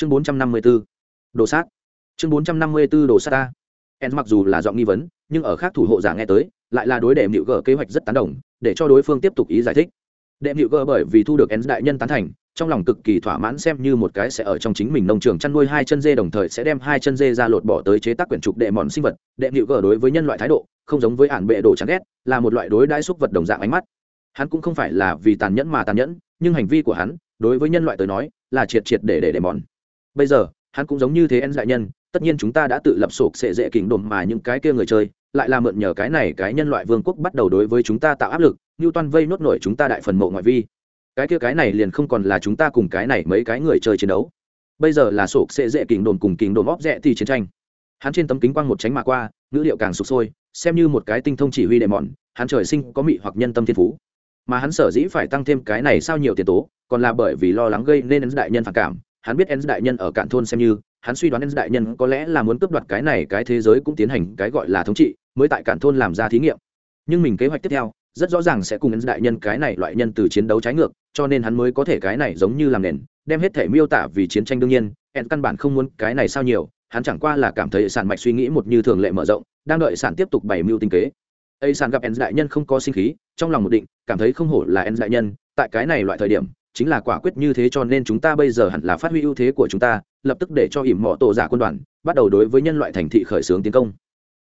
chương bốn trăm năm mươi b ố đồ sát. Chương bốn trăm năm mươi b ố đồ sát ta. En mặc dù là giọng nghi vấn, nhưng ở khác thủ hộ giả nghe tới, lại là đối đệ mịu gờ kế hoạch rất tán đồng, để cho đối phương tiếp tục ý giải thích. Đệ mịu gờ bởi vì thu được en đại nhân tán thành, trong lòng cực kỳ thỏa mãn xem như một cái sẽ ở trong chính mình nông trường chăn nuôi hai chân dê đồng thời sẽ đem hai chân dê ra lột bỏ tới chế tác quyển trục đệ mòn sinh vật. Đệ mịu gờ đối với nhân loại thái độ, không giống với ản bệ đồ chán ghét, là một loại đối đãi xúc vật đồng dạng ánh mắt. Hắn cũng không phải là vì tàn nhẫn mà tàn nhẫn, nhưng hành vi của hắn, đối với nhân loại tới nói, là triệt triệt để để để mòn bây giờ, hắn cũng giống như thế en đại nhân, tất nhiên chúng ta đã tự lập sổ sệ dễ kỉnh đồn mà những cái kia người chơi, lại là mượn nhờ cái này cái nhân loại vương quốc bắt đầu đối với chúng ta tạo áp lực như toan vây nốt nổi chúng ta đại phần mộ ngoại vi. Cái kia cái này liền không còn là chúng ta cùng cái này mấy cái người chơi chiến đấu. Bây giờ là sổ sệ dễ kỉnh đồn cùng kỉnh đồn óp rẽ thì chiến tranh. Hắn trên tấm kính quang một tránh mà qua, ngữ liệu càng sụp sôi, xem như một cái tinh thông chỉ huy đệ mòn hắn trời sinh có mị hoặc nhân tâm thiên phú. Mà hắn sở dĩ phải tăng thêm cái này sao nhiều tiền tố, còn là bởi vì lo lắng gây nên đại nhân phản cảm hắn biết Enz đại nhân ở cạn thôn xem như, hắn suy đoán Enz đại nhân có lẽ là muốn cướp đoạt cái này cái thế giới cũng tiến hành cái gọi là thống trị, mới tại cạn thôn làm ra thí nghiệm. Nhưng mình kế hoạch tiếp theo, rất rõ ràng sẽ cùng Enz đại nhân cái này loại nhân từ chiến đấu trái ngược, cho nên hắn mới có thể cái này giống như làm nền, đem hết thể miêu tả vì chiến tranh đương nhiên, Enz căn bản không muốn cái này sao nhiều, hắn chẳng qua là cảm thấy sản mạch suy nghĩ một như thường lệ mở rộng, đang đợi sản tiếp tục bày mưu tinh kế. Ấy sản gặp Enz đại nhân không có sinh khí, trong lòng một định, cảm thấy không hổ là Enz đại nhân, tại cái này loại thời điểm chính là quả quyết như thế cho nên chúng ta bây giờ hẳn là phát huy ưu thế của chúng ta, lập tức để cho ỉm mỏ tổ giả quân đoàn bắt đầu đối với nhân loại thành thị khởi xướng tiến công.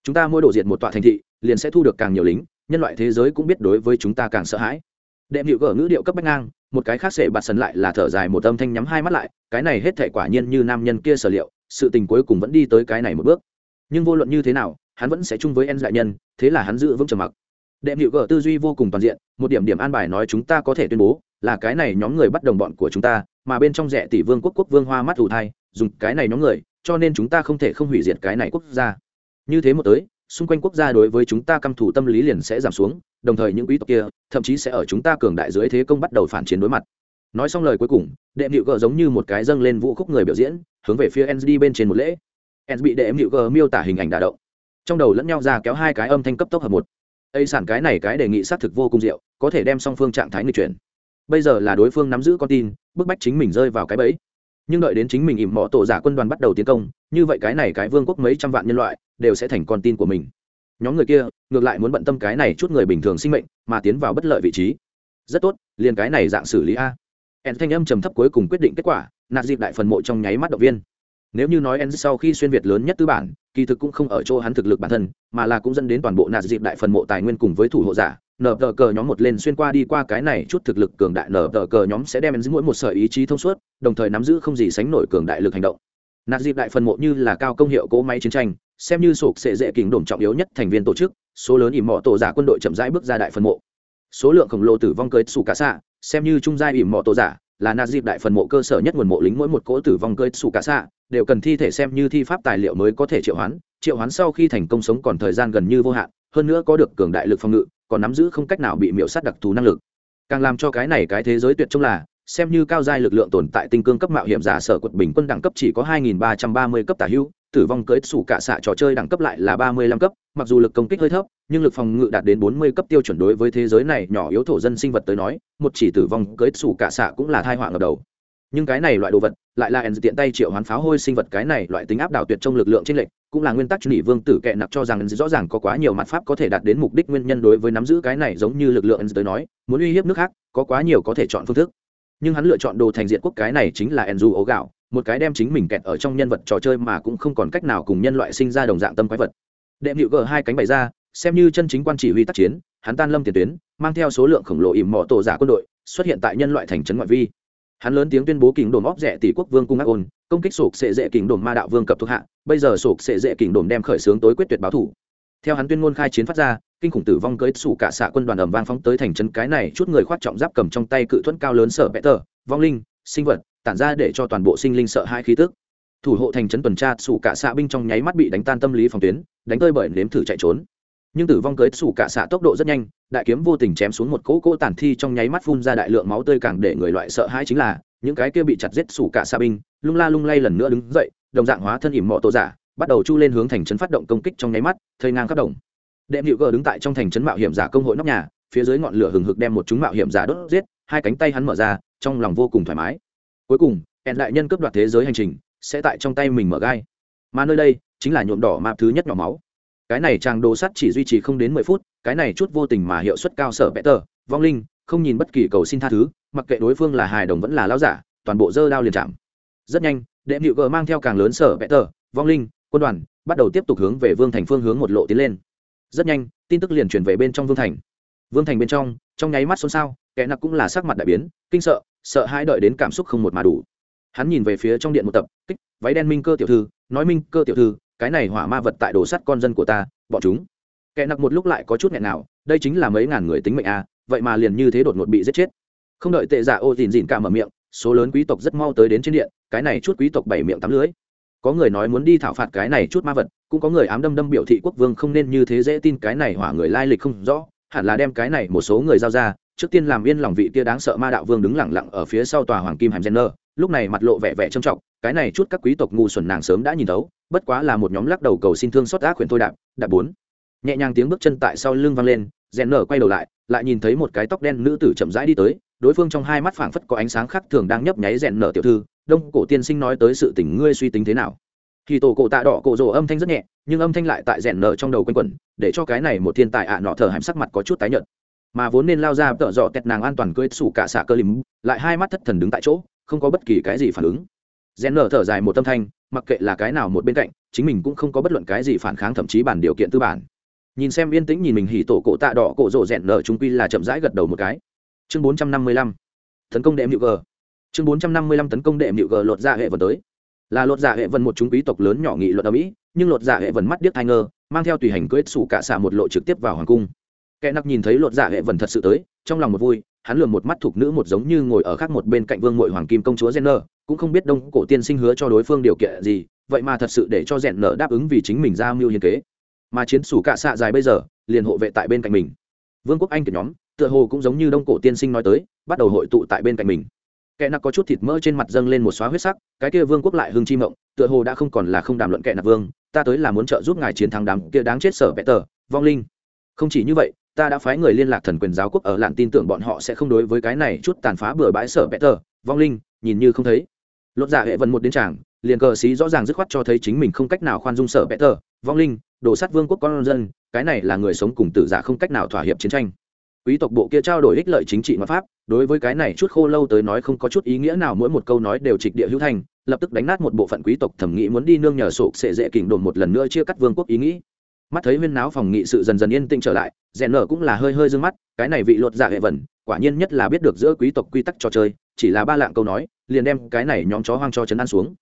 Chúng ta mỗi đổ diệt một tọa thành thị, liền sẽ thu được càng nhiều lính, nhân loại thế giới cũng biết đối với chúng ta càng sợ hãi. Đệm hiệu gở ngữ điệu cấp bách ngang, một cái khác sẽ bạt sần lại là thở dài một âm thanh nhắm hai mắt lại, cái này hết thể quả nhiên như nam nhân kia sở liệu, sự tình cuối cùng vẫn đi tới cái này một bước. Nhưng vô luận như thế nào, hắn vẫn sẽ chung với en đại nhân, thế là hắn giữ vững trầm mặc. Đệm hiệu gở tư duy vô cùng toàn diện, một điểm điểm an bài nói chúng ta có thể tuyên bố là cái này nhóm người bắt đồng bọn của chúng ta, mà bên trong rẻ tỷ vương quốc quốc vương hoa mắt ủ thai, dùng cái này nhóm người, cho nên chúng ta không thể không hủy diệt cái này quốc gia. Như thế một tới, xung quanh quốc gia đối với chúng ta căm thủ tâm lý liền sẽ giảm xuống, đồng thời những quý tộc kia, thậm chí sẽ ở chúng ta cường đại dưới thế công bắt đầu phản chiến đối mặt. Nói xong lời cuối cùng, đệ nịu gờ giống như một cái dâng lên vũ khúc người biểu diễn, hướng về phía nsd bên trên một lễ. Ens bị đệm nịu gờ miêu tả hình ảnh đà động. Trong đầu lẫn nhau ra kéo hai cái âm thanh cấp tốc hợp một. Ây sản cái này cái đề nghị xác thực vô cùng diệu, có thể đem song phương trạng thái người chuyển bây giờ là đối phương nắm giữ con tin, bức bách chính mình rơi vào cái bẫy. Nhưng đợi đến chính mình ỉm mọ tổ giả quân đoàn bắt đầu tiến công, như vậy cái này cái vương quốc mấy trăm vạn nhân loại đều sẽ thành con tin của mình. Nhóm người kia ngược lại muốn bận tâm cái này chút người bình thường sinh mệnh, mà tiến vào bất lợi vị trí. Rất tốt, liền cái này dạng xử lý a. En thanh âm trầm thấp cuối cùng quyết định kết quả nạt dịp đại phần mộ trong nháy mắt động viên. Nếu như nói en sau khi xuyên việt lớn nhất tư bản, kỳ thực cũng không ở chỗ hắn thực lực bản thân, mà là cũng dẫn đến toàn bộ nạt dịp đại phần mộ tài nguyên cùng với thủ hộ giả nở tờ cờ nhóm một lên xuyên qua đi qua cái này chút thực lực cường đại, nở tờ cờ nhóm sẽ đem giữ mỗi một sở ý chí thông suốt, đồng thời nắm giữ không gì sánh nổi cường đại lực hành động. Nạt dịp đại phần mộ như là cao công hiệu cỗ máy chiến tranh, xem như sụp sệ dễ kình đồn trọng yếu nhất thành viên tổ chức, số lớn ỉm mọ tổ giả quân đội chậm rãi bước ra đại phần mộ. Số lượng khổng lồ tử vong cơi sủ cả xạ, xem như trung gia ỉm mọ tổ giả, là nạt dịp đại phần mộ cơ sở nhất nguồn mộ lính mỗi một cỗ tử vong cơi sủ cả xạ, đều cần thi thể xem như thi pháp tài liệu mới có thể triệu hoán triệu hoán sau khi thành công sống còn thời gian gần như vô hạn, hơn nữa có được cường đại lực phòng ngự còn nắm giữ không cách nào bị miễu sát đặc thù năng lực. Càng làm cho cái này cái thế giới tuyệt trông là, xem như cao giai lực lượng tồn tại tinh cương cấp mạo hiểm giả sở quật bình quân đẳng cấp chỉ có 2.330 cấp tả hữu, tử vong cưỡi sủ cả xạ trò chơi đẳng cấp lại là 35 cấp, mặc dù lực công kích hơi thấp, nhưng lực phòng ngự đạt đến 40 cấp tiêu chuẩn đối với thế giới này nhỏ yếu thổ dân sinh vật tới nói, một chỉ tử vong cưỡi sủ cả xạ cũng là thai họa ngập đầu. Nhưng cái này loại đồ vật, lại là ẩn tiện tay triệu hoán pháo hôi sinh vật, cái này loại tính áp đảo tuyệt trong lực lượng trên lệnh cũng là nguyên tắc chuẩn bị vương tử kệ nặc cho rằng rõ ràng có quá nhiều mặt pháp có thể đạt đến mục đích nguyên nhân đối với nắm giữ cái này giống như lực lượng tới nói, muốn uy hiếp nước khác, có quá nhiều có thể chọn phương thức. Nhưng hắn lựa chọn đồ thành diện quốc cái này chính là enzu ố gạo, một cái đem chính mình kẹt ở trong nhân vật trò chơi mà cũng không còn cách nào cùng nhân loại sinh ra đồng dạng tâm quái vật. Đệm hiệu gờ hai cánh bày ra, xem như chân chính quan chỉ huy tác chiến, hắn tan lâm tiền tuyến, mang theo số lượng khổng lồ ỉm mỏ tổ giả quân đội, xuất hiện tại nhân loại thành trấn ngoại vi. Hắn lớn tiếng tuyên bố kình đồn óc rẻ tỷ quốc vương cung ác ôn công kích sụp sệ dễ kình đồn ma đạo vương cập thuộc hạ, bây giờ sụp sệ dễ kình đồn đem khởi xướng tối quyết tuyệt báo thủ. Theo hắn tuyên ngôn khai chiến phát ra, kinh khủng tử vong cưới sủ cả xạ quân đoàn ẩm vang phóng tới thành trấn cái này chút người khoát trọng giáp cầm trong tay cự thuẫn cao lớn sở vẽ tờ, vong linh, sinh vật, tản ra để cho toàn bộ sinh linh sợ hai khí tức. Thủ hộ thành trấn tuần tra, sủ cả xạ binh trong nháy mắt bị đánh tan tâm lý phòng tuyến, đánh tơi bởi nếm thử chạy trốn. Nhưng tử vong cưới sủ cả xạ tốc độ rất nhanh, đại kiếm vô tình chém xuống một cỗ cỗ tàn thi trong nháy mắt phun ra đại lượng máu tươi càng để người loại sợ hãi chính là những cái kia bị chặt giết sủ cả xa binh, lung la lung lay lần nữa đứng dậy, đồng dạng hóa thân ỉm mọ tổ giả, bắt đầu chu lên hướng thành trấn phát động công kích trong nháy mắt thơi ngang khắp đồng. Đệm hữu gờ đứng tại trong thành trấn mạo hiểm giả công hội nóc nhà, phía dưới ngọn lửa hừng hực đem một chúng mạo hiểm giả đốt giết, hai cánh tay hắn mở ra, trong lòng vô cùng thoải mái. Cuối cùng, hẹn đại nhân cướp đoạt thế giới hành trình, sẽ tại trong tay mình mở gai. Mà nơi đây, chính là nhuộm đỏ mạp thứ nhất nhỏ máu. Cái này chàng đồ sắt chỉ duy trì không đến mười phút, cái này chút vô tình mà hiệu suất cao sở bẽ tờ, vong linh không nhìn bất kỳ cầu xin tha thứ, mặc kệ đối phương là hài đồng vẫn là lao giả, toàn bộ dơ đao liền chạm. Rất nhanh, đệ hiệu gờ mang theo càng lớn sở bẽ tờ, vong linh, quân đoàn, bắt đầu tiếp tục hướng về vương thành phương hướng một lộ tiến lên. Rất nhanh, tin tức liền chuyển về bên trong vương thành. Vương thành bên trong trong nháy mắt xôn xao, kẻ nặc cũng là sắc mặt đại biến, kinh sợ sợ hãi đợi đến cảm xúc không một mà đủ. Hắn nhìn về phía trong điện một tập, kích, váy đen minh cơ tiểu thư, nói minh cơ tiểu thư, cái này hỏa ma vật tại đồ sắt con dân của ta, bọn chúng. Kẻ nặc một lúc lại có chút nghẹn nào, đây chính là mấy ngàn người tính mệnh à vậy mà liền như thế đột ngột bị giết chết. Không đợi tệ giả ô dìn dìn cả mở miệng, số lớn quý tộc rất mau tới đến trên điện, cái này chút quý tộc bảy miệng tắm lưới có người nói muốn đi thảo phạt cái này chút ma vật, cũng có người ám đâm đâm biểu thị quốc vương không nên như thế dễ tin cái này hỏa người lai lịch không rõ, hẳn là đem cái này một số người giao ra, trước tiên làm yên lòng vị kia đáng sợ ma đạo vương đứng lẳng lặng ở phía sau tòa hoàng kim hàm gen lúc này mặt lộ vẻ vẻ trầm trọng, cái này chút các quý tộc ngu xuẩn nàng sớm đã nhìn thấu, bất quá là một nhóm lắc đầu cầu xin thương xót ác khuyển thôi đạp đạp bốn. Nhẹ nhàng tiếng bước chân tại sau lưng vang lên jenner quay đầu lại lại nhìn thấy một cái tóc đen nữ tử chậm rãi đi tới, đối phương trong hai mắt phảng phất có ánh sáng khác thường đang nhấp nháy rèn nở tiểu thư, đông cổ tiên sinh nói tới sự tình ngươi suy tính thế nào? Thì tổ cổ tạ đỏ cổ rồ âm thanh rất nhẹ, nhưng âm thanh lại tại rèn nở trong đầu quanh quẩn, để cho cái này một thiên tài ạ nọ thở hàm sắc mặt có chút tái nhợt. Mà vốn nên lao ra tợ dọ tẹt nàng an toàn cưỡi sủ cả xạ cơ lìm, lại hai mắt thất thần đứng tại chỗ, không có bất kỳ cái gì phản ứng. Rèn nở thở dài một tâm thanh, mặc kệ là cái nào một bên cạnh, chính mình cũng không có bất luận cái gì phản kháng thậm chí bản điều kiện tư bản nhìn xem yên tĩnh nhìn mình hỉ tổ cổ tạ đỏ cổ rộ rẹn nở chúng quy là chậm rãi gật đầu một cái. Chương bốn trăm năm mươi lăm. Tấn công đệm nhự g chương bốn trăm năm mươi lăm tấn công đệm nhự g lột ra hệ vần tới. Là lột giả hệ vần một chúng quý tộc lớn nhỏ nghị luận ở mỹ nhưng lột giả hệ vần mắt điếc thai ngơ mang theo tùy hành cưỡi sủ cả xạ một lộ trực tiếp vào hoàng cung. Kẻ nặc nhìn thấy lột giả hệ vần thật sự tới trong lòng một vui hắn lường một mắt thuộc nữ một giống như ngồi ở khác một bên cạnh vương mội hoàng kim công chúa Jenner, cũng không biết đông cổ tiên sinh hứa cho đối phương điều kiện gì, vậy mà thật sự để cho Jenner đáp ứng vì chính mình ra mưu hiến kế. Mà chiến sủ cạ xạ dài bây giờ, liền hộ vệ tại bên cạnh mình. Vương quốc Anh kiệt nhóm, tựa hồ cũng giống như đông cổ tiên sinh nói tới, bắt đầu hội tụ tại bên cạnh mình. Kẻ nặc có chút thịt mỡ trên mặt dâng lên một xóa huyết sắc, cái kia vương quốc lại hưng chi mộng, tựa hồ đã không còn là không đàm luận kẻ nặc vương, ta tới là muốn trợ giúp ngài chiến thắng đám kia đáng chết sở bệ tờ, vong linh. Không chỉ như vậy, ta đã phái người liên lạc thần quyền giáo quốc ở lạn tin tưởng bọn họ sẽ không đối với cái này chút tàn phá bừa bãi sở bệ tờ, vong linh, nhìn như không thấy. Lột giả hệ vần một đến tràng liền cờ xí rõ ràng dứt khoát cho thấy chính mình không cách nào khoan dung sở bệ tờ, vong linh, đồ sát vương quốc con dân, cái này là người sống cùng tử giả không cách nào thỏa hiệp chiến tranh. Quý tộc bộ kia trao đổi ích lợi chính trị mà pháp đối với cái này chút khô lâu tới nói không có chút ý nghĩa nào mỗi một câu nói đều trịch địa hữu thành lập tức đánh nát một bộ phận quý tộc thẩm nghĩ muốn đi nương nhờ sổ sẽ dễ kỉnh đồn một lần nữa chia cắt vương quốc ý nghĩ. Mắt thấy huyên náo phòng nghị sự dần dần yên tĩnh trở lại rèn nở cũng là hơi hơi d mắt cái này vị luật giả hệ vẩn quả nhiên nhất là biết được giữa quý tộc quy tắc trò chơi chỉ là ba lạng câu nói liền đem cái này nhóm chó hoang cho chấn an xuống.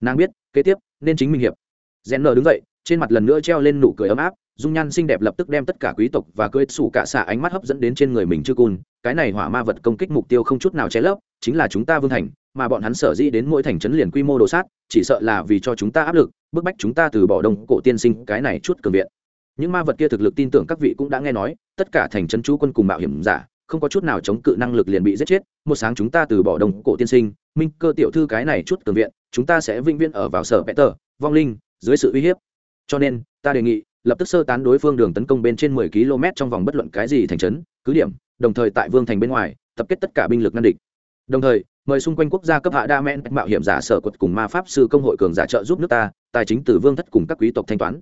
Nàng biết kế tiếp nên chính minh hiệp. Rèn nở đứng dậy trên mặt lần nữa treo lên nụ cười ấm áp, dung nhan xinh đẹp lập tức đem tất cả quý tộc và cưỡi sủ cả xạ ánh mắt hấp dẫn đến trên người mình chưa cun, cái này hỏa ma vật công kích mục tiêu không chút nào che lấp, chính là chúng ta vương thành, mà bọn hắn sở dĩ đến mỗi thành trấn liền quy mô đồ sát, chỉ sợ là vì cho chúng ta áp lực, bức bách chúng ta từ bỏ đông cổ tiên sinh, cái này chút cường viện. Những ma vật kia thực lực tin tưởng các vị cũng đã nghe nói, tất cả thành trấn chú quân cùng mạo hiểm giả, không có chút nào chống cự năng lực liền bị giết chết, một sáng chúng ta từ bỏ đông cổ tiên sinh, minh cơ tiểu thư cái này chút cường viện, chúng ta sẽ vĩnh viễn ở vào sở peter, vong linh, dưới sự uy hiếp cho nên, ta đề nghị, lập tức sơ tán đối phương đường tấn công bên trên 10 km trong vòng bất luận cái gì thành trấn, cứ điểm, đồng thời tại vương thành bên ngoài, tập kết tất cả binh lực ngăn địch. Đồng thời, mời xung quanh quốc gia cấp hạ đa men, mạo hiểm giả sở quật cùng ma pháp sư công hội cường giả trợ giúp nước ta, tài chính từ vương thất cùng các quý tộc thanh toán.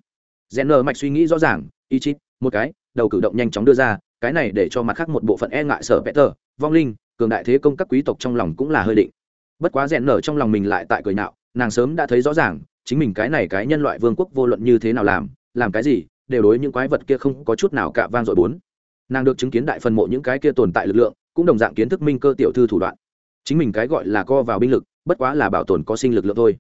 Rèn mạch suy nghĩ rõ ràng, ý chí, một cái, đầu cử động nhanh chóng đưa ra, cái này để cho mặt khác một bộ phận e ngại sở peter, vong linh, cường đại thế công các quý tộc trong lòng cũng là hơi định. Bất quá rèn nở trong lòng mình lại tại cười nạo nàng sớm đã thấy rõ ràng chính mình cái này cái nhân loại vương quốc vô luận như thế nào làm làm cái gì, đều đối những quái vật kia không có chút nào cả vang dội bốn. Nàng được chứng kiến đại phần mộ những cái kia tồn tại lực lượng, cũng đồng dạng kiến thức minh cơ tiểu thư thủ đoạn. Chính mình cái gọi là co vào binh lực, bất quá là bảo tồn có sinh lực lượng thôi.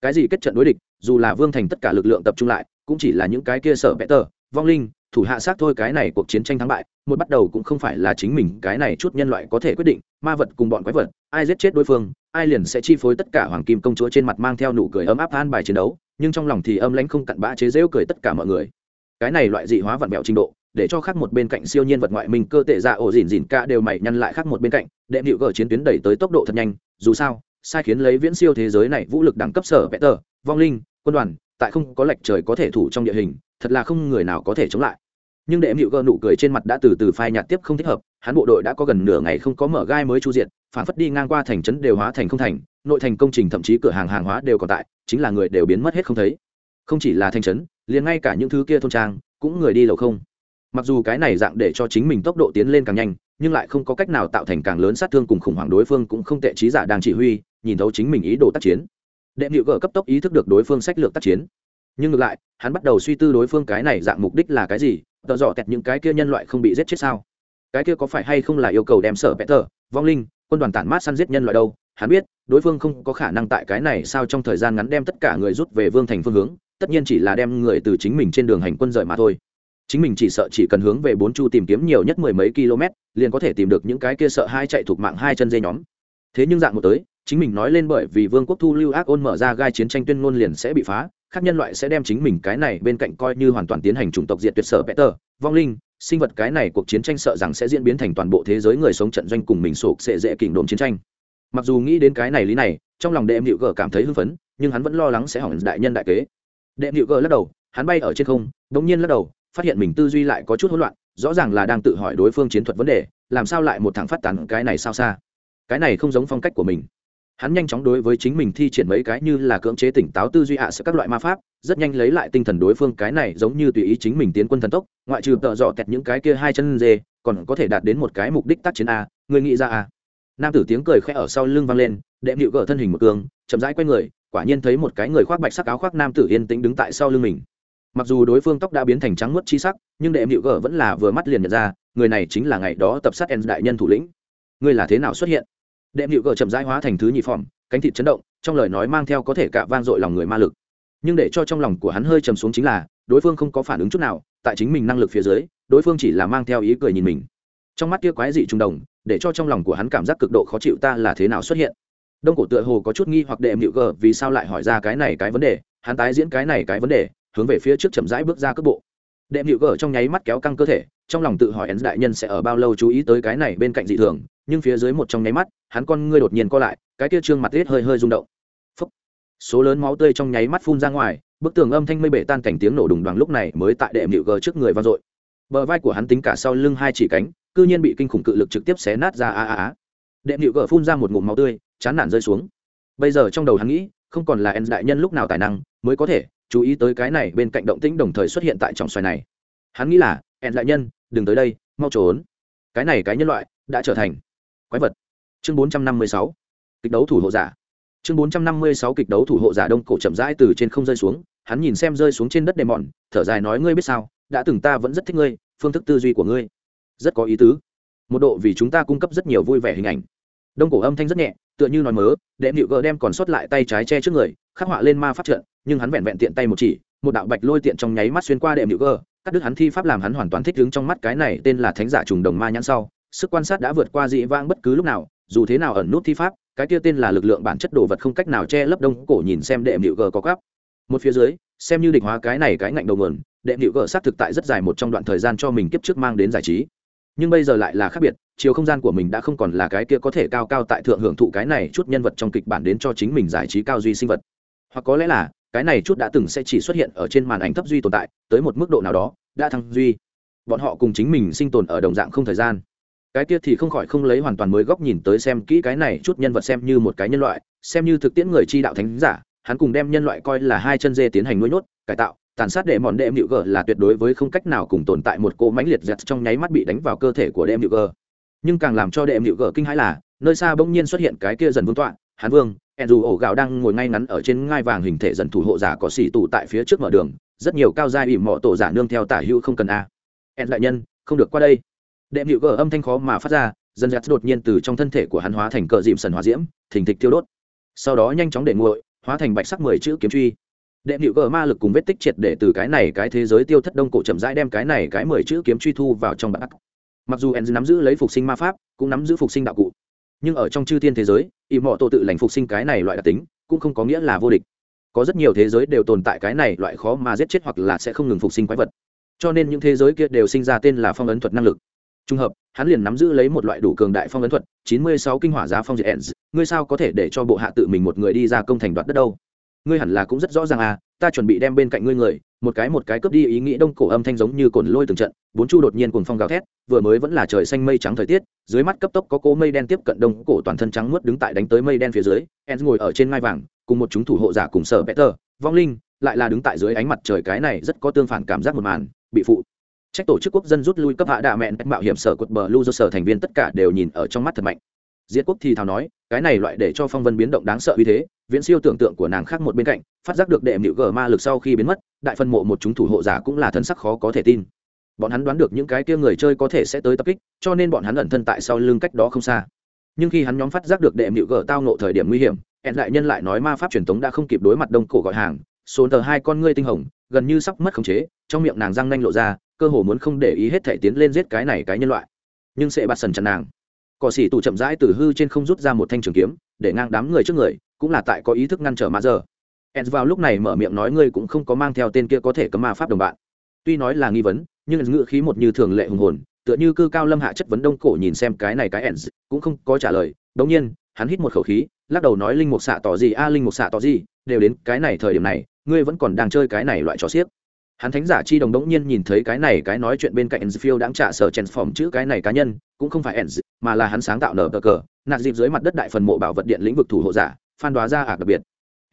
Cái gì kết trận đối địch, dù là vương thành tất cả lực lượng tập trung lại, cũng chỉ là những cái kia sở vẽ tờ, vong linh thủ hạ sát thôi cái này cuộc chiến tranh thắng bại, một bắt đầu cũng không phải là chính mình cái này chút nhân loại có thể quyết định, ma vật cùng bọn quái vật, ai giết chết đối phương, ai liền sẽ chi phối tất cả hoàng kim công chúa trên mặt mang theo nụ cười ấm áp an bài chiến đấu, nhưng trong lòng thì âm lãnh không cặn bã chế rêu cười tất cả mọi người. Cái này loại dị hóa vặn vẹo trình độ, để cho khác một bên cạnh siêu nhiên vật ngoại mình cơ tệ ra ổ dỉn dỉn ca đều mày nhăn lại khác một bên cạnh, đệ hiệu gờ chiến tuyến đẩy tới tốc độ thật nhanh, dù sao, sai khiến lấy viễn siêu thế giới này vũ lực đẳng cấp sở vẽ tờ, vong linh, quân đoàn, tại không có lệch trời có thể thủ trong địa hình, thật là không người nào có thể chống lại nhưng đệ nịu gờ nụ cười trên mặt đã từ từ phai nhạt tiếp không thích hợp, hắn bộ đội đã có gần nửa ngày không có mở gai mới chu diện phản phất đi ngang qua thành trấn đều hóa thành không thành, nội thành công trình thậm chí cửa hàng hàng hóa đều còn tại, chính là người đều biến mất hết không thấy. Không chỉ là thành trấn, liền ngay cả những thứ kia thôn trang, cũng người đi lầu không. Mặc dù cái này dạng để cho chính mình tốc độ tiến lên càng nhanh, nhưng lại không có cách nào tạo thành càng lớn sát thương cùng khủng hoảng đối phương cũng không tệ trí giả đang chỉ huy, nhìn thấu chính mình ý đồ tác chiến. Đệm nhịu gỡ cấp tốc ý thức được đối phương sách lược tác chiến nhưng ngược lại, hắn bắt đầu suy tư đối phương cái này dạng mục đích là cái gì, tợ dọ tẹt những cái kia nhân loại không bị giết chết sao? Cái kia có phải hay không là yêu cầu đem sở peter vong linh, quân đoàn tản mát săn giết nhân loại đâu? Hắn biết, đối phương không có khả năng tại cái này sao trong thời gian ngắn đem tất cả người rút về vương thành phương hướng, tất nhiên chỉ là đem người từ chính mình trên đường hành quân rời mà thôi. Chính mình chỉ sợ chỉ cần hướng về bốn chu tìm kiếm nhiều nhất mười mấy km, liền có thể tìm được những cái kia sợ hai chạy thuộc mạng hai chân dây nhóm. Thế nhưng dạng một tới, chính mình nói lên bởi vì vương quốc thu lưu ác ôn mở ra gai chiến tranh tuyên ngôn liền sẽ bị phá khác nhân loại sẽ đem chính mình cái này bên cạnh coi như hoàn toàn tiến hành chủng tộc diệt tuyệt sở peter, vong linh, sinh vật cái này cuộc chiến tranh sợ rằng sẽ diễn biến thành toàn bộ thế giới người sống trận doanh cùng mình sụp sẽ dễ kỉnh đồn chiến tranh. Mặc dù nghĩ đến cái này lý này, trong lòng đệ hữu gờ cảm thấy hưng phấn, nhưng hắn vẫn lo lắng sẽ hỏng đại nhân đại kế. Đệ hữu gờ lắc đầu, hắn bay ở trên không bỗng nhiên lắc đầu, phát hiện mình tư duy lại có chút hỗn loạn, rõ ràng là đang tự hỏi đối phương chiến thuật vấn đề, làm sao lại một thằng phát tán cái này sao xa? Cái này không giống phong cách của mình hắn nhanh chóng đối với chính mình thi triển mấy cái như là cưỡng chế tỉnh táo tư duy hạ sự các loại ma pháp, rất nhanh lấy lại tinh thần đối phương, cái này giống như tùy ý chính mình tiến quân thần tốc, ngoại trừ tợ dọ tẹt những cái kia hai chân dê, còn có thể đạt đến một cái mục đích tác chiến a, người nghĩ ra a. Nam tử tiếng cười khẽ ở sau lưng vang lên đệm điệu gỡ thân hình một cường, chậm rãi quay người, quả nhiên thấy một cái người khoác bạch sắc áo khoác nam tử yên tĩnh đứng tại sau lưng mình. Mặc dù đối phương tóc đã biến thành trắng muốt chi sắc, nhưng đệm điệu gỡ vẫn là vừa mắt liền nhận ra, người này chính là ngày đó tập sát en đại nhân thủ lĩnh. Ngươi là thế nào xuất hiện? Đệm hiệu gờ chậm rãi hóa thành thứ nhị phỏng, cánh thịt chấn động, trong lời nói mang theo có thể cả vang dội lòng người ma lực. Nhưng để cho trong lòng của hắn hơi trầm xuống chính là, đối phương không có phản ứng chút nào, tại chính mình năng lực phía dưới, đối phương chỉ là mang theo ý cười nhìn mình. Trong mắt kia quái dị trung đồng, để cho trong lòng của hắn cảm giác cực độ khó chịu ta là thế nào xuất hiện? Đông cổ tựa hồ có chút nghi hoặc đệm hiệu gờ vì sao lại hỏi ra cái này cái vấn đề, hắn tái diễn cái này cái vấn đề, hướng về phía trước chậm rãi bước ra cước bộ. Đệm hiệu gờ trong nháy mắt kéo căng cơ thể, trong lòng tự hỏi ấn đại nhân sẽ ở bao lâu chú ý tới cái này bên cạnh dị thường, nhưng phía dưới một trong nháy mắt hắn con ngươi đột nhiên co lại, cái kia trương mặt tiết hơi hơi rung động. Phúc. số lớn máu tươi trong nháy mắt phun ra ngoài, bức tường âm thanh mây bể tan cảnh tiếng nổ đùng đoàn lúc này mới tại đệm nịu gờ trước người vang dội. Bờ vai của hắn tính cả sau lưng hai chỉ cánh, cư nhiên bị kinh khủng cự lực trực tiếp xé nát ra a a a. Đệm nịu gờ phun ra một ngụm máu tươi, chán nản rơi xuống. Bây giờ trong đầu hắn nghĩ, không còn là en đại nhân lúc nào tài năng mới có thể chú ý tới cái này bên cạnh động tĩnh đồng thời xuất hiện tại trọng xoài này. Hắn nghĩ là en đại nhân, đừng tới đây, mau trốn. Cái này cái nhân loại đã trở thành quái vật chương bốn trăm năm mươi sáu, kịch đấu thủ hộ giả. Chương bốn trăm năm mươi sáu, kịch đấu thủ hộ giả đông cổ chậm rãi từ trên không rơi xuống. Hắn nhìn xem rơi xuống trên đất đệm mòn, thở dài nói, ngươi biết sao? Đã từng ta vẫn rất thích ngươi, phương thức tư duy của ngươi rất có ý tứ. Một độ vì chúng ta cung cấp rất nhiều vui vẻ hình ảnh. Đông cổ âm thanh rất nhẹ, tựa như nói mớ, đệ nịu gờ đem còn sót lại tay trái che trước người, khắc họa lên ma pháp trận, nhưng hắn vẹn vẹn tiện tay một chỉ, một đạo bạch lôi tiện trong nháy mắt xuyên qua đệ nịu gờ, cắt đứt hắn thi pháp làm hắn hoàn toàn thích ứng trong mắt cái này tên là thánh giả trùng đồng ma nhãn sau. Sức quan sát đã vượt qua dị vãng bất cứ lúc nào dù thế nào ẩn nút thi pháp, cái kia tên là lực lượng bản chất đồ vật không cách nào che lấp đông cổ nhìn xem đệ nịu g có gấp. Một phía dưới, xem như địch hóa cái này cái ngạnh đầu nguồn, đệ nịu g xác thực tại rất dài một trong đoạn thời gian cho mình kiếp trước mang đến giải trí. Nhưng bây giờ lại là khác biệt, chiều không gian của mình đã không còn là cái kia có thể cao cao tại thượng hưởng thụ cái này chút nhân vật trong kịch bản đến cho chính mình giải trí cao duy sinh vật. Hoặc có lẽ là, cái này chút đã từng sẽ chỉ xuất hiện ở trên màn ảnh thấp duy tồn tại, tới một mức độ nào đó, đã thăng duy. Bọn họ cùng chính mình sinh tồn ở đồng dạng không thời gian cái kia thì không khỏi không lấy hoàn toàn mới góc nhìn tới xem kỹ cái này chút nhân vật xem như một cái nhân loại, xem như thực tiễn người chi đạo thánh giả, hắn cùng đem nhân loại coi là hai chân dê tiến hành nuôi nhốt, cải tạo, tàn sát đệ mòn đệm hữu gờ là tuyệt đối với không cách nào cùng tồn tại một cỗ mãnh liệt giật trong nháy mắt bị đánh vào cơ thể của đệm hữu gờ. Nhưng càng làm cho đệm hữu gờ kinh hãi là, nơi xa bỗng nhiên xuất hiện cái kia dần vương tọa, hán vương ẹn dù ổ gạo đang ngồi ngay ngắn ở trên ngai vàng hình thể dần thủ hộ giả có xỉ tù tại phía trước mở đường, rất nhiều cao gia ỉm mọ tổ giả nương theo tả hữu không cần a. Ẹn đại nhân, không được qua đây đệm hiệu gờ âm thanh khó mà phát ra, dần dắt đột nhiên từ trong thân thể của hắn hóa thành cờ dìm sần hóa diễm, thình thịch tiêu đốt. Sau đó nhanh chóng để nguội, hóa thành bạch sắc mười chữ kiếm truy. Đệm hiệu gờ ma lực cùng vết tích triệt để từ cái này cái thế giới tiêu thất đông cổ chậm rãi đem cái này cái mười chữ kiếm truy thu vào trong bạc mặc dù enz nắm giữ lấy phục sinh ma pháp, cũng nắm giữ phục sinh đạo cụ. Nhưng ở trong chư thiên thế giới y mọ tổ tự lành phục sinh cái này loại đặc tính, cũng không có nghĩa là vô địch. Có rất nhiều thế giới đều tồn tại cái này loại khó mà giết chết hoặc là sẽ không ngừng phục sinh quái vật. Cho nên những thế giới kia đều sinh ra tên là phong ấn thuật năng lực trùng hợp, hắn liền nắm giữ lấy một loại đủ cường đại phong ấn thuật, chín mươi sáu kinh hỏa giá phong diệt ens ngươi sao có thể để cho bộ hạ tự mình một người đi ra công thành đoạt đất đâu? Ngươi hẳn là cũng rất rõ ràng à ta chuẩn bị đem bên cạnh ngươi người, một cái một cái cướp đi ý nghĩ đông cổ âm thanh giống như cồn lôi từng trận, bốn chu đột nhiên cuồng phong gào thét, vừa mới vẫn là trời xanh mây trắng thời tiết, dưới mắt cấp tốc có cố mây đen tiếp cận đông cổ toàn thân trắng muốt đứng tại đánh tới mây đen phía dưới ens ngồi ở trên ngai vàng, cùng một chúng thủ hộ giả cùng sở peter, vong linh, lại là đứng tại dưới ánh mặt trời cái này rất có tương phản cảm giác một màn, bị phụ trách tổ chức quốc dân rút lui cấp hạ đạ mẹn, mạo hiểm sở cột bờ lưu do sở thành viên tất cả đều nhìn ở trong mắt thật mạnh. Diệt quốc thì thào nói, cái này loại để cho phong vân biến động đáng sợ uy thế, viễn siêu tưởng tượng của nàng khác một bên cạnh, phát giác được đệ nịu gờ ma lực sau khi biến mất, đại phân mộ một chúng thủ hộ giả cũng là thân sắc khó có thể tin. Bọn hắn đoán được những cái kia người chơi có thể sẽ tới tập kích, cho nên bọn hắn ẩn thân tại sau lưng cách đó không xa. Nhưng khi hắn nhóm phát giác được đệ nịu gờ tao nộ thời điểm nguy hiểm, hẹn lại nhân lại nói ma pháp truyền thống đã không kịp đối mặt đông cổ gọi hàng, số tờ hai con ngươi tinh hồng, gần như sắp mất khống chế, trong miệng nàng răng nanh lộ ra cơ hồ muốn không để ý hết thể tiến lên giết cái này cái nhân loại. Nhưng sẽ bạt sần chặn nàng. Cỏ xỉ tù chậm rãi từ hư trên không rút ra một thanh trường kiếm, để ngang đám người trước người, cũng là tại có ý thức ngăn trở mã giờ. Ed vào lúc này mở miệng nói ngươi cũng không có mang theo tên kia có thể cấm ma pháp đồng bạn. Tuy nói là nghi vấn, nhưng ngữ khí một như thường lệ hùng hồn, tựa như cư cao lâm hạ chất vấn đông cổ nhìn xem cái này cái ed cũng không có trả lời. Đống nhiên, hắn hít một khẩu khí, lắc đầu nói linh mục xạ tỏ gì, a linh mục xạ tỏ gì, đều đến cái này thời điểm này, ngươi vẫn còn đang chơi cái này loại trò xiếc hắn thánh giả chi đồng đống nhiên nhìn thấy cái này cái nói chuyện bên cạnh Enfield đáng trả sở transform chữ cái này cá nhân, cũng không phải Enz, mà là hắn sáng tạo nở cờ, nạt dịp dưới mặt đất đại phần mộ bảo vật điện lĩnh vực thủ hộ giả, phan đoá ra ạc đặc biệt.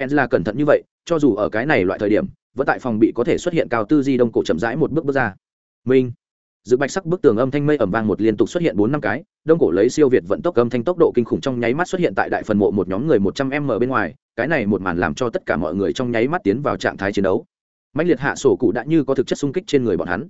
Enz là cẩn thận như vậy, cho dù ở cái này loại thời điểm, vẫn tại phòng bị có thể xuất hiện cao tư di đông cổ chậm rãi một bước bước ra. Minh. Dự bạch sắc bức tường âm thanh mây ẩm vang một liên tục xuất hiện bốn năm cái, đông cổ lấy siêu việt vận tốc âm thanh tốc độ kinh khủng trong nháy mắt xuất hiện tại đại phần mộ một nhóm người một trăm m bên ngoài, cái này một màn làm cho tất cả mọi người trong nháy mắt tiến vào trạng thái chiến đấu mạnh liệt hạ sổ cụ đã như có thực chất xung kích trên người bọn hắn.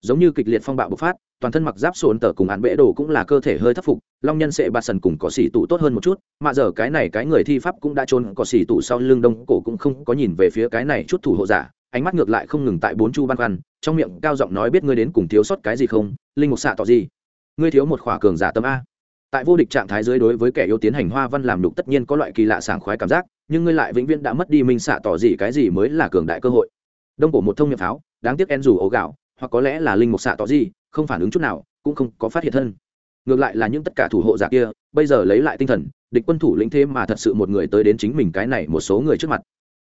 Giống như kịch liệt phong bạo bộc phát, toàn thân mặc giáp sồn tờ cùng án bệ đồ cũng là cơ thể hơi thất phục, long nhân sẽ bạt sần cùng có xỉ tụ tốt hơn một chút, mà giờ cái này cái người thi pháp cũng đã trốn có xỉ tụ sau lưng đông cổ cũng không có nhìn về phía cái này chút thủ hộ giả, ánh mắt ngược lại không ngừng tại bốn chu ban khoăn, trong miệng cao giọng nói biết ngươi đến cùng thiếu sót cái gì không, linh mục xạ tỏ gì? Ngươi thiếu một khỏa cường giả tâm a. Tại vô địch trạng thái dưới đối với kẻ yêu tiến hành hoa văn làm đục tất nhiên có loại kỳ lạ sảng khoái cảm giác, nhưng ngươi lại vĩnh viễn đã mất đi minh xạ tỏ gì cái gì mới là cường đại cơ hội đông cổ một thông miệng pháo, đáng tiếc en dù ổ gạo, hoặc có lẽ là linh mục xạ tỏ gì, không phản ứng chút nào, cũng không có phát hiện thân. Ngược lại là những tất cả thủ hộ giả kia, bây giờ lấy lại tinh thần, địch quân thủ lĩnh thế mà thật sự một người tới đến chính mình cái này một số người trước mặt.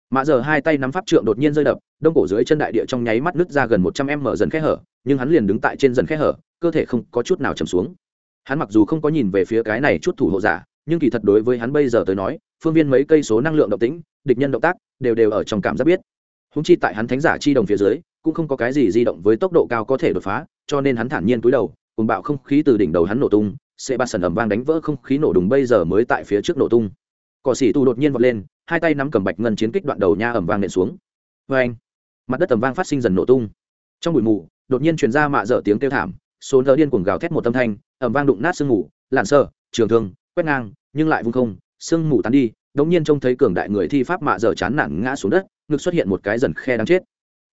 Mạ giờ hai tay nắm pháp trượng đột nhiên rơi đập, đông cổ dưới chân đại địa trong nháy mắt nứt ra gần một trăm em mở dần khe hở, nhưng hắn liền đứng tại trên dần khe hở, cơ thể không có chút nào chầm xuống. Hắn mặc dù không có nhìn về phía cái này chút thủ hộ giả, nhưng kỳ thật đối với hắn bây giờ tới nói, phương viên mấy cây số năng lượng động tĩnh, địch nhân động tác, đều đều ở trong cảm giác biết húng chi tại hắn thánh giả chi đồng phía dưới, cũng không có cái gì di động với tốc độ cao có thể đột phá, cho nên hắn thản nhiên cúi đầu cùng bạo không khí từ đỉnh đầu hắn nổ tung, sẽ ba sần ẩm vang đánh vỡ không khí nổ đùng bây giờ mới tại phía trước nổ tung. Cỏ xỉ tu đột nhiên vọt lên, hai tay nắm cầm bạch ngân chiến kích đoạn đầu nha ẩm vang nện xuống. Vê anh mặt đất ẩm vang phát sinh dần nổ tung. Trong bụi mù, đột nhiên truyền ra mạ dở tiếng kêu thảm số nợ điên cuồng gào thét một tâm thanh, ẩm vang đụng nát sương mù, lạn sơ, trường thương, quét ngang, nhưng lại vung không, sương mù tán đi đống nhiên trông thấy cường đại người thi pháp mạ dở chán nản ngã xuống đất ngực xuất hiện một cái dần khe đang chết.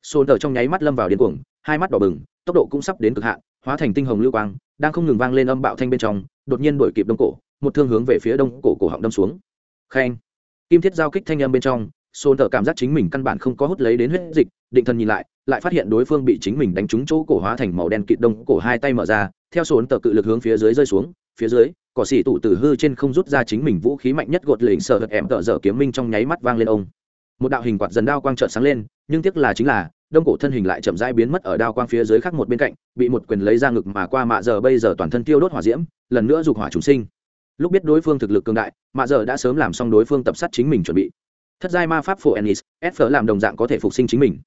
Sồn tờ trong nháy mắt lâm vào điên cuồng, hai mắt đỏ bừng, tốc độ cũng sắp đến cực hạn, hóa thành tinh hồng lưu quang, đang không ngừng vang lên âm bạo thanh bên trong, đột nhiên đổi kịp đông cổ, một thương hướng về phía đông cổ cổ họng đâm xuống. Khen. Kim thiết giao kích thanh âm bên trong sồn tờ cảm giác chính mình căn bản không có hút lấy đến huyết dịch, định thần nhìn lại lại phát hiện đối phương bị chính mình đánh trúng chỗ cổ hóa thành màu đen kịt đông cổ hai tay mở ra, theo sồn tờ cự lực hướng phía dưới rơi xuống, phía dưới, cỏ xỉ tụ từ hư trên không rút ra chính mình vũ khí mạnh nhất gột lỉnh sợ hật em tợ dở kiếm minh trong nháy mắt vang lên ông một đạo hình quạt dần đao quang trợn sáng lên, nhưng tiếc là chính là, đông cổ thân hình lại chậm rãi biến mất ở đao quang phía dưới khác một bên cạnh, bị một quyền lấy ra ngực mà qua mạ giờ bây giờ toàn thân tiêu đốt hỏa diễm, lần nữa dục hỏa trùng sinh. Lúc biết đối phương thực lực cường đại, mạ giờ đã sớm làm xong đối phương tập sát chính mình chuẩn bị. Thất giai ma pháp phổ ennis, s làm đồng dạng có thể phục sinh chính mình.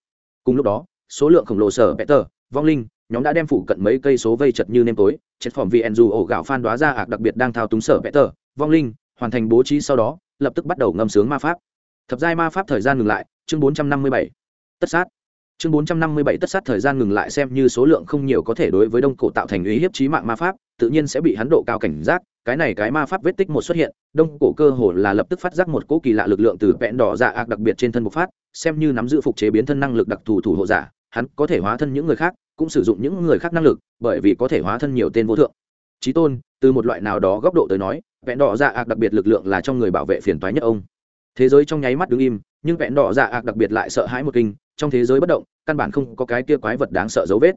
Cùng lúc đó, số lượng khổng lồ sở peter, vong linh, nhóm đã đem phụ cận mấy cây số vây chật như nêm tối, chết phỏng vn dù ổ gạo phan đoá ra ạc đặc biệt đang thao túng sở peter, vong linh, hoàn thành bố trí sau đó, lập tức bắt đầu ngâm sướng ma pháp thập giai ma pháp thời gian ngừng lại, chương bốn trăm năm mươi bảy. Tất sát. Chương bốn trăm năm mươi bảy tất sát thời gian ngừng lại xem như số lượng không nhiều có thể đối với đông cổ tạo thành uy hiếp trí mạng ma pháp, tự nhiên sẽ bị hắn độ cao cảnh giác, cái này cái ma pháp vết tích một xuất hiện, đông cổ cơ hồ là lập tức phát giác một cỗ kỳ lạ lực lượng từ vẹn đỏ dạ ạc đặc biệt trên thân bộc phát, xem như nắm giữ phục chế biến thân năng lực đặc thù thủ hộ giả, hắn có thể hóa thân những người khác, cũng sử dụng những người khác năng lực, bởi vì có thể hóa thân nhiều tên vô thượng. Trí tôn, từ một loại nào đó góc độ tới nói, vẹn đỏ dạ ạc đặc biệt lực lượng là trong người bảo vệ phiền toái nhất ông thế giới trong nháy mắt đứng im, nhưng vẹn đỏ dạ ạc đặc biệt lại sợ hãi một kinh, trong thế giới bất động, căn bản không có cái kia quái vật đáng sợ dấu vết.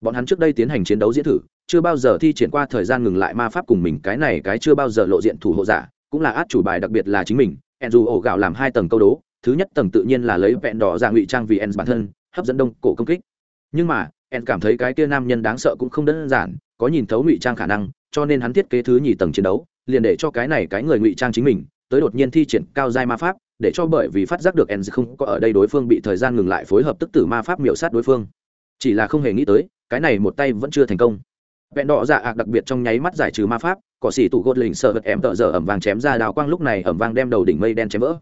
Bọn hắn trước đây tiến hành chiến đấu diễn thử, chưa bao giờ thi triển qua thời gian ngừng lại ma pháp cùng mình, cái này cái chưa bao giờ lộ diện thủ hộ giả, cũng là át chủ bài đặc biệt là chính mình. En dù ổ gạo làm hai tầng câu đố, thứ nhất tầng tự nhiên là lấy vẹn đỏ dạ ngụy trang vì en bản thân, hấp dẫn đông cổ công kích. Nhưng mà, en cảm thấy cái kia nam nhân đáng sợ cũng không đơn giản, có nhìn thấu ngụy trang khả năng, cho nên hắn thiết kế thứ nhì tầng chiến đấu, liền để cho cái này cái người ngụy trang chính mình tới đột nhiên thi triển cao giai ma pháp, để cho bởi vì phát giác được enz không có ở đây đối phương bị thời gian ngừng lại phối hợp tức tử ma pháp miểu sát đối phương. Chỉ là không hề nghĩ tới, cái này một tay vẫn chưa thành công. Vẹn đỏ dạ ạc đặc biệt trong nháy mắt giải trừ ma pháp, cỏ xỉ tụ gột lình sợ vật em tợ giờ ẩm vàng chém ra đào quang lúc này ẩm vàng đem đầu đỉnh mây đen chém vỡ.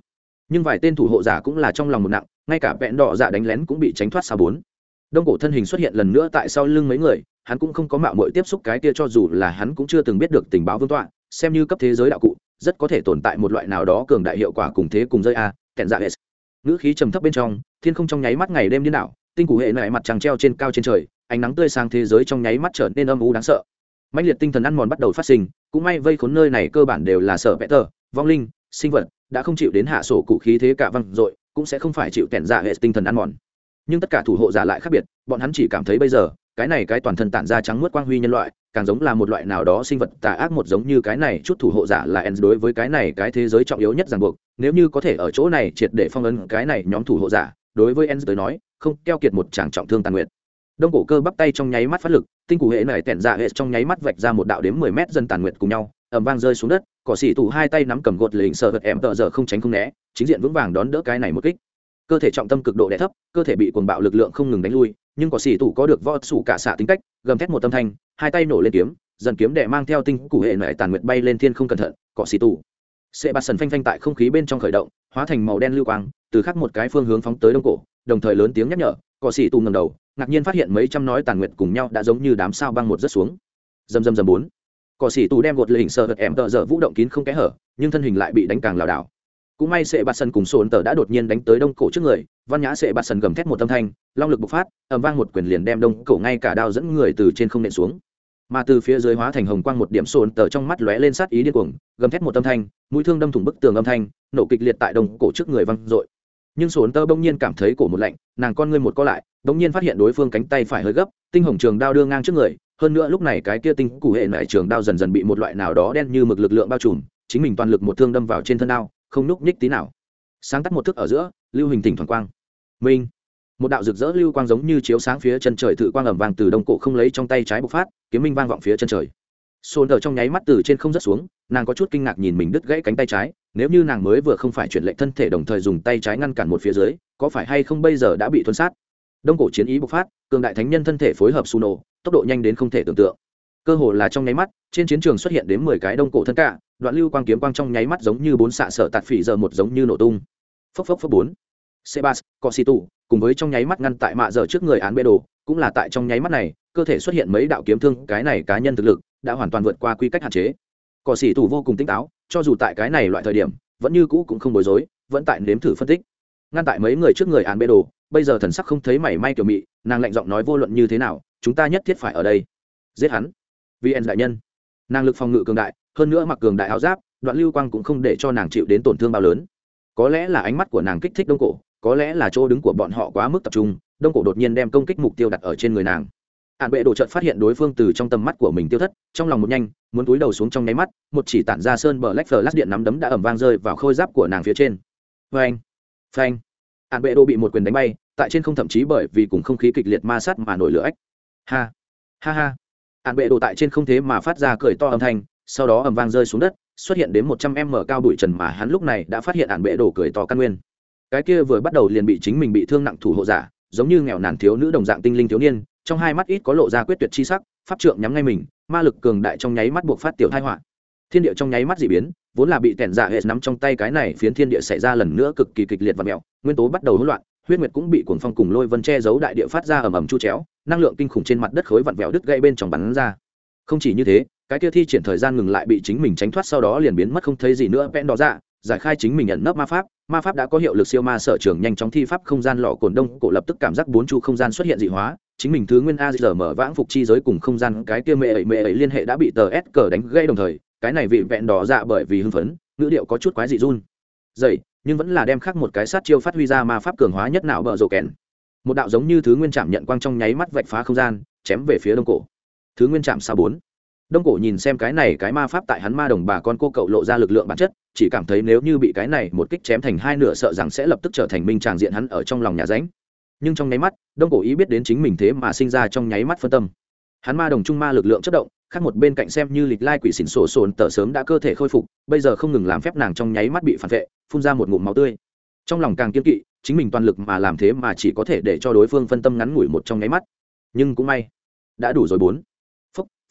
Nhưng vài tên thủ hộ giả cũng là trong lòng một nặng, ngay cả vẹn đỏ dạ đánh lén cũng bị tránh thoát xa bốn. Đông cổ thân hình xuất hiện lần nữa tại sau lưng mấy người, hắn cũng không có mạo mội tiếp xúc cái kia cho dù là hắn cũng chưa từng biết được tình báo vương tọa, xem như cấp thế giới đạo cụ rất có thể tồn tại một loại nào đó cường đại hiệu quả cùng thế cùng rơi a, kẹn dạ s ngữ khí trầm thấp bên trong, thiên không trong nháy mắt ngày đêm điên đảo, tinh cụ hệ nại mặt trăng treo trên cao trên trời, ánh nắng tươi sang thế giới trong nháy mắt trở nên âm u đáng sợ. Mạnh liệt tinh thần ăn mòn bắt đầu phát sinh, cũng may vây khốn nơi này cơ bản đều là sợ vẽ tờ, vong linh, sinh vật, đã không chịu đến hạ sổ cụ khí thế cả văng dội, cũng sẽ không phải chịu kẹn dạ hệ tinh thần ăn mòn. Nhưng tất cả thủ hộ giả lại khác biệt, bọn hắn chỉ cảm thấy bây giờ, cái này cái toàn thân tản ra trắng mướt quang huy nhân loại càng giống là một loại nào đó sinh vật tà ác, một giống như cái này chút thủ hộ giả là end đối với cái này cái thế giới trọng yếu nhất ràng buộc. Nếu như có thể ở chỗ này triệt để phong ấn cái này nhóm thủ hộ giả, đối với end tới nói, không keo kiệt một chàng trọng thương tàn nguyện. Đông cổ cơ bắp tay trong nháy mắt phát lực, tinh cụ hệ này tẹn dạ hệ trong nháy mắt vạch ra một đạo đến mười mét dân tàn nguyện cùng nhau ẩm vang rơi xuống đất, cỏ xỉ tù hai tay nắm cầm gột lình sợ vật em tợ giờ không tránh không né, chính diện vững vàng đón đỡ cái này một kích. Cơ thể trọng tâm cực độ đẻ thấp, cơ thể bị cuồng bạo lực lượng không ngừng đánh lui, nhưng cỏ xỉ tù có được võ sủ cả xạ tính cách, gầm thét một tâm thanh hai tay nổ lên kiếm, dần kiếm đệ mang theo tinh cụ hệ này tàn nguyệt bay lên thiên không cẩn thận cỏ xỉ tù. sẽ bạt sần phanh phanh tại không khí bên trong khởi động, hóa thành màu đen lưu quang, từ khắc một cái phương hướng phóng tới đông cổ, đồng thời lớn tiếng nhắc nhở cỏ xỉ tù ngầm đầu, ngạc nhiên phát hiện mấy trăm nói tàn nguyệt cùng nhau đã giống như đám sao băng một rớt xuống. Dầm dầm dầm bốn. Cỏ xỉ tù đem gột lệ hình sợ vật em tợ dở vũ động kín không kẽ hở, nhưng thân hình lại bị đánh càng lảo đảo. Cũng may sệ bạt sần cùng sồn tờ đã đột nhiên đánh tới đông cổ trước người văn nhã sệ bạt sần gầm thét một tâm thanh, long lực bộc phát ẩm vang một quyền liền đem đông cổ ngay cả đao dẫn người từ trên không nện xuống. Mà từ phía dưới hóa thành hồng quang một điểm sồn tờ trong mắt lóe lên sát ý điên cuồng, gầm thét một tâm thanh, mũi thương đâm thủng bức tường âm thanh, nổ kịch liệt tại đông cổ trước người văng dội. Nhưng sồn tơ bỗng nhiên cảm thấy cổ một lạnh, nàng con ngươi một co lại, bỗng nhiên phát hiện đối phương cánh tay phải hơi gấp, tinh hồng trường đao đưa ngang trước người, hơn nữa lúc này cái kia tinh cụ hệ nại trường đao dần dần bị một loại nào đó đen như mực lực lượng bao trùm, chính mình toàn lực một thương đâm vào trên thân đao, không núc nhích tí nào. Sáng tắt một thức ở giữa lưu hình tỉnh thoảng quang. Minh. Một đạo rực rỡ lưu quang giống như chiếu sáng phía chân trời thự quang ẩm vàng từ đông cổ không lấy trong tay trái bộc phát, kiếm minh vang vọng phía chân trời. Xôn ở trong nháy mắt từ trên không rớt xuống, nàng có chút kinh ngạc nhìn mình đứt gãy cánh tay trái, nếu như nàng mới vừa không phải chuyển lệnh thân thể đồng thời dùng tay trái ngăn cản một phía dưới, có phải hay không bây giờ đã bị thuấn sát? Đông cổ chiến ý bộc phát, cường đại thánh nhân thân thể phối hợp xù nổ tốc độ nhanh đến không thể tưởng tượng. Cơ hồ là trong nháy mắt, trên chiến trường xuất hiện đến mười cái đông cổ thân cả, đoạn lưu quang kiếm quang trong nháy mắt giống như bốn xạ sở tạt phỉ giờ một giống như nổ tung. Phốc phốc phốc bốn sebas cositu cùng với trong nháy mắt ngăn tại mạ giờ trước người án bê đồ, cũng là tại trong nháy mắt này, cơ thể xuất hiện mấy đạo kiếm thương, cái này cá nhân thực lực đã hoàn toàn vượt qua quy cách hạn chế. Cỏ xỉ vô cùng tỉnh táo, cho dù tại cái này loại thời điểm, vẫn như cũ cũng không bối rối, vẫn tại nếm thử phân tích. Ngăn tại mấy người trước người án bê đồ, bây giờ thần sắc không thấy mảy may kiểu mị, nàng lạnh giọng nói vô luận như thế nào, chúng ta nhất thiết phải ở đây. Giết hắn. Vì đại nhân. Nàng lực phòng ngự cường đại, hơn nữa mặc cường đại áo giáp, đoạn lưu quang cũng không để cho nàng chịu đến tổn thương bao lớn. Có lẽ là ánh mắt của nàng kích thích đông cổ có lẽ là chỗ đứng của bọn họ quá mức tập trung, đông cổ đột nhiên đem công kích mục tiêu đặt ở trên người nàng. Ạn bệ đồ trợt phát hiện đối phương từ trong tầm mắt của mình tiêu thất, trong lòng một nhanh, muốn túi đầu xuống trong nháy mắt, một chỉ tản ra sơn bờ lách phờ lát điện nắm đấm đã ẩm vang rơi vào khôi giáp của nàng phía trên. Phanh! Phanh! Ạn bệ đồ bị một quyền đánh bay, tại trên không thậm chí bởi vì cùng không khí kịch liệt ma sát mà nổi lửa ếch ha! Ha ha! Ạn bệ đồ tại trên không thế mà phát ra cười to âm thanh, sau đó ẩm vang rơi xuống đất, xuất hiện đến một trăm em mở cao bụi trần mà hắn lúc này đã phát hiện ạn bệ đồ cười to căn nguyên cái kia vừa bắt đầu liền bị chính mình bị thương nặng thủ hộ giả, giống như nghèo nàn thiếu nữ đồng dạng tinh linh thiếu niên, trong hai mắt ít có lộ ra quyết tuyệt chi sắc, pháp trượng nhắm ngay mình, ma lực cường đại trong nháy mắt buộc phát tiểu thai họa. Thiên địa trong nháy mắt dị biến, vốn là bị tẻn dạ hệ nắm trong tay cái này phiến thiên địa xảy ra lần nữa cực kỳ kịch liệt và mẹo, nguyên tố bắt đầu hỗn loạn, huyết nguyệt cũng bị cuồng phong cùng lôi vân che giấu đại địa phát ra ầm ầm chu chéo, năng lượng kinh khủng trên mặt đất khối vặn vẹo đứt gãy bên trong bắn ra. Không chỉ như thế, cái kia thi triển thời gian ngừng lại bị chính mình tránh thoát sau đó liền biến mất không thấy gì nữa vẽn đó ra dạ, giải khai chính mình nhận nấp ma pháp ma pháp đã có hiệu lực siêu ma sở trường nhanh chóng thi pháp không gian lọ cồn đông, cổ lập tức cảm giác bốn chu không gian xuất hiện dị hóa, chính mình thứ nguyên a giờ mở vãng phục chi giới cùng không gian, cái kia mẹ ấy mẹ ấy liên hệ đã bị tờ s cờ đánh gây đồng thời, cái này vị vẹn đỏ dạ bởi vì hưng phấn, ngữ điệu có chút quái dị run. Dậy, nhưng vẫn là đem khác một cái sát chiêu phát huy ra ma pháp cường hóa nhất nào bờ rổ kèn. Một đạo giống như thứ nguyên chạm nhận quang trong nháy mắt vạch phá không gian, chém về phía đông cổ. Thứ nguyên chạm xa bốn đông cổ nhìn xem cái này cái ma pháp tại hắn ma đồng bà con cô cậu lộ ra lực lượng bản chất, chỉ cảm thấy nếu như bị cái này một kích chém thành hai nửa sợ rằng sẽ lập tức trở thành minh tràng diện hắn ở trong lòng nhà ránh. Nhưng trong nháy mắt, đông cổ ý biết đến chính mình thế mà sinh ra trong nháy mắt phân tâm. Hắn ma đồng trung ma lực lượng chất động, khác một bên cạnh xem như lịch lai quỷ xỉn sổ sồn tờ sớm đã cơ thể khôi phục, bây giờ không ngừng làm phép nàng trong nháy mắt bị phản vệ, phun ra một ngụm máu tươi. Trong lòng càng kiên kỵ, chính mình toàn lực mà làm thế mà chỉ có thể để cho đối phương phân tâm ngắn ngủi một trong nháy mắt. Nhưng cũng may, đã đủ rồi bốn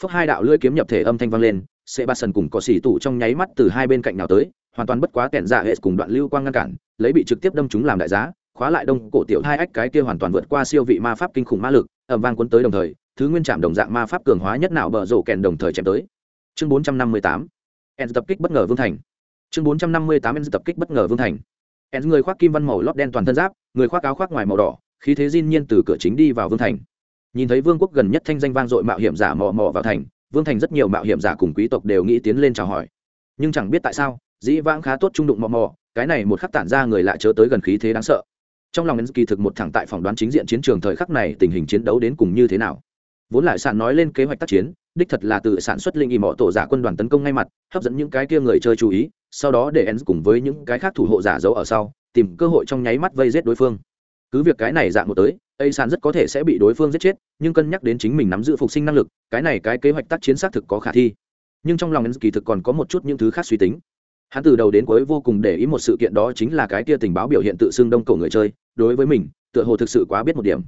phúc hai đạo lưỡi kiếm nhập thể âm thanh vang lên sẽ ba sần cùng có xỉ tủ trong nháy mắt từ hai bên cạnh nào tới, hoàn toàn bất quá kẹn dạ hệ cùng đoạn lưu quang ngăn cản, lấy bị trực tiếp đâm chúng làm đại giá, khóa lại đông cổ tiểu hai ách cái kia hoàn toàn vượt qua siêu vị ma pháp kinh khủng ma lực ẩm vang cuốn tới đồng thời, thứ nguyên chạm đồng dạng ma pháp cường hóa nhất nào bờ rổ kèn đồng thời chém tới. Chương bốn trăm năm mươi tám en tập kích bất ngờ vương thành. Chương bốn trăm năm mươi tám en tập kích bất ngờ vương thành. En người khoác kim văn màu lót đen toàn thân giáp, người khoác áo khoác ngoài màu đỏ, khí thế diên nhiên từ cửa chính đi vào vương thành nhìn thấy vương quốc gần nhất thanh danh vang dội mạo hiểm giả mò mò vào thành, vương thành rất nhiều mạo hiểm giả cùng quý tộc đều nghĩ tiến lên chào hỏi. Nhưng chẳng biết tại sao, dĩ vãng khá tốt trung đụng mò mò, cái này một khắc tản ra người lạ chớ tới gần khí thế đáng sợ. Trong lòng kỳ thực một thẳng tại phỏng đoán chính diện chiến trường thời khắc này tình hình chiến đấu đến cùng như thế nào. Vốn lại sản nói lên kế hoạch tác chiến, đích thật là tự sản xuất linh y mọ tổ giả quân đoàn tấn công ngay mặt, hấp dẫn những cái kia người chơi chú ý, sau đó để ens cùng với những cái khác thủ hộ giả giấu ở sau, tìm cơ hội trong nháy mắt vây giết đối phương cứ việc cái này dạng một tới, a San rất có thể sẽ bị đối phương giết chết, nhưng cân nhắc đến chính mình nắm giữ phục sinh năng lực, cái này cái kế hoạch tác chiến xác thực có khả thi. Nhưng trong lòng ens kỳ thực còn có một chút những thứ khác suy tính. Hắn từ đầu đến cuối vô cùng để ý một sự kiện đó chính là cái kia tình báo biểu hiện tự xưng đông cổ người chơi, đối với mình, tựa hồ thực sự quá biết một điểm.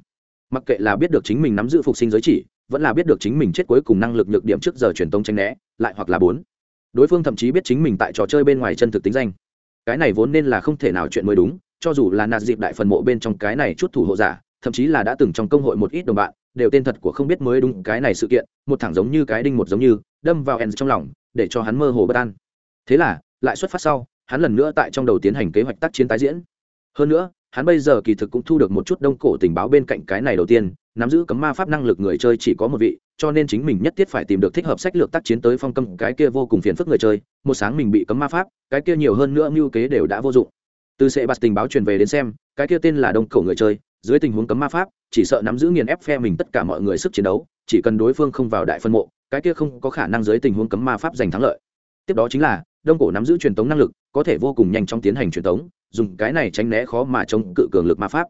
Mặc kệ là biết được chính mình nắm giữ phục sinh giới chỉ, vẫn là biết được chính mình chết cuối cùng năng lực nhược điểm trước giờ truyền tông tranh né, lại hoặc là bốn. Đối phương thậm chí biết chính mình tại trò chơi bên ngoài chân thực tính danh. Cái này vốn nên là không thể nào chuyện mới đúng cho dù là nạt dịp đại phần mộ bên trong cái này chút thủ hộ giả, thậm chí là đã từng trong công hội một ít đồng bạn, đều tên thật của không biết mới đúng cái này sự kiện, một thẳng giống như cái đinh một giống như, đâm vào ens trong lòng, để cho hắn mơ hồ bất an. Thế là, lại xuất phát sau, hắn lần nữa tại trong đầu tiến hành kế hoạch tác chiến tái diễn. Hơn nữa, hắn bây giờ kỳ thực cũng thu được một chút đông cổ tình báo bên cạnh cái này đầu tiên, nắm giữ cấm ma pháp năng lực người chơi chỉ có một vị, cho nên chính mình nhất thiết phải tìm được thích hợp sách lược tác chiến tới phong cầm cái kia vô cùng phiền phức người chơi, một sáng mình bị cấm ma pháp, cái kia nhiều hơn nữa mưu kế đều đã vô dụng từ sệ bạt tình báo truyền về đến xem, cái kia tên là đông cổ người chơi, dưới tình huống cấm ma pháp, chỉ sợ nắm giữ nghiền ép phe mình tất cả mọi người sức chiến đấu, chỉ cần đối phương không vào đại phân mộ, cái kia không có khả năng dưới tình huống cấm ma pháp giành thắng lợi. Tiếp đó chính là, đông cổ nắm giữ truyền tống năng lực, có thể vô cùng nhanh trong tiến hành truyền tống, dùng cái này tránh né khó mà chống cự cường lực ma pháp.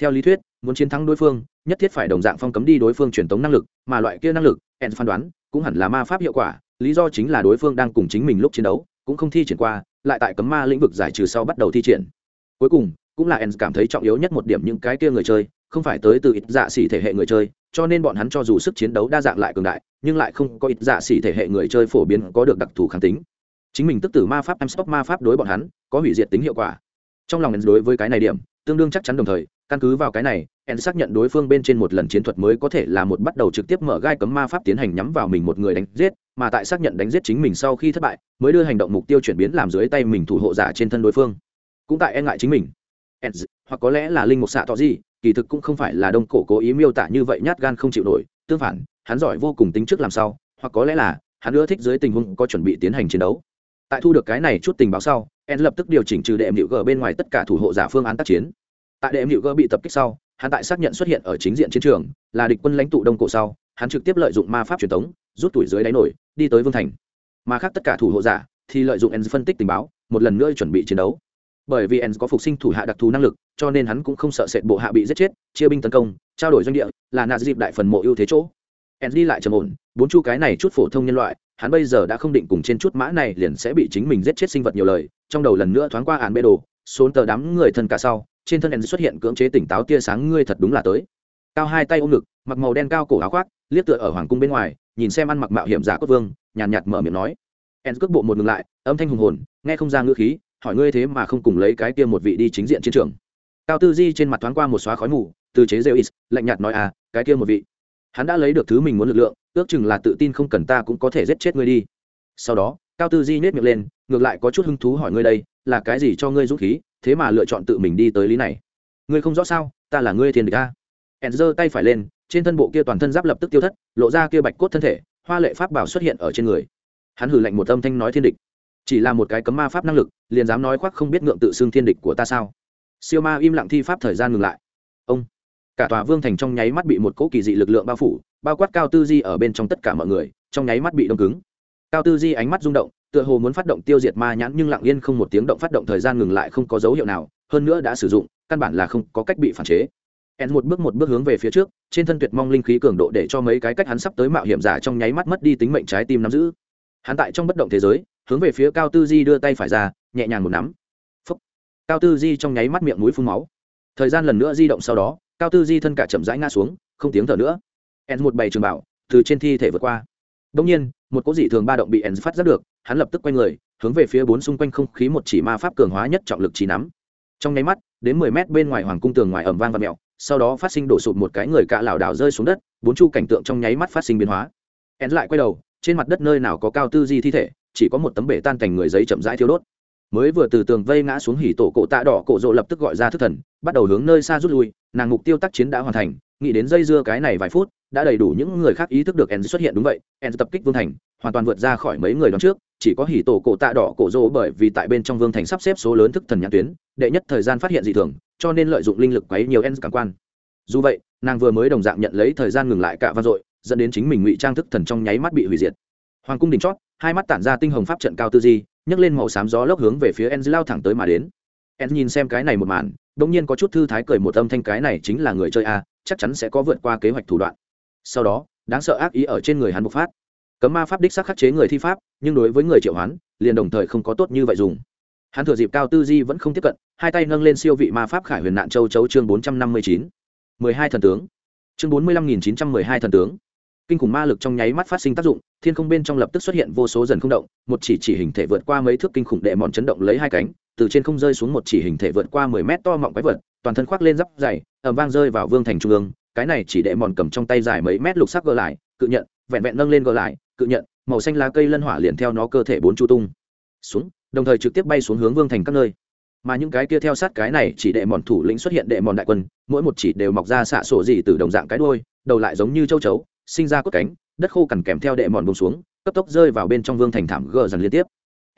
Theo lý thuyết, muốn chiến thắng đối phương, nhất thiết phải đồng dạng phong cấm đi đối phương truyền tống năng lực, mà loại kia năng lực en phán đoán, cũng hẳn là ma pháp hiệu quả, lý do chính là đối phương đang cùng chính mình lúc chiến đấu, cũng không thi triển qua lại tại cấm ma lĩnh vực giải trừ sau bắt đầu thi triển. Cuối cùng, cũng là en cảm thấy trọng yếu nhất một điểm những cái kia người chơi, không phải tới từ ít dạ xỉ thể hệ người chơi, cho nên bọn hắn cho dù sức chiến đấu đa dạng lại cường đại, nhưng lại không có ít dạ xỉ thể hệ người chơi phổ biến có được đặc thù kháng tính. Chính mình tức tử ma pháp, em stop ma pháp đối bọn hắn có hủy diệt tính hiệu quả. Trong lòng en đối với cái này điểm, tương đương chắc chắn đồng thời, căn cứ vào cái này en xác nhận đối phương bên trên một lần chiến thuật mới có thể là một bắt đầu trực tiếp mở gai cấm ma pháp tiến hành nhắm vào mình một người đánh giết, mà tại xác nhận đánh giết chính mình sau khi thất bại, mới đưa hành động mục tiêu chuyển biến làm dưới tay mình thủ hộ giả trên thân đối phương. Cũng tại e ngại chính mình. En hoặc có lẽ là linh mục xạ tỏ gì, kỳ thực cũng không phải là đông cổ cố ý miêu tả như vậy nhát gan không chịu nổi, tương phản, hắn giỏi vô cùng tính trước làm sao hoặc có lẽ là, hắn ưa thích dưới tình huống có chuẩn bị tiến hành chiến đấu. Tại thu được cái này chút tình báo sau, en lập tức điều chỉnh trừ đệm hiệu g bên ngoài tất cả thủ hộ giả phương án tác chiến. Tại đệm hiệu g bị tập kích sau hắn tại xác nhận xuất hiện ở chính diện chiến trường, là địch quân lãnh tụ đông cổ sau, hắn trực tiếp lợi dụng ma pháp truyền thống rút tuổi dưới đáy nổi, đi tới vương thành. Mà khác tất cả thủ hộ giả, thì lợi dụng Enz phân tích tình báo, một lần nữa chuẩn bị chiến đấu. Bởi vì Enz có phục sinh thủ hạ đặc thù năng lực, cho nên hắn cũng không sợ sệt bộ hạ bị giết chết, chia binh tấn công, trao đổi doanh địa, là nạ dịp đại phần mộ ưu thế chỗ. Enz đi lại trầm ổn, bốn chu cái này chút phổ thông nhân loại, hắn bây giờ đã không định cùng trên chút mã này liền sẽ bị chính mình giết chết sinh vật nhiều lời, trong đầu lần nữa thoáng qua án bê đồ, xuống tờ đám người thân cả sau trên thân en xuất hiện cưỡng chế tỉnh táo tia sáng ngươi thật đúng là tới. Cao hai tay ôm ngực, mặc màu đen cao cổ áo khoác, liếc tựa ở hoàng cung bên ngoài, nhìn xem ăn mặc mạo hiểm giả cốt vương, nhàn nhạt mở miệng nói. En cước bộ một ngừng lại, âm thanh hùng hồn, nghe không ra ngữ khí, hỏi ngươi thế mà không cùng lấy cái kia một vị đi chính diện chiến trường. Cao tư di trên mặt thoáng qua một xóa khói mù, từ chế rêu is, lạnh nhạt nói à cái kia một vị. Hắn đã lấy được thứ mình muốn lực lượng, ước chừng là tự tin không cần ta cũng có thể giết chết ngươi đi. Sau đó, cao tư di nhét miệng lên, ngược lại có chút hứng thú hỏi ngươi đây, là cái gì cho ngươi dũng khí? Thế mà lựa chọn tự mình đi tới lý này. Ngươi không rõ sao, ta là ngươi thiên địch a. Hẹn giơ tay phải lên, trên thân bộ kia toàn thân giáp lập tức tiêu thất, lộ ra kia bạch cốt thân thể, hoa lệ pháp bảo xuất hiện ở trên người. Hắn hử lạnh một âm thanh nói thiên địch. Chỉ là một cái cấm ma pháp năng lực, liền dám nói khoác không biết ngượng tự xưng thiên địch của ta sao? Siêu ma im lặng thi pháp thời gian ngừng lại. Ông. Cả tòa vương thành trong nháy mắt bị một cỗ kỳ dị lực lượng bao phủ, bao quát cao tư di ở bên trong tất cả mọi người, trong nháy mắt bị đông cứng. Cao tư di ánh mắt rung động tựa hồ muốn phát động tiêu diệt ma nhãn nhưng lặng yên không một tiếng động phát động thời gian ngừng lại không có dấu hiệu nào, hơn nữa đã sử dụng, căn bản là không có cách bị phản chế. En một bước một bước hướng về phía trước, trên thân tuyệt mong linh khí cường độ để cho mấy cái cách hắn sắp tới mạo hiểm giả trong nháy mắt mất đi tính mệnh trái tim nắm giữ. Hắn tại trong bất động thế giới, hướng về phía cao tư di đưa tay phải ra, nhẹ nhàng một nắm. Cao tư di trong nháy mắt miệng mũi phun máu. Thời gian lần nữa di động sau đó, cao tư di thân cả chậm rãi ngã xuống, không tiếng thở nữa. En một bày trường bảo, từ trên thi thể vượt qua. Đông nhiên, một cỗ dị thường ba động bị en phát giác được hắn lập tức quay người, hướng về phía bốn xung quanh không khí một chỉ ma pháp cường hóa nhất trọng lực chỉ nắm. Trong nháy mắt, đến mười mét bên ngoài hoàng cung tường ngoài ẩm vang và mẹo, sau đó phát sinh đổ sụp một cái người cạ lảo đảo rơi xuống đất, bốn chu cảnh tượng trong nháy mắt phát sinh biến hóa. Én lại quay đầu, trên mặt đất nơi nào có cao tư di thi thể, chỉ có một tấm bể tan thành người giấy chậm rãi thiêu đốt. Mới vừa từ tường vây ngã xuống hỉ tổ cổ tạ đỏ cổ rộ lập tức gọi ra thức thần, bắt đầu hướng nơi xa rút lui, nàng mục tiêu tác chiến đã hoàn thành, nghĩ đến dây dưa cái này vài phút, đã đầy đủ những người khác ý thức được en xuất hiện đúng vậy en tập kích vương thành, hoàn toàn vượt ra khỏi mấy người đón trước chỉ có hỉ tổ cổ tạ đỏ cổ rỗ bởi vì tại bên trong vương thành sắp xếp số lớn thức thần nhãn tuyến, đệ nhất thời gian phát hiện dị thường, cho nên lợi dụng linh lực quấy nhiều en cảm quan. Dù vậy, nàng vừa mới đồng dạng nhận lấy thời gian ngừng lại cả vang dội, dẫn đến chính mình ngụy trang thức thần trong nháy mắt bị hủy diệt. Hoàng cung đỉnh chót, hai mắt tản ra tinh hồng pháp trận cao tư di, nhấc lên màu xám gió lốc hướng về phía en lao thẳng tới mà đến. En nhìn xem cái này một màn đống nhiên có chút thư thái cười một âm thanh cái này chính là người chơi a, chắc chắn sẽ có vượt qua kế hoạch thủ đoạn. Sau đó, đáng sợ ác ý ở trên người hắn bộc phát cấm ma pháp đích sắc khắc chế người thi pháp, nhưng đối với người triệu hoán, liền đồng thời không có tốt như vậy dùng. Hắn thừa dịp cao tư di vẫn không tiếp cận, hai tay nâng lên siêu vị ma pháp khải huyền nạn châu chấu chương bốn trăm năm mươi chín. mười hai thần tướng. Chương bốn mươi lăm nghìn chín trăm mười hai thần tướng. Kinh khủng ma lực trong nháy mắt phát sinh tác dụng, thiên không bên trong lập tức xuất hiện vô số dần không động, một chỉ chỉ hình thể vượt qua mấy thước kinh khủng đệ mòn chấn động lấy hai cánh, từ trên không rơi xuống một chỉ hình thể vượt qua mười mét to mọng quái vật, toàn thân khoác lên giáp dày ẩm vang rơi vào vương thành trung ương, cái này chỉ đệ mòn cầm trong tay dài mấy mét lục sắc gỡ lại, cự nhận vẹn vẹn nâng lên gỡ lại, cự nhận, màu xanh lá cây lân hỏa liền theo nó cơ thể bốn chu tung. Xuống, đồng thời trực tiếp bay xuống hướng vương thành các nơi. Mà những cái kia theo sát cái này chỉ đệ mòn thủ lĩnh xuất hiện đệ mòn đại quân, mỗi một chỉ đều mọc ra xạ sổ gì từ đồng dạng cái đôi đầu lại giống như châu chấu, sinh ra cốt cánh, đất khô cằn kèm theo đệ mòn bông xuống, cấp tốc rơi vào bên trong vương thành thảm gờ dần liên tiếp.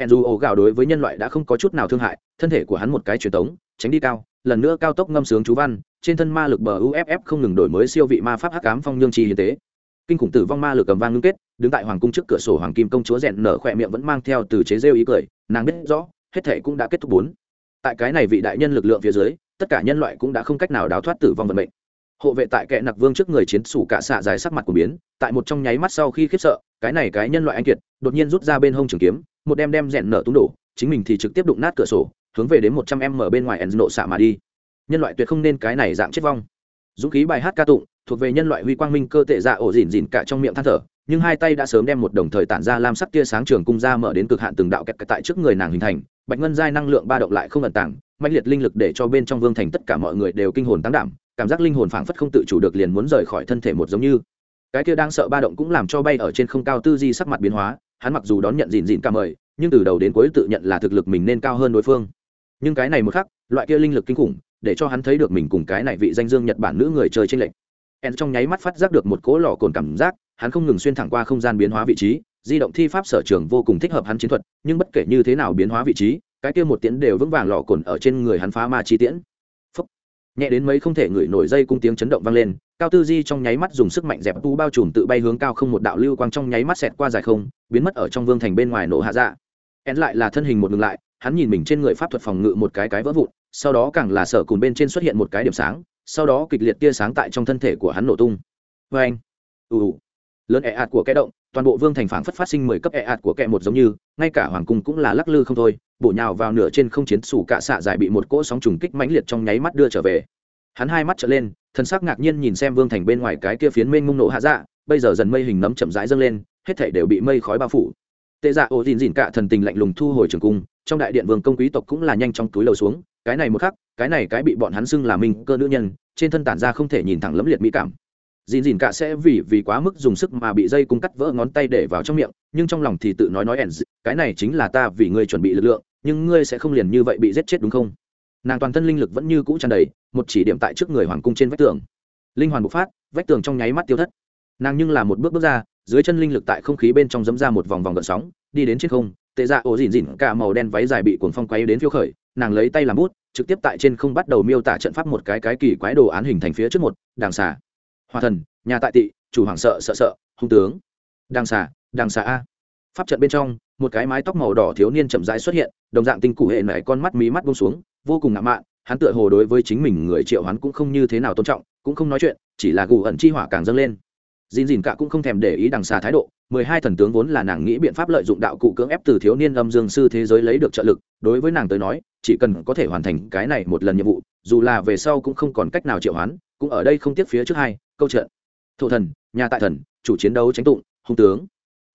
Enzu ổ gạo đối với nhân loại đã không có chút nào thương hại, thân thể của hắn một cái truyền tống, tránh đi cao, lần nữa cao tốc ngâm sướng chú văn, trên thân ma lực bờ uff không ngừng đổi mới siêu vị ma pháp hắc ám phong nhương chi hiến tế kinh khủng tử vong ma lực cầm vang ngưng kết, đứng tại hoàng cung trước cửa sổ hoàng kim công chúa rèn nở khỏe miệng vẫn mang theo từ chế rêu ý cười, nàng biết rõ, hết thể cũng đã kết thúc bốn. Tại cái này vị đại nhân lực lượng phía dưới, tất cả nhân loại cũng đã không cách nào đào thoát tử vong vận mệnh. Hộ vệ tại kệ nặc vương trước người chiến sủ cả xạ dài sắc mặt của biến, tại một trong nháy mắt sau khi khiếp sợ, cái này cái nhân loại anh kiệt, đột nhiên rút ra bên hông trường kiếm, một đem đem rèn nở tung đổ, chính mình thì trực tiếp đụng nát cửa sổ, hướng về đến một trăm em mở bên ngoài ẩn nộ xạ mà đi. Nhân loại tuyệt không nên cái này dạng chết vong dũng khí bài hát ca tụng, thuộc về nhân loại huy quang minh cơ tệ dạ ổ dỉn dỉn cả trong miệng than thở, nhưng hai tay đã sớm đem một đồng thời tản ra lam sắc tia sáng trường cung ra mở đến cực hạn từng đạo kẹt tại trước người nàng hình thành, bạch ngân giai năng lượng ba động lại không ẩn tàng mạnh liệt linh lực để cho bên trong vương thành tất cả mọi người đều kinh hồn tăng đảm, cảm giác linh hồn phảng phất không tự chủ được liền muốn rời khỏi thân thể một giống như. Cái kia đang sợ ba động cũng làm cho bay ở trên không cao tư di sắc mặt biến hóa, hắn mặc dù đón nhận dìn dìn cả mời, nhưng từ đầu đến cuối tự nhận là thực lực mình nên cao hơn đối phương. Nhưng cái này một khắc, loại kia linh lực kinh khủng để cho hắn thấy được mình cùng cái này vị danh dương nhật bản nữ người chơi trên lệnh en trong nháy mắt phát giác được một cỗ lò cồn cảm giác, hắn không ngừng xuyên thẳng qua không gian biến hóa vị trí, di động thi pháp sở trường vô cùng thích hợp hắn chiến thuật, nhưng bất kể như thế nào biến hóa vị trí, cái kia một tiễn đều vững vàng lò cồn ở trên người hắn phá ma chi tiễn. Phúc. nhẹ đến mấy không thể ngửi nổi dây cung tiếng chấn động vang lên, cao tư di trong nháy mắt dùng sức mạnh dẹp tu bao trùm tự bay hướng cao không một đạo lưu quang trong nháy mắt xẹt qua dài không, biến mất ở trong vương thành bên ngoài nổ hạ dạ. En lại là thân hình một ngừng lại, hắn nhìn mình trên người pháp thuật phòng ngự một cái cái vỡ vụn sau đó càng là sở cùn bên trên xuất hiện một cái điểm sáng, sau đó kịch liệt tia sáng tại trong thân thể của hắn nổ tung. Vê anh, ù ù. Lớn ẹ ạt của kẽ động, toàn bộ vương thành phản phất phát sinh mười cấp ẹ ạt của kẽ một giống như, ngay cả hoàng cung cũng là lắc lư không thôi, bổ nhào vào nửa trên không chiến sủ cạ xạ dài bị một cỗ sóng trùng kích mãnh liệt trong nháy mắt đưa trở về. Hắn hai mắt trở lên thân sắc ngạc nhiên nhìn xem vương thành bên ngoài cái kia phiến mênh mông nổ hạ dạ bây giờ dần mây hình nấm chậm rãi dâng lên, hết thể đều bị mây khói bao phủ. Tệ dạ ô dìn dìn cả thần tình lạnh lùng thu hồi trường cung, trong đại điện vương công quý tộc cũng là nhanh trong túi lầu xuống cái này một khắc, cái này cái bị bọn hắn xưng là minh cơ nữ nhân, trên thân tản ra không thể nhìn thẳng lẫm liệt mỹ cảm. Dìn dìn cả sẽ vì vì quá mức dùng sức mà bị dây cung cắt vỡ ngón tay để vào trong miệng, nhưng trong lòng thì tự nói nói ẻn cái này chính là ta vì ngươi chuẩn bị lực lượng, nhưng ngươi sẽ không liền như vậy bị giết chết đúng không? Nàng toàn thân linh lực vẫn như cũ tràn đầy, một chỉ điểm tại trước người hoàng cung trên vách tường. Linh hoàn bộc phát, vách tường trong nháy mắt tiêu thất. Nàng nhưng là một bước bước ra, dưới chân linh lực tại không khí bên trong dấm ra một vòng vòng gợn sóng, đi đến trên không, tệ dạ ổ dìn dìn cả màu đen váy dài bị cuồng phong quay đến phiêu khởi, nàng lấy tay làm bút trực tiếp tại trên không bắt đầu miêu tả trận pháp một cái cái kỳ quái đồ án hình thành phía trước một đàng xà. Hòa thần, nhà tại tị, chủ hoàng sợ sợ sợ, hung tướng. Đàng xà đàng xà a. Pháp trận bên trong, một cái mái tóc màu đỏ thiếu niên chậm rãi xuất hiện, đồng dạng tinh cụ hệ nảy con mắt mí mắt bông xuống, vô cùng ngạo mạn, hắn tựa hồ đối với chính mình người triệu hắn cũng không như thế nào tôn trọng, cũng không nói chuyện, chỉ là gù ẩn chi hỏa càng dâng lên. Dìn dìn cả cũng không thèm để ý đằng xà thái độ, mười hai thần tướng vốn là nàng nghĩ biện pháp lợi dụng đạo cụ cưỡng ép từ thiếu niên âm dương sư thế giới lấy được trợ lực, đối với nàng tới nói chỉ cần có thể hoàn thành cái này một lần nhiệm vụ, dù là về sau cũng không còn cách nào triệu hoán, cũng ở đây không tiếc phía trước hai, câu trận. Thổ thần, nhà tại thần, chủ chiến đấu tránh tụng, hung tướng.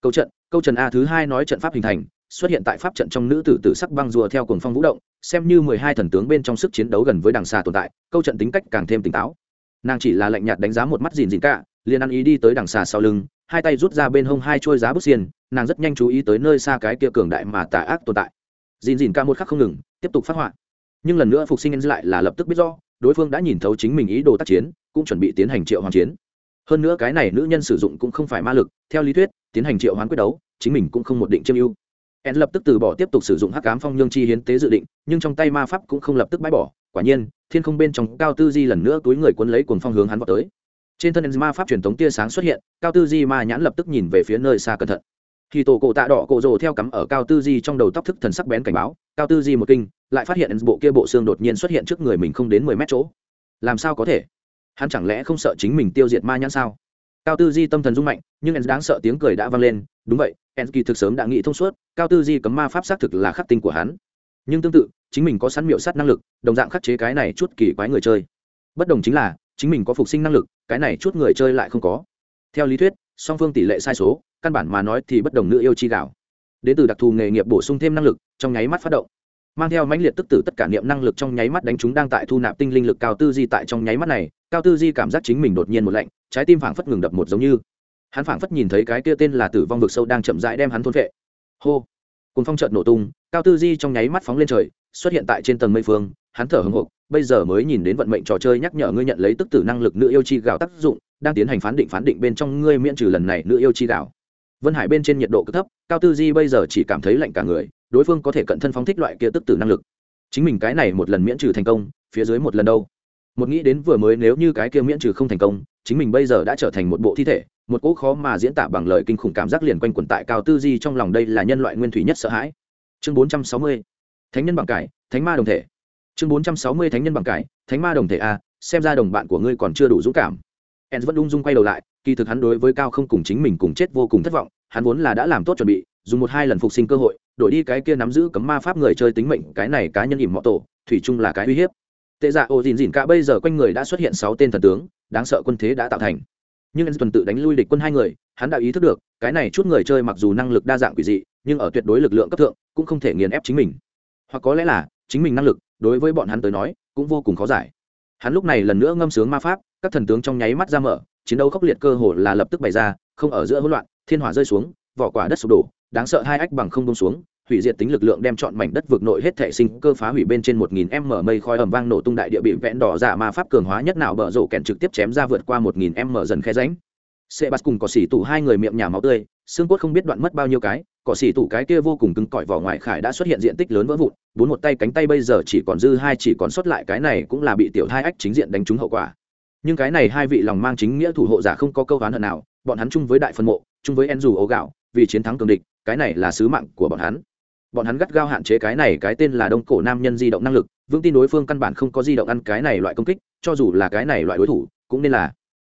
Câu trận, câu trần a thứ hai nói trận pháp hình thành, xuất hiện tại pháp trận trong nữ tử tử sắc băng rùa theo cuồng phong vũ động, xem như mười hai thần tướng bên trong sức chiến đấu gần với đằng xa tồn tại, câu trận tính cách càng thêm tỉnh táo. Nàng chỉ là lạnh nhạt đánh giá một mắt dìn dìn cả, liền ăn ý đi tới đằng xa sau lưng, hai tay rút ra bên hông hai trôi giá bước xiên, nàng rất nhanh chú ý tới nơi xa cái kia cường đại mà tà ác tồn tại dìn dìn ca một khắc không ngừng, tiếp tục phát họa. Nhưng lần nữa phục sinh lại là lập tức biết do đối phương đã nhìn thấu chính mình ý đồ tác chiến, cũng chuẩn bị tiến hành triệu hoàn chiến. Hơn nữa cái này nữ nhân sử dụng cũng không phải ma lực, theo lý thuyết, tiến hành triệu hoán quyết đấu, chính mình cũng không một định chiêm ưu. En lập tức từ bỏ tiếp tục sử dụng hắc ám phong nhương chi hiến tế dự định, nhưng trong tay ma pháp cũng không lập tức bãi bỏ, quả nhiên, thiên không bên trong cao tư di lần nữa túi người quân lấy cuồng phong hướng hắn vào tới. Trên thân ma pháp truyền thống tia sáng xuất hiện, cao tư di ma nhãn lập tức nhìn về phía nơi xa cẩn thận khi tổ cổ tạ đỏ cổ rồ theo cắm ở cao tư di trong đầu tóc thức thần sắc bén cảnh báo, cao tư di một kinh, lại phát hiện bộ kia bộ xương đột nhiên xuất hiện trước người mình không đến mười mét chỗ. Làm sao có thể? Hắn chẳng lẽ không sợ chính mình tiêu diệt ma nhãn sao? Cao tư di tâm thần rung mạnh, nhưng ens đáng sợ tiếng cười đã vang lên, đúng vậy ens kỳ thực sớm đã nghĩ thông suốt, cao tư di cấm ma pháp xác thực là khắc tinh của hắn. Nhưng tương tự, chính mình có sẵn miệu sát năng lực, đồng dạng khắc chế cái này chút kỳ quái người chơi. Bất đồng chính là, chính mình có phục sinh năng lực, cái này chút người chơi lại không có. Theo lý thuyết, song phương tỷ lệ sai số căn bản mà nói thì bất đồng nữ yêu chi gạo. Đến từ đặc thù nghề nghiệp bổ sung thêm năng lực, trong nháy mắt phát động. Mang theo mãnh liệt tức tử tất cả niệm năng lực trong nháy mắt đánh chúng đang tại thu nạp tinh linh lực cao tư di tại trong nháy mắt này, cao tư di cảm giác chính mình đột nhiên một lạnh, trái tim phảng phất ngừng đập một giống như. Hắn phảng phất nhìn thấy cái kia tên là tử vong vực sâu đang chậm rãi đem hắn thôn vệ hô! Cùng phong trợn nổ tung, cao tư di trong nháy mắt phóng lên trời, xuất hiện tại trên tầng mây phương, hắn thở hồng hộc, bây giờ mới nhìn đến vận mệnh trò chơi nhắc nhở ngươi nhận lấy tức tử năng lực nữ yêu chi gạo tác dụng, đang tiến hành phán định phán định bên trong ngươi miễn trừ lần này nữ yêu chi gạo vân hải bên trên nhiệt độ cực thấp, cao tư di bây giờ chỉ cảm thấy lạnh cả người, đối phương có thể cận thân phóng thích loại kia tức tử năng lực. Chính mình cái này một lần miễn trừ thành công, phía dưới một lần đâu? Một nghĩ đến vừa mới nếu như cái kia miễn trừ không thành công, chính mình bây giờ đã trở thành một bộ thi thể, một cỗ khó mà diễn tả bằng lời kinh khủng cảm giác liền quanh quẩn tại cao tư di trong lòng đây là nhân loại nguyên thủy nhất sợ hãi. Chương bốn trăm sáu mươi, thánh nhân bằng cải, thánh ma đồng thể. Chương bốn trăm sáu mươi, thánh nhân bằng cải, thánh ma đồng thể a xem ra đồng bạn của ngươi còn chưa đủ dũng cảm. En vẫn ung dung quay đầu lại kỳ thực hắn đối với cao không cùng chính mình cùng chết vô cùng thất vọng, hắn vốn là đã làm tốt chuẩn bị, dùng một hai lần phục sinh cơ hội, đổi đi cái kia nắm giữ cấm ma pháp người chơi tính mệnh, cái này cá nhân ỉm mọ tổ, thủy chung là cái uy hiếp. Tệ dạ ô dìn dìn cả bây giờ quanh người đã xuất hiện sáu tên thần tướng, đáng sợ quân thế đã tạo thành. Nhưng anh tuần tự đánh lui địch quân hai người, hắn đã ý thức được, cái này chút người chơi mặc dù năng lực đa dạng quỷ dị, nhưng ở tuyệt đối lực lượng cấp thượng, cũng không thể nghiền ép chính mình. Hoặc có lẽ là, chính mình năng lực, đối với bọn hắn tới nói, cũng vô cùng khó giải. Hắn lúc này lần nữa ngâm sướng ma pháp, các thần tướng trong nháy mắt ra mở chiến đấu khốc liệt cơ hồ là lập tức bày ra, không ở giữa hỗn loạn, thiên hỏa rơi xuống, vỏ quả đất sụp đổ, đáng sợ hai ách bằng không bông xuống, hủy diệt tính lực lượng đem chọn mảnh đất vực nội hết thể sinh cơ phá hủy bên trên một nghìn m mây khói ầm vang nổ tung đại địa bị vẽn đỏ giả ma pháp cường hóa nhất nào bở rổ kèn trực tiếp chém ra vượt qua một nghìn m dần khe ránh sẽ bắt cùng cỏ xỉ tủ hai người miệng nhà máu tươi, xương cốt không biết đoạn mất bao nhiêu cái, cỏ xỉ tủ cái kia vô cùng cứng cỏi vỏ ngoài khải đã xuất hiện diện tích lớn vỡ vụn, bốn một tay cánh tay bây giờ chỉ còn dư hai chỉ còn sót lại cái này cũng là bị tiểu hai ách chính diện đánh trúng hậu quả nhưng cái này hai vị lòng mang chính nghĩa thủ hộ giả không có câu oán hận nào, bọn hắn chung với đại phân mộ, chung với en dù ố gạo, vì chiến thắng cường địch, cái này là sứ mạng của bọn hắn. Bọn hắn gắt gao hạn chế cái này cái tên là đông cổ nam nhân di động năng lực, vững tin đối phương căn bản không có di động ăn cái này loại công kích, cho dù là cái này loại đối thủ, cũng nên là.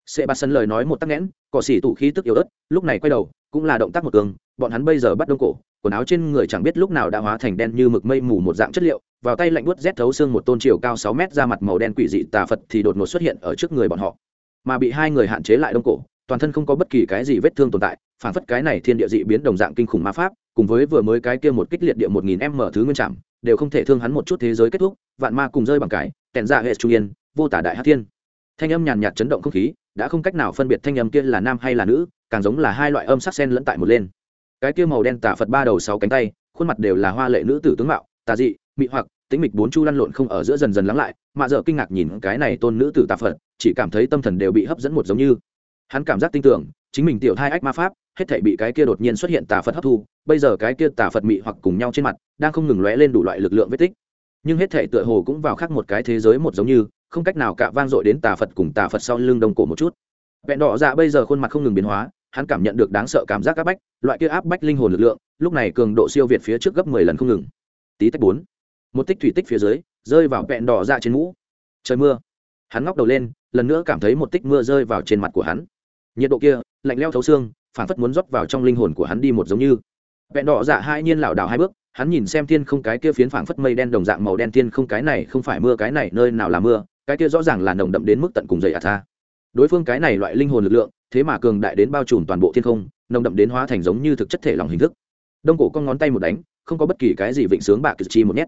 Sẽ bắt sân lời nói một tắc nghẽn cỏ xỉ tụ khí tức yếu ớt, lúc này quay đầu, cũng là động tác một cường, bọn hắn bây giờ bắt đông cổ quần áo trên người chẳng biết lúc nào đã hóa thành đen như mực mây mù một dạng chất liệu, vào tay lạnh buốt rét thấu xương một tôn chiều cao sáu mét ra mặt màu đen quỷ dị tà phật thì đột ngột xuất hiện ở trước người bọn họ. Mà bị hai người hạn chế lại đông cổ, toàn thân không có bất kỳ cái gì vết thương tồn tại phản phất cái này thiên địa dị biến đồng dạng kinh khủng ma pháp, cùng với vừa mới cái kia một kích liệt địa một nghìn m thứ nguyên trạm đều không thể thương hắn một chút thế giới kết thúc, vạn ma cùng rơi bằng cái kèn ra dạ hệ trung yên, vô tả đại hát thiên. Thanh âm nhàn nhạt chấn động không khí, đã không cách nào phân biệt thanh âm kia là nam hay là nữ, càng giống là hai loại âm sắc sen lẫn tại một lên cái kia màu đen tả phật ba đầu sáu cánh tay, khuôn mặt đều là hoa lệ nữ tử tướng mạo, tà dị, mị hoặc tĩnh mịch bốn chu lăn lộn không ở giữa dần dần lắng lại mạ dợ kinh ngạc nhìn cái này tôn nữ tử tà phật, chỉ cảm thấy tâm thần đều bị hấp dẫn một giống như. Hắn cảm giác tin tưởng, chính mình tiểu thai ách ma pháp, hết thể bị cái kia đột nhiên xuất hiện tà phật hấp thu, bây giờ cái kia tà phật mị hoặc cùng nhau trên mặt, đang không ngừng lóe lên đủ loại lực lượng vết tích. Nhưng hết thể tựa hồ cũng vào khác một cái thế giới một giống như, không cách nào cạ vang dội đến tà phật cùng tà phật sau lưng đông cổ một chút. Vẹn đỏ dạ bây giờ khuôn mặt không ngừng biến hóa hắn cảm nhận được đáng sợ cảm giác áp bách, loại kia áp bách linh hồn lực lượng, lúc này cường độ siêu việt phía trước gấp mười lần không ngừng. Tí tách bốn, một tích thủy tích phía dưới, rơi vào vẹn đỏ dạ trên mũ. Trời mưa. Hắn ngóc đầu lên, lần nữa cảm thấy một tích mưa rơi vào trên mặt của hắn. Nhiệt độ kia, lạnh leo thấu xương, phản phất muốn rót vào trong linh hồn của hắn đi một giống như. Vẹn đỏ dạ hai nhiên lảo đảo hai bước, hắn nhìn xem thiên không cái kia phiến phảng phất mây đen đồng dạng màu đen thiên không, cái này không phải mưa, cái này nơi nào là mưa, cái kia rõ ràng là nồng đậm đến mức tận cùng dày ạt tha đối phương cái này loại linh hồn lực lượng, thế mà cường đại đến bao trùm toàn bộ thiên không, nồng đậm đến hóa thành giống như thực chất thể lòng hình thức. Đông cổ con ngón tay một đánh, không có bất kỳ cái gì vịnh sướng bạc chi một nhét.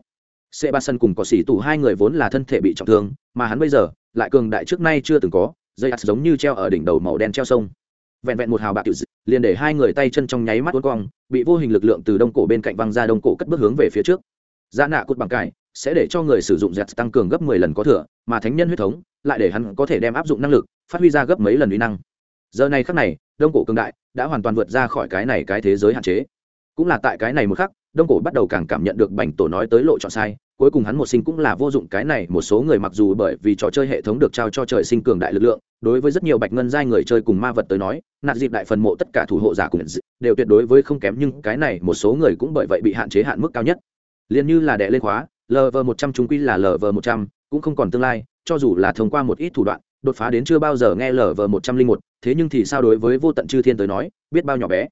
Sê ba sân cùng có xỉ tủ hai người vốn là thân thể bị trọng thương, mà hắn bây giờ lại cường đại trước nay chưa từng có, dây ắt giống như treo ở đỉnh đầu màu đen treo sông. Vẹn vẹn một hào bạc tiểu liền để hai người tay chân trong nháy mắt uốn cong, bị vô hình lực lượng từ đông cổ bên cạnh văng ra đông cổ cất bước hướng về phía trước. Giá nạ cốt bằng cải, sẽ để cho người sử dụng dẹt tăng cường gấp mười lần có thừa, mà thánh nhân huyết thống lại để hắn có thể đem áp dụng năng lực phát huy ra gấp mấy lần uy năng. Giờ này khắc này, đông cổ cường đại đã hoàn toàn vượt ra khỏi cái này cái thế giới hạn chế. Cũng là tại cái này một khắc, đông cổ bắt đầu càng cảm nhận được bành tổ nói tới lộ chọn sai, cuối cùng hắn một sinh cũng là vô dụng. Cái này một số người mặc dù bởi vì trò chơi hệ thống được trao cho trời sinh cường đại lực lượng, đối với rất nhiều bạch ngân giai người chơi cùng ma vật tới nói nạt dịp đại phần mộ tất cả thủ hộ giả cùng đều tuyệt đối với không kém, nhưng cái này một số người cũng bởi vậy bị hạn chế hạn mức cao nhất. Liền như là đệ lên khóa lv một trăm chúng quy là lv một trăm, cũng không còn tương lai, cho dù là thông qua một ít thủ đoạn đột phá đến chưa bao giờ nghe lv một trăm linh một, thế nhưng thì sao đối với vô tận chư thiên tới nói, biết bao nhỏ bé.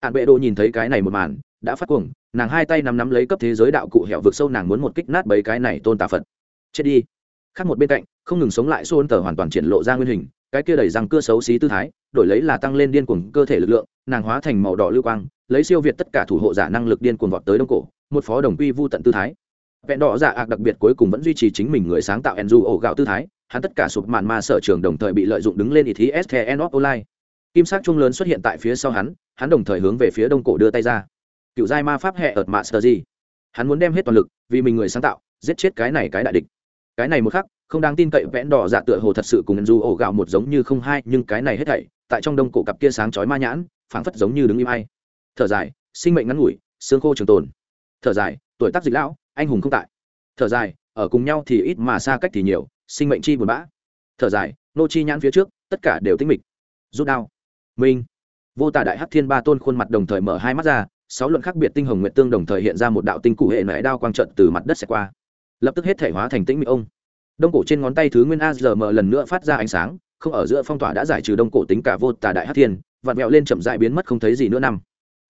Hạn bệ đồ nhìn thấy cái này một màn, đã phát cuồng, nàng hai tay nắm nắm lấy cấp thế giới đạo cụ hẻo vực sâu nàng muốn một kích nát bấy cái này tôn tà phật. Chết đi. Khác một bên cạnh, không ngừng sống lại suôn tờ hoàn toàn triển lộ ra nguyên hình, cái kia đầy răng cưa xấu xí tư thái, đổi lấy là tăng lên điên cuồng cơ thể lực lượng, nàng hóa thành màu đỏ lưu quang, lấy siêu việt tất cả thủ hộ giả năng lực điên cuồng vọt tới đông cổ, một phó đồng quy vu tận tư thái. Vẹn đỏ giả ạc đặc biệt cuối cùng vẫn duy trì chính mình người sáng tạo enzu ổ gạo tư thái hắn tất cả sụp màn ma sở trường đồng thời bị lợi dụng đứng lên ý thí stn online. Kim sắc trung lớn xuất hiện tại phía sau hắn hắn đồng thời hướng về phía đông cổ đưa tay ra. Cựu giai ma pháp hệ ợt mạ sơ gì? Hắn muốn đem hết toàn lực, vì mình người sáng tạo, giết chết cái này cái đại địch. Cái này một khắc, không đáng tin cậy vẽn đỏ dạ tựa hồ thật sự cùng du ổ gạo một giống như không hai, nhưng cái này hết thảy, tại trong đông cổ cặp kia sáng chói ma nhãn, phảng phất giống như đứng im hay thở dài, sinh mệnh ngắn ngủi, xương khô trường tồn. Thở dài, tuổi tác dịch lão, anh hùng không tại. Thở dài ở cùng nhau thì ít mà xa cách thì nhiều, sinh mệnh chi buồn bã. Thở dài, nô chi nhãn phía trước, tất cả đều tính mịch. Rút đao. Minh. Vô tả đại hắc thiên ba tôn khuôn mặt đồng thời mở hai mắt ra, sáu luận khác biệt tinh hồng nguyệt tương đồng thời hiện ra một đạo tinh cụ hệ nại đao quang trận từ mặt đất sẽ qua. Lập tức hết thể hóa thành tĩnh mịch ông. Đông cổ trên ngón tay thứ nguyên a giờ lần nữa phát ra ánh sáng, không ở giữa phong tỏa đã giải trừ đông cổ tính cả vô tà đại hát thiên, vặn vẹo lên chậm dại biến mất không thấy gì nữa năm.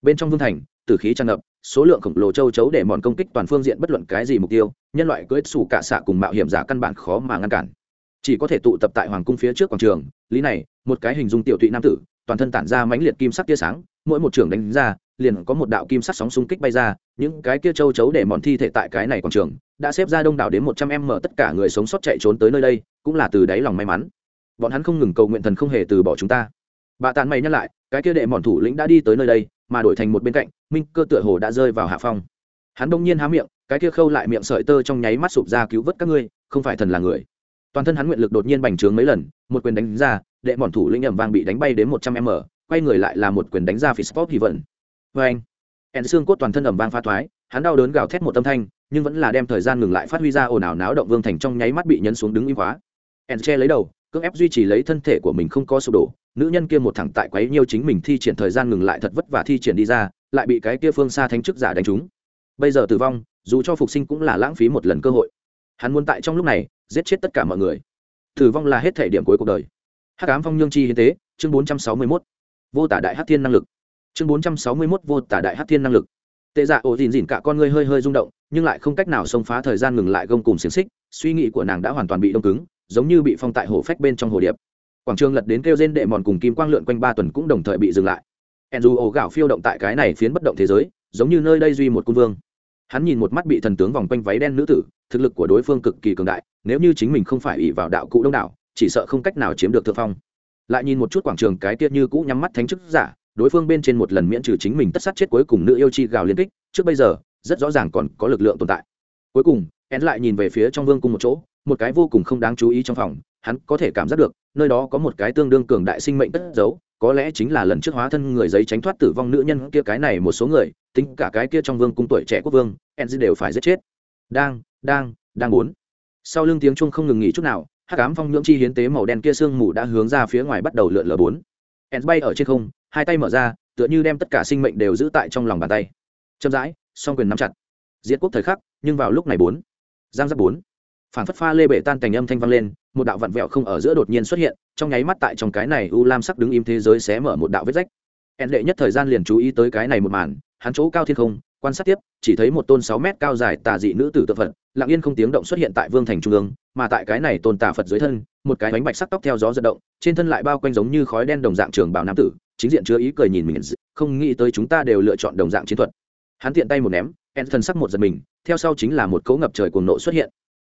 Bên trong vương thành, tử khí tràn ngập số lượng khổng lồ châu chấu để mòn công kích toàn phương diện bất luận cái gì mục tiêu, nhân loại cưỡi xù cả xạ cùng mạo hiểm giả căn bản khó mà ngăn cản. Chỉ có thể tụ tập tại hoàng cung phía trước quảng trường, lý này, một cái hình dung tiểu tụy nam tử, toàn thân tản ra mãnh liệt kim sắc tia sáng, mỗi một trường đánh ra, liền có một đạo kim sắc sóng xung kích bay ra, những cái kia châu chấu để mòn thi thể tại cái này quảng trường, đã xếp ra đông đảo đến một trăm em mở tất cả người sống sót chạy trốn tới nơi đây, cũng là từ đáy lòng may mắn. Bọn hắn không ngừng cầu nguyện thần không hề từ bỏ chúng ta. Bà tàn mày nhắc lại, cái kia đệ mòn thủ lĩnh đã đi tới nơi đây mà đổi thành một bên cạnh, minh cơ tựa hồ đã rơi vào hạ phong. Hắn đông nhiên há miệng, cái kia khâu lại miệng sợi tơ trong nháy mắt sụp ra cứu vớt các ngươi, không phải thần là người. Toàn thân hắn nguyện lực đột nhiên bành trướng mấy lần, một quyền đánh ra, đệ mòn thủ lĩnh ẩm vang bị đánh bay đến một trăm m, quay người lại là một quyền đánh ra phi sport thì vẫn vê vâng. anh ẹn xương cốt toàn thân ẩm vang pha thoái, hắn đau đớn gào thét một âm thanh, nhưng vẫn là đem thời gian ngừng lại phát huy ra ồn ào náo động vương thành trong nháy mắt bị nhấn xuống đứng im khóa. Ẹn che lấy đầu, cưỡng ép duy trì lấy thân thể của mình không có sụp đổ nữ nhân kia một thẳng tại quấy nhiêu chính mình thi triển thời gian ngừng lại thật vất vả thi triển đi ra, lại bị cái kia phương xa thánh chức giả đánh trúng. Bây giờ tử vong, dù cho phục sinh cũng là lãng phí một lần cơ hội. Hắn muốn tại trong lúc này, giết chết tất cả mọi người. Tử vong là hết thể điểm cuối cuộc đời. Hắc ám phong nhương chi hiến tế, chương bốn trăm sáu mươi 461. vô tả đại hắc thiên năng lực. Chương bốn trăm sáu mươi 461 vô tả đại hắc thiên năng lực. Tệ dạ ổ dìn dìn cả con ngươi hơi hơi rung động, nhưng lại không cách nào xông phá thời gian ngừng lại gông cùng xiềng xích, suy nghĩ của nàng đã hoàn toàn bị đông cứng, giống như bị phong tại hồ phách bên trong hồ điệp quảng trường lật đến kêu trên đệ mòn cùng kim quang lượn quanh ba tuần cũng đồng thời bị dừng lại. Enzu ổ gạo phiêu động tại cái này phiến bất động thế giới, giống như nơi đây duy một cung vương. Hắn nhìn một mắt bị thần tướng vòng quanh váy đen nữ tử, thực lực của đối phương cực kỳ cường đại, nếu như chính mình không phải ỉ vào đạo cụ đông đảo, chỉ sợ không cách nào chiếm được thượng phong. Lại nhìn một chút quảng trường cái tiết như cũ nhắm mắt thánh chức giả, đối phương bên trên một lần miễn trừ chính mình tất sát chết cuối cùng nữ yêu chi gào liên kích, trước bây giờ, rất rõ ràng còn có lực lượng tồn tại. Cuối cùng én lại nhìn về phía trong vương cung một chỗ, một cái vô cùng không đáng chú ý trong phòng hắn có thể cảm giác được, nơi đó có một cái tương đương cường đại sinh mệnh cất giấu, có lẽ chính là lần trước hóa thân người giấy tránh thoát tử vong nữ nhân kia cái này một số người, tính cả cái kia trong vương cung tuổi trẻ quốc vương enzy đều phải giết chết. Đang đang đang muốn. Sau lưng tiếng chuông không ngừng nghỉ chút nào hát cám phong nhưỡng chi hiến tế màu đen kia sương mù đã hướng ra phía ngoài bắt đầu lượn lờ bốn. Enz bay ở trên không, hai tay mở ra, tựa như đem tất cả sinh mệnh đều giữ tại trong lòng bàn tay. Chậm rãi, song quyền nắm chặt. Diệt quốc thời khắc, nhưng vào lúc này bốn. Giang giáp bốn. Phản phất pha lê bể tan cành âm thanh vang lên một đạo vặn vẹo không ở giữa đột nhiên xuất hiện, trong nháy mắt tại trong cái này u lam sắc đứng im thế giới xé mở một đạo vết rách. En đệ nhất thời gian liền chú ý tới cái này một màn, hắn chỗ cao thiên không, quan sát tiếp, chỉ thấy một tôn sáu mét cao dài tà dị nữ tử tự phật, lặng yên không tiếng động xuất hiện tại vương thành trung ương, mà tại cái này tôn tà phật dưới thân, một cái bánh bạch sắc tóc theo gió giật động, trên thân lại bao quanh giống như khói đen đồng dạng trường bảo nam tử, chính diện chứa ý cười nhìn mình, không nghĩ tới chúng ta đều lựa chọn đồng dạng chiến thuật. Hắn tiện tay một ném, en thân sắc một giật mình, theo sau chính là một cấu ngập trời cuồng nộ xuất hiện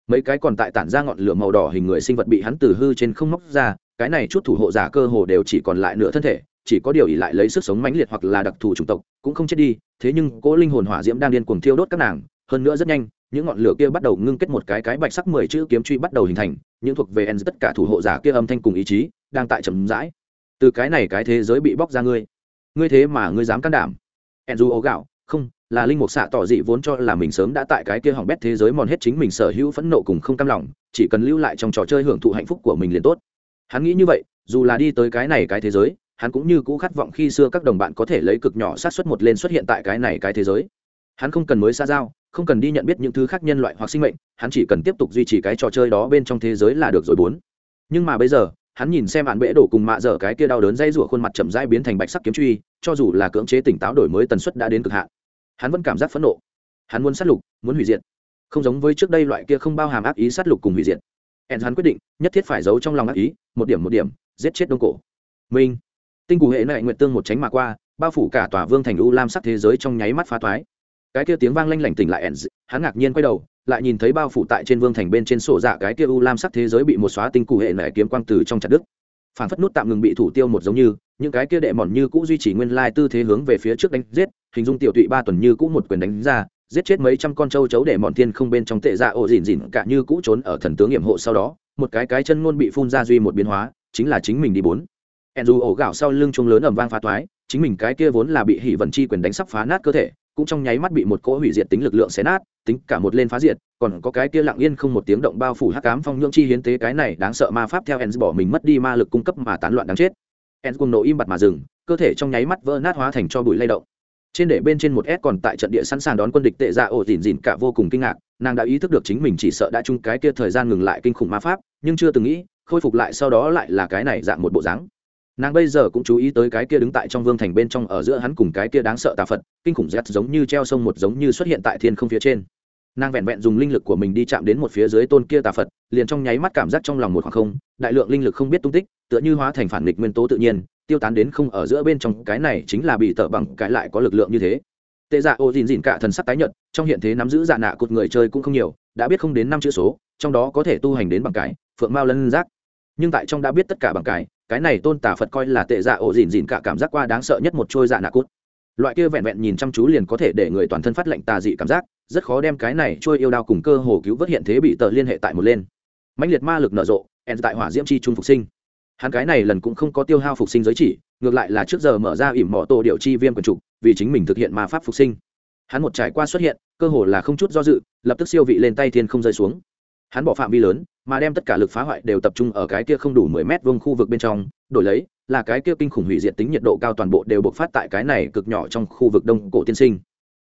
mấy cái còn tại tản ra ngọn lửa màu đỏ hình người sinh vật bị hắn từ hư trên không móc ra, cái này chút thủ hộ giả cơ hồ đều chỉ còn lại nửa thân thể, chỉ có điều ỉ lại lấy sức sống mãnh liệt hoặc là đặc thù chủng tộc, cũng không chết đi, thế nhưng cỗ linh hồn hỏa diễm đang điên cuồng thiêu đốt các nàng, hơn nữa rất nhanh, những ngọn lửa kia bắt đầu ngưng kết một cái cái bạch sắc mười chữ kiếm truy bắt đầu hình thành, những thuộc về en tất cả thủ hộ giả kia âm thanh cùng ý chí đang tại chậm rãi. Từ cái này cái thế giới bị bóc ra ngươi ngươi thế mà ngươi dám can đảm. En du ố gạo, không là linh mục xạ tỏ dị vốn cho là mình sớm đã tại cái kia hỏng bét thế giới mòn hết chính mình sở hữu phẫn nộ cùng không cam lòng, chỉ cần lưu lại trong trò chơi hưởng thụ hạnh phúc của mình liền tốt. Hắn nghĩ như vậy, dù là đi tới cái này cái thế giới, hắn cũng như cũ khát vọng khi xưa các đồng bạn có thể lấy cực nhỏ sát xuất một lên xuất hiện tại cái này cái thế giới. Hắn không cần mới xa giao, không cần đi nhận biết những thứ khác nhân loại hoặc sinh mệnh, hắn chỉ cần tiếp tục duy trì cái trò chơi đó bên trong thế giới là được rồi bốn. Nhưng mà bây giờ, hắn nhìn xem bạn bệ đổ cùng mạ dở cái kia đau đớn dây rủa khuôn mặt chậm rãi biến thành bạch sắc kiếm truy, cho dù là cưỡng chế tỉnh táo đổi mới tần suất đã đến cực hạn hắn vẫn cảm giác phẫn nộ. Hắn muốn sát lục, muốn hủy diệt. Không giống với trước đây loại kia không bao hàm ác ý sát lục cùng hủy diệt. Ẩn hắn quyết định, nhất thiết phải giấu trong lòng ác ý, một điểm một điểm, giết chết đông cổ. Minh tinh cụ hệ nệ nguyện tương một tránh mà qua, bao phủ cả tòa vương thành u lam sắc thế giới trong nháy mắt phá thoái. Cái kia tiếng vang lanh lảnh tỉnh lại ẻn hắn ngạc nhiên quay đầu, lại nhìn thấy bao phủ tại trên vương thành bên trên sổ dạ cái kia u lam sắc thế giới bị một xóa tinh cụ hệ nệ kiếm quang từ trong chặt đức phản phất nút tạm ngừng bị thủ tiêu một giống như, những cái kia đệ mòn như cũ duy trì nguyên lai tư thế hướng về phía trước đánh giết, hình dung tiểu tụy ba tuần như cũ một quyền đánh ra, giết chết mấy trăm con trâu chấu để mòn thiên không bên trong tệ dạ ổ dỉn dỉn cả như cũ trốn ở thần tướng nghiệm hộ sau đó, một cái cái chân ngôn bị phun ra duy một biến hóa, chính là chính mình đi bốn. En dù ổ gạo sau lưng chuông lớn ẩm vang phá toái, chính mình cái kia vốn là bị hỉ vận chi quyền đánh sắp phá nát cơ thể cũng trong nháy mắt bị một cỗ hủy diệt tính lực lượng xé nát, tính cả một lên phá diệt, còn có cái kia lặng yên không một tiếng động bao phủ hắc cám phong nhưỡng chi hiến tế cái này đáng sợ ma pháp theo ens bỏ mình mất đi ma lực cung cấp mà tán loạn đáng chết. Ens cùng nổ im bặt mà dừng, cơ thể trong nháy mắt vỡ nát hóa thành cho bụi lay động. Trên để bên trên một s còn tại trận địa sẵn sàng đón quân địch tệ ra ổ dìn dìn cả vô cùng kinh ngạc, nàng đã ý thức được chính mình chỉ sợ đã chung cái kia thời gian ngừng lại kinh khủng ma pháp, nhưng chưa từng nghĩ, khôi phục lại sau đó lại là cái này dạng một bộ dáng nàng bây giờ cũng chú ý tới cái kia đứng tại trong vương thành bên trong ở giữa hắn cùng cái kia đáng sợ tà phật, kinh khủng rét giống như treo sông một giống như xuất hiện tại thiên không phía trên. Nàng vẹn vẹn dùng linh lực của mình đi chạm đến một phía dưới tôn kia tà phật, liền trong nháy mắt cảm giác trong lòng một khoảng không, đại lượng linh lực không biết tung tích, tựa như hóa thành phản nghịch nguyên tố tự nhiên, tiêu tán đến không ở giữa bên trong, cái này chính là bị tở bằng, cái lại có lực lượng như thế. Tệ dạ ô dìn dìn cả thần sắc tái nhợt, trong hiện thế nắm giữ dạ nạ cột người chơi cũng không nhiều, đã biết không đến năm chữ số, trong đó có thể tu hành đến bằng cái, phượng mao lân giác nhưng tại trong đã biết tất cả bằng cái cái này tôn tả phật coi là tệ dạ ổ dìn dìn cả cảm giác qua đáng sợ nhất một trôi dạ nạ cút. Loại kia vẹn vẹn nhìn chăm chú liền có thể để người toàn thân phát lệnh tà dị cảm giác, rất khó đem cái này trôi yêu đao cùng cơ hồ cứu vớt hiện thế bị tờ liên hệ tại một lên. Mãnh liệt ma lực nở rộ en tại hỏa diễm chi trung phục sinh. Hắn cái này lần cũng không có tiêu hao phục sinh giới chỉ, ngược lại là trước giờ mở ra ỉm mỏ tổ điều chi viêm quần trục, vì chính mình thực hiện ma pháp phục sinh. Hắn một trải qua xuất hiện, cơ hồ là không chút do dự, lập tức siêu vị lên tay thiên không rơi xuống. Hắn bỏ phạm vi lớn mà đem tất cả lực phá hoại đều tập trung ở cái kia không đủ mười mét vuông khu vực bên trong, đổi lấy, là cái kia kinh khủng hủy diệt tính nhiệt độ cao toàn bộ đều bộc phát tại cái này cực nhỏ trong khu vực đông cổ tiên sinh.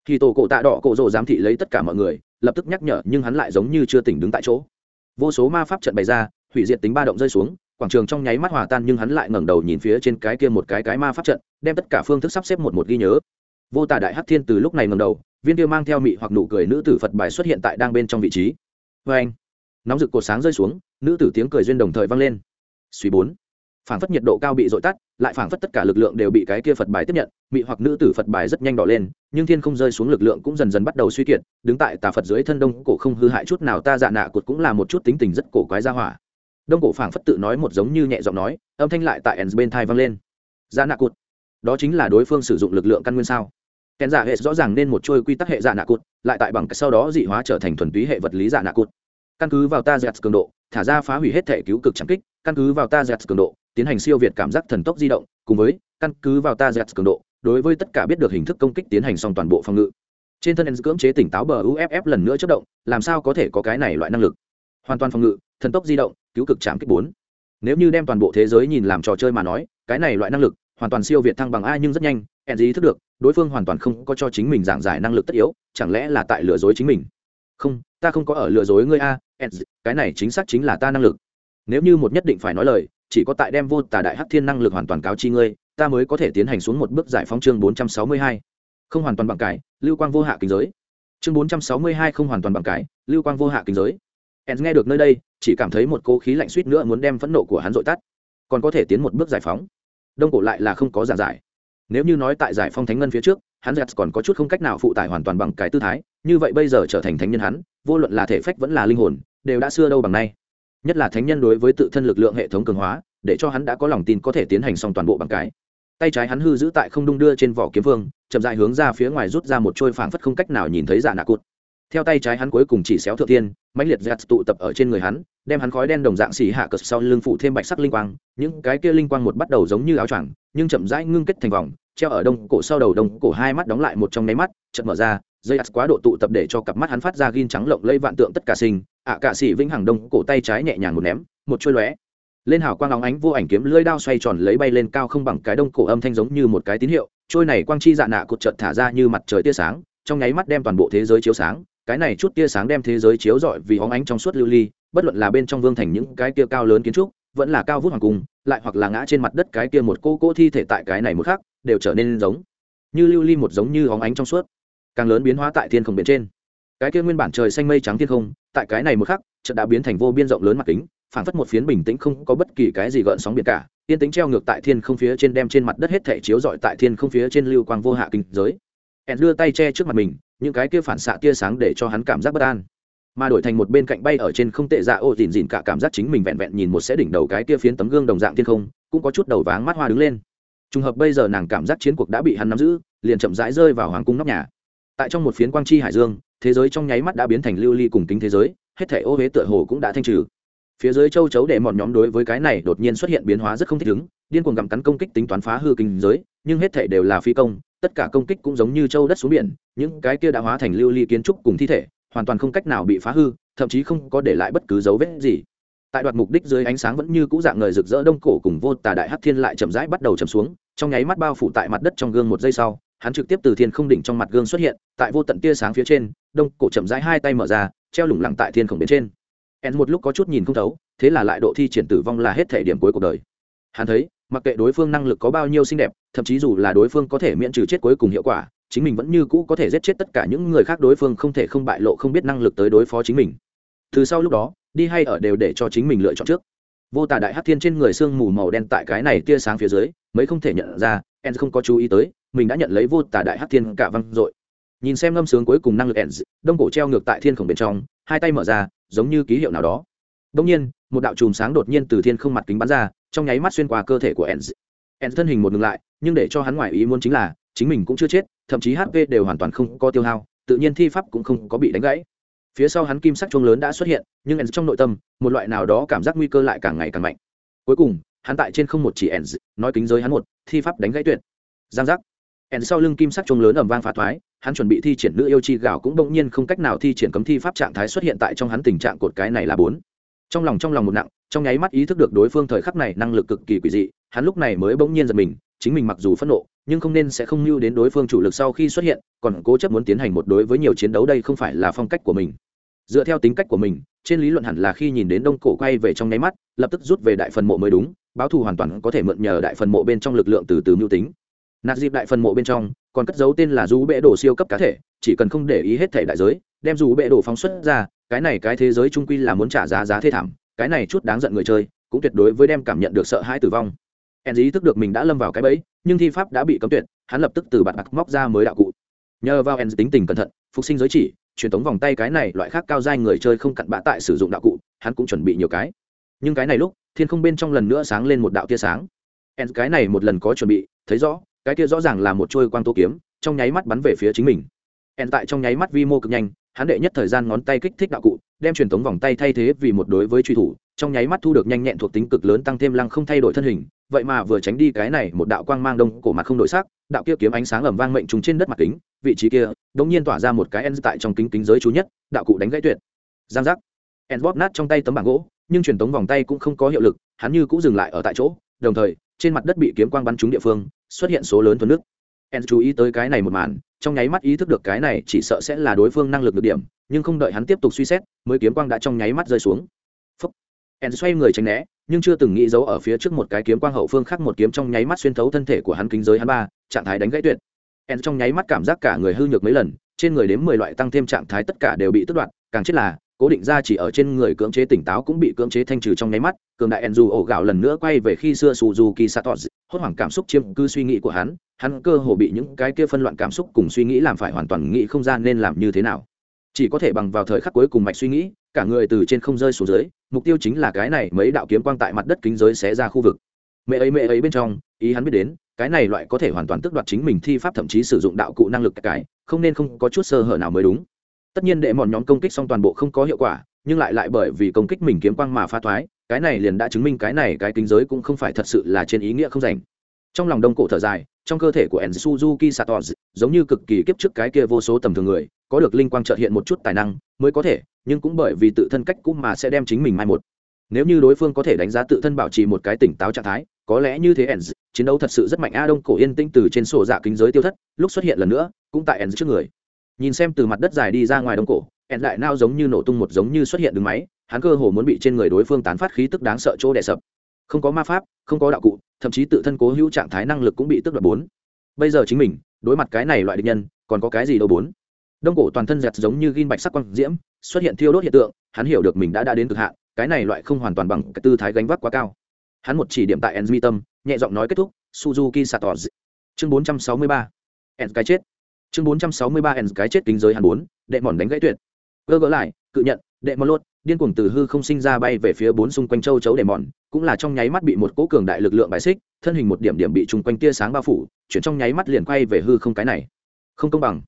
Khi tổ cổ tạ đỏ cổ rồ giám thị lấy tất cả mọi người, lập tức nhắc nhở, nhưng hắn lại giống như chưa tỉnh đứng tại chỗ. Vô số ma pháp trận bày ra, hủy diệt tính ba động rơi xuống, quảng trường trong nháy mắt hòa tan nhưng hắn lại ngẩng đầu nhìn phía trên cái kia một cái cái ma pháp trận, đem tất cả phương thức sắp xếp một một ghi nhớ. Vô Tà đại hắc thiên từ lúc này ngẩng đầu, viên kia mang theo mị hoặc nụ cười nữ tử phật bài xuất hiện tại đang bên trong vị trí. Vê anh nóng rực cột sáng rơi xuống, nữ tử tiếng cười duyên đồng thời vang lên. Suy bốn, phảng phất nhiệt độ cao bị dội tắt, lại phảng phất tất cả lực lượng đều bị cái kia phật bài tiếp nhận, mị hoặc nữ tử phật bài rất nhanh đỏ lên, nhưng thiên không rơi xuống lực lượng cũng dần dần bắt đầu suy kiệt, đứng tại tà phật dưới thân đông cổ không hư hại chút nào, ta dạ nạ cột cũng là một chút tính tình rất cổ quái ra hỏa. Đông cổ phảng phất tự nói một giống như nhẹ giọng nói, âm thanh lại tại ens bên thai vang lên. Dạ nạ cột, đó chính là đối phương sử dụng lực lượng căn nguyên sao? Kèn giả hệ rõ ràng nên một trôi quy tắc hệ dạ nạ cột, lại tại bằng cách sau đó dị hóa trở thành thuần túy hệ vật lý dạ nạ cột căn cứ vào ta dẹt cường độ, thả ra phá hủy hết thể cứu cực trảm kích, căn cứ vào ta dẹt cường độ, tiến hành siêu việt cảm giác thần tốc di động, cùng với, căn cứ vào ta dẹt cường độ, đối với tất cả biết được hình thức công kích tiến hành xong toàn bộ phòng ngự. Trên thân cưỡng chế tỉnh táo bờ uff lần nữa chất động, làm sao có thể có cái này loại năng lực? Hoàn toàn phòng ngự, thần tốc di động, cứu cực chạm kích bốn. Nếu như đem toàn bộ thế giới nhìn làm trò chơi mà nói, cái này loại năng lực, hoàn toàn siêu việt thăng bằng ai nhưng rất nhanh, hẹn ý thức được, đối phương hoàn toàn không có cho chính mình giảng giải năng lực tất yếu, chẳng lẽ là tại lừa dối chính mình? Không, ta không có ở lừa dối ngươi a cái này chính xác chính là ta năng lực. Nếu như một nhất định phải nói lời, chỉ có tại đem vô tà đại hắc thiên năng lực hoàn toàn cáo chi ngươi, ta mới có thể tiến hành xuống một bước giải phóng chương 462. không hoàn toàn bằng cải, lưu quang vô hạ kinh giới. Chương 462 không hoàn toàn bằng cải, lưu quang vô hạ kinh giới. Ez nghe được nơi đây, chỉ cảm thấy một cô khí lạnh suýt nữa muốn đem phẫn nộ của hắn dội tắt. Còn có thể tiến một bước giải phóng. Đông cổ lại là không có giả giải. Nếu như nói tại giải phong thánh ngân phía trước, hắn giặt còn có chút không cách nào phụ tải hoàn toàn bằng cái tư thái, như vậy bây giờ trở thành thánh nhân hắn, vô luận là thể phách vẫn là linh hồn đều đã xưa đâu bằng nay. Nhất là thánh nhân đối với tự thân lực lượng hệ thống cường hóa, để cho hắn đã có lòng tin có thể tiến hành xong toàn bộ bằng cái. Tay trái hắn hư giữ tại không đung đưa trên vỏ kiếm vương, chậm dại hướng ra phía ngoài rút ra một trôi phảng phất không cách nào nhìn thấy dạ nạ cụt. Theo tay trái hắn cuối cùng chỉ xéo thượng thiên, mãnh liệt giặt tụ tập ở trên người hắn, đem hắn khói đen đồng dạng xì hạ cờ sau lưng phụ thêm bạch sắc linh quang. Những cái kia linh quang một bắt đầu giống như áo choàng, nhưng chậm rãi ngưng kết thành vòng, treo ở đông cổ sau đầu đông cổ hai mắt đóng lại một trong nháy mắt, chợt mở ra dây ắt quá độ tụ tập để cho cặp mắt hắn phát ra ghim trắng lộng lây vạn tượng tất cả sinh ạ à, cả sĩ vĩnh hằng đông cổ tay trái nhẹ nhàng một ném một trôi lóe. Lên hào quang óng ánh vô ảnh kiếm lưỡi đao xoay tròn lấy bay lên cao không bằng cái đông cổ âm thanh giống như một cái tín hiệu trôi này quang chi dạ nạ cột chợt thả ra như mặt trời tia sáng trong nháy mắt đem toàn bộ thế giới chiếu sáng cái này chút tia sáng đem thế giới chiếu rọi vì óng ánh trong suốt lưu ly bất luận là bên trong vương thành những cái kia cao lớn kiến trúc vẫn là cao vút hoàng cung lại hoặc là ngã trên mặt đất cái kia một cô cô thi thể tại cái này một khác đều trở nên giống như lưu ly một giống như óng ánh trong suốt càng lớn biến hóa tại thiên không bên trên. Cái kia nguyên bản trời xanh mây trắng thiên không, tại cái này một khắc trận đã biến thành vô biên rộng lớn mặt kính, phảng phất một phiến bình tĩnh không có bất kỳ cái gì gợn sóng biển cả tiên tính treo ngược tại thiên không phía trên đem trên mặt đất hết thể chiếu rọi tại thiên không phía trên lưu quang vô hạ kinh giới. Ẹn đưa tay che trước mặt mình, những cái kia phản xạ tia sáng để cho hắn cảm giác bất an. Mà đổi thành một bên cạnh bay ở trên không tệ dạ ô dìn dìn cả cảm giác chính mình vẹn vẹn nhìn một sẽ đỉnh đầu cái kia phiến tấm gương đồng dạng thiên không, cũng có chút đầu váng mắt hoa đứng lên. Trùng hợp bây giờ nàng cảm giác chiến cuộc đã bị hắn nắm giữ, liền chậm rãi rơi vào hoàng cung nóc nhà tại trong một phiến quang chi hải dương, thế giới trong nháy mắt đã biến thành lưu ly cùng kính thế giới, hết thể ô huế tựa hồ cũng đã thanh trừ. Phía dưới châu chấu để mọn nhóm đối với cái này đột nhiên xuất hiện biến hóa rất không thích ứng, điên cuồng gặm cắn công kích tính toán phá hư kinh giới, nhưng hết thể đều là phi công, tất cả công kích cũng giống như châu đất xuống biển, những cái kia đã hóa thành lưu ly kiến trúc cùng thi thể, hoàn toàn không cách nào bị phá hư, thậm chí không có để lại bất cứ dấu vết gì. Tại đoạt mục đích dưới ánh sáng vẫn như cũ dạng người rực rỡ đông cổ cùng vô tà đại hắc thiên lại chậm rãi bắt đầu chậm xuống, trong nháy mắt bao phủ tại mặt đất trong gương một giây sau hắn trực tiếp từ thiên không đỉnh trong mặt gương xuất hiện, tại vô tận tia sáng phía trên, đông cổ chậm rãi hai tay mở ra, treo lủng lẳng tại thiên khổng bên trên. En một lúc có chút nhìn không thấu, thế là lại độ thi triển tử vong là hết thể điểm cuối cuộc đời. Hắn thấy, mặc kệ đối phương năng lực có bao nhiêu xinh đẹp, thậm chí dù là đối phương có thể miễn trừ chết cuối cùng hiệu quả, chính mình vẫn như cũ có thể giết chết tất cả những người khác đối phương không thể không bại lộ không biết năng lực tới đối phó chính mình. Từ sau lúc đó, đi hay ở đều để cho chính mình lựa chọn trước. Vô tà đại hát thiên trên người sương mù màu đen tại cái này tia sáng phía dưới mấy không thể nhận ra, en không có chú ý tới mình đã nhận lấy vô tà đại hát thiên cả văng dội. Nhìn xem ngâm sướng cuối cùng năng lực ends đông cổ treo ngược tại thiên khổng bên trong, hai tay mở ra, giống như ký hiệu nào đó. Đông nhiên, một đạo chùm sáng đột nhiên từ thiên không mặt kính bắn ra, trong nháy mắt xuyên qua cơ thể của ends ends thân hình một ngừng lại, nhưng để cho hắn ngoài ý muốn chính là, chính mình cũng chưa chết, thậm chí hp đều hoàn toàn không có tiêu hao, tự nhiên thi pháp cũng không có bị đánh gãy. Phía sau hắn kim sắc chuông lớn đã xuất hiện, nhưng ends trong nội tâm, một loại nào đó cảm giác nguy cơ lại càng ngày càng mạnh. Cuối cùng, hắn tại trên không một chỉ ends nói kính giới hắn một, thi pháp đánh gãy tuyệt. Giang giác ẻn sau lưng kim sắc chuông lớn ầm vang phá thoái, hắn chuẩn bị thi triển nữ yêu chi gạo cũng bỗng nhiên không cách nào thi triển cấm thi pháp trạng thái xuất hiện tại trong hắn tình trạng cột cái này là bốn. Trong lòng trong lòng một nặng, trong nháy mắt ý thức được đối phương thời khắc này năng lực cực kỳ quỷ dị, hắn lúc này mới bỗng nhiên giật mình, chính mình mặc dù phẫn nộ, nhưng không nên sẽ không lưu đến đối phương chủ lực sau khi xuất hiện, còn cố chấp muốn tiến hành một đối với nhiều chiến đấu đây không phải là phong cách của mình. Dựa theo tính cách của mình, trên lý luận hẳn là khi nhìn đến đông cổ quay về trong nháy mắt, lập tức rút về đại phần mộ mới đúng, báo thù hoàn toàn có thể mượn nhờ đại phần mộ bên trong lực lượng từ từ mưu tính nạt dịp đại phần mộ bên trong, còn cất dấu tên là du bệ đồ siêu cấp cá thể, chỉ cần không để ý hết thể đại giới, đem du bệ đồ phóng xuất ra, cái này cái thế giới trung quy là muốn trả giá giá thê thảm, cái này chút đáng giận người chơi, cũng tuyệt đối với đem cảm nhận được sợ hãi tử vong. Hèn ý thức được mình đã lâm vào cái bẫy, nhưng thi pháp đã bị cấm tuyệt, hắn lập tức từ bạn bạc móc ra mới đạo cụ. Nhờ vào hèn tính tình cẩn thận, phục sinh giới chỉ, truyền tống vòng tay cái này loại khác cao dai người chơi không cặn bã tại sử dụng đạo cụ, hắn cũng chuẩn bị nhiều cái. Nhưng cái này lúc, thiên không bên trong lần nữa sáng lên một đạo tia sáng. Hèn cái này một lần có chuẩn bị, thấy rõ cái kia rõ ràng là một trôi quang tô kiếm, trong nháy mắt bắn về phía chính mình. En tại trong nháy mắt vi mô cực nhanh, hắn đệ nhất thời gian ngón tay kích thích đạo cụ, đem truyền thống vòng tay thay thế vì một đối với truy thủ, trong nháy mắt thu được nhanh nhẹn thuộc tính cực lớn tăng thêm lăng không thay đổi thân hình, vậy mà vừa tránh đi cái này một đạo quang mang đông, cổ mặt không đổi sắc, đạo kia kiếm ánh sáng ẩm vang mệnh trùng trên đất mặt kính, vị trí kia, đống nhiên tỏa ra một cái en tại trong kính kính giới chú nhất, đạo cụ đánh gãy tuyệt. Giang giác. En bóp nát trong tay tấm bảng gỗ, nhưng truyền tống vòng tay cũng không có hiệu lực, hắn như cũng dừng lại ở tại chỗ, đồng thời, trên mặt đất bị kiếm quang bắn trúng địa phương xuất hiện số lớn thuần nước. En chú ý tới cái này một màn, trong nháy mắt ý thức được cái này chỉ sợ sẽ là đối phương năng lực được điểm, nhưng không đợi hắn tiếp tục suy xét, mới kiếm quang đã trong nháy mắt rơi xuống. Phúc. en xoay người tránh né, nhưng chưa từng nghĩ giấu ở phía trước một cái kiếm quang hậu phương khác một kiếm trong nháy mắt xuyên thấu thân thể của hắn kính giới hắn ba, trạng thái đánh gãy tuyệt. En trong nháy mắt cảm giác cả người hư nhược mấy lần, trên người đến mười loại tăng thêm trạng thái tất cả đều bị tước đoạt, càng chết là cố định ra chỉ ở trên người cưỡng chế tỉnh táo cũng bị cưỡng chế thanh trừ trong nháy mắt cường đại enzu ổ gạo lần nữa quay về khi xưa suzuki satos hốt hoảng cảm xúc chiếm cư suy nghĩ của hắn hắn cơ hồ bị những cái kia phân loạn cảm xúc cùng suy nghĩ làm phải hoàn toàn nghĩ không gian nên làm như thế nào. Chỉ có thể bằng vào thời khắc cuối cùng mạch suy nghĩ cả người từ trên không rơi xuống dưới mục tiêu chính là cái này mấy đạo kiếm quang tại mặt đất kính giới xé ra khu vực. Mẹ ấy mẹ ấy bên trong ý hắn biết đến cái này loại có thể hoàn toàn tước đoạt chính mình thi pháp thậm chí sử dụng đạo cụ năng lực cải, không nên không có chút sơ hở nào mới đúng tất nhiên đệ mòn nhóm công kích xong toàn bộ không có hiệu quả, nhưng lại lại bởi vì công kích mình kiếm quang mà pha thoái, cái này liền đã chứng minh cái này cái kính giới cũng không phải thật sự là trên ý nghĩa không rảnh trong lòng đông cổ thở dài, trong cơ thể của ensuzuki satos giống như cực kỳ kiếp trước cái kia vô số tầm thường người, có được linh quang trợ hiện một chút tài năng mới có thể, nhưng cũng bởi vì tự thân cách cũng mà sẽ đem chính mình mai một. Nếu như đối phương có thể đánh giá tự thân bảo trì một cái tỉnh táo trạng thái, có lẽ như thế ens chiến đấu thật sự rất mạnh. A đông cổ yên tĩnh từ trên sổ dạ kính giới tiêu thất, lúc xuất hiện lần nữa, cũng tại ens trước người nhìn xem từ mặt đất dài đi ra ngoài đông cổ ens lại nao giống như nổ tung một giống như xuất hiện đứng máy, hắn cơ hồ muốn bị trên người đối phương tán phát khí tức đáng sợ chỗ đè sập. Không có ma pháp, không có đạo cụ, thậm chí tự thân cố hữu trạng thái năng lực cũng bị tức đoạt bốn. Bây giờ chính mình, đối mặt cái này loại địch nhân, còn có cái gì đâu bốn? Đông cổ toàn thân giặt giống như ghim bạch sắc quang diễm, xuất hiện thiêu đốt hiện tượng, hắn hiểu được mình đã đã đến cực hạn, cái này loại không hoàn toàn bằng cái tư thái gánh vác quá cao. Hắn một chỉ điểm tại enzmi tâm, nhẹ giọng nói kết thúc, suzuki sator chương bốn trăm sáu mươi ba. En cái chết chương 463 ens cái chết kính giới hàn bốn, đệ mòn đánh gãy tuyệt. Gơ gỡ lại, cự nhận, đệ mòn lốt điên cuồng từ hư không sinh ra bay về phía bốn xung quanh châu chấu đệ mòn, cũng là trong nháy mắt bị một cỗ cường đại lực lượng bài xích, thân hình một điểm điểm bị chung quanh tia sáng bao phủ, chuyển trong nháy mắt liền quay về hư không cái này. Không công bằng.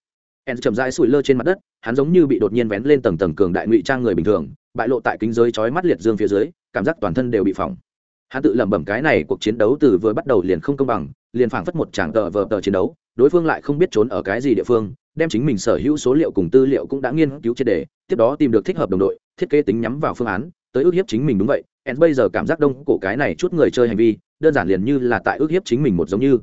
En chậm rãi sủi lơ trên mặt đất, hắn giống như bị đột nhiên vén lên tầng tầng cường đại ngụy trang người bình thường, bại lộ tại kính giới chói mắt liệt dương phía dưới, cảm giác toàn thân đều bị phỏng. Hắn tự lẩm bẩm cái này cuộc chiến đấu từ vừa bắt đầu liền không công bằng, liền phảng phất một tràng tờ vờ tờ chiến đấu đối phương lại không biết trốn ở cái gì địa phương, đem chính mình sở hữu số liệu cùng tư liệu cũng đã nghiên cứu triệt đề tiếp đó tìm được thích hợp đồng đội, thiết kế tính nhắm vào phương án, tới ước hiếp chính mình đúng vậy. En bây giờ cảm giác đông, cổ cái này chút người chơi hành vi, đơn giản liền như là tại ước hiếp chính mình một giống như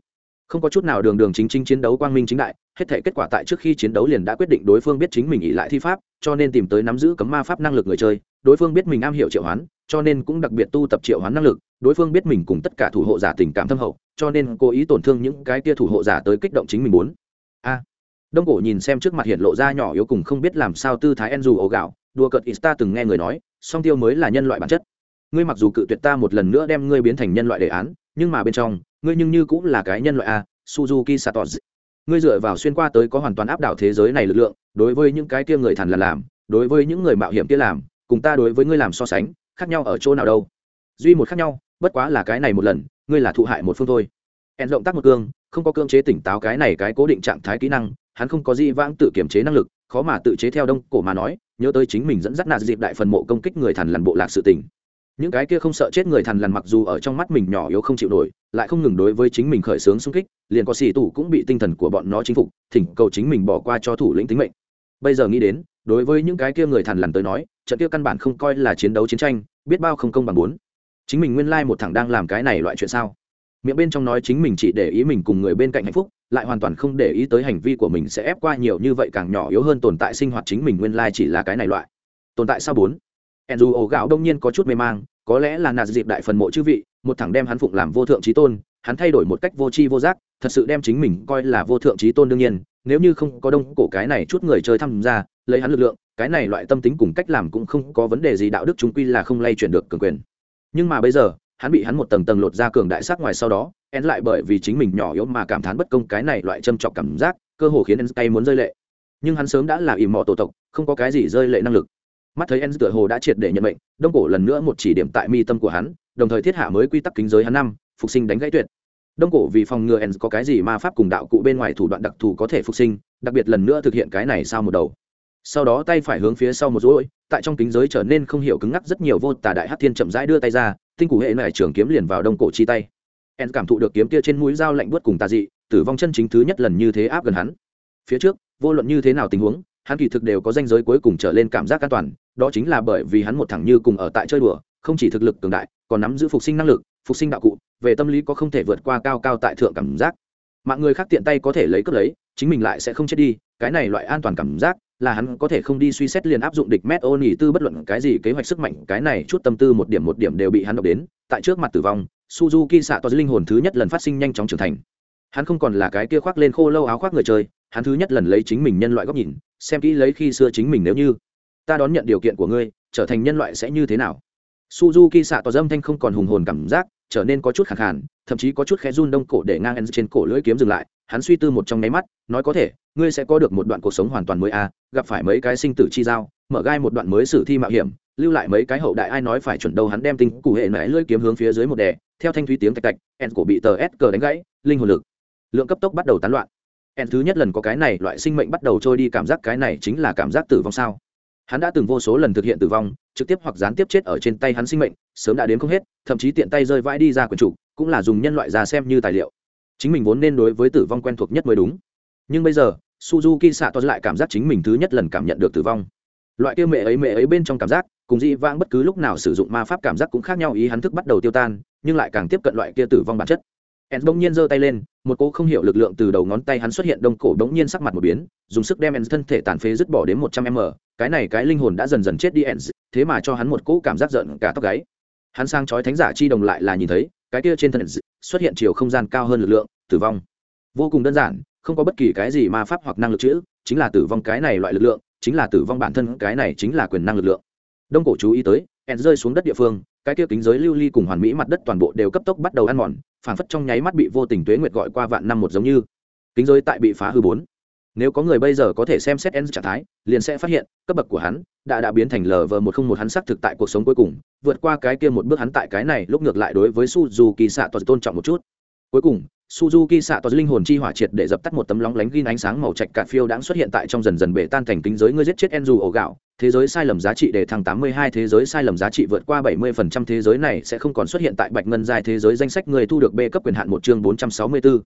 không có chút nào đường đường chính chính chiến đấu quang minh chính đại, hết thể kết quả tại trước khi chiến đấu liền đã quyết định đối phương biết chính mình ỉ lại thi pháp, cho nên tìm tới nắm giữ cấm ma pháp năng lực người chơi, đối phương biết mình am hiểu triệu hoán, cho nên cũng đặc biệt tu tập triệu hoán năng lực, đối phương biết mình cùng tất cả thủ hộ giả tình cảm thâm hậu, cho nên cố ý tổn thương những cái tia thủ hộ giả tới kích động chính mình muốn. A. Đông cổ nhìn xem trước mặt hiện lộ ra nhỏ yếu cùng không biết làm sao tư thái en dù ổ gạo, đùa cợt ista từng nghe người nói, song tiêu mới là nhân loại bản chất. Ngươi mặc dù cự tuyệt ta một lần nữa đem ngươi biến thành nhân loại đề án, nhưng mà bên trong ngươi nhưng như cũng là cái nhân loại a, suzuki satos ngươi dựa vào xuyên qua tới có hoàn toàn áp đảo thế giới này lực lượng, đối với những cái kia người thằn là làm, đối với những người mạo hiểm kia làm, cùng ta đối với ngươi làm so sánh, khác nhau ở chỗ nào đâu. Duy một khác nhau, bất quá là cái này một lần, ngươi là thụ hại một phương thôi. Hẹn rộng tác một cương, không có cương chế tỉnh táo cái này cái cố định trạng thái kỹ năng, hắn không có di vãng tự kiểm chế năng lực, khó mà tự chế theo đông cổ mà nói, nhớ tới chính mình dẫn dắt nạt dịp đại phần mộ công kích người thằn lằn bộ lạc sự tình những cái kia không sợ chết người thằn lằn mặc dù ở trong mắt mình nhỏ yếu không chịu nổi, lại không ngừng đối với chính mình khởi xướng xung kích, liền có xì tủ cũng bị tinh thần của bọn nó chinh phục, thỉnh cầu chính mình bỏ qua cho thủ lĩnh tính mệnh. Bây giờ nghĩ đến, đối với những cái kia người thằn lằn tới nói, trận kia căn bản không coi là chiến đấu chiến tranh, biết bao không công bằng bốn chính mình nguyên lai một thằng đang làm cái này loại chuyện sao? Miệng bên trong nói chính mình chỉ để ý mình cùng người bên cạnh hạnh phúc, lại hoàn toàn không để ý tới hành vi của mình sẽ ép qua nhiều như vậy càng nhỏ yếu hơn tồn tại sinh hoạt chính mình nguyên lai chỉ là cái này loại. Tồn tại sao bốn dù ổ gạo đông nhiên có chút mê mang có lẽ là nạt dịp đại phần mộ chư vị, một thằng đem hắn phụng làm vô thượng trí tôn, hắn thay đổi một cách vô tri vô giác, thật sự đem chính mình coi là vô thượng trí tôn đương nhiên, nếu như không có đông cổ cái này chút người chơi tham gia, lấy hắn lực lượng, cái này loại tâm tính cùng cách làm cũng không có vấn đề gì, đạo đức chúng quy là không lay chuyển được cường quyền. Nhưng mà bây giờ, hắn bị hắn một tầng tầng lột ra cường đại sắc ngoài sau đó en lại bởi vì chính mình nhỏ yếu mà cảm thán bất công cái này loại châm trọc cảm giác, cơ hồ khiến en tay muốn rơi lệ. Nhưng hắn sớm đã là ìm mỏ tổ tộc, không có cái gì rơi lệ năng lực mắt thấy en tựa hồ đã triệt để nhận mệnh, đông cổ lần nữa một chỉ điểm tại mi tâm của hắn, đồng thời thiết hạ mới quy tắc kính giới hắn năm, phục sinh đánh gãy tuyệt. Đông cổ vì phòng ngừa en có cái gì ma pháp cùng đạo cụ bên ngoài thủ đoạn đặc thù có thể phục sinh, đặc biệt lần nữa thực hiện cái này sau một đầu. Sau đó tay phải hướng phía sau một rối tại trong kính giới trở nên không hiểu cứng ngắc rất nhiều vô tà đại hát thiên chậm rãi đưa tay ra, tinh củ hệ này trường kiếm liền vào đông cổ chi tay. En cảm thụ được kiếm kia trên mũi dao lạnh buốt cùng tà dị, tử vong chân chính thứ nhất lần như thế áp gần hắn. Phía trước, vô luận như thế nào tình huống hắn kỳ thực đều có danh giới cuối cùng trở lên cảm giác an toàn, đó chính là bởi vì hắn một thằng như cùng ở tại chơi đùa, không chỉ thực lực cường đại, còn nắm giữ phục sinh năng lực, phục sinh đạo cụ, về tâm lý có không thể vượt qua cao cao tại thượng cảm giác. Mạng người khác tiện tay có thể lấy cướp lấy, chính mình lại sẽ không chết đi, cái này loại an toàn cảm giác là hắn có thể không đi suy xét liền áp dụng địch mét ô nỉ tư bất luận cái gì kế hoạch sức mạnh, cái này chút tâm tư một điểm một điểm đều bị hắn đọc đến, tại trước mặt tử vong, suzuki xạ toa linh hồn thứ nhất lần phát sinh nhanh chóng trưởng thành. Hắn không còn là cái kia khoác lên khô lâu áo khoác người chơi, hắn thứ nhất lần lấy chính mình nhân loại góc nhìn xem kỹ lấy khi xưa chính mình nếu như ta đón nhận điều kiện của ngươi trở thành nhân loại sẽ như thế nào. Suzuki xạ tỏ dâm thanh không còn hùng hồn cảm giác trở nên có chút khẳng khàn thậm chí có chút khẽ run đông cổ để ngang en trên cổ lưỡi kiếm dừng lại hắn suy tư một trong nháy mắt nói có thể ngươi sẽ có được một đoạn cuộc sống hoàn toàn mới a à, gặp phải mấy cái sinh tử chi giao mở gai một đoạn mới sử thi mạo hiểm lưu lại mấy cái hậu đại ai nói phải chuẩn đâu hắn đem tinh cụ hệ mẹ lưỡi kiếm hướng phía dưới một đè theo thanh thúy tiếng tạch tạch en cổ bị tờ s cờ đánh gãy linh hồn lực lượng cấp tốc bắt đầu tán loạn en thứ nhất lần có cái này loại sinh mệnh bắt đầu trôi đi, cảm giác cái này chính là cảm giác tử vong sao? Hắn đã từng vô số lần thực hiện tử vong, trực tiếp hoặc gián tiếp chết ở trên tay hắn sinh mệnh, sớm đã đến không hết, thậm chí tiện tay rơi vãi đi ra quần chủ cũng là dùng nhân loại ra xem như tài liệu. Chính mình vốn nên đối với tử vong quen thuộc nhất mới đúng. Nhưng bây giờ, suzuki xạ toa lại cảm giác chính mình thứ nhất lần cảm nhận được tử vong. Loại kia mẹ ấy mẹ ấy bên trong cảm giác, cùng dị vãng bất cứ lúc nào sử dụng ma pháp cảm giác cũng khác nhau, ý hắn thức bắt đầu tiêu tan, nhưng lại càng tiếp cận loại kia tử vong bản chất en bỗng nhiên giơ tay lên, một cỗ không hiểu lực lượng từ đầu ngón tay hắn xuất hiện đông cổ bỗng nhiên sắc mặt một biến, dùng sức đem en thân thể tàn phế dứt bỏ đến một trăm m. Cái này cái linh hồn đã dần dần chết đi en thế mà cho hắn một cỗ cảm giác giận cả tóc gáy. Hắn sang chói thánh giả chi đồng lại là nhìn thấy, cái kia trên thân xuất hiện chiều không gian cao hơn lực lượng, tử vong. Vô cùng đơn giản, không có bất kỳ cái gì ma pháp hoặc năng lực chữ, chính là tử vong cái này loại lực lượng, chính là tử vong bản thân, cái này chính là quyền năng lực lượng. Đông cổ chú ý tới en rơi xuống đất địa phương cái kia kính giới lưu ly cùng hoàn mỹ mặt đất toàn bộ đều cấp tốc bắt đầu ăn mòn, phảng phất trong nháy mắt bị vô tình tuế nguyệt gọi qua vạn năm một giống như. Kính giới tại bị phá hư bốn. Nếu có người bây giờ có thể xem xét end trạng thái, liền sẽ phát hiện, cấp bậc của hắn đã đã biến thành lờ vờ một không một hắn xác thực tại cuộc sống cuối cùng, vượt qua cái kia một bước hắn tại cái này lúc ngược lại đối với suzuki xạ toàn tôn trọng một chút. Cuối cùng, suzuki xạ toàn linh hồn chi hỏa triệt để dập tắt một tấm lóng lánh ghi ánh sáng màu trạch cạn phiêu đã xuất hiện tại trong dần dần bể tan thành kính giới ngươi giết chết enzu ổ gạo thế giới sai lầm giá trị để thăng 82 thế giới sai lầm giá trị vượt qua 70% thế giới này sẽ không còn xuất hiện tại bạch ngân giai thế giới danh sách người thu được B cấp quyền hạn một chương 464.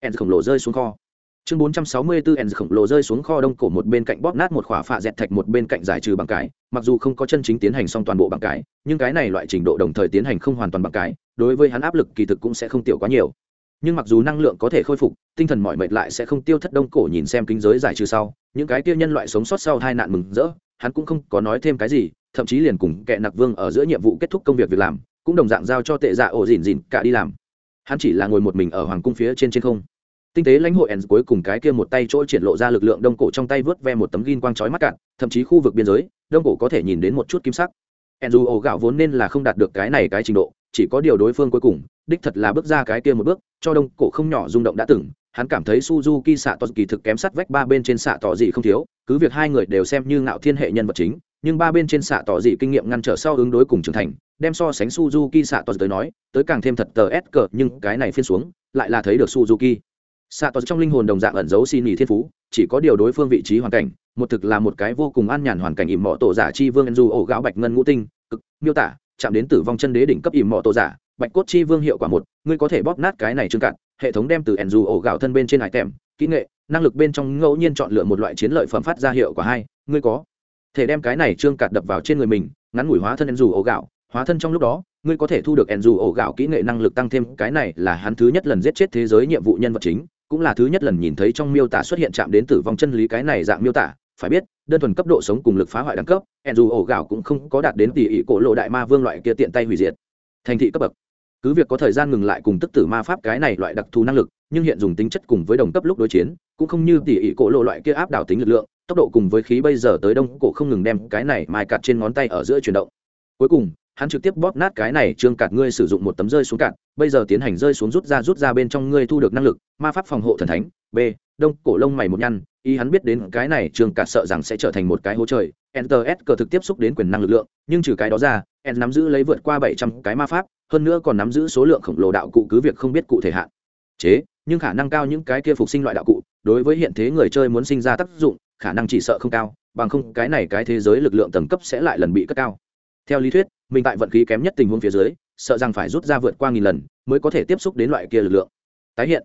Enz khổng lồ rơi xuống kho. Chương 464 Enz khổng lồ rơi xuống kho đông cổ một bên cạnh bóp nát một khỏa phạ dẹt thạch một bên cạnh giải trừ bằng cái, mặc dù không có chân chính tiến hành xong toàn bộ bằng cái, nhưng cái này loại trình độ đồng thời tiến hành không hoàn toàn bằng cái, đối với hắn áp lực kỳ thực cũng sẽ không tiểu quá nhiều nhưng mặc dù năng lượng có thể khôi phục tinh thần mỏi mệt lại sẽ không tiêu thất đông cổ nhìn xem kinh giới giải trừ sau những cái kia nhân loại sống sót sau hai nạn mừng rỡ hắn cũng không có nói thêm cái gì, thậm chí liền cùng kẻ nặc vương ở giữa nhiệm vụ kết thúc công việc việc làm, cũng đồng dạng giao cho tệ dạ ổ dìn dìn cả đi làm. Hắn chỉ là ngồi một mình ở hoàng cung phía trên trên không. Tinh tế lãnh hội ends cuối cùng cái kia một tay chỗ triển lộ ra lực lượng đông cổ trong tay vớt ve một tấm gin quang chói mắt cạn, thậm chí khu vực biên giới, đông cổ có thể nhìn đến một chút kim sắc. Ends dù ổ gạo vốn nên là không đạt được cái này cái trình độ, chỉ có điều đối phương cuối cùng, đích thật là bước ra cái kia một bước, cho đông cổ không nhỏ rung động đã từng hắn cảm thấy suzuki xạ tỏ kỳ thực kém sắt vách ba bên trên xạ tỏ gì không thiếu, cứ việc hai người đều xem như ngạo thiên hệ nhân vật chính, nhưng ba bên trên xạ tỏ gì kinh nghiệm ngăn trở sau ứng đối cùng trưởng thành, đem so sánh suzuki xạ tỏ tới nói, tới càng thêm thật tờ s cờ, nhưng cái này phiên xuống, lại là thấy được suzuki. Xạ tỏ trong linh hồn đồng dạng ẩn giấu xin nghỉ thiên phú, chỉ có điều đối phương vị trí hoàn cảnh, một thực là một cái vô cùng an nhàn hoàn cảnh ỉm mọ tổ giả chi vương du ổ gạo bạch ngân ngũ tinh, cực, miêu tả, chạm đến tử vong chân đế đỉnh cấp ỉm mọ tổ giả, bạch cốt chi vương hiệu quả một, ngươi có thể bóp nát cái này trương cạn hệ thống đem từ ẩn dù ổ gạo thân bên trên hải tèm, kỹ nghệ, năng lực bên trong ngẫu nhiên chọn lựa một loại chiến lợi phẩm phát ra hiệu quả hai ngươi có thể đem cái này trương cạt đập vào trên người mình, ngắn ngủi hóa thân ẩn dù ổ gạo, hóa thân trong lúc đó, ngươi có thể thu được ẩn dù ổ gạo kỹ nghệ năng lực tăng thêm, cái này là hắn thứ nhất lần giết chết thế giới nhiệm vụ nhân vật chính, cũng là thứ nhất lần nhìn thấy trong miêu tả xuất hiện chạm đến tử vong chân lý cái này dạng miêu tả, phải biết, đơn thuần cấp độ sống cùng lực phá hoại đẳng cấp ẩn dù ổ gạo cũng không có đạt đến tỷ ỷ cổ lộ đại ma vương loại kia tiện tay hủy diệt. Thành thị cấp bậc cứ việc có thời gian ngừng lại cùng tức tử ma pháp cái này loại đặc thù năng lực, nhưng hiện dùng tính chất cùng với đồng cấp lúc đối chiến, cũng không như tỉ ỉ cổ lộ loại kia áp đảo tính lực lượng, tốc độ cùng với khí bây giờ tới đông cổ không ngừng đem cái này mai cạt trên ngón tay ở giữa chuyển động. Cuối cùng, hắn trực tiếp bóp nát cái này trương cạt ngươi sử dụng một tấm rơi xuống cạn bây giờ tiến hành rơi xuống rút ra rút ra bên trong ngươi thu được năng lực, ma pháp phòng hộ thần thánh, b, đông cổ lông mày một nhăn, y hắn biết đến cái này trương cạt sợ rằng sẽ trở thành một cái hố trời, enter s cờ thực tiếp xúc đến quyền năng lực lượng, nhưng trừ cái đó ra n nắm giữ lấy vượt qua bảy trăm cái ma pháp hơn nữa còn nắm giữ số lượng khổng lồ đạo cụ cứ việc không biết cụ thể hạn. Chế, nhưng khả năng cao những cái kia phục sinh loại đạo cụ, đối với hiện thế người chơi muốn sinh ra tác dụng, khả năng chỉ sợ không cao, bằng không cái này cái thế giới lực lượng tầng cấp sẽ lại lần bị cất cao. Theo lý thuyết, mình tại vận khí kém nhất tình huống phía dưới, sợ rằng phải rút ra vượt qua nghìn lần mới có thể tiếp xúc đến loại kia lực lượng. Tái hiện.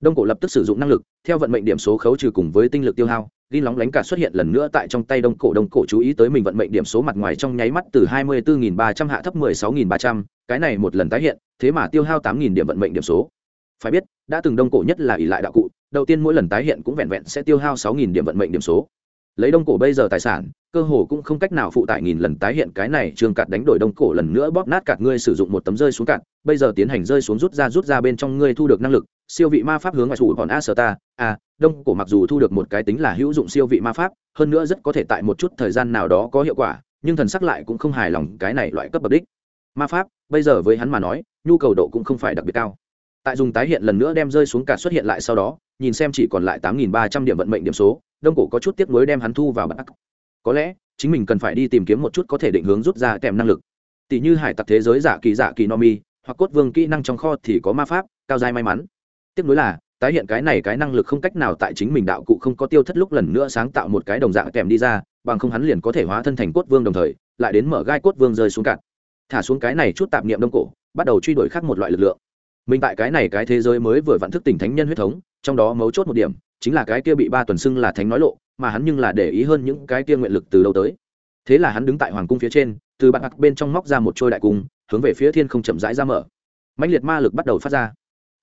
Đông cổ lập tức sử dụng năng lực, theo vận mệnh điểm số khấu trừ cùng với tinh lực tiêu hao ghi lóng lánh cả xuất hiện lần nữa tại trong tay đông cổ đông cổ chú ý tới mình vận mệnh điểm số mặt ngoài trong nháy mắt từ hai mươi bốn nghìn ba trăm hạ thấp mười sáu nghìn ba trăm, cái này một lần tái hiện, thế mà tiêu hao tám nghìn điểm vận mệnh điểm số. Phải biết, đã từng đông cổ nhất là ỷ lại đạo cụ, đầu tiên mỗi lần tái hiện cũng vẹn vẹn sẽ tiêu hao sáu nghìn điểm vận mệnh điểm số. Lấy đông cổ bây giờ tài sản, cơ hồ cũng không cách nào phụ tải nghìn lần tái hiện cái này trường cạt đánh đổi đông cổ lần nữa bóp nát cạt ngươi sử dụng một tấm rơi xuống cạt, bây giờ tiến hành rơi xuống rút ra rút ra bên trong ngươi thu được năng lực siêu vị ma pháp hướng ngoại sủ còn a sở ta a đông cổ mặc dù thu được một cái tính là hữu dụng siêu vị ma pháp, hơn nữa rất có thể tại một chút thời gian nào đó có hiệu quả, nhưng thần sắc lại cũng không hài lòng cái này loại cấp bậc đích. Ma pháp, bây giờ với hắn mà nói, nhu cầu độ cũng không phải đặc biệt cao. Tại dùng tái hiện lần nữa đem rơi xuống cả xuất hiện lại sau đó, nhìn xem chỉ còn lại tám nghìn ba trăm điểm vận mệnh điểm số, đông cổ có chút tiếp nối đem hắn thu vào bắc có lẽ, chính mình cần phải đi tìm kiếm một chút có thể định hướng rút ra kèm năng lực. Tỷ như hải tặc thế giới giả kỳ giả kỳ no mi, hoặc cốt vương kỹ năng trong kho thì có ma pháp, cao dai may mắn tiếp nối là, tái hiện cái này cái năng lực không cách nào tại chính mình đạo cụ không có tiêu thất lúc lần nữa sáng tạo một cái đồng dạng kèm đi ra, bằng không hắn liền có thể hóa thân thành cốt vương đồng thời, lại đến mở gai cốt vương rơi xuống cạn. Thả xuống cái này chút tạp niệm đông cổ, bắt đầu truy đuổi khác một loại lực lượng. Mình tại cái này cái thế giới mới vừa vặn thức tỉnh thánh nhân huyết thống, trong đó mấu chốt một điểm, chính là cái kia bị ba tuần xưng là thánh nói lộ, mà hắn nhưng là để ý hơn những cái kia nguyện lực từ đâu tới. Thế là hắn đứng tại hoàng cung phía trên, từ bạc bên trong móc ra một trôi đại cung, hướng về phía thiên không chậm rãi ra mở. Mãnh liệt ma lực bắt đầu phát ra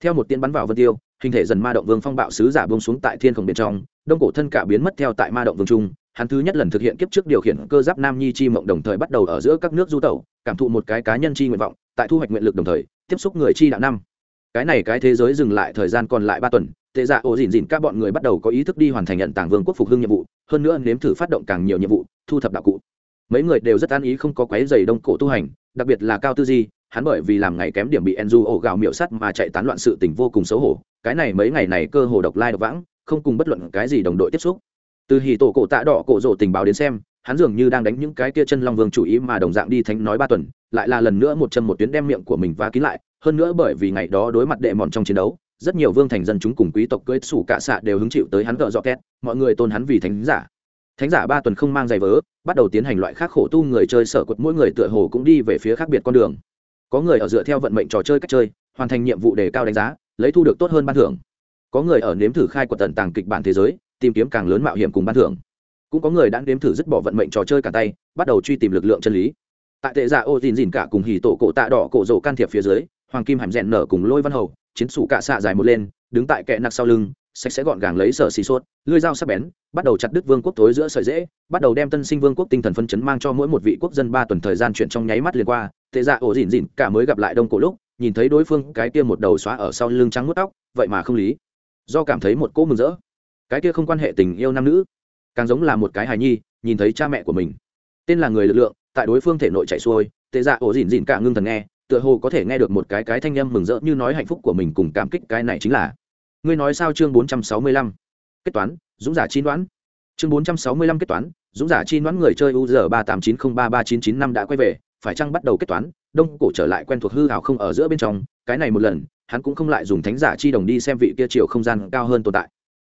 theo một tiên bắn vào vân tiêu, hình thể dần ma động vương phong bạo sứ giả bông xuống tại thiên không bên trong, đông cổ thân cả biến mất theo tại ma động vương trung. Hắn thứ nhất lần thực hiện kiếp trước điều khiển cơ giáp nam nhi chi mộng đồng thời bắt đầu ở giữa các nước du tẩu, cảm thụ một cái cá nhân chi nguyện vọng, tại thu hoạch nguyện lực đồng thời, tiếp xúc người chi đạo năm. Cái này cái thế giới dừng lại thời gian còn lại ba tuần, tệ dạ ổ dìn dìn các bọn người bắt đầu có ý thức đi hoàn thành nhận tảng vương quốc phục hưng nhiệm vụ, hơn nữa nếm thử phát động càng nhiều nhiệm vụ, thu thập đạo cụ. Mấy người đều rất an ý không có quái dày đông cổ tu hành, đặc biệt là cao tư di hắn bởi vì làm ngày kém điểm bị enzu ổ gạo miệu sắt mà chạy tán loạn sự tình vô cùng xấu hổ, cái này mấy ngày này cơ hồ độc lai độc vãng, không cùng bất luận cái gì đồng đội tiếp xúc. Từ hì tổ cổ tạ đỏ cổ rộ tình báo đến xem, hắn dường như đang đánh những cái kia chân long vương chủ ý mà đồng dạng đi thánh nói ba tuần, lại là lần nữa một chân một tuyến đem miệng của mình và kín lại, hơn nữa bởi vì ngày đó đối mặt đệ mòn trong chiến đấu, rất nhiều vương thành dân chúng cùng quý tộc cưỡi sủ cạ xạ đều hứng chịu tới hắn cỡ dọ két, mọi người tôn hắn vì thánh giả. Thánh giả ba tuần không mang giày vớ, bắt đầu tiến hành loại khác khổ tu người chơi sở quật, mỗi người tựa hồ cũng đi về phía khác biệt con đường có người ở dựa theo vận mệnh trò chơi cách chơi, hoàn thành nhiệm vụ đề cao đánh giá, lấy thu được tốt hơn ban thưởng. Có người ở nếm thử khai quật tận tàng kịch bản thế giới, tìm kiếm càng lớn mạo hiểm cùng ban thưởng. Cũng có người đã nếm thử dứt bỏ vận mệnh trò chơi cả tay, bắt đầu truy tìm lực lượng chân lý. Tại tệ giả ô dìn dìn cả cùng hì tổ cổ tạ đỏ cổ rổ can thiệp phía dưới, hoàng kim hàm rèn nở cùng lôi văn hầu, chiến sủ cạ xạ dài một lên, đứng tại kẽ nặc sau lưng sạch sẽ gọn gàng lấy sở xì sốt lưới dao sắc bén, bắt đầu chặt đứt vương quốc tối giữa sợi dễ bắt đầu đem tân sinh vương quốc tinh thần phân chấn mang cho mỗi một vị quốc dân ba tuần thời gian chuyện trong nháy mắt liền qua. Tệ dạ ổ dỉn dỉn cả mới gặp lại đông cổ lúc, nhìn thấy đối phương cái kia một đầu xóa ở sau lưng trắng mút tóc, vậy mà không lý. Do cảm thấy một cỗ mừng rỡ. Cái kia không quan hệ tình yêu nam nữ. Càng giống là một cái hài nhi, nhìn thấy cha mẹ của mình. Tên là người lực lượng, tại đối phương thể nội chạy xuôi, tệ dạ ổ dỉn dỉn cả ngưng thần nghe, tựa hồ có thể nghe được một cái cái thanh âm mừng rỡ như nói hạnh phúc của mình cùng cảm kích cái này chính là ngươi nói sao chương bốn trăm sáu mươi lăm? Kết toán, dũng giả chi đoán chương bốn trăm sáu mươi lăm kết toán, dũng giả chi đoán người chơi u giờ ba tám chín không ba ba chín chín năm đã quay về, phải chăng bắt đầu kết toán? Đông cổ trở lại quen thuộc hư hào không ở giữa bên trong, cái này một lần, hắn cũng không lại dùng thánh giả chi đồng đi xem vị kia chiều không gian cao hơn tồn tại.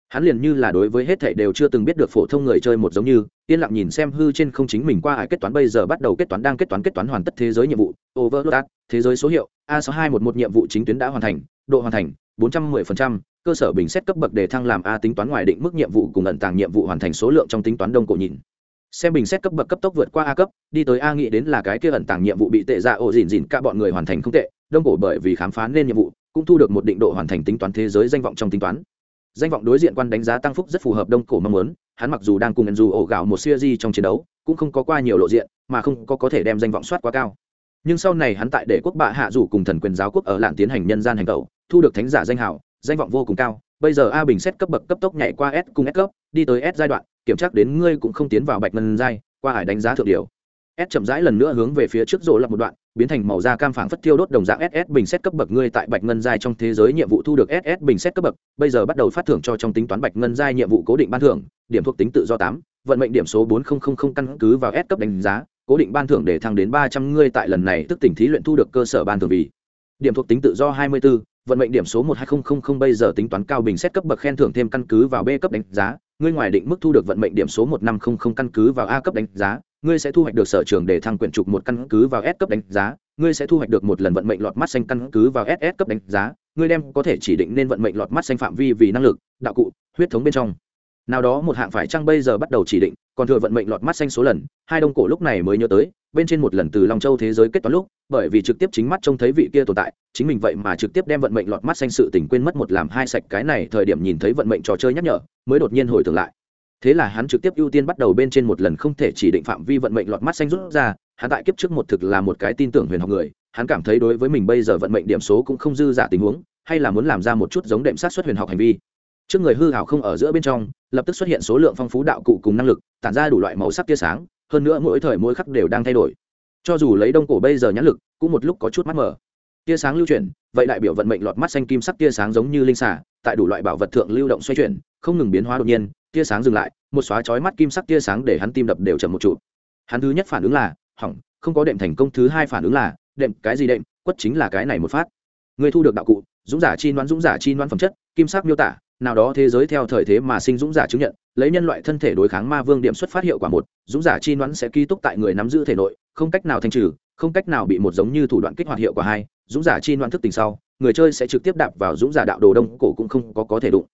Hắn liền như là đối với hết thảy đều chưa từng biết được phổ thông người chơi một giống như, yên lặng nhìn xem hư trên không chính mình qua ải kết toán bây giờ bắt đầu kết toán, đang kết toán kết toán hoàn tất thế giới nhiệm vụ overload thế giới số hiệu, a sáu hai một một nhiệm vụ chính tuyến đã hoàn thành, độ hoàn thành, bốn trăm mười phần trăm cơ sở bình xét cấp bậc đề thăng làm a tính toán ngoài định mức nhiệm vụ cùng ẩn tàng nhiệm vụ hoàn thành số lượng trong tính toán đông cổ nhìn. Xem bình xét cấp bậc cấp tốc vượt qua a cấp, đi tới a nghĩ đến là cái kia ẩn tàng nhiệm vụ bị tệ ra ổ dìn dìn cả bọn người hoàn thành không tệ, đông cổ bởi vì khám phá nên nhiệm vụ, cũng thu được một định độ hoàn thành tính toán thế giới danh vọng trong tính toán. Danh vọng đối diện quan đánh giá tăng phúc rất phù hợp đông cổ mong muốn, hắn mặc dù đang cùng dù ổ gạo một siêu di trong chiến đấu, cũng không có qua nhiều lộ diện, mà không có có thể đem danh vọng soát quá cao. Nhưng sau này hắn tại để quốc bạ hạ rủ cùng thần quyền giáo quốc ở lạng tiến hành nhân gian hành tẩu, thu được thánh giả danh hào danh vọng vô cùng cao. Bây giờ a bình xét cấp bậc cấp tốc nhảy qua s cùng s cấp đi tới s giai đoạn kiểm tra đến ngươi cũng không tiến vào bạch ngân giai qua hải đánh giá thượng điều. S chậm rãi lần nữa hướng về phía trước rộ lập một đoạn biến thành màu da cam phảng phất tiêu đốt đồng dạng ss bình xét cấp bậc ngươi tại bạch ngân giai trong thế giới nhiệm vụ thu được ss bình xét cấp bậc bây giờ bắt đầu phát thưởng cho trong tính toán bạch ngân giai nhiệm vụ cố định ban thưởng điểm thuộc tính tự do tám vận mệnh điểm số bốn nghìn căn cứ vào s cấp đánh giá cố định ban thưởng để thăng đến ba trăm ngươi tại lần này tức tỉnh thí luyện thu được cơ sở ban thưởng vì. Điểm thuộc tính tự do hai mươi 24, vận mệnh điểm số một hai nghìn bây giờ tính toán cao bình xét cấp bậc khen thưởng thêm căn cứ vào b cấp đánh giá, ngươi ngoài định mức thu được vận mệnh điểm số một năm không không căn cứ vào a cấp đánh giá, ngươi sẽ thu hoạch được sở trường để thăng quyển trục một căn cứ vào s cấp đánh giá, ngươi sẽ thu hoạch được một lần vận mệnh lọt mắt xanh căn cứ vào ss cấp đánh giá, ngươi đem có thể chỉ định nên vận mệnh lọt mắt xanh phạm vi vì năng lực, đạo cụ, huyết thống bên trong. Nào đó một hạng phải chăng bây giờ bắt đầu chỉ định, còn thừa vận mệnh lọt mắt xanh số lần, hai đông cổ lúc này mới nhớ tới bên trên một lần từ long châu thế giới kết toán lúc, bởi vì trực tiếp chính mắt trông thấy vị kia tồn tại, chính mình vậy mà trực tiếp đem vận mệnh lọt mắt xanh sự tình quên mất một làm hai sạch cái này thời điểm nhìn thấy vận mệnh trò chơi nhắc nhở, mới đột nhiên hồi tưởng lại. Thế là hắn trực tiếp ưu tiên bắt đầu bên trên một lần không thể chỉ định phạm vi vận mệnh lọt mắt xanh rút ra, hắn tại kiếp trước một thực là một cái tin tưởng huyền học người, hắn cảm thấy đối với mình bây giờ vận mệnh điểm số cũng không dư giả tình huống, hay là muốn làm ra một chút giống đệm sát xuất huyền học hành vi. Trước người hư hảo không ở giữa bên trong, lập tức xuất hiện số lượng phong phú đạo cụ cùng năng lực, tản ra đủ loại màu sắc tia sáng hơn nữa mỗi thời mỗi khắc đều đang thay đổi. Cho dù lấy đông cổ bây giờ nhãn lực, cũng một lúc có chút mắt mở tia sáng lưu chuyển, vậy đại biểu vận mệnh lọt mắt xanh kim sắc tia sáng giống như linh xả tại đủ loại bảo vật thượng lưu động xoay chuyển, không ngừng biến hóa đột nhiên, tia sáng dừng lại, một xóa chói mắt kim sắc tia sáng để hắn tim đập đều chậm một chút. Hắn thứ nhất phản ứng là, hỏng, không có đệm thành công. Thứ hai phản ứng là, đệm, cái gì đệm? Quất chính là cái này một phát. Người thu được đạo cụ, dũng giả chi đoán dũng giả chi đoán phẩm chất, kim sắc miêu tả, nào đó thế giới theo thời thế mà sinh dũng giả chứng nhận lấy nhân loại thân thể đối kháng ma vương điểm xuất phát hiệu quả một, dũng giả chi nhoãn sẽ ký túc tại người nắm giữ thể nội, không cách nào thanh trừ, không cách nào bị một giống như thủ đoạn kích hoạt hiệu quả hai, dũng giả chi nhoãn thức tình sau, người chơi sẽ trực tiếp đạp vào dũng giả đạo đồ đông cổ cũng không có có thể đụng.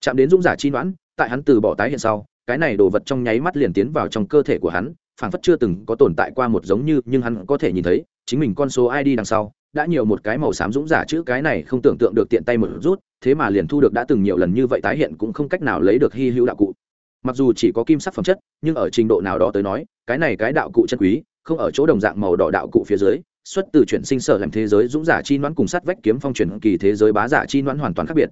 Chạm đến dũng giả chi nhoãn tại hắn từ bỏ tái hiện sau, cái này đồ vật trong nháy mắt liền tiến vào trong cơ thể của hắn, phảng phất chưa từng có tồn tại qua một giống như, nhưng hắn có thể nhìn thấy, chính mình con số id đằng sau, đã nhiều một cái màu xám dũng giả chữ cái này không tưởng tượng được tiện tay một rút, thế mà liền thu được đã từng nhiều lần như vậy tái hiện cũng không cách nào lấy được hy hữu đạo cụ mặc dù chỉ có kim sắc phẩm chất, nhưng ở trình độ nào đó tới nói, cái này cái đạo cụ chân quý, không ở chỗ đồng dạng màu đỏ đạo cụ phía dưới, xuất từ chuyển sinh sở làm thế giới dũng giả chi noãn cùng sát vách kiếm phong truyền kỳ thế giới bá giả chi noãn hoàn toàn khác biệt.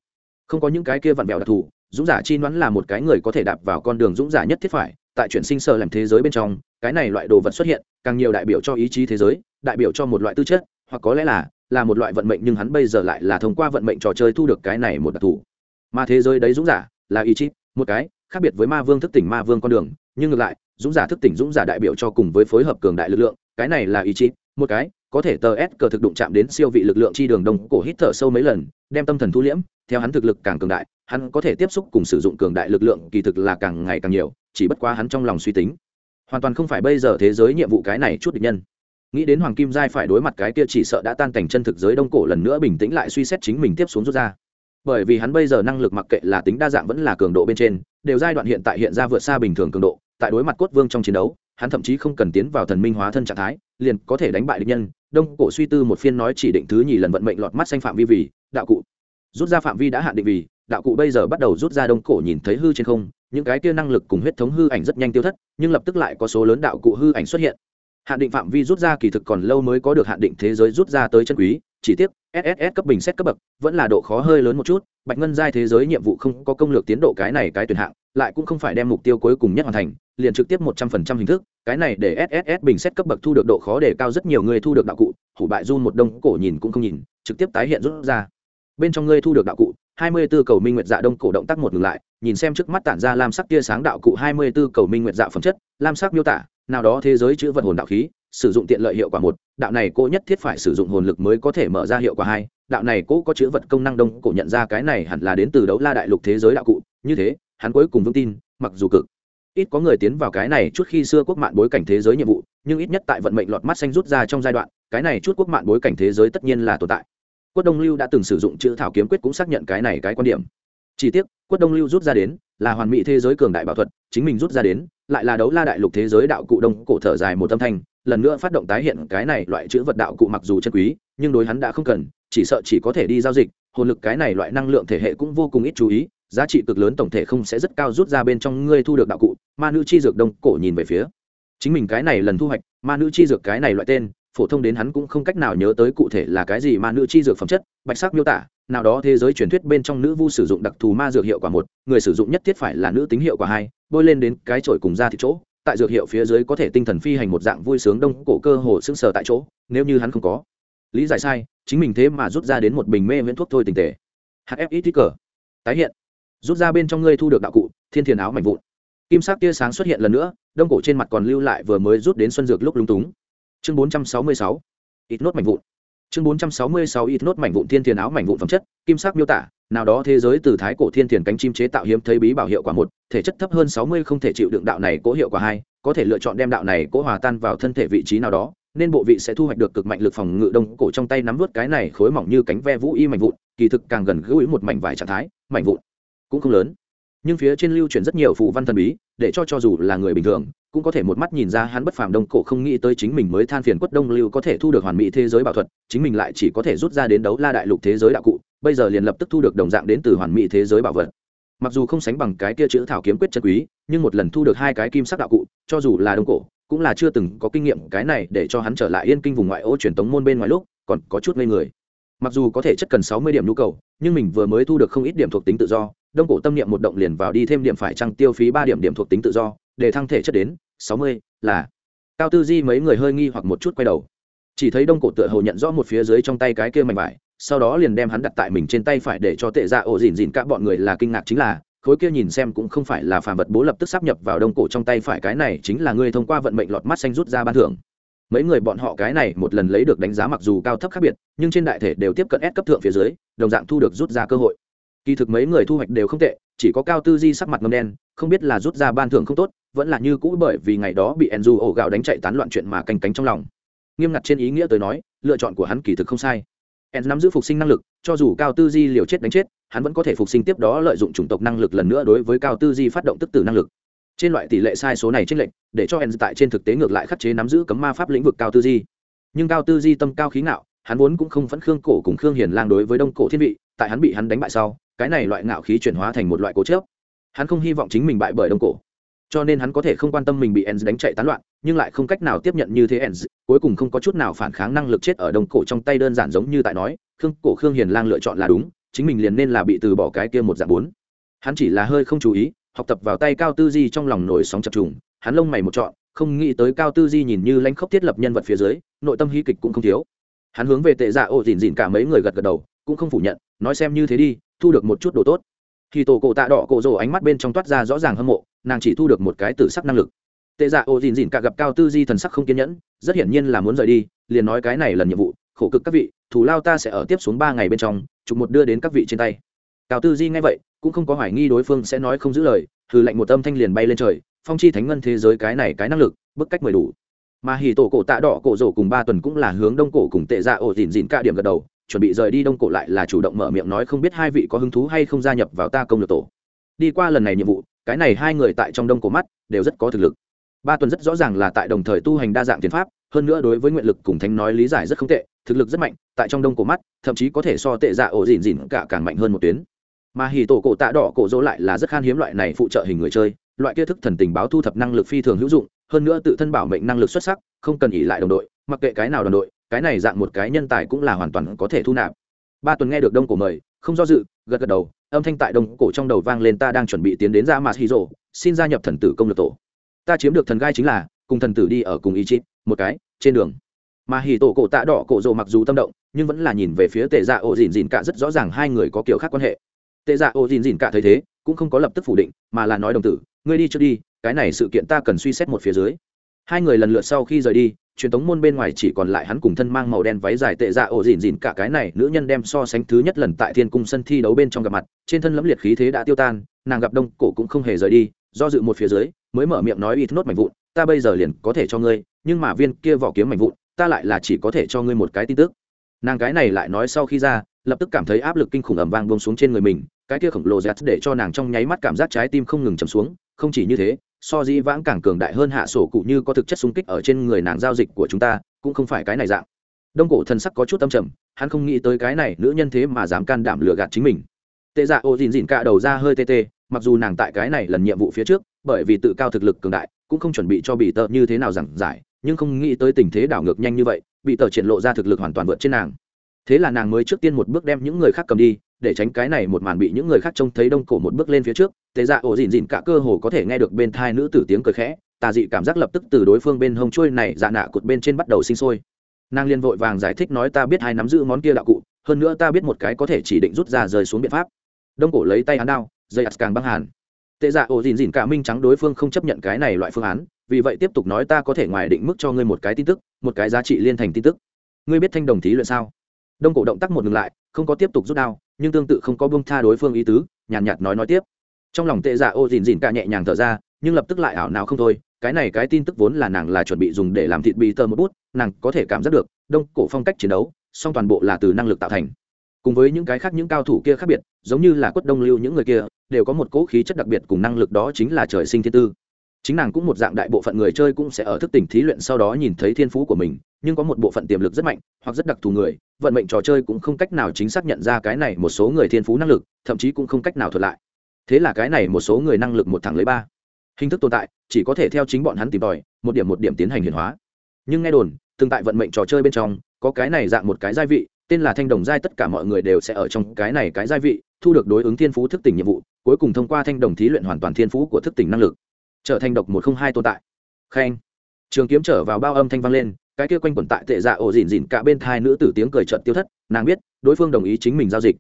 Không có những cái kia vặn vẹo đặc thù, dũng giả chi noãn là một cái người có thể đạp vào con đường dũng giả nhất thiết phải, tại chuyển sinh sở làm thế giới bên trong, cái này loại đồ vật xuất hiện, càng nhiều đại biểu cho ý chí thế giới, đại biểu cho một loại tư chất, hoặc có lẽ là là một loại vận mệnh nhưng hắn bây giờ lại là thông qua vận mệnh trò chơi thu được cái này một đặc thù. Mà thế giới đấy dũng giả, là ý chí, một cái khác biệt với ma vương thức tỉnh ma vương con đường, nhưng ngược lại, dũng giả thức tỉnh dũng giả đại biểu cho cùng với phối hợp cường đại lực lượng, cái này là ý chí, một cái, có thể tờ s cờ thực đụng chạm đến siêu vị lực lượng chi đường đông cổ hít thở sâu mấy lần, đem tâm thần thu liễm, theo hắn thực lực càng cường đại, hắn có thể tiếp xúc cùng sử dụng cường đại lực lượng, kỳ thực là càng ngày càng nhiều, chỉ bất quá hắn trong lòng suy tính. Hoàn toàn không phải bây giờ thế giới nhiệm vụ cái này chút địch nhân. Nghĩ đến hoàng kim giai phải đối mặt cái kia chỉ sợ đã tan cảnh chân thực giới đông cổ lần nữa bình tĩnh lại suy xét chính mình tiếp xuống rút ra bởi vì hắn bây giờ năng lực mặc kệ là tính đa dạng vẫn là cường độ bên trên, đều giai đoạn hiện tại hiện ra vượt xa bình thường cường độ, tại đối mặt cốt vương trong chiến đấu, hắn thậm chí không cần tiến vào thần minh hóa thân trạng thái, liền có thể đánh bại địch nhân. Đông cổ suy tư một phiên nói chỉ định thứ nhì lần vận mệnh lọt mắt xanh phạm vi vì, đạo cụ. Rút ra phạm vi đã hạn định vì, đạo cụ bây giờ bắt đầu rút ra đông cổ nhìn thấy hư trên không, những cái kia năng lực cùng huyết thống hư ảnh rất nhanh tiêu thất, nhưng lập tức lại có số lớn đạo cụ hư ảnh xuất hiện. Hạn định phạm vi rút ra kỳ thực còn lâu mới có được hạn định thế giới rút ra tới chân quý chỉ tiếc sss cấp bình xét cấp bậc vẫn là độ khó hơi lớn một chút, bạch ngân giai thế giới nhiệm vụ không có công lược tiến độ cái này cái tuyển hạng, lại cũng không phải đem mục tiêu cuối cùng nhất hoàn thành, liền trực tiếp một trăm phần trăm hình thức, cái này để sss bình xét cấp bậc thu được độ khó để cao rất nhiều người thu được đạo cụ, hủ bại run một đông cổ nhìn cũng không nhìn, trực tiếp tái hiện rút ra. Bên trong ngươi thu được đạo cụ, hai mươi 24 cầu minh nguyệt dạ đông cổ động tác một ngừng lại, nhìn xem trước mắt tản ra lam sắc tia sáng đạo cụ hai mươi 24 cầu minh nguyệt dạ phẩm chất, lam sắc miêu tả, nào đó thế giới chữ vật hồn đạo khí sử dụng tiện lợi hiệu quả một, đạo này cô nhất thiết phải sử dụng hồn lực mới có thể mở ra hiệu quả hai, đạo này cô có chữ vật công năng đông, cổ nhận ra cái này hẳn là đến từ đấu la đại lục thế giới đạo cụ, như thế, hắn cuối cùng vững tin, mặc dù cực. Ít có người tiến vào cái này chút khi xưa quốc mạn bối cảnh thế giới nhiệm vụ, nhưng ít nhất tại vận mệnh lọt mắt xanh rút ra trong giai đoạn, cái này chút quốc mạn bối cảnh thế giới tất nhiên là tồn tại. Quất đông lưu đã từng sử dụng chữ thảo kiếm quyết cũng xác nhận cái này cái quan điểm. Chỉ tiếc, quất đông lưu rút ra đến, là hoàn mỹ thế giới cường đại bảo thuật, chính mình rút ra đến, lại là đấu la đại lục thế giới đạo cụ đông, cổ thở dài một âm thanh lần nữa phát động tái hiện cái này loại chữ vật đạo cụ mặc dù chân quý, nhưng đối hắn đã không cần, chỉ sợ chỉ có thể đi giao dịch, hồn lực cái này loại năng lượng thể hệ cũng vô cùng ít chú ý, giá trị cực lớn tổng thể không sẽ rất cao rút ra bên trong ngươi thu được đạo cụ, ma nữ chi dược đông cổ nhìn về phía. Chính mình cái này lần thu hoạch, ma nữ chi dược cái này loại tên, phổ thông đến hắn cũng không cách nào nhớ tới cụ thể là cái gì ma nữ chi dược phẩm chất, bạch sắc miêu tả, nào đó thế giới truyền thuyết bên trong nữ vu sử dụng đặc thù ma dược hiệu quả một, người sử dụng nhất thiết phải là nữ tính hiệu quả hai, bôi lên đến cái chổi cùng ra thì chỗ tại dược hiệu phía dưới có thể tinh thần phi hành một dạng vui sướng đông cổ cơ hồ sững sờ tại chỗ, nếu như hắn không có. Lý giải sai, chính mình thế mà rút ra đến một bình mê miễn thuốc thôi tình tệ hf ít cờ tái hiện. Rút ra bên trong ngươi thu được đạo cụ, thiên thiền áo mảnh vụn. Kim sắc tia sáng xuất hiện lần nữa, đông cổ trên mặt còn lưu lại vừa mới rút đến xuân dược lúc lúng túng. Chương bốn trăm sáu mươi sáu. Ít nốt mảnh vụn chương bốn trăm sáu mươi sáu ít nốt mảnh vụn thiên thiền áo mảnh vụn phẩm chất, kim sắc miêu tả, nào đó thế giới từ thái cổ thiên thiền cánh chim chế tạo hiếm thấy bí bảo hiệu quả một, thể chất thấp hơn sáu mươi không thể chịu đựng đạo này cố hiệu quả hai, có thể lựa chọn đem đạo này cố hòa tan vào thân thể vị trí nào đó, nên bộ vị sẽ thu hoạch được cực mạnh lực phòng ngự đông cổ trong tay nắm vút cái này khối mỏng như cánh ve vũ y mảnh vụn, kỳ thực càng gần gũi một mảnh vải trạng thái, mảnh vụn cũng không lớn nhưng phía trên lưu truyền rất nhiều phù văn thần bí, để cho cho dù là người bình thường, cũng có thể một mắt nhìn ra hắn bất phàm đông cổ không nghĩ tới chính mình mới than phiền quất đông lưu có thể thu được hoàn mỹ thế giới bảo thuật, chính mình lại chỉ có thể rút ra đến đấu la đại lục thế giới đạo cụ, bây giờ liền lập tức thu được đồng dạng đến từ hoàn mỹ thế giới bảo vật. Mặc dù không sánh bằng cái kia chữ thảo kiếm quyết chân quý, nhưng một lần thu được hai cái kim sắc đạo cụ, cho dù là đông cổ, cũng là chưa từng có kinh nghiệm cái này để cho hắn trở lại yên kinh vùng ngoại ô truyền tống môn bên ngoài lúc, còn có chút ngây người mặc dù có thể chất cần sáu mươi điểm nhu cầu, nhưng mình vừa mới thu được không ít điểm thuộc tính tự do, đông cổ tâm niệm một động liền vào đi thêm điểm phải trăng tiêu phí ba điểm điểm thuộc tính tự do, để thăng thể chất đến sáu mươi là cao tư di mấy người hơi nghi hoặc một chút quay đầu. Chỉ thấy đông cổ tựa hồ nhận rõ một phía dưới trong tay cái kia mảnh vải, sau đó liền đem hắn đặt tại mình trên tay phải để cho tệ ra ổ dìn dìn các bọn người là kinh ngạc chính là, khối kia nhìn xem cũng không phải là phàm vật bố lập tức sắp nhập vào đông cổ trong tay phải cái này chính là ngươi thông qua vận mệnh lọt mắt xanh rút ra ban thưởng mấy người bọn họ cái này một lần lấy được đánh giá mặc dù cao thấp khác biệt, nhưng trên đại thể đều tiếp cận S cấp thượng phía dưới, đồng dạng thu được rút ra cơ hội. Kỳ thực mấy người thu hoạch đều không tệ, chỉ có cao tư di sắc mặt ngâm đen, không biết là rút ra ban thưởng không tốt, vẫn là như cũ bởi vì ngày đó bị enzu ổ gạo đánh chạy tán loạn chuyện mà canh cánh trong lòng. Nghiêm ngặt trên ý nghĩa tới nói, lựa chọn của hắn kỳ thực không sai. En nắm giữ phục sinh năng lực, cho dù cao tư di liều chết đánh chết, hắn vẫn có thể phục sinh tiếp đó lợi dụng chủng tộc năng lực lần nữa đối với cao tư di phát động tức tử năng lực trên loại tỷ lệ sai số này trên lệnh để cho hèn tại trên thực tế ngược lại khắc chế nắm giữ cấm ma pháp lĩnh vực cao tư di nhưng cao tư di tâm cao khí ngạo, hắn vốn cũng không phẫn khương cổ cùng khương hiền lang đối với đông cổ thiên vị, tại hắn bị hắn đánh bại sau, cái này loại ngạo khí chuyển hóa thành một loại cố chớp hắn không hy vọng chính mình bại bởi đông cổ. Cho nên hắn có thể không quan tâm mình bị Enz đánh chạy tán loạn, nhưng lại không cách nào tiếp nhận như thế Enz, cuối cùng không có chút nào phản kháng năng lực chết ở đông cổ trong tay đơn giản giống như tại nói, khương cổ, khương hiền lang lựa chọn là đúng, chính mình liền nên là bị từ bỏ cái kia một dạng bốn. Hắn chỉ là hơi không chú ý học tập vào tay cao tư di trong lòng nổi sóng chập trùng, hắn lông mày một trọn, không nghĩ tới cao tư di nhìn như lãnh khốc thiết lập nhân vật phía dưới, nội tâm hy kịch cũng không thiếu. Hắn hướng về tệ dạ ô dìn dìn cả mấy người gật gật đầu, cũng không phủ nhận, nói xem như thế đi, thu được một chút đồ tốt. Khi tổ cổ tạ đỏ cổ rồ ánh mắt bên trong toát ra rõ ràng hâm mộ, nàng chỉ thu được một cái tử sắc năng lực. Tệ dạ ô dìn dìn cả gặp cao tư di thần sắc không kiên nhẫn, rất hiển nhiên là muốn rời đi, liền nói cái này lần nhiệm vụ, khổ cực các vị thủ lao ta sẽ ở tiếp xuống ba ngày bên trong, chụp một đưa đến các vị trên tay. Cao tư di nghe vậy cũng không có hoài nghi đối phương sẽ nói không giữ lời, hừ lạnh một âm thanh liền bay lên trời, phong chi thánh ngân thế giới cái này cái năng lực, bức cách mười đủ. Mà hì tổ cổ tạ đỏ cổ rổ cùng ba tuần cũng là hướng đông cổ cùng tệ dạ ổ dìn dìn cả điểm gật đầu, chuẩn bị rời đi đông cổ lại là chủ động mở miệng nói không biết hai vị có hứng thú hay không gia nhập vào ta công lược tổ. Đi qua lần này nhiệm vụ, cái này hai người tại trong đông cổ mắt đều rất có thực lực. Ba tuần rất rõ ràng là tại đồng thời tu hành đa dạng tiến pháp, hơn nữa đối với nguyện lực cùng thánh nói lý giải rất không tệ, thực lực rất mạnh, tại trong đông cổ mắt, thậm chí có thể so tệ dạ ổ dìn dìn cả càng mạnh hơn một tuyến mà hì tổ cổ tạ đỏ cổ dỗ lại là rất khan hiếm loại này phụ trợ hình người chơi, loại kia thức thần tình báo thu thập năng lực phi thường hữu dụng, hơn nữa tự thân bảo mệnh năng lực xuất sắc, không cần ỉ lại đồng đội, mặc kệ cái nào đồng đội, cái này dạng một cái nhân tài cũng là hoàn toàn có thể thu nạp. Ba tuần nghe được đông cổ mời, không do dự, gật gật đầu, âm thanh tại đông cổ trong đầu vang lên ta đang chuẩn bị tiến đến ra mặt hì rộ xin gia nhập thần tử công lược tổ. Ta chiếm được thần gai chính là, cùng thần tử đi ở cùng ý chí, một cái, trên đường. Mà hì tổ cổ tạ đỏ cổ rộ mặc dù tâm động, nhưng vẫn là nhìn về phía tệ dạ ổ dìn dìn cả rất rõ ràng hai người có kiểu khác quan hệ tệ dạ Ô dìn dìn cả thấy thế, cũng không có lập tức phủ định, mà là nói đồng tử, ngươi đi trước đi, cái này sự kiện ta cần suy xét một phía dưới. Hai người lần lượt sau khi rời đi, truyền thống môn bên ngoài chỉ còn lại hắn cùng thân mang màu đen váy dài tệ dạ ổ dìn dìn cả cái này nữ nhân đem so sánh thứ nhất lần tại thiên cung sân thi đấu bên trong gặp mặt, trên thân lẫm liệt khí thế đã tiêu tan, nàng gặp đông cổ cũng không hề rời đi, do dự một phía dưới, mới mở miệng nói, ít nốt mảnh vụn, ta bây giờ liền có thể cho ngươi, nhưng mà viên kia vỏ kiếm mảnh vụn, ta lại là chỉ có thể cho ngươi một cái tin tức. Nàng cái này lại nói sau khi ra lập tức cảm thấy áp lực kinh khủng ầm vang buông xuống trên người mình, cái kia khổng lồ dẹt để cho nàng trong nháy mắt cảm giác trái tim không ngừng chầm xuống, không chỉ như thế, so di vãng càng cường đại hơn hạ sổ cụ như có thực chất xung kích ở trên người nàng giao dịch của chúng ta, cũng không phải cái này dạng. Đông cổ thần sắc có chút tâm trầm, hắn không nghĩ tới cái này nữ nhân thế mà dám can đảm lừa gạt chính mình. Tệ dạ ô dìn dìn cả đầu ra hơi tê tê, mặc dù nàng tại cái này lần nhiệm vụ phía trước, bởi vì tự cao thực lực cường đại, cũng không chuẩn bị cho bị tợ như thế nào giảng giải, nhưng không nghĩ tới tình thế đảo ngược nhanh như vậy, bị tờ triển lộ ra thực lực hoàn toàn vượt trên nàng thế là nàng mới trước tiên một bước đem những người khác cầm đi, để tránh cái này một màn bị những người khác trông thấy đông cổ một bước lên phía trước. Tệ dạ ổ dìn dìn cả cơ hồ có thể nghe được bên thai nữ tử tiếng cười khẽ, tà dị cảm giác lập tức từ đối phương bên hông trôi này dạ nạ cụt bên trên bắt đầu sinh sôi. Nàng liên vội vàng giải thích nói ta biết hai nắm giữ món kia đạo cụ, hơn nữa ta biết một cái có thể chỉ định rút ra rời xuống biện pháp. Đông cổ lấy tay hắn đao, dây ắt càng băng hàn. Tệ dạ ổ dìn dìn cả minh trắng đối phương không chấp nhận cái này loại phương án, vì vậy tiếp tục nói ta có thể ngoài định mức cho ngươi một cái tin tức, một cái giá trị liên thành tin tức. Ngươi biết thanh đồng thí luyện sao? Đông cổ động tác một ngừng lại không có tiếp tục rút đao nhưng tương tự không có bông tha đối phương ý tứ nhàn nhạt, nhạt nói nói tiếp. Trong lòng tệ dạ ô dìn dìn cả nhẹ nhàng thở ra nhưng lập tức lại ảo nào không thôi cái này cái tin tức vốn là nàng là chuẩn bị dùng để làm thịt bì tơ một bút nàng có thể cảm giác được đông cổ phong cách chiến đấu song toàn bộ là từ năng lực tạo thành. Cùng với những cái khác những cao thủ kia khác biệt giống như là quất đông lưu những người kia đều có một cỗ khí chất đặc biệt cùng năng lực đó chính là trời sinh thiên tư chính nàng cũng một dạng đại bộ phận người chơi cũng sẽ ở thức tỉnh thí luyện sau đó nhìn thấy thiên phú của mình, nhưng có một bộ phận tiềm lực rất mạnh, hoặc rất đặc thù người, vận mệnh trò chơi cũng không cách nào chính xác nhận ra cái này một số người thiên phú năng lực, thậm chí cũng không cách nào thuật lại. Thế là cái này một số người năng lực một thẳng lấy ba. Hình thức tồn tại, chỉ có thể theo chính bọn hắn tìm tòi, một điểm một điểm tiến hành hiển hóa. Nhưng nghe đồn, tương tại vận mệnh trò chơi bên trong, có cái này dạng một cái gia vị, tên là thanh đồng giai tất cả mọi người đều sẽ ở trong cái này cái gia vị, thu được đối ứng thiên phú thức tỉnh nhiệm vụ, cuối cùng thông qua thanh đồng thí luyện hoàn toàn thiên phú của thức tỉnh năng lực trở thành độc một không hai tồn tại. Khen. Trường kiếm trở vào bao âm thanh vang lên, cái kia quanh quẩn tại tệ dạ ổ dìn dìn cả bên thai nữ tử tiếng cười trợn tiêu thất, nàng biết, đối phương đồng ý chính mình giao dịch.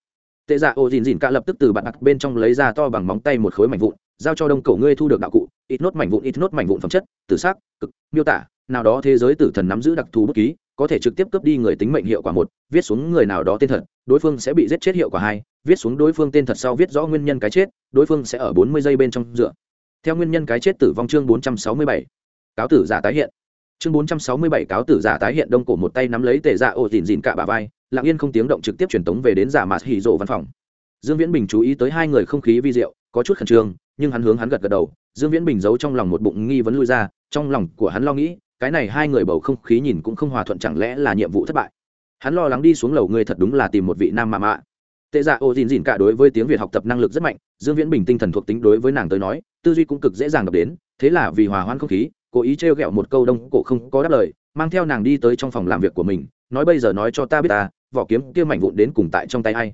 Tệ dạ ổ dìn dìn cả lập tức từ bạn đặt bên trong lấy ra to bằng móng tay một khối mảnh vụn, giao cho đông cổ ngươi thu được đạo cụ, ít nốt mảnh vụn, ít nốt mảnh vụn phẩm chất, tử sắc, cực, miêu tả, nào đó thế giới tử thần nắm giữ đặc thù bất ký, có thể trực tiếp cướp đi người tính mệnh hiệu quả một, viết xuống người nào đó tên thật, đối phương sẽ bị giết chết hiệu quả hai, viết xuống đối phương tên thật sau viết rõ nguyên nhân cái chết, đối phương sẽ ở bốn mươi giây bên trong dựa theo nguyên nhân cái chết tử vong chương bốn trăm sáu mươi bảy, cáo tử giả tái hiện. Chương bốn trăm sáu mươi bảy, cáo tử giả tái hiện đông cổ một tay nắm lấy tề dạ ô dìn dìn cả bà vai, lặng yên không tiếng động trực tiếp truyền tống về đến giả mạt hỉ rộ văn phòng. Dương viễn bình chú ý tới hai người không khí vi diệu, có chút khẩn trương, nhưng hắn hướng hắn gật gật đầu. Dương viễn bình giấu trong lòng một bụng nghi vấn lui ra, trong lòng của hắn lo nghĩ, cái này hai người bầu không khí nhìn cũng không hòa thuận chẳng lẽ là nhiệm vụ thất bại. Hắn lo lắng đi xuống lầu người thật đúng là tìm một vị nam mạ mạ tệ dạ ô dìn dìn cả đối với tiếng việt học tập năng lực rất mạnh, dương viễn bình tinh thần thuộc tính đối với nàng tới nói, tư duy cũng cực dễ dàng đọc đến, thế là vì hòa hoãn không khí, cố ý trêu ghẹo một câu đông cổ không có đáp lời, mang theo nàng đi tới trong phòng làm việc của mình, nói bây giờ nói cho ta biết ta, vỏ kiếm kia mảnh vụn đến cùng tại trong tay ai.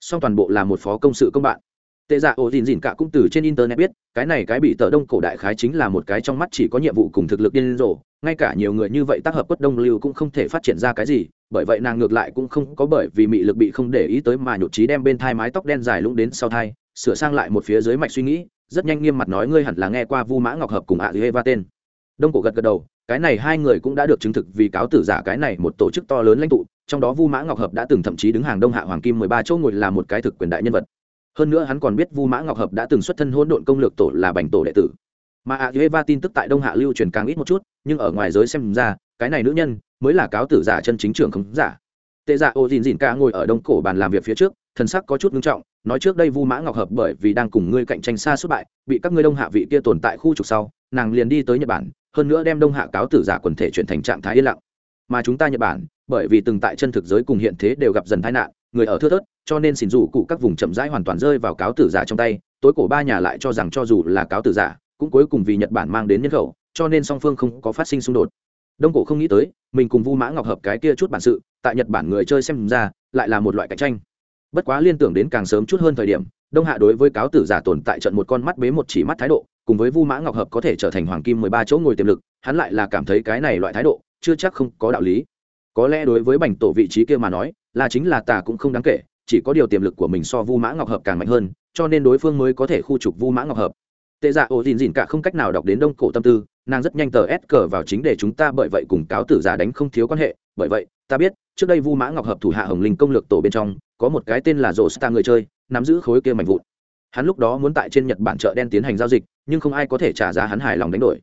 Song toàn bộ là một phó công sự công bạn. Tệ dạ ổ dìn dìn cả cũng từ trên internet biết, cái này cái bị tờ đông cổ đại khái chính là một cái trong mắt chỉ có nhiệm vụ cùng thực lực điên rồ, ngay cả nhiều người như vậy tác hợp quất đông lưu cũng không thể phát triển ra cái gì bởi vậy nàng ngược lại cũng không có bởi vì mị lực bị không để ý tới mà nhột trí đem bên thai mái tóc đen dài lũng đến sau thai, sửa sang lại một phía dưới mạch suy nghĩ, rất nhanh nghiêm mặt nói ngươi hẳn là nghe qua vu mã ngọc hợp cùng ạ Hê va tên. Đông cổ gật gật đầu, cái này hai người cũng đã được chứng thực vì cáo tử giả cái này một tổ chức to lớn lãnh tụ, trong đó vu mã ngọc hợp đã từng thậm chí đứng hàng đông hạ hoàng kim mười ba chỗ ngồi là một cái thực quyền đại nhân vật. Hơn nữa hắn còn biết vu mã ngọc hợp đã từng xuất thân hỗn độn công lược tổ là bành tổ đệ tử. Mà ạ Hê va tin tức tại đông hạ lưu truyền càng ít một chút, nhưng ở ngoài giới xem ra cái này nữ nhân mới là cáo tử giả chân chính trưởng không giả. Tệ dạ ô dìn dìn ca ngồi ở đông cổ bàn làm việc phía trước, thần sắc có chút ngưng trọng, nói trước đây vu mã ngọc hợp bởi vì đang cùng ngươi cạnh tranh xa suốt bại, bị các ngươi đông hạ vị kia tồn tại khu trục sau, nàng liền đi tới nhật bản, hơn nữa đem đông hạ cáo tử giả quần thể chuyển thành trạng thái yên lặng. Mà chúng ta nhật bản, bởi vì từng tại chân thực giới cùng hiện thế đều gặp dần tai nạn, người ở thưa thớt, cho nên xin dù cụ các vùng chậm rãi hoàn toàn rơi vào cáo tử giả trong tay, tối cổ ba nhà lại cho rằng cho dù là cáo tử giả, cũng cuối cùng vì nhật bản mang đến nhân khẩu, cho nên song phương không có phát sinh xung đột đông cổ không nghĩ tới, mình cùng vu mã ngọc hợp cái kia chút bản sự, tại nhật bản người chơi xem ra, lại là một loại cạnh tranh. Bất quá liên tưởng đến càng sớm chút hơn thời điểm, đông hạ đối với cáo tử giả tồn tại trận một con mắt bế một chỉ mắt thái độ, cùng với vu mã ngọc hợp có thể trở thành hoàng kim mười ba chỗ ngồi tiềm lực, hắn lại là cảm thấy cái này loại thái độ, chưa chắc không có đạo lý. Có lẽ đối với bành tổ vị trí kia mà nói, là chính là tà cũng không đáng kể, chỉ có điều tiềm lực của mình so vu mã ngọc hợp càng mạnh hơn, cho nên đối phương mới có thể khu trục vu mã ngọc hợp. Tệ dạ ổ dìn dìn cả không cách nào đọc đến đông cổ tâm tư nàng rất nhanh tờ ép cờ vào chính để chúng ta bởi vậy cùng cáo tử giả đánh không thiếu quan hệ. Bởi vậy, ta biết, trước đây vu mã ngọc hợp thủ hạ hồng linh công lược tổ bên trong, có một cái tên là rổ star người chơi, nắm giữ khối kia mạnh vụn. Hắn lúc đó muốn tại trên nhật bản chợ đen tiến hành giao dịch, nhưng không ai có thể trả giá hắn hài lòng đánh đổi.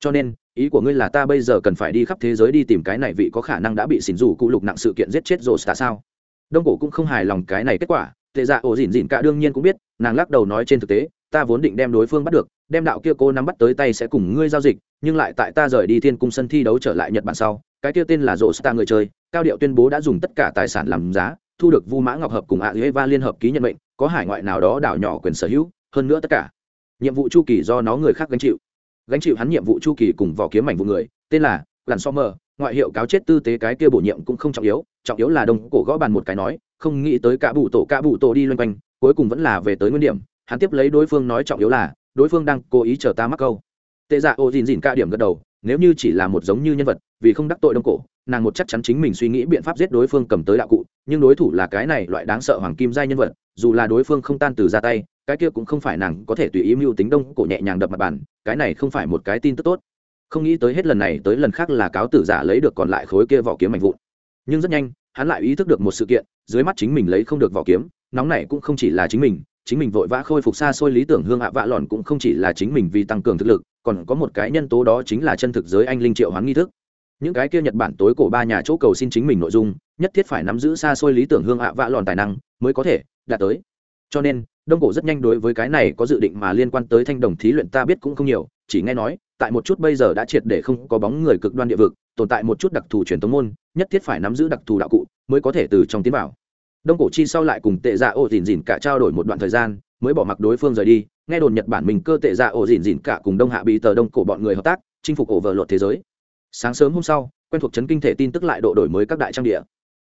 Cho nên, ý của ngươi là ta bây giờ cần phải đi khắp thế giới đi tìm cái này vị có khả năng đã bị xỉn rủ cụ lục nặng sự kiện giết chết rổ star sao? Đông cổ cũng không hài lòng cái này kết quả, tệ dạ ổ dỉn dỉn cả đương nhiên cũng biết, nàng lắc đầu nói trên thực tế ta vốn định đem đối phương bắt được, đem đạo kia cô nắm bắt tới tay sẽ cùng ngươi giao dịch, nhưng lại tại ta rời đi thiên cung sân thi đấu trở lại nhật bản sau, cái kia tên là rổ star người chơi, cao điệu tuyên bố đã dùng tất cả tài sản làm giá, thu được vu mã ngọc hợp cùng a lưới va liên hợp ký nhận mệnh, có hải ngoại nào đó đảo nhỏ quyền sở hữu, hơn nữa tất cả nhiệm vụ chu kỳ do nó người khác gánh chịu. Gánh chịu hắn nhiệm vụ chu kỳ cùng vỏ kiếm mảnh vụ người, tên là làn so mờ ngoại hiệu cáo chết tư tế cái kia bổ nhiệm cũng không trọng yếu trọng yếu là đồng cổ gõ bàn một cái nói, không nghĩ tới cả bụ tổ cả bụ tổ đi loanh quanh, cuối cùng vẫn là về tới nguyên điểm hắn tiếp lấy đối phương nói trọng yếu là, đối phương đang cố ý chờ ta mắc câu. Tệ dạ ô dìn dìn ca điểm gật đầu, nếu như chỉ là một giống như nhân vật, vì không đắc tội đông cổ, nàng một chắc chắn chính mình suy nghĩ biện pháp giết đối phương cầm tới đạo cụ, nhưng đối thủ là cái này loại đáng sợ hoàng kim giai nhân vật, dù là đối phương không tan từ ra tay, cái kia cũng không phải nàng có thể tùy ý mưu tính đông cổ nhẹ nhàng đập mặt bàn, cái này không phải một cái tin tức tốt. Không nghĩ tới hết lần này tới lần khác là cáo tử giả lấy được còn lại khối kia vỏ kiếm mạnh vụn. Nhưng rất nhanh, hắn lại ý thức được một sự kiện, dưới mắt chính mình lấy không được vỏ kiếm, nóng này cũng không chỉ là chính mình chính mình vội vã khôi phục xa xôi lý tưởng hương hạ vạ lòn cũng không chỉ là chính mình vì tăng cường thực lực, còn có một cái nhân tố đó chính là chân thực giới anh linh triệu hoán nghi thức. Những cái kia nhật bản tối cổ ba nhà chỗ cầu xin chính mình nội dung, nhất thiết phải nắm giữ xa xôi lý tưởng hương hạ vạ lòn tài năng mới có thể đạt tới. Cho nên, đông cổ rất nhanh đối với cái này có dự định mà liên quan tới thanh đồng thí luyện ta biết cũng không nhiều, chỉ nghe nói, tại một chút bây giờ đã triệt để không có bóng người cực đoan địa vực, tồn tại một chút đặc thù truyền tống môn, nhất thiết phải nắm giữ đặc thù đạo cụ mới có thể từ trong tiến vào đông cổ chi sau lại cùng tệ dạ ô dìn dìn cả trao đổi một đoạn thời gian, mới bỏ mặc đối phương rời đi, nghe đồn nhật bản mình cơ tệ Dạ Ô dìn dìn cả cùng đông hạ bị tờ đông cổ bọn người hợp tác, chinh phục ổ vợ luật thế giới. Sáng sớm hôm sau, quen thuộc chấn kinh thể tin tức lại độ đổi mới các đại trang địa.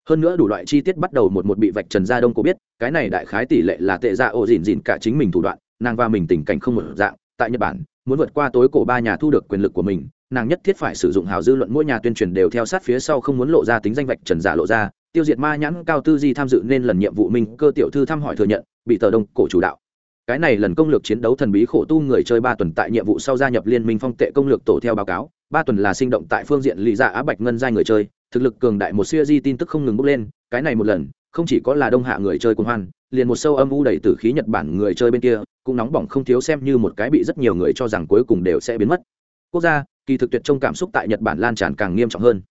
Hơn nữa đủ loại chi tiết bắt đầu một một bị vạch trần ra đông cổ biết, cái này đại khái tỷ lệ là tệ Dạ Ô dìn dìn cả chính mình thủ đoạn, nàng và mình tình cảnh không một dạng, tại nhật bản, muốn vượt qua tối cổ ba nhà thu được quyền lực của mình, nàng nhất thiết phải sử dụng hào dư luận mỗi nhà tuyên truyền đều theo sát phía sau không muốn lộ ra tính danh vạch trần giả lộ ra tiêu diệt ma nhãn cao tư di tham dự nên lần nhiệm vụ minh cơ tiểu thư thăm hỏi thừa nhận, bị tờ đông cổ chủ đạo. Cái này lần công lược chiến đấu thần bí khổ tu người chơi ba tuần tại nhiệm vụ sau gia nhập liên minh phong tệ công lược tổ theo báo cáo, ba tuần là sinh động tại phương diện lì dạ á bạch ngân giai người chơi, thực lực cường đại một siêu di tin tức không ngừng bốc lên, cái này một lần, không chỉ có là đông hạ người chơi cuồng hoan, liền một sâu âm u đầy tử khí nhật bản người chơi bên kia, cũng nóng bỏng không thiếu xem như một cái bị rất nhiều người cho rằng cuối cùng đều sẽ biến mất. Quốc gia, kỳ thực tuyệt trong cảm xúc tại nhật bản lan tràn càng nghiêm trọng hơn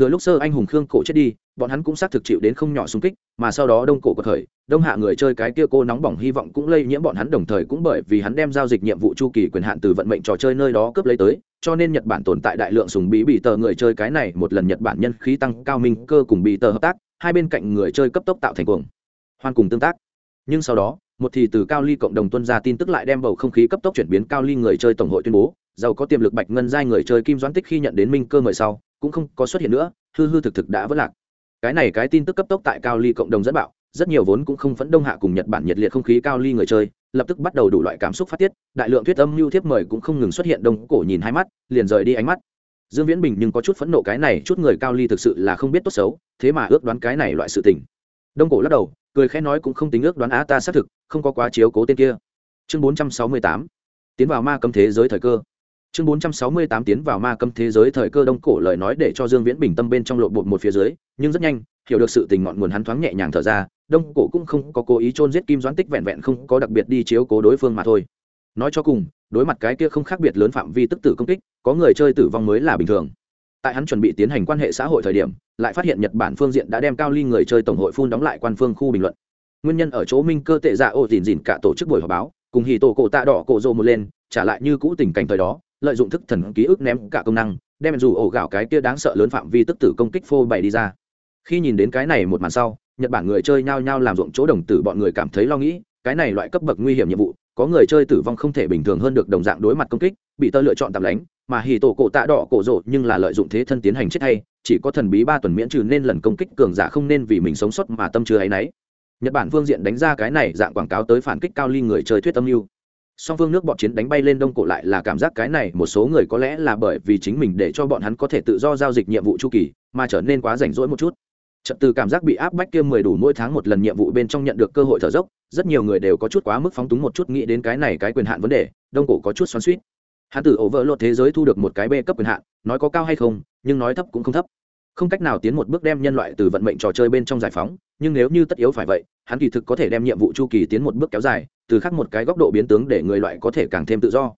thừa lúc sơ anh hùng khương cổ chết đi, bọn hắn cũng xác thực chịu đến không nhỏ xung kích, mà sau đó đông cổ có thời đông hạ người chơi cái kia cô nóng bỏng hy vọng cũng lây nhiễm bọn hắn đồng thời cũng bởi vì hắn đem giao dịch nhiệm vụ chu kỳ quyền hạn từ vận mệnh trò chơi nơi đó cướp lấy tới, cho nên nhật bản tồn tại đại lượng sùng bí bị tờ người chơi cái này một lần nhật bản nhân khí tăng cao minh cơ cùng bị tờ hợp tác, hai bên cạnh người chơi cấp tốc tạo thành cuồng hoan cùng tương tác. Nhưng sau đó một thì từ cao ly cộng đồng tuân ra tin tức lại đem bầu không khí cấp tốc chuyển biến cao ly người chơi tổng hội tuyên bố, giàu có tiềm lực bạch ngân giai người chơi kim doãn tích khi nhận đến minh cơ mời sau, cũng không có xuất hiện nữa, hư hư thực thực đã vất lạc. Cái này cái tin tức cấp tốc tại cao ly cộng đồng dẫn bạo, rất nhiều vốn cũng không phẫn đông hạ cùng nhật bản nhiệt liệt không khí cao ly người chơi, lập tức bắt đầu đủ loại cảm xúc phát tiết, đại lượng thuyết âm lưu thiếp mời cũng không ngừng xuất hiện đông cổ nhìn hai mắt, liền rời đi ánh mắt. Dương viễn bình nhưng có chút phẫn nộ cái này, chút người cao ly thực sự là không biết tốt xấu, thế mà ước đoán cái này loại sự tình đông cổ lắc đầu, cười khẽ nói cũng không tính ước đoán á ta xác thực, không có quá chiếu cố tên kia. Chương bốn trăm sáu mươi tám. Tiến vào ma cấm thế giới thời cơ. Chương bốn trăm sáu mươi tám tiến vào ma cấm thế giới thời cơ đông cổ lời nói để cho dương viễn bình tâm bên trong lộ bột một phía dưới, nhưng rất nhanh, hiểu được sự tình ngọn nguồn hắn thoáng nhẹ nhàng thở ra, đông cổ cũng không có cố ý chôn giết kim doãn tích vẹn vẹn không có đặc biệt đi chiếu cố đối phương mà thôi. Nói cho cùng, đối mặt cái kia không khác biệt lớn phạm vi tức tử công kích, có người chơi tử vong mới là bình thường tại hắn chuẩn bị tiến hành quan hệ xã hội thời điểm, lại phát hiện nhật bản phương diện đã đem cao ly người chơi tổng hội phun đóng lại quan phương khu bình luận. Nguyên nhân ở chỗ minh cơ tệ dạ ô dìn dìn cả tổ chức buổi họp báo, cùng hì tổ cổ tạ đỏ cổ rô một lên, trả lại như cũ tình cảnh thời đó, lợi dụng thức thần ký ức ném cả công năng, đem dù ổ gạo cái kia đáng sợ lớn phạm vi tức tử công kích phô bày đi ra. Khi nhìn đến cái này một màn sau, nhật bản người chơi nhao nhao làm ruộng chỗ đồng tử bọn người cảm thấy lo nghĩ, cái này loại cấp bậc nguy hiểm nhiệm vụ, có người chơi tử vong không thể bình thường hơn được đồng dạng đối mặt công kích, bị tơ lựa chọn tạm lánh mà hì tổ cổ tạ đỏ cổ rộ nhưng là lợi dụng thế thân tiến hành chết hay chỉ có thần bí ba tuần miễn trừ nên lần công kích cường giả không nên vì mình sống sót mà tâm chưa ấy nấy. Nhật bản phương diện đánh ra cái này dạng quảng cáo tới phản kích cao ly người chơi thuyết âm mưu. Song phương nước bọn chiến đánh bay lên đông cổ lại là cảm giác cái này một số người có lẽ là bởi vì chính mình để cho bọn hắn có thể tự do giao dịch nhiệm vụ chu kỳ mà trở nên quá rảnh rỗi một chút. Trật từ cảm giác bị áp bách kia mười đủ mỗi tháng một lần nhiệm vụ bên trong nhận được cơ hội thở dốc, rất nhiều người đều có chút quá mức phóng túng một chút nghĩ đến cái này cái quyền hạn vấn đề, Đông cổ có chút xoắn suýt Hắn từ ổ vỡ lột thế giới thu được một cái B cấp quyền hạn, nói có cao hay không, nhưng nói thấp cũng không thấp. Không cách nào tiến một bước đem nhân loại từ vận mệnh trò chơi bên trong giải phóng, nhưng nếu như tất yếu phải vậy, hắn kỳ thực có thể đem nhiệm vụ chu kỳ tiến một bước kéo dài, từ khắc một cái góc độ biến tướng để người loại có thể càng thêm tự do.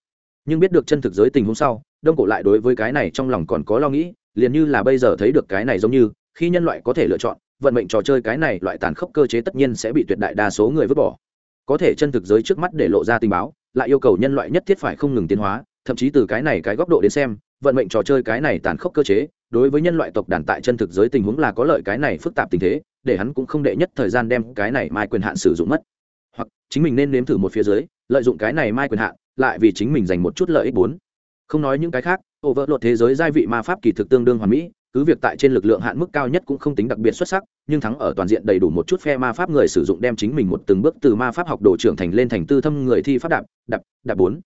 Nhưng biết được chân thực giới tình huống sau, Đông cổ lại đối với cái này trong lòng còn có lo nghĩ, liền như là bây giờ thấy được cái này giống như khi nhân loại có thể lựa chọn vận mệnh trò chơi cái này loại tàn khốc cơ chế tất nhiên sẽ bị tuyệt đại đa số người vứt bỏ có thể chân thực giới trước mắt để lộ ra tình báo lại yêu cầu nhân loại nhất thiết phải không ngừng tiến hóa thậm chí từ cái này cái góc độ đến xem, vận mệnh trò chơi cái này tàn khốc cơ chế, đối với nhân loại tộc đàn tại chân thực giới tình huống là có lợi cái này phức tạp tình thế, để hắn cũng không đệ nhất thời gian đem cái này mai quyền hạn sử dụng mất. Hoặc, chính mình nên nếm thử một phía dưới, lợi dụng cái này mai quyền hạn, lại vì chính mình dành một chút lợi ích bốn. Không nói những cái khác ô vỡ luật thế giới giai vị ma pháp kỳ thực tương đương hoàn mỹ, cứ việc tại trên lực lượng hạn mức cao nhất cũng không tính đặc biệt xuất sắc, nhưng thắng ở toàn diện đầy đủ một chút phe ma pháp người sử dụng đem chính mình một từng bước từ ma pháp học đồ trưởng thành lên thành tư thâm người thi pháp đạp đạp đạp bốn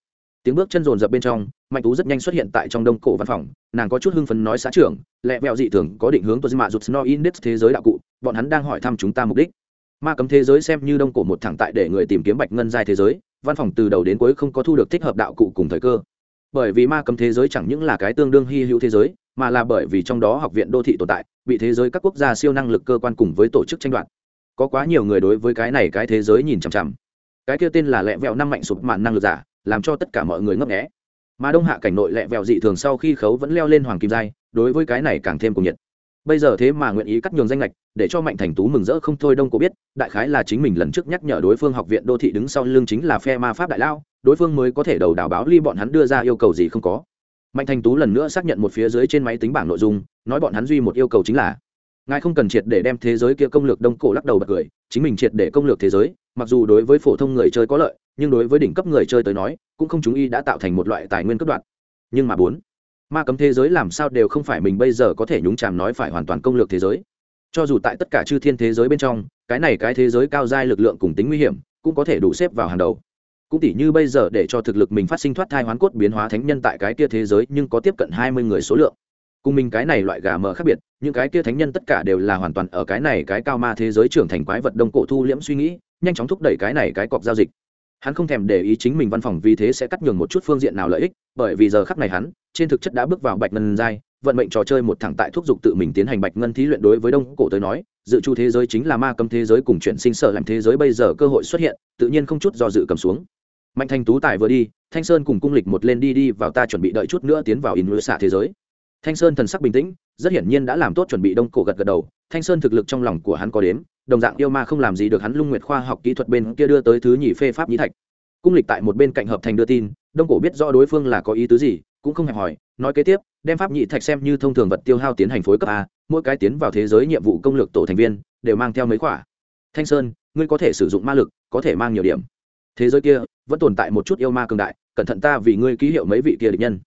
tiếng bước chân rồn rập bên trong, mạnh tú rất nhanh xuất hiện tại trong đông cổ văn phòng, nàng có chút hưng phấn nói xã trưởng, lẹ vẹo dị thường, có định hướng tôi mạ rụt in index thế giới đạo cụ, bọn hắn đang hỏi thăm chúng ta mục đích. Ma cấm thế giới xem như đông cổ một thẳng tại để người tìm kiếm bạch ngân giai thế giới, văn phòng từ đầu đến cuối không có thu được thích hợp đạo cụ cùng thời cơ. Bởi vì ma cấm thế giới chẳng những là cái tương đương hy hữu thế giới, mà là bởi vì trong đó học viện đô thị tồn tại, bị thế giới các quốc gia siêu năng lực cơ quan cùng với tổ chức tranh đoạt. Có quá nhiều người đối với cái này cái thế giới nhìn chằm chằm. Cái kia tên là lẹ vẹo năm mạnh sụp mạn năng lực giả làm cho tất cả mọi người ngấp nghé. Mà đông hạ cảnh nội lẹ vẹo dị thường sau khi khấu vẫn leo lên hoàng kim giai, đối với cái này càng thêm cuồng nhiệt. Bây giờ thế mà nguyện ý cắt nhường danh lệch để cho mạnh thành tú mừng rỡ không thôi đông cổ biết, đại khái là chính mình lần trước nhắc nhở đối phương học viện đô thị đứng sau lưng chính là phe ma pháp đại lao, đối phương mới có thể đầu đảo báo ly bọn hắn đưa ra yêu cầu gì không có. Mạnh thành tú lần nữa xác nhận một phía dưới trên máy tính bảng nội dung, nói bọn hắn duy một yêu cầu chính là, ngài không cần triệt để đem thế giới kia công lược đông cổ lắc đầu bật cười, chính mình triệt để công lược thế giới, mặc dù đối với phổ thông người chơi có lợi nhưng đối với đỉnh cấp người chơi tới nói, cũng không chúng y đã tạo thành một loại tài nguyên cấp đoạn nhưng mà bốn, ma cấm thế giới làm sao đều không phải mình bây giờ có thể nhúng chàm nói phải hoàn toàn công lược thế giới. Cho dù tại tất cả chư thiên thế giới bên trong, cái này cái thế giới cao giai lực lượng cùng tính nguy hiểm, cũng có thể đủ xếp vào hàng đầu. Cũng tỉ như bây giờ để cho thực lực mình phát sinh thoát thai hoán cốt biến hóa thánh nhân tại cái kia thế giới, nhưng có tiếp cận hai mươi người số lượng. Cùng mình cái này loại gà mờ khác biệt, những cái kia thánh nhân tất cả đều là hoàn toàn ở cái này cái cao ma thế giới trưởng thành quái vật đông cổ thu liễm suy nghĩ, nhanh chóng thúc đẩy cái này cái cọc giao dịch hắn không thèm để ý chính mình văn phòng vì thế sẽ cắt nhường một chút phương diện nào lợi ích, bởi vì giờ khắc này hắn, trên thực chất đã bước vào bạch ngân giai, vận mệnh trò chơi một thẳng tại thúc giục tự mình tiến hành bạch ngân thí luyện đối với đông cổ tới nói, dự chu thế giới chính là ma cấm thế giới cùng chuyển sinh sở làm thế giới bây giờ cơ hội xuất hiện, tự nhiên không chút do dự cầm xuống. Mạnh thanh tú tài vừa đi, thanh sơn cùng cung lịch một lên đi đi vào ta chuẩn bị đợi chút nữa tiến vào in xạ thế giới. Thanh sơn thần sắc bình tĩnh rất hiển nhiên đã làm tốt chuẩn bị đông cổ gật gật đầu thanh sơn thực lực trong lòng của hắn có đếm đồng dạng yêu ma không làm gì được hắn lung nguyệt khoa học kỹ thuật bên kia đưa tới thứ nhì phê pháp nhĩ thạch. Cung lịch tại một bên cạnh hợp thành đưa tin đông cổ biết rõ đối phương là có ý tứ gì cũng không hẹp hỏi nói kế tiếp đem pháp nhị thạch xem như thông thường vật tiêu hao tiến hành phối cấp a mỗi cái tiến vào thế giới nhiệm vụ công lược tổ thành viên đều mang theo mấy quả, thanh sơn ngươi có thể sử dụng ma lực có thể mang nhiều điểm. Thế giới kia vẫn tồn tại một chút yêu ma cường đại cẩn thận ta vì ngươi ký hiệu mấy vị kia địch nhân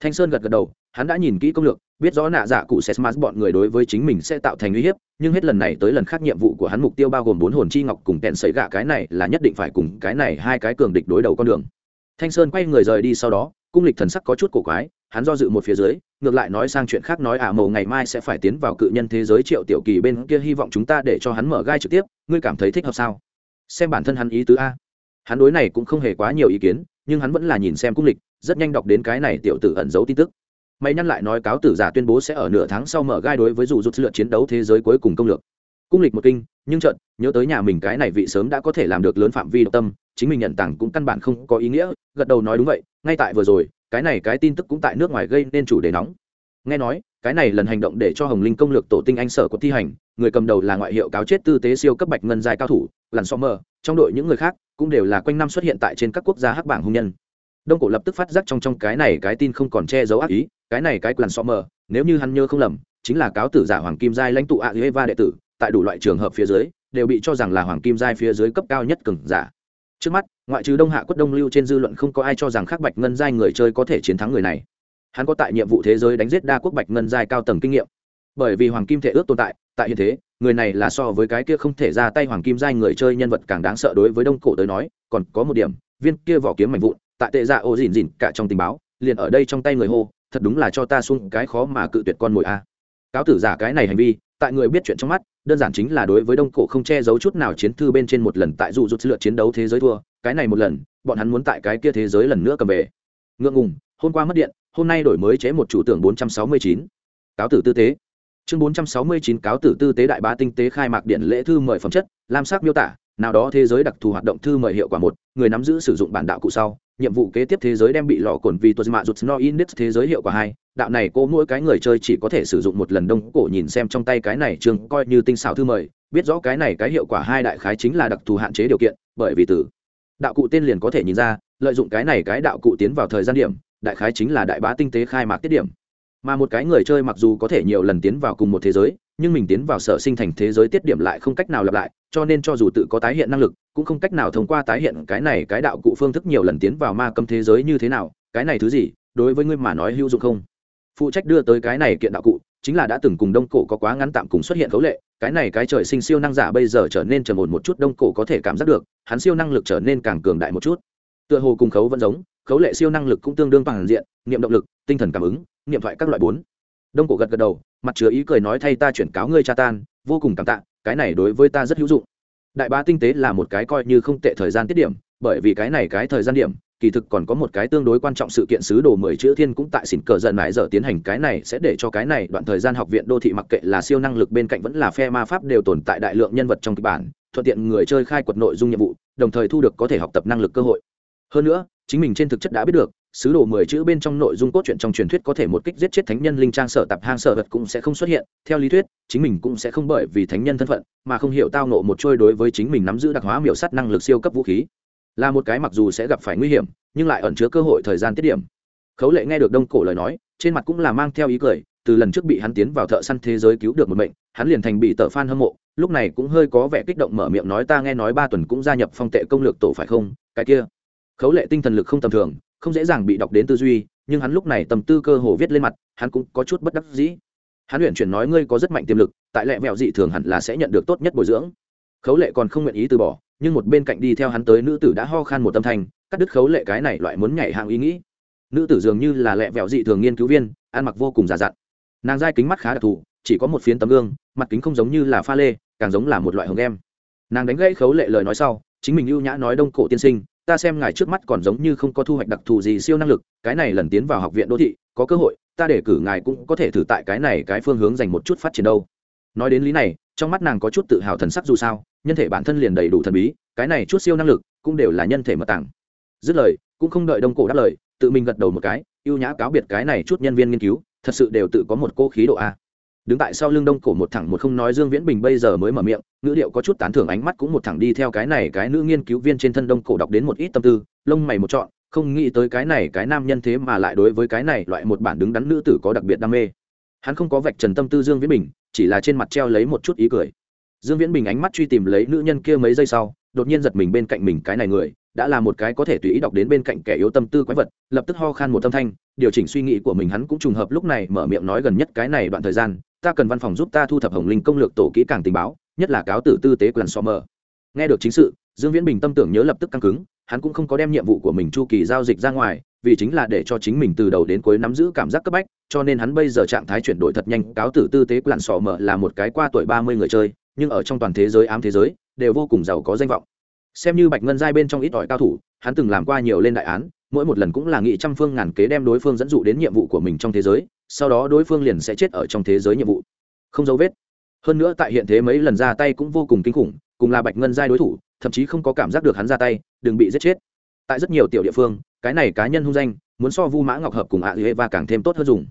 thanh sơn gật gật đầu, hắn đã nhìn kỹ công lược, biết rõ nạ dạ cụ sesmas bọn người đối với chính mình sẽ tạo thành uy hiếp, nhưng hết lần này tới lần khác nhiệm vụ của hắn mục tiêu bao gồm bốn hồn chi ngọc cùng kẹn sấy gạ cái này là nhất định phải cùng cái này hai cái cường địch đối đầu con đường. Thanh sơn quay người rời đi sau đó, cung lịch thần sắc có chút cổ quái, hắn do dự một phía dưới, ngược lại nói sang chuyện khác nói ả à mầu ngày mai sẽ phải tiến vào cự nhân thế giới triệu tiểu kỳ bên kia, hy vọng chúng ta để cho hắn mở gai trực tiếp, ngươi cảm thấy thích hợp sao? Xem bản thân hắn ý tứ a. Hắn đối này cũng không hề quá nhiều ý kiến nhưng hắn vẫn là nhìn xem cung lịch, rất nhanh đọc đến cái này tiểu tử ẩn giấu tin tức. Mày nhăn lại nói cáo tử giả tuyên bố sẽ ở nửa tháng sau mở gai đối với dù rút lượt chiến đấu thế giới cuối cùng công lược. Cung lịch một kinh, nhưng trận nhớ tới nhà mình cái này vị sớm đã có thể làm được lớn phạm vi độc tâm, chính mình nhận tặng cũng căn bản không có ý nghĩa, gật đầu nói đúng vậy, ngay tại vừa rồi, cái này cái tin tức cũng tại nước ngoài gây nên chủ đề nóng. Nghe nói, cái này lần hành động để cho hồng linh công lược tổ tinh anh sở của thi hành, người cầm đầu là ngoại hiệu cáo chết tư tế siêu cấp bạch ngân giai cao thủ làn so mơ trong đội những người khác cũng đều là quanh năm xuất hiện tại trên các quốc gia hắc bảng hung nhân. Đông cổ lập tức phát giác trong trong cái này cái tin không còn che giấu ác ý, cái này cái làn so mơ nếu như hắn nhớ không lầm, chính là cáo tử giả hoàng kim giai lãnh tụ a eva đệ tử, tại đủ loại trường hợp phía dưới, đều bị cho rằng là hoàng kim giai phía dưới cấp cao nhất cường giả. Trước mắt, ngoại trừ đông hạ quất đông lưu trên dư luận không có ai cho rằng khắc bạch ngân giai người chơi có thể chiến thắng người này. Hắn có tại nhiệm vụ thế giới đánh giết đa quốc bạch ngân giai cao tầng kinh nghiệm. Bởi vì hoàng kim thể ước tồn tại tại hiện thế người này là so với cái kia không thể ra tay hoàng kim giai người chơi nhân vật càng đáng sợ đối với đông cổ tới nói, còn có một điểm, viên kia vỏ kiếm mạnh vụn, tại tệ dạ ô dìn dìn cả trong tình báo, liền ở đây trong tay người hô, thật đúng là cho ta xuống cái khó mà cự tuyệt con mồi a cáo tử giả cái này hành vi, tại người biết chuyện trong mắt, đơn giản chính là đối với đông cổ không che giấu chút nào chiến thư bên trên một lần tại dụ rút lượt chiến đấu thế giới thua, cái này một lần, bọn hắn muốn tại cái kia thế giới lần nữa cầm về ngượng ngùng, hôm qua mất điện, hôm nay đổi mới chế một chủ tưởng 469. cáo tử tư thế chương 469 cáo tử tư tế đại bá tinh tế khai mạc điện lễ thư mời phẩm chất, lam sắc miêu tả, nào đó thế giới đặc thù hoạt động thư mời hiệu quả một, người nắm giữ sử dụng bản đạo cụ sau, nhiệm vụ kế tiếp thế giới đem bị lò cồn vì tuột mạ rụt no index thế giới hiệu quả hai, đạo này cô mỗi cái người chơi chỉ có thể sử dụng một lần đông cổ nhìn xem trong tay cái này trường coi như tinh xảo thư mời, biết rõ cái này cái hiệu quả hai đại khái chính là đặc thù hạn chế điều kiện, bởi vì từ đạo cụ tên liền có thể nhìn ra, lợi dụng cái này cái đạo cụ tiến vào thời gian điểm, đại khái chính là đại bá tinh tế khai mạc tiết điểm mà một cái người chơi mặc dù có thể nhiều lần tiến vào cùng một thế giới, nhưng mình tiến vào sở sinh thành thế giới tiết điểm lại không cách nào lặp lại, cho nên cho dù tự có tái hiện năng lực, cũng không cách nào thông qua tái hiện cái này cái đạo cụ phương thức nhiều lần tiến vào ma cấm thế giới như thế nào, cái này thứ gì, đối với ngươi mà nói hữu dụng không? Phụ trách đưa tới cái này kiện đạo cụ, chính là đã từng cùng đông cổ có quá ngắn tạm cùng xuất hiện khấu lệ, cái này cái trời sinh siêu năng giả bây giờ trở nên trầm ổn một chút, đông cổ có thể cảm giác được, hắn siêu năng lực trở nên càng cường đại một chút. Tựa hồ cùng khấu vẫn giống, khấu lệ siêu năng lực cũng tương đương bằng diện, niệm động lực, tinh thần cảm ứng niệm thoại các loại bốn. Đông cổ gật gật đầu, mặt chứa ý cười nói thay ta chuyển cáo ngươi cha tan, vô cùng cảm tạ, cái này đối với ta rất hữu dụng. Đại bá tinh tế là một cái coi như không tệ thời gian tiết điểm, bởi vì cái này cái thời gian điểm, kỳ thực còn có một cái tương đối quan trọng sự kiện sứ đồ mười chữ thiên cũng tại xỉn cờ dần mãi giờ tiến hành, cái này sẽ để cho cái này đoạn thời gian học viện đô thị mặc kệ là siêu năng lực bên cạnh vẫn là phe ma pháp đều tồn tại đại lượng nhân vật trong kịch bản, thuận tiện người chơi khai quật nội dung nhiệm vụ, đồng thời thu được có thể học tập năng lực cơ hội. Hơn nữa, chính mình trên thực chất đã biết được sứ đồ mười chữ bên trong nội dung cốt truyện trong truyền thuyết có thể một kích giết chết thánh nhân linh trang sở tập hang sở vật cũng sẽ không xuất hiện. Theo lý thuyết, chính mình cũng sẽ không bởi vì thánh nhân thân phận mà không hiểu tao nộ một trôi đối với chính mình nắm giữ đặc hóa miểu sắt năng lực siêu cấp vũ khí. Là một cái mặc dù sẽ gặp phải nguy hiểm, nhưng lại ẩn chứa cơ hội thời gian tiết điểm. Khấu lệ nghe được đông cổ lời nói, trên mặt cũng là mang theo ý cười, từ lần trước bị hắn tiến vào thợ săn thế giới cứu được một mệnh, hắn liền thành bị tờ fan hâm mộ, lúc này cũng hơi có vẻ kích động mở miệng nói ta nghe nói ba tuần cũng gia nhập phong tệ công lược tổ phải không? Cái kia. Khấu lệ tinh thần lực không tầm thường không dễ dàng bị đọc đến tư duy, nhưng hắn lúc này tầm tư cơ hồ viết lên mặt, hắn cũng có chút bất đắc dĩ. Hắn luyện chuyển nói ngươi có rất mạnh tiềm lực, tại lẹ mẹo dị thường hẳn là sẽ nhận được tốt nhất bồi dưỡng. Khấu lệ còn không nguyện ý từ bỏ, nhưng một bên cạnh đi theo hắn tới nữ tử đã ho khan một tâm thanh, cắt đứt khấu lệ cái này loại muốn nhảy hàng ý nghĩ. Nữ tử dường như là lẹ vẹo dị thường nghiên cứu viên, ăn mặc vô cùng giả dặn. Nàng dai kính mắt khá đặc thù, chỉ có một phiến tấm gương, mặt kính không giống như là pha lê, càng giống là một loại hồng em. Nàng đánh gãy khấu lệ lời nói sau, chính mình ưu nhã nói đông cổ tiên sinh ta xem ngài trước mắt còn giống như không có thu hoạch đặc thù gì siêu năng lực, cái này lần tiến vào học viện đô thị, có cơ hội, ta để cử ngài cũng có thể thử tại cái này cái phương hướng dành một chút phát triển đâu. Nói đến lý này, trong mắt nàng có chút tự hào thần sắc dù sao, nhân thể bản thân liền đầy đủ thần bí, cái này chút siêu năng lực cũng đều là nhân thể mật tảng dứt lời, cũng không đợi đông cổ đáp lời, tự mình gật đầu một cái ưu nhã cáo biệt cái này chút nhân viên nghiên cứu, thật sự đều tự có một cô khí độ a đứng tại sau lưng đông cổ một thẳng một không nói dương viễn bình bây giờ mới mở miệng, ngữ điệu có chút tán thưởng ánh mắt cũng một thẳng đi theo cái này cái nữ nghiên cứu viên trên thân đông cổ đọc đến một ít tâm tư, lông mày một chọn không nghĩ tới cái này cái nam nhân thế mà lại đối với cái này loại một bản đứng đắn nữ tử có đặc biệt đam mê. Hắn không có vạch trần tâm tư dương viễn bình, chỉ là trên mặt treo lấy một chút ý cười. Dương viễn bình ánh mắt truy tìm lấy nữ nhân kia mấy giây sau, đột nhiên giật mình bên cạnh mình cái này người, đã là một cái có thể tùy ý đọc đến bên cạnh kẻ yếu tâm tư quái vật, lập tức ho khan một tâm thanh, điều chỉnh suy nghĩ của mình hắn cũng trùng hợp lúc này mở miệng nói gần nhất cái này đoạn thời gian ta cần văn phòng giúp ta thu thập hồng linh công lược tổ kỹ càng tình báo, nhất là cáo tử tư tế quyền lần so mờ nghe được chính sự, dương viễn bình tâm tưởng nhớ lập tức căng cứng, hắn cũng không có đem nhiệm vụ của mình chu kỳ giao dịch ra ngoài, vì chính là để cho chính mình từ đầu đến cuối nắm giữ cảm giác cấp bách, cho nên hắn bây giờ trạng thái chuyển đổi thật nhanh. Cáo tử tư tế quyền lặn sò mờ là một cái qua tuổi ba mươi người chơi, nhưng ở trong toàn thế giới ám thế giới, đều vô cùng giàu có danh vọng. Xem như bạch ngân giai bên trong ít ỏi cao thủ, hắn từng làm qua nhiều lên đại án, mỗi một lần cũng là nghị trăm phương ngàn kế đem đối phương dẫn dụ đến nhiệm vụ của mình trong thế giới sau đó đối phương liền sẽ chết ở trong thế giới nhiệm vụ. Không dấu vết. Hơn nữa tại hiện thế mấy lần ra tay cũng vô cùng kinh khủng, cùng là bạch ngân giai đối thủ, thậm chí không có cảm giác được hắn ra tay, đừng bị giết chết. Tại rất nhiều tiểu địa phương, cái này cá nhân hung danh, muốn so vu mã ngọc hợp cùng ạ lưỡi và càng thêm tốt hơn dùng.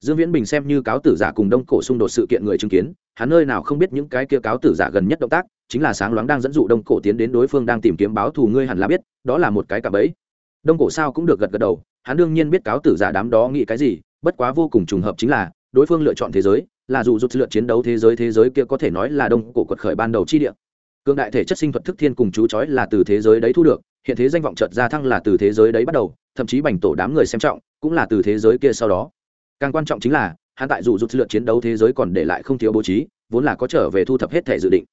Dương viễn bình xem như cáo tử giả cùng đông cổ xung đột sự kiện người chứng kiến, hắn nơi nào không biết những cái kia cáo tử giả gần nhất động tác, chính là sáng loáng đang dẫn dụ đông cổ tiến đến đối phương đang tìm kiếm báo thù ngươi hẳn là biết, đó là một cái cả bẫy. Đông cổ sao cũng được gật gật đầu, hắn đương nhiên biết cáo tử giả đám đó nghĩ cái gì bất quá vô cùng trùng hợp chính là, đối phương lựa chọn thế giới, là dù rút lựa chiến đấu thế giới thế giới kia có thể nói là đông cổ quật khởi ban đầu chi địa. Cương đại thể chất sinh thuật thức thiên cùng chú chói là từ thế giới đấy thu được, hiện thế danh vọng chợt gia thăng là từ thế giới đấy bắt đầu, thậm chí bành tổ đám người xem trọng, cũng là từ thế giới kia sau đó. Càng quan trọng chính là, hắn tại dù rút lượt chiến đấu thế giới còn để lại không thiếu bố trí, vốn là có trở về thu thập hết thể dự định.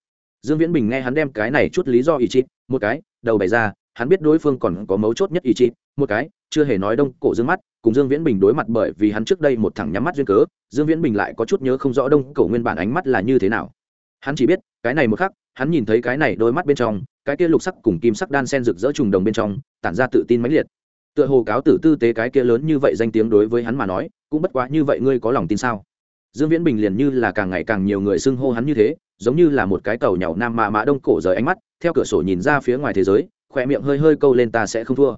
Dương viễn bình nghe hắn đem cái này chút lý do ý chí, một cái, đầu bày ra, hắn biết đối phương còn có mấu chốt nhất ý chí, một cái chưa hề nói đông cổ dương mắt, cùng dương viễn bình đối mặt bởi vì hắn trước đây một thẳng nhắm mắt duyên cớ, dương viễn bình lại có chút nhớ không rõ đông cổ nguyên bản ánh mắt là như thế nào. Hắn chỉ biết, cái này một khắc, hắn nhìn thấy cái này đôi mắt bên trong, cái kia lục sắc cùng kim sắc đan sen rực rỡ trùng đồng bên trong, tản ra tự tin mãnh liệt. Tựa hồ cáo tử tư tế cái kia lớn như vậy danh tiếng đối với hắn mà nói, cũng bất quá như vậy ngươi có lòng tin sao? Dương viễn bình liền như là càng ngày càng nhiều người xưng hô hắn như thế, giống như là một cái tàu nhàu nam mạ mã đông cổ rời ánh mắt, theo cửa sổ nhìn ra phía ngoài thế giới khỏe miệng hơi hơi câu lên ta sẽ không thua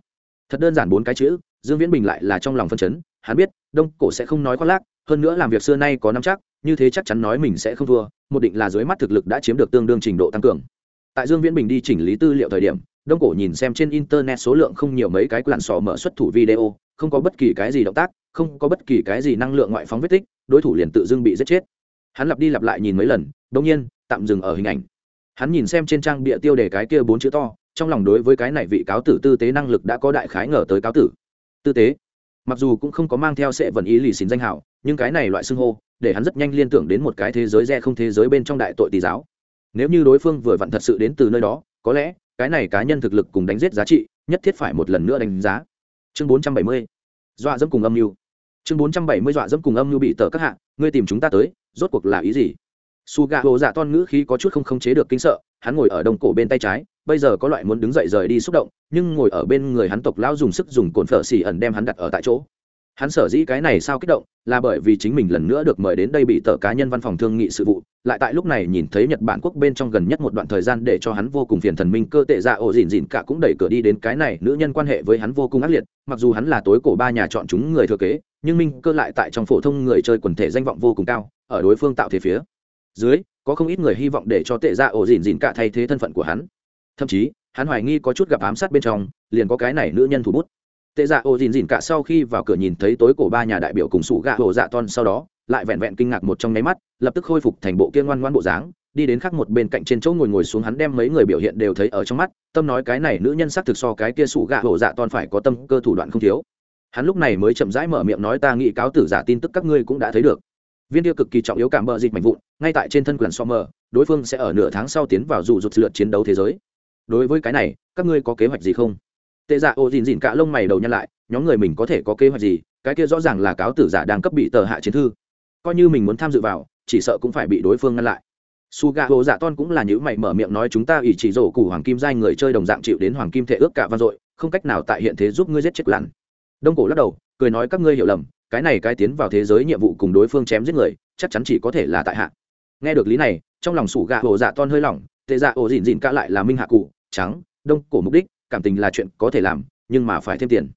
thật đơn giản bốn cái chữ, dương viễn bình lại là trong lòng phân chấn, hắn biết, đông cổ sẽ không nói khoác lác, hơn nữa làm việc xưa nay có năm chắc, như thế chắc chắn nói mình sẽ không thua, một định là dưới mắt thực lực đã chiếm được tương đương trình độ tăng cường. Tại dương viễn bình đi chỉnh lý tư liệu thời điểm, đông cổ nhìn xem trên internet số lượng không nhiều mấy cái làn sò mở xuất thủ video, không có bất kỳ cái gì động tác, không có bất kỳ cái gì năng lượng ngoại phóng vết tích, đối thủ liền tự dưng bị giết chết. Hắn lặp đi lặp lại nhìn mấy lần đông nhiên, tạm dừng ở hình ảnh. Hắn nhìn xem trên trang bịa tiêu đề cái kia bốn chữ to trong lòng đối với cái này vị cáo tử tư tế năng lực đã có đại khái ngờ tới cáo tử. Tư tế, mặc dù cũng không có mang theo sệ vần ý lì xín danh hảo, nhưng cái này loại xưng hô, để hắn rất nhanh liên tưởng đến một cái thế giới re không thế giới bên trong đại tội tỷ giáo. Nếu như đối phương vừa vặn thật sự đến từ nơi đó, có lẽ, cái này cá nhân thực lực cùng đánh giết giá trị, nhất thiết phải một lần nữa đánh giá. Chương bốn trăm bảy mươi, dọa dẫm cùng âm mưu. Chương bốn trăm bảy mươi, dọa dẫm cùng âm mưu bị tờ các hạ, ngươi tìm chúng ta tới, rốt cuộc là ý gì? Su gà hồ dạ ton ngữ khí có chút không khống chế được kinh sợ, hắn ngồi ở đồng cổ bên tay trái bây giờ có loại muốn đứng dậy rời đi xúc động, nhưng ngồi ở bên người hắn tộc lão dùng sức dùng cồn phở xỉ ẩn đem hắn đặt ở tại chỗ. Hắn sở dĩ cái này sao kích động, là bởi vì chính mình lần nữa được mời đến đây bị tờ cá nhân văn phòng thương nghị sự vụ, lại tại lúc này nhìn thấy nhật bản quốc bên trong gần nhất một đoạn thời gian để cho hắn vô cùng phiền thần minh cơ tệ ra ổ dìn dìn cả cũng đẩy cửa đi đến cái này, nữ nhân quan hệ với hắn vô cùng ác liệt, mặc dù hắn là tối cổ ba nhà chọn chúng người thừa kế, nhưng minh cơ lại tại trong phổ thông người chơi quần thể danh vọng vô cùng cao, ở đối phương tạo thế phía dưới, có không ít người hy vọng để cho tệ ra ổ dìn dìn cả thay thế thân phận của hắn thậm chí, hắn hoài nghi có chút gặp ám sát bên trong, liền có cái này nữ nhân thủ bút. Tệ dạ Ô dìn dìn cả sau khi vào cửa nhìn thấy tối cổ ba nhà đại biểu cùng sủ gạ hồ dạ ton sau đó, lại vẹn vẹn kinh ngạc một trong nháy mắt, lập tức khôi phục thành bộ kia ngoan ngoan bộ dáng, đi đến khác một bên cạnh trên chỗ ngồi ngồi xuống hắn đem mấy người biểu hiện đều thấy ở trong mắt, tâm nói cái này nữ nhân sắc thực so cái kia sủ gạ hồ dạ toàn phải có tâm cơ thủ đoạn không thiếu. Hắn lúc này mới chậm rãi mở miệng nói ta nghĩ cáo tử giả tin tức các ngươi cũng đã thấy được. Viên tiêu cực kỳ trọng yếu cảm bợ dịch mạnh vụn, ngay tại trên thân quyền so mờ đối phương sẽ ở nửa tháng sau tiến vào dù rụt lượt chiến đấu thế giới đối với cái này, các ngươi có kế hoạch gì không? Tệ dạ ô dìn dìn cả lông mày đầu nhăn lại, nhóm người mình có thể có kế hoạch gì? Cái kia rõ ràng là cáo tử giả đang cấp bị tờ hạ chiến thư. Coi như mình muốn tham dự vào, chỉ sợ cũng phải bị đối phương ngăn lại. Su gà hồ dạ ton cũng là những mày mở miệng nói chúng ta ỷ chỉ rổ củ hoàng kim giai người chơi đồng dạng chịu đến hoàng kim thể ước cả vang dội không cách nào tại hiện thế giúp ngươi giết chết lặn. Đông cổ lắc đầu, cười nói các ngươi hiểu lầm, cái này cái tiến vào thế giới nhiệm vụ cùng đối phương chém giết người, chắc chắn chỉ có thể là tại hạ. Nghe được lý này, trong lòng sủ gà hồ dạ ton hơi lỏng tệ dạ ổ dìn dìn cả lại là minh hạ cụ, trắng, đông cổ mục đích, cảm tình là chuyện có thể làm, nhưng mà phải thêm tiền.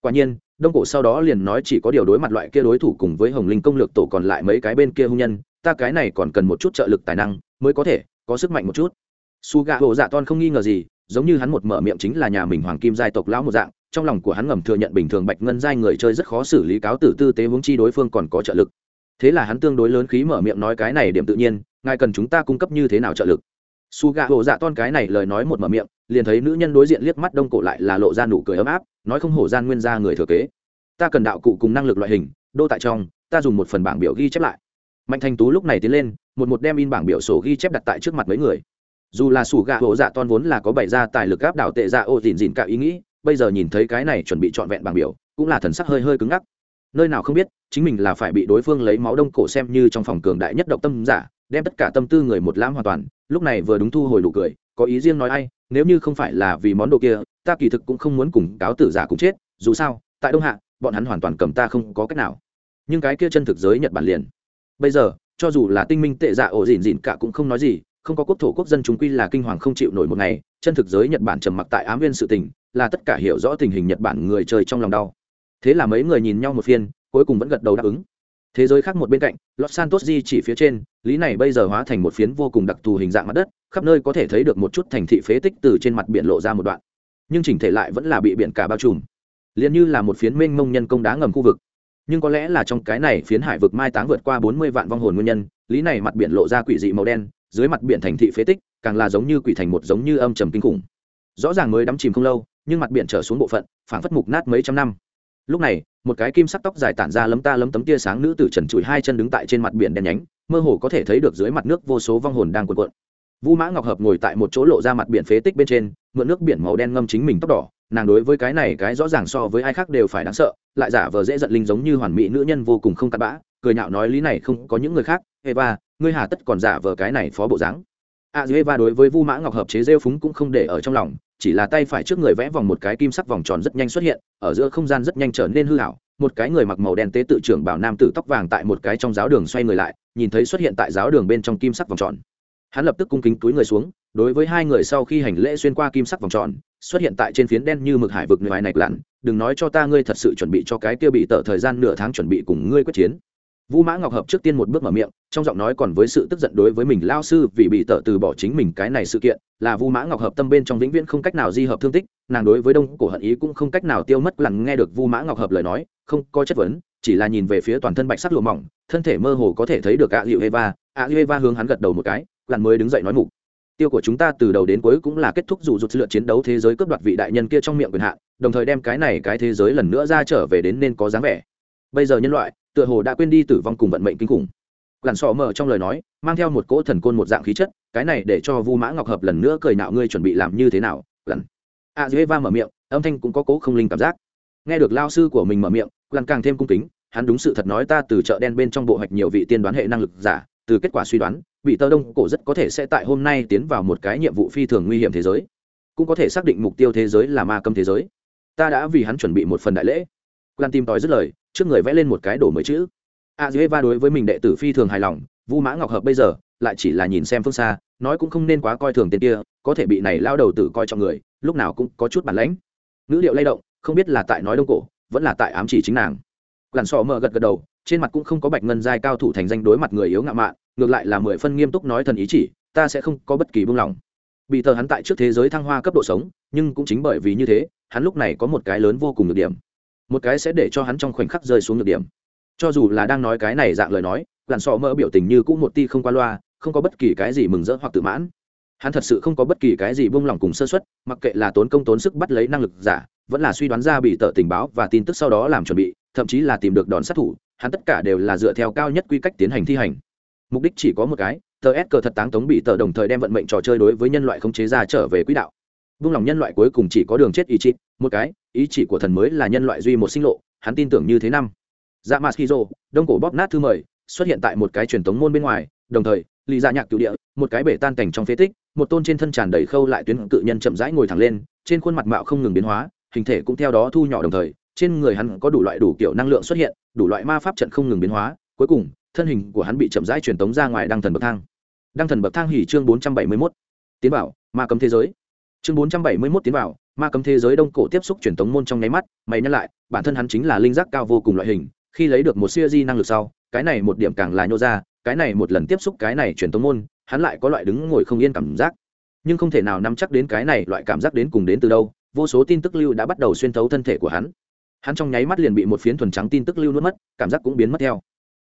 Quả nhiên, đông cổ sau đó liền nói chỉ có điều đối mặt loại kia đối thủ cùng với hồng linh công lược tổ còn lại mấy cái bên kia hung nhân, ta cái này còn cần một chút trợ lực tài năng, mới có thể, có sức mạnh một chút. Su gà hồ dạ ton không nghi ngờ gì, giống như hắn một mở miệng chính là nhà mình hoàng kim giai tộc lão một dạng, trong lòng của hắn ngầm thừa nhận bình thường bạch ngân giai người chơi rất khó xử lý cáo tử tư tế huống chi đối phương còn có trợ lực. Thế là hắn tương đối lớn khí mở miệng nói cái này điểm tự nhiên, ngài cần chúng ta cung cấp như thế nào trợ lực? Su gà hồ dạ ton cái này lời nói một mở miệng, liền thấy nữ nhân đối diện liếc mắt đông cổ lại là lộ ra nụ cười ấm áp, nói không hổ gian nguyên ra người thừa kế. Ta cần đạo cụ cùng năng lực loại hình, đô tại trong, ta dùng một phần bảng biểu ghi chép lại. Mạnh thành tú lúc này tiến lên, một một đem in bảng biểu sổ ghi chép đặt tại trước mặt mấy người. Dù là sủ gạ hồ dạ ton vốn là có bày ra tài lực áp đảo tệ dạ ô dìn dìn cả ý nghĩ, bây giờ nhìn thấy cái này chuẩn bị trọn vẹn bảng biểu, cũng là thần sắc hơi hơi cứng ngắc. Nơi nào không biết, chính mình là phải bị đối phương lấy máu đông cổ xem như trong phòng cường đại nhất độc tâm giả đem tất cả tâm tư người một lãm hoàn toàn, lúc này vừa đúng thu hồi đủ cười, có ý riêng nói ai, nếu như không phải là vì món đồ kia, ta kỳ thực cũng không muốn cùng cáo tử giả cùng chết, dù sao, tại đông hạ, bọn hắn hoàn toàn cầm ta không có cách nào. Nhưng cái kia chân thực giới nhật bản liền. Bây giờ, cho dù là tinh minh tệ dạ ổ dỉn dỉn cả cũng không nói gì, không có quốc thổ quốc dân chúng quy là kinh hoàng không chịu nổi một ngày, chân thực giới nhật bản trầm mặc tại ám viên sự tình, là tất cả hiểu rõ tình hình nhật bản người chơi trong lòng đau. Thế là mấy người nhìn nhau một phiên, cuối cùng vẫn gật đầu đáp ứng thế giới khác một bên cạnh, los santos di chỉ phía trên, lý này bây giờ hóa thành một phiến vô cùng đặc thù hình dạng mặt đất, khắp nơi có thể thấy được một chút thành thị phế tích từ trên mặt biển lộ ra một đoạn. Nhưng chỉnh thể lại vẫn là bị biển cả bao trùm. Liền như là một phiến mênh mông nhân công đá ngầm khu vực. Nhưng có lẽ là trong cái này phiến hải vực mai táng vượt qua bốn mươi vạn vong hồn nguyên nhân, lý này mặt biển lộ ra quỷ dị màu đen, dưới mặt biển thành thị phế tích, càng là giống như quỷ thành một giống như âm trầm kinh khủng. Rõ ràng mới đắm chìm không lâu, nhưng mặt biển trở xuống bộ phận, phảng phất mục nát mấy trăm năm. Lúc này một cái kim sắc tóc dài tản ra lấm ta lấm tấm tia sáng nữ tử trần trụi hai chân đứng tại trên mặt biển đen nhánh, mơ hồ có thể thấy được dưới mặt nước vô số vong hồn đang cuộn cuộn. Vũ mã ngọc hợp ngồi tại một chỗ lộ ra mặt biển phế tích bên trên, mượn nước biển màu đen ngâm chính mình tóc đỏ, nàng đối với cái này cái rõ ràng so với ai khác đều phải đáng sợ, lại giả vờ dễ giận linh giống như hoàn mỹ nữ nhân vô cùng không cắt bã, cười nhạo nói lý này không có những người khác, eva, ngươi hà tất còn giả vờ cái này phó bộ dáng. A eva đối với vu mã ngọc hợp chế rêu phúng cũng không để ở trong lòng chỉ là tay phải trước người vẽ vòng một cái kim sắc vòng tròn rất nhanh xuất hiện, ở giữa không gian rất nhanh trở nên hư hảo một cái người mặc màu đen tế tự trưởng bảo nam tử tóc vàng tại một cái trong giáo đường xoay người lại, nhìn thấy xuất hiện tại giáo đường bên trong kim sắc vòng tròn. Hắn lập tức cung kính túi người xuống, đối với hai người sau khi hành lễ xuyên qua kim sắc vòng tròn, xuất hiện tại trên phiến đen như mực hải vực ngoài này lặn, đừng nói cho ta ngươi thật sự chuẩn bị cho cái kia bị tở thời gian nửa tháng chuẩn bị cùng ngươi quyết chiến vũ mã ngọc hợp trước tiên một bước mở miệng, trong giọng nói còn với sự tức giận đối với mình lao sư vì bị tở từ bỏ chính mình cái này sự kiện, là vũ mã ngọc hợp tâm bên trong vĩnh viễn không cách nào di hợp thương tích, nàng đối với đông cổ hận ý cũng không cách nào tiêu mất lằn nghe được vũ mã ngọc hợp lời nói, không có chất vấn, chỉ là nhìn về phía toàn thân bạch sắc lụa mỏng, thân thể mơ hồ có thể thấy được ạ hiệu eva ạ hiệu eva hướng hắn gật đầu một cái lằn mới đứng dậy nói mục. Tiêu của chúng ta từ đầu đến cuối cũng là kết thúc dù rụt lượt chiến đấu thế giới cướp đoạt vị đại nhân kia trong miệng quyền hạn, đồng thời đem cái này cái thế giới lần nữa ra trở về đến nên có dáng vẻ. Bây giờ nhân loại tựa hồ đã quên đi tử vong cùng vận mệnh kinh khủng. Lặn sọ mở trong lời nói, mang theo một cỗ thần côn một dạng khí chất, cái này để cho vu mã ngọc hợp lần nữa cười nạo ngươi chuẩn bị làm như thế nào lặn a dưới va mở miệng, âm thanh cũng có cố không linh cảm giác. Nghe được lao sư của mình mở miệng lặn càng thêm cung kính, hắn đúng sự thật nói ta từ chợ đen bên trong bộ hoạch nhiều vị tiên đoán hệ năng lực giả, từ kết quả suy đoán vị tơ đông cổ rất có thể sẽ tại hôm nay tiến vào một cái nhiệm vụ phi thường nguy hiểm thế giới. Cũng có thể xác định mục tiêu thế giới là ma câm thế giới. Ta đã vì hắn chuẩn bị một phần đại lễ. Lan tim tòi dứt lời trước người vẽ lên một cái đổ mới chữ. A dễ va đối với mình đệ tử phi thường hài lòng, vu mã ngọc hợp bây giờ lại chỉ là nhìn xem phương xa, nói cũng không nên quá coi thường tên kia, có thể bị này lao đầu tử coi trọng người, lúc nào cũng có chút bản lãnh. Ngữ điệu lay động, không biết là tại nói đông cổ, vẫn là tại ám chỉ chính nàng. Làn sọ mờ gật gật đầu, trên mặt cũng không có bạch ngân giai cao thủ thành danh đối mặt người yếu ngạo mạn, ngược lại là mười phân nghiêm túc nói thần ý chỉ, ta sẽ không có bất kỳ buông lỏng. Bị thờ hắn tại trước thế giới thăng hoa cấp độ sống, nhưng cũng chính bởi vì như thế, hắn lúc này có một cái lớn vô cùng được điểm một cái sẽ để cho hắn trong khoảnh khắc rơi xuống được điểm. Cho dù là đang nói cái này dạng lời nói, làn sọ mỡ biểu tình như cũng một ti không qua loa, không có bất kỳ cái gì mừng rỡ hoặc tự mãn. Hắn thật sự không có bất kỳ cái gì buông lỏng cùng sơ xuất mặc kệ là tốn công tốn sức bắt lấy năng lực giả, vẫn là suy đoán ra bị tờ tình báo và tin tức sau đó làm chuẩn bị, thậm chí là tìm được đòn sát thủ, hắn tất cả đều là dựa theo cao nhất quy cách tiến hành thi hành. Mục đích chỉ có một cái, tờ s cờ thật táng tống bị tờ đồng thời đem vận mệnh trò chơi đối với nhân loại khống chế ra trở về quỹ đạo. Buông lỏng nhân loại cuối cùng chỉ có đường chết ý chí, một cái ý chỉ của thần mới là nhân loại duy một sinh lộ, hắn tin tưởng như thế năm. Dạ mà skizo đông cổ bóp nát thư mời, xuất hiện tại một cái truyền thống môn bên ngoài, đồng thời, lì dạ nhạc cựu địa, một cái bể tan cảnh trong phế tích, một tôn trên thân tràn đầy khâu lại tuyến cự nhân chậm rãi ngồi thẳng lên, trên khuôn mặt mạo không ngừng biến hóa, hình thể cũng theo đó thu nhỏ đồng thời, trên người hắn có đủ loại đủ kiểu năng lượng xuất hiện, đủ loại ma pháp trận không ngừng biến hóa, cuối cùng, thân hình của hắn bị chậm rãi truyền tống ra ngoài đăng thần bậc thang. Đăng thần bậc thang hỉ chương bốn trăm bảy mươi 471. tiến bảo ma cấm thế giới. Chương bốn trăm bảy mươi 471 tiến bảo ma cấm thế giới đông cổ tiếp xúc truyền tống môn trong nháy mắt, mày nhắc lại, bản thân hắn chính là linh giác cao vô cùng loại hình, khi lấy được một siêu di năng lực sau, cái này một điểm càng là nhô ra, cái này một lần tiếp xúc cái này truyền tống môn, hắn lại có loại đứng ngồi không yên cảm giác. Nhưng không thể nào nắm chắc đến cái này loại cảm giác đến cùng đến từ đâu, vô số tin tức lưu đã bắt đầu xuyên thấu thân thể của hắn. Hắn trong nháy mắt liền bị một phiến thuần trắng tin tức lưu nuốt mất, cảm giác cũng biến mất theo.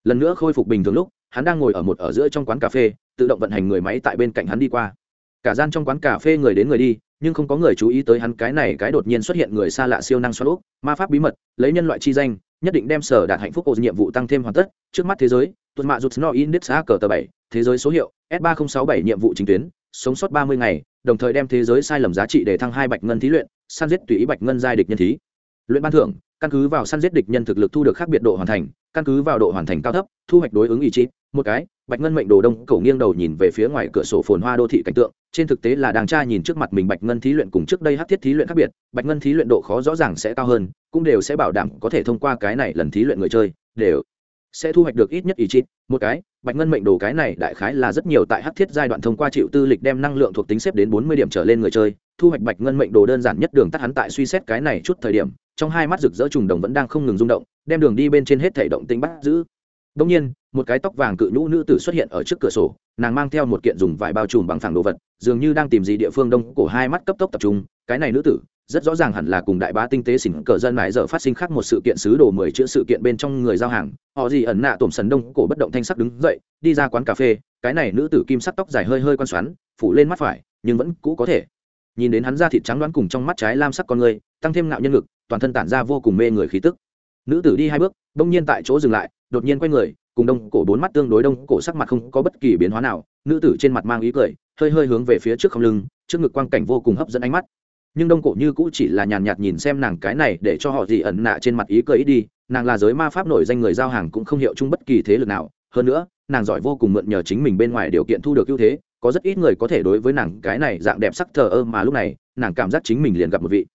Lần nữa khôi phục bình thường lúc, hắn đang ngồi ở một ở giữa trong quán cà phê, tự động vận hành người máy tại bên cạnh hắn đi qua. Cả gian trong quán cà phê người đến người đi nhưng không có người chú ý tới hắn cái này cái đột nhiên xuất hiện người xa lạ siêu năng xoắn úp ma pháp bí mật, lấy nhân loại chi danh, nhất định đem sở đạt hạnh phúc ô nhiệm vụ tăng thêm hoàn tất. Trước mắt thế giới tuần mạ rụt no index a cờ tờ bảy, thế giới số hiệu s ba nghìn sáu bảy nhiệm vụ chính tuyến, sống sót ba mươi ngày, đồng thời đem thế giới sai lầm giá trị để thăng hai bạch ngân thí luyện, săn giết tùy ý bạch ngân giai địch nhân thí. Luyện ban thưởng, căn cứ vào săn giết địch nhân thực lực thu được khác biệt độ hoàn thành căn cứ vào độ hoàn thành cao thấp, thu hoạch đối ứng ý chí, một cái, bạch ngân mệnh đồ đông, cổ nghiêng đầu nhìn về phía ngoài cửa sổ phồn hoa đô thị cảnh tượng, trên thực tế là đàng tra nhìn trước mặt mình bạch ngân thí luyện cùng trước đây hát thiết thí luyện khác biệt, bạch ngân thí luyện độ khó rõ ràng sẽ cao hơn, cũng đều sẽ bảo đảm có thể thông qua cái này lần thí luyện người chơi, đều sẽ thu hoạch được ít nhất ý chí, một cái, bạch ngân mệnh đồ cái này đại khái là rất nhiều tại hát thiết giai đoạn thông qua chịu tư lịch đem năng lượng thuộc tính xếp đến bốn mươi điểm trở lên người chơi, thu hoạch bạch ngân mệnh đồ đơn giản nhất đường tắt hắn tại suy xét cái này chút thời điểm, trong hai mắt rực rỡ trùng đồng vẫn đang không ngừng rung động đem đường đi bên trên hết thảy động tĩnh bắt giữ. Đông nhiên, một cái tóc vàng cự nhũ nữ tử xuất hiện ở trước cửa sổ, nàng mang theo một kiện dùng vải bao trùm bằng phẳng đồ vật, dường như đang tìm gì địa phương đông cổ hai mắt cấp tốc tập trung. Cái này nữ tử, rất rõ ràng hẳn là cùng đại bá tinh tế xỉn cờ dân mãi giờ phát sinh khác một sự kiện sứ đồ mười chữ sự kiện bên trong người giao hàng. Họ gì ẩn nạ tổm sần đông cổ bất động thanh sắc đứng dậy, đi ra quán cà phê. Cái này nữ tử kim sắc tóc dài hơi hơi quan xoắn, phủ lên mắt phải, nhưng vẫn cũ có thể. Nhìn đến hắn da thịt trắng đoán cùng trong mắt trái lam sắc con người, tăng thêm ngạo nhân ngực, toàn thân tản ra vô cùng mê người khí tức nữ tử đi hai bước, bỗng nhiên tại chỗ dừng lại, đột nhiên quay người, cùng đông cổ bốn mắt tương đối đông cổ sắc mặt không có bất kỳ biến hóa nào, nữ tử trên mặt mang ý cười, hơi hơi hướng về phía trước không lưng, trước ngực quang cảnh vô cùng hấp dẫn ánh mắt. Nhưng đông cổ như cũ chỉ là nhàn nhạt nhìn xem nàng cái này để cho họ gì ẩn nạ trên mặt ý cười ít đi, nàng là giới ma pháp nổi danh người giao hàng cũng không hiệu chung bất kỳ thế lực nào. Hơn nữa, nàng giỏi vô cùng mượn nhờ chính mình bên ngoài điều kiện thu được ưu thế, có rất ít người có thể đối với nàng cái này dạng đẹp sắc thờ ơ mà lúc này, nàng cảm giác chính mình liền gặp một vị.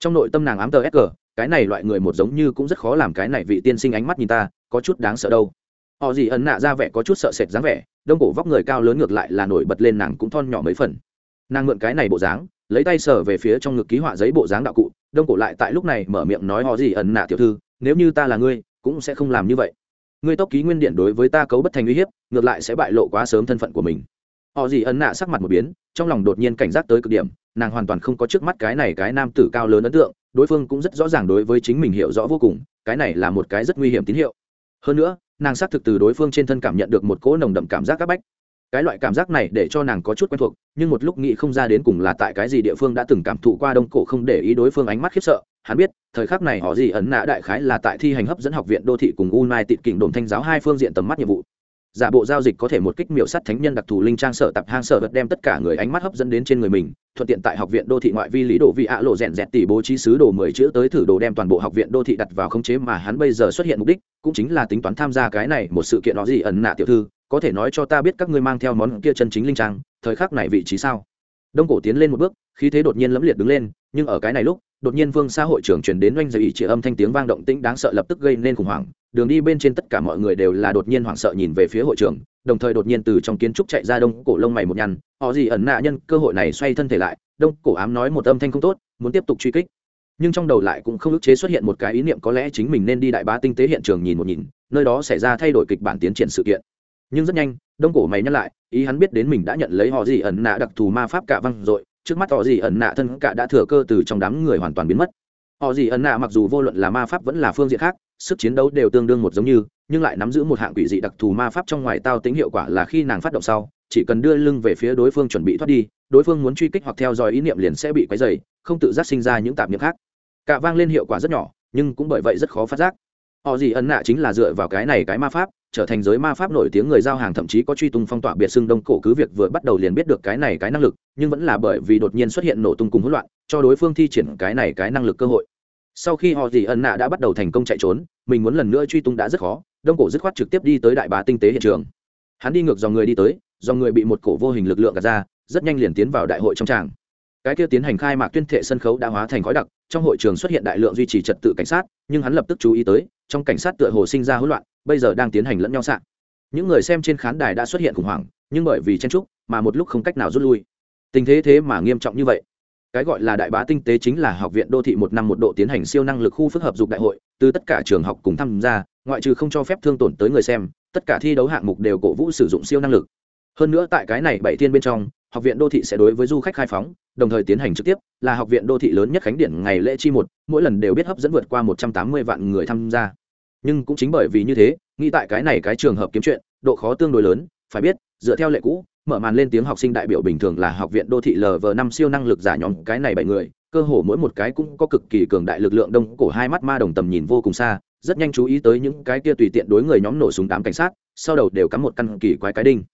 Trong nội tâm nàng ám tờ sg cái này loại người một giống như cũng rất khó làm cái này vị tiên sinh ánh mắt nhìn ta, có chút đáng sợ đâu. Họ gì ẩn nạ ra vẻ có chút sợ sệt dáng vẻ, đông cổ vóc người cao lớn ngược lại là nổi bật lên nàng cũng thon nhỏ mấy phần. Nàng mượn cái này bộ dáng, lấy tay sờ về phía trong ngực ký họa giấy bộ dáng đạo cụ, đông cổ lại tại lúc này mở miệng nói, họ gì ẩn nạ tiểu thư, nếu như ta là ngươi, cũng sẽ không làm như vậy. Ngươi tốc ký nguyên điện đối với ta cấu bất thành uy hiếp, ngược lại sẽ bại lộ quá sớm thân phận của mình họ gì ấn nạ sắc mặt một biến, trong lòng đột nhiên cảnh giác tới cực điểm, nàng hoàn toàn không có trước mắt cái này cái nam tử cao lớn ấn tượng, đối phương cũng rất rõ ràng đối với chính mình hiểu rõ vô cùng, cái này là một cái rất nguy hiểm tín hiệu. Hơn nữa, nàng xác thực từ đối phương trên thân cảm nhận được một cỗ nồng đậm cảm giác c áp bách. Cái loại cảm giác này để cho nàng có chút quen thuộc, nhưng một lúc nghĩ không ra đến cùng là tại cái gì địa phương đã từng cảm thụ qua đông cổ không để ý đối phương ánh mắt khiếp sợ, hắn biết, thời khắc này họ gì ấn nã đại khái là tại thi hành hấp dẫn học viện đô thị cùng u mai tịt kỉnh đồn thanh giáo hai phương diện tầm mắt nhiệm vụ giả bộ giao dịch có thể một kích miểu sát thánh nhân đặc thù linh trang sở tập hang sở vật đem tất cả người ánh mắt hấp dẫn đến trên người mình, thuận tiện tại học viện đô thị ngoại vi lý đồ vị ạ lộ rèn rẹt tỷ bố trí sứ đồ mười chữ tới thử đồ đem toàn bộ học viện đô thị đặt vào khống chế mà hắn bây giờ xuất hiện mục đích, cũng chính là tính toán tham gia cái này một sự kiện đó gì ẩn nạ tiểu thư, có thể nói cho ta biết các ngươi mang theo món kia chân chính linh trang, thời khắc này vị trí sao? Đông cổ tiến lên một bước, khí thế đột nhiên lẫm liệt đứng lên, nhưng ở cái này lúc, đột nhiên vương xã hội trưởng chuyển đến doanh dạy chỉ âm thanh tiếng vang động tĩnh đáng sợ lập tức gây nên khủng hoảng đường đi bên trên tất cả mọi người đều là đột nhiên hoảng sợ nhìn về phía hội trưởng đồng thời đột nhiên từ trong kiến trúc chạy ra đông cổ lông mày một nhăn. Họ gì ẩn nạ nhân, cơ hội này xoay thân thể lại, đông cổ ám nói một âm thanh không tốt, muốn tiếp tục truy kích. Nhưng trong đầu lại cũng không ức chế xuất hiện một cái ý niệm, có lẽ chính mình nên đi đại bá tinh tế hiện trường nhìn một nhìn, nơi đó xảy ra thay đổi kịch bản tiến triển sự kiện. Nhưng rất nhanh, đông cổ mày nhắc lại, ý hắn biết đến mình đã nhận lấy họ gì ẩn nạ đặc thù ma pháp cả văng rồi, trước mắt họ gì ẩn nạ thân cả đã thừa cơ từ trong đám người hoàn toàn biến mất. Họ gì ẩn nạ mặc dù vô luận là ma pháp vẫn là phương diện khác sức chiến đấu đều tương đương một giống như, nhưng lại nắm giữ một hạng quỷ dị đặc thù ma pháp trong ngoài tao tính hiệu quả là khi nàng phát động sau, chỉ cần đưa lưng về phía đối phương chuẩn bị thoát đi, đối phương muốn truy kích hoặc theo dõi ý niệm liền sẽ bị quấy dày không tự giác sinh ra những tạp niệm khác. Cả vang lên hiệu quả rất nhỏ, nhưng cũng bởi vậy rất khó phát giác. Họ gì ẩn nạ chính là dựa vào cái này cái ma pháp, trở thành giới ma pháp nổi tiếng người giao hàng thậm chí có truy tung phong tỏa biệt xưng đông cổ cứ việc vừa bắt đầu liền biết được cái này cái năng lực, nhưng vẫn là bởi vì đột nhiên xuất hiện nổ tung cùng hỗn loạn, cho đối phương thi triển cái này cái năng lực cơ hội sau khi họ dì ẩn nạ đã bắt đầu thành công chạy trốn, mình muốn lần nữa truy tung đã rất khó, đông cổ dứt khoát trực tiếp đi tới đại bá tinh tế hiện trường. Hắn đi ngược dòng người đi tới, dòng người bị một cổ vô hình lực lượng gạt ra, rất nhanh liền tiến vào đại hội trong tràng. Cái kia tiến hành khai mạc tuyên thệ sân khấu đã hóa thành khói đặc, trong hội trường xuất hiện đại lượng duy trì trật tự cảnh sát, nhưng hắn lập tức chú ý tới, trong cảnh sát tựa hồ sinh ra hỗn loạn, bây giờ đang tiến hành lẫn nhau sạn những người xem trên khán đài đã xuất hiện khủng hoảng, nhưng bởi vì chen trúc mà một lúc không cách nào rút lui. Tình thế thế mà nghiêm trọng như vậy cái gọi là đại bá tinh tế chính là học viện đô thị một năm một độ tiến hành siêu năng lực khu phức hợp dục đại hội, từ tất cả trường học cùng tham gia, ngoại trừ không cho phép thương tổn tới người xem, tất cả thi đấu hạng mục đều cổ vũ sử dụng siêu năng lực. Hơn nữa tại cái này bảy thiên bên trong, học viện đô thị sẽ đối với du khách khai phóng, đồng thời tiến hành trực tiếp, là học viện đô thị lớn nhất khánh điển ngày lễ chi một, mỗi lần đều biết hấp dẫn vượt qua một trăm tám mươi vạn người tham gia. Nhưng cũng chính bởi vì như thế, nghĩ tại cái này cái trường hợp kiếm chuyện, độ khó tương đối lớn, phải biết, dựa theo lệ cũ mở màn lên tiếng học sinh đại biểu bình thường là học viện đô thị lv năm siêu năng lực giả nhóm, cái này bảy người, cơ hồ mỗi một cái cũng có cực kỳ cường đại lực lượng đông cổ hai mắt ma đồng tầm nhìn vô cùng xa, rất nhanh chú ý tới những cái kia tùy tiện đối người nhóm nổ súng đám cảnh sát, sau đầu đều cắm một căn kỳ quái cái đinh.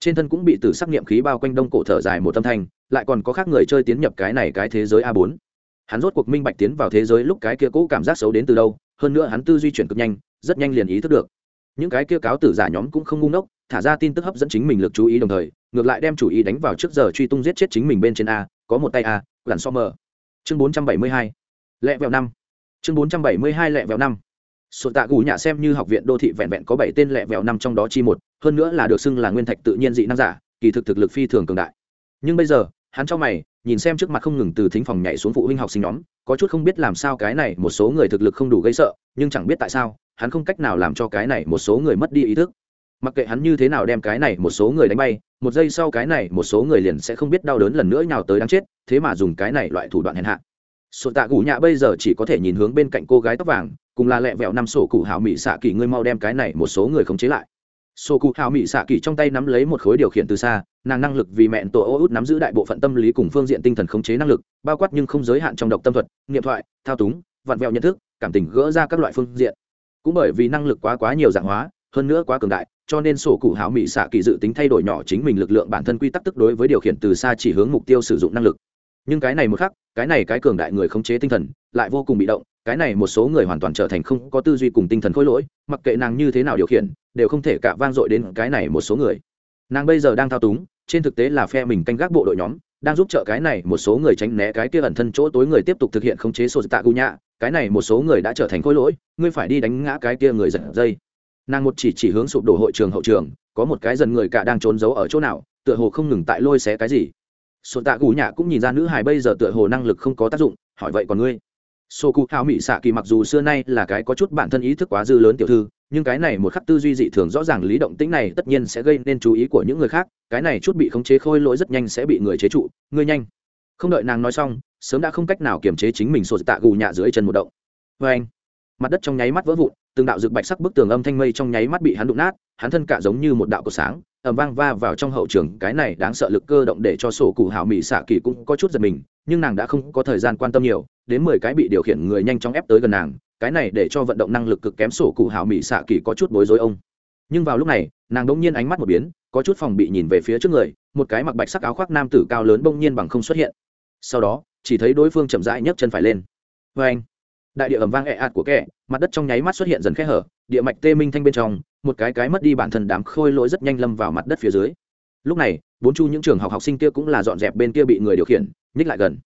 Trên thân cũng bị từ sắc niệm khí bao quanh đông cổ thở dài một tâm thanh, lại còn có khác người chơi tiến nhập cái này cái thế giới a bốn. Hắn rốt cuộc minh bạch tiến vào thế giới lúc cái kia cũ cảm giác xấu đến từ đâu, hơn nữa hắn tư duy chuyển cực nhanh, rất nhanh liền ý thức được. Những cái kia cáo tử giả nhóm cũng không ngu ngốc, thả ra tin tức hấp dẫn chính mình lực chú ý đồng thời ngược lại đem chủ ý đánh vào trước giờ truy tung giết chết chính mình bên trên a, có một tay a lặn so mờ chương bốn trăm bảy mươi hai. Lẹ vẹo năm. Chương bốn trăm bảy mươi hai lẹ vẹo năm. Sổ tạ gù nhạ xem như học viện đô thị vẹn vẹn có bảy tên lẹ vẹo năm trong đó chi một, hơn nữa là được xưng là nguyên thạch tự nhiên dị năng giả, kỳ thực thực lực phi thường cường đại. Nhưng bây giờ, hắn cho mày, nhìn xem trước mặt không ngừng từ thính phòng nhảy xuống phụ huynh học sinh nhóm, có chút không biết làm sao cái này một số người thực lực không đủ gây sợ, nhưng chẳng biết tại sao, hắn không cách nào làm cho cái này một số người mất đi ý thức mặc kệ hắn như thế nào đem cái này một số người đánh bay, một giây sau cái này một số người liền sẽ không biết đau đớn lần nữa nào tới đáng chết, thế mà dùng cái này loại thủ đoạn hèn hạ. Sổ tạ gù nhạ bây giờ chỉ có thể nhìn hướng bên cạnh cô gái tóc vàng, cùng là lẹ vẹo năm sổ cụ hảo mỹ xạ kỳ ngươi mau đem cái này một số người khống chế lại. Sổ cụ hảo mỹ xạ kỳ trong tay nắm lấy một khối điều khiển từ xa, nàng năng lực vì mẹn tổ ô út nắm giữ đại bộ phận tâm lý cùng phương diện tinh thần khống chế năng lực, bao quát nhưng không giới hạn trong độc tâm thuật nghiệm thoại, thao túng, vặn vẹo nhận thức, cảm tình gỡ ra các loại phương diện. Cũng bởi vì năng lực quá quá nhiều dạng hóa, hơn nữa quá cường đại cho nên sổ cụ hảo mỹ xạ kỳ dự tính thay đổi nhỏ chính mình lực lượng bản thân quy tắc tức đối với điều khiển từ xa chỉ hướng mục tiêu sử dụng năng lực. Nhưng cái này một khắc, cái này cái cường đại người khống chế tinh thần lại vô cùng bị động, cái này một số người hoàn toàn trở thành không có tư duy cùng tinh thần khối lỗi, mặc kệ nàng như thế nào điều khiển, đều không thể cả vang dội đến cái này một số người. Nàng bây giờ đang thao túng, trên thực tế là phe mình canh gác bộ đội nhóm, đang giúp trợ cái này một số người tránh né cái kia ẩn thân chỗ tối người tiếp tục thực hiện khống chế sô tạ gu nhạ, cái này một số người đã trở thành khối lỗi, ngươi phải đi đánh ngã cái kia người giật dây nàng một chỉ chỉ hướng sụp đổ hội trường hậu trường, có một cái dần người cả đang trốn giấu ở chỗ nào, tựa hồ không ngừng tại lôi xé cái gì. Sô tạ gù nhạ cũng nhìn ra nữ hài bây giờ tựa hồ năng lực không có tác dụng, hỏi vậy còn ngươi? Sô cụ hào mỹ xạ kỳ mặc dù xưa nay là cái có chút bản thân ý thức quá dư lớn tiểu thư, nhưng cái này một khắc tư duy dị thường rõ ràng lý động tĩnh này tất nhiên sẽ gây nên chú ý của những người khác, cái này chút bị khống chế khôi lỗi rất nhanh sẽ bị người chế trụ, ngươi nhanh. Không đợi nàng nói xong, sớm đã không cách nào kiềm chế chính mình sổ tạ gù nhạ dưới chân một động. Vê anh mặt đất trong nháy mắt vỡ vụn, từng đạo rực bạch sắc bức tường âm thanh mây trong nháy mắt bị hắn đụng nát, hắn thân cả giống như một đạo cổ sáng, ầm vang va vào trong hậu trường, cái này đáng sợ lực cơ động để cho sổ cụ hảo mỹ xạ kỳ cũng có chút giật mình, nhưng nàng đã không có thời gian quan tâm nhiều, đến mười cái bị điều khiển người nhanh chóng ép tới gần nàng, cái này để cho vận động năng lực cực kém sổ cụ hảo mỹ xạ kỳ có chút bối rối ông. Nhưng vào lúc này, nàng đỗng nhiên ánh mắt một biến, có chút phòng bị nhìn về phía trước người, một cái mặc bạch sắc áo khoác nam tử cao lớn bỗng nhiên bằng không xuất hiện. Sau đó, chỉ thấy đối phương chậm rãi nhấc chân phải lên. Vê anh đại địa ẩm vang ẹ ạt của kẻ, mặt đất trong nháy mắt xuất hiện dần khe hở, địa mạch tê minh thanh bên trong, một cái cái mất đi bản thân đám khôi lỗi rất nhanh lâm vào mặt đất phía dưới. Lúc này, bốn chu những trường học học sinh kia cũng là dọn dẹp bên kia bị người điều khiển, nhích lại gần.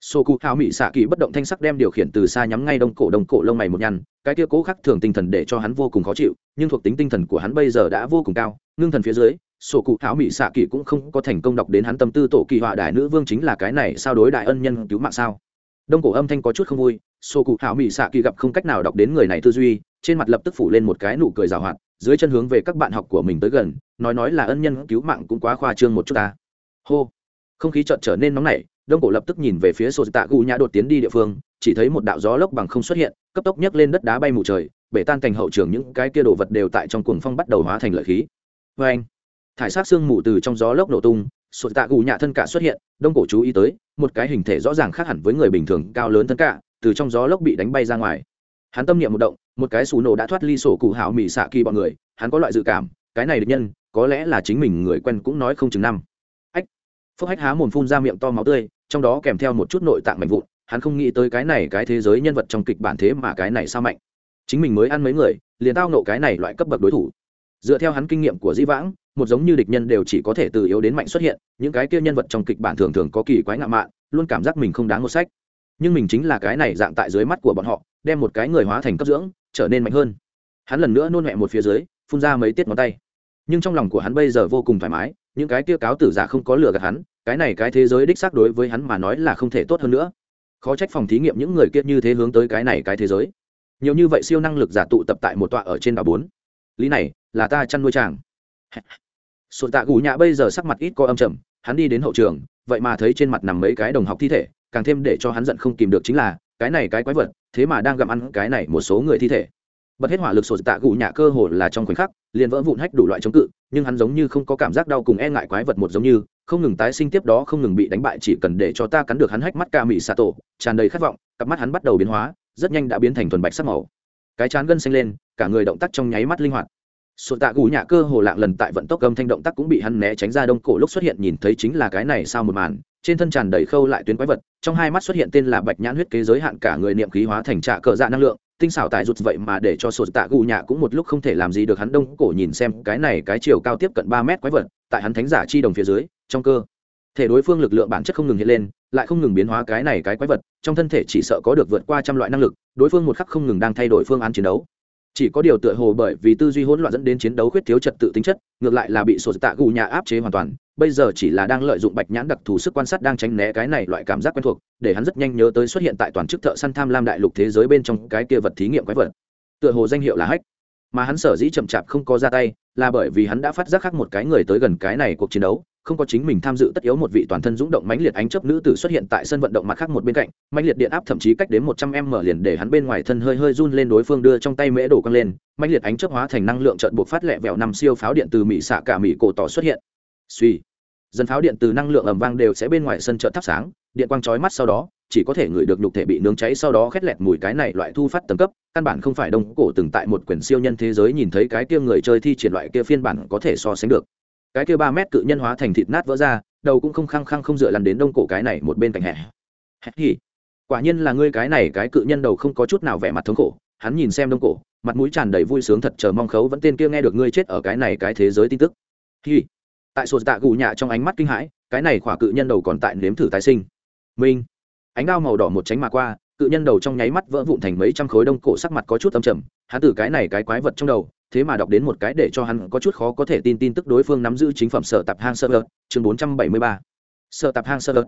Sô cụ hào mỹ xạ kỳ bất động thanh sắc đem điều khiển từ xa nhắm ngay đông cổ đông cổ lông mày một nhăn, cái kia cố khắc thường tinh thần để cho hắn vô cùng khó chịu, nhưng thuộc tính tinh thần của hắn bây giờ đã vô cùng cao, ngưng thần phía dưới sổ cụ hảo mỹ xạ kỳ cũng không có thành công đọc đến hắn tâm tư tổ kỳ họa đại nữ vương chính là cái này sao đối đại ân nhân cứu mạng sao. Đông cổ âm thanh có chút không vui Sô cụ hảo mỹ xạ kỳ gặp không cách nào đọc đến người này tư duy, trên mặt lập tức phủ lên một cái nụ cười rào hoạt, dưới chân hướng về các bạn học của mình tới gần, nói nói là ân nhân cứu mạng cũng quá khoa trương một chút ta. Hô. Không khí chợt trở nên nóng nảy, đông cổ lập tức nhìn về phía Sô tạ gu nhã đột tiến đi địa phương, chỉ thấy một đạo gió lốc bằng không xuất hiện, cấp tốc nhấc lên đất đá bay mù trời, bể tan thành hậu trường những cái kia đồ vật đều tại trong cuồng phong bắt đầu hóa thành lợi khí. Vê anh, thải sát sương mù từ trong gió lốc nổ tung, Sô tạ gù nhạ thân cả xuất hiện, đông cổ chú ý tới, một cái hình thể rõ ràng khác hẳn với người bình thường cao lớn thân cả từ trong gió lốc bị đánh bay ra ngoài. Hắn tâm niệm một động, một cái xù nổ đã thoát ly sổ cụ hảo mỹ xạ kỳ bọn người, hắn có loại dự cảm, cái này được nhân, có lẽ là chính mình người quen cũng nói không chừng năm. Ách! Phúc hách há mồm phun ra miệng to máu tươi, trong đó kèm theo một chút nội tạng mạnh vụn, hắn không nghĩ tới cái này cái thế giới nhân vật trong kịch bản thế mà cái này sao mạnh. Chính mình mới ăn mấy người, liền tao nộ cái này loại cấp bậc đối thủ. Dựa theo hắn kinh nghiệm của di vãng, một giống như địch nhân đều chỉ có thể từ yếu đến mạnh xuất hiện, những cái kia nhân vật trong kịch bản thường thường có kỳ quái ngạo mạn, luôn cảm giác mình không đáng một sách nhưng mình chính là cái này dạng tại dưới mắt của bọn họ, đem một cái người hóa thành cấp dưỡng, trở nên mạnh hơn. Hắn lần nữa nôn mẹ một phía dưới, phun ra mấy tiết ngón tay. Nhưng trong lòng của hắn bây giờ vô cùng thoải mái, những cái kia cáo tử giả không có lừa gạt hắn, cái này cái thế giới đích xác đối với hắn mà nói là không thể tốt hơn nữa. Khó trách phòng thí nghiệm những người kia như thế hướng tới cái này cái thế giới. Nhiều như vậy siêu năng lực giả tụ tập tại một tọa ở trên đảo bốn. Lý này, là ta chăn nuôi chàng. Sụt tạ gù nhạ bây giờ sắc mặt ít có âm trầm, hắn đi đến hậu trường, vậy mà thấy trên mặt nằm mấy cái đồng học thi thể càng thêm để cho hắn giận không kìm được chính là, cái này cái quái vật, thế mà đang gặm ăn cái này một số người thi thể. Bật hết hỏa lực sổ tạ gù nhạ cơ hồ là trong khoảnh khắc, liền vỡ vụn hách đủ loại chống cự, nhưng hắn giống như không có cảm giác đau cùng e ngại quái vật một giống như, không ngừng tái sinh tiếp đó không ngừng bị đánh bại chỉ cần để cho ta cắn được hắn hách mắt ca mỹ xạ tổ tràn đầy khát vọng, cặp mắt hắn bắt đầu biến hóa, rất nhanh đã biến thành thuần bạch sắc màu. Cái chán gân xanh lên, cả người động tác trong nháy mắt linh hoạt. Sổ tạ gù nhạ cơ hồ lạng lần tại vận tốc gầm thanh động tác cũng bị hắn né tránh ra đông cổ lúc xuất hiện, nhìn thấy chính là cái này sao một màn trên thân tràn đầy khâu lại tuyến quái vật, trong hai mắt xuất hiện tên là bạch nhãn huyết kế giới hạn cả người niệm khí hóa thành trạ cờ dạ năng lượng, tinh xảo tại rụt vậy mà để cho sổ tạ gù nhạ cũng một lúc không thể làm gì được hắn đông cổ nhìn xem cái này cái chiều cao tiếp cận ba mét quái vật, tại hắn thánh giả chi đồng phía dưới, trong cơ thể đối phương lực lượng bản chất không ngừng hiện lên, lại không ngừng biến hóa cái này cái quái vật, trong thân thể chỉ sợ có được vượt qua trăm loại năng lực, đối phương một khắc không ngừng đang thay đổi phương án chiến đấu. Chỉ có điều tựa hồ bởi vì tư duy hỗn loạn dẫn đến chiến đấu khuyết thiếu trật tự tính chất, ngược lại là bị sổ tạ gù nhà áp chế hoàn toàn bây giờ chỉ là đang lợi dụng bạch nhãn đặc thù sức quan sát đang tránh né cái này loại cảm giác quen thuộc, để hắn rất nhanh nhớ tới xuất hiện tại toàn chức thợ săn tham lam đại lục thế giới bên trong cái kia vật thí nghiệm quái vật. Tựa hồ danh hiệu là hách mà hắn sở dĩ chậm chạp không có ra tay, là bởi vì hắn đã phát giác khác một cái người tới gần cái này cuộc chiến đấu, không có chính mình tham dự tất yếu một vị toàn thân dũng động mãnh liệt ánh chớp nữ tử xuất hiện tại sân vận động mặt khác một bên cạnh, mãnh liệt điện áp thậm chí cách đến một trăm em mở liền để hắn bên ngoài thân hơi hơi run lên đối phương đưa trong tay mễ đổ căng lên, mãnh liệt ánh chớp hóa thành năng lượng trận buộc phát lẹ vẹo năm siêu pháo điện từ mỹ xạ cả mỹ cổ tỏ xuất hiện suy. Dần pháo điện từ năng lượng ầm vang đều sẽ bên ngoài sân chợ thắp sáng, điện quang chói mắt sau đó, chỉ có thể ngửi được nhục thể bị nướng cháy sau đó khét lẹt mùi cái này loại thu phát tầng cấp, căn bản không phải đông cổ từng tại một quyển siêu nhân thế giới nhìn thấy cái kia người chơi thi triển loại kia phiên bản có thể so sánh được. Cái kia ba mét cự nhân hóa thành thịt nát vỡ ra, đầu cũng không khăng khăng không dựa lăn đến đông cổ cái này một bên cạnh hẹ hì quả nhiên là ngươi cái này cái cự nhân đầu không có chút nào vẻ mặt thống khổ, hắn nhìn xem đông cổ, mặt mũi tràn đầy vui sướng thật chờ mong khấu vẫn tên kia nghe được ngươi chết ở cái này cái thế giới tin tức. Hì tại sổ tạ gù nhạ trong ánh mắt kinh hãi, cái này khỏa cự nhân đầu còn tại nếm thử tái sinh. Minh. Ánh đao màu đỏ một tránh mà qua, cự nhân đầu trong nháy mắt vỡ vụn thành mấy trăm khối đông cổ sắc mặt có chút âm trầm. Hắn từ cái này cái quái vật trong đầu, thế mà đọc đến một cái để cho hắn có chút khó có thể tin tin tức đối phương nắm giữ chính phẩm sở tập hang sơ vật, chương bốn trăm bảy mươi ba. Sở tập hang sơ vật.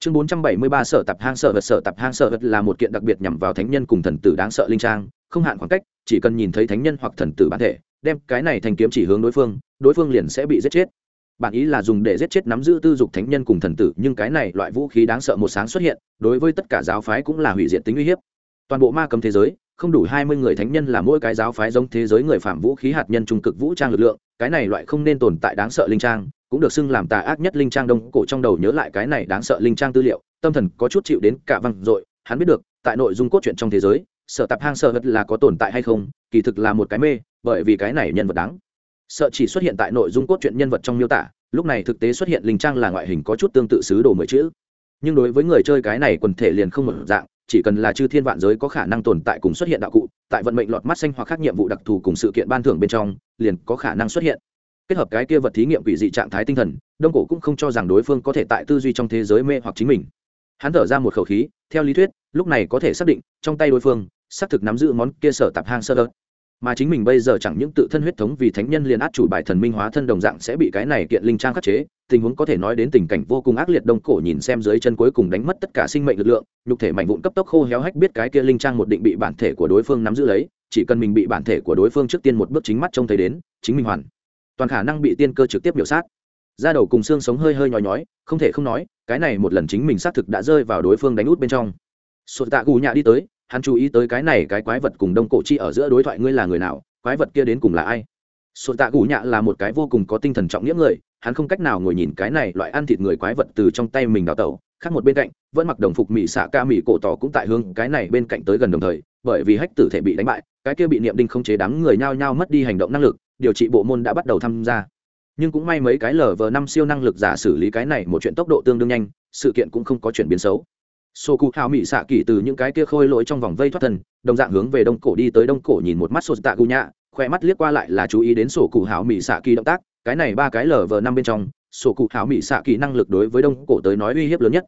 Chương bốn trăm bảy mươi ba sở tập hang sơ vật, sở tập hang sơ vật là một kiện đặc biệt nhằm vào thánh nhân cùng thần tử đáng sợ linh trang, không hạn khoảng cách, chỉ cần nhìn thấy thánh nhân hoặc thần tử bản thể, đem cái này thành kiếm chỉ hướng đối phương đối phương liền sẽ bị giết chết bản ý là dùng để giết chết nắm giữ tư dục thánh nhân cùng thần tử, nhưng cái này loại vũ khí đáng sợ một sáng xuất hiện, đối với tất cả giáo phái cũng là hủy diệt tính uy hiếp. Toàn bộ ma cầm thế giới, không đủ hai mươi người thánh nhân là mỗi cái giáo phái giống thế giới người phạm vũ khí hạt nhân trung cực vũ trang lực lượng, cái này loại không nên tồn tại đáng sợ linh trang, cũng được xưng làm tà ác nhất linh trang đông cổ trong đầu nhớ lại cái này đáng sợ linh trang tư liệu, tâm thần có chút chịu đến cả văng dội, hắn biết được, tại nội dung cốt truyện trong thế giới sợ tạp hang sợ vật là có tồn tại hay không, kỳ thực là một cái mê, bởi vì cái này nhân vật đáng sợ chỉ xuất hiện tại nội dung cốt truyện nhân vật trong miêu tả, lúc này thực tế xuất hiện linh trang là ngoại hình có chút tương tự sứ đồ mười chữ. Nhưng đối với người chơi cái này quần thể liền không một dạng, chỉ cần là chư thiên vạn giới có khả năng tồn tại cùng xuất hiện đạo cụ, tại vận mệnh lọt mắt xanh hoặc các nhiệm vụ đặc thù cùng sự kiện ban thưởng bên trong, liền có khả năng xuất hiện. Kết hợp cái kia vật thí nghiệm quỷ dị trạng thái tinh thần, đông cổ cũng không cho rằng đối phương có thể tại tư duy trong thế giới mê hoặc chính mình. Hắn thở ra một khẩu khí, theo lý thuyết, lúc này có thể xác định, trong tay đối phương, xác thực nắm giữ món kia sở tạp hang sơ ớt mà chính mình bây giờ chẳng những tự thân huyết thống vì thánh nhân liền át chủ bài thần minh hóa thân đồng dạng sẽ bị cái này kiện linh trang khắc chế, tình huống có thể nói đến tình cảnh vô cùng ác liệt đông cổ nhìn xem dưới chân cuối cùng đánh mất tất cả sinh mệnh lực lượng, nhục thể mạnh vụn cấp tốc khô héo hách biết cái kia linh trang một định bị bản thể của đối phương nắm giữ lấy, chỉ cần mình bị bản thể của đối phương trước tiên một bước chính mắt trông thấy đến, chính mình hoàn toàn khả năng bị tiên cơ trực tiếp biểu sát. Ra đầu cùng xương sống hơi hơi nhói nhói, không thể không nói, cái này một lần chính mình xác thực đã rơi vào đối phương đánh út bên trong. Sụt tạ gù nhạ đi tới hắn chú ý tới cái này cái quái vật cùng đông cổ chi ở giữa đối thoại ngươi là người nào, quái vật kia đến cùng là ai? Sổ tạ gù nhạ là một cái vô cùng có tinh thần trọng nghĩa người, hắn không cách nào ngồi nhìn cái này loại ăn thịt người quái vật từ trong tay mình đào tẩu, khác một bên cạnh, vẫn mặc đồng phục mỹ xạ ca mỹ cổ tỏ cũng tại hướng cái này bên cạnh tới gần đồng thời, bởi vì hách tử thể bị đánh bại, cái kia bị niệm đinh không chế đám người nhao nhao mất đi hành động năng lực, điều trị bộ môn đã bắt đầu tham gia. Nhưng cũng may mấy cái lờ vờ năm siêu năng lực giả xử lý cái này một chuyện tốc độ tương đương nhanh, sự kiện cũng không có chuyển biến xấu sô cụ hào mỹ xạ kỳ từ những cái kia khôi lỗi trong vòng vây thoát thần, đồng dạng hướng về đông cổ đi tới đông cổ nhìn một mắt sô tạ gu nhạ khoe mắt liếc qua lại là chú ý đến sổ cụ hào mỹ xạ kỳ động tác cái này ba cái lờ vờ năm bên trong sổ cụ hào mỹ xạ kỳ năng lực đối với đông cổ tới nói uy hiếp lớn nhất.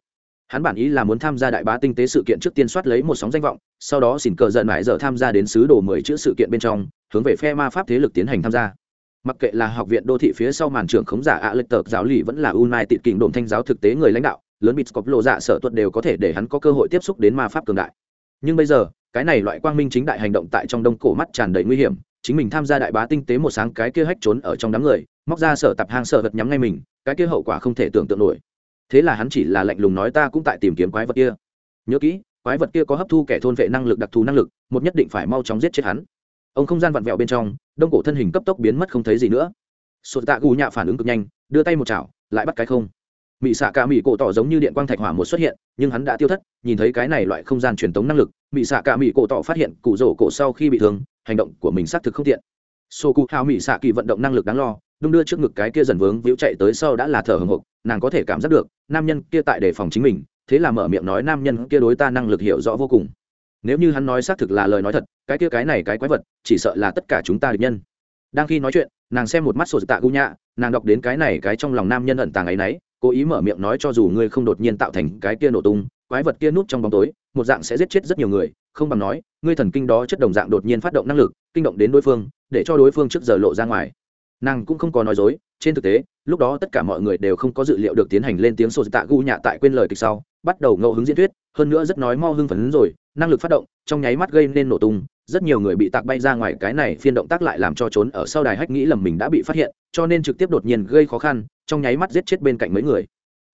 Hắn bản ý là muốn tham gia đại bá tinh tế sự kiện trước tiên soát lấy một sóng danh vọng sau đó xỉn cờ giận mãi giờ tham gia đến sứ đồ mười chữ sự kiện bên trong hướng về phe ma pháp thế lực tiến hành tham gia. Mặc kệ là học viện đô thị phía sau màn trưởng khống giả ạ lịch tợt giáo lì vẫn là unai tịt kình đồn thanh giáo thực tế người lãnh đạo lớn bịt cọp lộ dạ sở tuật đều có thể để hắn có cơ hội tiếp xúc đến ma pháp cường đại. Nhưng bây giờ, cái này loại quang minh chính đại hành động tại trong đông cổ mắt tràn đầy nguy hiểm, chính mình tham gia đại bá tinh tế một sáng cái kia hách trốn ở trong đám người, móc ra sở tập hang sở vật nhắm ngay mình, cái kia hậu quả không thể tưởng tượng nổi. Thế là hắn chỉ là lạnh lùng nói ta cũng tại tìm kiếm quái vật kia. Nhớ kỹ, quái vật kia có hấp thu kẻ thôn vệ năng lực đặc thù năng lực, một nhất định phải mau chóng giết chết hắn. Ông không gian vặn vẹo bên trong, đông cổ thân hình cấp tốc biến mất không thấy gì nữa. Sột tạ gù nhạ phản ứng cực nhanh, đưa tay một chảo, lại bắt cái không mỹ xạ cả mỹ cổ tỏ giống như điện quang thạch hỏa một xuất hiện, nhưng hắn đã tiêu thất, nhìn thấy cái này loại không gian truyền tống năng lực mỹ xạ cả mỹ cổ tỏ phát hiện cụ rổ cổ sau khi bị thương, hành động của mình xác thực không tiện. Sô cụ hào mỹ xạ kỳ vận động năng lực đáng lo, đung đưa trước ngực cái kia dần vướng víu chạy tới sau đã là thở hồng hộc, nàng có thể cảm giác được, nam nhân kia tại đề phòng chính mình, thế là mở miệng nói nam nhân kia đối ta năng lực hiểu rõ vô cùng. Nếu như hắn nói xác thực là lời nói thật, cái kia cái này cái quái vật, chỉ sợ là tất cả chúng ta địch nhân. Đang khi nói chuyện, nàng xem một mắt sổ tạ gu nhạ nàng đọc đến cái này cái trong lòng nam nhân ẩn tàng ấy nấy cố ý mở miệng nói cho dù ngươi không đột nhiên tạo thành cái kia nổ tung, quái vật kia núp trong bóng tối, một dạng sẽ giết chết rất nhiều người, không bằng nói, ngươi thần kinh đó chất đồng dạng đột nhiên phát động năng lực, kinh động đến đối phương, để cho đối phương trước giờ lộ ra ngoài. Nàng cũng không có nói dối, trên thực tế, lúc đó tất cả mọi người đều không có dự liệu được tiến hành lên tiếng sô tạ gu nhạ tại quên lời kịch sau, bắt đầu ngẫu hứng diễn thuyết, hơn nữa rất nói mo hưng phấn rồi, năng lực phát động, trong nháy mắt gây nên nổ tung rất nhiều người bị tạc bay ra ngoài, cái này phiên động tác lại làm cho trốn ở sau đài hách nghĩ lầm mình đã bị phát hiện, cho nên trực tiếp đột nhiên gây khó khăn, trong nháy mắt giết chết bên cạnh mấy người.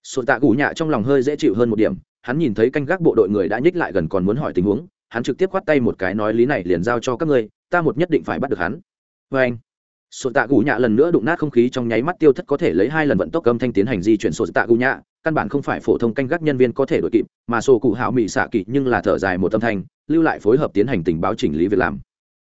Sổ tạ gù nhạ trong lòng hơi dễ chịu hơn một điểm, hắn nhìn thấy canh gác bộ đội người đã nhích lại gần còn muốn hỏi tình huống, hắn trực tiếp khoát tay một cái nói lý này liền giao cho các ngươi, ta một nhất định phải bắt được hắn. Vê anh sổ tạ gù nhạ lần nữa đụng nát không khí trong nháy mắt tiêu thất có thể lấy hai lần vận tốc âm thanh tiến hành di chuyển sổ tạ gù nhạ, căn bản không phải phổ thông canh gác nhân viên có thể đội kịp, mà sổ cụ hảo mỹ xạ kỵ nhưng là thở dài một âm thanh, lưu lại phối hợp tiến hành tình báo chỉnh lý việc làm.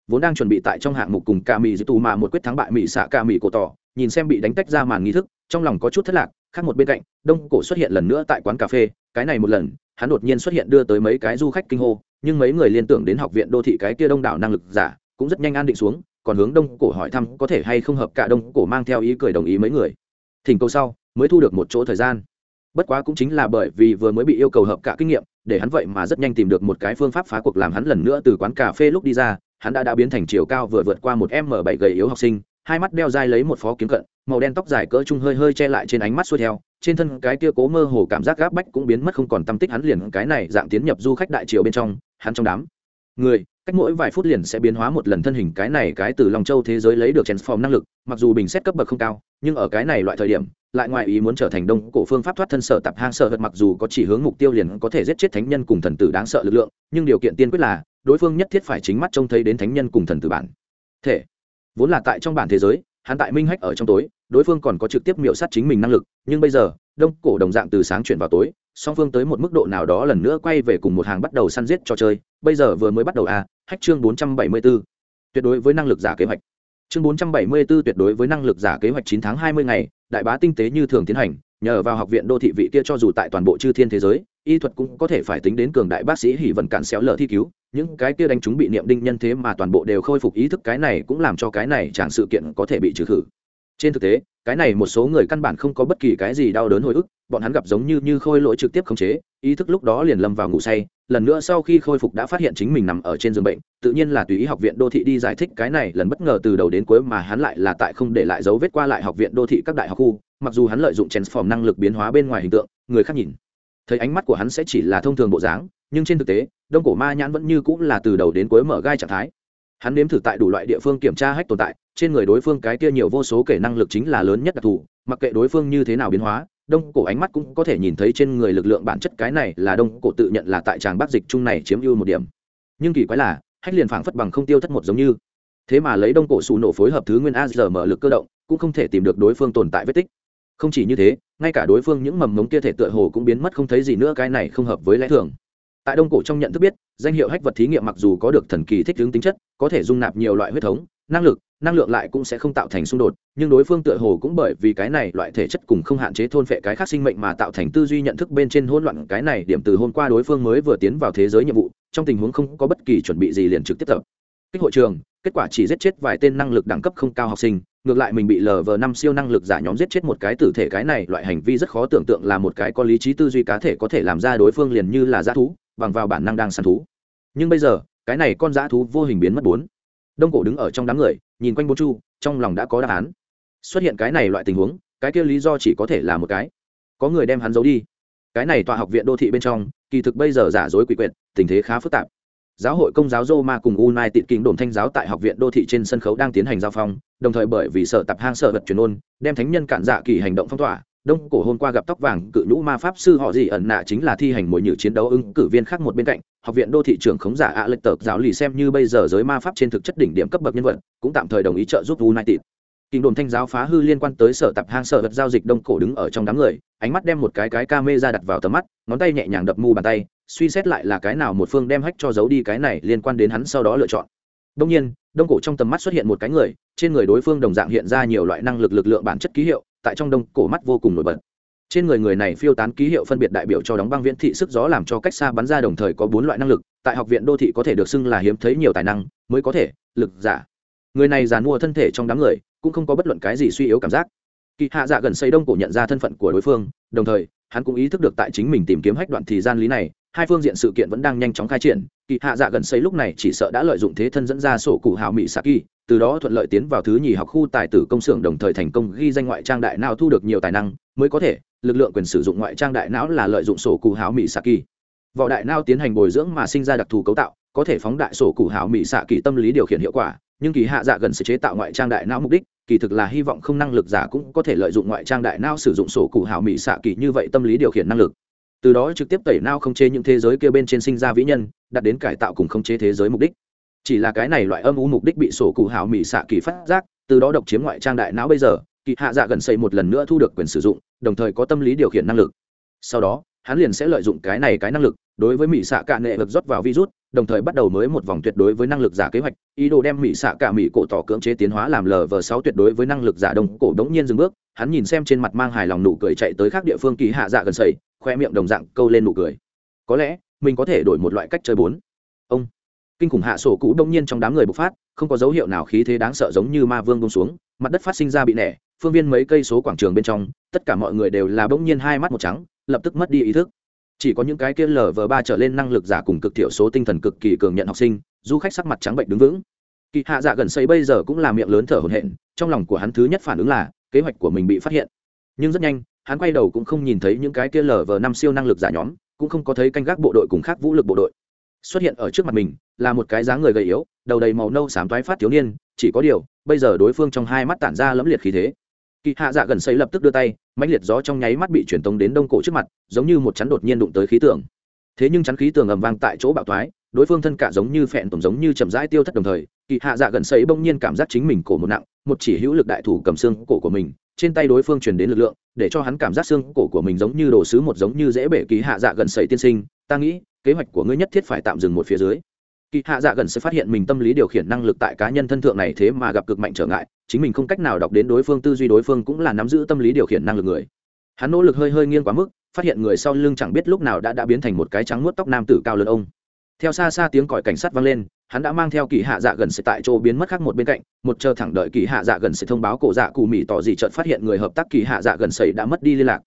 Vốn đang chuẩn bị tại trong hạng mục cùng ca mỹ dư tù mà một quyết thắng bại mỹ xạ ca mỹ cổ tỏ, nhìn xem bị đánh tách ra màn nghi thức, trong lòng có chút thất lạc, khác một bên cạnh, đông cổ xuất hiện lần nữa tại quán cà phê, cái này một lần, hắn đột nhiên xuất hiện đưa tới mấy cái du khách kinh hô, nhưng mấy người liên tưởng đến học viện đô thị cái kia đông đảo năng lực giả, cũng rất nhanh an định xuống còn hướng đông cổ hỏi thăm có thể hay không hợp cả đông cổ mang theo ý cười đồng ý mấy người. Thỉnh cầu sau, mới thu được một chỗ thời gian. Bất quá cũng chính là bởi vì vừa mới bị yêu cầu hợp cả kinh nghiệm, để hắn vậy mà rất nhanh tìm được một cái phương pháp phá cuộc làm hắn lần nữa từ quán cà phê lúc đi ra, hắn đã đã biến thành chiều cao vừa vượt qua một m bảy gầy yếu học sinh, hai mắt đeo dai lấy một phó kiếm cận, màu đen tóc dài cỡ trung hơi hơi che lại trên ánh mắt xuôi theo, trên thân cái kia cố mơ hồ cảm giác gáp bách cũng biến mất không còn tâm tích hắn liền cái này dạng tiến nhập du khách đại triều bên trong, hắn trong đám. Người cách mỗi vài phút liền sẽ biến hóa một lần thân hình cái này cái từ lòng châu thế giới lấy được transform năng lực, mặc dù bình xét cấp bậc không cao, nhưng ở cái này loại thời điểm, lại ngoài ý muốn trở thành đông cổ phương pháp thoát thân sở tập hang sợ hật mặc dù có chỉ hướng mục tiêu liền có thể giết chết thánh nhân cùng thần tử đáng sợ lực lượng, nhưng điều kiện tiên quyết là, đối phương nhất thiết phải chính mắt trông thấy đến thánh nhân cùng thần tử bản thể. Vốn là tại trong bản thế giới, hắn tại minh hách ở trong tối đối phương còn có trực tiếp miệu sát chính mình năng lực, nhưng bây giờ, đông cổ đồng dạng từ sáng chuyển vào tối, song phương tới một mức độ nào đó lần nữa quay về cùng một hàng bắt đầu săn giết trò chơi, bây giờ vừa mới bắt đầu à hách chương 474. tuyệt đối với năng lực giả kế hoạch chương 474 tuyệt đối với năng lực giả kế hoạch chín tháng 20 ngày, đại bá tinh tế như thường tiến hành, nhờ vào học viện đô thị vị kia cho dù tại toàn bộ chư thiên thế giới, y thuật cũng có thể phải tính đến cường đại bác sĩ hỉ vận cản xéo lở thi cứu, những cái kia đánh chúng bị niệm đinh nhân thế mà toàn bộ đều khôi phục ý thức cái này cũng làm cho cái này chẳng sự kiện có thể bị trừ khử trên thực tế, cái này một số người căn bản không có bất kỳ cái gì đau đớn hồi ức, bọn hắn gặp giống như như khôi lỗi trực tiếp khống chế, ý thức lúc đó liền lâm vào ngủ say, lần nữa sau khi khôi phục đã phát hiện chính mình nằm ở trên giường bệnh, tự nhiên là tùy ý học viện đô thị đi giải thích cái này, lần bất ngờ từ đầu đến cuối mà hắn lại là tại không để lại dấu vết qua lại học viện đô thị các đại học khu, mặc dù hắn lợi dụng transform năng lực biến hóa bên ngoài hình tượng, người khác nhìn, thấy ánh mắt của hắn sẽ chỉ là thông thường bộ dáng, nhưng trên thực tế, đông cổ ma nhãn vẫn như cũng là từ đầu đến cuối mở gai trạng thái hắn nếm thử tại đủ loại địa phương kiểm tra hách tồn tại, trên người đối phương cái kia nhiều vô số kể năng lực chính là lớn nhất đặc thù, mặc kệ đối phương như thế nào biến hóa, đông cổ ánh mắt cũng có thể nhìn thấy trên người lực lượng bản chất cái này là đông cổ tự nhận là tại tràng bác dịch chung này chiếm ưu một điểm. Nhưng kỳ quái là, hách liền phảng phất bằng không tiêu thất một giống như. Thế mà lấy đông cổ xù nổ phối hợp thứ nguyên a giờ mở lực cơ động, cũng không thể tìm được đối phương tồn tại vết tích. Không chỉ như thế, ngay cả đối phương những mầm mống kia thể tựa hồ cũng biến mất không thấy gì nữa, cái này không hợp với lẽ thường tại đông cổ trong nhận thức biết, danh hiệu hách vật thí nghiệm mặc dù có được thần kỳ thích ứng tính chất, có thể dung nạp nhiều loại huyết thống, năng lực, năng lượng lại cũng sẽ không tạo thành xung đột, nhưng đối phương tựa hồ cũng bởi vì cái này loại thể chất cùng không hạn chế thôn phệ cái khác sinh mệnh mà tạo thành tư duy nhận thức bên trên hỗn loạn. Cái này điểm từ hôm qua đối phương mới vừa tiến vào thế giới nhiệm vụ, trong tình huống không có bất kỳ chuẩn bị gì liền trực tiếp tập. Kích hội trường, kết quả chỉ giết chết vài tên năng lực đẳng cấp không cao học sinh, ngược lại mình bị lờ vờ năm siêu năng lực giả nhóm giết chết một cái tử thể. Cái này loại hành vi rất khó tưởng tượng là một cái có lý trí tư duy cá thể có thể làm ra đối phương liền như là g thú bằng vào bản năng đang săn thú. Nhưng bây giờ cái này con dã thú vô hình biến mất bốn. Đông cổ đứng ở trong đám người nhìn quanh bốn chu trong lòng đã có đáp án. Xuất hiện cái này loại tình huống cái kia lý do chỉ có thể là một cái. Có người đem hắn giấu đi. Cái này tòa học viện đô thị bên trong kỳ thực bây giờ giả dối quỷ quyệt tình thế khá phức tạp. Giáo hội công giáo Roma cùng United Kinh đồn thanh giáo tại học viện đô thị trên sân khấu đang tiến hành giao phong, đồng thời bởi vì sợ tập hang sợ vật truyền ôn, đem thánh nhân cản dạ kỳ hành động phong tỏa. Đông cổ hôm qua gặp tóc vàng cự nhũ ma pháp sư họ gì ẩn nạ chính là thi hành mỗi nhử chiến đấu ứng cử viên khác một bên cạnh, học viện đô thị trưởng khống giả ạ lệch tờ giáo lì xem như bây giờ giới ma pháp trên thực chất đỉnh điểm cấp bậc nhân vật, cũng tạm thời đồng ý trợ giúp United. Kinh đồn thanh giáo phá hư liên quan tới sở tập hang sở vật giao dịch đông cổ đứng ở trong đám người, ánh mắt đem một cái cái camera đặt vào tầm mắt, ngón tay nhẹ nhàng đập mu bàn tay, suy xét lại là cái nào một phương đem hách cho giấu đi cái này liên quan đến hắn sau đó lựa chọn đông nhiên đông cổ trong tầm mắt xuất hiện một cái người trên người đối phương đồng dạng hiện ra nhiều loại năng lực lực lượng bản chất ký hiệu tại trong đông cổ mắt vô cùng nổi bật. Trên người người này phiêu tán ký hiệu phân biệt đại biểu cho đóng băng viễn thị sức gió làm cho cách xa bắn ra đồng thời có bốn loại năng lực, tại học viện đô thị có thể được xưng là hiếm thấy nhiều tài năng, mới có thể, lực giả. Người này dàn mua thân thể trong đám người, cũng không có bất luận cái gì suy yếu cảm giác. Kỳ hạ dạ gần xây đông cổ nhận ra thân phận của đối phương, đồng thời, hắn cũng ý thức được tại chính mình tìm kiếm hách đoạn thì gian lý này, hai phương diện sự kiện vẫn đang nhanh chóng khai triển. Kỳ hạ dạ gần xây lúc này chỉ sợ đã lợi dụng thế thân dẫn ra sổ cụ hào mỹ kỳ từ đó thuận lợi tiến vào thứ nhì học khu tài tử công xưởng đồng thời thành công ghi danh ngoại trang đại não thu được nhiều tài năng, mới có thể, lực lượng quyền sử dụng ngoại trang đại não là lợi dụng sổ cụ háo mỹ xạ kỳ vỏ đại não tiến hành bồi dưỡng mà sinh ra đặc thù cấu tạo, có thể phóng đại sổ cụ háo mỹ xạ kỳ tâm lý điều khiển hiệu quả, nhưng kỳ hạ dạ gần sự chế tạo ngoại trang đại não mục đích, kỳ thực là hy vọng không năng lực giả cũng có thể lợi dụng ngoại trang đại não sử dụng sổ cụ hào mỹ xạ kỳ như vậy tâm lý điều khiển năng lực. Từ đó trực tiếp tẩy não không chế những thế giới kia bên trên sinh ra vĩ nhân đặt đến cải tạo cùng không chế thế giới mục đích chỉ là cái này loại âm u mục đích bị sổ cụ hảo mỹ xạ kỳ phát giác, từ đó độc chiếm ngoại trang đại não bây giờ, kỳ hạ dạ gần xây một lần nữa thu được quyền sử dụng, đồng thời có tâm lý điều khiển năng lực. Sau đó, hắn liền sẽ lợi dụng cái này cái năng lực, đối với mỹ xạ cả nệ lực rót vào virus, đồng thời bắt đầu mới một vòng tuyệt đối với năng lực giả kế hoạch, ý đồ đem mỹ xạ cả mỹ cổ tỏ cưỡng chế tiến hóa làm lờ vờ sáu tuyệt đối với năng lực giả đông cổ đống nhiên dừng bước, hắn nhìn xem trên mặt mang hài lòng nụ cười chạy tới khác địa phương kỳ hạ dạ gần sầy khoe miệng đồng dạng câu lên nụ cười. Có lẽ, mình có thể đổi một loại cách chơi bốn. Ông kinh khủng hạ sổ cũ đông nhiên trong đám người bộc phát, không có dấu hiệu nào khí thế đáng sợ giống như ma vương bông xuống, mặt đất phát sinh ra bị nẻ, phương viên mấy cây số quảng trường bên trong, tất cả mọi người đều là bỗng nhiên hai mắt một trắng, lập tức mất đi ý thức. Chỉ có những cái kia lờ vờ ba trở lên năng lực giả cùng cực thiểu số tinh thần cực kỳ cường nhận học sinh, du khách sắc mặt trắng bệnh đứng vững. Kỳ hạ dạ gần xây bây giờ cũng là miệng lớn thở hổn hển, trong lòng của hắn thứ nhất phản ứng là, kế hoạch của mình bị phát hiện. Nhưng rất nhanh, hắn quay đầu cũng không nhìn thấy những cái kia lờ vờ năm siêu năng lực giả nhóm, cũng không có thấy canh gác bộ đội cùng khác vũ lực bộ đội xuất hiện ở trước mặt mình, là một cái dáng người gầy yếu, đầu đầy màu nâu xám toái phát thiếu niên, chỉ có điều, bây giờ đối phương trong hai mắt tản ra lẫm liệt khí thế. Kỳ hạ dạ gần xây lập tức đưa tay, mãnh liệt gió trong nháy mắt bị truyền tống đến đông cổ trước mặt, giống như một chắn đột nhiên đụng tới khí tường thế nhưng chắn khí tường ầm vang tại chỗ bạo thoái đối phương thân cả giống như phẹn tổng giống như chậm rãi tiêu thất đồng thời, kỳ hạ dạ gần xây bỗng nhiên cảm giác chính mình cổ một nặng, một chỉ hữu lực đại thủ cầm xương cổ của mình, trên tay đối phương truyền đến lực lượng, để cho hắn cảm giác xương cổ của mình giống như đồ sứ một giống như dễ bể kỳ hạ dạ gần sẩy tiên sinh, ta nghĩ kế hoạch của ngươi nhất thiết phải tạm dừng một phía dưới. Kỳ hạ dạ gần sẽ phát hiện mình tâm lý điều khiển năng lực tại cá nhân thân thượng này thế mà gặp cực mạnh trở ngại, chính mình không cách nào đọc đến đối phương tư duy, đối phương cũng là nắm giữ tâm lý điều khiển năng lực người. Hắn nỗ lực hơi hơi nghiêng quá mức, phát hiện người sau lưng chẳng biết lúc nào đã đã biến thành một cái trắng muốt tóc nam tử cao lớn ông. Theo xa xa tiếng còi cảnh sát vang lên, hắn đã mang theo kỳ hạ dạ gần sẽ tại chỗ biến mất khác một bên cạnh, một chờ thẳng đợi kỳ hạ dạ gần sẽ thông báo cổ dạ cụ mỹ tỏ gì chợt phát hiện người hợp tác kỳ hạ dạ gần sẩy đã mất đi liên lạc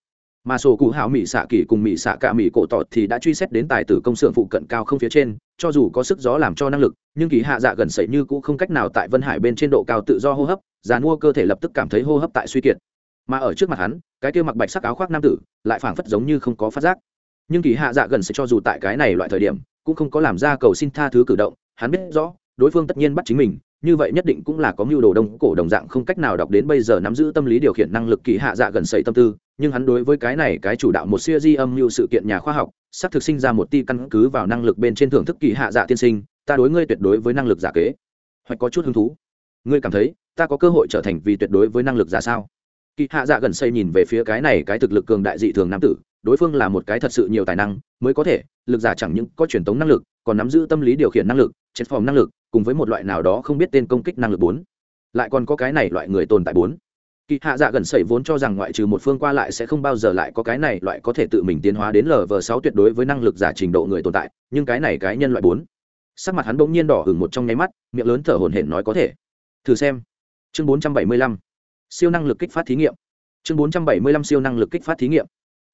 mà sổ cụ hảo mỹ xạ kỳ cùng mỹ xạ cả mỹ cổ tọt thì đã truy xét đến tài tử công xưởng phụ cận cao không phía trên, cho dù có sức gió làm cho năng lực, nhưng kỳ hạ dạ gần sẩy như cũng không cách nào tại vân hải bên trên độ cao tự do hô hấp, già mua cơ thể lập tức cảm thấy hô hấp tại suy kiệt. Mà ở trước mặt hắn, cái kia mặc bạch sắc áo khoác nam tử, lại phảng phất giống như không có phát giác. Nhưng kỳ hạ dạ gần sẽ cho dù tại cái này loại thời điểm, cũng không có làm ra cầu xin tha thứ cử động, hắn biết rõ đối phương tất nhiên bắt chính mình, như vậy nhất định cũng là có mưu đồ đông cổ đồng dạng không cách nào đọc đến bây giờ nắm giữ tâm lý điều khiển năng lực kỳ hạ dạ gần sẩy tâm tư, nhưng hắn đối với cái này cái chủ đạo một siêu di âm mưu sự kiện nhà khoa học, sắp thực sinh ra một ti căn cứ vào năng lực bên trên thưởng thức kỳ hạ dạ tiên sinh, ta đối ngươi tuyệt đối với năng lực giả kế. Hoặc có chút hứng thú. Ngươi cảm thấy, ta có cơ hội trở thành vì tuyệt đối với năng lực giả sao? Kỳ hạ dạ gần xây nhìn về phía cái này cái thực lực cường đại dị thường nam tử, đối phương là một cái thật sự nhiều tài năng, mới có thể, lực giả chẳng những có truyền thống năng lực, còn nắm giữ tâm lý điều khiển năng lực chết phòng năng lực cùng với một loại nào đó không biết tên công kích năng lực bốn. Lại còn có cái này loại người tồn tại bốn. Kỳ hạ dạ gần sẩy vốn cho rằng ngoại trừ một phương qua lại sẽ không bao giờ lại có cái này loại có thể tự mình tiến hóa đến lv sáu tuyệt đối với năng lực giả trình độ người tồn tại, nhưng cái này cái nhân loại bốn. Sắc mặt hắn bỗng nhiên đỏ hừng một trong nháy mắt, miệng lớn thở hổn hển nói có thể. Thử xem. Chương bốn trăm bảy mươi lăm. Siêu năng lực kích phát thí nghiệm. Chương bốn trăm bảy mươi lăm siêu năng lực kích phát thí nghiệm.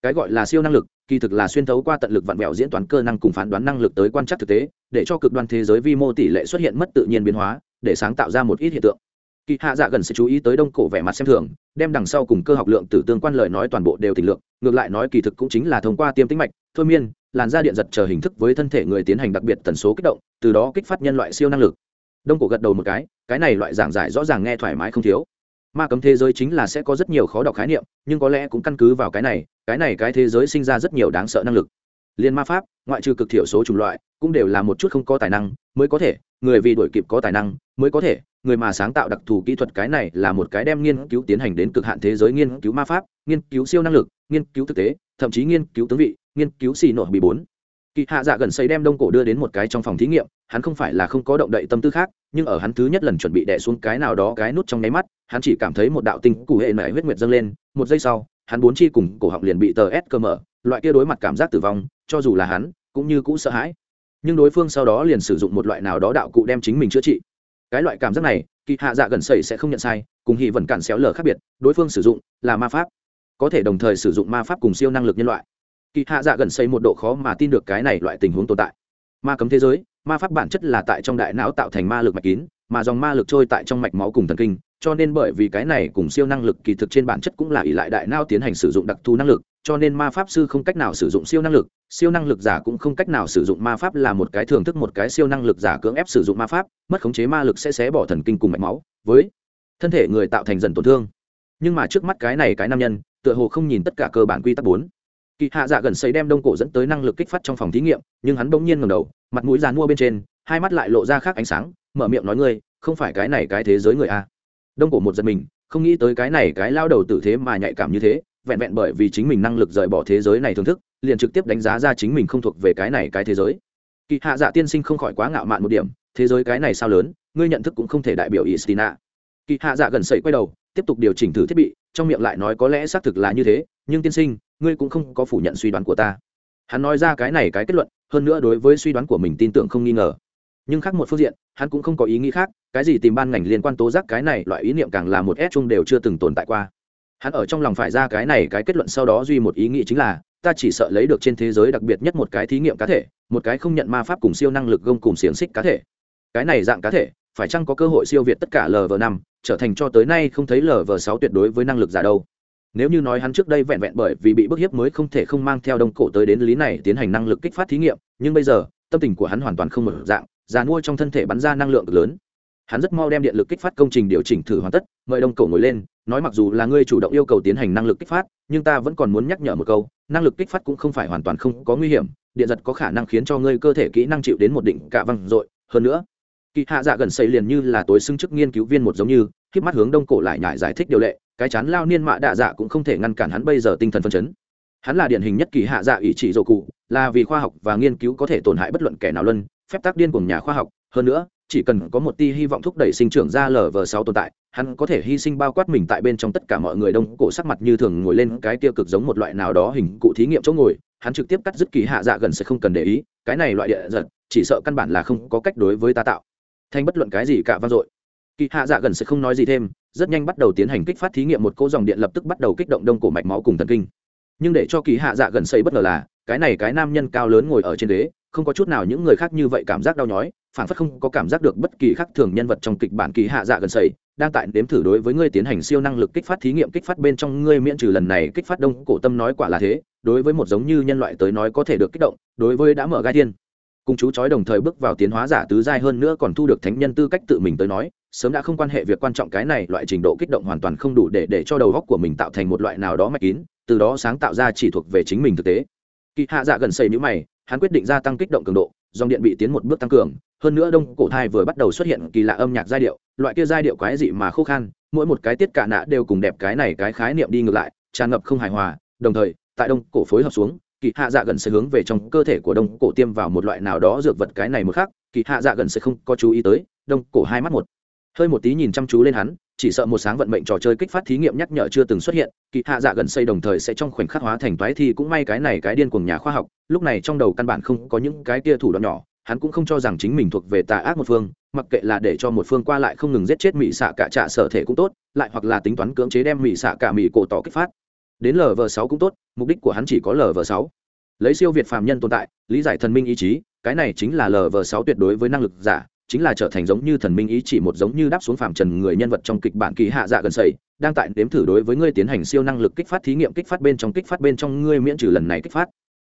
Cái gọi là siêu năng lực kỳ thực là xuyên thấu qua tận lực vặn vẹo diễn toán cơ năng cùng phán đoán năng lực tới quan trắc thực tế, để cho cực đoan thế giới vi mô tỷ lệ xuất hiện mất tự nhiên biến hóa, để sáng tạo ra một ít hiện tượng. Kỳ hạ dạ gần sẽ chú ý tới đông cổ vẻ mặt xem thường, đem đằng sau cùng cơ học lượng tử tương quan lời nói toàn bộ đều tình lượng ngược lại nói kỳ thực cũng chính là thông qua tiêm tính mạch, thôi miên, làn da điện giật chờ hình thức với thân thể người tiến hành đặc biệt tần số kích động, từ đó kích phát nhân loại siêu năng lực. Đông cổ gật đầu một cái cái này loại giảng giải rõ ràng nghe thoải mái không thiếu ma cấm thế giới chính là sẽ có rất nhiều khó đọc khái niệm, nhưng có lẽ cũng căn cứ vào cái này cái này cái thế giới sinh ra rất nhiều đáng sợ năng lực. Liên ma pháp, ngoại trừ cực thiểu số chủng loại, cũng đều là một chút không có tài năng, mới có thể, người vì đổi kịp có tài năng, mới có thể, người mà sáng tạo đặc thù kỹ thuật cái này là một cái đem nghiên cứu tiến hành đến cực hạn thế giới nghiên cứu ma pháp, nghiên cứu siêu năng lực, nghiên cứu thực tế, thậm chí nghiên cứu tướng vị, nghiên cứu xì nổi bị bốn. Kỳ hạ dạ gần xây đem đông cổ đưa đến một cái trong phòng thí nghiệm hắn không phải là không có động đậy tâm tư khác, nhưng ở hắn thứ nhất lần chuẩn bị đẻ xuống cái nào đó cái nút trong nháy mắt, hắn chỉ cảm thấy một đạo tinh cụ hệ mẹ huyết nguyệt dâng lên, một giây sau, hắn bốn chi cùng cổ họng liền bị tờ s cơ mở, loại kia đối mặt cảm giác tử vong, cho dù là hắn, cũng như cũ sợ hãi. Nhưng đối phương sau đó liền sử dụng một loại nào đó đạo cụ đem chính mình chữa trị. Cái loại cảm giác này, kỳ hạ dạ gần sẩy sẽ không nhận sai, cùng hy vẫn cản xéo lờ khác biệt, đối phương sử dụng là ma pháp. Có thể đồng thời sử dụng ma pháp cùng siêu năng lực nhân loại. Kỳ hạ dạ gần xây một độ khó mà tin được cái này loại tình huống tồn tại. Ma cấm thế giới ma pháp bản chất là tại trong đại não tạo thành ma lực mạch kín, mà dòng ma lực trôi tại trong mạch máu cùng thần kinh, cho nên bởi vì cái này cùng siêu năng lực kỳ thực trên bản chất cũng là ỷ lại đại não tiến hành sử dụng đặc thù năng lực, cho nên ma pháp sư không cách nào sử dụng siêu năng lực, siêu năng lực giả cũng không cách nào sử dụng ma pháp là một cái thưởng thức một cái siêu năng lực giả cưỡng ép sử dụng ma pháp, mất khống chế ma lực sẽ xé bỏ thần kinh cùng mạch máu, với thân thể người tạo thành dần tổn thương. Nhưng mà trước mắt cái này cái nam nhân, tựa hồ không nhìn tất cả cơ bản quy tắc bốn kỳ hạ dạ gần xây đem đông cổ dẫn tới năng lực kích phát trong phòng thí nghiệm, nhưng hắn bỗng nhiên ngầm đầu, mặt mũi dàn mua bên trên, hai mắt lại lộ ra khác ánh sáng, mở miệng nói ngươi, không phải cái này cái thế giới người a. Đông cổ một giật mình, không nghĩ tới cái này cái lao đầu tử thế mà nhạy cảm như thế, vẹn vẹn bởi vì chính mình năng lực rời bỏ thế giới này thưởng thức, liền trực tiếp đánh giá ra chính mình không thuộc về cái này cái thế giới. Kỳ hạ dạ tiên sinh không khỏi quá ngạo mạn một điểm, thế giới cái này sao lớn, ngươi nhận thức cũng không thể đại biểu istina. Kỳ hạ dạ gần sậy quay đầu, tiếp tục điều chỉnh thử thiết bị, trong miệng lại nói có lẽ xác thực là như thế, nhưng tiên sinh ngươi cũng không có phủ nhận suy đoán của ta. Hắn nói ra cái này cái kết luận, hơn nữa đối với suy đoán của mình tin tưởng không nghi ngờ. Nhưng khác một phương diện, hắn cũng không có ý nghĩ khác, cái gì tìm ban ngành liên quan tố giác cái này loại ý niệm càng là một ép chung đều chưa từng tồn tại qua. Hắn ở trong lòng phải ra cái này cái kết luận sau đó duy một ý nghĩ chính là, ta chỉ sợ lấy được trên thế giới đặc biệt nhất một cái thí nghiệm cá thể, một cái không nhận ma pháp cùng siêu năng lực gông cùng xiềng xích cá thể. Cái này dạng cá thể, phải chăng có cơ hội siêu việt tất cả lv năm, trở thành cho tới nay không thấy lv sáu tuyệt đối với năng lực giả đâu? Nếu như nói hắn trước đây vẹn vẹn bởi vì bị bức hiếp mới không thể không mang theo đông cổ tới đến lý này tiến hành năng lực kích phát thí nghiệm, nhưng bây giờ, tâm tình của hắn hoàn toàn không mở dạng, già nuôi trong thân thể bắn ra năng lượng lớn. Hắn rất mau đem điện lực kích phát công trình điều chỉnh thử hoàn tất, mời đông cổ ngồi lên, nói mặc dù là ngươi chủ động yêu cầu tiến hành năng lực kích phát, nhưng ta vẫn còn muốn nhắc nhở một câu, năng lực kích phát cũng không phải hoàn toàn không có nguy hiểm, điện giật có khả năng khiến cho ngươi cơ thể kỹ năng chịu đến một định cả văng dội. Hơn nữa, kỳ hạ dạ gần xây liền như là tối xưng chức nghiên cứu viên một giống như khiếp mắt hướng đông cổ lại nhải giải thích điều lệ, cái chán lao niên mạ đạ dạ cũng không thể ngăn cản hắn bây giờ tinh thần phân chấn. Hắn là điển hình nhất kỳ hạ dạ ủy trị dầu cụ, là vì khoa học và nghiên cứu có thể tổn hại bất luận kẻ nào luân, phép tác điên của nhà khoa học. Hơn nữa, chỉ cần có một ti hy vọng thúc đẩy sinh trưởng ra lờ vờ sáu tồn tại, hắn có thể hy sinh bao quát mình tại bên trong tất cả mọi người đông cổ sắc mặt như thường ngồi lên cái tiêu cực giống một loại nào đó hình cụ thí nghiệm chỗ ngồi. Hắn trực tiếp cắt dứt kỳ hạ dạ gần sẽ không cần để ý, cái này loại địa giật, chỉ sợ căn bản là không có cách đối với ta tạo. Thành bất luận cái gì cả vang dội kỳ hạ dạ gần sẽ không nói gì thêm rất nhanh bắt đầu tiến hành kích phát thí nghiệm một cỗ dòng điện lập tức bắt đầu kích động đông cổ mạch máu cùng thần kinh. Nhưng để cho kỳ hạ dạ gần xây bất ngờ là cái này cái nam nhân cao lớn ngồi ở trên đế, không có chút nào những người khác như vậy cảm giác đau nhói phản phất không có cảm giác được bất kỳ khác thường nhân vật trong kịch bản kỳ hạ dạ gần xây đang tại đếm thử đối với ngươi tiến hành siêu năng lực kích phát thí nghiệm kích phát bên trong ngươi miễn trừ lần này kích phát đông cổ tâm nói quả là thế đối với một giống như nhân loại tới nói có thể được kích động đối với đã mở gai thiên. Cùng chú chói đồng thời bước vào tiến hóa giả tứ giai hơn nữa còn thu được thánh nhân tư cách tự mình tới nói sớm đã không quan hệ việc quan trọng cái này, loại trình độ kích động hoàn toàn không đủ để để cho đầu góc của mình tạo thành một loại nào đó mạch kín, từ đó sáng tạo ra chỉ thuộc về chính mình thực tế. Kỳ hạ dạ gần xây nhữ mày, hắn quyết định gia tăng kích động cường độ, dòng điện bị tiến một bước tăng cường, hơn nữa đông cổ thai vừa bắt đầu xuất hiện kỳ lạ âm nhạc giai điệu, loại kia giai điệu quái dị mà khô khan, mỗi một cái tiết cả nạ đều cùng đẹp cái này cái khái niệm đi ngược lại, tràn ngập không hài hòa, đồng thời, tại đông cổ phối hợp xuống, kỳ hạ dạ gần sẽ hướng về trong cơ thể của đông cổ tiêm vào một loại nào đó dược vật cái này một khác kỳ hạ dạ gần sẽ không có chú ý tới, đông cổ hai mắt một hơi một tí nhìn chăm chú lên hắn, chỉ sợ một sáng vận mệnh trò chơi kích phát thí nghiệm nhắc nhở chưa từng xuất hiện, kỳ hạ dạ gần xây đồng thời sẽ trong khoảnh khắc hóa thành toái thì cũng may cái này cái điên cuồng nhà khoa học, lúc này trong đầu căn bản không có những cái tia thủ đoạn nhỏ, hắn cũng không cho rằng chính mình thuộc về tà ác một phương, mặc kệ là để cho một phương qua lại không ngừng giết chết mỹ xạ cả trạ sở thể cũng tốt, lại hoặc là tính toán cưỡng chế đem mỹ xạ cả mỹ cổ tỏ kích phát. Đến lv sáu cũng tốt, mục đích của hắn chỉ có lv sáu. Lấy siêu việt phàm nhân tồn tại, lý giải thần minh ý chí, cái này chính là lv sáu tuyệt đối với năng lực giả chính là trở thành giống như thần minh ý chỉ một giống như đáp xuống phàm trần người nhân vật trong kịch bản kỳ hạ dạ gần sầy, đang tại đếm thử đối với ngươi tiến hành siêu năng lực kích phát thí nghiệm, kích phát bên trong, kích phát bên trong ngươi miễn trừ lần này kích phát.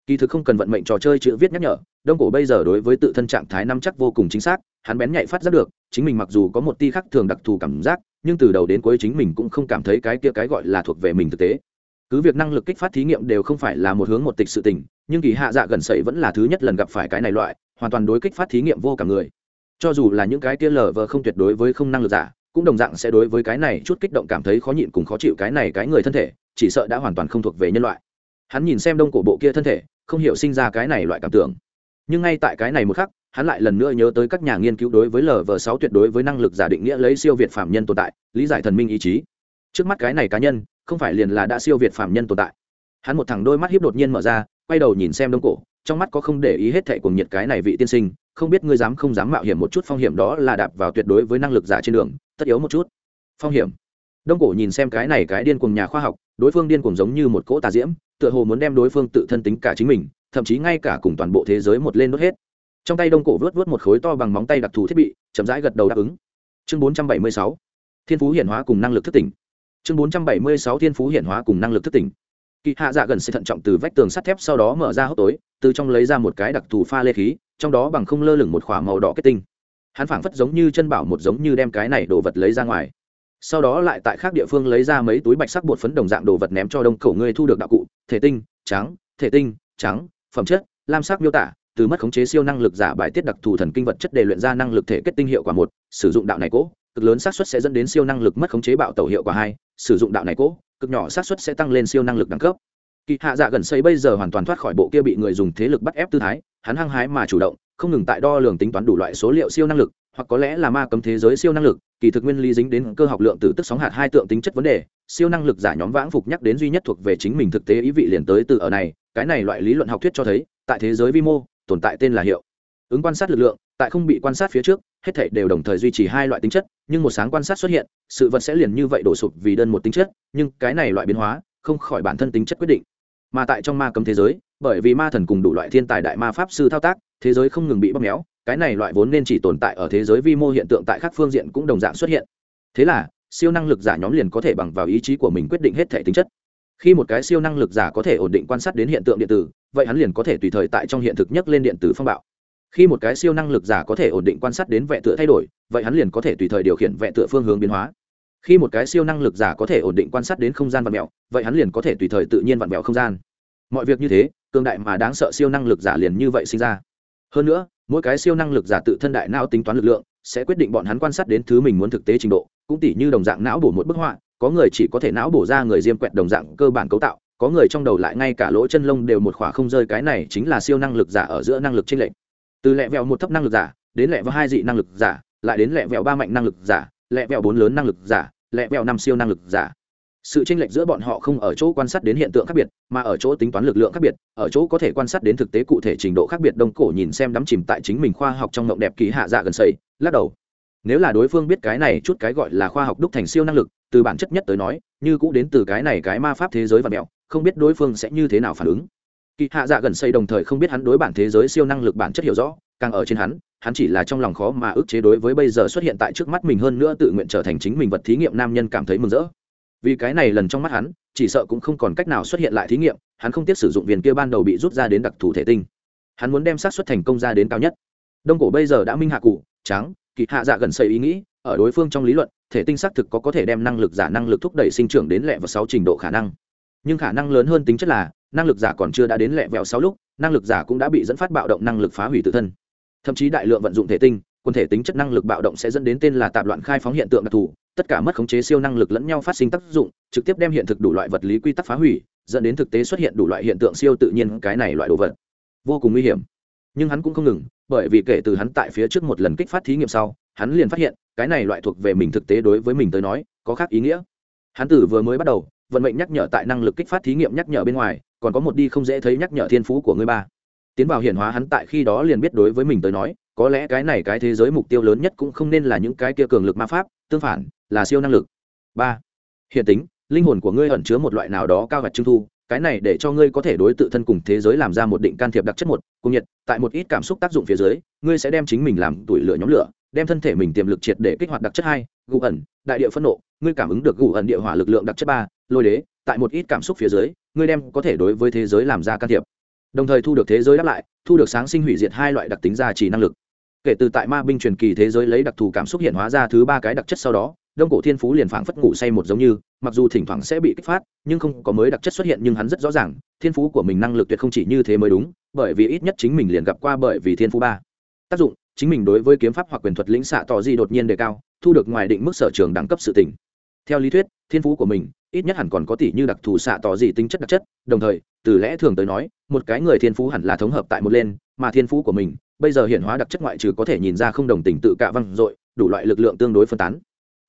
Kỳ thực không cần vận mệnh trò chơi chữ viết nhắc nhở, đông cổ bây giờ đối với tự thân trạng thái năm chắc vô cùng chính xác, hắn bén nhạy phát giác được, chính mình mặc dù có một ti khắc thường đặc thù cảm giác, nhưng từ đầu đến cuối chính mình cũng không cảm thấy cái kia cái gọi là thuộc về mình thực tế. Cứ việc năng lực kích phát thí nghiệm đều không phải là một hướng một tịch sự tình, nhưng kỳ hạ dạ gần sậy vẫn là thứ nhất lần gặp phải cái này loại, hoàn toàn đối kích phát thí nghiệm vô cả người cho dù là những cái kia lờ vờ không tuyệt đối với không năng lực giả, cũng đồng dạng sẽ đối với cái này chút kích động cảm thấy khó nhịn cùng khó chịu cái này cái người thân thể, chỉ sợ đã hoàn toàn không thuộc về nhân loại. Hắn nhìn xem đông cổ bộ kia thân thể, không hiểu sinh ra cái này loại cảm tưởng. Nhưng ngay tại cái này một khắc, hắn lại lần nữa nhớ tới các nhà nghiên cứu đối với lv sáu tuyệt đối với năng lực giả định nghĩa lấy siêu việt phạm nhân tồn tại, lý giải thần minh ý chí. Trước mắt cái này cá nhân, không phải liền là đã siêu việt phạm nhân tồn tại. Hắn một thằng đôi mắt hiếp đột nhiên mở ra, quay đầu nhìn xem đông cổ trong mắt có không để ý hết thệ cùng nhiệt cái này vị tiên sinh không biết ngươi dám không dám mạo hiểm một chút phong hiểm đó là đạp vào tuyệt đối với năng lực giả trên đường tất yếu một chút. Phong hiểm. Đông cổ nhìn xem cái này cái điên cuồng nhà khoa học đối phương điên cuồng giống như một cỗ tà diễm tựa hồ muốn đem đối phương tự thân tính cả chính mình thậm chí ngay cả cùng toàn bộ thế giới một lên đốt hết. Trong tay đông cổ vớt vớt một khối to bằng móng tay đặc thù thiết bị chậm rãi gật đầu đáp ứng. Chương 476, thiên phú hiển hóa cùng năng lực thức tỉnh. Chương 476 thiên phú hiển hóa cùng năng lực thức tỉnh. Kỳ hạ dạ gần sẽ thận trọng từ vách tường sắt thép sau đó mở ra hốc tối từ trong lấy ra một cái đặc thù pha lê khí, trong đó bằng không lơ lửng một khỏa màu đỏ kết tinh. Hắn phảng phất giống như chân bảo một giống như đem cái này đồ vật lấy ra ngoài. Sau đó lại tại khác địa phương lấy ra mấy túi bạch sắc bột phấn đồng dạng đồ vật ném cho đông khẩu ngươi thu được đạo cụ, thể tinh, trắng, thể tinh, trắng, phẩm chất, lam sắc miêu tả, từ mất khống chế siêu năng lực giả bài tiết đặc thù thần kinh vật chất để luyện ra năng lực thể kết tinh hiệu quả một, sử dụng đạo này cố, cực lớn xác suất sẽ dẫn đến siêu năng lực mất khống chế bạo tẩu hiệu quả hai, sử dụng đạo này cố, cực nhỏ xác suất sẽ tăng lên siêu năng lực đẳng cấp kỳ hạ dạ gần xây bây giờ hoàn toàn thoát khỏi bộ kia bị người dùng thế lực bắt ép tư thái, hắn hăng hái mà chủ động, không ngừng tại đo lường tính toán đủ loại số liệu siêu năng lực, hoặc có lẽ là ma cấm thế giới siêu năng lực, kỳ thực nguyên lý dính đến cơ học lượng từ tức sóng hạt hai tượng tính chất vấn đề, siêu năng lực giả nhóm vãng phục nhắc đến duy nhất thuộc về chính mình thực tế ý vị liền tới từ ở này, cái này loại lý luận học thuyết cho thấy, tại thế giới vi mô, tồn tại tên là hiệu. Ứng quan sát lực lượng, tại không bị quan sát phía trước, hết thể đều đồng thời duy trì hai loại tính chất, nhưng một sáng quan sát xuất hiện, sự vật sẽ liền như vậy đổ sụp vì đơn một tính chất, nhưng cái này loại biến hóa, không khỏi bản thân tính chất quyết định mà tại trong ma cấm thế giới, bởi vì ma thần cùng đủ loại thiên tài đại ma pháp sư thao tác, thế giới không ngừng bị bóp méo, cái này loại vốn nên chỉ tồn tại ở thế giới vi mô hiện tượng tại các phương diện cũng đồng dạng xuất hiện. Thế là, siêu năng lực giả nhóm liền có thể bằng vào ý chí của mình quyết định hết thể tính chất. Khi một cái siêu năng lực giả có thể ổn định quan sát đến hiện tượng điện tử, vậy hắn liền có thể tùy thời tại trong hiện thực nhất lên điện tử phong bạo. Khi một cái siêu năng lực giả có thể ổn định quan sát đến vẽ tựa thay đổi, vậy hắn liền có thể tùy thời điều khiển vẽ tựa phương hướng biến hóa khi một cái siêu năng lực giả có thể ổn định quan sát đến không gian vặn mẹo, vậy hắn liền có thể tùy thời tự nhiên vặn mẹo không gian. Mọi việc như thế, cường đại mà đáng sợ siêu năng lực giả liền như vậy sinh ra. Hơn nữa, mỗi cái siêu năng lực giả tự thân đại não tính toán lực lượng, sẽ quyết định bọn hắn quan sát đến thứ mình muốn thực tế trình độ, cũng tỉ như đồng dạng não bổ một bức họa, có người chỉ có thể não bổ ra người diêm quẹt đồng dạng cơ bản cấu tạo, có người trong đầu lại ngay cả lỗ chân lông đều một khỏa không rơi, cái này chính là siêu năng lực giả ở giữa năng lực chênh lệch. Từ lẹ vẹo một thấp năng lực giả đến lẹ vẹo hai dị năng lực giả, lại đến lẹ vẹo ba mạnh năng lực giả, lẹ vẹo bốn lớn năng lực giả lẹ vẹo năm siêu năng lực giả. Sự tranh lệch giữa bọn họ không ở chỗ quan sát đến hiện tượng khác biệt, mà ở chỗ tính toán lực lượng khác biệt, ở chỗ có thể quan sát đến thực tế cụ thể trình độ khác biệt đông cổ nhìn xem đắm chìm tại chính mình khoa học trong mộng đẹp ký hạ dạ gần xây lắc đầu. Nếu là đối phương biết cái này chút cái gọi là khoa học đúc thành siêu năng lực, từ bản chất nhất tới nói, như cũng đến từ cái này cái ma pháp thế giới và mẹo, không biết đối phương sẽ như thế nào phản ứng. Kỳ hạ dạ gần xây đồng thời không biết hắn đối bản thế giới siêu năng lực bản chất hiểu rõ càng ở trên hắn hắn chỉ là trong lòng khó mà ức chế đối với bây giờ xuất hiện tại trước mắt mình hơn nữa tự nguyện trở thành chính mình vật thí nghiệm nam nhân cảm thấy mừng rỡ. Vì cái này lần trong mắt hắn, chỉ sợ cũng không còn cách nào xuất hiện lại thí nghiệm, hắn không tiếp sử dụng viên kia ban đầu bị rút ra đến đặc thù thể tinh. Hắn muốn đem sát xuất thành công ra đến cao nhất. Đông cổ bây giờ đã minh hạ cụ trắng kỳ hạ dạ gần xây ý nghĩ, ở đối phương trong lý luận, thể tinh xác thực có có thể đem năng lực giả năng lực thúc đẩy sinh trưởng đến lẹ và sáu trình độ khả năng. Nhưng khả năng lớn hơn tính chất là, năng lực giả còn chưa đã đến lẹ vẹo sáu lúc, năng lực giả cũng đã bị dẫn phát bạo động năng lực phá hủy tự thân thậm chí đại lượng vận dụng thể tinh, quần thể tính chất năng lực bạo động sẽ dẫn đến tên là tạp loạn khai phóng hiện tượng đặc thù, tất cả mất khống chế siêu năng lực lẫn nhau phát sinh tác dụng, trực tiếp đem hiện thực đủ loại vật lý quy tắc phá hủy, dẫn đến thực tế xuất hiện đủ loại hiện tượng siêu tự nhiên, cái này loại đồ vật, vô cùng nguy hiểm. Nhưng hắn cũng không ngừng, bởi vì kể từ hắn tại phía trước một lần kích phát thí nghiệm sau, hắn liền phát hiện, cái này loại thuộc về mình thực tế đối với mình tới nói, có khác ý nghĩa. Hắn tử vừa mới bắt đầu, vận mệnh nhắc nhở tại năng lực kích phát thí nghiệm nhắc nhở bên ngoài, còn có một đi không dễ thấy nhắc nhở thiên phú của ngươi ba tiến vào hiển hóa hắn tại khi đó liền biết đối với mình tới nói, có lẽ cái này cái thế giới mục tiêu lớn nhất cũng không nên là những cái kia cường lực ma pháp, tương phản, là siêu năng lực. Ba, hiện tính, linh hồn của ngươi ẩn chứa một loại nào đó cao gạch trưng thu, cái này để cho ngươi có thể đối tự thân cùng thế giới làm ra một định can thiệp đặc chất một, cùng nhiệt, tại một ít cảm xúc tác dụng phía dưới, ngươi sẽ đem chính mình làm tuổi lửa nhóm lửa, đem thân thể mình tiềm lực triệt để kích hoạt đặc chất hai, gù ẩn, đại địa phẫn nộ, ngươi cảm ứng được gù ẩn địa hỏa lực lượng đặc chất ba, lôi đế, tại một ít cảm xúc phía dưới, ngươi đem có thể đối với thế giới làm ra can thiệp đồng thời thu được thế giới đáp lại, thu được sáng sinh hủy diệt hai loại đặc tính gia trì năng lực. Kể từ tại ma binh truyền kỳ thế giới lấy đặc thù cảm xúc hiện hóa ra thứ ba cái đặc chất sau đó, đông cổ thiên phú liền phảng phất ngủ say một giống như, mặc dù thỉnh thoảng sẽ bị kích phát, nhưng không có mới đặc chất xuất hiện nhưng hắn rất rõ ràng, thiên phú của mình năng lực tuyệt không chỉ như thế mới đúng, bởi vì ít nhất chính mình liền gặp qua bởi vì thiên phú ba. Tác dụng, chính mình đối với kiếm pháp hoặc quyền thuật lĩnh xạ tỏ di đột nhiên đề cao, thu được ngoài định mức sở trường đẳng cấp sự tỉnh theo lý thuyết, thiên phú của mình ít nhất hẳn còn có tỷ như đặc thù xạ tỏ gì tính chất đặc chất, đồng thời, từ lẽ thường tới nói, một cái người thiên phú hẳn là thống hợp tại một lên, mà thiên phú của mình bây giờ hiện hóa đặc chất ngoại trừ có thể nhìn ra không đồng tình tự cạ văng dội, đủ loại lực lượng tương đối phân tán.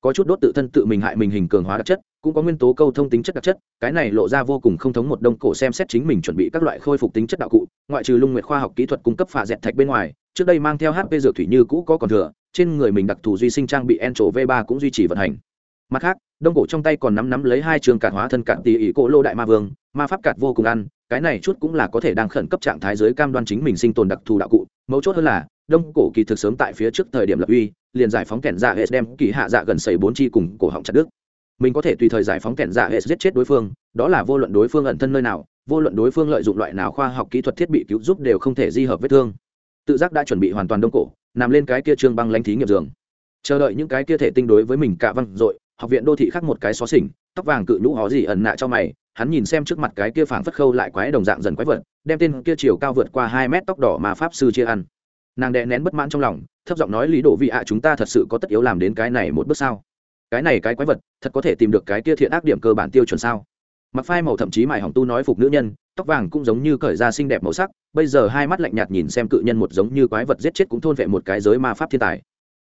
Có chút đốt tự thân tự mình hại mình hình cường hóa đặc chất, cũng có nguyên tố câu thông tính chất đặc chất, cái này lộ ra vô cùng không thống một đông cổ xem xét chính mình chuẩn bị các loại khôi phục tính chất đạo cụ, ngoại trừ lung nguyệt khoa học kỹ thuật cung cấp phà dẹt thạch bên ngoài, trước đây mang theo hp dược thủy như cũ có còn thừa, trên người mình đặc thù duy sinh trang bị en trổ v ba cũng duy trì vận hành. Mặt khác đông cổ trong tay còn nắm nắm lấy hai trường cản hóa thân cạn tỉ ỉ cổ lô đại ma vương, ma pháp cạt vô cùng ăn, cái này chút cũng là có thể đang khẩn cấp trạng thái giới cam đoan chính mình sinh tồn đặc thù đạo cụ. Mấu chốt hơn là, đông cổ kỳ thực sớm tại phía trước thời điểm lập uy, liền giải phóng kẻn dạ hệ đem kỳ hạ dạ gần xây bốn chi cùng cổ họng chặt đứt. Mình có thể tùy thời giải phóng kẻn dạ hệ giết chết đối phương, đó là vô luận đối phương ẩn thân nơi nào, vô luận đối phương lợi dụng loại nào khoa học kỹ thuật thiết bị cứu giúp đều không thể di hợp vết thương. Tự giác đã chuẩn bị hoàn toàn đông cổ, nằm lên cái kia trương băng lãnh thí nghiệp giường. Chờ đợi những cái kia thể tinh đối với mình cả văng dội học viện đô thị khác một cái xó xỉnh, tóc vàng cự nhũ hó gì ẩn nạ cho mày, hắn nhìn xem trước mặt cái kia phảng phất khâu lại quái đồng dạng dần quái vật, đem tên kia chiều cao vượt qua hai mét tóc đỏ mà pháp sư chia ăn. Nàng đè nén bất mãn trong lòng, thấp giọng nói, lý đồ vị ạ, chúng ta thật sự có tất yếu làm đến cái này một bước sao? Cái này cái quái vật, thật có thể tìm được cái kia thiện ác điểm cơ bản tiêu chuẩn sao? Mặc phai màu thậm chí mải hỏng tu nói phục nữ nhân, tóc vàng cũng giống như cởi ra xinh đẹp màu sắc, bây giờ hai mắt lạnh nhạt nhìn xem cự nhân một giống như quái vật giết chết cũng thôn vệ một cái giới ma pháp thiên tài.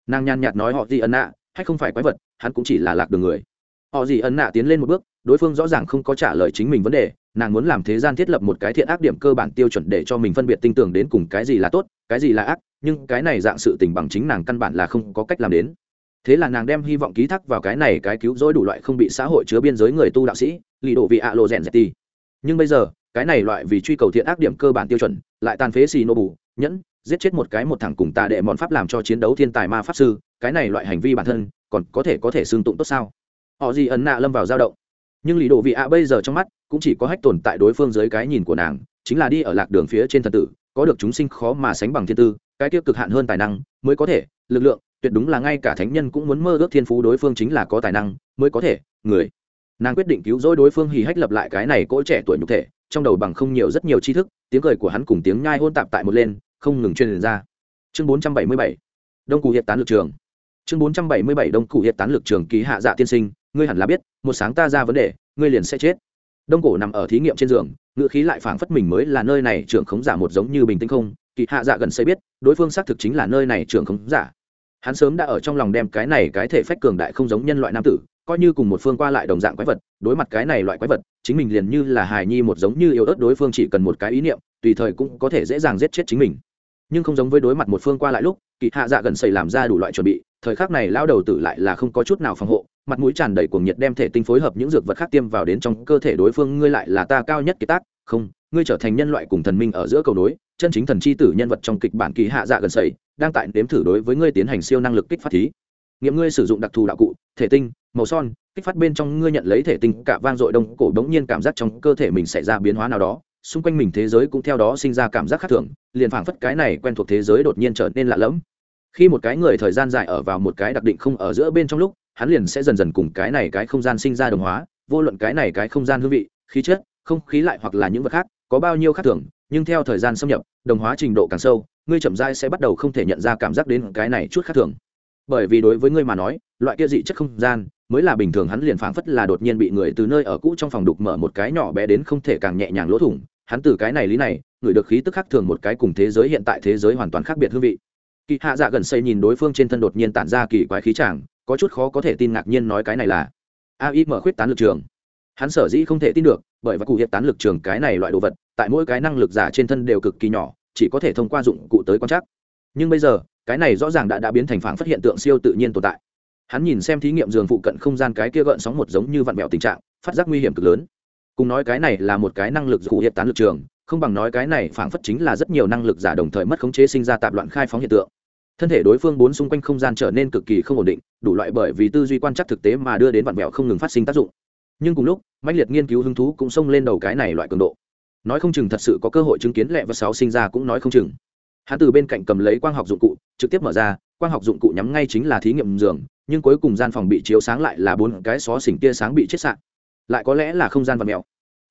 Nàng nhàn nhạt nói, họ gì ân nạ hay không phải quái vật, hắn cũng chỉ là lạc đường người. Họ gì ấn nạ tiến lên một bước, đối phương rõ ràng không có trả lời chính mình vấn đề, nàng muốn làm thế gian thiết lập một cái thiện ác điểm cơ bản tiêu chuẩn để cho mình phân biệt tin tưởng đến cùng cái gì là tốt, cái gì là ác, nhưng cái này dạng sự tình bằng chính nàng căn bản là không có cách làm đến. Thế là nàng đem hy vọng ký thác vào cái này cái cứu rỗi đủ loại không bị xã hội chứa biên giới người tu đạo sĩ, lì độ vị ạ lộ rèn rèn ti nhưng bây giờ, cái này loại vì truy cầu thiện ác điểm cơ bản tiêu chuẩn, lại tàn phế xì nô bù, nhẫn giết chết một cái một thằng cùng tà đệ mòn pháp làm cho chiến đấu thiên tài ma pháp sư, cái này loại hành vi bản thân, còn có thể có thể xương tụng tốt sao? Họ gì ấn nạ lâm vào dao động. Nhưng lý đồ vị ạ bây giờ trong mắt, cũng chỉ có hách tồn tại đối phương dưới cái nhìn của nàng, chính là đi ở lạc đường phía trên thần tử, có được chúng sinh khó mà sánh bằng thiên tư, cái tiêu cực hạn hơn tài năng, mới có thể, lực lượng, tuyệt đúng là ngay cả thánh nhân cũng muốn mơ ước thiên phú đối phương chính là có tài năng, mới có thể, người. Nàng quyết định cứu rỗi đối phương hì hách lập lại cái này cỗ trẻ tuổi nhục thể, trong đầu bằng không nhiều rất nhiều tri thức, tiếng cười của hắn cùng tiếng nhai hôn tạp tại một lên không ngừng truyền ra. Chương 477 đông cụ hiệp tán lực trường. Chương 477 đông cụ hiệp tán lực trường ký hạ dạ tiên sinh, ngươi hẳn là biết, một sáng ta ra vấn đề, ngươi liền sẽ chết. Đông cổ nằm ở thí nghiệm trên giường, ngựa khí lại phảng phất mình mới là nơi này trưởng khống giả một giống như bình tĩnh không, kỳ hạ dạ gần xây biết, đối phương xác thực chính là nơi này trưởng khống giả. Hắn sớm đã ở trong lòng đem cái này cái thể phách cường đại không giống nhân loại nam tử, coi như cùng một phương qua lại đồng dạng quái vật, đối mặt cái này loại quái vật, chính mình liền như là hài nhi một giống như yêu ớt đối phương chỉ cần một cái ý niệm, tùy thời cũng có thể dễ dàng giết chết chính mình nhưng không giống với đối mặt một phương qua lại lúc, kỳ hạ dạ gần xây làm ra đủ loại chuẩn bị, thời khắc này lao đầu tử lại là không có chút nào phòng hộ, mặt mũi tràn đầy cuồng nhiệt đem thể tinh phối hợp những dược vật khác tiêm vào đến trong cơ thể đối phương, ngươi lại là ta cao nhất kỳ tác, không, ngươi trở thành nhân loại cùng thần minh ở giữa cầu nối, chân chính thần chi tử nhân vật trong kịch bản kỳ hạ dạ gần sầy, đang tại nếm thử đối với ngươi tiến hành siêu năng lực kích phát thí. Nghiệm ngươi sử dụng đặc thù đạo cụ, thể tinh, màu son, kích phát bên trong ngươi nhận lấy thể tinh, cả vang dội đông cổ đống nhiên cảm giác trong cơ thể mình xảy ra biến hóa nào đó xung quanh mình thế giới cũng theo đó sinh ra cảm giác khác thường, liền phảng phất cái này quen thuộc thế giới đột nhiên trở nên lạ lẫm. Khi một cái người thời gian dài ở vào một cái đặc định không ở giữa bên trong lúc, hắn liền sẽ dần dần cùng cái này cái không gian sinh ra đồng hóa, vô luận cái này cái không gian hương vị, khí chất, không khí lại hoặc là những vật khác, có bao nhiêu khác thường, nhưng theo thời gian xâm nhập, đồng hóa trình độ càng sâu, ngươi chậm rãi sẽ bắt đầu không thể nhận ra cảm giác đến cái này chút khác thường. Bởi vì đối với ngươi mà nói, loại kia dị chất không gian mới là bình thường, hắn liền phảng phất là đột nhiên bị người từ nơi ở cũ trong phòng đục mở một cái nhỏ bé đến không thể càng nhẹ nhàng lỗ thủng hắn từ cái này lý này, người được khí tức khác thường một cái cùng thế giới hiện tại thế giới hoàn toàn khác biệt hương vị. Kỳ hạ dạ gần xây nhìn đối phương trên thân đột nhiên tản ra kỳ quái khí tràng có chút khó có thể tin ngạc nhiên nói cái này là ai mở khuyết tán lực trường. Hắn sở dĩ không thể tin được, bởi và cụ hiện tán lực trường cái này loại đồ vật, tại mỗi cái năng lực giả trên thân đều cực kỳ nhỏ, chỉ có thể thông qua dụng cụ tới quan trắc. Nhưng bây giờ, cái này rõ ràng đã đã biến thành phản phát hiện tượng siêu tự nhiên tồn tại. Hắn nhìn xem thí nghiệm giường phụ cận không gian cái kia gợn sóng một giống như vặn vẹo tình trạng, phát giác nguy hiểm cực lớn cùng nói cái này là một cái năng lực cụ hiện tán lực trường, không bằng nói cái này phản phất chính là rất nhiều năng lực giả đồng thời mất khống chế sinh ra tạp loạn khai phóng hiện tượng. Thân thể đối phương bốn xung quanh không gian trở nên cực kỳ không ổn định, đủ loại bởi vì tư duy quan trắc thực tế mà đưa đến vạn mẹo không ngừng phát sinh tác dụng. Nhưng cùng lúc mạnh liệt nghiên cứu hứng thú cũng xông lên đầu cái này loại cường độ. Nói không chừng thật sự có cơ hội chứng kiến lẹ và sáu sinh ra cũng nói không chừng. Hắn từ bên cạnh cầm lấy quang học dụng cụ, trực tiếp mở ra, quang học dụng cụ nhắm ngay chính là thí nghiệm giường, nhưng cuối cùng gian phòng bị chiếu sáng lại là bốn cái xó xỉnh tia sáng bị chết sạn lại có lẽ là không gian vật mèo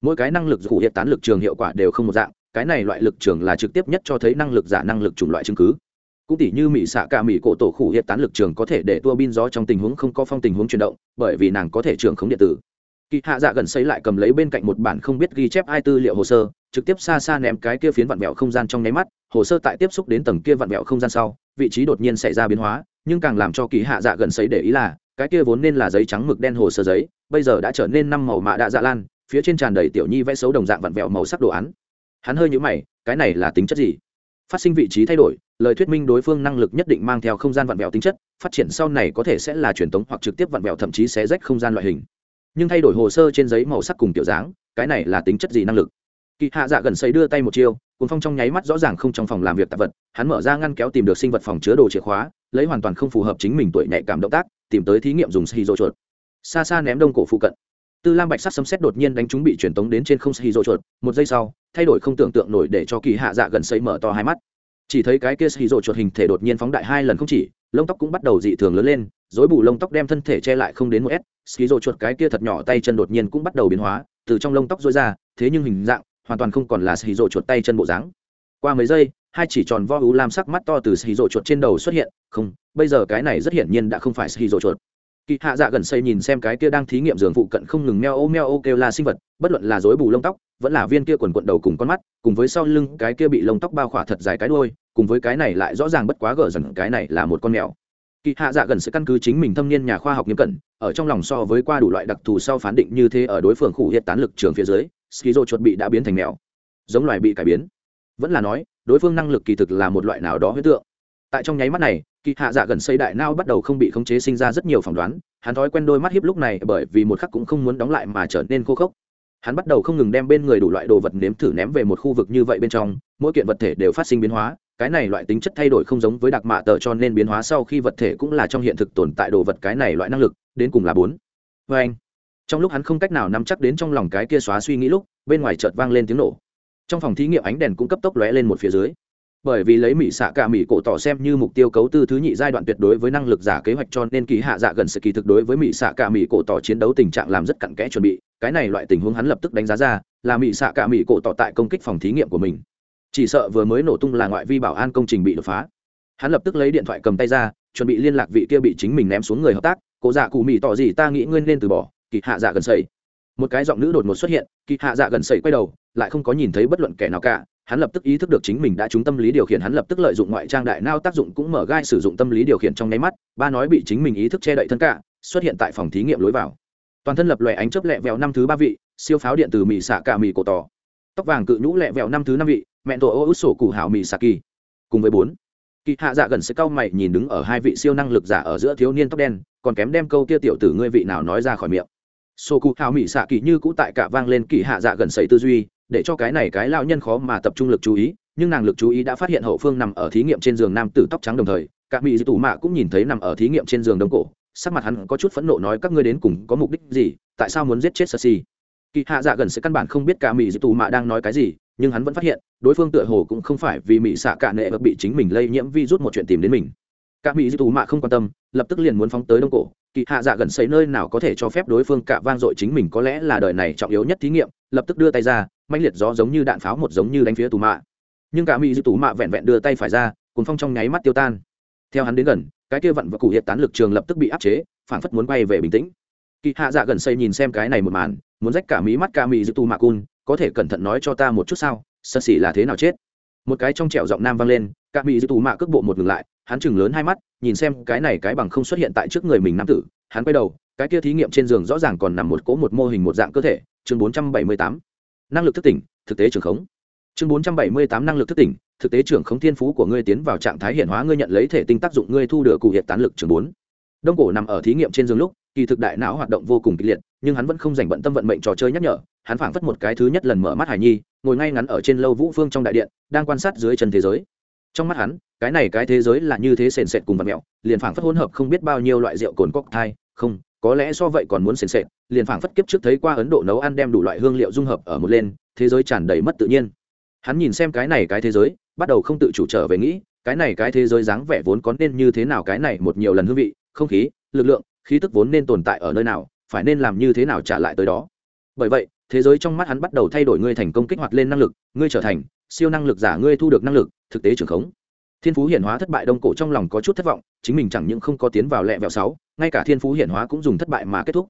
mỗi cái năng lực cụ hiện tán lực trường hiệu quả đều không một dạng, cái này loại lực trường là trực tiếp nhất cho thấy năng lực giả năng lực chủng loại chứng cứ. Cũng tỉ như mỹ xạ cả mỹ cổ tổ khủ hiện tán lực trường có thể để tua bin gió trong tình huống không có phong tình huống chuyển động, bởi vì nàng có thể trường khống điện tử. Kỳ hạ dạ gần xây lại cầm lấy bên cạnh một bản không biết ghi chép ai tư liệu hồ sơ, trực tiếp xa xa ném cái kia phiến vặn vẹo không gian trong nháy mắt, hồ sơ tại tiếp xúc đến tầng kia vặn vẹo không gian sau, vị trí đột nhiên xảy ra biến hóa, nhưng càng làm cho kỳ hạ dạ gần xây để ý là, cái kia vốn nên là giấy trắng mực đen hồ sơ giấy bây giờ đã trở nên năm màu mạ đạ dạ lan, phía trên tràn đầy tiểu nhi vẽ xấu đồng dạng vặn vẹo màu sắc đồ án. Hắn hơi nhũ mày, cái này là tính chất gì? Phát sinh vị trí thay đổi, lời thuyết minh đối phương năng lực nhất định mang theo không gian vặn vẹo tính chất, phát triển sau này có thể sẽ là truyền thống hoặc trực tiếp vặn vẹo thậm chí sẽ rách không gian loại hình. Nhưng thay đổi hồ sơ trên giấy màu sắc cùng kiểu dáng, cái này là tính chất gì năng lực? Kỳ hạ dạ gần xây đưa tay một chiêu cuốn phong trong nháy mắt rõ ràng không trong phòng làm việc tạp vật, hắn mở ra ngăn kéo tìm được sinh vật phòng chứa đồ chìa khóa, lấy hoàn toàn không phù hợp chính mình tuổi nhạy cảm động tác, tìm tới thí nghiệm dùng xì dỗ chuột xa xa ném đông cổ phụ cận. Tư lam bạch sắc sấm xét đột nhiên đánh chúng bị truyền tống đến trên không xì rô chuột. Một giây sau, thay đổi không tưởng tượng nổi để cho kỳ hạ dạ gần xây mở to hai mắt. Chỉ thấy cái kia xì rô chuột hình thể đột nhiên phóng đại hai lần không chỉ, lông tóc cũng bắt đầu dị thường lớn lên dối bù lông tóc đem thân thể che lại không đến một s. Xì rô chuột cái kia thật nhỏ tay chân đột nhiên cũng bắt đầu biến hóa, từ trong lông tóc dối ra, thế nhưng hình dạng hoàn toàn không còn là xì rô chuột tay chân bộ dáng. Qua mấy giây, hai chỉ tròn vo ú lam sắc mắt to từ xì rô chuột trên đầu xuất hiện. Không, bây giờ cái này rất hiển nhiên đã không phải xì rô chuột kỳ hạ dạ gần xây nhìn xem cái kia đang thí nghiệm giường phụ cận không ngừng meo ô meo ô kêu la sinh vật, bất luận là dối bù lông tóc, vẫn là viên kia quần quận đầu cùng con mắt, cùng với sau lưng cái kia bị lông tóc bao khỏa thật dài cái đuôi, cùng với cái này lại rõ ràng bất quá gở dần, cái này là một con mèo. Kỳ hạ dạ gần sẽ căn cứ chính mình thâm niên nhà khoa học nghiêm cẩn, ở trong lòng so với qua đủ loại đặc thù sau phán định như thế ở đối phương khủ hiện tán lực trường phía dưới skizo chuột bị đã biến thành mèo. Giống loài bị cải biến. Vẫn là nói, đối phương năng lực kỳ thực là một loại nào đó huyết tượng tại trong nháy mắt này, kỳ hạ dạ gần xây đại nao bắt đầu không bị khống chế sinh ra rất nhiều phỏng đoán, hắn thói quen đôi mắt hiếp lúc này bởi vì một khắc cũng không muốn đóng lại mà trở nên khô khốc. Hắn bắt đầu không ngừng đem bên người đủ loại đồ vật nếm thử ném về một khu vực như vậy bên trong, mỗi kiện vật thể đều phát sinh biến hóa, cái này loại tính chất thay đổi không giống với đặc mạ tờ cho nên biến hóa sau khi vật thể cũng là trong hiện thực tồn tại đồ vật cái này loại năng lực, đến cùng là bốn. Vê anh, trong lúc hắn không cách nào nắm chắc đến trong lòng cái kia xóa suy nghĩ lúc, bên ngoài chợt vang lên tiếng nổ. Trong phòng thí nghiệm ánh đèn cũng cấp tốc lóe lên một phía dưới bởi vì lấy mỹ xạ cả mỹ cổ tỏ xem như mục tiêu cấu tư thứ nhị giai đoạn tuyệt đối với năng lực giả kế hoạch cho nên kỳ hạ dạ gần sự kỳ thực đối với mỹ xạ cả mỹ cổ tỏ chiến đấu tình trạng làm rất cặn kẽ chuẩn bị. Cái này loại tình huống hắn lập tức đánh giá ra, là mỹ xạ cả mỹ cổ tỏ tại công kích phòng thí nghiệm của mình. Chỉ sợ vừa mới nổ tung là ngoại vi bảo an công trình bị đột phá. Hắn lập tức lấy điện thoại cầm tay ra, chuẩn bị liên lạc vị kia bị chính mình ném xuống người hợp tác. Cố dạ cụ mỹ tỏ gì ta nghĩ nguyên nên từ bỏ, kỳ hạ dạ gần sầy. Một cái giọng nữ đột ngột xuất hiện, kỳ hạ dạ gần sầy quay đầu, lại không có nhìn thấy bất luận kẻ nào cả hắn lập tức ý thức được chính mình đã trúng tâm lý điều khiển, hắn lập tức lợi dụng ngoại trang đại nao tác dụng cũng mở gai sử dụng tâm lý điều khiển trong nháy mắt. Ba nói bị chính mình ý thức che đậy thân cả, xuất hiện tại phòng thí nghiệm lối vào. Toàn thân lập lòe ánh chớp lẹ vẹo năm thứ ba vị, siêu pháo điện từ mì xạ cả mì cổ tỏ. Tóc vàng cự nhũ lẹ vẹo năm thứ năm vị mẹ tổ ô út sổ cụ hảo mỉa kỳ. Cùng với bốn, kỳ hạ dạ gần sẽ cau mày nhìn đứng ở hai vị siêu năng lực giả ở giữa thiếu niên tóc đen, còn kém đem câu kia tiểu tử ngươi vị nào nói ra khỏi miệng. Sổ cụ hảo mỹ xạ kỳ như cũ tại cả vang lên kỳ hạ dạ gần sấy tư duy để cho cái này cái lao nhân khó mà tập trung lực chú ý, nhưng nàng lực chú ý đã phát hiện hậu phương nằm ở thí nghiệm trên giường nam tử tóc trắng đồng thời, cả mỹ dư tù mạ cũng nhìn thấy nằm ở thí nghiệm trên giường đông cổ, sắc mặt hắn có chút phẫn nộ nói các ngươi đến cùng có mục đích gì, tại sao muốn giết chết sơ si? Kỳ hạ dạ gần sẽ căn bản không biết cả mỹ dư tù mạ đang nói cái gì, nhưng hắn vẫn phát hiện, đối phương tựa hồ cũng không phải vì mỹ xạ cả nệ bị chính mình lây nhiễm virus một chuyện tìm đến mình. Cả mỹ dư tù mạ không quan tâm, lập tức liền muốn phóng tới đông cổ kỳ hạ dạ gần xây nơi nào có thể cho phép đối phương cả vang dội chính mình có lẽ là đời này trọng yếu nhất thí nghiệm, lập tức đưa tay ra mạnh liệt gió giống như đạn pháo một giống như đánh phía tù mạ. Nhưng cả mỹ dư tù mạ vẹn vẹn đưa tay phải ra, cuốn phong trong nháy mắt tiêu tan. Theo hắn đến gần, cái kia vặn và cụ hiện tán lực trường lập tức bị áp chế phản phất muốn quay về bình tĩnh. Kỳ hạ dạ gần xây nhìn xem cái này một màn, muốn rách cả mí mắt cả mỹ dư tù mạ cun, có thể cẩn thận nói cho ta một chút sao, sơ xỉ là thế nào chết? Một cái trong trẻo giọng nam vang lên, cả mỹ dư tù mạ cước bộ một ngừng lại hắn chừng lớn hai mắt, nhìn xem cái này cái bằng không xuất hiện tại trước người mình nam tử, hắn quay đầu, cái kia thí nghiệm trên giường rõ ràng còn nằm một cỗ một mô hình một dạng cơ thể, chương bốn trăm bảy mươi tám. Năng lực thức tỉnh, thực tế trường khống. Chương bốn trăm bảy mươi tám năng lực thức tỉnh, thực tế trưởng khống thiên phú của ngươi tiến vào trạng thái hiện hóa, ngươi nhận lấy thể tinh tác dụng, ngươi thu được cụ hiện tán lực trường bốn. Đông cổ nằm ở thí nghiệm trên giường lúc, kỳ thực đại não hoạt động vô cùng kịch liệt, nhưng hắn vẫn không dành bận tâm vận mệnh trò chơi nhắc nhở, hắn phảng phất một cái thứ nhất lần mở mắt hải nhi, ngồi ngay ngắn ở trên lâu vũ phương trong đại điện, đang quan sát dưới chân thế giới trong mắt hắn, cái này cái thế giới là như thế sền sệt cùng vật mẹo, liền phảng phất hỗn hợp không biết bao nhiêu loại rượu cồn cóc thai. Không, có lẽ so vậy còn muốn sền sệt, liền phảng phất kiếp trước thấy qua ấn độ nấu ăn đem đủ loại hương liệu dung hợp ở một lên, thế giới tràn đầy mất tự nhiên. Hắn nhìn xem cái này cái thế giới, bắt đầu không tự chủ trở về nghĩ, cái này cái thế giới dáng vẻ vốn có nên như thế nào cái này một nhiều lần hương vị, không khí, lực lượng, khí tức vốn nên tồn tại ở nơi nào, phải nên làm như thế nào trả lại tới đó. Bởi vậy, thế giới trong mắt hắn bắt đầu thay đổi ngươi thành công kích hoạt lên năng lực, ngươi trở thành siêu năng lực giả ngươi thu được năng lực, thực tế trường khống. Thiên phú hiển hóa thất bại đông cổ trong lòng có chút thất vọng, chính mình chẳng những không có tiến vào lẹ vẹo sáu, ngay cả thiên phú hiển hóa cũng dùng thất bại mà kết thúc.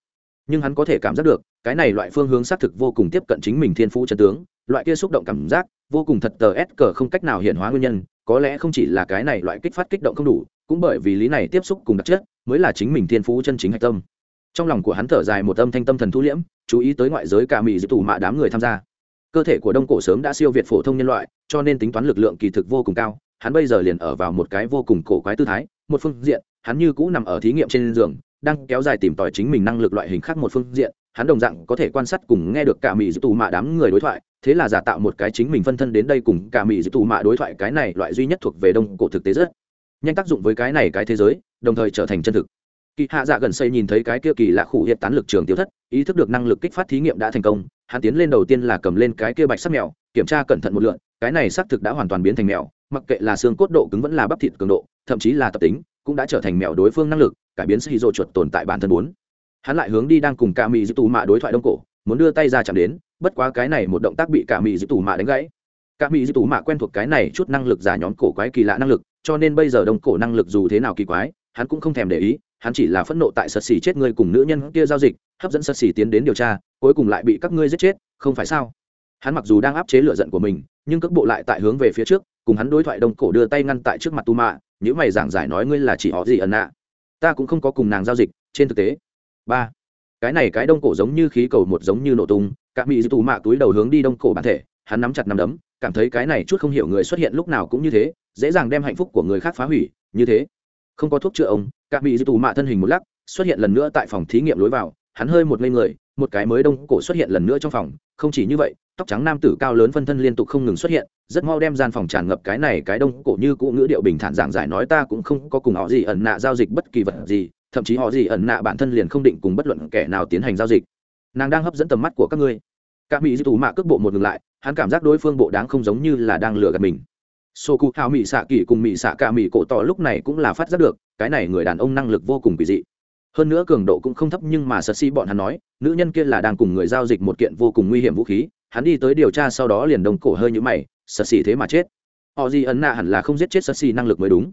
Nhưng hắn có thể cảm giác được, cái này loại phương hướng xác thực vô cùng tiếp cận chính mình thiên phú chân tướng, loại kia xúc động cảm giác, vô cùng thật tờ s cờ không cách nào hiển hóa nguyên nhân, có lẽ không chỉ là cái này loại kích phát kích động không đủ, cũng bởi vì lý này tiếp xúc cùng đặc chất, mới là chính mình thiên phú chân chính hạch tâm. Trong lòng của hắn thở dài một âm thanh tâm thần thu liễm, chú ý tới ngoại giới cả mỹ dư tù mạ đám người tham gia cơ thể của đông cổ sớm đã siêu việt phổ thông nhân loại, cho nên tính toán lực lượng kỳ thực vô cùng cao, hắn bây giờ liền ở vào một cái vô cùng cổ quái tư thái, một phương diện, hắn như cũ nằm ở thí nghiệm trên giường, đang kéo dài tìm tòi chính mình năng lực loại hình khác một phương diện, hắn đồng dạng có thể quan sát cùng nghe được cả mỹ dư tù mạ đám người đối thoại, thế là giả tạo một cái chính mình phân thân đến đây cùng cả mỹ dư tù mạ đối thoại cái này loại duy nhất thuộc về đông cổ thực tế rất nhanh tác dụng với cái này cái thế giới, đồng thời trở thành chân thực. Kỳ hạ dạ gần xây nhìn thấy cái kia kỳ lạ khủ hiện tán lực trường tiêu thất, ý thức được năng lực kích phát thí nghiệm đã thành công hắn tiến lên đầu tiên là cầm lên cái kia bạch sắc mèo, kiểm tra cẩn thận một lượn, cái này xác thực đã hoàn toàn biến thành mèo, mặc kệ là xương cốt độ cứng vẫn là bắp thịt cường độ, thậm chí là tập tính, cũng đã trở thành mèo đối phương năng lực, cải biến sĩ dỗ chuột tồn tại bản thân bốn. Hắn lại hướng đi đang cùng cả mỹ giữ tù mạ đối thoại đông cổ, muốn đưa tay ra chạm đến, bất quá cái này một động tác bị cả mỹ giữ tù mạ đánh gãy. Cả mỹ giữ tù mạ quen thuộc cái này chút năng lực giả nhóm cổ quái kỳ lạ năng lực, cho nên bây giờ đông cổ năng lực dù thế nào kỳ quái, hắn cũng không thèm để ý hắn chỉ là phẫn nộ tại sật xỉ chết người cùng nữ nhân kia giao dịch, hấp dẫn sật xỉ tiến đến điều tra, cuối cùng lại bị các ngươi giết chết, không phải sao? Hắn mặc dù đang áp chế lửa giận của mình, nhưng cước bộ lại tại hướng về phía trước, cùng hắn đối thoại đông cổ đưa tay ngăn tại trước mặt tu mạ những mày giảng giải nói ngươi là chỉ họ gì ẩn nạ. Ta cũng không có cùng nàng giao dịch, trên thực tế. Ba. Cái này cái đông cổ giống như khí cầu một giống như nổ tung các mỹ tù mạ túi đầu hướng đi đông cổ bản thể, hắn nắm chặt nắm đấm, cảm thấy cái này chút không hiểu người xuất hiện lúc nào cũng như thế, dễ dàng đem hạnh phúc của người khác phá hủy, như thế không có thuốc chữa ông các dư tù mạ thân hình một lắc, xuất hiện lần nữa tại phòng thí nghiệm lối vào, hắn hơi một ngây người, một cái mới đông cổ xuất hiện lần nữa trong phòng, không chỉ như vậy, tóc trắng nam tử cao lớn phân thân liên tục không ngừng xuất hiện, rất mau đem gian phòng tràn ngập cái này cái đông cổ như cũ ngữ điệu bình thản giảng giải nói ta cũng không có cùng họ gì ẩn nạ giao dịch bất kỳ vật gì, thậm chí họ gì ẩn nạ bản thân liền không định cùng bất luận kẻ nào tiến hành giao dịch. Nàng đang hấp dẫn tầm mắt của các ngươi. Các mỹ dư tù mạ cước bộ một ngừng lại, hắn cảm giác đối phương bộ đáng không giống như là đang lừa gạt mình sô cụ hào mỹ xạ kỳ cùng mỹ xạ cả mỹ cổ tỏ lúc này cũng là phát giác được, cái này người đàn ông năng lực vô cùng kỳ dị. Hơn nữa cường độ cũng không thấp nhưng mà sật si bọn hắn nói, nữ nhân kia là đang cùng người giao dịch một kiện vô cùng nguy hiểm vũ khí, hắn đi tới điều tra sau đó liền đồng cổ hơi như mày, sật si thế mà chết. Họ gì ấn nạ hẳn là không giết chết sật si năng lực mới đúng.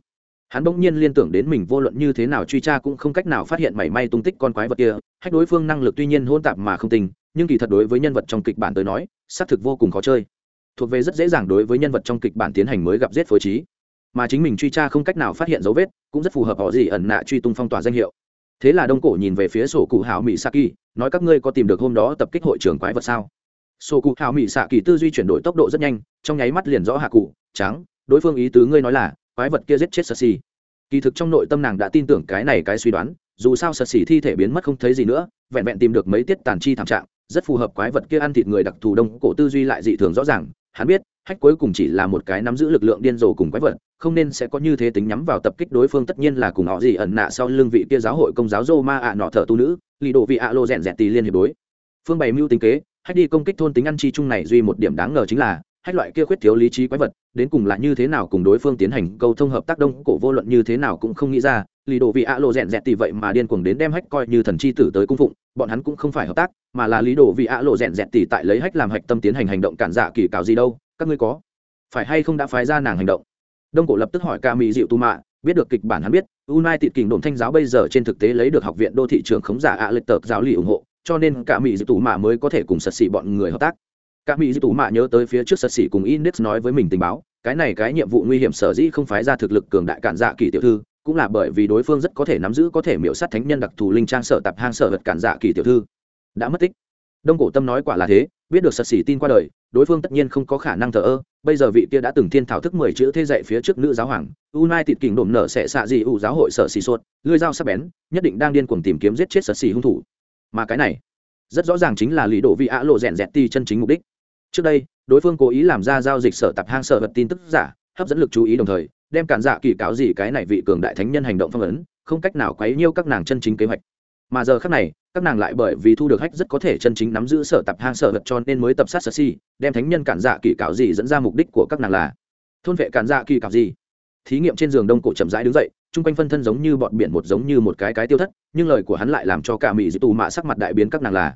Hắn bỗng nhiên liên tưởng đến mình vô luận như thế nào truy tra cũng không cách nào phát hiện mảy may tung tích con quái vật kia, hách đối phương năng lực tuy nhiên hôn tạp mà không tình, nhưng kỳ thật đối với nhân vật trong kịch bản tới nói, xác thực vô cùng khó chơi thuộc về rất dễ dàng đối với nhân vật trong kịch bản tiến hành mới gặp giết phối trí. Mà chính mình truy tra không cách nào phát hiện dấu vết, cũng rất phù hợp họ gì ẩn nạ truy tung phong tỏa danh hiệu. Thế là đông cổ nhìn về phía sổ cụ hảo mỹ saki nói các ngươi có tìm được hôm đó tập kích hội trưởng quái vật sao? Sổ cụ hảo mỹ xạ kỳ tư duy chuyển đổi tốc độ rất nhanh, trong nháy mắt liền rõ hạ cụ, trắng, đối phương ý tứ ngươi nói là, quái vật kia giết chết sơ xì kỳ thực trong nội tâm nàng đã tin tưởng cái này cái suy đoán, dù sao sơ xì thi thể biến mất không thấy gì nữa, vẹn vẹn tìm được mấy tiết tàn chi thảm trạng, rất phù hợp quái vật kia ăn thịt người đặc thù đông cổ tư duy lại dị thường rõ ràng hắn biết, hách cuối cùng chỉ là một cái nắm giữ lực lượng điên rồ cùng quái vật, không nên sẽ có như thế tính nhắm vào tập kích đối phương, tất nhiên là cùng họ gì ẩn nạ sau lưng vị kia giáo hội công giáo rô ma ạ nọ thợ tu nữ lì độ vị ạ lô rèn rẹt tì liên hiệp đối. Phương bày mưu tính kế, hách đi công kích thôn tính ăn chi chung này duy một điểm đáng ngờ chính là, hách loại kia khuyết thiếu lý trí quái vật, đến cùng là như thế nào cùng đối phương tiến hành câu thông hợp tác đông, cổ vô luận như thế nào cũng không nghĩ ra lì đồ vị ạ lộ rèn rẹt tỷ vậy mà điên cuồng đến đem hách coi như thần chi tử tới cung phụng, bọn hắn cũng không phải hợp tác, mà là lý đồ vị ạ lộ rèn rẹt tỷ tại lấy hách làm hạch tâm tiến hành hành động cản giả kỳ cào gì đâu, các ngươi có phải hay không đã phái ra nàng hành động? Đông cổ lập tức hỏi ca mỹ dịu tu mạ, biết được kịch bản hắn biết, united kình đồn thanh giáo bây giờ trên thực tế lấy được học viện đô thị trường khống giả ạ lịch tợp giáo lì ủng hộ, cho nên cả mỹ dịu tu mạ mới có thể cùng sật xỉ bọn người hợp tác. Cả mỹ dịu tu mạ nhớ tới phía trước sật xỉ cùng index nói với mình tình báo, cái này cái nhiệm vụ nguy hiểm sở dĩ không phái ra thực lực cường đại cản dạ kỳ tiểu thư cũng là bởi vì đối phương rất có thể nắm giữ có thể miễu sát thánh nhân đặc thù linh trang sở tập hang sở vật cản dạ kỳ tiểu thư. Đã mất tích. Đông cổ tâm nói quả là thế, biết được sật xỉ tin qua đời, đối phương tất nhiên không có khả năng thờ ơ. Bây giờ vị kia đã từng thiên thảo thức mười chữ thế dạy phía trước nữ giáo hoàng u nai tịt kình đổm nở sẽ xạ gì ủ giáo hội sở xì sốt lưới dao sắp bén, nhất định đang điên cuồng tìm kiếm giết chết sật xỉ hung thủ. Mà cái này, rất rõ ràng chính là lý đổ vị ạ lộ rèn rẹt ti chân chính mục đích. Trước đây, đối phương cố ý làm ra giao dịch sở tập hang sở vật tin tức giả, hấp dẫn lực chú ý đồng thời đem cản dạ kỳ cáo gì cái này vị cường đại thánh nhân hành động phong ấn, không cách nào quấy nhiêu các nàng chân chính kế hoạch. Mà giờ khác này, các nàng lại bởi vì thu được hách rất có thể chân chính nắm giữ sở tập hang sở vật cho nên mới tập sát sở si, đem thánh nhân cản dạ kỳ cáo gì dẫn ra mục đích của các nàng là thôn vệ cản dạ kỳ cáo gì. Thí nghiệm trên giường đông cổ chậm rãi đứng dậy, chung quanh phân thân giống như bọn biển một giống như một cái cái tiêu thất, nhưng lời của hắn lại làm cho cả mỹ dị tù mạ sắc mặt đại biến các nàng là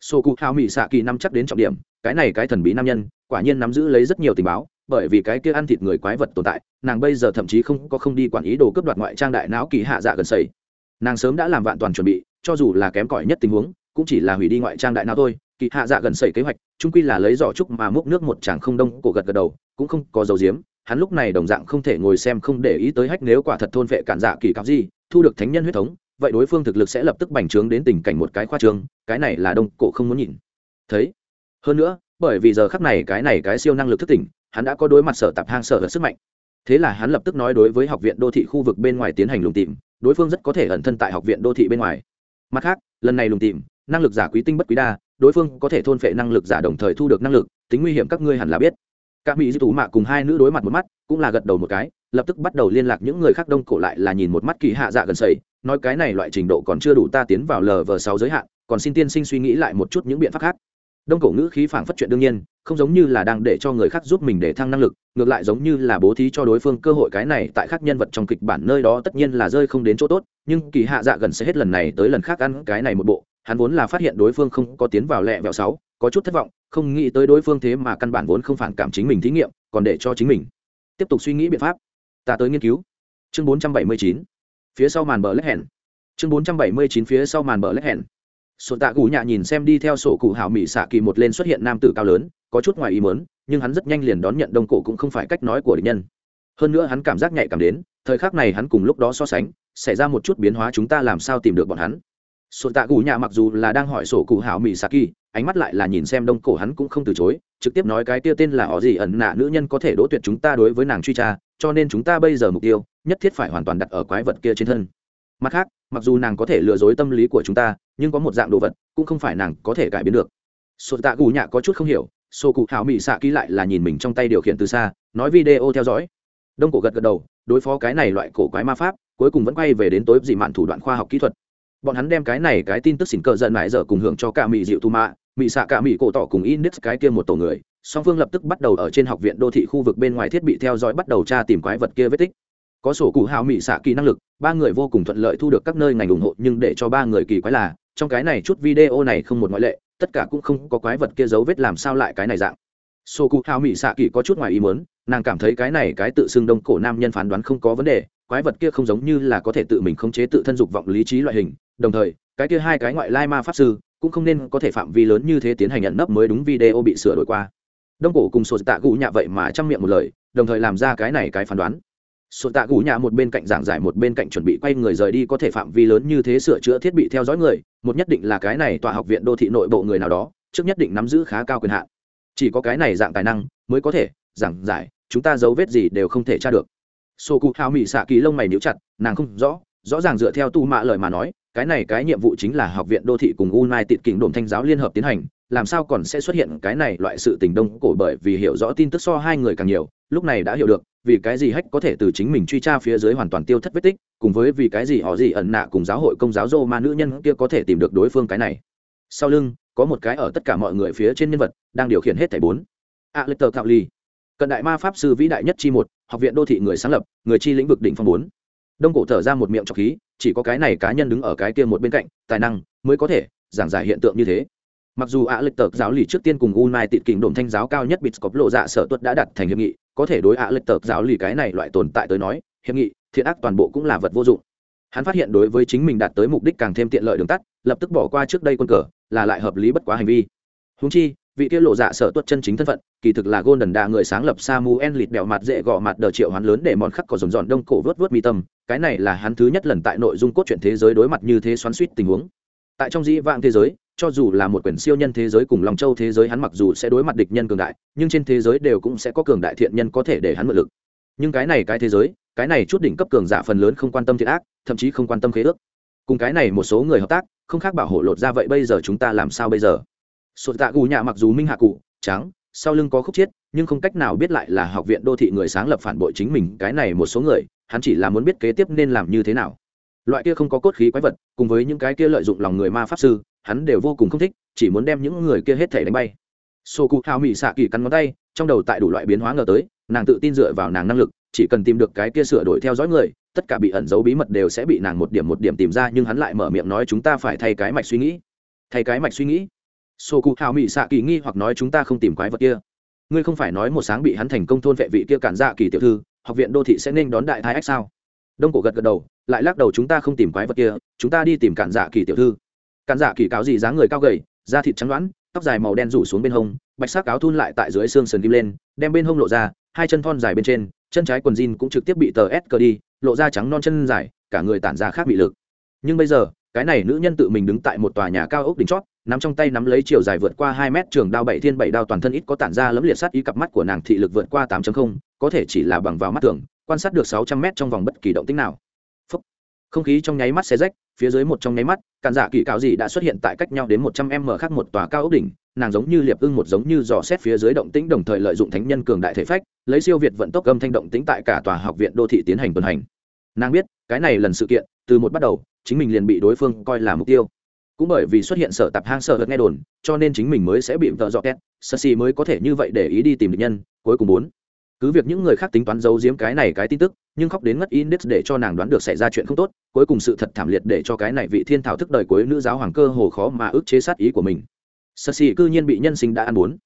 sô cụ hao mỹ xạ kỳ năm chắc đến trọng điểm, cái này cái thần bí nam nhân, quả nhiên nắm giữ lấy rất nhiều tình báo bởi vì cái kia ăn thịt người quái vật tồn tại, nàng bây giờ thậm chí không có không đi quản ý đồ cướp đoạt ngoại trang đại não kỳ hạ dạ gần sầy. Nàng sớm đã làm vạn toàn chuẩn bị, cho dù là kém cỏi nhất tình huống, cũng chỉ là hủy đi ngoại trang đại não thôi. Kỳ hạ dạ gần sẩy kế hoạch trung quy là lấy giỏ trúc mà múc nước một chàng không đông, cổ gật gật đầu, cũng không có dầu diếm hắn lúc này đồng dạng không thể ngồi xem không để ý tới hách nếu quả thật thôn vệ cản dạ kỳ cặp gì, thu được thánh nhân huyết thống, vậy đối phương thực lực sẽ lập tức bành trướng đến tình cảnh một cái khoa trương, cái này là đông cổ không muốn nhìn. Thấy? Hơn nữa, bởi vì giờ khắc này cái này cái siêu năng lực thức tỉnh hắn đã có đối mặt sở tạp hang sở vật sức mạnh. Thế là hắn lập tức nói đối với học viện đô thị khu vực bên ngoài tiến hành lùng tìm, đối phương rất có thể ẩn thân tại học viện đô thị bên ngoài. Mặt khác, lần này lùng tìm, năng lực giả quý tinh bất quý đa, đối phương có thể thôn phệ năng lực giả đồng thời thu được năng lực, tính nguy hiểm các ngươi hẳn là biết. Các mỹ di tú mạ cùng hai nữ đối mặt một mắt, cũng là gật đầu một cái, lập tức bắt đầu liên lạc những người khác đông cổ lại là nhìn một mắt kỳ hạ dạ gần sầy, nói cái này loại trình độ còn chưa đủ ta tiến vào lv sáu giới hạn, còn xin tiên sinh suy nghĩ lại một chút những biện pháp khác đông cổ ngữ khí phảng phất chuyện đương nhiên, không giống như là đang để cho người khác giúp mình để thăng năng lực, ngược lại giống như là bố thí cho đối phương cơ hội cái này tại các nhân vật trong kịch bản nơi đó tất nhiên là rơi không đến chỗ tốt, nhưng kỳ hạ dạ gần sẽ hết lần này tới lần khác ăn cái này một bộ, hắn vốn là phát hiện đối phương không có tiến vào lẹ vẹo sáu, có chút thất vọng, không nghĩ tới đối phương thế mà căn bản vốn không phản cảm chính mình thí nghiệm, còn để cho chính mình. Tiếp tục suy nghĩ biện pháp. Ta tới nghiên cứu. Chương 479 phía sau màn bờ lách hẹn chương 479 phía sau màn bờ lách hẹn sổ tạ gù nhạ nhìn xem đi theo sổ cụ hảo mỹ xạ kỳ một lên xuất hiện nam tử cao lớn, có chút ngoài ý mớn nhưng hắn rất nhanh liền đón nhận đông cổ cũng không phải cách nói của địch nhân. Hơn nữa hắn cảm giác nhạy cảm đến, thời khắc này hắn cùng lúc đó so sánh, xảy ra một chút biến hóa chúng ta làm sao tìm được bọn hắn. Sổ tạ gù nhạ mặc dù là đang hỏi sổ cụ hảo mỹ xạ kỳ, ánh mắt lại là nhìn xem đông cổ hắn cũng không từ chối, trực tiếp nói cái kia tên là họ gì ẩn nạ nữ nhân có thể đỗ tuyệt chúng ta đối với nàng truy tra, cho nên chúng ta bây giờ mục tiêu, nhất thiết phải hoàn toàn đặt ở quái vật kia trên thân. Mặt khác, mặc dù nàng có thể lừa dối tâm lý của chúng ta nhưng có một dạng đồ vật cũng không phải nàng có thể cải biến được. Sổ tạ gù nhạ có chút không hiểu, sổ cụ hảo mỹ xạ ký lại là nhìn mình trong tay điều khiển từ xa, nói video theo dõi. Đông cổ gật gật đầu, đối phó cái này loại cổ quái ma pháp, cuối cùng vẫn quay về đến tối dị mạn thủ đoạn khoa học kỹ thuật. Bọn hắn đem cái này cái tin tức xỉn cờ giận mãi giờ cùng hưởng cho cả mỹ dịu tu mạ mỹ xạ cả mỹ cổ tỏ cùng index cái kia một tổ người, song phương lập tức bắt đầu ở trên học viện đô thị khu vực bên ngoài thiết bị theo dõi bắt đầu tra tìm quái vật kia vết tích. Có sổ cụ hào mỹ xạ kỳ năng lực, ba người vô cùng thuận lợi thu được các nơi ngành ủng hộ, nhưng để cho ba người kỳ quái là trong cái này chút video này không một ngoại lệ, tất cả cũng không có quái vật kia dấu vết làm sao lại cái này dạng. Sô cụ hào mỹ xạ kỳ có chút ngoài ý muốn, nàng cảm thấy cái này cái tự xưng đông cổ nam nhân phán đoán không có vấn đề, quái vật kia không giống như là có thể tự mình khống chế tự thân dục vọng lý trí loại hình, đồng thời, cái kia hai cái ngoại lai ma pháp sư cũng không nên có thể phạm vi lớn như thế tiến hành nhận nấp mới đúng video bị sửa đổi qua. Đông cổ cùng sổ tạ cụ nhạ vậy mà chăm miệng một lời, đồng thời làm ra cái này cái phán đoán sổ tạ gù nhà một bên cạnh giảng giải một bên cạnh chuẩn bị quay người rời đi có thể phạm vi lớn như thế sửa chữa thiết bị theo dõi người một nhất định là cái này tòa học viện đô thị nội bộ người nào đó trước nhất định nắm giữ khá cao quyền hạn. Chỉ có cái này dạng tài năng mới có thể giảng giải chúng ta dấu vết gì đều không thể tra được. Sô cụ hào mỹ xạ kỳ lông mày níu chặt nàng không rõ rõ ràng dựa theo tu mạ lời mà nói cái này cái nhiệm vụ chính là học viện đô thị cùng Unai tịt kỉnh đồn thanh giáo liên hợp tiến hành, làm sao còn sẽ xuất hiện cái này loại sự tình đông cổ bởi vì hiểu rõ tin tức so hai người càng nhiều, lúc này đã hiểu được, vì cái gì hách có thể từ chính mình truy tra phía dưới hoàn toàn tiêu thất vết tích, cùng với vì cái gì họ gì ẩn nạ cùng giáo hội công giáo Rô ma nữ nhân kia có thể tìm được đối phương cái này. Sau lưng, có một cái ở tất cả mọi người phía trên nhân vật, đang điều khiển hết thảy bốn. Alector Cowley, cận đại ma pháp sư vĩ đại nhất chi một, học viện đô thị người sáng lập, người chi lĩnh vực đỉnh phong bốn. Đông cổ thở ra một miệng trọc khí, chỉ có cái này cá nhân đứng ở cái kia một bên cạnh tài năng mới có thể giảng giải hiện tượng như thế mặc dù ạ lịch tờ giáo lì trước tiên cùng u mai tịt kình đồn thanh giáo cao nhất bịt cọp lộ dạ sở tuất đã đặt thành hiệp nghị có thể đối ạ lệch tợp giáo lì cái này loại tồn tại tới nói, hiệp nghị, thiện ác toàn bộ cũng là vật vô dụng. Hắn phát hiện đối với chính mình đạt tới mục đích càng thêm tiện lợi đường tắt, lập tức bỏ qua trước đây quân cờ, là lại hợp lý bất quá hành vi. Húng chi, vị tiết lộ dạ sở tuất chân chính thân phận, kỳ thực là golden đa người sáng lập samuel lịt bẹo mặt dễ gọ mặt đờ triệu hoán lớn để mòn khắc có dồn dọn đông cổ vớt vớt mi tâm, cái này là hắn thứ nhất lần tại nội dung cốt truyện thế giới đối mặt như thế xoắn suýt tình huống. Tại trong dĩ vãng thế giới cho dù là một quyển siêu nhân thế giới cùng lòng châu thế giới hắn mặc dù sẽ đối mặt địch nhân cường đại, nhưng trên thế giới đều cũng sẽ có cường đại thiện nhân có thể để hắn mượn lực. Nhưng cái này cái thế giới, cái này chút đỉnh cấp cường giả phần lớn không quan tâm thiện ác, thậm chí không quan tâm khế ước. Cùng cái này một số người hợp tác, không khác bảo hộ lột ra vậy bây giờ chúng ta làm sao bây giờ? Sột tạ gù nhạ mặc dù minh hạ cụ, trắng, sau lưng có khúc chiết, nhưng không cách nào biết lại là học viện đô thị người sáng lập phản bội chính mình, cái này một số người, hắn chỉ là muốn biết kế tiếp nên làm như thế nào loại kia không có cốt khí quái vật, cùng với những cái kia lợi dụng lòng người ma pháp sư, hắn đều vô cùng không thích, chỉ muốn đem những người kia hết thể đánh bay. Sô cụ hào mỹ xạ kỳ cắn ngón tay, trong đầu tại đủ loại biến hóa ngờ tới, nàng tự tin dựa vào nàng năng lực, chỉ cần tìm được cái kia sửa đổi theo dõi người, tất cả bị ẩn giấu bí mật đều sẽ bị nàng một điểm một điểm tìm ra, nhưng hắn lại mở miệng nói chúng ta phải thay cái mạch suy nghĩ. Thay cái mạch suy nghĩ? Sô cụ hào mỹ xạ kỳ nghi hoặc nói chúng ta không tìm quái vật kia. Ngươi không phải nói một sáng bị hắn thành công thôn vệ vị kia cản dạ kỳ tiểu thư, học viện đô thị sẽ nên đón đại thái ách sao? Đông cổ gật gật đầu lại lắc đầu chúng ta không tìm quái vật kia, chúng ta đi tìm cản dạ kỳ tiểu thư. Cản dạ kỳ cáo gì dáng người cao gầy, da thịt trắng đoán tóc dài màu đen rủ xuống bên hông, bạch sắc áo thun lại tại dưới xương sườn kim lên, đem bên hông lộ ra, hai chân thon dài bên trên, chân trái quần jean cũng trực tiếp bị tờ s cờ đi, lộ ra trắng non chân dài, cả người tản ra khác bị lực. Nhưng bây giờ, cái này nữ nhân tự mình đứng tại một tòa nhà cao ốc đỉnh chót, nắm trong tay nắm lấy chiều dài vượt qua hai mét trường đao bảy thiên bảy đao toàn thân ít có tản ra lấm liệt sát ý cặp mắt của nàng thị lực vượt qua tám có thể chỉ là bằng vào mắt tưởng quan sát được sáu trăm mét trong vòng bất kỳ động tĩnh nào không khí trong nháy mắt xe rách, phía dưới một trong nháy mắt, cản dạ kỳ cáo gì đã xuất hiện tại cách nhau đến một trăm m khác một tòa cao ốc đỉnh, nàng giống như liệp ưng một giống như dò xét phía dưới động tĩnh đồng thời lợi dụng thánh nhân cường đại thể phách, lấy siêu việt vận tốc âm thanh động tĩnh tại cả tòa học viện đô thị tiến hành tuần hành. Nàng biết, cái này lần sự kiện, từ một bắt đầu, chính mình liền bị đối phương coi là mục tiêu. Cũng bởi vì xuất hiện sở tập hang sở hật nghe đồn, cho nên chính mình mới sẽ bị vợ dọ két sơ xì mới có thể như vậy để ý đi tìm được nhân, cuối cùng bốn cứ việc những người khác tính toán giấu giếm cái này cái tin tức nhưng khóc đến ngất Indes để cho nàng đoán được xảy ra chuyện không tốt, cuối cùng sự thật thảm liệt để cho cái này vị thiên thảo thức đời cuối nữ giáo hoàng cơ hồ khó mà ức chế sát ý của mình. Sở Sĩ cư nhiên bị nhân sinh đã ăn muốn.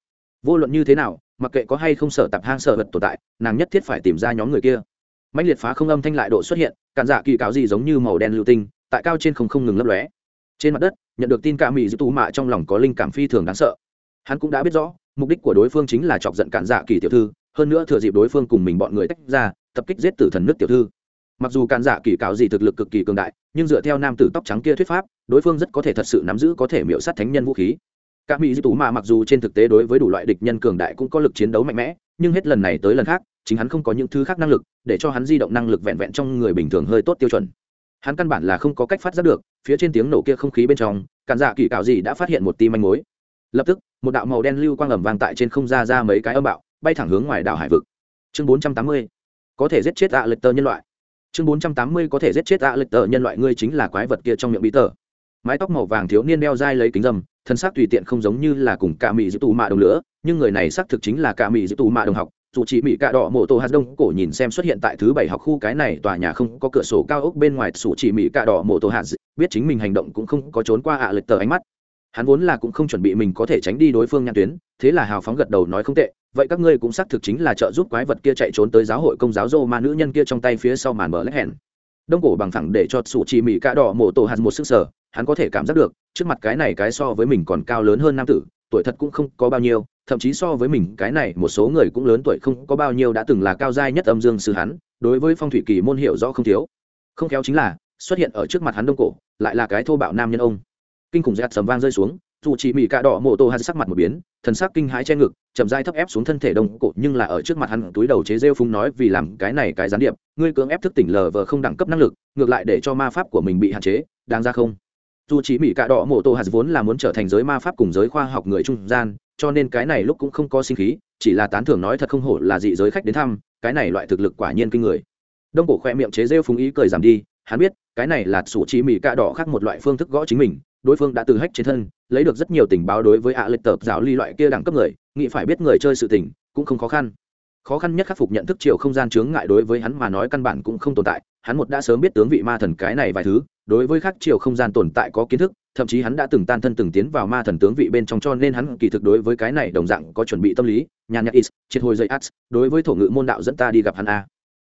vô luận như thế nào, mặc kệ có hay không sở tập hang sở vật tồn tại, nàng nhất thiết phải tìm ra nhóm người kia. Mạnh liệt phá không âm thanh lại độ xuất hiện, cản dạ kỳ cáo gì giống như màu đen lưu tinh, tại cao trên không không ngừng lấp lóe. Trên mặt đất, nhận được tin cả mỹ giữ tú mạ trong lòng có linh cảm phi thường đáng sợ. Hắn cũng đã biết rõ, mục đích của đối phương chính là chọc giận cản dạ kỳ tiểu thư, hơn nữa thừa dịp đối phương cùng mình bọn người tách ra tập kích giết tử thần nước tiểu thư. Mặc dù cản dạ kỳ cáo gì thực lực cực kỳ cường đại, nhưng dựa theo nam tử tóc trắng kia thuyết pháp, đối phương rất có thể thật sự nắm giữ có thể miễu sát thánh nhân vũ khí. Cả mỹ di tú mà mặc dù trên thực tế đối với đủ loại địch nhân cường đại cũng có lực chiến đấu mạnh mẽ, nhưng hết lần này tới lần khác, chính hắn không có những thứ khác năng lực, để cho hắn di động năng lực vẹn vẹn trong người bình thường hơi tốt tiêu chuẩn. Hắn căn bản là không có cách phát giác được, phía trên tiếng nổ kia không khí bên trong cản dạ kỳ cạo gì đã phát hiện một tim manh mối. Lập tức, một đạo màu đen lưu quang ẩm vang tại trên không ra ra mấy cái âm bạo, bay thẳng hướng ngoài đảo hải vực. Chương 480 có thể giết chết ạ à lệch tờ nhân loại chương 480 có thể giết chết ạ à lệch tờ nhân loại, ngươi chính là quái vật kia trong miệng bí tờ mái tóc màu vàng thiếu niên đeo dai lấy kính dâm thân xác tùy tiện không giống như là cùng cả mỹ giữ tù mạ đồng lửa, nhưng người này xác thực chính là cả mỹ giữ tù mạ đồng học, dù chỉ mỹ cạ đỏ mộ tổ hạt đông cổ nhìn xem xuất hiện tại thứ bảy học khu, cái này tòa nhà không có cửa sổ cao ốc bên ngoài sủ chỉ mỹ cạ đỏ mộ tổ hạt biết chính mình hành động cũng không có trốn qua ạ à lệch tờ ánh mắt. Hắn vốn là cũng không chuẩn bị mình có thể tránh đi đối phương nhãn tuyến, thế là hào phóng gật đầu nói không tệ vậy các ngươi cũng xác thực chính là trợ giúp quái vật kia chạy trốn tới giáo hội công giáo dô mà nữ nhân kia trong tay phía sau màn mở lách hẹn. Đông cổ bằng thẳng để cho sủ chỉ mỹ cạ đỏ mổ tổ hạt một sức sở, hắn có thể cảm giác được, trước mặt cái này cái so với mình còn cao lớn hơn nam tử, tuổi thật cũng không có bao nhiêu, thậm chí so với mình, cái này một số người cũng lớn tuổi không có bao nhiêu đã từng là cao giai nhất âm dương sư hắn, đối với phong thủy kỳ môn hiểu rõ không thiếu. Không khéo chính là, xuất hiện ở trước mặt hắn đông cổ, lại là cái thô bạo nam nhân ông. Kinh khủng dẹt sầm vang rơi xuống dù chỉ mỹ cạ đỏ mộ tô hắn sắc mặt một biến, thần sắc kinh hãi che ngực, chậm dai thấp ép xuống thân thể đông cổ, nhưng là ở trước mặt hắn, túi đầu chế rêu phúng nói vì làm cái này cái gián điệp, ngươi cưỡng ép thức tỉnh lờ vờ không đẳng cấp năng lực, ngược lại để cho ma pháp của mình bị hạn chế, đáng ra không? Dù chỉ mỹ cạ đỏ mộ tô hạt vốn là muốn trở thành giới ma pháp cùng giới khoa học người trung gian, cho nên cái này lúc cũng không có sinh khí, chỉ là tán thưởng nói thật không hổ là dị giới khách đến thăm, cái này loại thực lực quả nhiên kinh người. Đông cổ khoe miệng chế rêu phúng ý cười giảm đi, hắn biết, cái này là sủ chỉ mỹ cạ đỏ khác một loại phương thức gõ chính mình đối phương đã từ hách trên thân, lấy được rất nhiều tình báo đối với ạ à lịch tập giáo ly loại kia đẳng cấp người, nghĩ phải biết người chơi sự tình, cũng không khó khăn khó khăn nhất khắc phục nhận thức chiều không gian chướng ngại đối với hắn mà nói căn bản cũng không tồn tại, hắn một đã sớm biết tướng vị ma thần cái này vài thứ, đối với khác chiều không gian tồn tại có kiến thức, thậm chí hắn đã từng tan thân từng tiến vào ma thần tướng vị bên trong cho nên hắn kỳ thực đối với cái này đồng dạng có chuẩn bị tâm lý nhà nhạc is, triệt hồi dây ax. đối với thổ ngữ môn đạo dẫn ta đi gặp hắn a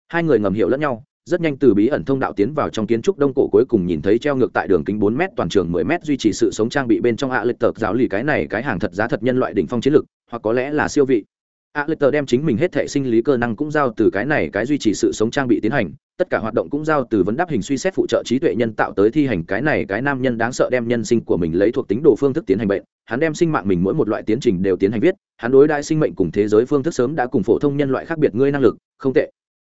hai người ngầm hiểu lẫn nhau rất nhanh từ bí ẩn thông đạo tiến vào trong kiến trúc đông cổ cuối cùng nhìn thấy treo ngược tại đường kính bốn m toàn trường mười m duy trì sự sống trang bị bên trong ạ lịch tờ giáo lì cái này cái hàng thật giá thật nhân loại đỉnh phong chiến lực hoặc có lẽ là siêu vị. ạ lịch tờ đem chính mình hết thể sinh lý cơ năng cũng giao từ cái này cái duy trì sự sống trang bị tiến hành, tất cả hoạt động cũng giao từ vấn đáp hình suy xét phụ trợ trí tuệ nhân tạo tới thi hành cái này cái nam nhân đáng sợ đem nhân sinh của mình lấy thuộc tính đồ phương thức tiến hành bệnh, hắn đem sinh mạng mình mỗi một loại tiến trình đều tiến hành viết, hắn đối đại sinh mệnh cùng thế giới phương thức sớm đã cùng phổ thông nhân loại khác biệt ngươi năng lực, không tệ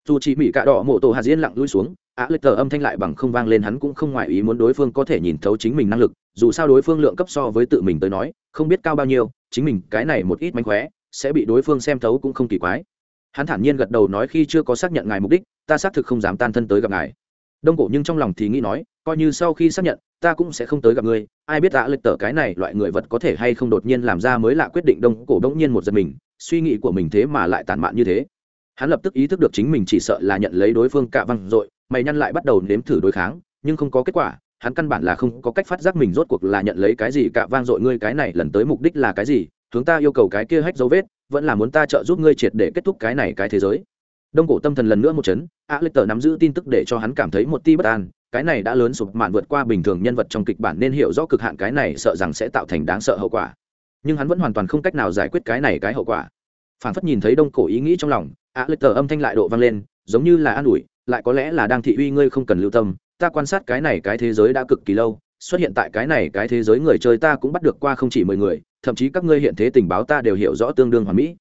dù chỉ mỹ cạ đỏ mộ tổ hạt diễn lặng lui xuống, á lệch tờ âm thanh lại bằng không vang lên, hắn cũng không ngoại ý muốn đối phương có thể nhìn thấu chính mình năng lực, dù sao đối phương lượng cấp so với tự mình tới nói, không biết cao bao nhiêu, chính mình cái này một ít mánh khóe, sẽ bị đối phương xem thấu cũng không kỳ quái. Hắn thản nhiên gật đầu nói khi chưa có xác nhận ngài mục đích, ta xác thực không dám tan thân tới gặp ngài. Đông cổ nhưng trong lòng thì nghĩ nói, coi như sau khi xác nhận, ta cũng sẽ không tới gặp ngươi, ai biết đã lệch tờ cái này loại người vật có thể hay không đột nhiên làm ra mới lạ quyết định, đông cổ đông nhiên một giật mình, suy nghĩ của mình thế mà lại tàn mạn như thế hắn lập tức ý thức được chính mình chỉ sợ là nhận lấy đối phương cạ văng rồi mày nhăn lại bắt đầu nếm thử đối kháng, nhưng không có kết quả, hắn căn bản là không có cách phát giác mình rốt cuộc là nhận lấy cái gì cạ vang dội ngươi cái này lần tới mục đích là cái gì chúng ta yêu cầu cái kia hách dấu vết, vẫn là muốn ta trợ giúp ngươi triệt để kết thúc cái này cái thế giới. Đông cổ tâm thần lần nữa một chấn, a lê tờ nắm giữ tin tức để cho hắn cảm thấy một ti bất an, cái này đã lớn sụp mạn vượt qua bình thường nhân vật trong kịch bản nên hiểu rõ cực hạn cái này sợ rằng sẽ tạo thành đáng sợ hậu quả. Nhưng hắn vẫn hoàn toàn không cách nào giải quyết cái này cái hậu quả. Phản phất nhìn thấy đông cổ ý nghĩ trong lòng a lê tờ âm thanh lại độ vang lên, giống như là an ủi, lại có lẽ là đang thị uy ngươi không cần lưu tâm, ta quan sát cái này cái thế giới đã cực kỳ lâu, xuất hiện tại cái này cái thế giới người chơi ta cũng bắt được qua không chỉ mười người, thậm chí các ngươi hiện thế tình báo ta đều hiểu rõ tương đương hoàn mỹ.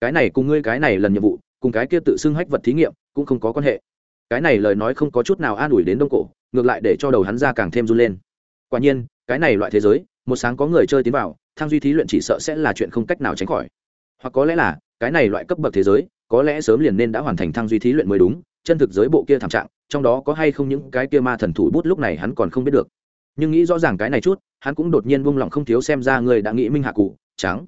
Cái này cùng ngươi cái này lần nhiệm vụ, cùng cái kia tự xưng hách vật thí nghiệm, cũng không có quan hệ. Cái này lời nói không có chút nào an ủi đến đông cổ, ngược lại để cho đầu hắn ra càng thêm run lên. Quả nhiên, cái này loại thế giới, một sáng có người chơi tiến vào, thang duy thí luyện chỉ sợ sẽ là chuyện không cách nào tránh khỏi. Hoặc có lẽ là, cái này loại cấp bậc thế giới có lẽ sớm liền nên đã hoàn thành thăng duy thí luyện mới đúng chân thực giới bộ kia thảm trạng trong đó có hay không những cái kia ma thần thủ bút lúc này hắn còn không biết được. Nhưng nghĩ rõ ràng cái này chút hắn cũng đột nhiên buông lỏng không thiếu xem ra người đã nghĩ minh hạ cụ trắng.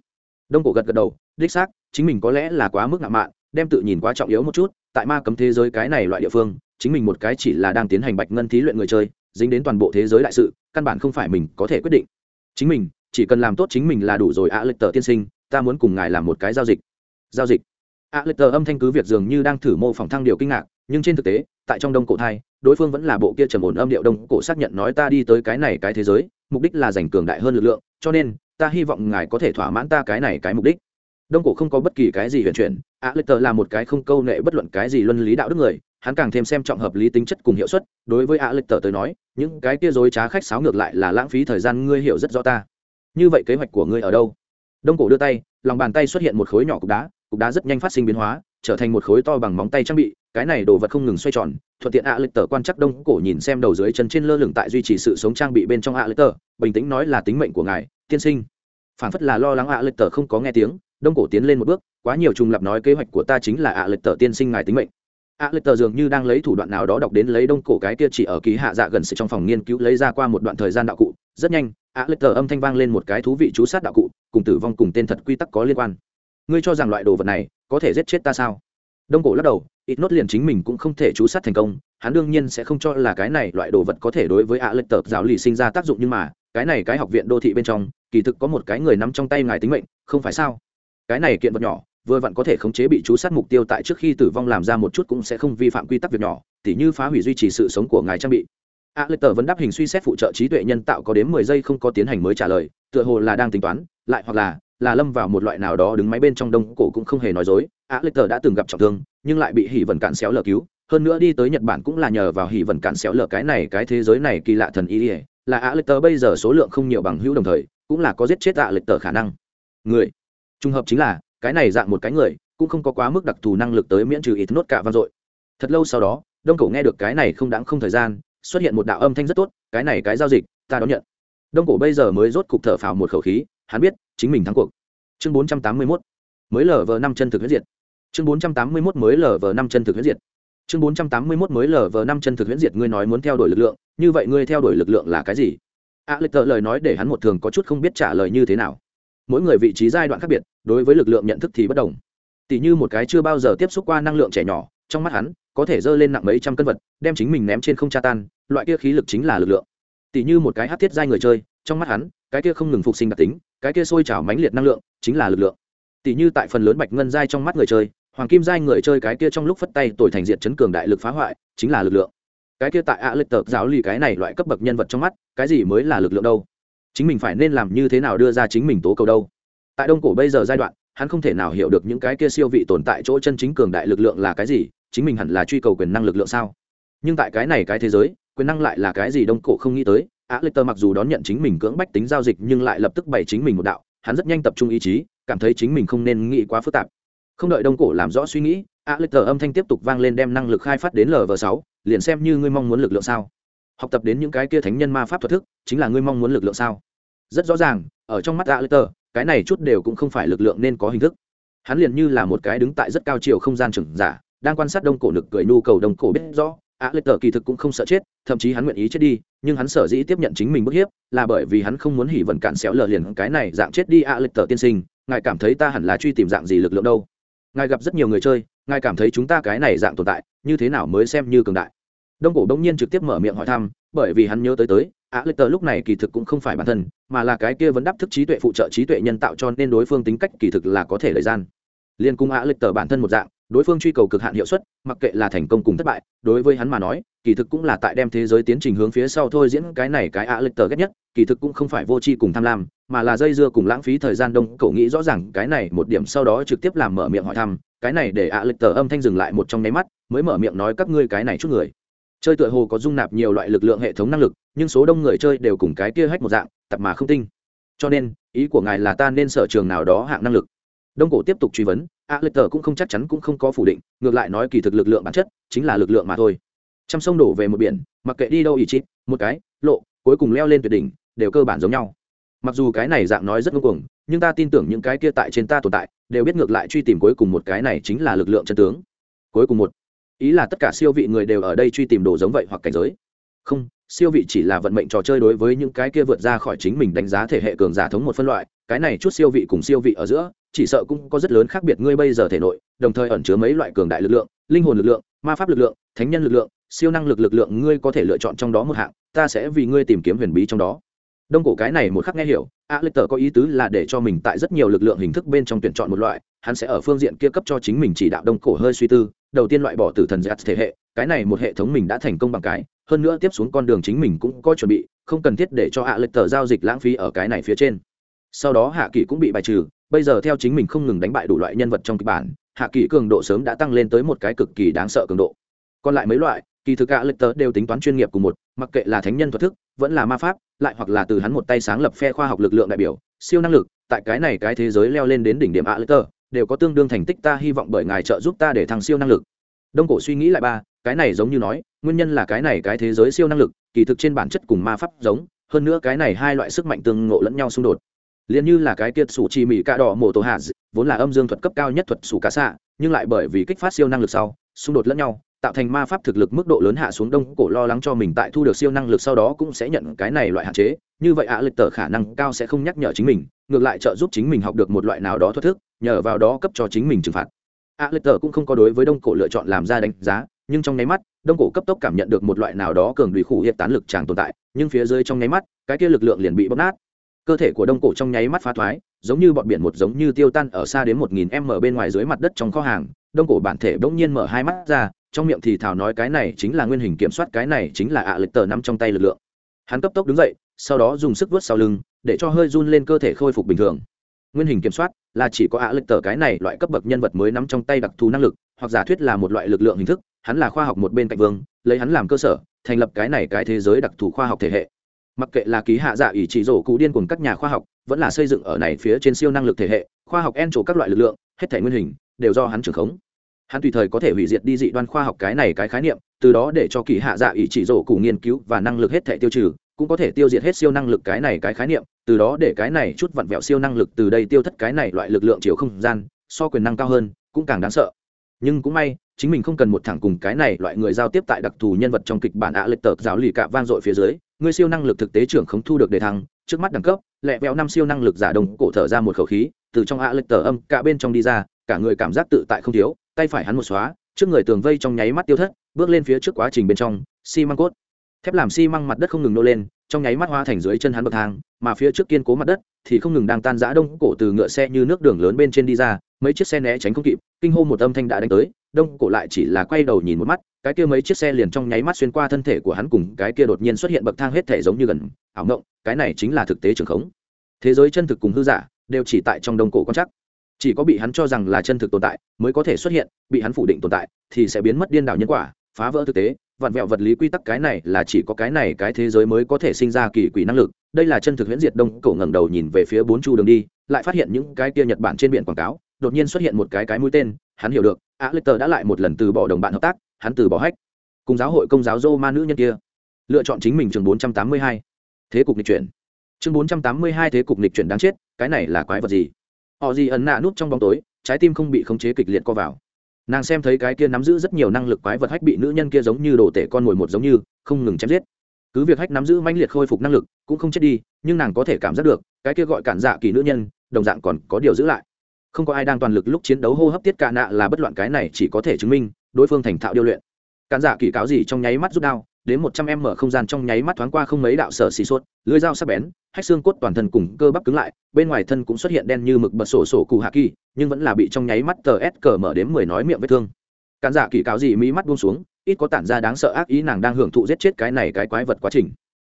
Đông cổ gật gật đầu đích xác chính mình có lẽ là quá mức ngạo mạn đem tự nhìn quá trọng yếu một chút tại ma cấm thế giới cái này loại địa phương chính mình một cái chỉ là đang tiến hành bạch ngân thí luyện người chơi dính đến toàn bộ thế giới đại sự căn bản không phải mình có thể quyết định. Chính mình chỉ cần làm tốt chính mình là đủ rồi ạ à, lịch tờ tiên sinh ta muốn cùng ngài làm một cái giao dịch. Giao dịch ạ à, tờ âm thanh cứ việc dường như đang thử mô phỏng thăng điều kinh ngạc nhưng trên thực tế tại trong đông cổ thai đối phương vẫn là bộ kia trầm ổn âm điệu đông cổ xác nhận nói ta đi tới cái này cái thế giới mục đích là giành cường đại hơn lực lượng cho nên ta hy vọng ngài có thể thỏa mãn ta cái này cái mục đích. Đông cổ không có bất kỳ cái gì huyền chuyển ạ lệ tờ là một cái không câu nệ bất luận cái gì luân lý đạo đức người hắn càng thêm xem trọng hợp lý tính chất cùng hiệu suất đối với ạ lệ tờ tới nói những cái kia dối trá khách sáo ngược lại là lãng phí thời gian ngươi hiểu rất rõ ta. Như vậy kế hoạch của ngươi ở đâu? Đông cổ đưa tay lòng bàn tay xuất hiện một khối nhỏ cục đá cục đá rất nhanh phát sinh biến hóa, trở thành một khối to bằng móng tay trang bị, cái này đồ vật không ngừng xoay tròn, thuận tiện ạ lịch tờ quan chắc đông cổ nhìn xem đầu dưới chân trên lơ lửng tại duy trì sự sống trang bị bên trong ạ lịch tờ, bình tĩnh nói là tính mệnh của ngài, tiên sinh. Phản phất là lo lắng ạ lịch tờ không có nghe tiếng, đông cổ tiến lên một bước, quá nhiều trùng lập nói kế hoạch của ta chính là ạ lịch tờ tiên sinh ngài tính mệnh. Ạ lịch tờ dường như đang lấy thủ đoạn nào đó đọc đến lấy đông cổ cái kia chỉ ở ký hạ dạ gần sự trong phòng nghiên cứu lấy ra qua một đoạn thời gian đạo cụ, rất nhanh, ạ lịch tờ âm thanh vang lên một cái thú vị chú sát đạo cụ, cùng tử vong cùng tên thật quy tắc có liên quan ngươi cho rằng loại đồ vật này có thể giết chết ta sao? Đông cổ lắc đầu, ít nốt liền chính mình cũng không thể chú sát thành công, hắn đương nhiên sẽ không cho là cái này loại đồ vật có thể đối với ạ lệch tợp giáo lì sinh ra tác dụng nhưng mà, cái này cái học viện đô thị bên trong, kỳ thực có một cái người nắm trong tay ngài tính mệnh, không phải sao? Cái này kiện vật nhỏ, vừa vặn có thể khống chế bị chú sát mục tiêu tại trước khi tử vong làm ra một chút cũng sẽ không vi phạm quy tắc việc nhỏ, tỉ như phá hủy duy trì sự sống của ngài trang bị. A lê tờ vẫn đáp hình suy xét phụ trợ trí tuệ nhân tạo có đến mười giây không có tiến hành mới trả lời, tựa hồ là đang tính toán, lại hoặc là là lâm vào một loại nào đó đứng máy bên trong đông cổ cũng không hề nói dối. Á lịch tờ đã từng gặp trọng thương, nhưng lại bị hỉ vần cạn xéo lờ cứu. Hơn nữa đi tới nhật bản cũng là nhờ vào hỉ vần cạn xéo lờ cái này, cái thế giới này kỳ lạ thần ý ỉa là á lịch tờ bây giờ số lượng không nhiều bằng hữu đồng thời, cũng là có giết chết á lịch tờ khả năng. Người. Trùng hợp chính là, cái này dạng một cái người, cũng không có quá mức đặc thù năng lực tới miễn trừ ít nốt cả vang dội. Thật lâu sau đó, đông cổ nghe được cái này không đáng không thời gian, xuất hiện một đạo âm thanh rất tốt, cái này cái giao dịch, ta đón nhận. Đông cổ bây giờ mới rốt cục thở phào một khẩu khí, hắn biết chính mình thắng cuộc. Chương bốn trăm tám mươi 481 mới lở vờ năm chân thực huyết diệt. Chương bốn trăm tám mươi 481 mới lở vờ năm chân thực huyết diệt. Chương bốn trăm tám mươi 481 mới lở vờ năm chân thực huyết diệt, ngươi nói muốn theo đuổi lực lượng, như vậy ngươi theo đuổi lực lượng là cái gì? A lịch tợ lời nói để hắn một thường có chút không biết trả lời như thế nào. Mỗi người vị trí giai đoạn khác biệt, đối với lực lượng nhận thức thì bất đồng. Tỷ như một cái chưa bao giờ tiếp xúc qua năng lượng trẻ nhỏ, trong mắt hắn, có thể dơ lên nặng mấy trăm cân vật, đem chính mình ném trên không tra tan, loại kia khí lực chính là lực lượng. Tỷ như một cái hát thiết giai người chơi, trong mắt hắn, cái kia không ngừng phục sinh đặc tính cái kia sôi trào mãnh liệt năng lượng chính là lực lượng. Tỷ như tại phần lớn bạch ngân giai trong mắt người chơi, hoàng kim giai người chơi cái kia trong lúc phất tay tội thành diện chấn cường đại lực phá hoại, chính là lực lượng. Cái kia tại ạ lịch tờ giáo lì cái này loại cấp bậc nhân vật trong mắt, cái gì mới là lực lượng đâu? Chính mình phải nên làm như thế nào đưa ra chính mình tố cầu đâu? Tại đông cổ bây giờ giai đoạn, hắn không thể nào hiểu được những cái kia siêu vị tồn tại chỗ chân chính cường đại lực lượng là cái gì, chính mình hẳn là truy cầu quyền năng lực lượng sao? Nhưng tại cái này cái thế giới, quyền năng lại là cái gì đông cổ không nghĩ tới á lê tơ mặc dù đón nhận chính mình cưỡng bách tính giao dịch nhưng lại lập tức bày chính mình một đạo, hắn rất nhanh tập trung ý chí, cảm thấy chính mình không nên nghĩ quá phức tạp. Không đợi đông cổ làm rõ suy nghĩ, á lê tơ âm thanh tiếp tục vang lên đem năng lực khai phát đến lv sáu, liền xem như ngươi mong muốn lực lượng sao. Học tập đến những cái kia thánh nhân ma pháp thuật thức, chính là ngươi mong muốn lực lượng sao? Rất rõ ràng, ở trong mắt á lê tơ, cái này chút đều cũng không phải lực lượng nên có hình thức. Hắn liền như là một cái đứng tại rất cao chiều không gian trưởng giả, đang quan sát đông cổ nực cười nhu cầu đông cổ biết rõ á lệ tờ kỳ thực cũng không sợ chết, thậm chí hắn nguyện ý chết đi, nhưng hắn sở dĩ tiếp nhận chính mình bức hiếp là bởi vì hắn không muốn hỉ vận cạn xéo lờ liền cái này dạng chết đi á lệ tờ tiên sinh, ngài cảm thấy ta hẳn là truy tìm dạng gì lực lượng đâu? Ngài gặp rất nhiều người chơi, ngài cảm thấy chúng ta cái này dạng tồn tại, như thế nào mới xem như cường đại? Đông cổ đông nhiên trực tiếp mở miệng hỏi thăm, bởi vì hắn nhớ tới tới, á lệ tờ lúc này kỳ thực cũng không phải bản thân, mà là cái kia vẫn đáp thức trí tuệ phụ trợ trí tuệ nhân tạo cho nên đối phương tính cách kỳ thực là có thể lời gian. Liên cung á lệ tờ bản thân một dạng đối phương truy cầu cực hạn hiệu suất, mặc kệ là thành công cùng thất bại, đối với hắn mà nói, kỳ thực cũng là tại đem thế giới tiến trình hướng phía sau thôi diễn cái này cái ạ lịch tờ ghét nhất, kỳ thực cũng không phải vô tri cùng tham lam, mà là dây dưa cùng lãng phí thời gian đông. Cậu nghĩ rõ ràng cái này một điểm sau đó trực tiếp làm mở miệng hỏi thăm, cái này để ạ lịch tờ âm thanh dừng lại một trong nháy mắt, mới mở miệng nói các ngươi cái này chút người. Chơi tựa hồ có dung nạp nhiều loại lực lượng hệ thống năng lực, nhưng số đông người chơi đều cùng cái kia hách một dạng, tập mà không tinh. Cho nên, ý của ngài là ta nên sở trường nào đó hạng năng lực đông cổ tiếp tục truy vấn, a lê tờ cũng không chắc chắn cũng không có phủ định, ngược lại nói kỳ thực lực lượng bản chất chính là lực lượng mà thôi. T r ă m sông đổ về một biển, mặc kệ đi đâu ỷ chít một cái, lộ, cuối cùng leo lên tuyệt đỉnh, đều cơ bản giống nhau. Mặc dù cái này dạng nói rất ngưng cuồng, nhưng ta tin tưởng những cái kia tại trên ta tồn tại, đều biết ngược lại truy tìm cuối cùng một cái này chính là lực lượng chân tướng. Cuối cùng một, ý là tất cả siêu vị người đều ở đây truy tìm đồ giống vậy hoặc cảnh giới. Không siêu vị chỉ là vận mệnh trò chơi đối với những cái kia vượt ra khỏi chính mình đánh giá thể hệ cường giả thống một phân loại, cái này chút siêu vị cùng siêu vị ở giữa, chỉ sợ cũng có rất lớn khác biệt ngươi bây giờ thể nội, đồng thời ẩn chứa mấy loại cường đại lực lượng, linh hồn lực lượng, ma pháp lực lượng, thánh nhân lực lượng, siêu năng lực lực lượng ngươi có thể lựa chọn trong đó một hạng, ta sẽ vì ngươi tìm kiếm huyền bí trong đó. Đông cổ cái này một khắc nghe hiểu, a lê tờ có ý tứ là để cho mình tại rất nhiều lực lượng hình thức bên trong tuyển chọn một loại, hắn sẽ ở phương diện kia cấp cho chính mình chỉ đạo đông cổ hơi suy tư, đầu tiên loại bỏ tử thần giặt thể hệ, cái này một hệ thống mình đã thành công bằng cái hơn nữa tiếp xuống con đường chính mình cũng có chuẩn bị, không cần thiết để cho hạ lê tờ giao dịch lãng phí ở cái này phía trên. Sau đó hạ kỳ cũng bị bài trừ, bây giờ theo chính mình không ngừng đánh bại đủ loại nhân vật trong kịch bản, hạ kỳ cường độ sớm đã tăng lên tới một cái cực kỳ đáng sợ cường độ. Còn lại mấy loại, kỳ thực cả lịch tờ đều tính toán chuyên nghiệp cùng một, mặc kệ là thánh nhân thuật thức, vẫn là ma pháp, lại hoặc là từ hắn một tay sáng lập phe khoa học lực lượng đại biểu, siêu năng lực, tại cái này cái thế giới leo lên đến đỉnh điểm hạ lịch tờ, đều có tương đương thành tích ta hy vọng bởi ngài trợ giúp ta để thăng siêu năng lực. Đông cổ suy nghĩ lại ba cái này giống như nói, nguyên nhân là cái này cái thế giới siêu năng lực, kỳ thực trên bản chất cùng ma pháp giống, hơn nữa cái này hai loại sức mạnh tương ngộ lẫn nhau xung đột. Liền như là cái kiệt sủ chi mỹ cạ đỏ mổ tổ hạ vốn là âm dương thuật cấp cao nhất thuật sủ cá xạ nhưng lại bởi vì kích phát siêu năng lực sau, xung đột lẫn nhau, tạo thành ma pháp thực lực mức độ lớn hạ xuống đông cổ lo lắng cho mình tại thu được siêu năng lực sau đó cũng sẽ nhận cái này loại hạn chế. Như vậy ạ, lịch tờ khả năng cao sẽ không nhắc nhở chính mình, ngược lại trợ giúp chính mình học được một loại nào đó thoát thức, nhờ vào đó cấp cho chính mình trừng phạt. Ạ, lịch tờ cũng không có đối với đông cổ lựa chọn làm ra đánh giá nhưng trong nháy mắt, đông cổ cấp tốc cảm nhận được một loại nào đó cường đùi khủ hiệp tán lực tràng tồn tại, nhưng phía dưới trong nháy mắt, cái kia lực lượng liền bị bóp nát. Cơ thể của đông cổ trong nháy mắt phá thoái, giống như bọn biển một giống như tiêu tan ở xa đến một nghìn m bên ngoài dưới mặt đất trong kho hàng, đông cổ bản thể bỗng nhiên mở hai mắt ra, trong miệng thì thào nói cái này chính là nguyên hình kiểm soát, cái này chính là ạ à lịch tờ nắm trong tay lực lượng. Hắn cấp tốc đứng dậy, sau đó dùng sức vớt sau lưng, để cho hơi run lên cơ thể khôi phục bình thường. Nguyên hình kiểm soát là chỉ có ạ à lịch tờ cái này loại cấp bậc nhân vật mới nắm trong tay đặc thù năng lực, hoặc giả thuyết là một loại lực lượng hình thức hắn là khoa học một bên cạnh vương, lấy hắn làm cơ sở, thành lập cái này cái thế giới đặc thù khoa học thể hệ. Mặc kệ là ký hạ dạ ủy chỉ rổ cụ điên cùng các nhà khoa học, vẫn là xây dựng ở này phía trên siêu năng lực thể hệ, khoa học en trổ các loại lực lượng, hết thể nguyên hình, đều do hắn trưởng khống. Hắn tùy thời có thể hủy diệt đi dị đoan khoa học cái này cái khái niệm, từ đó để cho kỳ hạ dạ ủy chỉ rổ cụ nghiên cứu và năng lực hết thể tiêu trừ, cũng có thể tiêu diệt hết siêu năng lực cái này cái khái niệm, từ đó để cái này chút vặn vẹo siêu năng lực từ đây tiêu thất cái này loại lực lượng chiều không gian, so quyền năng cao hơn, cũng càng đáng sợ. Nhưng cũng may chính mình không cần một thẳng cùng cái này loại người giao tiếp tại đặc thù nhân vật trong kịch bản ạ lệch tợt giáo lì cạ vang dội phía dưới, người siêu năng lực thực tế trưởng không thu được đề thăng, trước mắt đẳng cấp, lẹ vẹo năm siêu năng lực giả đồng cổ thở ra một khẩu khí, từ trong ạ lệch tờ âm cả bên trong đi ra, cả người cảm giác tự tại không thiếu, tay phải hắn một xóa, trước người tường vây trong nháy mắt tiêu thất, bước lên phía trước quá trình bên trong, xi măng cốt. Thép làm xi măng mặt đất không ngừng nô lên, trong nháy mắt hoa thành dưới chân hắn bậc thang, mà phía trước kiên cố mặt đất thì không ngừng đang tan rã đông cổ từ ngựa xe như nước đường lớn bên trên đi ra, mấy chiếc xe né tránh không kịp, kinh hô một âm thanh đã đánh tới đông cổ lại chỉ là quay đầu nhìn một mắt, cái kia mấy chiếc xe liền trong nháy mắt xuyên qua thân thể của hắn cùng cái kia đột nhiên xuất hiện bậc thang hết thể giống như gần, ảo ngộng, cái này chính là thực tế trường khống. Thế giới chân thực cùng hư giả, đều chỉ tại trong đông cổ quan chắc chỉ có bị hắn cho rằng là chân thực tồn tại, mới có thể xuất hiện, bị hắn phủ định tồn tại, thì sẽ biến mất điên đảo nhân quả, phá vỡ thực tế vặn vẹo vật lý quy tắc cái này là chỉ có cái này cái thế giới mới có thể sinh ra kỳ quỷ năng lực. Đây là chân thực huyễn diệt đông cổ ngẩng đầu nhìn về phía bốn chu đường đi, lại phát hiện những cái kia nhật bản trên biển quảng cáo đột nhiên xuất hiện một cái cái mũi tên, hắn hiểu được, a lê tờ đã lại một lần từ bỏ đồng bạn hợp tác, hắn từ bỏ hách. Cùng giáo hội công giáo dô ma nữ nhân kia. Lựa chọn chính mình chương bốn trăm tám mươi hai. Thế cục lịch chuyển. Chương bốn trăm tám mươi hai thế cục lịch chuyển đáng chết, cái này là quái vật gì? Họ gì ẩn nạ nút trong bóng tối, trái tim không bị khống chế kịch liệt co vào. Nàng xem thấy cái kia nắm giữ rất nhiều năng lực quái vật hách bị nữ nhân kia giống như đồ tể con mồi một giống như, không ngừng chém giết. Cứ việc hách nắm giữ manh liệt khôi phục năng lực, cũng không chết đi, nhưng nàng có thể cảm giác được, cái kia gọi cản dạ kỳ nữ nhân, đồng dạng còn có điều giữ lại không có ai đang toàn lực lúc chiến đấu hô hấp tiết cả nạ là bất loạn cái này chỉ có thể chứng minh, đối phương thành thạo điêu luyện. Cản giả kỳ cáo gì trong nháy mắt rút đao, đến một trăm em mở không gian trong nháy mắt thoáng qua không mấy đạo sở xì suốt lưới dao sắc bén, hách xương cốt toàn thân cùng cơ bắp cứng lại, bên ngoài thân cũng xuất hiện đen như mực bật sổ sổ cụ hạ kỳ, nhưng vẫn là bị trong nháy mắt tờ s cờ mở đến mười nói miệng vết thương. Cản giả kỳ cáo gì mỹ mắt buông xuống, ít có tản ra đáng sợ ác ý nàng đang hưởng thụ giết chết cái này cái quái vật quá trình.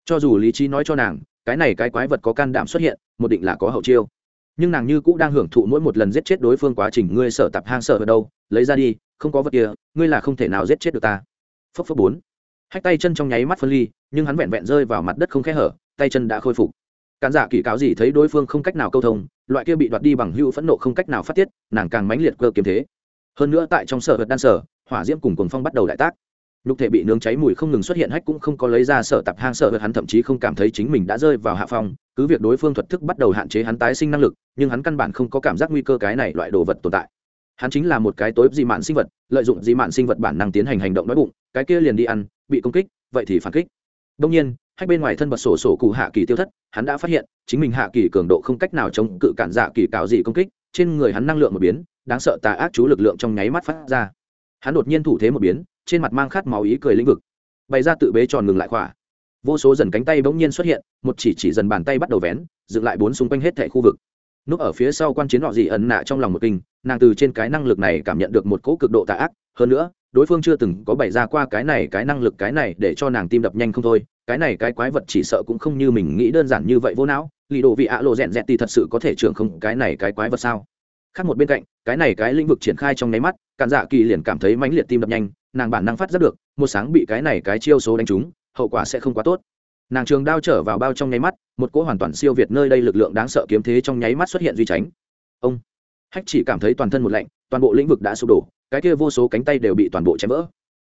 Cho dù lý trí nói cho nàng, cái này cái quái vật có can đảm xuất hiện, một định là có hậu chiêu nhưng nàng như cũng đang hưởng thụ mỗi một lần giết chết đối phương quá trình, ngươi sở tập hang sợ ở đâu, lấy ra đi, không có vật kia, ngươi là không thể nào giết chết được ta. Phấp phấp bốn. Hách tay chân trong nháy mắt phân ly, nhưng hắn vẹn vẹn rơi vào mặt đất không khẽ hở, tay chân đã khôi phục. Cản giả kỳ cáo gì thấy đối phương không cách nào câu thông, loại kia bị đoạt đi bằng hưu phẫn nộ không cách nào phát tiết, nàng càng mãnh liệt cơ kiếm thế. Hơn nữa tại trong sở vật đan sở, hỏa diễm cùng cuồng phong bắt đầu đại tác nhục thể bị nướng cháy mùi không ngừng xuất hiện hách cũng không có lấy ra sở tập hang, sở vật hắn thậm chí không cảm thấy chính mình đã rơi vào hạ phong. Cứ việc đối phương thuật thức bắt đầu hạn chế hắn tái sinh năng lực, nhưng hắn căn bản không có cảm giác nguy cơ cái này loại đồ vật tồn tại. Hắn chính là một cái tối dị mạn sinh vật, lợi dụng dị mạn sinh vật bản năng tiến hành hành động đói bụng, cái kia liền đi ăn, bị công kích, vậy thì phản kích. Đông nhiên hai bên ngoài thân bật sổ sổ cụ hạ kỳ tiêu thất, hắn đã phát hiện, chính mình hạ kỳ cường độ không cách nào chống cự cản dạ kỳ cạo dị công kích, trên người hắn năng lượng một biến, đáng sợ tà ác chú lực lượng trong nháy mắt phát ra. Hắn đột nhiên thủ thế một biến trên mặt mang khát máu ý cười lĩnh vực. Bày ra tự bế tròn ngừng lại khỏa. Vô số dần cánh tay bỗng nhiên xuất hiện, một chỉ chỉ dần bàn tay bắt đầu vén, dựng lại bốn xung quanh hết thẻ khu vực. Núp ở phía sau quan chiến họ dị ẩn nạ trong lòng một kinh, nàng từ trên cái năng lực này cảm nhận được một cỗ cực độ tà ác. Hơn nữa, đối phương chưa từng có bày ra qua cái này, cái năng lực, cái này để cho nàng tim đập nhanh không thôi. Cái này cái quái vật chỉ sợ cũng không như mình nghĩ đơn giản như vậy vô não. Lì đồ vị ạ lộ rẹn rẹn thì thật sự có thể trưởng không cái này cái quái vật sao? Khác một bên cạnh, cái này cái lĩnh vực triển khai trong nháy mắt, cản dạ kỳ liền cảm thấy mãnh liệt tim đập nhanh nàng bản năng phát rất được, một sáng bị cái này cái chiêu số đánh trúng, hậu quả sẽ không quá tốt. Nàng trường đao trở vào bao trong nháy mắt, một cỗ hoàn toàn siêu việt nơi đây lực lượng đáng sợ kiếm thế trong nháy mắt xuất hiện duy tránh. Ông! Hách chỉ cảm thấy toàn thân một lạnh, toàn bộ lĩnh vực đã sụp đổ, cái kia vô số cánh tay đều bị toàn bộ chém vỡ.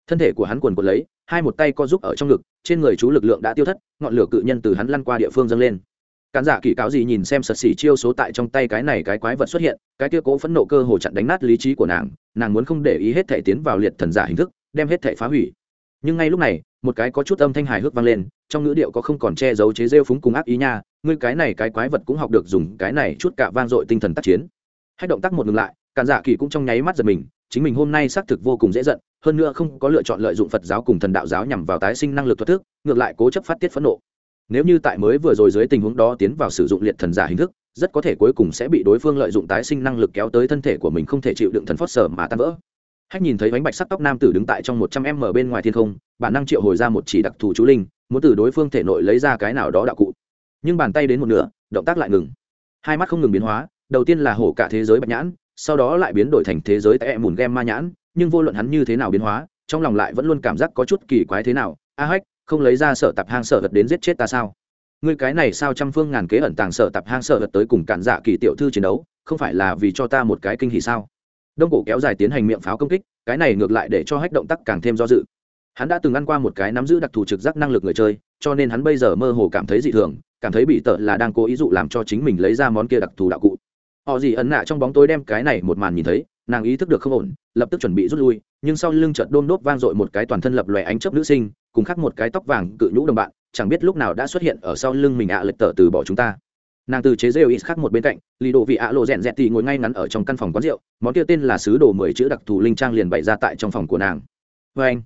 Thân thể của hắn quần quật lấy, hai một tay co giúp ở trong ngực, trên người chú lực lượng đã tiêu thất, ngọn lửa cự nhân từ hắn lăn qua địa phương dâng lên cản giả kỳ cáo gì nhìn xem sật xỉ chiêu số tại trong tay cái này cái quái vật xuất hiện, cái kia cố phẫn nộ cơ hồ chặn đánh nát lý trí của nàng nàng muốn không để ý hết thể tiến vào liệt thần giả hình thức, đem hết thể phá hủy. Nhưng ngay lúc này, một cái có chút âm thanh hài hước vang lên, trong ngữ điệu có không còn che giấu chế rêu phúng cùng ác ý nha, ngươi cái này cái quái vật cũng học được dùng cái này chút cả vang dội tinh thần tác chiến. Hai động tác một ngừng lại, cản giả kỳ cũng trong nháy mắt giật mình, chính mình hôm nay xác thực vô cùng dễ giận, hơn nữa không có lựa chọn lợi dụng phật giáo cùng thần đạo giáo nhằm vào tái sinh năng lực thoát thức, ngược lại cố chấp phát tiết phẫn nộ nếu như tại mới vừa rồi dưới tình huống đó tiến vào sử dụng liệt thần giả hình thức, rất có thể cuối cùng sẽ bị đối phương lợi dụng tái sinh năng lực kéo tới thân thể của mình không thể chịu đựng thần phót sở mà tan vỡ. Hách nhìn thấy bánh bạch sắc tóc nam tử đứng tại trong một trăm m bên ngoài thiên không, bản năng triệu hồi ra một chỉ đặc thù chú linh, muốn từ đối phương thể nội lấy ra cái nào đó đạo cụ. Nhưng bàn tay đến một nửa, động tác lại ngừng. Hai mắt không ngừng biến hóa, đầu tiên là hổ cả thế giới bạch nhãn, sau đó lại biến đổi thành thế giới tệ mùn game ma nhãn, nhưng vô luận hắn như thế nào biến hóa, trong lòng lại vẫn luôn cảm giác có chút kỳ quái thế nào. A hách không lấy ra sở tập hang sở vật đến giết chết ta sao? Ngươi cái này sao trăm phương ngàn kế ẩn tàng sở tập hang sở vật tới cùng cản dạ kỳ tiểu thư chiến đấu, không phải là vì cho ta một cái kinh hỉ sao? Đông cổ kéo dài tiến hành miệng pháo công kích, cái này ngược lại để cho hách động tác càng thêm do dự. Hắn đã từng ăn qua một cái nắm giữ đặc thù trực giác năng lực người chơi, cho nên hắn bây giờ mơ hồ cảm thấy dị thường, cảm thấy bị tợ là đang cố ý dụ làm cho chính mình lấy ra món kia đặc thù đạo cụ. Họ gì ẩn nạ trong bóng tối đem cái này một màn nhìn thấy, nàng ý thức được không ổn, lập tức chuẩn bị rút lui, nhưng sau lưng chợt đôm đốp vang dội một cái toàn thân lập lòe ánh chớp nữ sinh cùng khác một cái tóc vàng cự nhũ đồng bạn, chẳng biết lúc nào đã xuất hiện ở sau lưng mình ạ à lệch tờ từ bỏ chúng ta. Nàng từ chế rêu ít khác một bên cạnh lì đồ vị ạ, lộ rèn rẹt thì ngồi ngay ngắn ở trong căn phòng quán rượu, món kia tên là sứ đồ mười chữ đặc thù linh trang liền bày ra tại trong phòng của nàng. Vê anh,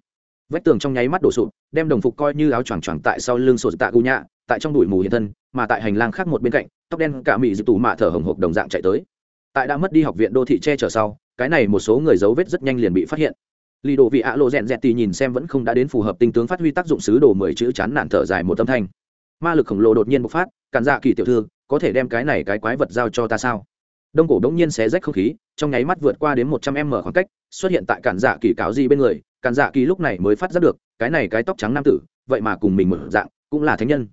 vách tường trong nháy mắt đổ sụp, đem đồng phục coi như áo choàng choàng tại sau lưng sổ tạ gu nhạ, tại trong đùi mù hiện thân, mà tại hành lang khác một bên cạnh, tóc đen cả mỹ dịp tù mạ thở hồng hộc đồng dạng chạy tới. Tại đã mất đi học viện đô thị che chở sau, cái này một số người dấu vết rất nhanh liền bị phát hiện lì đồ vị ạ lộ rèn rẹt tì nhìn xem vẫn không đã đến phù hợp tinh tướng phát huy tác dụng sứ đồ mười chữ chán nản thở dài một tâm thanh. Ma lực khổng lồ đột nhiên bộc phát, cản dạ kỳ tiểu thư, có thể đem cái này cái quái vật giao cho ta sao? Đông cổ đống nhiên xé rách không khí, trong nháy mắt vượt qua đến một trăm m khoảng cách, xuất hiện tại cản dạ kỳ cáo gì bên người, cản dạ kỳ lúc này mới phát giác được, cái này cái tóc trắng nam tử, vậy mà cùng mình mở dạng, cũng là thánh nhân.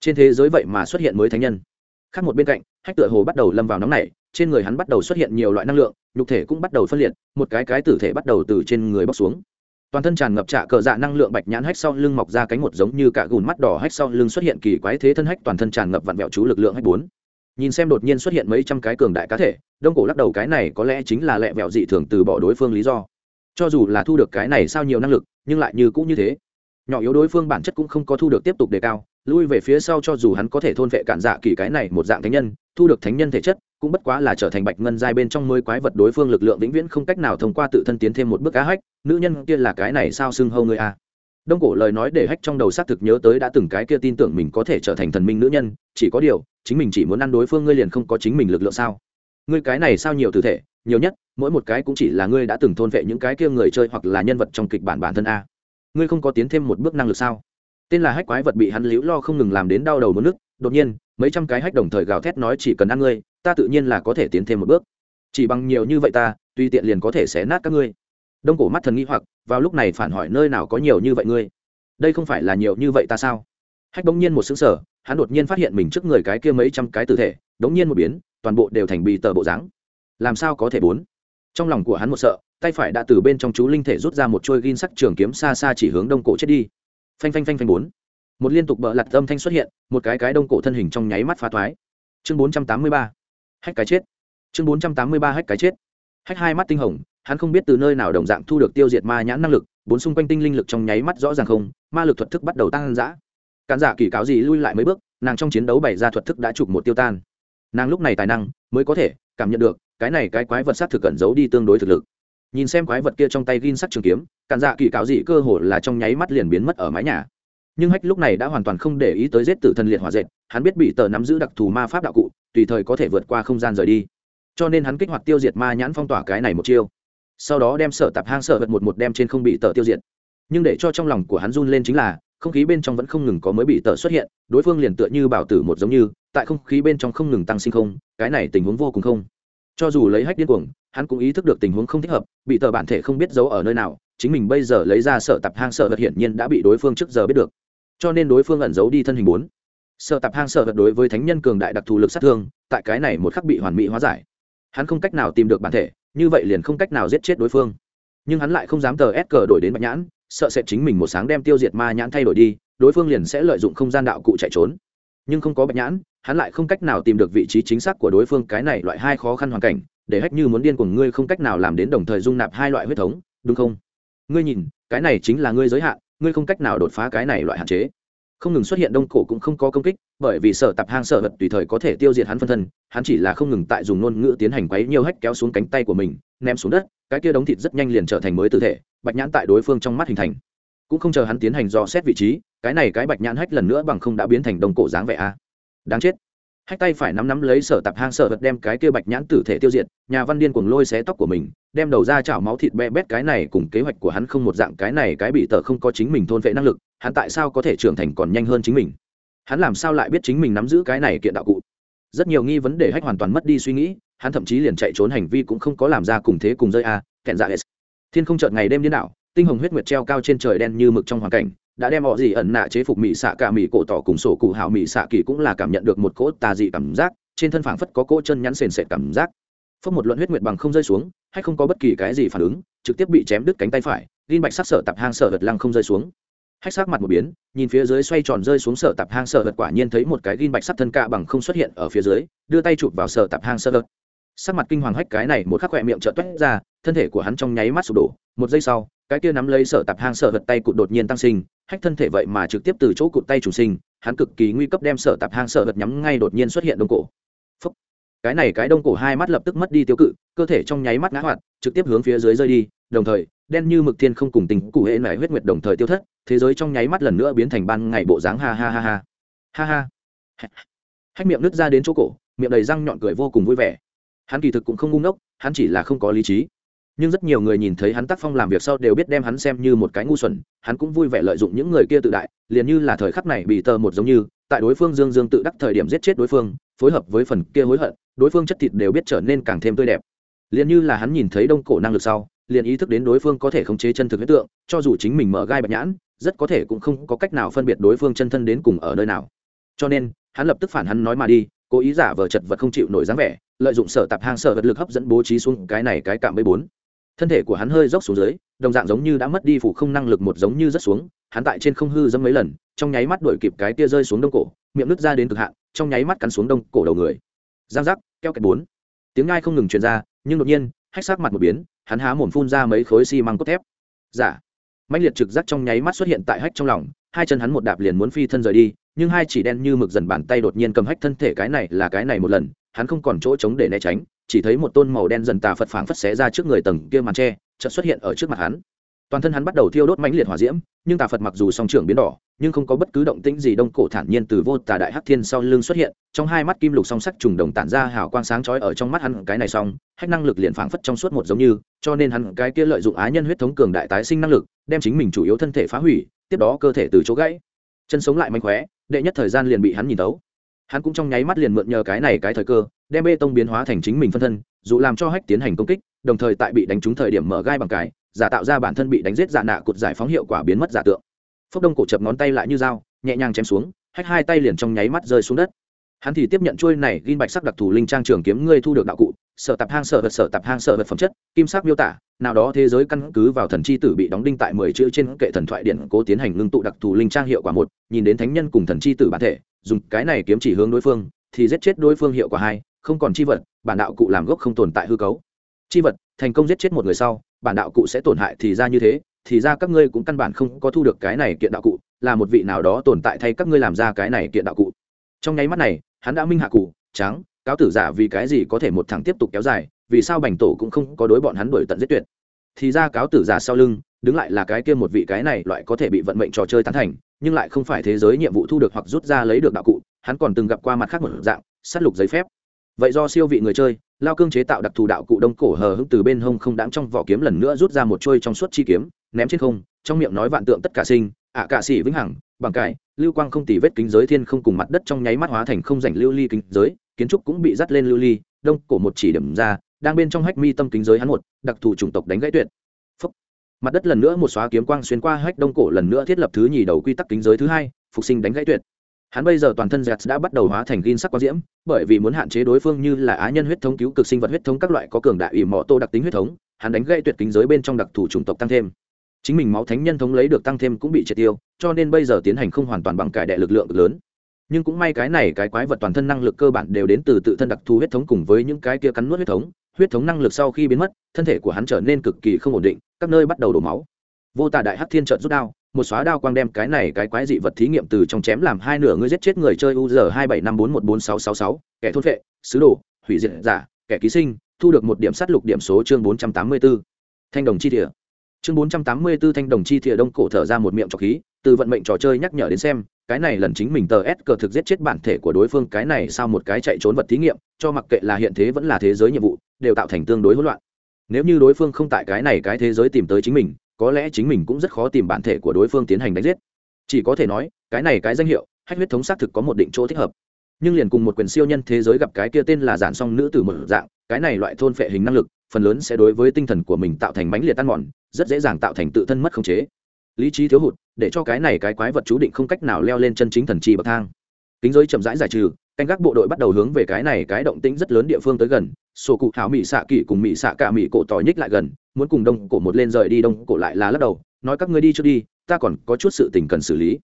Trên thế giới vậy mà xuất hiện mới thánh nhân. Khác một bên cạnh, hách tựa hồ bắt đầu lâm vào nóng này trên người hắn bắt đầu xuất hiện nhiều loại năng lượng, nhục thể cũng bắt đầu phân liệt, một cái cái tử thể bắt đầu từ trên người bóc xuống. Toàn thân tràn ngập trạ cờ dạ năng lượng bạch nhãn hách sau lưng mọc ra cánh một giống như cả gùn mắt đỏ hách sau lưng xuất hiện kỳ quái thế thân hách, toàn thân tràn ngập vặn vẹo chú lực lượng hách bốn. Nhìn xem đột nhiên xuất hiện mấy trăm cái cường đại cá thể, đông cổ lắc đầu cái này có lẽ chính là lẹ vẹo dị thường từ bỏ đối phương lý do. Cho dù là thu được cái này sao nhiều năng lực, nhưng lại như cũng như thế. Nhỏ yếu đối phương bản chất cũng không có thu được tiếp tục đề cao lui về phía sau cho dù hắn có thể thôn vệ cản dạ kỳ cái này một dạng thánh nhân, thu được thánh nhân thể chất, cũng bất quá là trở thành bạch ngân giai bên trong mới quái vật đối phương lực lượng vĩnh viễn không cách nào thông qua tự thân tiến thêm một bước á hách, nữ nhân kia là cái này sao xưng hâu người a đông cổ lời nói để hách trong đầu xác thực nhớ tới đã từng cái kia tin tưởng mình có thể trở thành thần minh nữ nhân, chỉ có điều, chính mình chỉ muốn ăn đối phương ngươi liền không có chính mình lực lượng sao? Ngươi cái này sao nhiều tử thể, nhiều nhất, mỗi một cái cũng chỉ là ngươi đã từng thôn vệ những cái kia người chơi hoặc là nhân vật trong kịch bản bản thân a. Ngươi không có tiến thêm một bước năng lực sao? Tên là hách quái vật bị hắn liễu lo không ngừng làm đến đau đầu mất nước, đột nhiên, mấy trăm cái hách đồng thời gào thét nói chỉ cần ăn ngươi, ta tự nhiên là có thể tiến thêm một bước. Chỉ bằng nhiều như vậy ta, tuy tiện liền có thể xé nát các ngươi. Đông cổ mắt thần nghĩ hoặc, vào lúc này phản hỏi nơi nào có nhiều như vậy ngươi? Đây không phải là nhiều như vậy ta sao? Hách bỗng nhiên một xứng sở hắn đột nhiên phát hiện mình trước người cái kia mấy trăm cái tử thể đống nhiên một biến, toàn bộ đều thành bì tờ bộ dáng. Làm sao có thể bốn? Trong lòng của hắn một sợ, tay phải đã từ bên trong chú linh thể rút ra một chuôi gin sắc trường kiếm xa xa chỉ hướng đông cổ chết đi phanh phanh phanh phanh bốn. Một liên tục bợ lặt âm thanh xuất hiện, một cái cái đông cổ thân hình trong nháy mắt phá thoái. Chương bốn trăm tám mươi ba. Hách cái chết. Chương bốn trăm tám mươi ba hách cái chết. Hách hai mắt tinh hồng, hắn không biết từ nơi nào đồng dạng thu được tiêu diệt ma nhãn năng lực, bốn xung quanh tinh linh lực trong nháy mắt rõ ràng không, ma lực thuật thức bắt đầu tăng dã. Cản giả kỳ cáo gì lui lại mấy bước, nàng trong chiến đấu bày ra thuật thức đã chụp một tiêu tan. Nàng lúc này tài năng mới có thể cảm nhận được, cái này cái quái vật sát thực cẩn giấu đi tương đối thực lực nhìn xem quái vật kia trong tay gin sắt trường kiếm, cản dạ kỳ cáo dị cơ hồ là trong nháy mắt liền biến mất ở mái nhà. Nhưng hách lúc này đã hoàn toàn không để ý tới giết tử thần liệt hỏa dệt, hắn biết bị tờ nắm giữ đặc thù ma pháp đạo cụ, tùy thời có thể vượt qua không gian rời đi. Cho nên hắn kích hoạt tiêu diệt ma nhãn phong tỏa cái này một chiêu. Sau đó đem sở tạp hang sở vật một một đem trên không bị tờ tiêu diệt. Nhưng để cho trong lòng của hắn run lên chính là, không khí bên trong vẫn không ngừng có mới bị tờ xuất hiện, đối phương liền tựa như bảo tử một giống như, tại không khí bên trong không ngừng tăng sinh không, cái này tình huống vô cùng không. Cho dù lấy hách điên cuồng hắn cũng ý thức được tình huống không thích hợp, bị tờ bản thể không biết giấu ở nơi nào, chính mình bây giờ lấy ra sở tập hang sở vật hiển nhiên đã bị đối phương trước giờ biết được. Cho nên đối phương ẩn giấu đi thân hình bốn. Sở tập hang sở vật đối với thánh nhân cường đại đặc thù lực sát thương, tại cái này một khắc bị hoàn mỹ hóa giải. Hắn không cách nào tìm được bản thể, như vậy liền không cách nào giết chết đối phương. Nhưng hắn lại không dám tờ ép cờ đổi đến bạch nhãn, sợ sẽ chính mình một sáng đem tiêu diệt ma nhãn thay đổi đi, đối phương liền sẽ lợi dụng không gian đạo cụ chạy trốn. Nhưng không có bạch nhãn, hắn lại không cách nào tìm được vị trí chính xác của đối phương, cái này loại hai khó khăn hoàn cảnh để hách như muốn điên của ngươi không cách nào làm đến đồng thời dung nạp hai loại huyết thống, đúng không? Ngươi nhìn, cái này chính là ngươi giới hạn, ngươi không cách nào đột phá cái này loại hạn chế. Không ngừng xuất hiện đông cổ cũng không có công kích, bởi vì sở tập hang sở vật tùy thời có thể tiêu diệt hắn phân thân, hắn chỉ là không ngừng tại dùng ngôn ngữ tiến hành quấy nhiều hách kéo xuống cánh tay của mình, ném xuống đất, cái kia đống thịt rất nhanh liền trở thành mới tư thể, bạch nhãn tại đối phương trong mắt hình thành. Cũng không chờ hắn tiến hành dò xét vị trí, cái này cái bạch nhãn hách lần nữa bằng không đã biến thành đông cổ dáng vẻ a. Đáng chết hách tay phải nắm nắm lấy sở tạp hang sở vật đem cái kia bạch nhãn tử thể tiêu diệt, nhà văn điên cuồng lôi xé tóc của mình, đem đầu ra chảo máu thịt be bét cái này cùng kế hoạch của hắn không một dạng, cái này cái bị tờ không có chính mình thôn vệ năng lực, hắn tại sao có thể trưởng thành còn nhanh hơn chính mình? Hắn làm sao lại biết chính mình nắm giữ cái này kiện đạo cụ? Rất nhiều nghi vấn đề hách hoàn toàn mất đi suy nghĩ, hắn thậm chí liền chạy trốn hành vi cũng không có làm ra cùng thế cùng rơi a, kẹn dạ thiên không chợt ngày đêm điên đảo, tinh hồng huyết nguyệt treo cao trên trời đen như mực trong hoàn cảnh đã đem họ gì ẩn nạ chế phục mỹ xạ cả mỹ cổ tỏ cùng sổ cụ hảo mỹ xạ kỳ cũng là cảm nhận được một cỗ tà dị cảm giác, trên thân phảng phất có cỗ chân nhắn sền sệt cảm giác. Phất một luận huyết nguyệt bằng không rơi xuống, hay không có bất kỳ cái gì phản ứng, trực tiếp bị chém đứt cánh tay phải linh bạch sắc sợ tập hang sợ vật lăng không rơi xuống. Hách sắc mặt một biến, nhìn phía dưới xoay tròn rơi xuống sợ tập hang sợ vật quả nhiên thấy một cái gin bạch sắc thân cạ bằng không xuất hiện ở phía dưới, đưa tay chụp vào sợ tập hang sợ vật. Sắc mặt kinh hoàng hách cái này, một khắc khỏe miệng trợ toét ra, thân thể của hắn trong nháy mắt sụp đổ, một giây sau cái kia nắm lấy sở tạp hang sở vật tay cụt đột nhiên tăng sinh, hách thân thể vậy mà trực tiếp từ chỗ cụt tay chủ sinh, hắn cực kỳ nguy cấp đem sở tạp hang sở vật nhắm ngay đột nhiên xuất hiện đông cổ. Phúc. cái này cái đông cổ hai mắt lập tức mất đi tiêu cự, cơ thể trong nháy mắt ngã hoạt, trực tiếp hướng phía dưới rơi đi, đồng thời, đen như mực thiên không cùng tình cụ hệ mẹ huyết nguyệt đồng thời tiêu thất, thế giới trong nháy mắt lần nữa biến thành ban ngày bộ dáng ha ha ha ha. Ha ha. Hách miệng nứt ra đến chỗ cổ, miệng đầy răng nhọn cười vô cùng vui vẻ. Hắn kỳ thực cũng không ngu ngốc, hắn chỉ là không có lý trí nhưng rất nhiều người nhìn thấy hắn tác phong làm việc sau đều biết đem hắn xem như một cái ngu xuẩn, hắn cũng vui vẻ lợi dụng những người kia tự đại, liền như là thời khắc này bị tờ một giống như, tại đối phương dương dương tự đắc thời điểm giết chết đối phương, phối hợp với phần kia hối hận, đối phương chất thịt đều biết trở nên càng thêm tươi đẹp. Liền như là hắn nhìn thấy đông cổ năng lực sau, liền ý thức đến đối phương có thể khống chế chân thực hiện tượng, cho dù chính mình mở gai bạch nhãn, rất có thể cũng không có cách nào phân biệt đối phương chân thân đến cùng ở nơi nào. Cho nên, hắn lập tức phản hắn nói mà đi, cố ý giả vờ chật vật không chịu nổi dáng vẻ, lợi dụng sở tạp hang sở vật lực hấp dẫn bố trí xuống cái này cái cạm bẫy bốn thân thể của hắn hơi dốc xuống dưới, đồng dạng giống như đã mất đi phủ không năng lực một giống như rất xuống, hắn tại trên không hư dẫm mấy lần, trong nháy mắt đuổi kịp cái tia rơi xuống đông cổ, miệng nứt ra đến cực hạn, trong nháy mắt cắn xuống đông cổ đầu người. Giang giác, keo kẹt bốn. Tiếng ngai không ngừng truyền ra, nhưng đột nhiên, hách sắc mặt một biến, hắn há mồm phun ra mấy khối xi măng cốt thép. Giả dạ. mạnh liệt trực giác trong nháy mắt xuất hiện tại hách trong lòng, hai chân hắn một đạp liền muốn phi thân rời đi, nhưng hai chỉ đen như mực dần bàn tay đột nhiên cầm hách thân thể cái này là cái này một lần, hắn không còn chỗ trống để né tránh chỉ thấy một tôn màu đen dần tà phật phảng phất xé ra trước người tầng kia màn tre, chợt xuất hiện ở trước mặt hắn. Toàn thân hắn bắt đầu thiêu đốt mãnh liệt hỏa diễm, nhưng tà phật mặc dù song trưởng biến đỏ, nhưng không có bất cứ động tĩnh gì đông cổ thản nhiên từ vô tà đại hắc thiên sau lưng xuất hiện, trong hai mắt kim lục song sắc trùng đồng tản ra hào quang sáng chói ở trong mắt hắn, cái này xong, hách năng lực liền phảng phất trong suốt một giống như, cho nên hắn, cái kia lợi dụng á nhân huyết thống cường đại tái sinh năng lực, đem chính mình chủ yếu thân thể phá hủy, tiếp đó cơ thể từ chỗ gãy, chân sống lại mạnh khóe, đệ nhất thời gian liền bị hắn nhìn tấu hắn cũng trong nháy mắt liền mượn nhờ cái này cái thời cơ, đem bê tông biến hóa thành chính mình phân thân, dù làm cho hách tiến hành công kích, đồng thời tại bị đánh trúng thời điểm mở gai bằng cái giả tạo ra bản thân bị đánh giết giả nạ cụt giải phóng hiệu quả biến mất giả tượng. Phốc đông cổ chập ngón tay lại như dao, nhẹ nhàng chém xuống, hách hai tay liền trong nháy mắt rơi xuống đất. Hắn thì tiếp nhận trôi này gin bạch sắc đặc thù linh trang trường kiếm ngươi thu được đạo cụ sở tập hang sở vật sở tập hang sở vật phẩm chất, kim sắc miêu tả, nào đó thế giới căn cứ vào thần chi tử bị đóng đinh tại mười chữ trên kệ thần thoại điện cố tiến hành ngưng tụ đặc thù linh trang hiệu quả một, nhìn đến thánh nhân cùng thần chi tử bản thể, dùng cái này kiếm chỉ hướng đối phương, thì giết chết đối phương hiệu quả hai, không còn chi vật, bản đạo cụ làm gốc không tồn tại hư cấu. Chi vật, thành công giết chết một người sau, bản đạo cụ sẽ tổn hại thì ra như thế, thì ra các ngươi cũng căn bản không có thu được cái này kiện đạo cụ, là một vị nào đó tồn tại thay các ngươi làm ra cái này kiện đạo cụ. Trong nháy mắt này, hắn đã minh hạ cụ, trắng cáo tử giả vì cái gì có thể một thằng tiếp tục kéo dài, vì sao bành tổ cũng không có đối bọn hắn đuổi tận giết tuyệt? Thì ra cáo tử giả sau lưng, đứng lại là cái kia một vị cái này loại có thể bị vận mệnh trò chơi tán thành, nhưng lại không phải thế giới nhiệm vụ thu được hoặc rút ra lấy được đạo cụ, hắn còn từng gặp qua mặt khác một dạng s á t lục giấy phép. Vậy do siêu vị người chơi, lao cương chế tạo đặc thù đạo cụ đông cổ hờ hững từ bên hông không đáng trong vỏ kiếm lần nữa rút ra một trôi trong suốt chi kiếm, ném trên không, trong miệng nói vạn tượng tất cả sinh, ạ à cạ sĩ vĩnh hằng, bằng cải, lưu quang không tỉ vết kính giới thiên không cùng mặt đất trong nháy mắt hóa thành không rảnh lưu ly kính giới kiến trúc cũng bị dắt lên lưu ly, đông cổ một chỉ điểm ra, đang bên trong hách mi tâm kính giới hắn một, đặc thù chủng tộc đánh gãy tuyệt. Phúc. mặt đất lần nữa một xóa kiếm quang xuyên qua hách đông cổ lần nữa thiết lập thứ nhì đầu quy tắc kính giới thứ hai, phục sinh đánh gãy tuyệt. Hắn bây giờ toàn thân dẹt đã bắt đầu hóa thành gin sắc quang diễm, bởi vì muốn hạn chế đối phương như là á nhân huyết thống cứu cực sinh vật huyết thống các loại có cường đại ủy mỏ tô đặc tính huyết thống, hắn đánh gãy tuyệt kính giới bên trong đặc thù chủng tộc tăng thêm. Chính mình máu thánh nhân thống lấy được tăng thêm cũng bị triệt tiêu, cho nên bây giờ tiến hành không hoàn toàn bằng cải đệ lực lượng lớn nhưng cũng may cái này cái quái vật toàn thân năng lực cơ bản đều đến từ tự thân đặc thù huyết thống cùng với những cái kia cắn nuốt huyết thống. Huyết thống năng lực sau khi biến mất, thân thể của hắn trở nên cực kỳ không ổn định, các nơi bắt đầu đổ máu. Vô tả đại hắc thiên trợn rút đao, một xóa đao quang đem cái này cái quái dị vật thí nghiệm từ trong chém làm hai nửa ngươi giết chết người chơi u giờ hai bảy năm bốn một bốn sáu sáu sáu, kẻ thốt vệ, sứ đồ, hủy diệt giả, kẻ ký sinh, thu được một điểm sát lục điểm số chương bốn trăm tám mươi 484. thanh đồng chi thỉa chương bốn trăm tám mươi 484 thanh đồng chi thỉa đông cổ thở ra một miệng trọc khí, từ vận mệnh trò chơi nhắc nhở đến xem cái này lần chính mình tờ s cờ thực giết chết bản thể của đối phương, cái này sau một cái chạy trốn vật thí nghiệm, cho mặc kệ là hiện thế vẫn là thế giới nhiệm vụ, đều tạo thành tương đối hỗn loạn. Nếu như đối phương không tại cái này cái thế giới tìm tới chính mình, có lẽ chính mình cũng rất khó tìm bản thể của đối phương tiến hành đánh giết. Chỉ có thể nói, cái này cái danh hiệu, hách huyết thống xác thực có một định chỗ thích hợp. Nhưng liền cùng một quyền siêu nhân thế giới gặp cái kia tên là giản song nữ từ một dạng, cái này loại thôn phệ hình năng lực, phần lớn sẽ đối với tinh thần của mình tạo thành bánh liệt tan mòn, rất dễ dàng tạo thành tự thân mất khống chế. Lý trí thiếu hụt để cho cái này cái quái vật chú định không cách nào leo lên chân chính thần chi bậc thang. Kính giới chậm rãi giải trừ, canh gác bộ đội bắt đầu hướng về cái này cái động tĩnh rất lớn địa phương tới gần. Sổ cụ hảo mỹ xạ kỷ cùng mỹ xạ cả mỹ cổ tỏ nhích lại gần, muốn cùng đông cổ một lên rời đi, đông cổ lại là lắc đầu, nói các ngươi đi trước đi, ta còn có chút sự tình cần xử lý.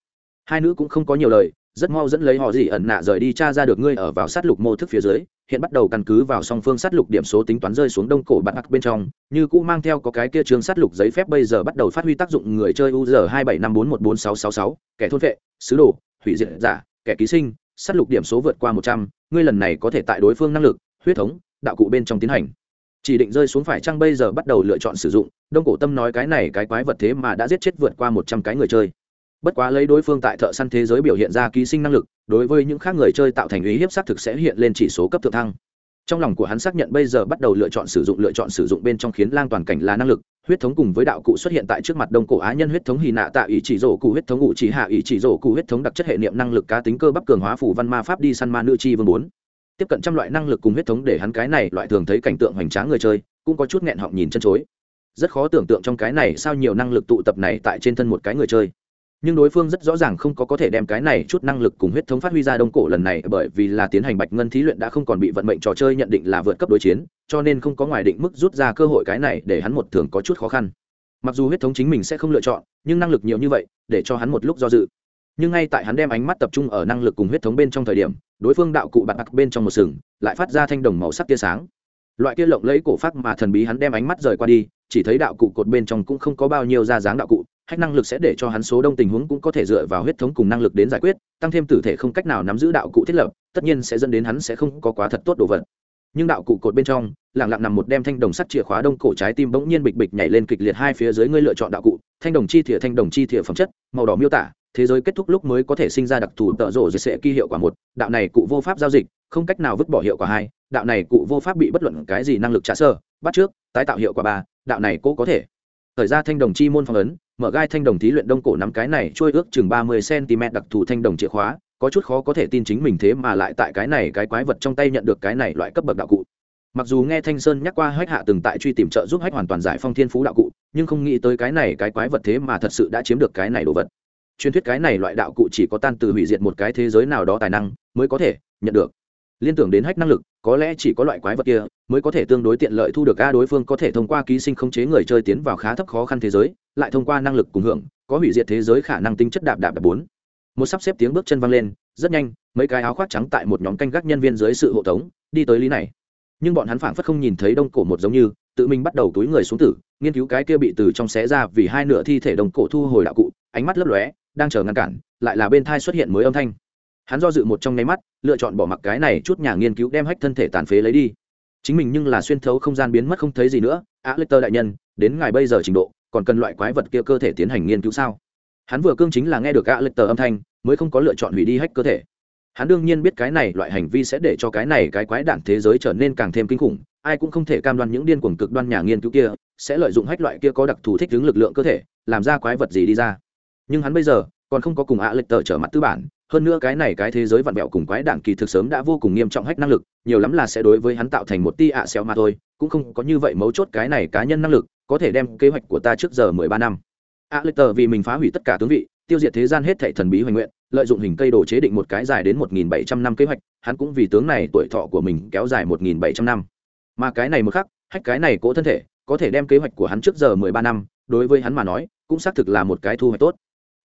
Hai nữ cũng không có nhiều lời rất mau dẫn lấy họ gì ẩn nạ rời đi cha ra được ngươi ở vào sát lục mô thức phía dưới, hiện bắt đầu căn cứ vào song phương sát lục điểm số tính toán rơi xuống đông cổ bạc bên trong, như cũ mang theo có cái kia trường sát lục giấy phép bây giờ bắt đầu phát huy tác dụng người chơi u giờ hai bảy năm bốn một bốn sáu sáu sáu, kẻ thôn vệ, sứ đồ, hủy diệt giả, kẻ ký sinh, sát lục điểm số vượt qua một trăm, ngươi lần này có thể tại đối phương năng lực, huyết thống, đạo cụ bên trong tiến hành. Chỉ định rơi xuống phải chăng bây giờ bắt đầu lựa chọn sử dụng, đông cổ tâm nói cái này cái quái vật thế mà đã giết chết vượt qua một trăm cái người chơi bất quá lấy đối phương tại thợ săn thế giới biểu hiện ra ký sinh năng lực, đối với những khác người chơi tạo thành ý hiếp xác thực sẽ hiện lên chỉ số cấp thượng thăng. Trong lòng của hắn xác nhận bây giờ bắt đầu lựa chọn sử dụng, lựa chọn sử dụng bên trong khiến lang toàn cảnh là năng lực, huyết thống cùng với đạo cụ xuất hiện tại trước mặt đông cổ á nhân huyết thống hì nạ tạ ý chỉ rổ cụ huyết thống ngụ chỉ hạ ý chỉ rổ cụ huyết thống đặc chất hệ niệm năng lực cá tính cơ bắp cường hóa phủ văn ma pháp đi săn ma nữ chi vương bốn. Tiếp cận trăm loại năng lực cùng huyết thống để hắn cái này loại thường thấy cảnh tượng hoành tráng người chơi, cũng có chút nghẹn họng nhìn chân chối. Rất khó tưởng tượng trong cái này sao nhiều năng lực tụ tập này tại trên thân một cái người chơi nhưng đối phương rất rõ ràng không có có thể đem cái này chút năng lực cùng huyết thống phát huy ra đông cổ lần này, bởi vì là tiến hành bạch ngân thí luyện đã không còn bị vận mệnh trò chơi nhận định là vượt cấp đối chiến, cho nên không có ngoài định mức rút ra cơ hội cái này để hắn một thường có chút khó khăn. Mặc dù huyết thống chính mình sẽ không lựa chọn, nhưng năng lực nhiều như vậy, để cho hắn một lúc do dự. Nhưng ngay tại hắn đem ánh mắt tập trung ở năng lực cùng huyết thống bên trong thời điểm, đối phương đạo cụ bạc bạc bên trong một sừng, lại phát ra thanh đồng màu sắc tia sáng. Loại kia lộng lấy cổ phát mà thần bí hắn đem ánh mắt rời qua đi, chỉ thấy đạo cụ cột bên trong cũng không có bao nhiêu ra dáng đạo cụ hách năng lực sẽ để cho hắn số đông tình huống cũng có thể dựa vào huyết thống cùng năng lực đến giải quyết, tăng thêm tử thể không cách nào nắm giữ đạo cụ thiết lập, tất nhiên sẽ dẫn đến hắn sẽ không có quá thật tốt đồ vật. Nhưng đạo cụ cột bên trong lẳng lặng nằm một đem thanh đồng sắt chìa khóa đông cổ trái tim bỗng nhiên bịch bịch nhảy lên kịch liệt hai phía dưới ngươi lựa chọn đạo cụ, thanh đồng chi thìa, thanh đồng chi thìa phẩm chất, màu đỏ miêu tả, thế giới kết thúc lúc mới có thể sinh ra đặc thù tợ rổ dưới sệ kỳ hiệu quả một, đạo này cụ vô pháp giao dịch, không cách nào vứt bỏ hiệu quả hai, đạo này cụ vô pháp bị bất luận cái gì năng lực trả sơ, bắt trước, tái tạo hiệu quả ba, đạo này cô có thể. Thời ra thanh đồng chi môn phong ấn mở gai thanh đồng thí luyện đông cổ nắm cái này trôi ước chừng ba mươi cm đặc thù thanh đồng chìa khóa, có chút khó có thể tin chính mình thế mà lại tại cái này cái quái vật trong tay nhận được cái này loại cấp bậc đạo cụ. Mặc dù nghe thanh sơn nhắc qua hách hạ từng tại truy tìm trợ giúp hách hoàn toàn giải phong thiên phú đạo cụ, nhưng không nghĩ tới cái này cái quái vật thế mà thật sự đã chiếm được cái này đồ vật. Truyền thuyết cái này loại đạo cụ chỉ có tan từ hủy diệt một cái thế giới nào đó tài năng mới có thể nhận được. Liên tưởng đến hách năng lực, có lẽ chỉ có loại quái vật kia mới có thể tương đối tiện lợi thu được a đối phương có thể thông qua ký sinh khống chế người chơi tiến vào khá thấp khó khăn thế giới, lại thông qua năng lực cùng hưởng, có hủy diệt thế giới khả năng tính chất đạp đạp đạp bốn. Một sắp xếp tiếng bước chân văng lên, rất nhanh, mấy cái áo khoác trắng tại một nhóm canh gác nhân viên dưới sự hộ tống, đi tới lý này. Nhưng bọn hắn phảng phất không nhìn thấy đông cổ một giống như, tự mình bắt đầu túi người xuống tử, nghiên cứu cái kia bị từ trong xé ra vì hai nửa thi thể đồng cổ thu hồi đạo cụ, ánh mắt lấp lóe, đang chờ ngăn cản, lại là bên thai xuất hiện mới âm thanh. Hắn do dự một trong nháy mắt, lựa chọn bỏ mặc cái này chút nhà nghiên cứu đem hách thân thể tàn phế lấy đi chính mình nhưng là xuyên thấu không gian biến mất không thấy gì nữa a lê tơ đại nhân, đến ngài bây giờ trình độ, còn cần loại quái vật kia cơ thể tiến hành nghiên cứu sao? Hắn vừa cương chính là nghe được a lê tơ âm thanh, mới không có lựa chọn hủy đi hách cơ thể. Hắn đương nhiên biết cái này loại hành vi sẽ để cho cái này cái quái đản thế giới trở nên càng thêm kinh khủng, ai cũng không thể cam đoan những điên cuồng cực đoan nhà nghiên cứu kia sẽ lợi dụng hách loại kia có đặc thù thích ứng lực lượng cơ thể, làm ra quái vật gì đi ra. Nhưng hắn bây giờ, còn không có cùng ạ lệch tờ trở mặt tư bản hơn nữa cái này cái thế giới vặn vẹo cùng quái đảng kỳ thực sớm đã vô cùng nghiêm trọng hách năng lực, nhiều lắm là sẽ đối với hắn tạo thành một ti ạ xéo mà thôi, cũng không có như vậy mấu chốt cái này cá nhân năng lực, có thể đem kế hoạch của ta trước giờ mười ba năm. A lê tờ vì mình phá hủy tất cả tướng vị, tiêu diệt thế gian hết thảy thần bí hoành nguyện, lợi dụng hình cây đồ chế định một cái dài đến một nghìn bảy trăm năm kế hoạch, hắn cũng vì tướng này tuổi thọ của mình kéo dài một nghìn bảy trăm năm. Mà cái này một khắc, hách cái này cỗ thân thể, có thể đem kế hoạch của hắn trước giờ mười ba năm, đối với hắn mà nói, cũng xác thực là một cái thu hoạch tốt.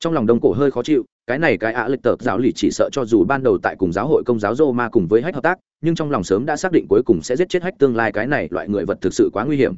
Trong lòng đông cổ hơi khó chịu cái này cái ạ lịch tợp giáo lì chỉ sợ cho dù ban đầu tại cùng giáo hội công giáo rô ma cùng với hách hợp tác, nhưng trong lòng sớm đã xác định cuối cùng sẽ giết chết hách tương lai cái này loại người vật thực sự quá nguy hiểm.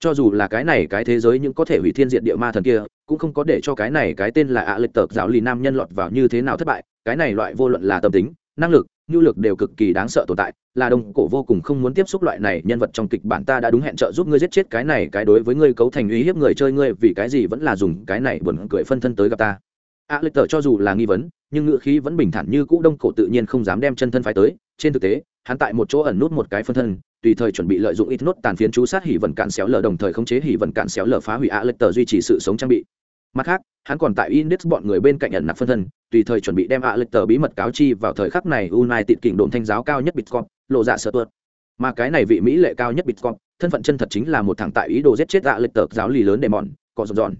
Cho dù là cái này cái thế giới những có thể hủy thiên diện địa ma thần kia, cũng không có để cho cái này cái tên là ạ lịch tợp giáo lì nam nhân lọt vào như thế nào thất bại. Cái này loại vô luận là tâm tính, năng lực, nhu lực đều cực kỳ đáng sợ tồn tại, là đông cổ vô cùng không muốn tiếp xúc loại này nhân vật trong kịch bản ta đã đúng hẹn trợ giúp ngươi giết chết cái này, cái đối với ngươi cấu thành uy hiếp người chơi ngươi, vì cái gì vẫn là dùng cái này buồn cười phân thân tới gặp ta? A lịch tờ cho dù là nghi vấn, nhưng ngựa khí vẫn bình thản như cũ đông cổ tự nhiên không dám đem chân thân phái tới. Trên thực tế, hắn tại một chỗ ẩn nút một cái phân thân, tùy thời chuẩn bị lợi dụng ít nốt tàn phiến chú sát hỉ vận cạn xéo lở đồng thời khống chế hỉ vận cạn xéo lở phá hủy a lịch tờ duy trì sự sống trang bị. Mặt khác, hắn còn tại index bọn người bên cạnh ẩn nặc phân thân, tùy thời chuẩn bị đem a lịch tờ bí mật cáo chi vào thời khắc này unai tịt kỉnh đồn thanh giáo cao nhất bitcoin, lộ dạ sợ tuột. Mà cái này vị mỹ lệ cao nhất bitcoin, thân phận chân thật chính là một thằng tại ý đồ giết chết a lịch tờ giáo lì lớn để mòn có rộn dọn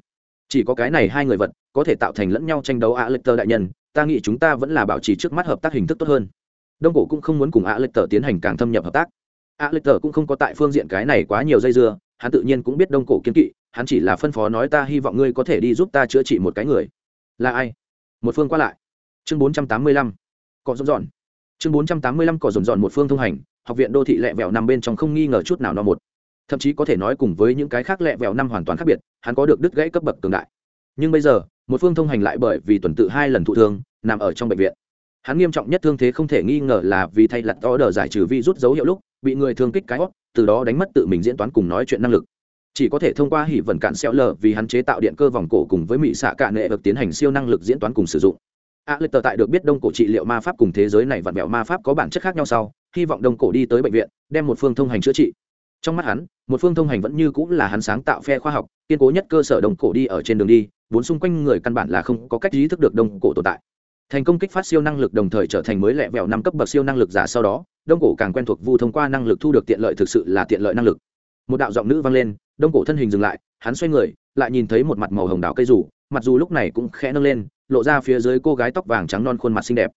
chỉ có cái này hai người vật có thể tạo thành lẫn nhau tranh đấu a lệch tờ đại nhân, ta nghĩ chúng ta vẫn là bảo trì trước mắt hợp tác hình thức tốt hơn. Đông cổ cũng không muốn cùng a lệch tờ tiến hành càng thâm nhập hợp tác. A lệch tờ cũng không có tại phương diện cái này quá nhiều dây dưa, hắn tự nhiên cũng biết đông cổ kiên kỵ, hắn chỉ là phân phó nói ta hy vọng ngươi có thể đi giúp ta chữa trị một cái người. Là ai? Một phương qua lại. Chương bốn trăm tám mươi lăm. Cỏ rộn dọn chương bốn trăm tám mươi lăm cỏ rộn dọn một phương thông hành, học viện đô thị lẹ vẹo nằm bên trong không nghi ngờ chút nào no một. Thậm chí có thể nói cùng với những cái khác lẹ vẹo năm hoàn toàn khác biệt, hắn có được đứt gãy cấp bậc cường đại. Nhưng bây giờ một phương thông hành lại bởi vì tuần tự hai lần thụ thương, nằm ở trong bệnh viện. Hắn nghiêm trọng nhất thương thế không thể nghi ngờ là vì thay lặt to đờ giải trừ vi rút dấu hiệu lúc bị người thương kích cái hót từ đó đánh mất tự mình diễn toán cùng nói chuyện năng lực. Chỉ có thể thông qua hỉ vần cạn xeo lờ vì hắn chế tạo điện cơ vòng cổ cùng với mỹ xạ cạn nệ được tiến hành siêu năng lực diễn toán cùng sử dụng. A lê tờ tại được biết đông cổ trị liệu ma pháp cùng thế giới này vặn vẹo ma pháp có bản chất khác nhau sau, hy vọng đông cổ đi tới bệnh viện, đem một phương thông hành chữa trị trong mắt hắn, một phương thông hành vẫn như cũng là hắn sáng tạo phe khoa học, kiên cố nhất cơ sở đồng cổ đi ở trên đường đi, vốn xung quanh người căn bản là không có cách ý thức được đông cổ tồn tại. Thành công kích phát siêu năng lực đồng thời trở thành mới lẹ vẹo năm cấp bậc siêu năng lực giả sau đó đông cổ càng quen thuộc vu thông qua năng lực thu được tiện lợi thực sự là tiện lợi năng lực. Một đạo giọng nữ vang lên đông cổ thân hình dừng lại, hắn xoay người, lại nhìn thấy một mặt màu hồng đào cây rủ mặc dù lúc này cũng khẽ nâng lên, lộ ra phía dưới cô gái tóc vàng trắng non khuôn mặt xinh đẹp.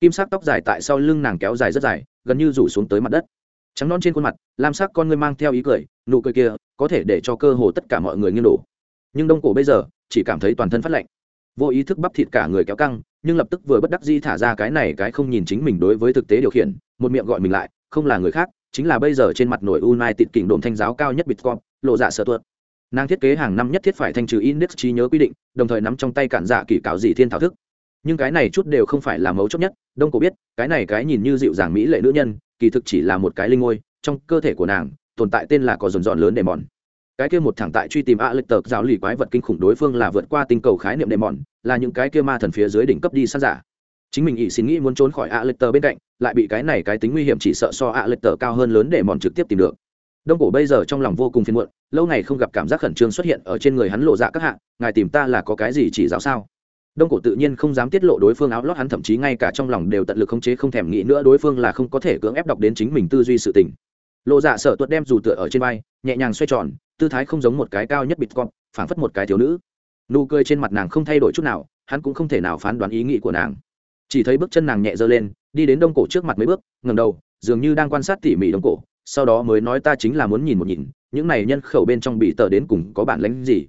Kim sắc tóc dài tại sau lưng nàng kéo dài rất dài, gần như rủ xuống tới mặt đất trắng non trên khuôn mặt, lam sắc con ngươi mang theo ý cười, nụ cười kia có thể để cho cơ hồ tất cả mọi người nghiêng đổ. Nhưng đông cổ bây giờ chỉ cảm thấy toàn thân phát lạnh. Vô ý thức bắp thịt cả người kéo căng, nhưng lập tức vừa bất đắc di thả ra cái này cái không nhìn chính mình đối với thực tế điều khiển, một miệng gọi mình lại, không là người khác, chính là bây giờ trên mặt nổi unai tịt kỉnh đồn thanh giáo cao nhất bitcoin, lộ dạ sợ tuột. Nàng thiết kế hàng năm nhất thiết phải thanh trừ index trí nhớ quy định, đồng thời nắm trong tay cản dạ kỳ cạo dị thiên thảo thức nhưng cái này chút đều không phải là mấu chốt nhất, đông cổ biết, cái này cái nhìn như dịu dàng mỹ lệ nữ nhân, kỳ thực chỉ là một cái linh ngôi, trong cơ thể của nàng, tồn tại tên là có dồn dọn lớn để mòn. Cái kia một thẳng tại truy tìm a lịch tờ giáo lì quái vật kinh khủng đối phương là vượt qua tinh cầu khái niệm đệ mòn, là những cái kia ma thần phía dưới đỉnh cấp đi sát giả. Chính mình ỷ xin nghĩ muốn trốn khỏi a lịch tờ bên cạnh, lại bị cái này cái tính nguy hiểm chỉ sợ so a lịch tờ cao hơn lớn để mòn trực tiếp tìm được. Đông cổ bây giờ trong lòng vô cùng phiền muộn, lâu ngày không gặp cảm giác khẩn trương xuất hiện ở trên người hắn lộ dạ các hạng ngài tìm ta là có cái gì chỉ giáo sao? Đông cổ tự nhiên không dám tiết lộ đối phương áo lót hắn thậm chí ngay cả trong lòng đều tận lực khống chế, không thèm nghĩ nữa đối phương là không có thể cưỡng ép đọc đến chính mình tư duy sự tình. Lộ dạ sợ tuột đem dù tựa ở trên vai, nhẹ nhàng xoay tròn, tư thái không giống một cái cao nhất bịt con phảng phất một cái thiếu nữ. Nụ cười trên mặt nàng không thay đổi chút nào, hắn cũng không thể nào phán đoán ý nghĩ của nàng. Chỉ thấy bước chân nàng nhẹ dơ lên, đi đến đông cổ trước mặt mấy bước ngầm đầu, dường như đang quan sát tỉ mỉ đông cổ, sau đó mới nói ta chính là muốn nhìn một nhìn, những này nhân khẩu bên trong bị tờ đến cùng có bản lánh gì.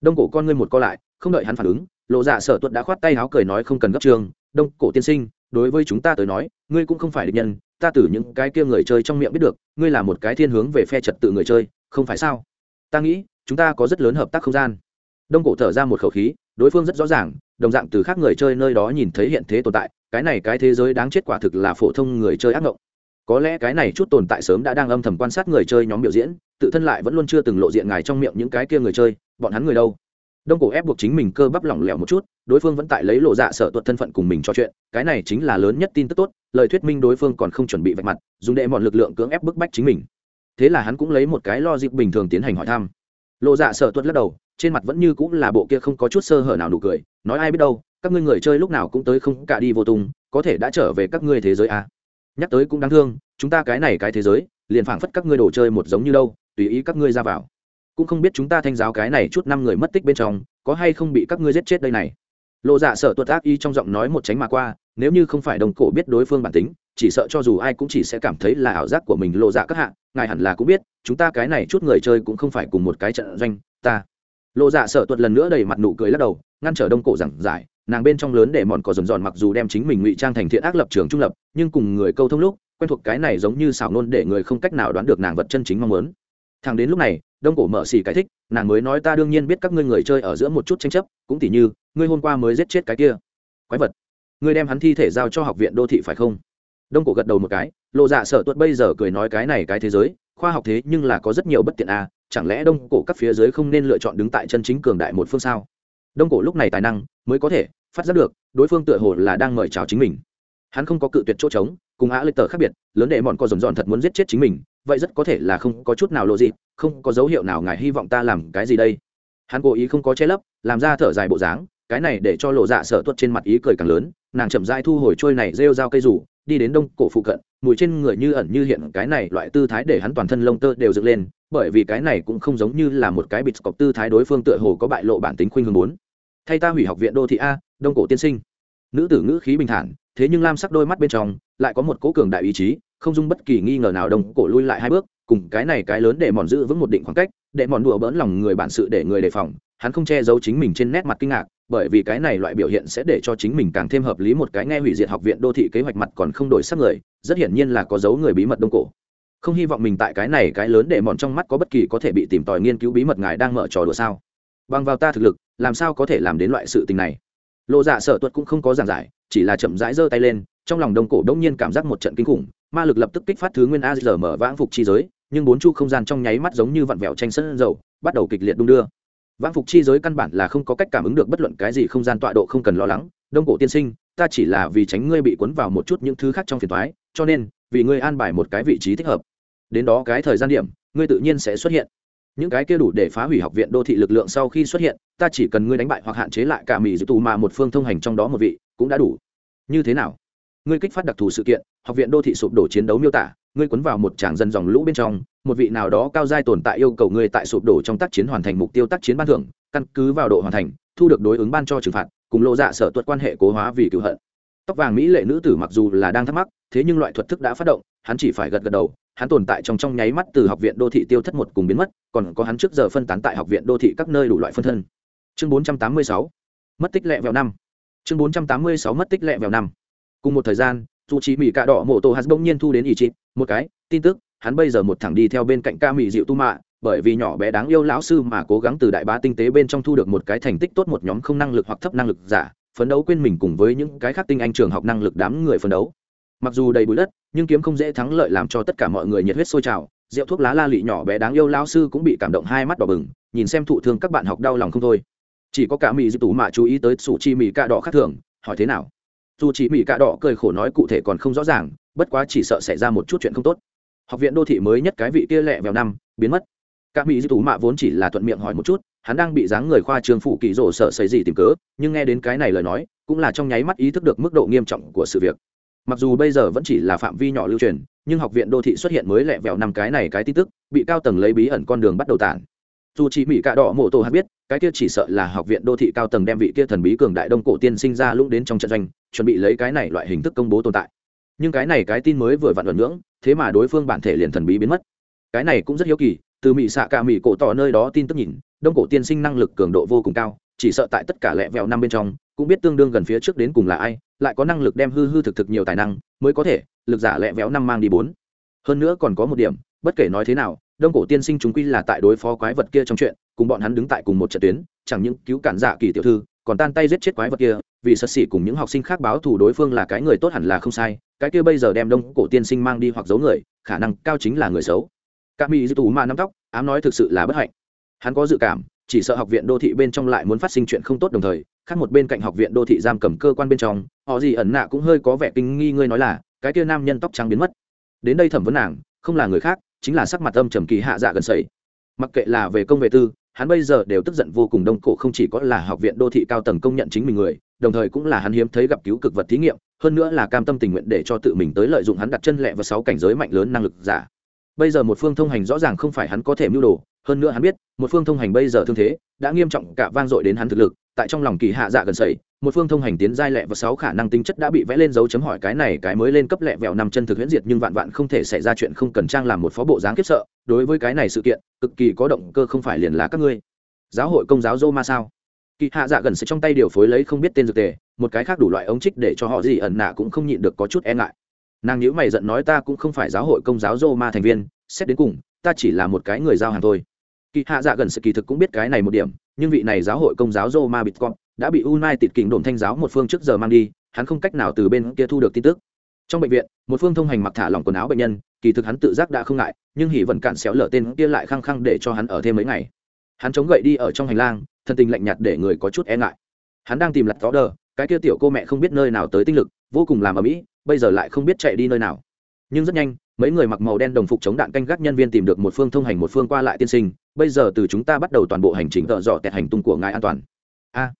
Đông cổ con ngươi một co lại, không đợi hắn phản ứng lộ dạ sở tuất đã khoát tay háo cười nói không cần gấp trường, đông cổ tiên sinh, đối với chúng ta tới nói, ngươi cũng không phải địch nhân, ta từ những cái kia người chơi trong miệng biết được, ngươi là một cái thiên hướng về phe trật tự người chơi, không phải sao? Ta nghĩ, chúng ta có rất lớn hợp tác không gian. Đông cổ thở ra một khẩu khí, đối phương rất rõ ràng, đồng dạng từ khác người chơi nơi đó nhìn thấy hiện thế tồn tại, cái này cái thế giới đáng chết quả thực là phổ thông người chơi ác mộng có lẽ cái này chút tồn tại sớm đã đang âm thầm quan sát người chơi nhóm biểu diễn, tự thân lại vẫn luôn chưa từng lộ diện ngài trong miệng những cái kia người chơi, bọn hắn người đâu? Đông cổ ép buộc chính mình cơ bắp lỏng lẻo một chút, đối phương vẫn tại lấy lộ dạ sợ tuật thân phận cùng mình trò chuyện, cái này chính là lớn nhất tin tức tốt, lời thuyết minh đối phương còn không chuẩn bị vạch mặt, dùng đệ mọi lực lượng cưỡng ép bức bách chính mình. Thế là hắn cũng lấy một cái lo dịp bình thường tiến hành hỏi thăm. Lộ dạ sợ tuật lắc đầu, trên mặt vẫn như cũng là bộ kia không có chút sơ hở nào nụ cười, nói ai biết đâu, các ngươi người chơi lúc nào cũng tới không cả đi vô tung, có thể đã trở về các ngươi thế giới à. nhắc tới cũng đáng thương, chúng ta cái này cái thế giới, liền phảng phất các ngươi đồ chơi một giống như đâu, tùy ý các ngươi ra vào cũng không biết chúng ta thanh giáo cái này chút năm người mất tích bên trong, có hay không bị các ngươi giết chết đây này. Lộ dạ sợ tuột ác y trong giọng nói một tránh mà qua, nếu như không phải đồng cổ biết đối phương bản tính, chỉ sợ cho dù ai cũng chỉ sẽ cảm thấy là ảo giác của mình lộ dạ các hạ, ngài hẳn là cũng biết, chúng ta cái này chút người chơi cũng không phải cùng một cái trận doanh, ta. Lộ dạ sợ tuột lần nữa đầy mặt nụ cười lắc đầu, ngăn trở đông cổ giảng giải, nàng bên trong lớn để mòn cỏ dồn dòn mặc dù đem chính mình ngụy trang thành thiện ác lập trường trung lập, nhưng cùng người câu thông lúc, quen thuộc cái này giống như xảo nôn để người không cách nào đoán được nàng vật chân chính mong muốn thằng đến lúc này, đông cổ mở xì cái thích, nàng mới nói ta đương nhiên biết các ngươi người chơi ở giữa một chút tranh chấp, cũng tỉ như, ngươi hôm qua mới giết chết cái kia quái vật. Ngươi đem hắn thi thể giao cho học viện đô thị phải không? Đông cổ gật đầu một cái, lộ dạ sợ tuất bây giờ cười nói cái này cái thế giới, khoa học thế nhưng là có rất nhiều bất tiện à chẳng lẽ đông cổ các phía dưới không nên lựa chọn đứng tại chân chính cường đại một phương sao? Đông cổ lúc này tài năng mới có thể phát giác được, đối phương tựa hồ là đang mời chào chính mình. Hắn không có cự tuyệt chỗ trống, cùng á lịch tờ khác biệt, lớn đệ bọn co dồn dọn thật muốn giết chết chính mình vậy rất có thể là không có chút nào lộ gì, không có dấu hiệu nào ngài hy vọng ta làm cái gì đây? Hắn cố ý không có che lấp, làm ra thở dài bộ dáng, cái này để cho lộ dạ sở tuất trên mặt ý cười càng lớn, nàng chậm rãi thu hồi trôi này rêu dao cây rủ, đi đến đông cổ phụ cận, mùi trên người như ẩn như hiện cái này loại tư thái để hắn toàn thân lông tơ đều dựng lên, bởi vì cái này cũng không giống như là một cái bịt cọc tư thái đối phương tựa hồ có bại lộ bản tính khuynh hướng bốn. Thay ta hủy học viện đô thị a, đông cổ tiên sinh. Nữ tử ngữ khí bình thản, thế nhưng lam sắc đôi mắt bên trong lại có một cố cường đại ý chí không dung bất kỳ nghi ngờ nào đông cổ lui lại hai bước, cùng cái này cái lớn để mòn giữ vững một định khoảng cách, để mòn đùa bỡn lòng người bản sự để người đề phòng, hắn không che giấu chính mình trên nét mặt kinh ngạc, bởi vì cái này loại biểu hiện sẽ để cho chính mình càng thêm hợp lý một cái nghe hủy diệt học viện đô thị kế hoạch mặt còn không đổi sắc người, rất hiển nhiên là có dấu người bí mật đông cổ. Không hy vọng mình tại cái này cái lớn để mòn trong mắt có bất kỳ có thể bị tìm tòi nghiên cứu bí mật ngài đang mở trò đùa sao? Bằng vào ta thực lực, làm sao có thể làm đến loại sự tình này? Lộ dạ sở tuật cũng không có giảng giải, chỉ là chậm rãi giơ tay lên, trong lòng đông cổ đông nhiên cảm giác một trận kinh khủng ma lực lập tức kích phát thứ nguyên a giờ mở vãng phục chi giới, nhưng bốn chu không gian trong nháy mắt giống như vặn vẹo tranh sân dầu, bắt đầu kịch liệt đung đưa. Vãng phục chi giới căn bản là không có cách cảm ứng được bất luận cái gì không gian tọa độ không cần lo lắng. Đông cổ tiên sinh, ta chỉ là vì tránh ngươi bị cuốn vào một chút những thứ khác trong phiền thoái cho nên, vì ngươi an bài một cái vị trí thích hợp. Đến đó cái thời gian điểm, ngươi tự nhiên sẽ xuất hiện. Những cái kia đủ để phá hủy học viện đô thị lực lượng sau khi xuất hiện, ta chỉ cần ngươi đánh bại hoặc hạn chế lại cả mỹ dự tù mà một phương thông hành trong đó một vị, cũng đã đủ. Như thế nào? Ngươi kích phát đặc thù sự kiện, học viện đô thị sụp đổ chiến đấu miêu tả, ngươi cuốn vào một tràng dân dòng lũ bên trong, một vị nào đó cao giai tồn tại yêu cầu ngươi tại sụp đổ trong tác chiến hoàn thành mục tiêu tác chiến ban thưởng, căn cứ vào độ hoàn thành, thu được đối ứng ban cho trừng phạt, cùng lộ dạ sở tuật quan hệ cố hóa vì cựu hận. Tóc vàng mỹ lệ nữ tử mặc dù là đang thắc mắc, thế nhưng loại thuật thức đã phát động, hắn chỉ phải gật gật đầu, hắn tồn tại trong trong nháy mắt từ học viện đô thị tiêu thất một cùng biến mất, còn có hắn trước giờ phân tán tại học viện đô thị các nơi đủ loại phân thân. Chương 486 mất tích lẹ vẹo năm. Chương 486 mất tích lẹ vẹo năm cùng một thời gian, dù chỉ mỹ cạ đỏ mộ tổ hắn bỗng nhiên thu đến ý chí, một cái, tin tức, hắn bây giờ một thẳng đi theo bên cạnh ca mỹ dịu tu mạ, bởi vì nhỏ bé đáng yêu lão sư mà cố gắng từ đại bá tinh tế bên trong thu được một cái thành tích tốt một nhóm không năng lực hoặc thấp năng lực giả, phấn đấu quên mình cùng với những cái khác tinh anh trường học năng lực đám người phấn đấu. Mặc dù đầy bụi đất, nhưng kiếm không dễ thắng lợi làm cho tất cả mọi người nhiệt huyết sôi trào, rượu thuốc lá la lị nhỏ bé đáng yêu lão sư cũng bị cảm động hai mắt đỏ bừng, nhìn xem thụ thương các bạn học đau lòng không thôi. Chỉ có cả mỹ dư tủ mạ chú ý tới sủ chi mỹ cạ đỏ khác thường, hỏi thế nào? Dù chỉ mỹ cạ đỏ cười khổ nói cụ thể còn không rõ ràng, bất quá chỉ sợ xảy ra một chút chuyện không tốt. Học viện đô thị mới nhất cái vị kia lẹ vào năm, biến mất. Các mỹ dư tú mạ vốn chỉ là thuận miệng hỏi một chút, hắn đang bị dáng người khoa trường phủ kỳ rổ sợ xảy gì tìm cớ, nhưng nghe đến cái này lời nói, cũng là trong nháy mắt ý thức được mức độ nghiêm trọng của sự việc. Mặc dù bây giờ vẫn chỉ là phạm vi nhỏ lưu truyền, nhưng học viện đô thị xuất hiện mới lẹ vẹo năm cái này cái tin tức, bị cao tầng lấy bí ẩn con đường bắt đầu tản. Dù chỉ mỹ cạ đỏ mộ tổ hát biết, cái kia chỉ sợ là học viện đô thị cao tầng đem vị kia thần bí cường đại đông cổ tiên sinh ra lũng đến trong trận doanh chuẩn bị lấy cái này loại hình thức công bố tồn tại. Nhưng cái này cái tin mới vừa vặn luận ngưỡng, thế mà đối phương bản thể liền thần bí biến mất. Cái này cũng rất hiếu kỳ, từ mỹ xạ cả mỹ cổ tỏ nơi đó tin tức nhìn, đông cổ tiên sinh năng lực cường độ vô cùng cao, chỉ sợ tại tất cả lẹ vẹo năm bên trong, cũng biết tương đương gần phía trước đến cùng là ai, lại có năng lực đem hư hư thực thực nhiều tài năng, mới có thể, lực giả lẹ véo năm mang đi bốn. Hơn nữa còn có một điểm, bất kể nói thế nào, đông cổ tiên sinh chúng quy là tại đối phó quái vật kia trong chuyện, cùng bọn hắn đứng tại cùng một trận tuyến, chẳng những cứu cản dạ kỳ tiểu thư, còn tan tay giết chết quái vật kia vì sật xỉ cùng những học sinh khác báo thù đối phương là cái người tốt hẳn là không sai, cái kia bây giờ đem đông cổ tiên sinh mang đi hoặc giấu người, khả năng cao chính là người xấu. Các mỹ dư tù ma nắm tóc, ám nói thực sự là bất hạnh. Hắn có dự cảm, chỉ sợ học viện đô thị bên trong lại muốn phát sinh chuyện không tốt đồng thời, khác một bên cạnh học viện đô thị giam cầm cơ quan bên trong, họ gì ẩn nạ cũng hơi có vẻ kinh nghi ngươi nói là, cái kia nam nhân tóc trắng biến mất. Đến đây thẩm vấn nàng, không là người khác, chính là sắc mặt âm trầm kỳ hạ dạ gần sẩy mặc kệ là về công về tư, hắn bây giờ đều tức giận vô cùng, đông cổ không chỉ có là học viện đô thị cao tầng công nhận chính mình người đồng thời cũng là hắn hiếm thấy gặp cứu cực vật thí nghiệm, hơn nữa là cam tâm tình nguyện để cho tự mình tới lợi dụng hắn đặt chân lẹ và sáu cảnh giới mạnh lớn năng lực giả. Bây giờ một phương thông hành rõ ràng không phải hắn có thể mưu đồ, hơn nữa hắn biết, một phương thông hành bây giờ thương thế, đã nghiêm trọng cả vang dội đến hắn thực lực, tại trong lòng kỳ hạ dạ gần sẩy một phương thông hành tiến giai lẹ và sáu khả năng tính chất đã bị vẽ lên dấu chấm hỏi cái này, cái mới lên cấp lẹ vẹo năm chân thực huyễn diệt nhưng vạn vạn không thể xảy ra chuyện không cần trang làm một phó bộ dáng kiếp sợ, đối với cái này sự kiện, cực kỳ có động cơ không phải liền là các ngươi. Giáo hội công giáo dô ma sao? Kỳ hạ dạ gần sẽ trong tay điều phối lấy không biết tên dược tề một cái khác đủ loại ống trích để cho họ gì ẩn nạ cũng không nhịn được có chút e ngại nàng nhữ mày giận nói ta cũng không phải giáo hội công giáo dô ma thành viên xét đến cùng ta chỉ là một cái người giao hàng thôi kỳ hạ dạ gần sự kỳ thực cũng biết cái này một điểm nhưng vị này giáo hội công giáo Roma Bitcoin đã bị United kình đồn thanh giáo một phương trước giờ mang đi, hắn không cách nào từ bên kia thu được tin tức. Trong bệnh viện, một phương thông hành mặc thả lỏng quần áo bệnh nhân, kỳ thực hắn tự giác đã không ngại, nhưng hỉ vẫn cản xéo lở tên kia lại khăng khăng để cho hắn ở thêm mấy ngày. Hắn chống gậy đi ở trong hành lang, thân tình lạnh nhạt để người có chút e ngại. Hắn đang tìm lặt vó đờ, cái kia tiểu cô mẹ không biết nơi nào tới tinh lực, vô cùng làm ở mỹ, bây giờ lại không biết chạy đi nơi nào. Nhưng rất nhanh, mấy người mặc màu đen đồng phục chống đạn canh gác nhân viên tìm được một phương thông hành một phương qua lại tiên sinh bây giờ từ chúng ta bắt đầu toàn bộ hành trình tợ dò tẹt hành tung của ngài an toàn a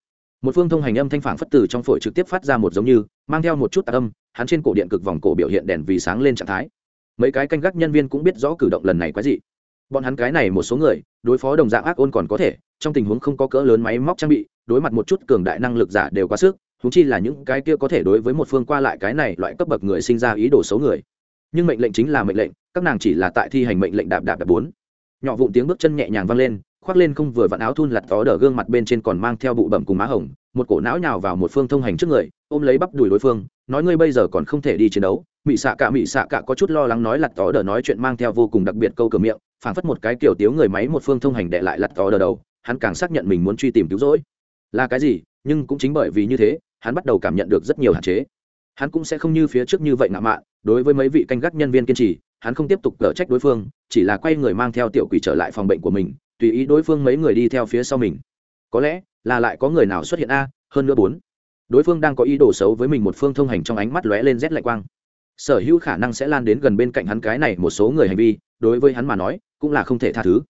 một phương thông hành âm thanh phản phất từ trong phổi trực tiếp phát ra một giống như mang theo một chút tạc âm hắn trên cổ điện cực vòng cổ biểu hiện đèn vì sáng lên trạng thái mấy cái canh gác nhân viên cũng biết rõ cử động lần này quái gì bọn hắn cái này một số người, đối phó đồng dạng ác ôn còn có thể, trong tình huống không có cỡ lớn máy móc trang bị, đối mặt một chút cường đại năng lực giả đều quá sức húng chi là những cái kia có thể đối với một phương qua lại cái này loại cấp bậc người sinh ra ý đồ xấu người. Nhưng mệnh lệnh chính là mệnh lệnh, các nàng chỉ là tại thi hành mệnh lệnh đạp đạp đạp bốn. Nhỏ vụn tiếng bước chân nhẹ nhàng vang lên, khoác lên không vừa vặn áo thun lặt tó đờ gương mặt bên trên còn mang theo bụ bẩm cùng má hồng, một cổ não nhào vào một phương thông hành trước người, ôm lấy bắp đùi đối phương, nói ngươi bây giờ còn không thể đi chiến đấu, mị xạ cả mị xạ cả có chút lo lắng nói lặt tó đờ nói chuyện mang theo vô cùng đặc biệt câu cửa miệng phảng phất một cái kiểu tiếu người máy một phương thông hành đệ lại lặt to đờ đầu, hắn càng xác nhận mình muốn truy tìm cứu rỗi. Là cái gì? Nhưng cũng chính bởi vì như thế, hắn bắt đầu cảm nhận được rất nhiều hạn chế. Hắn cũng sẽ không như phía trước như vậy ngạo mạn, đối với mấy vị canh gác nhân viên kiên trì, hắn không tiếp tục cở trách đối phương, chỉ là quay người mang theo tiểu quỷ trở lại phòng bệnh của mình, tùy ý đối phương mấy người đi theo phía sau mình. Có lẽ là lại có người nào xuất hiện a, hơn nữa bốn. Đối phương đang có ý đồ xấu với mình một phương thông hành trong ánh mắt lóe lên rét lạnh quang. Sở hữu khả năng sẽ lan đến gần bên cạnh hắn cái này một số người hành vi đối với hắn mà nói, cũng là không thể tha thứ.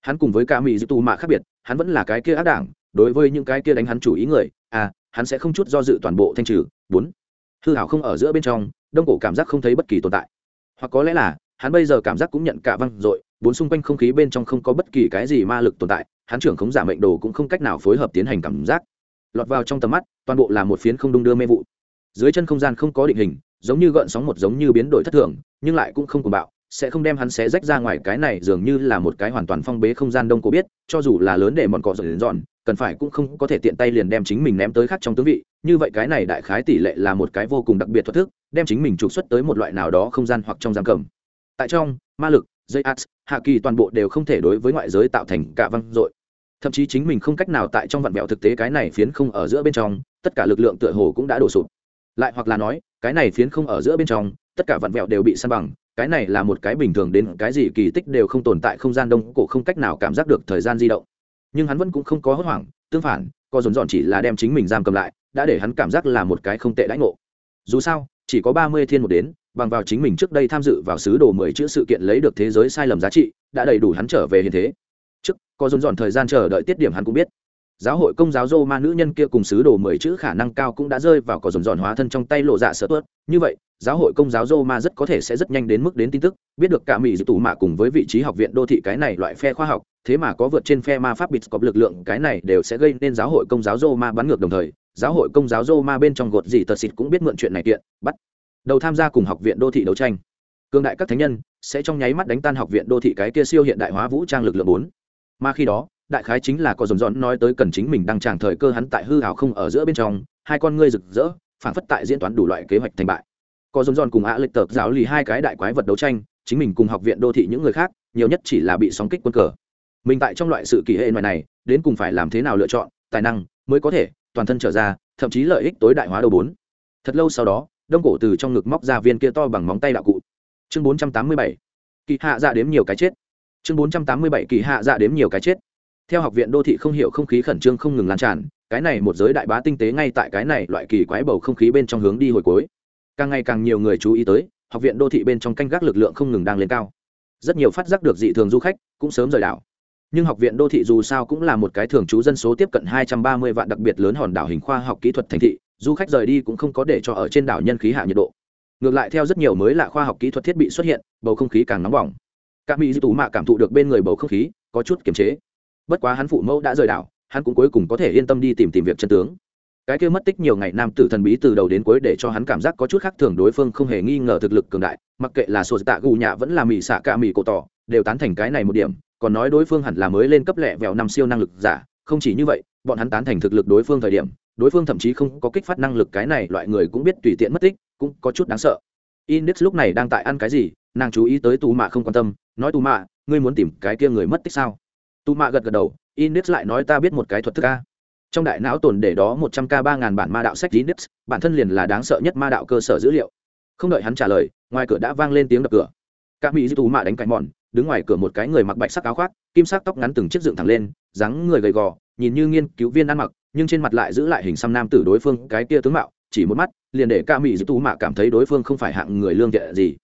Hắn cùng với ca mỹ dư tù mạ khác biệt, hắn vẫn là cái kia ác đảng, đối với những cái kia đánh hắn chủ ý người à hắn sẽ không chút do dự toàn bộ thanh trừ. Bốn, hư hảo không ở giữa bên trong, đông cổ cảm giác không thấy bất kỳ tồn tại. Hoặc có lẽ là, hắn bây giờ cảm giác cũng nhận cả văng rồi bốn xung quanh không khí bên trong không có bất kỳ cái gì ma lực tồn tại, hắn trưởng khống giả mệnh đồ cũng không cách nào phối hợp tiến hành cảm giác. Lọt vào trong tầm mắt, toàn bộ là một phiến không đung đưa mê vụ. Dưới chân không gian không có định hình, giống như gợn sóng một giống như biến đổi thất thường, nhưng lại cũng không cùng bạo sẽ không đem hắn xé rách ra ngoài. Cái này dường như là một cái hoàn toàn phong bế không gian đông cổ biết, cho dù là lớn để mòn cọ dần dọn, cần phải cũng không có thể tiện tay liền đem chính mình ném tới khác trong tướng vị. Như vậy cái này đại khái tỷ lệ là một cái vô cùng đặc biệt thoát thức, đem chính mình trục xuất tới một loại nào đó không gian hoặc trong giam cầm. Tại trong, ma lực, dây ads hạ kỳ toàn bộ đều không thể đối với ngoại giới tạo thành cả văng dội. Thậm chí chính mình không cách nào tại trong vạn mẹo thực tế cái này phiến không ở giữa bên trong, tất cả lực lượng tựa hồ cũng đã đổ sụp. Lại hoặc là nói, cái này phiến không ở giữa bên trong, tất cả vạn mẹo đều bị săn bằng cái này là một cái bình thường đến cái gì kỳ tích đều không tồn tại, không gian đông cổ không cách nào cảm giác được thời gian di động. Nhưng hắn vẫn cũng không có hốt hoảng, tương phản co dồn dọn chỉ là đem chính mình giam cầm lại, đã để hắn cảm giác là một cái không tệ đãi ngộ. Dù sao, chỉ có ba mươi thiên một đến, bằng vào chính mình trước đây tham dự vào sứ đồ mười chữ sự kiện lấy được thế giới sai lầm giá trị, đã đầy đủ hắn trở về hiện thế. Trước, có dồn dọn thời gian chờ đợi tiết điểm hắn cũng biết giáo hội công giáo rô ma nữ nhân kia cùng sứ đồ mười chữ khả năng cao cũng đã rơi vào có dồn dọn hóa thân trong tay lộ dạ sợ tuất như vậy, giáo hội công giáo rô ma rất có thể sẽ rất nhanh đến mức đến tin tức. Biết được cả mỹ dự tù mạ cùng với vị trí học viện đô thị cái này loại phe khoa học, thế mà có vượt trên phe ma pháp bịt cọp lực lượng, cái này đều sẽ gây nên giáo hội công giáo rô ma bắn ngược đồng thời, giáo hội công giáo rô ma bên trong gột gì tờ xịt cũng biết mượn chuyện này kiện, bắt đầu tham gia cùng học viện đô thị đấu tranh. Cương đại các thánh nhân sẽ trong nháy mắt đánh tan học viện đô thị cái kia siêu hiện đại hóa vũ trang lực lượng bốn. Mà khi đó đại khái chính là có dồn dọn nói tới cần chính mình đang tràng thời cơ hắn tại hư hào không ở giữa bên trong, hai con ngươi rực rỡ phản phất tại diễn toán đủ loại kế hoạch thành bại. Có dồn dọn cùng ạ lịch tợp giáo lì hai cái đại quái vật đấu tranh, chính mình cùng học viện đô thị những người khác, nhiều nhất chỉ là bị sóng kích quân cờ. Mình tại trong loại sự kỳ hệ ngoài này, đến cùng phải làm thế nào lựa chọn, tài năng mới có thể toàn thân trở ra, thậm chí lợi ích tối đại hóa đầu bốn. Thật lâu sau đó, đông cổ từ trong ngực móc ra viên kia to bằng móng tay đạo cụ. Chương bốn trăm tám mươi bảy, kỳ hạ dạ đếm nhiều cái chết. Chương bốn trăm tám mươi bảy, kỳ hạ dạ đếm nhiều cái chết theo học viện đô thị không hiểu không khí khẩn trương không ngừng lan tràn, cái này một giới đại bá tinh tế ngay tại cái này loại kỳ quái bầu không khí bên trong hướng đi hồi cuối. Càng ngày càng nhiều người chú ý tới, học viện đô thị bên trong canh gác lực lượng không ngừng đang lên cao. Rất nhiều phát giác được dị thường du khách cũng sớm rời đảo. Nhưng học viện đô thị dù sao cũng là một cái thường trú dân số tiếp cận hai trăm ba mươi vạn đặc biệt lớn hòn đảo hình khoa học kỹ thuật thành thị, du khách rời đi cũng không có để cho ở trên đảo nhân khí hạ nhiệt độ. Ngược lại theo rất nhiều mới lạ khoa học kỹ thuật thiết bị xuất hiện, bầu không khí càng nóng bỏng. Các mỹ dư tú mạ cảm thụ được bên người bầu không khí có chút kiềm chế bất quá hắn phụ mẫu đã rời đảo, hắn cũng cuối cùng có thể yên tâm đi tìm tìm việc chân tướng. Cái kia mất tích nhiều ngày nam tử thần bí từ đầu đến cuối để cho hắn cảm giác có chút khác thường đối phương không hề nghi ngờ thực lực cường đại, mặc kệ là sô tạ gù nhạ vẫn là mỹ xạ ca mỹ cổ tỏ, đều tán thành cái này một điểm, còn nói đối phương hẳn là mới lên cấp lẹ vẹo năm siêu năng lực giả, không chỉ như vậy, bọn hắn tán thành thực lực đối phương thời điểm, đối phương thậm chí không có kích phát năng lực cái này, loại người cũng biết tùy tiện mất tích, cũng có chút đáng sợ. Index lúc này đang tại ăn cái gì, nàng chú ý tới tù mạ không quan tâm, nói tù mạ, ngươi muốn tìm cái kia người mất tích sao? Tù mạ gật gật đầu, index lại nói ta biết một cái thuật thức ca trong đại não tồn để đó một trăm k ba ngàn bản ma đạo sách index, bản thân liền là đáng sợ nhất ma đạo cơ sở dữ liệu. Không đợi hắn trả lời, ngoài cửa đã vang lên tiếng đập cửa. Các mỹ tù mạ đánh cạnh mòn đứng ngoài cửa một cái người mặc bạch sắc áo khoác, kim sắc tóc ngắn từng chiếc dựng thẳng lên, dáng người gầy gò, nhìn như nghiên cứu viên ăn mặc, nhưng trên mặt lại giữ lại hình xăm nam tử đối phương, cái kia tướng mạo, chỉ một mắt, liền để ca mỹ dư tú mạ cảm thấy đối phương không phải hạng người lương thiện gì.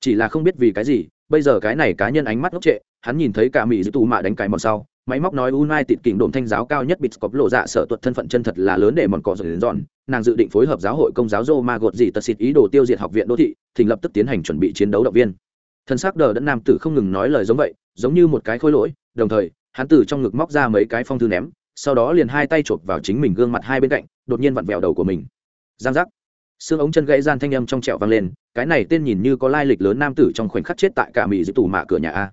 Chỉ là không biết vì cái gì, bây giờ cái này cá nhân ánh mắt ngốc trệ hắn nhìn thấy cả mỹ dư tù mạ đánh cái mòn sau, máy móc nói United tịt kỉnh đồn thanh giáo cao nhất bịt cọp lộ dạ sở tuật thân phận chân thật là lớn để mòn cỏ rồi dọn. Nàng dự định phối hợp giáo hội công giáo roma gột gì tật xịt ý đồ tiêu diệt học viện đô thị, thỉnh lập tức tiến hành chuẩn bị chiến đấu động viên. Thân xác đờ đẫn nam tử không ngừng nói lời giống vậy, giống như một cái khôi lỗi, đồng thời, hắn từ trong ngực móc ra mấy cái phong thư ném, sau đó liền hai tay chộp vào chính mình gương mặt hai bên cạnh, đột nhiên vặn vẹo đầu của mình. Giang giác. Xương ống chân gãy gian thanh âm trong trẹo vang lên, cái này tên nhìn như có lai lịch lớn nam tử trong khoảnh khắc chết tại cả mỹ giữ tủ mạ cửa nhà a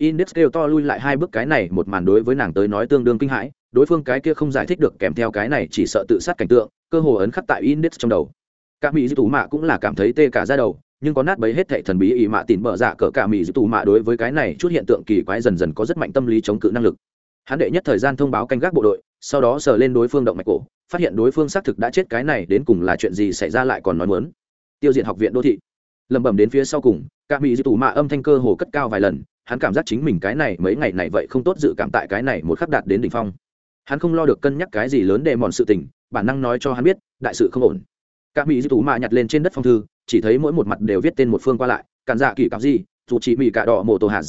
index kêu to lui lại hai bước cái này, một màn đối với nàng tới nói tương đương kinh hãi, đối phương cái kia không giải thích được kèm theo cái này chỉ sợ tự sát cảnh tượng, cơ hồ ấn khắc tại index trong đầu. Cả mỹ giữ tủ mạ cũng là cảm thấy tê cả ra đầu, nhưng có nát bấy hết thệ thần bí ý mạ tìm bở dạ cỡ cả mỹ giữ tù mạ đối với cái này chút hiện tượng kỳ quái dần dần có rất mạnh tâm lý chống cự năng lực. Hắn đệ nhất thời gian thông báo canh gác bộ đội, sau đó sờ lên đối phương động mạch cổ, phát hiện đối phương xác thực đã chết cái này, đến cùng là chuyện gì xảy ra lại còn nói muốn. Tiêu diệt học viện đô thị. Lẩm bẩm đến phía sau cùng, cả mỹ dư tù mạ âm thanh cơ hồ cất cao vài lần hắn cảm giác chính mình cái này mấy ngày này vậy không tốt dự cảm tại cái này một khắc đạt đến đỉnh phong. Hắn không lo được cân nhắc cái gì lớn để mòn sự tình, bản năng nói cho hắn biết, đại sự không ổn. Cả mỹ dư tù mạ nhặt lên trên đất phong thư, chỉ thấy mỗi một mặt đều viết tên một phương qua lại, cản dạ kỳ cặp gì dù chỉ mỹ cả đỏ mồ tổ hạt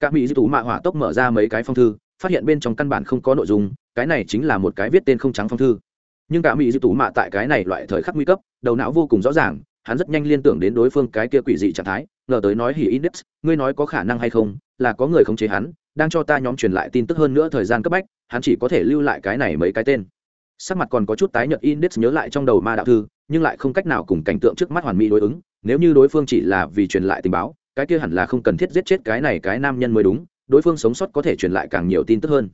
cả mỹ dư tù mạ hỏa tốc mở ra mấy cái phong thư, phát hiện bên trong căn bản không có nội dung, cái này chính là một cái viết tên không trắng phong thư. Nhưng cả mỹ dư tù mạ tại cái này loại thời khắc nguy cấp, đầu não vô cùng rõ ràng, hắn rất nhanh liên tưởng đến đối phương cái kia quỷ dị trạng thái ngờ tới nói hỉ index, ngươi nói có khả năng hay không, là có người khống chế hắn, đang cho ta nhóm truyền lại tin tức hơn nữa thời gian cấp bách, hắn chỉ có thể lưu lại cái này mấy cái tên. Sắc mặt còn có chút tái nhợt index nhớ lại trong đầu ma đạo thư, nhưng lại không cách nào cùng cảnh tượng trước mắt hoàn mỹ đối ứng, nếu như đối phương chỉ là vì truyền lại tình báo, cái kia hẳn là không cần thiết giết chết cái này cái nam nhân mới đúng, đối phương sống sót có thể truyền lại càng nhiều tin tức hơn.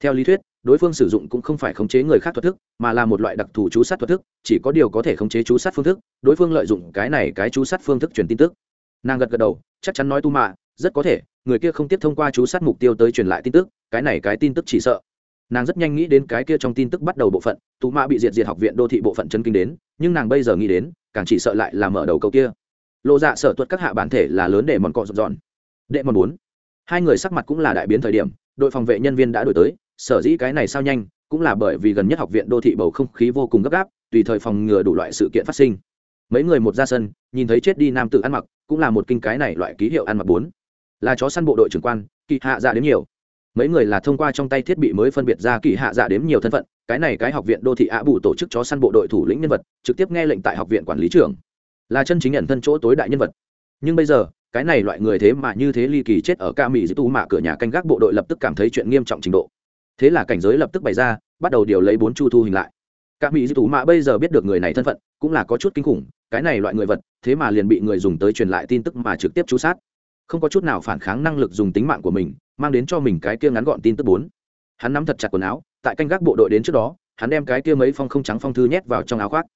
Theo lý thuyết, đối phương sử dụng cũng không phải khống chế người khác thuật thức, mà là một loại đặc thù chú sát thuật thức, chỉ có điều có thể khống chế chú sát phương thức, đối phương lợi dụng cái này cái chú sát phương thức truyền tin tức nàng gật gật đầu, chắc chắn nói tu mạ rất có thể, người kia không tiếp thông qua chú sát mục tiêu tới truyền lại tin tức, cái này cái tin tức chỉ sợ. Nàng rất nhanh nghĩ đến cái kia trong tin tức bắt đầu bộ phận, tu mạ bị diệt diệt học viện đô thị bộ phận chân kinh đến, nhưng nàng bây giờ nghĩ đến, càng chỉ sợ lại là mở đầu câu kia. Lộ dạ sở tuất các hạ bản thể là lớn để mòn cọ rộn rọn. Đệ mòn bốn. Hai người sắc mặt cũng là đại biến thời điểm, đội phòng vệ nhân viên đã đổi tới, sở dĩ cái này sao nhanh, cũng là bởi vì gần nhất học viện đô thị bầu không khí vô cùng gấp gáp, tùy thời phòng ngừa đủ loại sự kiện phát sinh mấy người một ra sân, nhìn thấy chết đi nam tử ăn mặc, cũng là một kinh cái này loại ký hiệu ăn mặc bốn. Là chó săn bộ đội trưởng quan kỳ hạ dạ đến nhiều. Mấy người là thông qua trong tay thiết bị mới phân biệt ra kỳ hạ dạ đếm nhiều thân phận, cái này cái học viện đô thị ạ bù tổ chức chó săn bộ đội thủ lĩnh nhân vật, trực tiếp nghe lệnh tại học viện quản lý trưởng. Là chân chính nhận thân chỗ tối đại nhân vật. Nhưng bây giờ, cái này loại người thế mà như thế ly kỳ chết ở ca mỹ giữ tu mạ cửa nhà canh gác bộ đội lập tức cảm thấy chuyện nghiêm trọng trình độ. Thế là cảnh giới lập tức bày ra, bắt đầu điều lấy bốn chu thu hình lại các mỹ dư tù mạ bây giờ biết được người này thân phận, cũng là có chút kinh khủng, cái này loại người vật, thế mà liền bị người dùng tới truyền lại tin tức mà trực tiếp chú sát. Không có chút nào phản kháng năng lực dùng tính mạng của mình, mang đến cho mình cái kia ngắn gọn tin tức bốn. Hắn nắm thật chặt quần áo, tại canh gác bộ đội đến trước đó, hắn đem cái kia mấy phong không trắng phong thư nhét vào trong áo khoác.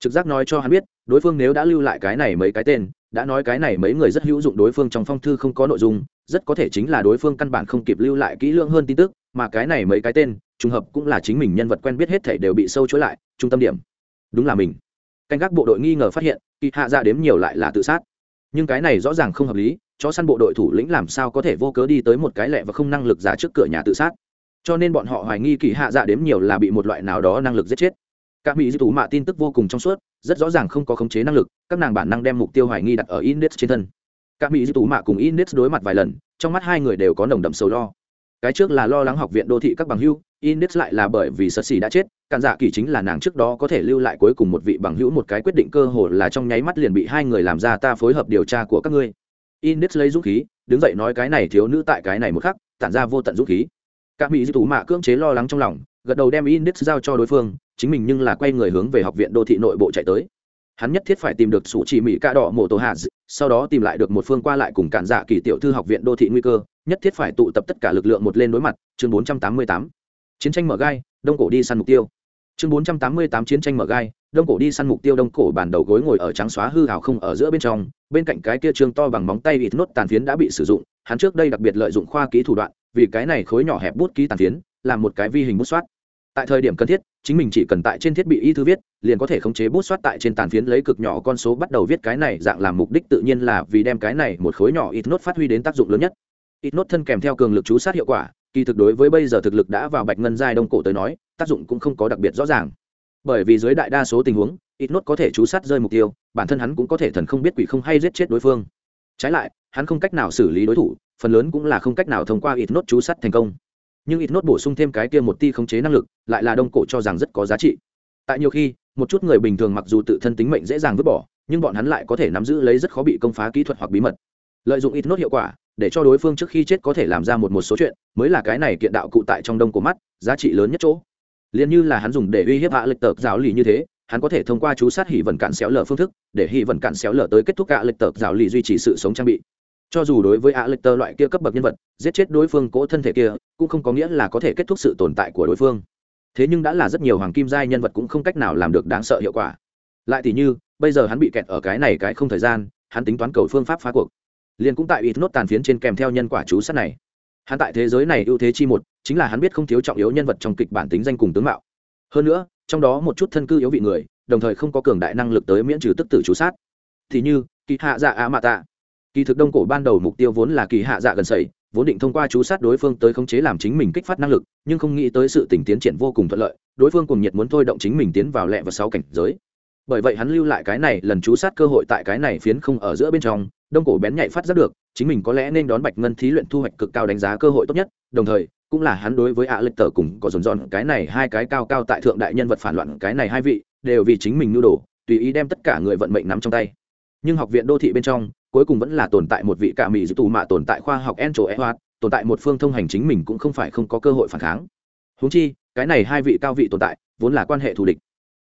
Trực giác nói cho hắn biết, đối phương nếu đã lưu lại cái này mấy cái tên, đã nói cái này mấy người rất hữu dụng đối phương trong phong thư không có nội dung, rất có thể chính là đối phương căn bản không kịp lưu lại kỹ lưỡng hơn tin tức, mà cái này mấy cái tên trùng hợp cũng là chính mình nhân vật quen biết hết thể đều bị sâu chối lại, trung tâm điểm. Đúng là mình. Canh gác bộ đội nghi ngờ phát hiện, kỳ hạ dạ đếm nhiều lại là tự sát. Nhưng cái này rõ ràng không hợp lý cho săn bộ đội thủ lĩnh làm sao có thể vô cớ đi tới một cái lẹ và không năng lực giả trước cửa nhà tự sát. Cho nên bọn họ hoài nghi kỳ hạ dạ đếm nhiều là bị một loại nào đó năng lực giết chết. Các mỹ dư thủ mạ tin tức vô cùng trong suốt, rất rõ ràng không có khống chế năng lực, các nàng bản năng đem mục tiêu hoài nghi đặt ở index trên thân. Các mỹ dư thủ mạ cùng index đối mặt vài lần, trong mắt hai người đều có nồng đậm sầu lo. Cái trước là lo lắng học viện đô thị các bằng hưu index lại là bởi vì Sở xì đã chết, cản dạ kỳ chính là nàng trước đó có thể lưu lại cuối cùng một vị bằng hữu một cái quyết định cơ hồ là trong nháy mắt liền bị hai người làm ra ta phối hợp điều tra của các ngươi. Index lấy dũng khí, đứng dậy nói cái này thiếu nữ tại cái này một khắc, tản ra vô tận dũng khí. Các mỹ dư thú mạ cưỡng chế lo lắng trong lòng, gật đầu đem index giao cho đối phương, chính mình nhưng là quay người hướng về học viện đô thị nội bộ chạy tới. Hắn nhất thiết phải tìm được sủ chỉ mỹ ca đỏ mộ tổ hạ sau đó tìm lại được một phương qua lại cùng cản dạ kỳ tiểu thư học viện đô thị nguy cơ, nhất thiết phải tụ tập tất cả lực lượng một lên đối mặt, chương 488 chiến tranh mở gai, đông cổ đi săn mục tiêu. Chương 488 chiến tranh mở gai, đông cổ đi săn mục tiêu. Đông cổ bàn đầu gối ngồi ở trắng xóa hư hào không ở giữa bên trong, bên cạnh cái kia trương to bằng móng tay ít nốt tàn phiến đã bị sử dụng, hắn trước đây đặc biệt lợi dụng khoa ký thủ đoạn, vì cái này khối nhỏ hẹp bút ký tàn phiến, làm một cái vi hình bút soát. Tại thời điểm cần thiết, chính mình chỉ cần tại trên thiết bị y thư viết, liền có thể khống chế bút soát tại trên tàn phiến lấy cực nhỏ con số bắt đầu viết cái này dạng làm mục đích tự nhiên là vì đem cái này một khối nhỏ ít nốt phát huy đến tác dụng lớn nhất. Ít nốt thân kèm theo cường lực chú sát hiệu quả kỳ thực đối với bây giờ thực lực đã vào bạch ngân giai đông cổ tới nói, tác dụng cũng không có đặc biệt rõ ràng. Bởi vì dưới đại đa số tình huống, ít nốt có thể chú sát rơi mục tiêu, bản thân hắn cũng có thể thần không biết quỷ không hay giết chết đối phương. Trái lại, hắn không cách nào xử lý đối thủ, phần lớn cũng là không cách nào thông qua ít nốt chú sát thành công. Nhưng ít nốt bổ sung thêm cái kia một ti khống chế năng lực, lại là đông cổ cho rằng rất có giá trị. Tại nhiều khi, một chút người bình thường mặc dù tự thân tính mệnh dễ dàng vứt bỏ, nhưng bọn hắn lại có thể nắm giữ lấy rất khó bị công phá kỹ thuật hoặc bí mật. Lợi dụng ít nốt hiệu quả để cho đối phương trước khi chết có thể làm ra một một số chuyện, mới là cái này kiện đạo cụ tại trong đông của mắt, giá trị lớn nhất chỗ. Liền như là hắn dùng để uy hiếp hạ lịch tợp giáo lì như thế, hắn có thể thông qua chú sát hỉ vần cản xéo lở phương thức, để hỉ vần cản xéo lở tới kết thúc hạ lịch tợp giáo lì duy trì sự sống trang bị. Cho dù đối với hạ lịch tơ loại kia cấp bậc nhân vật, giết chết đối phương cỗ thân thể kia, cũng không có nghĩa là có thể kết thúc sự tồn tại của đối phương. Thế nhưng đã là rất nhiều hoàng kim giai nhân vật cũng không cách nào làm được đáng sợ hiệu quả. Lại thì như, bây giờ hắn bị kẹt ở cái này cái không thời gian, hắn tính toán cầu phương pháp phá cuộc liền cũng tại ít nốt tàn phiến trên kèm theo nhân quả chú sát này. Hắn tại thế giới này ưu thế chi một, chính là hắn biết không thiếu trọng yếu nhân vật trong kịch bản tính danh cùng tướng mạo. Hơn nữa, trong đó một chút thân cư yếu vị người, đồng thời không có cường đại năng lực tới miễn trừ tức tử chú sát. Thì như, kỳ hạ dạ ạ mạ tạ. Kỳ thực đông cổ ban đầu mục tiêu vốn là kỳ hạ dạ gần sẩy vốn định thông qua chú sát đối phương tới khống chế làm chính mình kích phát năng lực, nhưng không nghĩ tới sự tình tiến triển vô cùng thuận lợi, đối phương cùng nhiệt muốn thôi động chính mình tiến vào lẹ và sáu cảnh giới. Bởi vậy hắn lưu lại cái này lần chú sát cơ hội tại cái này phiến không ở giữa bên trong đông cổ bén nhạy phát giác được, chính mình có lẽ nên đón bạch ngân thí luyện thu hoạch cực cao đánh giá cơ hội tốt nhất, đồng thời, cũng là hắn đối với ạ lịch tờ cùng có dồn dọn cái này hai cái cao cao tại thượng đại nhân vật phản loạn cái này hai vị, đều vì chính mình nhu đồ, tùy ý đem tất cả người vận mệnh nắm trong tay. Nhưng học viện đô thị bên trong, cuối cùng vẫn là tồn tại một vị cả mỹ dự tù mạ tồn tại khoa học en trổ e hoạt tồn tại một phương thông hành chính mình cũng không phải không có cơ hội phản kháng. Húng chi, cái này hai vị cao vị tồn tại, vốn là quan hệ thù địch.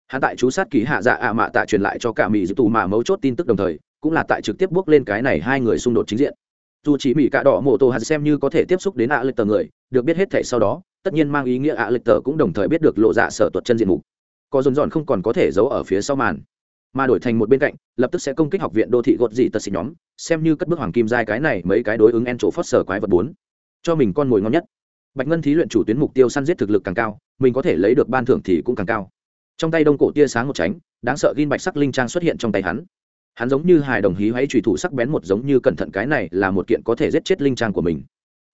Hắn tại chú sát ký hạ dạ ạ mạ tạ truyền lại cho cả mỹ dự tù mạ mấu chốt tin tức đồng thời cũng là tại trực tiếp bước lên cái này hai người xung đột chính diện. Dù chỉ mỹ cạ đỏ mộ tổ hạt xem như có thể tiếp xúc đến ạ lịch tờ người, được biết hết thể sau đó, tất nhiên mang ý nghĩa ạ lịch tờ cũng đồng thời biết được lộ dạ sở tuật chân diện mục. Có dồn dọn không còn có thể giấu ở phía sau màn. Mà đổi thành một bên cạnh, lập tức sẽ công kích học viện đô thị gột dị tật xịt nhóm, xem như cất bước hoàng kim giai cái này mấy cái đối ứng en chỗ phát sở quái vật bốn. Cho mình con mồi ngon nhất. Bạch ngân thí luyện chủ tuyến mục tiêu săn giết thực lực càng cao, mình có thể lấy được ban thưởng thì cũng càng cao. Trong tay đông cổ tia sáng một tránh, đáng sợ ghin bạch sắc linh trang xuất hiện trong tay hắn hắn giống như hài đồng hí hãy trùy thủ sắc bén một giống như cẩn thận cái này là một kiện có thể giết chết linh trang của mình.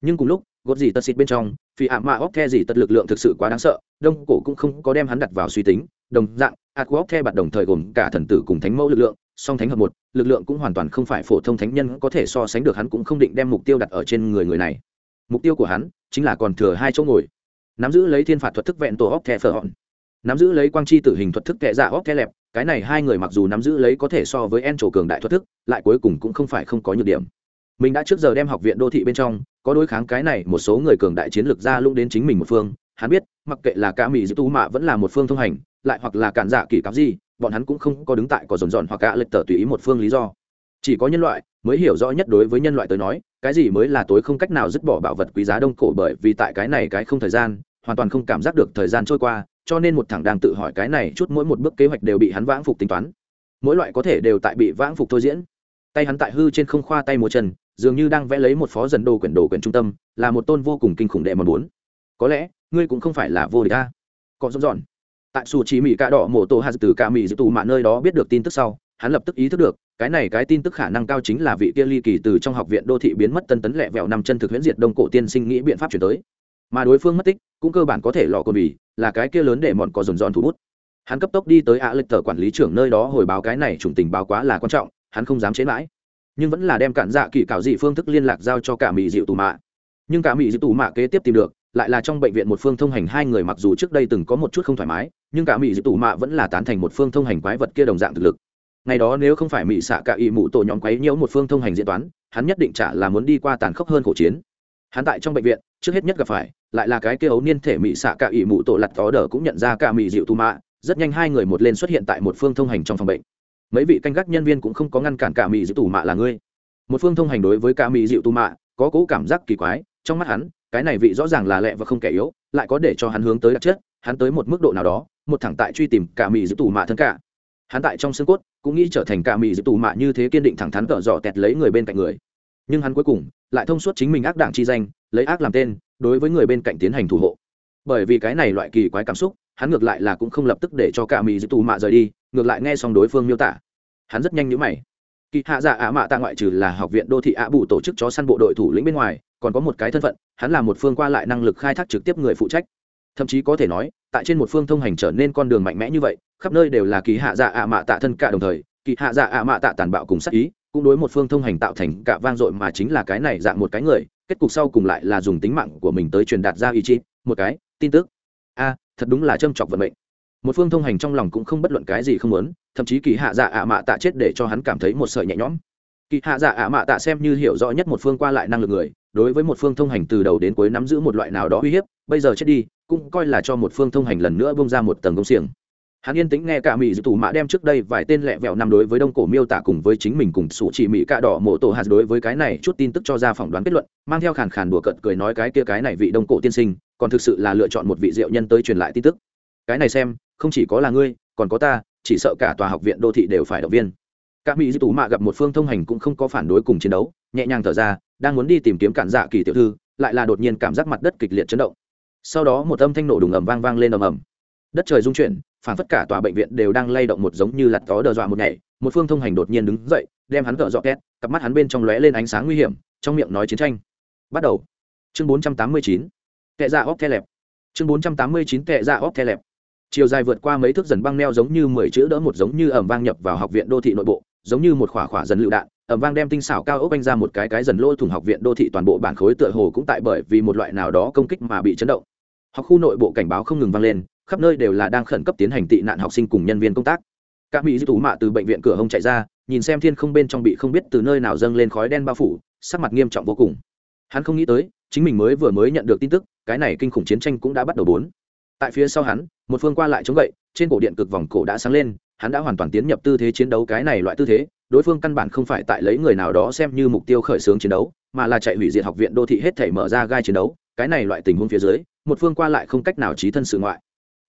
Nhưng cùng lúc, gột gì tật xịt bên trong, phi ạ mạ óc the gì tật lực lượng thực sự quá đáng sợ, đông cổ cũng không có đem hắn đặt vào suy tính, đồng dạng ạt óc the bạt đồng thời gồm cả thần tử cùng thánh mẫu lực lượng, song thánh hợp một, lực lượng cũng hoàn toàn không phải phổ thông thánh nhân có thể so sánh được hắn cũng không định đem mục tiêu đặt ở trên người người này. Mục tiêu của hắn chính là còn thừa hai chỗ ngồi. Nắm giữ lấy thiên phạt thuật thức vẹn tổ óc the phở hòn nắm giữ lấy quang chi tử hình thuật thức kệ dạ óc the lẹp, cái này hai người mặc dù nắm giữ lấy có thể so với en trổ cường đại thuật thức, lại cuối cùng cũng không phải không có nhược điểm. Mình đã trước giờ đem học viện đô thị bên trong, có đối kháng cái này một số người cường đại chiến lược ra lũng đến chính mình một phương, hắn biết, mặc kệ là cả mỹ giữ tú mạ vẫn là một phương thông hành, lại hoặc là cản giả kỳ cắm gì, bọn hắn cũng không có đứng tại có dồn dòn hoặc cả lệch tờ tùy ý một phương lý do. Chỉ có nhân loại mới hiểu rõ nhất đối với nhân loại tới nói, cái gì mới là tối không cách nào dứt bỏ bảo vật quý giá đông cổ bởi vì tại cái này cái không thời gian, hoàn toàn không cảm giác được thời gian trôi qua cho nên một thằng đang tự hỏi cái này chút mỗi một bước kế hoạch đều bị hắn vãng phục tính toán. Mỗi loại có thể đều tại bị vãng phục thôi diễn. Tay hắn tại hư trên không khoa tay một chân, dường như đang vẽ lấy một phó dần đồ quyển đồ quyển trung tâm, là một tôn vô cùng kinh khủng đệ mòn bốn. Có lẽ, ngươi cũng không phải là vô địch ta có dọn dọn. Tại sù chỉ mỹ cạ đỏ mổ tổ hạt từ cạ mỹ giữ tù mạ nơi đó biết được tin tức sau, hắn lập tức ý thức được, cái này cái tin tức khả năng cao chính là vị kia ly kỳ từ trong học viện đô thị biến mất tân tấn lẹ vẹo năm chân thực huyễn diệt đông cổ tiên sinh nghĩ biện pháp chuyển tới. Mà đối phương mất tích cũng cơ bản có thể lọ cồn bì là cái kia lớn để mọn có dồn dọn thủ bút. Hắn cấp tốc đi tới ạ lịch tờ quản lý trưởng nơi đó hồi báo cái này trùng tình báo quá là quan trọng, hắn không dám chế mãi. Nhưng vẫn là đem cản dạ kỳ cảo dị phương thức liên lạc giao cho cả mỹ dịu tù mạ. Nhưng cả mỹ dịu tù mạ kế tiếp tìm được, lại là trong bệnh viện một phương thông hành hai người mặc dù trước đây từng có một chút không thoải mái, nhưng cả mỹ dịu tù mạ vẫn là tán thành một phương thông hành quái vật kia đồng dạng thực lực. Ngày đó nếu không phải mỹ xạ cả ỵ mụ tổ nhóm quấy nhiễu một phương thông hành diễn toán, hắn nhất định trả là muốn đi qua tàn khốc hơn khổ chiến. Hắn tại trong bệnh viện trước hết nhất gặp phải, lại là cái kia ấu niên thể mỹ xạ cả ỵ mụ tổ lặt có đờ cũng nhận ra cả mỹ dịu tù mạ, rất nhanh hai người một lên xuất hiện tại một phương thông hành trong phòng bệnh. Mấy vị canh gác nhân viên cũng không có ngăn cản cả mỹ dịu tù mạ là ngươi. Một phương thông hành đối với cả mỹ dịu tù mạ, có cố cảm giác kỳ quái, trong mắt hắn, cái này vị rõ ràng là lẹ và không kẻ yếu, lại có để cho hắn hướng tới đặc chất, hắn tới một mức độ nào đó, một thẳng tại truy tìm cả mỹ dịu tù mạ thân cả. Hắn tại trong xương cốt, cũng nghĩ trở thành cả mỹ dịu tù mạ như thế kiên định thẳng thắn cỡ dò tẹt lấy người bên cạnh người. Nhưng hắn cuối cùng, lại thông suốt chính mình ác đảng chi danh lấy ác làm tên, đối với người bên cạnh tiến hành thủ hộ. Bởi vì cái này loại kỳ quái cảm xúc, hắn ngược lại là cũng không lập tức để cho cả mỹ dư tù mạ rời đi, ngược lại nghe xong đối phương miêu tả. Hắn rất nhanh nhữ mày. Kỳ hạ dạ ạ mạ tạ ngoại trừ là học viện đô thị ạ bù tổ chức chó săn bộ đội thủ lĩnh bên ngoài, còn có một cái thân phận, hắn là một phương qua lại năng lực khai thác trực tiếp người phụ trách. Thậm chí có thể nói, tại trên một phương thông hành trở nên con đường mạnh mẽ như vậy, khắp nơi đều là kỳ hạ dạ ạ mạ tạ thân cả đồng thời, kỳ hạ dạ ạ mạ tạ tàn bạo cùng sắc ý cũng đối một phương thông hành tạo thành cả vang dội mà chính là cái này dạng một cái người, kết cục sau cùng lại là dùng tính mạng của mình tới truyền đạt ra ý chí, một cái, tin tức. A, thật đúng là châm chọc vận mệnh. Một phương thông hành trong lòng cũng không bất luận cái gì không muốn, thậm chí kỳ hạ dạ ạ mạ tạ chết để cho hắn cảm thấy một sợi nhẹ nhõm. Kỳ hạ dạ ạ mạ tạ xem như hiểu rõ nhất một phương qua lại năng lực người, đối với một phương thông hành từ đầu đến cuối nắm giữ một loại nào đó uy hiếp, bây giờ chết đi, cũng coi là cho một phương thông hành lần nữa bông ra một tầng công xiềng hắn yên tĩnh nghe cả mỹ dư tù mã đem trước đây vài tên lẹ vẹo nằm đối với đông cổ miêu tả cùng với chính mình cùng sủ chỉ mỹ cạ đỏ mộ tổ hạt đối với cái này chút tin tức cho ra phỏng đoán kết luận, mang theo khàn khàn đùa cợt cười nói cái kia cái này vị đông cổ tiên sinh, còn thực sự là lựa chọn một vị diệu nhân tới truyền lại tin tức. Cái này xem, không chỉ có là ngươi, còn có ta, chỉ sợ cả tòa học viện đô thị đều phải động viên. Cả mỹ dư tú mạ gặp một phương thông hành cũng không có phản đối cùng chiến đấu, nhẹ nhàng thở ra, đang muốn đi tìm kiếm cản dạ kỳ tiểu thư, lại là đột nhiên cảm giác mặt đất kịch liệt chấn động. Sau đó một âm thanh nổ đùng ầm vang vang lên ầm ầm. Đất trời rung chuyển phản phất cả tòa bệnh viện đều đang lay động một giống như lặt có đờ dọa một ngày. Một phương thông hành đột nhiên đứng dậy, đem hắn cỡ dọ két, cặp mắt hắn bên trong lóe lên ánh sáng nguy hiểm, trong miệng nói chiến tranh. Bắt đầu. Chương 489. tệ dạ óc the lẹp. Chương 489 tệ dạ óc the lẹp. Chiều dài vượt qua mấy thước dần băng neo giống như mười chữ đỡ một giống như ẩm vang nhập vào học viện đô thị nội bộ, giống như một khỏa khỏa dần lựu đạn, ẩm vang đem tinh xảo cao ốc anh ra một cái cái dần lôi thủng học viện đô thị toàn bộ bản khối tựa hồ cũng tại bởi vì một loại nào đó công kích mà bị chấn động. Học khu nội bộ cảnh báo không ngừng vang lên khắp nơi đều là đang khẩn cấp tiến hành tị nạn học sinh cùng nhân viên công tác. Các mỹ di tú mạ từ bệnh viện cửa hông chạy ra, nhìn xem thiên không bên trong bị không biết từ nơi nào dâng lên khói đen bao phủ, sắc mặt nghiêm trọng vô cùng. Hắn không nghĩ tới, chính mình mới vừa mới nhận được tin tức, cái này kinh khủng chiến tranh cũng đã bắt đầu bốn. Tại phía sau hắn, một phương qua lại chống gậy, trên cổ điện cực vòng cổ đã sáng lên, hắn đã hoàn toàn tiến nhập tư thế chiến đấu cái này loại tư thế, đối phương căn bản không phải tại lấy người nào đó xem như mục tiêu khởi xướng chiến đấu, mà là chạy hủy diệt học viện đô thị hết thể mở ra gai chiến đấu, cái này loại tình huống phía dưới, một phương qua lại không cách nào trí thân sự ngoại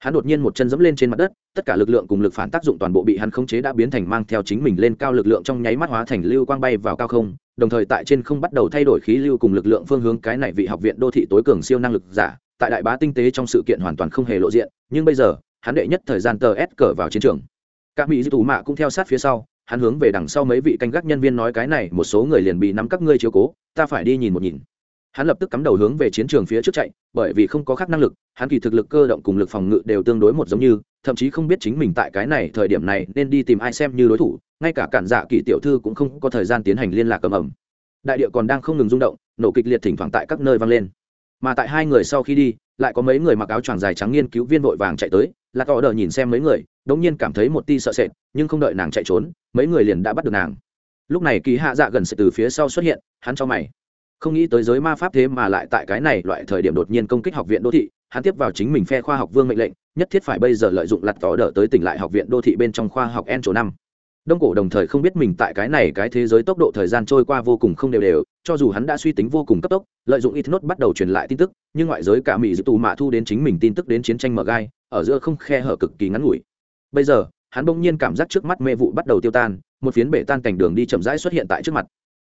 hắn đột nhiên một chân dẫm lên trên mặt đất, tất cả lực lượng cùng lực phản tác dụng toàn bộ bị hắn khống chế đã biến thành mang theo chính mình lên cao lực lượng trong nháy mắt hóa thành lưu quang bay vào cao không, đồng thời tại trên không bắt đầu thay đổi khí lưu cùng lực lượng phương hướng. Cái này vị học viện đô thị tối cường siêu năng lực giả, tại đại bá tinh tế trong sự kiện hoàn toàn không hề lộ diện, nhưng bây giờ, hắn đệ nhất thời gian tờ ép cờ vào chiến trường. Các mỹ dư tù mạ cũng theo sát phía sau, hắn hướng về đằng sau mấy vị canh gác nhân viên nói cái này, một số người liền bị nắm các ngươi chiếu cố, ta phải đi nhìn một nhìn hắn lập tức cắm đầu hướng về chiến trường phía trước chạy, bởi vì không có khác năng lực, hắn kỳ thực lực cơ động cùng lực phòng ngự đều tương đối một giống như, thậm chí không biết chính mình tại cái này thời điểm này nên đi tìm ai xem như đối thủ, ngay cả cản giả kỳ tiểu thư cũng không có thời gian tiến hành liên lạc cầm ẩm đại địa còn đang không ngừng rung động, nổ kịch liệt thỉnh thoảng tại các nơi vang lên. Mà tại hai người sau khi đi, lại có mấy người mặc áo choàng dài trắng nghiên cứu viên vội vàng chạy tới là tỏ đờ nhìn xem mấy người, đống nhiên cảm thấy một ti sợ sệt, nhưng không đợi nàng chạy trốn, mấy người liền đã bắt được nàng. Lúc này kỳ hạ dạ gần sẽ từ phía sau xuất hiện, hắn cho mày không nghĩ tới giới ma pháp thế mà lại tại cái này loại thời điểm đột nhiên công kích học viện đô thị, hắn tiếp vào chính mình phe khoa học vương mệnh lệnh, nhất thiết phải bây giờ lợi dụng lặt tỏ đỡ tới tỉnh lại học viện đô thị bên trong khoa học en chỗ năm. Đông cổ đồng thời không biết mình tại cái này cái thế giới tốc độ thời gian trôi qua vô cùng không đều đều, cho dù hắn đã suy tính vô cùng cấp tốc, lợi dụng ít nốt bắt đầu truyền lại tin tức, nhưng ngoại giới cả mỹ dự tù mạ thu đến chính mình tin tức đến chiến tranh mở gai, ở giữa không khe hở cực kỳ ngắn ngủi. Bây giờ, hắn bỗng nhiên cảm giác trước mắt mê vụ bắt đầu tiêu tan, một phiến bể tan cảnh đường đi chậm rãi xuất hiện tại trước mặt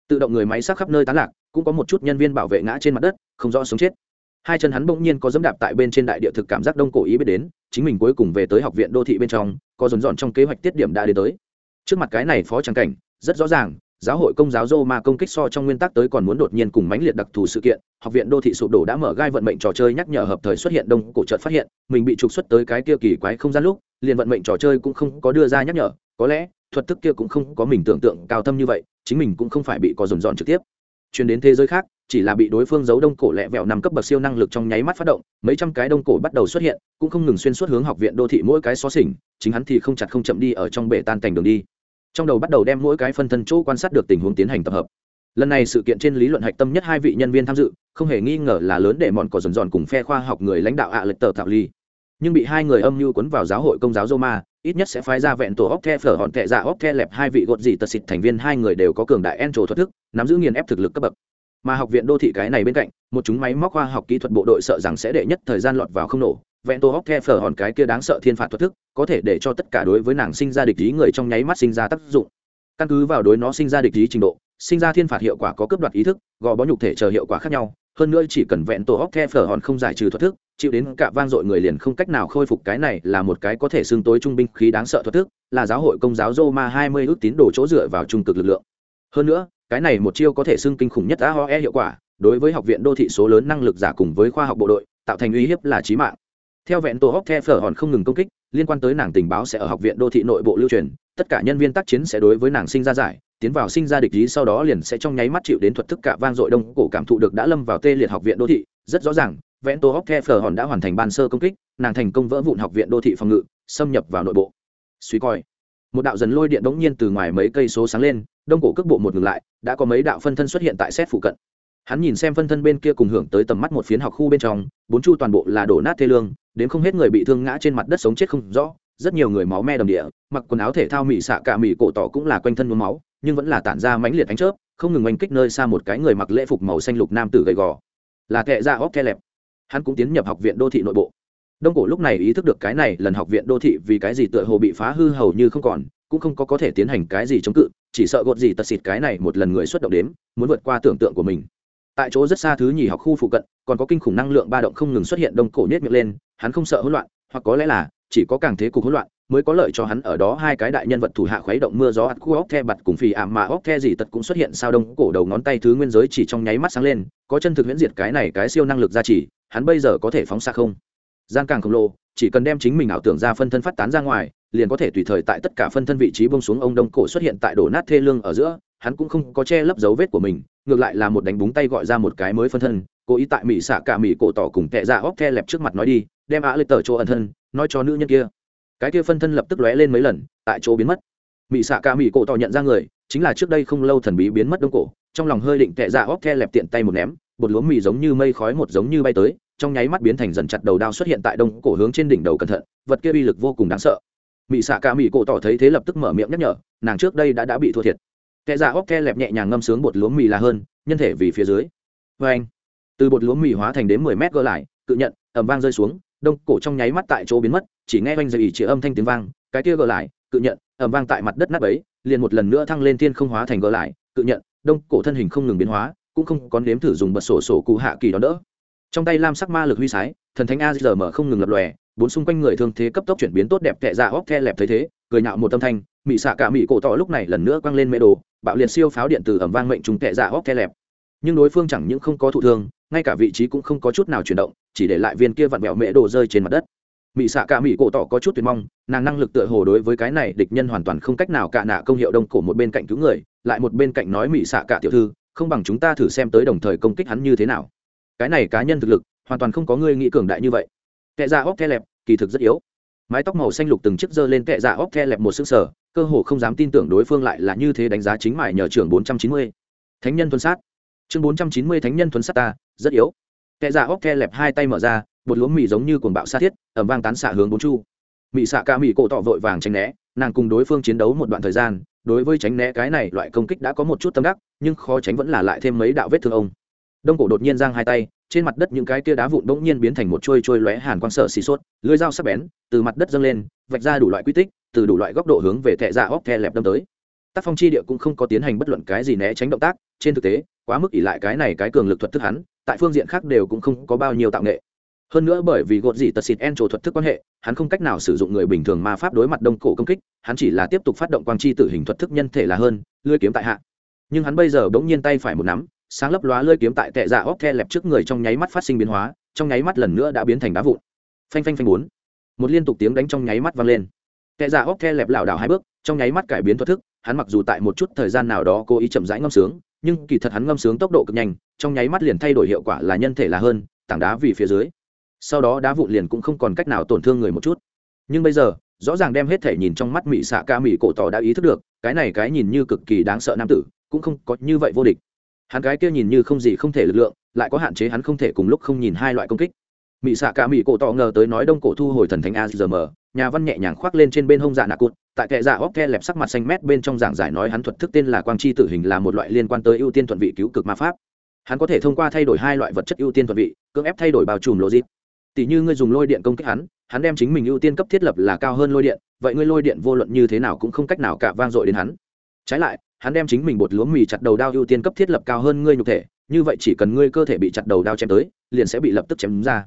tự động người máy sắc khắp nơi tán lạc, cũng có một chút nhân viên bảo vệ ngã trên mặt đất, không rõ sống chết. Hai chân hắn bỗng nhiên có dẫm đạp tại bên trên đại địa thực cảm giác đông cổ ý biết đến, chính mình cuối cùng về tới học viện đô thị bên trong, có dồn dọn trong kế hoạch tiết điểm đã đến tới. Trước mặt cái này phó tràng cảnh, rất rõ ràng, giáo hội công giáo dô ma công kích so trong nguyên tắc tới còn muốn đột nhiên cùng mãnh liệt đặc thù sự kiện, học viện đô thị sụp đổ đã mở gai vận mệnh trò chơi nhắc nhở hợp thời xuất hiện đông cổ trợt phát hiện, mình bị trục xuất tới cái kia kỳ quái không gian lúc, liền vận mệnh trò chơi cũng không có đưa ra nhắc nhở, có lẽ, thuật thức kia cũng không có mình tưởng tượng cao thâm như vậy chính mình cũng không phải bị có dồn dọn trực tiếp. Chuyển đến thế giới khác, chỉ là bị đối phương giấu đông cổ lẹ vẹo nằm cấp bậc siêu năng lực trong nháy mắt phát động, mấy trăm cái đông cổ bắt đầu xuất hiện, cũng không ngừng xuyên suốt hướng học viện đô thị mỗi cái xó xỉnh, chính hắn thì không chặt không chậm đi ở trong bể tan cảnh đường đi. Trong đầu bắt đầu đem mỗi cái phân thân chỗ quan sát được tình huống tiến hành tập hợp. Lần này sự kiện trên lý luận hạch tâm nhất hai vị nhân viên tham dự, không hề nghi ngờ là lớn để mọn cỏ dần dọn cùng phe khoa học người lãnh đạo ạ lệch tờ tạo ly nhưng bị hai người âm mưu cuốn vào giáo hội công giáo Roma, ít nhất sẽ phái ra vẹn tổ óc the phở hòn tệ dạ óc the lẹp hai vị gột gì tật xịt thành viên hai người đều có cường đại en trổ thức nắm giữ nghiền ép thực lực cấp bậc. Mà học viện đô thị cái này bên cạnh một chúng máy móc khoa học kỹ thuật bộ đội sợ rằng sẽ đệ nhất thời gian lọt vào không nổ. Vẹn tổ óc the phở hòn cái kia đáng sợ thiên phạt thuật thức có thể để cho tất cả đối với nàng sinh ra địch ý người trong nháy mắt sinh ra tác dụng. Căn cứ vào đối nó sinh ra địch ý trình độ sinh ra thiên phạt hiệu quả có cấp đoạt ý thức gò bó nhục thể chờ hiệu quả khác nhau hơn nữa chỉ cần vẹn tổ óc the phở hòn không giải trừ thuật thức chịu đến cả vang dội người liền không cách nào khôi phục cái này là một cái có thể xương tối trung binh khí đáng sợ thoát thức, là giáo hội công giáo Roma 20 ước tín đồ chỗ dựa vào trung cực lực lượng. Hơn nữa, cái này một chiêu có thể xưng kinh khủng nhất AOE hiệu quả, đối với học viện đô thị số lớn năng lực giả cùng với khoa học bộ đội, tạo thành uy hiếp là chí mạng. Theo vẹn tổ hóc the phở hòn không ngừng công kích, liên quan tới nàng tình báo sẽ ở học viện đô thị nội bộ lưu truyền, tất cả nhân viên tác chiến sẽ đối với nàng sinh ra giải, tiến vào sinh ra địch ý sau đó liền sẽ trong nháy mắt chịu đến thuật thức cả vang dội đông cổ cảm thụ được đã lâm vào tê liệt học viện đô thị, rất rõ ràng vẽn tô hóc the phở hòn đã hoàn thành ban sơ công kích, nàng thành công vỡ vụn học viện đô thị phòng ngự, xâm nhập vào nội bộ. Suy coi, một đạo dần lôi điện đống nhiên từ ngoài mấy cây số sáng lên, đông cổ cước bộ một ngừng lại, đã có mấy đạo phân thân xuất hiện tại xét phụ cận. Hắn nhìn xem phân thân bên kia cùng hưởng tới tầm mắt một phiến học khu bên trong, bốn chu toàn bộ là đổ nát thê lương, đến không hết người bị thương ngã trên mặt đất sống chết không rõ, rất nhiều người máu me đầm địa, mặc quần áo thể thao mỹ xạ cả mỹ cổ tỏ cũng là quanh thân mướm máu, nhưng vẫn là tản ra mãnh liệt ánh chớp, không ngừng oanh kích nơi xa một cái người mặc lễ phục màu xanh lục nam tử gầy gò. Là kệ ra óc the lẹp hắn cũng tiến nhập học viện đô thị nội bộ. Đông cổ lúc này ý thức được cái này, lần học viện đô thị vì cái gì tựa hồ bị phá hư hầu như không còn, cũng không có có thể tiến hành cái gì chống cự, chỉ sợ gột gì tật xịt cái này một lần người xuất động đếm, muốn vượt qua tưởng tượng của mình. Tại chỗ rất xa thứ nhì học khu phụ cận, còn có kinh khủng năng lượng ba động không ngừng xuất hiện đông cổ nhét miệng lên, hắn không sợ hỗn loạn, hoặc có lẽ là chỉ có càng thế cục hỗn loạn, mới có lợi cho hắn ở đó hai cái đại nhân vật thủ hạ khuấy động mưa gió ắt khu óc the bặt cùng phì ảm mà óc the gì tật cũng xuất hiện sao đông cổ đầu ngón tay thứ nguyên giới chỉ trong nháy mắt sáng lên, có chân thực huyễn diệt cái này cái siêu năng lực gia trì hắn bây giờ có thể phóng xa không? Gian càng khổng lồ, chỉ cần đem chính mình ảo tưởng ra phân thân phát tán ra ngoài, liền có thể tùy thời tại tất cả phân thân vị trí bông xuống ông đông cổ xuất hiện tại đổ nát thê lương ở giữa, hắn cũng không có che lấp dấu vết của mình, ngược lại là một đánh búng tay gọi ra một cái mới phân thân, cố ý tại mỹ xạ cả mỹ cổ tỏ cùng tệ ra óc the lẹp trước mặt nói đi, đem á lên tờ chỗ ẩn thân, nói cho nữ nhân kia. Cái kia phân thân lập tức lóe lên mấy lần, tại chỗ biến mất. Mỹ xạ cả mỹ cổ tỏ nhận ra người, chính là trước đây không lâu thần bí biến mất đông cổ, trong lòng hơi định tệ ra óc the lẹp tiện tay một ném bột lúa mì giống như mây khói một giống như bay tới, trong nháy mắt biến thành dần chặt đầu đao xuất hiện tại đông cổ hướng trên đỉnh đầu cẩn thận, vật kia uy lực vô cùng đáng sợ. Mỹ xạ cả mỹ cổ tỏ thấy thế lập tức mở miệng nhắc nhở, nàng trước đây đã đã bị thua thiệt. Kẻ giả óc ke lẹp nhẹ nhàng ngâm sướng bột lúa mì là hơn, nhân thể vì phía dưới. Vê anh, từ bột lúa mì hóa thành đến mười mét gỡ lại, cự nhận ẩm vang rơi xuống, đông cổ trong nháy mắt tại chỗ biến mất, chỉ nghe oanh dày ỉ chỉ âm thanh tiếng vang, cái kia gỡ lại, cự nhận ẩm vang tại mặt đất nắp ấy liền một lần nữa thăng lên thiên không hóa thành gỡ lại, cự nhận, đông cổ thân hình không ngừng biến hóa cũng không có nếm thử dùng bật sổ sổ cụ hạ kỳ đó đỡ trong tay lam sắc ma lực huy sái, thần thánh a giờ mở không ngừng lập lòe, bốn xung quanh người thương thế cấp tốc chuyển biến tốt đẹp tệ ra óc the lẹp thấy thế, cười nhạo một tâm thanh, mị xạ cả mỹ cổ tỏ lúc này lần nữa quăng lên mê đồ, bạo liệt siêu pháo điện từ ẩm vang mệnh trùng tệ ra óc the lẹp. Nhưng đối phương chẳng những không có thụ thương, ngay cả vị trí cũng không có chút nào chuyển động, chỉ để lại viên kia vặn vẹo mễ đồ rơi trên mặt đất. Mỹ xạ cả mỹ cổ tỏ có chút tuyệt mong, nàng năng lực tựa hồ đối với cái này địch nhân hoàn toàn không cách nào cạ nạ công hiệu đông cổ một bên cạnh cứu người, lại một bên cạnh nói mỹ xạ cả tiểu thư không bằng chúng ta thử xem tới đồng thời công kích hắn như thế nào. Cái này cá nhân thực lực, hoàn toàn không có ngươi nghĩ cường đại như vậy. Kệ ra óc the lẹp, kỳ thực rất yếu. Mái tóc màu xanh lục từng chiếc dơ lên kệ ra óc the lẹp một xương sở cơ hồ không dám tin tưởng đối phương lại là như thế đánh giá chính mải nhờ trưởng bốn trăm chín mươi. Thánh nhân thuần sát. Chương bốn trăm chín mươi thánh nhân thuần sát ta, rất yếu. Kệ ra óc the lẹp hai tay mở ra bột lúa mì giống như cuồng bạo sát thiết ẩm vang tán xạ hướng bốn chu. Mị xạ ca mị cổ tọ vội vàng tránh né, nàng cùng đối phương chiến đấu một đoạn thời gian đối với tránh né cái này, loại công kích đã có một chút tâm đắc, nhưng khó tránh vẫn là lại thêm mấy đạo vết thương ông. Đông cổ đột nhiên giang hai tay, trên mặt đất những cái kia đá vụn bỗng nhiên biến thành một trôi trôi lóe hàn quang sợ xì sốt lưới dao sắc bén, từ mặt đất dâng lên, vạch ra đủ loại quy tích, từ đủ loại góc độ hướng về thẹ dạ óc the lẹp đâm tới. Tác phong chi địa cũng không có tiến hành bất luận cái gì né tránh động tác, trên thực tế, quá mức ỉ lại cái này cái cường lực thuật thức hắn, tại phương diện khác đều cũng không có bao nhiêu tạo nghệ hơn nữa bởi vì gột dị tật xịt en trổ thuật thức quan hệ, hắn không cách nào sử dụng người bình thường ma pháp đối mặt đông cổ công kích, hắn chỉ là tiếp tục phát động quang chi tử hình thuật thức nhân thể là hơn, lưới kiếm tại hạ. Nhưng hắn bây giờ bỗng nhiên tay phải một nắm, sáng lấp lóa lưới kiếm tại tệ dạ óc the lẹp trước người trong nháy mắt phát sinh biến hóa, trong nháy mắt lần nữa đã biến thành đá vụn. Phanh phanh phanh bốn. Một liên tục tiếng đánh trong nháy mắt vang lên. Tệ dạ óc the lẹp lảo đảo hai bước, trong nháy mắt cải biến thuật thức, hắn mặc dù tại một chút thời gian nào đó cố ý chậm rãi ngâm sướng, nhưng kỳ thật hắn ngâm sướng tốc độ cực nhanh, trong nháy mắt liền thay đổi hiệu quả là nhân thể là hơn, tảng đá vì phía dưới sau đó đá vụn liền cũng không còn cách nào tổn thương người một chút. Nhưng bây giờ, rõ ràng đem hết thể nhìn trong mắt mỹ xạ ca mỹ cổ tỏ đã ý thức được, cái này cái nhìn như cực kỳ đáng sợ nam tử, cũng không có như vậy vô địch. Hắn cái kia nhìn như không gì không thể lực lượng, lại có hạn chế hắn không thể cùng lúc không nhìn hai loại công kích. Mỹ xạ cả mỹ cổ tỏ ngờ tới nói đông cổ thu hồi thần thánh azm nhà văn nhẹ nhàng khoác lên trên bên hông dạ nạ cụt, tại kệ dạ óc the lẹp sắc mặt xanh mét bên trong giảng giải nói hắn thuật thức tên là quang chi tử hình là một loại liên quan tới ưu tiên thuận vị cứu cực ma pháp. Hắn có thể thông qua thay đổi hai loại vật chất ưu tiên thuận vị, cưỡng ép thay đổi bao trùm logic tỷ như ngươi dùng lôi điện công kích hắn hắn đem chính mình ưu tiên cấp thiết lập là cao hơn lôi điện, vậy ngươi lôi điện vô luận như thế nào cũng không cách nào cả vang dội đến hắn. Trái lại, hắn đem chính mình bột lúa mì chặt đầu đao ưu tiên cấp thiết lập cao hơn ngươi nhục thể, như vậy chỉ cần ngươi cơ thể bị chặt đầu đao chém tới, liền sẽ bị lập tức chém ra.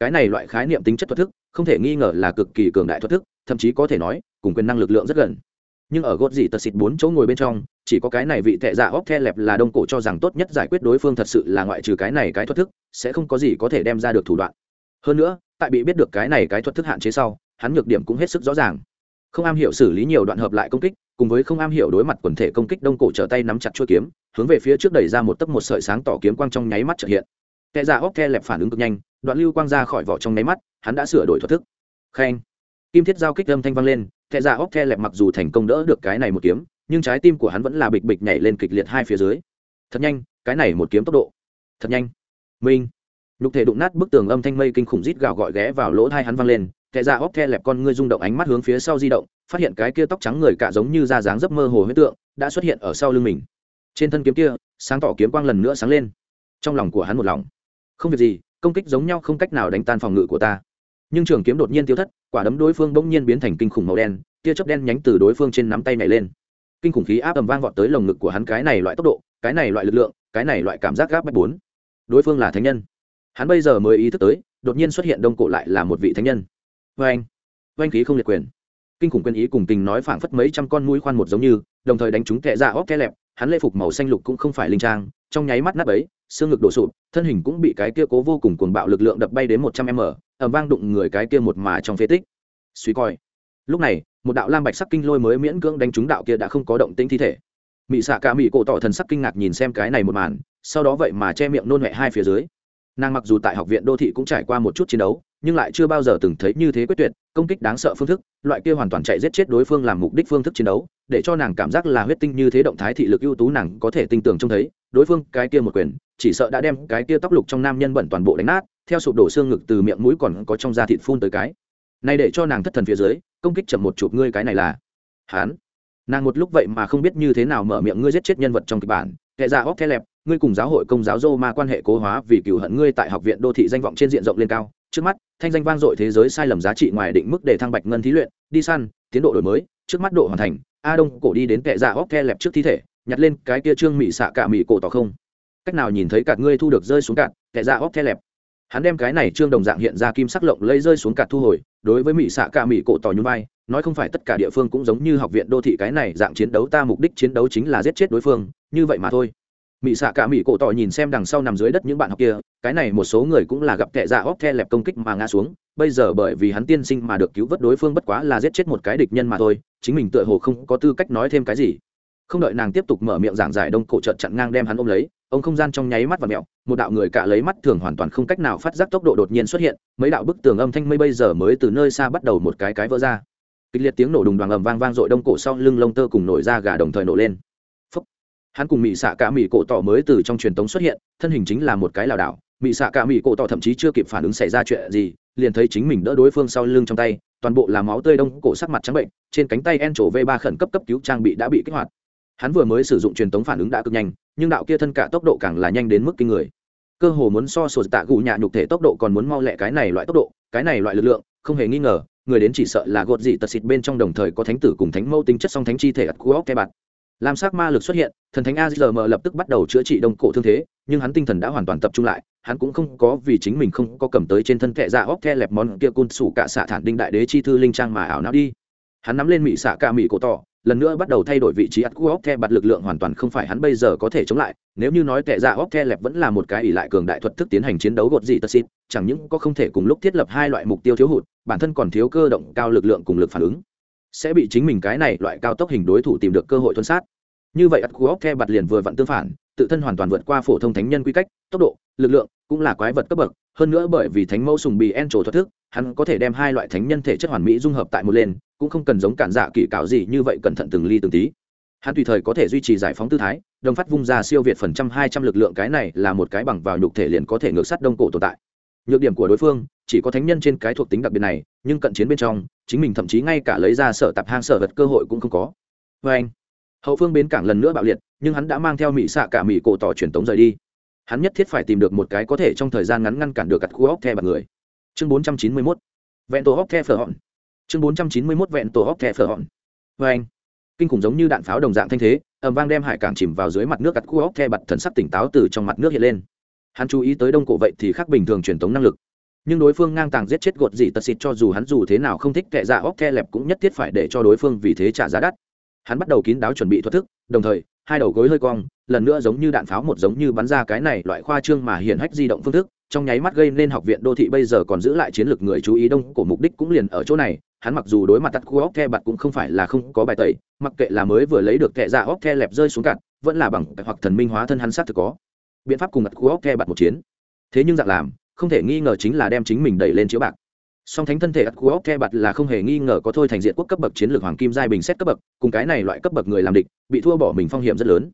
Cái này loại khái niệm tính chất thuật thức, không thể nghi ngờ là cực kỳ cường đại thuật thức, thậm chí có thể nói, cùng quyền năng lực lượng rất gần. Nhưng ở gốt gì tật xịt bốn chỗ ngồi bên trong, chỉ có cái này vị tệ dạ óc the lẹp là đông cổ cho rằng tốt nhất giải quyết đối phương thật sự là ngoại trừ cái này cái thoát thức, sẽ không có gì có thể đem ra được thủ đoạn hơn nữa, tại bị biết được cái này cái thuật thức hạn chế sau, hắn nhược điểm cũng hết sức rõ ràng. Không am hiểu xử lý nhiều đoạn hợp lại công kích, cùng với không am hiểu đối mặt quần thể công kích đông cổ trở tay nắm chặt chuôi kiếm, hướng về phía trước đẩy ra một tấc một sợi sáng tỏ kiếm quang trong nháy mắt trợ hiện. Kẻ ra óc the lẹp phản ứng cực nhanh, đoạn lưu quang ra khỏi vỏ trong nháy mắt, hắn đã sửa đổi thuật thức. Khen. Kim thiết giao kích âm thanh vang lên, kẻ ra óc the lẹp mặc dù thành công đỡ được cái này một kiếm, nhưng trái tim của hắn vẫn là bịch bịch nhảy lên kịch liệt hai phía dưới. Thật nhanh, cái này một kiếm tốc độ. Thật nhanh. Minh nhục thể đụng nát bức tường âm thanh mây kinh khủng rít gào gọi ghé vào lỗ thai hắn văng lên, kẻ ra óc the lẹp con ngươi rung động ánh mắt hướng phía sau di động, phát hiện cái kia tóc trắng người cả giống như da dáng giấc mơ hồ huyết tượng, đã xuất hiện ở sau lưng mình. Trên thân kiếm kia, sáng tỏ kiếm quang lần nữa sáng lên. Trong lòng của hắn một lòng. Không việc gì, công kích giống nhau không cách nào đánh tan phòng ngự của ta. Nhưng trường kiếm đột nhiên tiêu thất, quả đấm đối phương bỗng nhiên biến thành kinh khủng màu đen, tia chớp đen nhánh từ đối phương trên nắm tay nhảy lên. Kinh khủng khí áp ầm vang vọt tới lồng ngực của hắn cái này loại tốc độ, cái này loại lực lượng, cái này loại cảm giác gáp bách bốn. Đối phương là thánh nhân hắn bây giờ mới ý thức tới, đột nhiên xuất hiện đông cổ lại là một vị thánh nhân. Vê anh, oanh khí không liệt quyền. Kinh khủng quyền ý cùng tình nói phảng phất mấy trăm con mũi khoan một giống như, đồng thời đánh chúng tệ ra óc kẽ lẹp, hắn lễ phục màu xanh lục cũng không phải linh trang, trong nháy mắt nắp ấy xương ngực đổ sụp, thân hình cũng bị cái kia cố vô cùng cuồng bạo lực lượng đập bay đến một trăm m ẩm vang đụng người cái kia một mà trong phế tích. Suy coi. Lúc này, một đạo lam bạch sắc kinh lôi mới miễn cưỡng đánh trúng đạo kia đã không có động tĩnh thi thể. Mị xạ cả mị cổ tỏ thần sắc kinh ngạc nhìn xem cái này một màn, sau đó vậy mà che miệng nôn mẹ hai phía dưới nàng mặc dù tại học viện đô thị cũng trải qua một chút chiến đấu, nhưng lại chưa bao giờ từng thấy như thế quyết tuyệt, công kích đáng sợ phương thức, loại kia hoàn toàn chạy giết chết đối phương làm mục đích phương thức chiến đấu, để cho nàng cảm giác là huyết tinh như thế động thái thị lực ưu tú nàng có thể tin tưởng trông thấy, đối phương cái kia một quyền, chỉ sợ đã đem cái kia tóc lục trong nam nhân bẩn toàn bộ đánh nát, theo sụp đổ xương ngực từ miệng mũi còn có trong da thịt phun tới cái. Này để cho nàng thất thần phía dưới, công kích chậm một chụp ngươi cái này là. Hán. Nàng một lúc vậy mà không biết như thế nào mở miệng ngươi giết chết nhân vật trong kịch bản Kẻ giả óc the lẹp, ngươi cùng giáo hội công giáo dô ma quan hệ cố hóa vì cựu hận ngươi tại học viện đô thị danh vọng trên diện rộng lên cao. Trước mắt, thanh danh vang dội thế giới sai lầm giá trị ngoài định mức để thăng bạch ngân thí luyện, đi săn, tiến độ đổi mới, trước mắt độ hoàn thành, a đông cổ đi đến kệ giả óc the lẹp trước thi thể, nhặt lên cái kia trương mỹ xạ cả mỹ cổ tỏ không. Cách nào nhìn thấy cạt ngươi thu được rơi xuống cạn kệ giả óc the lẹp. Hắn đem cái này trương đồng dạng hiện ra kim sắc lộng lấy rơi xuống cạt thu hồi, đối với mỹ xạ cả mỹ cổ tỏ nhún vai, nói không phải tất cả địa phương cũng giống như học viện đô thị cái này dạng chiến đấu ta mục đích chiến đấu chính là giết chết đối phương như vậy mà thôi. Mỹ xạ cả mỹ cổ tỏ nhìn xem đằng sau nằm dưới đất những bạn học kia, cái này một số người cũng là gặp kẻ dạ óc the lẹp công kích mà ngã xuống, bây giờ bởi vì hắn tiên sinh mà được cứu vớt đối phương bất quá là giết chết một cái địch nhân mà thôi, chính mình tựa hồ không có tư cách nói thêm cái gì. Không đợi nàng tiếp tục mở miệng giảng giải đông cổ trợt chặn ngang đem hắn ôm lấy, ông không gian trong nháy mắt và mẹo, một đạo người cả lấy mắt thường hoàn toàn không cách nào phát giác tốc độ đột nhiên xuất hiện, mấy đạo bức tường âm thanh mây bây giờ mới từ nơi xa bắt đầu một cái cái vỡ ra. Kịch liệt tiếng nổ đùng đoàn ầm vang vang dội đông cổ sau lưng lông tơ cùng nổi ra gà đồng thời nổ lên hắn cùng mỹ xạ cả mỹ cổ tỏ mới từ trong truyền tống xuất hiện, thân hình chính là một cái lảo đảo. Mỹ xạ cả mỹ cổ tỏ thậm chí chưa kịp phản ứng xảy ra chuyện gì, liền thấy chính mình đỡ đối phương sau lưng trong tay, toàn bộ là máu tươi đông, cổ sắc mặt trắng bệnh, trên cánh tay en trổ v ba khẩn cấp cấp cứu trang bị đã bị kích hoạt. Hắn vừa mới sử dụng truyền tống phản ứng đã cực nhanh, nhưng đạo kia thân cả tốc độ càng là nhanh đến mức kinh người. Cơ hồ muốn so sổ tạ gù nhạ nhục thể tốc độ còn muốn mau lẹ cái này loại tốc độ, cái này loại lực lượng, không hề nghi ngờ, người đến chỉ sợ là gột dị tật xịt bên trong đồng thời có thánh tử cùng thánh mâu tính chất song thánh chi thể ắt cú óc ke bạt. Lam sắc ma lực xuất hiện, thần thánh azm lập tức bắt đầu chữa trị đông cổ thương thế, nhưng hắn tinh thần đã hoàn toàn tập trung lại, hắn cũng không có vì chính mình không có cầm tới trên thân kệ ra óc ke lẹp món kia cun sủ cả xạ thản đinh đại đế chi thư linh trang mà ảo não đi. Hắn nắm lên mỹ xạ ca mỹ cổ tỏ, lần nữa bắt đầu thay đổi vị trí ắt cu óc the bạt lực lượng hoàn toàn không phải hắn bây giờ có thể chống lại, nếu như nói tệ ra óc the lẹp vẫn là một cái ỷ lại cường đại thuật thức tiến hành chiến đấu gột dị tật xịt, chẳng những có không thể cùng lúc thiết lập hai loại mục tiêu thiếu hụt, bản thân còn thiếu cơ động cao lực lượng cùng lực phản ứng sẽ bị chính mình cái này loại cao tốc hình đối thủ tìm được cơ hội thuần sát. Như vậy ắt cuốc the bạt liền vừa vặn tương phản, tự thân hoàn toàn vượt qua phổ thông thánh nhân quy cách, tốc độ, lực lượng cũng là quái vật cấp bậc. Hơn nữa bởi vì thánh mẫu sùng bì en trổ thoát thức, hắn có thể đem hai loại thánh nhân thể chất hoàn mỹ dung hợp tại một lên, cũng không cần giống cản dạ kỳ cạo gì như vậy cẩn thận từng ly từng tí. Hắn tùy thời có thể duy trì giải phóng tư thái, đồng phát vung ra siêu việt phần trăm hai trăm lực lượng, cái này là một cái bằng vào nhục thể liền có thể ngược sát đông cổ tồn tại. Nhược điểm của đối phương chỉ có thánh nhân trên cái thuộc tính đặc biệt này, nhưng cận chiến bên trong, chính mình thậm chí ngay cả lấy ra sở tập hang sở vật cơ hội cũng không có. Vê anh, hậu phương bến cảng lần nữa bạo liệt, nhưng hắn đã mang theo mỹ xạ cả mỹ cổ tỏ truyền tống rời đi. Hắn nhất thiết phải tìm được một cái có thể trong thời gian ngắn ngăn cản được cặt khu hóc the bằng người. Chương bốn trăm chín mươi mốt, vẹn tổ hóc the phở hòn. Chương bốn trăm chín mươi mốt, vẹn tổ hóc the phở hòn. Vê anh, kinh khủng giống như đạn pháo đồng dạng thanh thế ẩm vang đem hải cảng chìm vào dưới mặt nước cặt khu hóc the bặt thần sắc tỉnh táo từ trong mặt nước hiện lên. Hắn chú ý tới đông cổ vậy thì khác bình thường truyền tống năng lực nhưng đối phương ngang tàng giết chết gột gì tật xịt cho dù hắn dù thế nào không thích kệ dạ óc the lẹp cũng nhất thiết phải để cho đối phương vì thế trả giá đắt. Hắn bắt đầu kín đáo chuẩn bị thoát thức, đồng thời, hai đầu gối hơi cong, lần nữa giống như đạn pháo một giống như bắn ra cái này loại khoa trương mà hiển hách di động phương thức, trong nháy mắt gây nên học viện đô thị bây giờ còn giữ lại chiến lược người chú ý đông của mục đích cũng liền ở chỗ này. Hắn mặc dù đối mặt tắt khu óc the bặt cũng không phải là không có bài tẩy, mặc kệ là mới vừa lấy được kệ dạ óc the lẹp rơi xuống cạn, vẫn là bằng hoặc thần minh hóa thân hắn sát thực có. Biện pháp cùng tắt khu óc the bặt một chiến. Thế nhưng dạng làm không thể nghi ngờ chính là đem chính mình đẩy lên chiếu bạc. Song thánh thân thể ắt cuốc óc the là không hề nghi ngờ có thôi thành diện quốc cấp bậc chiến lược hoàng kim giai bình xét cấp bậc, cùng cái này loại cấp bậc người làm địch, bị thua bỏ mình phong hiểm rất lớn.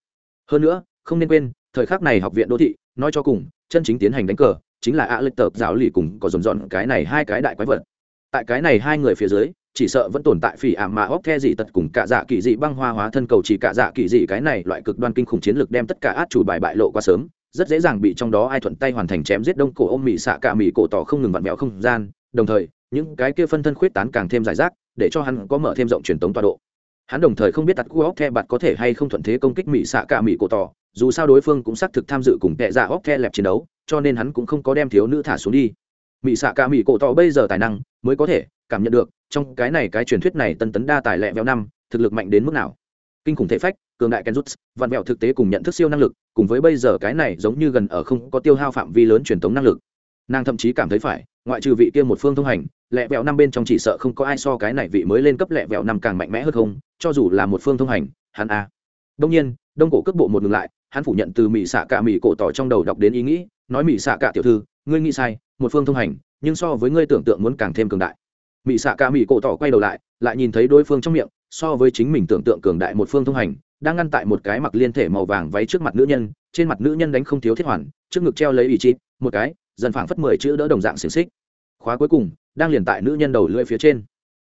Hơn nữa, không nên quên, thời khắc này học viện đô thị, nói cho cùng, chân chính tiến hành đánh cờ, chính là a lịch tập giáo lì cùng có dồn dọn cái này hai cái đại quái vật. Tại cái này hai người phía dưới, chỉ sợ vẫn tồn tại phỉ ảm mà óc the dị tật cùng cả dạ kỳ dị băng hoa hóa thân cầu chỉ cả dạ kỳ dị cái này loại cực đoan kinh khủng chiến lược đem tất cả át chủ bài bại lộ quá sớm rất dễ dàng bị trong đó ai thuận tay hoàn thành chém giết đông cổ ôm mỹ xạ cả mỹ cổ tỏ không ngừng vặn vẹo không gian. Đồng thời, những cái kia phân thân khuyết tán càng thêm giải rác, để cho hắn có mở thêm rộng truyền tống tọa độ. Hắn đồng thời không biết tạt cua óc the bạt có thể hay không thuận thế công kích mỹ xạ cả mỹ cổ tỏ, dù sao đối phương cũng xác thực tham dự cùng tệ dạ óc the lẹp chiến đấu, cho nên hắn cũng không có đem thiếu nữ thả xuống đi. Mỹ xạ cả mỹ cổ tỏ bây giờ tài năng mới có thể cảm nhận được, trong cái này cái truyền thuyết này tân tấn đa tài lẹ vẹo năm, thực lực mạnh đến mức nào. Kinh khủng thể phách cường đại kenjutsu, vặn vẹo thực tế cùng nhận thức siêu năng lực, cùng với bây giờ cái này giống như gần ở không có tiêu hao phạm vi lớn truyền thống năng lực. Nàng thậm chí cảm thấy phải, ngoại trừ vị kia một phương thông hành, lẹ vẹo năm bên trong chỉ sợ không có ai so cái này vị mới lên cấp lẹ vẹo năm càng mạnh mẽ hơn không, cho dù là một phương thông hành, hắn a. Đông nhiên, đông cổ cước bộ một ngừng lại, hắn phủ nhận từ mỹ xạ cả mỹ cổ tỏ trong đầu đọc đến ý nghĩ, nói mỹ xạ cả tiểu thư, ngươi nghĩ sai, một phương thông hành, nhưng so với ngươi tưởng tượng muốn càng thêm cường đại. Mỹ xạ cả mỹ cổ tỏ quay đầu lại lại nhìn thấy đối phương trong miệng so với chính mình tưởng tượng cường đại một phương thông hành, đang ngăn tại một cái mặc liên thể màu vàng váy trước mặt nữ nhân, trên mặt nữ nhân đánh không thiếu thiết hoàn, trước ngực treo lấy ủy chí, một cái, dần phảng phất mười chữ đỡ đồng dạng xiềng xích. Khóa cuối cùng, đang liền tại nữ nhân đầu lưỡi phía trên.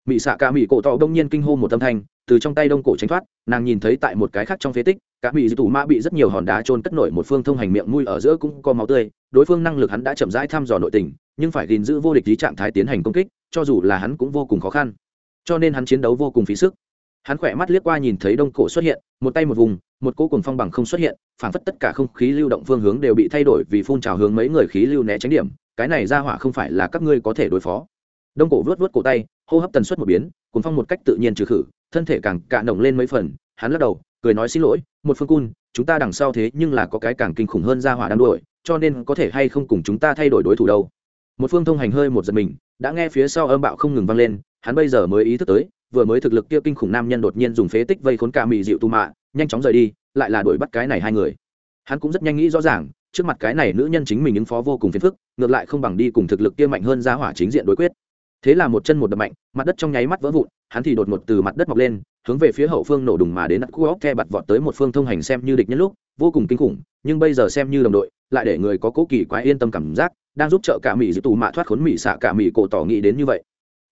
Mị xạ cả mị cổ tỏ đông nhiên kinh hô một âm thanh, từ trong tay đông cổ tránh thoát, nàng nhìn thấy tại một cái khác trong phế tích cả mỹ tủ mã bị rất nhiều hòn đá trôn cất nổi một phương thông hành miệng mũi ở giữa cũng có máu tươi, đối phương năng lực hắn đã chậm rãi thăm dò nội tình, nhưng phải gìn giữ vô địch lý trạng thái tiến hành công kích, cho dù là hắn cũng vô cùng khó khăn. Cho nên hắn chiến đấu vô cùng phí sức hắn khỏe mắt liếc qua nhìn thấy đông cổ xuất hiện, một tay một vùng, một cỗ cùng phong bằng không xuất hiện, phảng phất tất cả không khí lưu động phương hướng đều bị thay đổi vì phun trào hướng mấy người khí lưu né tránh điểm, cái này ra hỏa không phải là các ngươi có thể đối phó. Đông cổ vớt vớt cổ tay, hô hấp tần suất một biến cùng phong một cách tự nhiên trừ khử, thân thể càng cạn nồng lên mấy phần, hắn lắc đầu, cười nói xin lỗi, một phương cun, chúng ta đằng sau thế nhưng là có cái càng kinh khủng hơn ra hỏa đang đuổi, cho nên có thể hay không cùng chúng ta thay đổi đối thủ đâu. Một phương thông hành hơi một giật mình, đã nghe phía sau âm bạo không ngừng vang lên, hắn bây giờ mới ý thức tới vừa mới thực lực kia kinh khủng nam nhân đột nhiên dùng phế tích vây khốn cả mì dịu tu mạ, nhanh chóng rời đi, lại là đuổi bắt cái này hai người. Hắn cũng rất nhanh nghĩ rõ ràng, trước mặt cái này nữ nhân chính mình ứng phó vô cùng phiền phức, ngược lại không bằng đi cùng thực lực kia mạnh hơn ra hỏa chính diện đối quyết. Thế là một chân một đập mạnh, mặt đất trong nháy mắt vỡ vụn, hắn thì đột ngột từ mặt đất mọc lên, hướng về phía hậu phương nổ đùng mà đến nắp cuốc the bặt vọt tới một phương thông hành xem như địch nhân lúc, vô cùng kinh khủng, nhưng bây giờ xem như đồng đội, lại để người có cố kỳ quá yên tâm cảm giác, đang giúp trợ cả mỹ giữ tù mạ thoát khốn mỹ xạ cả mỹ cổ tỏ nghĩ đến như vậy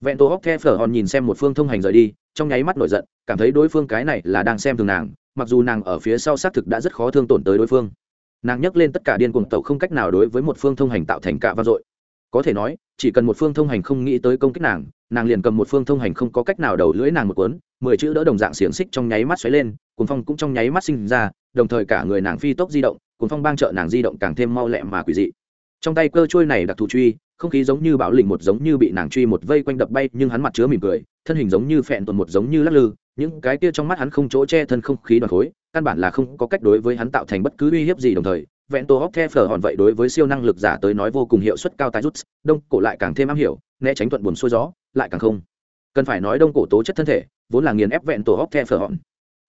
vẹn tổ hóc the phở hòn nhìn xem một phương thông hành rời đi, trong nháy mắt nổi giận, cảm thấy đối phương cái này là đang xem thường nàng, mặc dù nàng ở phía sau xác thực đã rất khó thương tổn tới đối phương. Nàng nhấc lên tất cả điên cuồng tàu không cách nào đối với một phương thông hành tạo thành cả vang dội. Có thể nói, chỉ cần một phương thông hành không nghĩ tới công kích nàng nàng liền cầm một phương thông hành không có cách nào đầu lưỡi nàng một cuốn, mười chữ đỡ đồng dạng xiềng xích trong nháy mắt xoáy lên cuốn phong cũng trong nháy mắt sinh ra, đồng thời cả người nàng phi tốc di động cuốn phong bang trợ nàng di động càng thêm mau lẹ mà quỷ dị trong tay cơ trôi này đặc thù truy, không khí giống như bão lình một giống như bị nàng truy một vây quanh đập bay, nhưng hắn mặt chứa mỉm cười, thân hình giống như phẹn tuần một giống như lắc lư, những cái kia trong mắt hắn không chỗ che thân không khí đoàn khối, căn bản là không có cách đối với hắn tạo thành bất cứ uy hiếp gì đồng thời, vẹn tổ hóc the phở hòn vậy đối với siêu năng lực giả tới nói vô cùng hiệu suất cao tài rút, đông cổ lại càng thêm am hiểu, né tránh thuận buồn xuôi gió, lại càng không. Cần phải nói đông cổ tố chất thân thể, vốn là nghiền ép vẹn tổ hóc the phở hòn.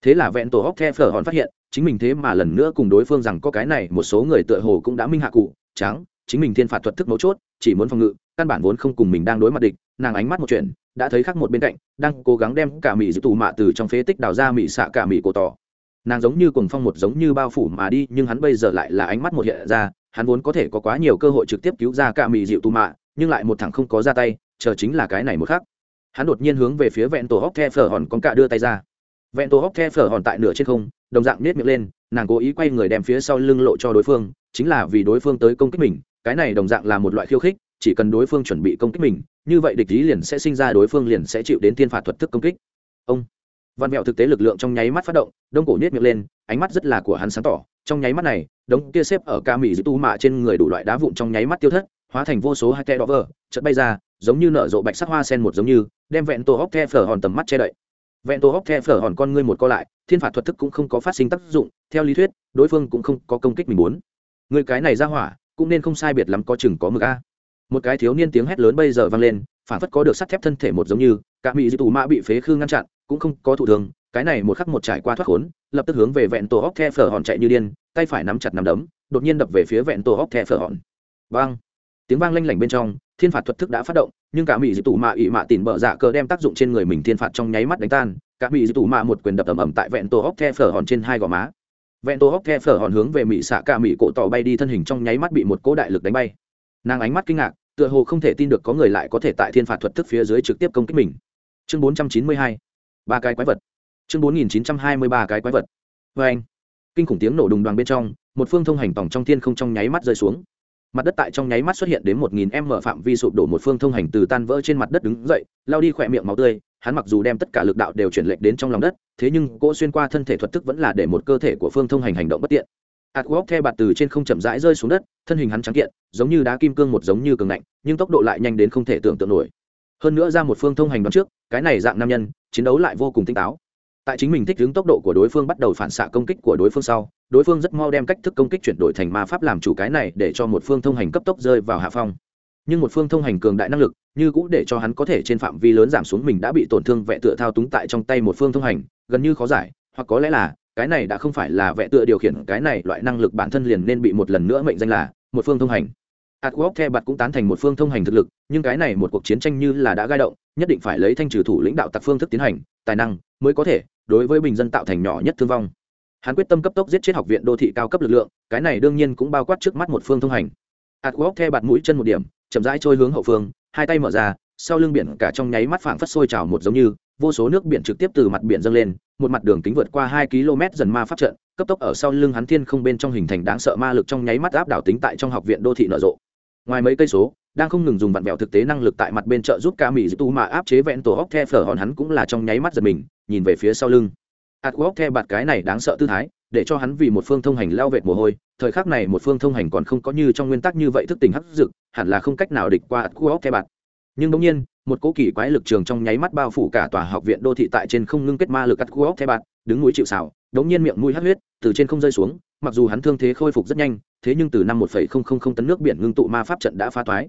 Thế là vẹn tổ hóc the phở hòn phát hiện, chính mình thế mà lần nữa cùng đối phương rằng có cái này, một số người tựa hồ cũng đã minh hạ cụ, trắng chính mình thiên phạt thuật thức mấu chốt, chỉ muốn phòng ngự, căn bản vốn không cùng mình đang đối mặt địch, nàng ánh mắt một chuyện, đã thấy khác một bên cạnh, đang cố gắng đem cả mỹ giữ tù mạ từ trong phế tích đào ra mỹ xạ cả mỹ cổ tỏ. Nàng giống như cùng phong một giống như bao phủ mà đi, nhưng hắn bây giờ lại là ánh mắt một hiện ra, hắn vốn có thể có quá nhiều cơ hội trực tiếp cứu ra cả mỹ dịu tù mạ, nhưng lại một thằng không có ra tay, chờ chính là cái này một khác hắn đột nhiên hướng về phía vẹn tổ hóc the phở hòn con cạ đưa tay ra. Vẹn tổ hóc the phở hòn tại nửa trên không, đồng dạng nết miệng lên, nàng cố ý quay người đem phía sau lưng lộ cho đối phương, chính là vì đối phương tới công kích mình cái này đồng dạng là một loại khiêu khích, chỉ cần đối phương chuẩn bị công kích mình, như vậy địch ý liền sẽ sinh ra, đối phương liền sẽ chịu đến thiên phạt thuật thức công kích. Ông. Văn mẹo thực tế lực lượng trong nháy mắt phát động, đông cổ nhét miệng lên, ánh mắt rất là của hắn sáng tỏ. Trong nháy mắt này, đống kia xếp ở ca mỹ giữ tu mạ trên người đủ loại đá vụn trong nháy mắt tiêu thất, hóa thành vô số hai te đỏ vờ, chợt bay ra, giống như nở rộ bạch sắc hoa sen một giống như, đem vẹn tổ hóc the phở hòn tầm mắt che đậy. Vẹn tổ hóc the phở hòn con ngươi một co lại, thiên phạt thuật thức cũng không có phát sinh tác dụng, theo lý thuyết, đối phương cũng không có công kích mình muốn. Người cái này ra hỏa cũng nên không sai biệt lắm có chừng có mực a. Một cái thiếu niên tiếng hét lớn bây giờ vang lên, phản phất có được sắt thép thân thể một giống như, cả mỹ dị tù mã bị phế khư ngăn chặn, cũng không có thụ thường cái này một khắc một trải qua thoát khốn, lập tức hướng về vẹn tổ hóc the phở hòn chạy như điên, tay phải nắm chặt nắm đấm, đột nhiên đập về phía vẹn tổ hóc the phở hòn. Vang! Tiếng vang lanh lảnh bên trong, thiên phạt thuật thức đã phát động, nhưng cả mỹ dị tù mạ ỵ mạ tìm bợ dạ cờ đem tác dụng trên người mình thiên phạt trong nháy mắt đánh tan, cả mỹ dị tù mạ một quyền đập ầm ầm tại vẹn tổ hóc the phở hòn trên hai gò má vẹn tô hóc the phở hòn hướng về mỹ xạ cả mỹ cổ tỏ bay đi thân hình trong nháy mắt bị một cỗ đại lực đánh bay. Nàng ánh mắt kinh ngạc, tựa hồ không thể tin được có người lại có thể tại thiên phạt thuật thức phía dưới trực tiếp công kích mình. Chương bốn trăm chín mươi hai, ba cái quái vật. Chương bốn nghìn chín trăm hai mươi ba, cái quái vật. Vê anh, kinh khủng tiếng nổ đùng đoàn bên trong, một phương thông hành tổng trong thiên không trong nháy mắt rơi xuống. Mặt đất tại trong nháy mắt xuất hiện đến một nghìn m phạm vi sụp đổ một phương thông hành từ tan vỡ trên mặt đất đứng dậy lao đi khỏe miệng máu tươi hắn mặc dù đem tất cả lực đạo đều chuyển lệch đến trong lòng đất, thế nhưng cỗ xuyên qua thân thể thuật thức vẫn là để một cơ thể của phương thông hành hành động bất tiện. Ạt theo bạt từ trên không chậm rãi rơi xuống đất, thân hình hắn trắng kiện, giống như đá kim cương một giống như cường ngạnh, nhưng tốc độ lại nhanh đến không thể tưởng tượng nổi. Hơn nữa ra một phương thông hành đoán trước, cái này dạng nam nhân, chiến đấu lại vô cùng tinh táo. Tại chính mình thích ứng tốc độ của đối phương bắt đầu phản xạ công kích của đối phương sau, đối phương rất mau đem cách thức công kích chuyển đổi thành ma pháp làm chủ cái này để cho một phương thông hành cấp tốc rơi vào hạ phong nhưng một phương thông hành cường đại năng lực như cũ để cho hắn có thể trên phạm vi lớn giảm xuống mình đã bị tổn thương vẽ tựa thao túng tại trong tay một phương thông hành gần như khó giải hoặc có lẽ là cái này đã không phải là vẽ tựa điều khiển cái này loại năng lực bản thân liền nên bị một lần nữa mệnh danh là một phương thông hành Atwok The bạt cũng tán thành một phương thông hành thực lực, nhưng cái này một cuộc chiến tranh như là đã gai động, nhất định phải lấy thanh trừ thủ lĩnh đạo tặc phương thức tiến hành, tài năng mới có thể đối với bình dân tạo thành nhỏ nhất thương vong. Hắn quyết tâm cấp tốc giết chết học viện đô thị cao cấp lực lượng, cái này đương nhiên cũng bao quát trước mắt một phương thông hành. Atwok The bạt mũi chân một điểm, chậm rãi trôi hướng hậu phương, hai tay mở ra, sau lưng biển cả trong nháy mắt phảng phất sôi trào một giống như, vô số nước biển trực tiếp từ mặt biển dâng lên, một mặt đường kính vượt qua hai km dần ma pháp trận, cấp tốc ở sau lưng hắn thiên không bên trong hình thành đáng sợ ma lực trong nháy mắt áp đảo tính tại trong học viện đô thị nở rộ. Ngoài mấy cây số đang không ngừng dùng vặn vẹo thực tế năng lực tại mặt bên trợ giúp ca mỹ tu mà áp chế vẹn tổ hóc the phở hòn hắn cũng là trong nháy mắt giật mình nhìn về phía sau lưng. Ạt hóc the bạt cái này đáng sợ tư thái để cho hắn vì một phương thông hành lao vệt mồ hôi thời khắc này một phương thông hành còn không có như trong nguyên tắc như vậy thức tình hấp dực hẳn là không cách nào địch qua ạt óc the bạt. Nhưng bỗng nhiên, một cỗ kỳ quái lực trường trong nháy mắt bao phủ cả tòa học viện đô thị tại trên không ngưng kết ma lực cắt ạt óc the bạt, đứng núi chịu xào đống nhiên miệng mũi hắt huyết, từ trên không rơi xuống, mặc dù hắn thương thế khôi phục rất nhanh, thế nhưng từ năm một tấn nước biển ngưng tụ ma pháp trận đã phá toái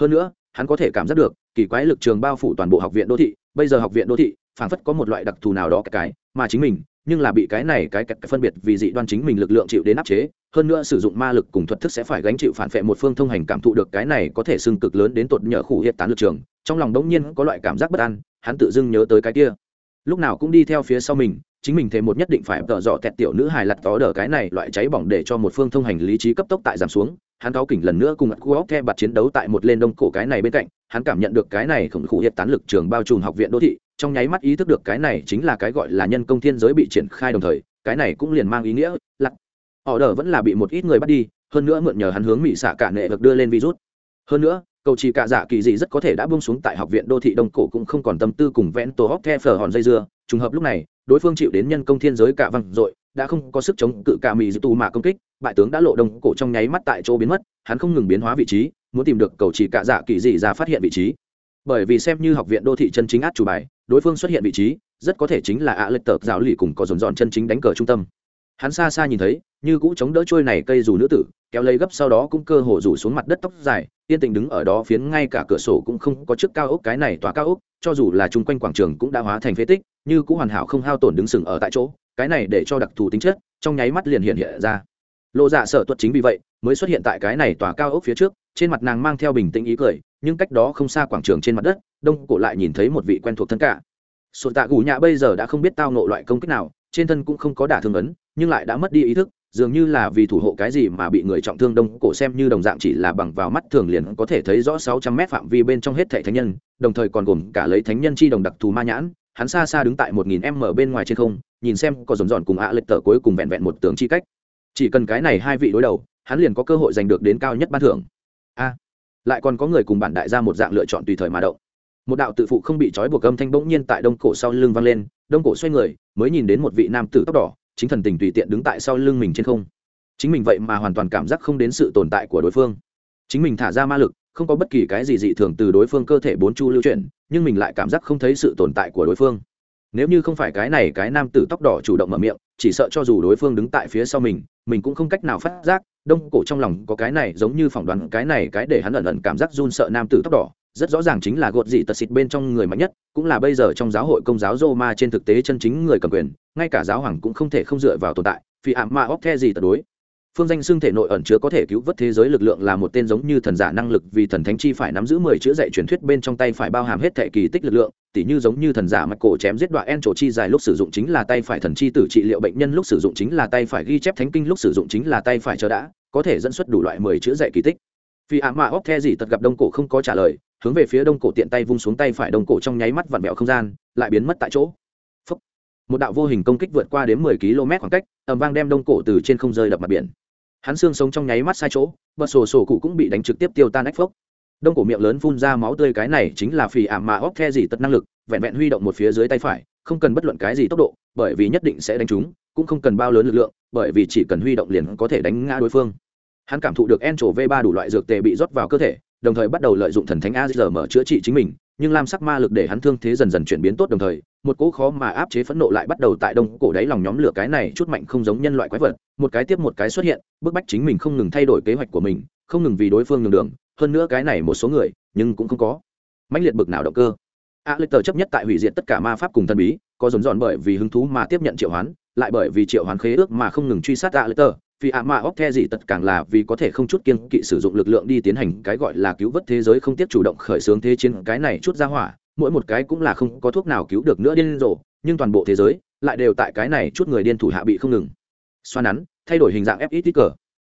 hơn nữa, hắn có thể cảm giác được, kỳ quái lực trường bao phủ toàn bộ học viện đô thị, bây giờ học viện đô thị, phảng phất có một loại đặc thù nào đó cái mà chính mình nhưng là bị cái này cái, cách phân biệt vì dị đoan chính mình lực lượng chịu đến áp chế hơn nữa sử dụng ma lực cùng thuật thức sẽ phải gánh chịu phản vệ một phương thông hành cảm thụ được cái này có thể xưng cực lớn đến tột nhờ khủ hiện tán lực trường trong lòng đống nhiên có loại cảm giác bất an hắn tự dưng nhớ tới cái kia. Lúc nào cũng đi theo phía sau mình chính mình thêm một nhất định phải tợ dọ tẹt tiểu nữ hài lặt tó đờ cái này loại cháy bỏng để cho một phương thông hành lý trí cấp tốc tại giảm xuống hắn cáo kỉnh lần nữa cùng ắt cuốc theo bạt chiến đấu tại một lên đông cổ cái này bên cạnh hắn cảm nhận được cái này khổng khủ hiện tán lực trường bao trùm học viện đô thị trong nháy mắt ý thức được cái này chính là cái gọi là nhân công thiên giới bị triển khai đồng thời, cái này cũng liền mang ý nghĩa lặt họ đờ vẫn là bị một ít người bắt đi, hơn nữa mượn nhờ hắn hướng mỹ xạ cả nệ được đưa lên virus. Hơn nữa, cầu chỉ cả dạ kỳ dị rất có thể đã buông xuống tại học viện đô thị đông cổ cũng không còn tâm tư cùng vẽn tổ hóc the phở hòn dây dưa. Trùng hợp lúc này, đối phương chịu đến nhân công thiên giới cả văng dội, đã không có sức chống cự cả mì dư tù mà công kích, bại tướng đã lộ đông cổ trong nháy mắt tại chỗ biến mất, hắn không ngừng biến hóa vị trí, muốn tìm được cầu chỉ cả dạ kỳ dị ra phát hiện vị trí. Bởi vì xem như học viện đô thị chân chính át chủ bài đối phương xuất hiện vị trí, rất có thể chính là ạ lệch tợp giáo lì cùng có dồn dọn chân chính đánh cờ trung tâm. Hắn xa xa nhìn thấy, như cũ chống đỡ trôi này cây dù nữ tử, kéo lấy gấp sau đó cũng cơ hồ rủ xuống mặt đất tóc dài, yên tình đứng ở đó phiến ngay cả cửa sổ cũng không có chiếc cao ốc cái này tòa cao ốc, cho dù là chung quanh quảng trường cũng đã hóa thành phế tích, như cũng hoàn hảo không hao tổn đứng sừng ở tại chỗ, cái này để cho đặc thù tính chất, trong nháy mắt liền hiện hiện ra. Lộ dạ sợ tuất chính vì vậy, mới xuất hiện tại cái này tòa cao ốc phía trước, trên mặt nàng mang theo bình tĩnh ý cười nhưng cách đó không xa quảng trường trên mặt đất đông cổ lại nhìn thấy một vị quen thuộc thân cả sổ tạ gù nhạ bây giờ đã không biết tao nộ loại công kích nào trên thân cũng không có đả thương ấn nhưng lại đã mất đi ý thức dường như là vì thủ hộ cái gì mà bị người trọng thương đông cổ xem như đồng dạng chỉ là bằng vào mắt thường liền có thể thấy rõ sáu trăm mét phạm vi bên trong hết thảy thánh nhân, đồng thời còn gồm cả lấy thánh nhân chi đồng đặc thù ma nhãn, hắn xa xa đứng tại một nghìn m bên ngoài trên không, nhìn xem có rồn dọn cùng ạ à lệch tờ cuối cùng vẹn vẹn một tướng chi cách. Chỉ cần cái này hai vị đối đầu, hắn liền có cơ hội giành được đến cao nhất ban thưởng. A, lại còn có người cùng bản đại gia một dạng lựa chọn tùy thời mà động. Một đạo tự phụ không bị trói buộc âm thanh bỗng nhiên tại đông cổ sau lưng vang lên, đông cổ xoay người, mới nhìn đến một vị nam tử tóc đỏ, chính thần tình tùy tiện đứng tại sau lưng mình trên không. Chính mình vậy mà hoàn toàn cảm giác không đến sự tồn tại của đối phương. Chính mình thả ra ma lực không có bất kỳ cái gì dị thường từ đối phương cơ thể bốn chu lưu chuyển nhưng mình lại cảm giác không thấy sự tồn tại của đối phương. Nếu như không phải cái này cái nam tử tóc đỏ chủ động mở miệng chỉ sợ cho dù đối phương đứng tại phía sau mình mình cũng không cách nào phát giác đông cổ trong lòng có cái này giống như phỏng đoán, cái này cái để hắn ẩn ẩn cảm giác run sợ nam tử tóc đỏ, rất rõ ràng chính là gột dị tật xịt bên trong người mạnh nhất, cũng là bây giờ trong giáo hội công giáo roma trên thực tế chân chính người cầm quyền, ngay cả giáo hoàng cũng không thể không dựa vào tồn tại vì ảm ma óc the gì tật đối. Phương danh xưng thể nội ẩn chứa có thể cứu vớt thế giới lực lượng là một tên giống như thần giả năng lực vì thần thánh chi phải nắm giữ mười chữ dạy truyền thuyết bên trong tay phải bao hàm hết thể kỳ tích lực lượng tỉ như giống như thần giả mạch cổ chém giết đoạn en trổ chi dài lúc sử dụng chính là tay phải thần chi tử trị liệu bệnh nhân lúc sử dụng chính là tay phải ghi chép thánh kinh lúc sử dụng chính là tay phải chờ đã, có thể dẫn xuất đủ loại mười chữ dạy kỳ tích. Vì ảm ma óc the gì tật gặp đông cổ không có trả lời, hướng về phía đông cổ tiện tay vung xuống tay phải đông cổ trong nháy mắt vặn vẹo không gian, lại biến mất tại chỗ. Phúc. một đạo vô hình công kích vượt qua đến mười km khoảng cách, ầm vang đem đông cổ từ trên không rơi đập mặt biển. Hắn xương sống trong nháy mắt sai chỗ bật sổ sổ cụ cũng bị đánh trực tiếp tiêu tan ách phốc đông cổ miệng lớn phun ra máu tươi, cái này chính là phì ảm mà óc the gì tật năng lực, vẹn vẹn huy động một phía dưới tay phải, không cần bất luận cái gì tốc độ, bởi vì nhất định sẽ đánh trúng, cũng không cần bao lớn lực lượng, bởi vì chỉ cần huy động liền có thể đánh ngã đối phương. Hắn cảm thụ được en trổ v ba đủ loại dược tề bị rót vào cơ thể, đồng thời bắt đầu lợi dụng thần thánh a mở chữa trị chính mình, nhưng lam sắc ma lực để hắn thương thế dần dần chuyển biến tốt đồng thời, một cỗ khó mà áp chế phẫn nộ lại bắt đầu tại đông cổ đáy lòng nhóm lửa cái này chút mạnh không giống nhân loại quái vật, một cái tiếp một cái xuất hiện, bức bách chính mình không ngừng thay đổi kế hoạch của mình, không ngừng vì đối phương ngừng đường hơn nữa cái này một số người, nhưng cũng không có. Mãnh liệt bực nào động cơ. A lê tờ chấp nhất tại hủy diệt tất cả ma pháp cùng thần bí, có dồn dọn bởi vì hứng thú mà tiếp nhận triệu hoán, lại bởi vì triệu hoán khế ước mà không ngừng truy sát a lê tờ. Vì ạ ma óc the gì tất càng là vì có thể không chút kiên kỵ sử dụng lực lượng đi tiến hành cái gọi là cứu vớt thế giới không tiếp chủ động khởi xướng thế chiến, cái này chút ra hỏa, mỗi một cái cũng là không có thuốc nào cứu được nữa điên rồ, nhưng toàn bộ thế giới lại đều tại cái này chút người điên thủ hạ bị không ngừng. Xoa nắn, thay đổi hình dạng ép ít cờ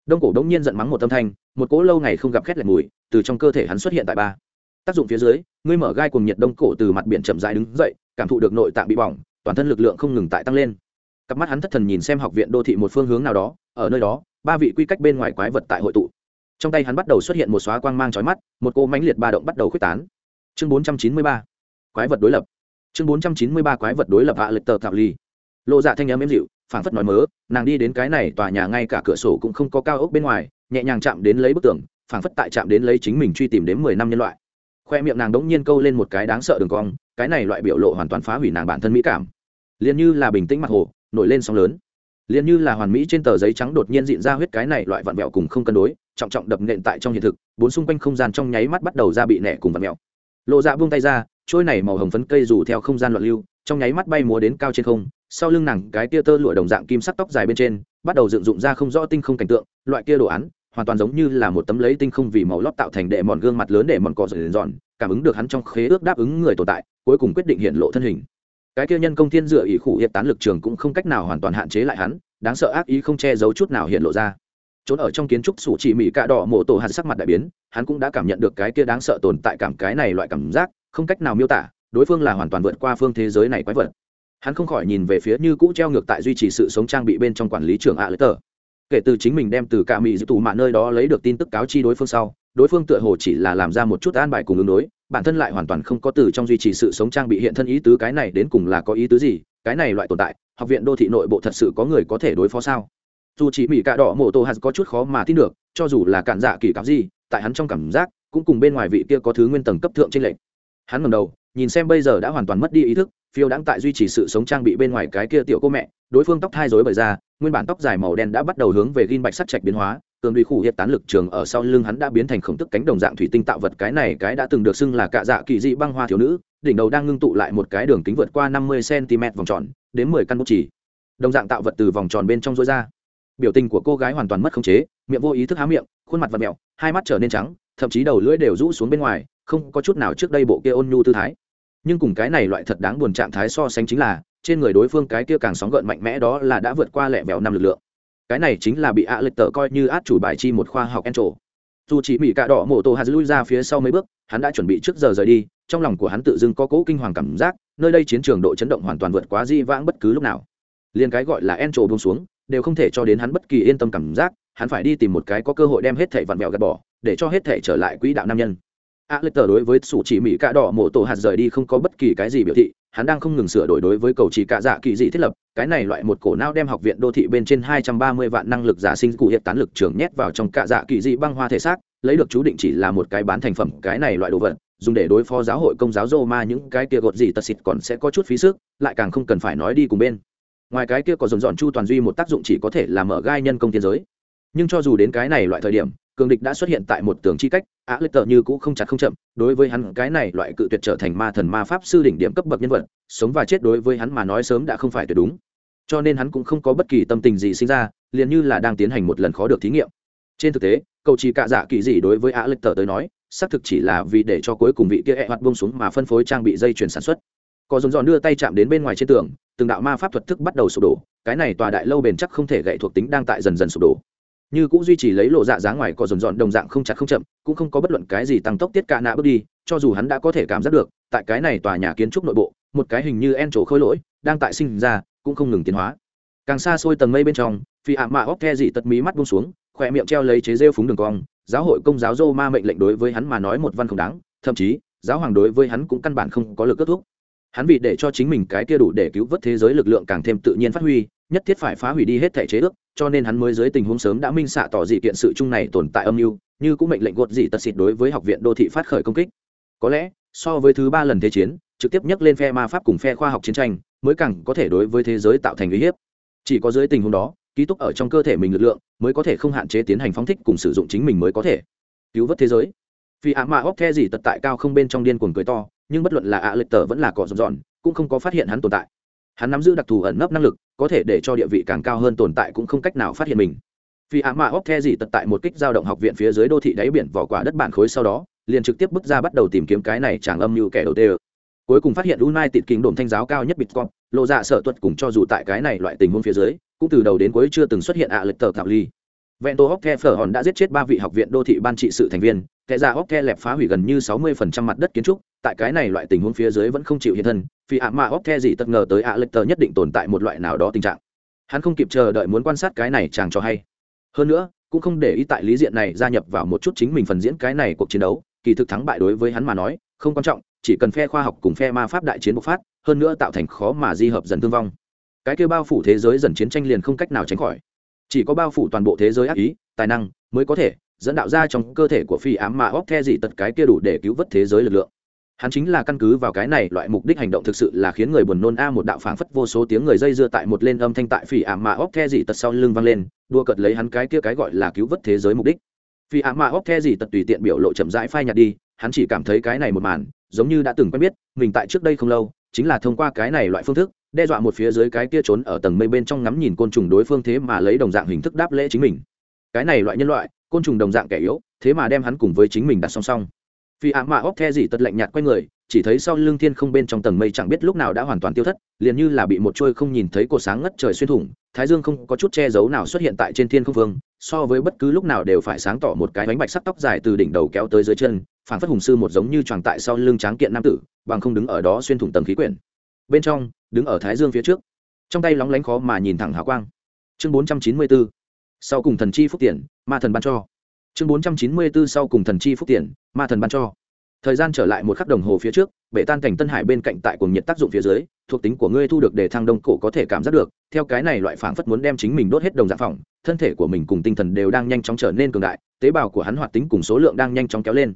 đông cổ đống nhiên giận mắng một tâm thanh, một cỗ lâu ngày không gặp khét lẹt mùi, từ trong cơ thể hắn xuất hiện tại ba. Tác dụng phía dưới, ngươi mở gai cùng nhiệt đông cổ từ mặt biển chậm rãi đứng dậy, cảm thụ được nội tạng bị bỏng, toàn thân lực lượng không ngừng tại tăng lên. Cặp mắt hắn thất thần nhìn xem học viện đô thị một phương hướng nào đó, ở nơi đó, ba vị quy cách bên ngoài quái vật tại hội tụ. Trong tay hắn bắt đầu xuất hiện một xóa quang mang trói mắt, một cô mãnh liệt ba động bắt đầu khuếch tán. Chương bốn trăm chín mươi ba, quái vật đối lập. Chương bốn trăm chín mươi ba, quái vật đối lập hạ lịch tờ cạo ly lộ dạ thanh âm êm dịu phảng phất nói mớ, nàng đi đến cái này tòa nhà ngay cả cửa sổ cũng không có cao ốc bên ngoài, nhẹ nhàng chạm đến lấy bức tường, phảng phất tại chạm đến lấy chính mình truy tìm đến mười năm nhân loại. Khoe miệng nàng đống nhiên câu lên một cái đáng sợ đường cong, cái này loại biểu lộ hoàn toàn phá hủy nàng bản thân mỹ cảm. Liền như là bình tĩnh mặt hồ, nổi lên sóng lớn. Liền như là hoàn mỹ trên tờ giấy trắng đột nhiên diện ra huyết cái này loại vặn vẹo cùng không cân đối, trọng trọng đập nện tại trong hiện thực, bốn xung quanh không gian trong nháy mắt bắt đầu ra bị nẻ cùng vặn vẹo. Lộ dạ buông tay ra, trôi này màu hồng phấn cây rủ theo không gian loạn lưu, trong nháy mắt bay múa đến cao trên không sau lưng nàng cái tia tơ lụa đồng dạng kim sắc tóc dài bên trên, bắt đầu dựng dụng ra không rõ tinh không cảnh tượng, loại kia đồ án, hoàn toàn giống như là một tấm lấy tinh không vì màu lót tạo thành đệ mòn gương mặt lớn để mòn cỏ dần dọn, cảm ứng được hắn trong khế ước đáp ứng người tồn tại, cuối cùng quyết định hiện lộ thân hình. Cái kia nhân công thiên dựa ý khủ hiệp tán lực trường cũng không cách nào hoàn toàn hạn chế lại hắn, đáng sợ ác ý không che giấu chút nào hiện lộ ra. Trốn ở trong kiến trúc sủ chỉ mỹ cạ đỏ mộ tổ hạt sắc mặt đại biến, hắn cũng đã cảm nhận được cái kia đáng sợ tồn tại cảm, cái này loại cảm giác, không cách nào miêu tả, đối phương là hoàn toàn vượt qua phương thế giới này quái vật hắn không khỏi nhìn về phía như cũ treo ngược tại duy trì sự sống trang bị bên trong quản lý trưởng ạ lễ tờ kể từ chính mình đem từ cả mỹ giữ tù mạ nơi đó lấy được tin tức cáo chi đối phương sau, đối phương tựa hồ chỉ là làm ra một chút an bài cùng ứng đối, bản thân lại hoàn toàn không có từ trong duy trì sự sống trang bị hiện thân ý tứ cái này đến cùng là có ý tứ gì, cái này loại tồn tại, học viện đô thị nội bộ thật sự có người có thể đối phó sao? Dù chỉ mỹ cạ đỏ mộ tô hạt có chút khó mà tin được, cho dù là cản dạ kỳ cáo gì, tại hắn trong cảm giác, cũng cùng bên ngoài vị kia có thứ nguyên tầng cấp thượng trên lệnh. Hắn ngầm đầu nhìn xem bây giờ đã hoàn toàn mất đi ý thức, phiêu đãng tại duy trì sự sống trang bị bên ngoài cái kia tiểu cô mẹ, đối phương tóc thai rối bởi ra, nguyên bản tóc dài màu đen đã bắt đầu hướng về gin bạch sắt chạch biến hóa cường đuôi khủ hiệp tán lực trường ở sau lưng hắn đã biến thành khổng tức cánh đồng dạng thủy tinh tạo vật cái này cái đã từng được xưng là cạ dạ kỳ dị băng hoa thiếu nữ, đỉnh đầu đang ngưng tụ lại một cái đường kính vượt qua năm mươi cm vòng tròn, đến mười căn bút chỉ đồng dạng tạo vật từ vòng tròn bên trong rối ra. Biểu tình của cô gái hoàn toàn mất khống chế, miệng vô ý thức há miệng, khuôn mặt vật mẹo, hai mắt trở nên trắng, thậm chí đầu lưỡi đều rũ xuống bên ngoài, không có chút nào trước đây bộ kia ôn nhu tư thái nhưng cùng cái này loại thật đáng buồn trạng thái so sánh chính là, trên người đối phương cái kia càng sóng gợn mạnh mẽ đó là đã vượt qua lẻ bèo năm lực lượng. Cái này chính là bị ạ lịch tờ coi như át chủ bài chi một khoa học en trổ. Dù chỉ mỹ cạ đỏ mổ tổ hạt lui ra phía sau mấy bước, hắn đã chuẩn bị trước giờ rời đi, trong lòng của hắn tự dưng có cỗ kinh hoàng cảm giác, nơi đây chiến trường độ chấn động hoàn toàn vượt quá di vãng bất cứ lúc nào. Liền cái gọi là en trổ buông xuống, đều không thể cho đến hắn bất kỳ yên tâm cảm giác, hắn phải đi tìm một cái có cơ hội đem hết thể vặn vẹo gạt bỏ, để cho hết thể trở lại quỹ đạo nam nhân a lê tờ đối với sủ chỉ mỹ cạ đỏ mổ tổ hạt rời đi không có bất kỳ cái gì biểu thị, hắn đang không ngừng sửa đổi đối với cầu chỉ cạ dạ kỳ dị thiết lập, cái này loại một cổ não đem học viện đô thị bên trên hai trăm ba mươi vạn năng lực giả sinh cụ hiện tán lực trường nhét vào trong cạ dạ kỳ dị băng hoa thể xác, lấy được chú định chỉ là một cái bán thành phẩm, cái này loại đồ vật, dùng để đối phó giáo hội công giáo rô ma những cái kia gột gì tật xịt còn sẽ có chút phí sức, lại càng không cần phải nói đi cùng bên. Ngoài cái kia có dồn dọn chu toàn duy một tác dụng chỉ có thể là mở gai nhân công thiên giới. Nhưng cho dù đến cái này loại thời điểm cường địch đã xuất hiện tại một tường chi cách, á lê tờ như cũ không chặt không chậm, đối với hắn cái này loại cự tuyệt trở thành ma thần ma pháp sư đỉnh điểm cấp bậc nhân vật, sống và chết đối với hắn mà nói sớm đã không phải tuyệt đúng. Cho nên hắn cũng không có bất kỳ tâm tình gì sinh ra, liền như là đang tiến hành một lần khó được thí nghiệm. Trên thực tế, cầu chỉ cạ dạ kỳ gì đối với á lê tờ tới nói, xác thực chỉ là vì để cho cuối cùng vị kia hẹ hoạt bông xuống mà phân phối trang bị dây chuyển sản xuất. Có dồn dọn đưa tay chạm đến bên ngoài trên tường, từng đạo ma pháp thuật thức bắt đầu sụp đổ, cái này tòa đại lâu bền chắc không thể gậy thuộc tính đang tại dần dần sụp đổ như cũng duy trì lấy lộ dạ dáng ngoài có dồn dọn đồng dạng không chặt không chậm, cũng không có bất luận cái gì tăng tốc tiết cả nạ bước đi, cho dù hắn đã có thể cảm giác được, tại cái này tòa nhà kiến trúc nội bộ, một cái hình như en trổ khôi lỗi, đang tại sinh ra, cũng không ngừng tiến hóa. Càng xa xôi tầng mây bên trong, phi ạ mạ óc the dị tật mí mắt bung xuống, khỏe miệng treo lấy chế rêu phúng đường cong, giáo hội công giáo dô ma mệnh lệnh đối với hắn mà nói một văn không đáng, thậm chí, giáo hoàng đối với hắn cũng căn bản không có lực kết thúc. Hắn vì để cho chính mình cái kia đủ để cứu vớt thế giới lực lượng càng thêm tự nhiên phát huy nhất thiết phải phá hủy đi hết thể chế ước, cho nên hắn mới dưới tình huống sớm đã minh xạ tỏ dị kiện sự chung này tồn tại âm mưu, như cũng mệnh lệnh gột dị tật xịt đối với học viện đô thị phát khởi công kích. Có lẽ, so với thứ ba lần thế chiến, trực tiếp nhắc lên phe ma pháp cùng phe khoa học chiến tranh, mới càng có thể đối với thế giới tạo thành uy hiếp. Chỉ có dưới tình huống đó, ký túc ở trong cơ thể mình lực lượng, mới có thể không hạn chế tiến hành phóng thích cùng sử dụng chính mình mới có thể. Cứu vớt thế giới. Vì ạ mạ óc the gì tật tại cao không bên trong điên cuồng cười to, nhưng bất luận là ạ à lệch tờ vẫn là cọ rộn rộn, cũng không có phát hiện hắn tồn tại hắn nắm giữ đặc thù ẩn nấp năng lực có thể để cho địa vị càng cao hơn tồn tại cũng không cách nào phát hiện mình vì ạ mạ óc the gì tật tại một kích giao động học viện phía dưới đô thị đáy biển vỏ quả đất bản khối sau đó liền trực tiếp bước ra bắt đầu tìm kiếm cái này chẳng âm như kẻ đầu tiên cuối cùng phát hiện Unai tịt kính đồn thanh giáo cao nhất Bitcoin, lộ dạ sở tuật cùng cho dù tại cái này loại tình huống phía dưới, cũng từ đầu đến cuối chưa từng xuất hiện ạ à lệch tờ tạo ly. Vento hokke Phở hòn đã giết chết ba vị học viện đô thị ban trị sự thành viên, kẻ già hokke lẹp phá hủy gần như 60% mặt đất kiến trúc, tại cái này loại tình huống phía dưới vẫn không chịu hiện thân, vì ạ mà hokke gì tất ngờ tới ạ lệch tờ nhất định tồn tại một loại nào đó tình trạng. Hắn không kịp chờ đợi muốn quan sát cái này chàng cho hay. Hơn nữa, cũng không để ý tại lý diện này gia nhập vào một chút chính mình phần diễn cái này cuộc chiến đấu, kỳ thực thắng bại đối với hắn mà nói, không quan trọng, chỉ cần phe khoa học cùng phe ma pháp đại chiến bộc phát hơn nữa tạo thành khó mà di hợp dần thương vong cái kêu bao phủ thế giới dần chiến tranh liền không cách nào tránh khỏi chỉ có bao phủ toàn bộ thế giới ác ý, tài năng mới có thể dẫn đạo ra trong cơ thể của phi ám mà óc the gì tật cái kia đủ để cứu vớt thế giới lực lượng. Hắn chính là căn cứ vào cái này loại mục đích hành động thực sự là khiến người buồn nôn a một đạo phảng phất vô số tiếng người dây dưa tại một lên âm thanh tại phi ám mà óc the gì tật sau lưng vang lên đua cật lấy hắn cái kia cái gọi là cứu vớt thế giới mục đích. Phi ám mà óc the gì tật tùy tiện biểu lộ chậm rãi phai nhạt đi, hắn chỉ cảm thấy cái này một màn giống như đã từng quen biết, mình tại trước đây không lâu chính là thông qua cái này loại phương thức, đe dọa một phía dưới cái kia trốn ở tầng mây bên trong ngắm nhìn côn trùng đối phương thế mà lấy đồng dạng hình thức đáp lễ chính mình. Cái này loại nhân loại, côn trùng đồng dạng kẻ yếu, thế mà đem hắn cùng với chính mình đặt song song. Vì ạ mạ óc the gì tật lạnh nhạt quay người, chỉ thấy sau lưng thiên không bên trong tầng mây chẳng biết lúc nào đã hoàn toàn tiêu thất, liền như là bị một trôi không nhìn thấy cột sáng ngất trời xuyên thủng, thái dương không có chút che giấu nào xuất hiện tại trên thiên không phương so với bất cứ lúc nào đều phải sáng tỏ một cái bánh bạch sắc tóc dài từ đỉnh đầu kéo tới dưới chân phản phất hùng sư một giống như tròn tại sau lưng tráng kiện nam tử, bằng không đứng ở đó xuyên thủng tầng khí quyển. Bên trong, đứng ở thái dương phía trước, trong tay lóng lánh khó mà nhìn thẳng hào quang. Chương bốn trăm chín mươi bốn sau cùng thần chi phúc tiền ma thần ban cho. Chương bốn trăm chín mươi bốn sau cùng thần chi phúc tiền ma thần ban cho. Thời gian trở lại một khắc đồng hồ phía trước bệ tan cảnh tân hải bên cạnh tại cuồng nhiệt tác dụng phía dưới, thuộc tính của ngươi thu được để thang đông cổ có thể cảm giác được. Theo cái này loại phảng phất muốn đem chính mình đốt hết đồng dạng phòng, thân thể của mình cùng tinh thần đều đang nhanh chóng trở nên cường đại, tế bào của hắn hoạt tính cùng số lượng đang nhanh chóng kéo lên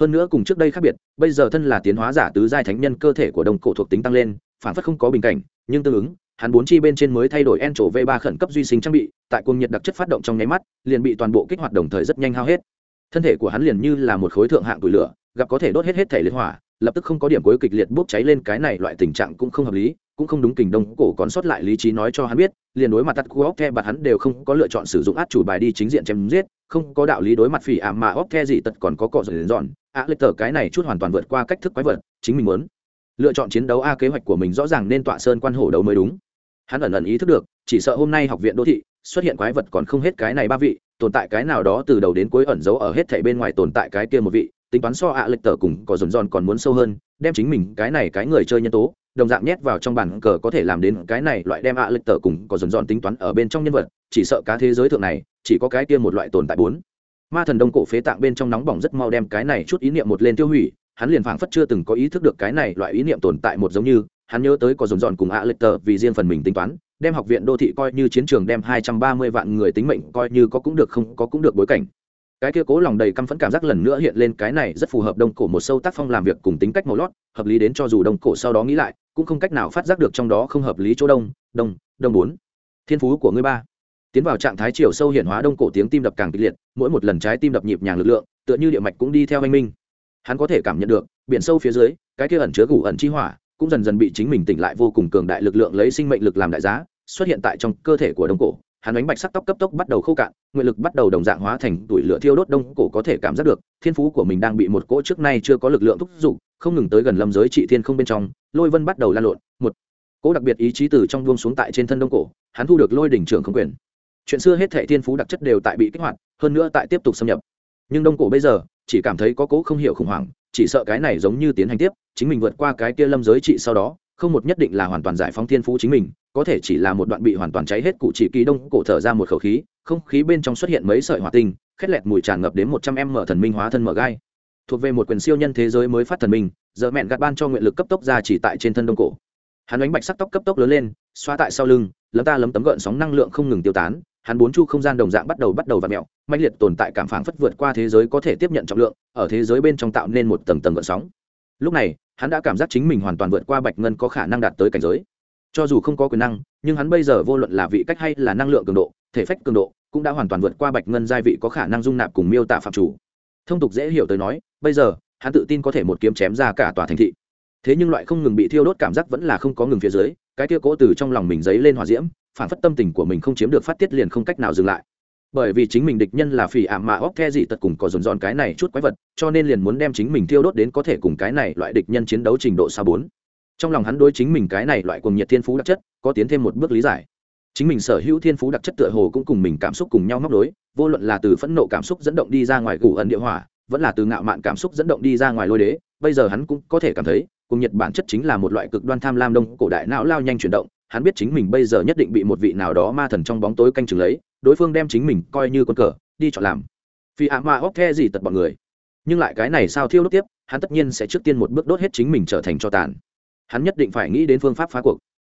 hơn nữa cùng trước đây khác biệt, bây giờ thân là tiến hóa giả tứ giai thánh nhân cơ thể của đồng cổ thuộc tính tăng lên, phản phất không có bình cảnh, nhưng tương ứng, hắn bốn chi bên trên mới thay đổi en trổ v ba khẩn cấp duy sinh trang bị, tại cung nhiệt đặc chất phát động trong nháy mắt, liền bị toàn bộ kích hoạt đồng thời rất nhanh hao hết. Thân thể của hắn liền như là một khối thượng hạng tủi lửa, gặp có thể đốt hết hết thể liệt hỏa, lập tức không có điểm cuối kịch liệt bốc cháy lên cái này loại tình trạng cũng không hợp lý cũng không đúng kình đông cổ còn sót lại lý trí nói cho hắn biết, liền đối mặt tắt khu óc the bạt hắn đều không có lựa chọn sử dụng át chủ bài đi chính diện chém giết, không có đạo lý đối mặt phỉ ảm mà óc the gì tật còn có cọ dần dọn á lịch tờ cái này chút hoàn toàn vượt qua cách thức quái vật, chính mình muốn lựa chọn chiến đấu a kế hoạch của mình rõ ràng nên tọa sơn quan hổ đấu mới đúng. Hắn ẩn ẩn ý thức được, chỉ sợ hôm nay học viện đô thị xuất hiện quái vật còn không hết cái này ba vị, tồn tại cái nào đó từ đầu đến cuối ẩn giấu ở hết thảy bên ngoài tồn tại cái kia một vị, tính toán so ạ à tờ cùng có dồn dòn còn muốn sâu hơn, đem chính mình cái này cái người chơi nhân tố đồng dạng nhét vào trong bản cờ có thể làm đến cái này loại đem ạ à lệch tờ cùng có dồn dọn tính toán ở bên trong nhân vật, chỉ sợ cá thế giới thượng này, chỉ có cái kia một loại tồn tại bốn. Ma thần đông cổ phế tạng bên trong nóng bỏng rất mau đem cái này chút ý niệm một lên tiêu hủy, hắn liền phảng phất chưa từng có ý thức được cái này loại ý niệm tồn tại một giống như, hắn nhớ tới có dồn dọn cùng ạ lịch tờ vì riêng phần mình tính toán, đem học viện đô thị coi như chiến trường đem hai trăm ba mươi vạn người tính mệnh coi như có cũng được không có cũng được bối cảnh cái kia cố lòng đầy căm phẫn cảm giác lần nữa hiện lên, cái này rất phù hợp đông cổ một sâu tác phong làm việc cùng tính cách màu lót, hợp lý đến cho dù đông cổ sau đó nghĩ lại, cũng không cách nào phát giác được trong đó không hợp lý chỗ đông đông đông bốn. Thiên phú của ngươi ba. Tiến vào trạng thái chiều sâu hiển hóa đông cổ tiếng tim đập càng kịch liệt, mỗi một lần trái tim đập nhịp nhàng lực lượng, tựa như địa mạch cũng đi theo anh minh. Hắn có thể cảm nhận được, biển sâu phía dưới, cái kia ẩn chứa gù ẩn chi hỏa, cũng dần dần bị chính mình tỉnh lại vô cùng cường đại lực lượng lấy sinh mệnh lực làm đại giá, xuất hiện tại trong cơ thể của đông cổ hắn Ánh bạch sắc tóc cấp tốc bắt đầu khô cạn, nguyện lực bắt đầu đồng dạng hóa thành tủi lửa thiêu đốt đông cổ có thể cảm giác được, thiên phú của mình đang bị một cỗ trước nay chưa có lực lượng thúc giục, không ngừng tới gần lâm giới trị thiên không bên trong, lôi vân bắt đầu lan lộn, một cỗ đặc biệt ý chí từ trong buông xuống tại trên thân đông cổ, hắn thu được lôi đỉnh trưởng không quyền. Chuyện xưa hết thệ thiên phú đặc chất đều tại bị kích hoạt, hơn nữa tại tiếp tục xâm nhập. Nhưng đông cổ bây giờ, chỉ cảm thấy có cỗ không hiểu khủng hoảng, chỉ sợ cái này giống như tiến hành tiếp, chính mình vượt qua cái kia lâm giới trị sau đó, không một nhất định là hoàn toàn giải phóng thiên phú chính mình có thể chỉ là một đoạn bị hoàn toàn cháy hết cụ chỉ kỳ đông cổ thở ra một khẩu khí, không khí bên trong xuất hiện mấy sợi hỏa tinh, khét lẹt mùi tràn ngập đến một trăm em mở thần minh hóa thân mở gai. Thuộc về một quyền siêu nhân thế giới mới phát thần minh, giờ mẹn gạt ban cho nguyện lực cấp tốc ra chỉ tại trên thân đông cổ. Hắn đánh bạch sắc tóc cấp tốc lớn lên, xoa tại sau lưng, lấm ta lấm tấm gợn sóng năng lượng không ngừng tiêu tán, hắn bốn chu không gian đồng dạng bắt đầu bắt đầu và mẹo mạnh liệt tồn tại cảm phảng phất vượt qua thế giới có thể tiếp nhận trọng lượng, ở thế giới bên trong tạo nên một tầng tầng gợn sóng. Lúc này, hắn đã cảm giác chính mình hoàn toàn vượt qua bạch ngân có khả năng đạt tới cảnh giới cho dù không có quyền năng, nhưng hắn bây giờ vô luận là vị cách hay là năng lượng cường độ, thể phách cường độ, cũng đã hoàn toàn vượt qua bạch ngân giai vị có khả năng dung nạp cùng miêu tả phạm chủ. Thông tục dễ hiểu tới nói, bây giờ, hắn tự tin có thể một kiếm chém ra cả tòa thành thị. Thế nhưng loại không ngừng bị thiêu đốt cảm giác vẫn là không có ngừng phía dưới, cái tia cố từ trong lòng mình dấy lên hòa diễm, phản phất tâm tình của mình không chiếm được phát tiết liền không cách nào dừng lại. Bởi vì chính mình địch nhân là phỉ ảm mà óc the gì tật cùng có dồn dọn cái này chút quái vật, cho nên liền muốn đem chính mình thiêu đốt đến có thể cùng cái này loại địch nhân chiến đấu trình độ xa bốn trong lòng hắn đối chính mình cái này loại cùng nhiệt thiên phú đặc chất, có tiến thêm một bước lý giải. Chính mình sở hữu thiên phú đặc chất tựa hồ cũng cùng mình cảm xúc cùng nhau móc đối vô luận là từ phẫn nộ cảm xúc dẫn động đi ra ngoài củ ẩn địa hỏa, vẫn là từ ngạo mạn cảm xúc dẫn động đi ra ngoài lôi đế, bây giờ hắn cũng có thể cảm thấy cùng nhật bản chất chính là một loại cực đoan tham lam đông cổ đại não lao nhanh chuyển động, hắn biết chính mình bây giờ nhất định bị một vị nào đó ma thần trong bóng tối canh chừng lấy, đối phương đem chính mình coi như con cờ, đi chọn làm. Vì ạ ma óc the gì tật bọn người. Nhưng lại cái này sao thiêu đốt tiếp, hắn tất nhiên sẽ trước tiên một bước đốt hết chính mình trở thành cho tàn hắn nhất định phải nghĩ đến phương pháp phá cuộc.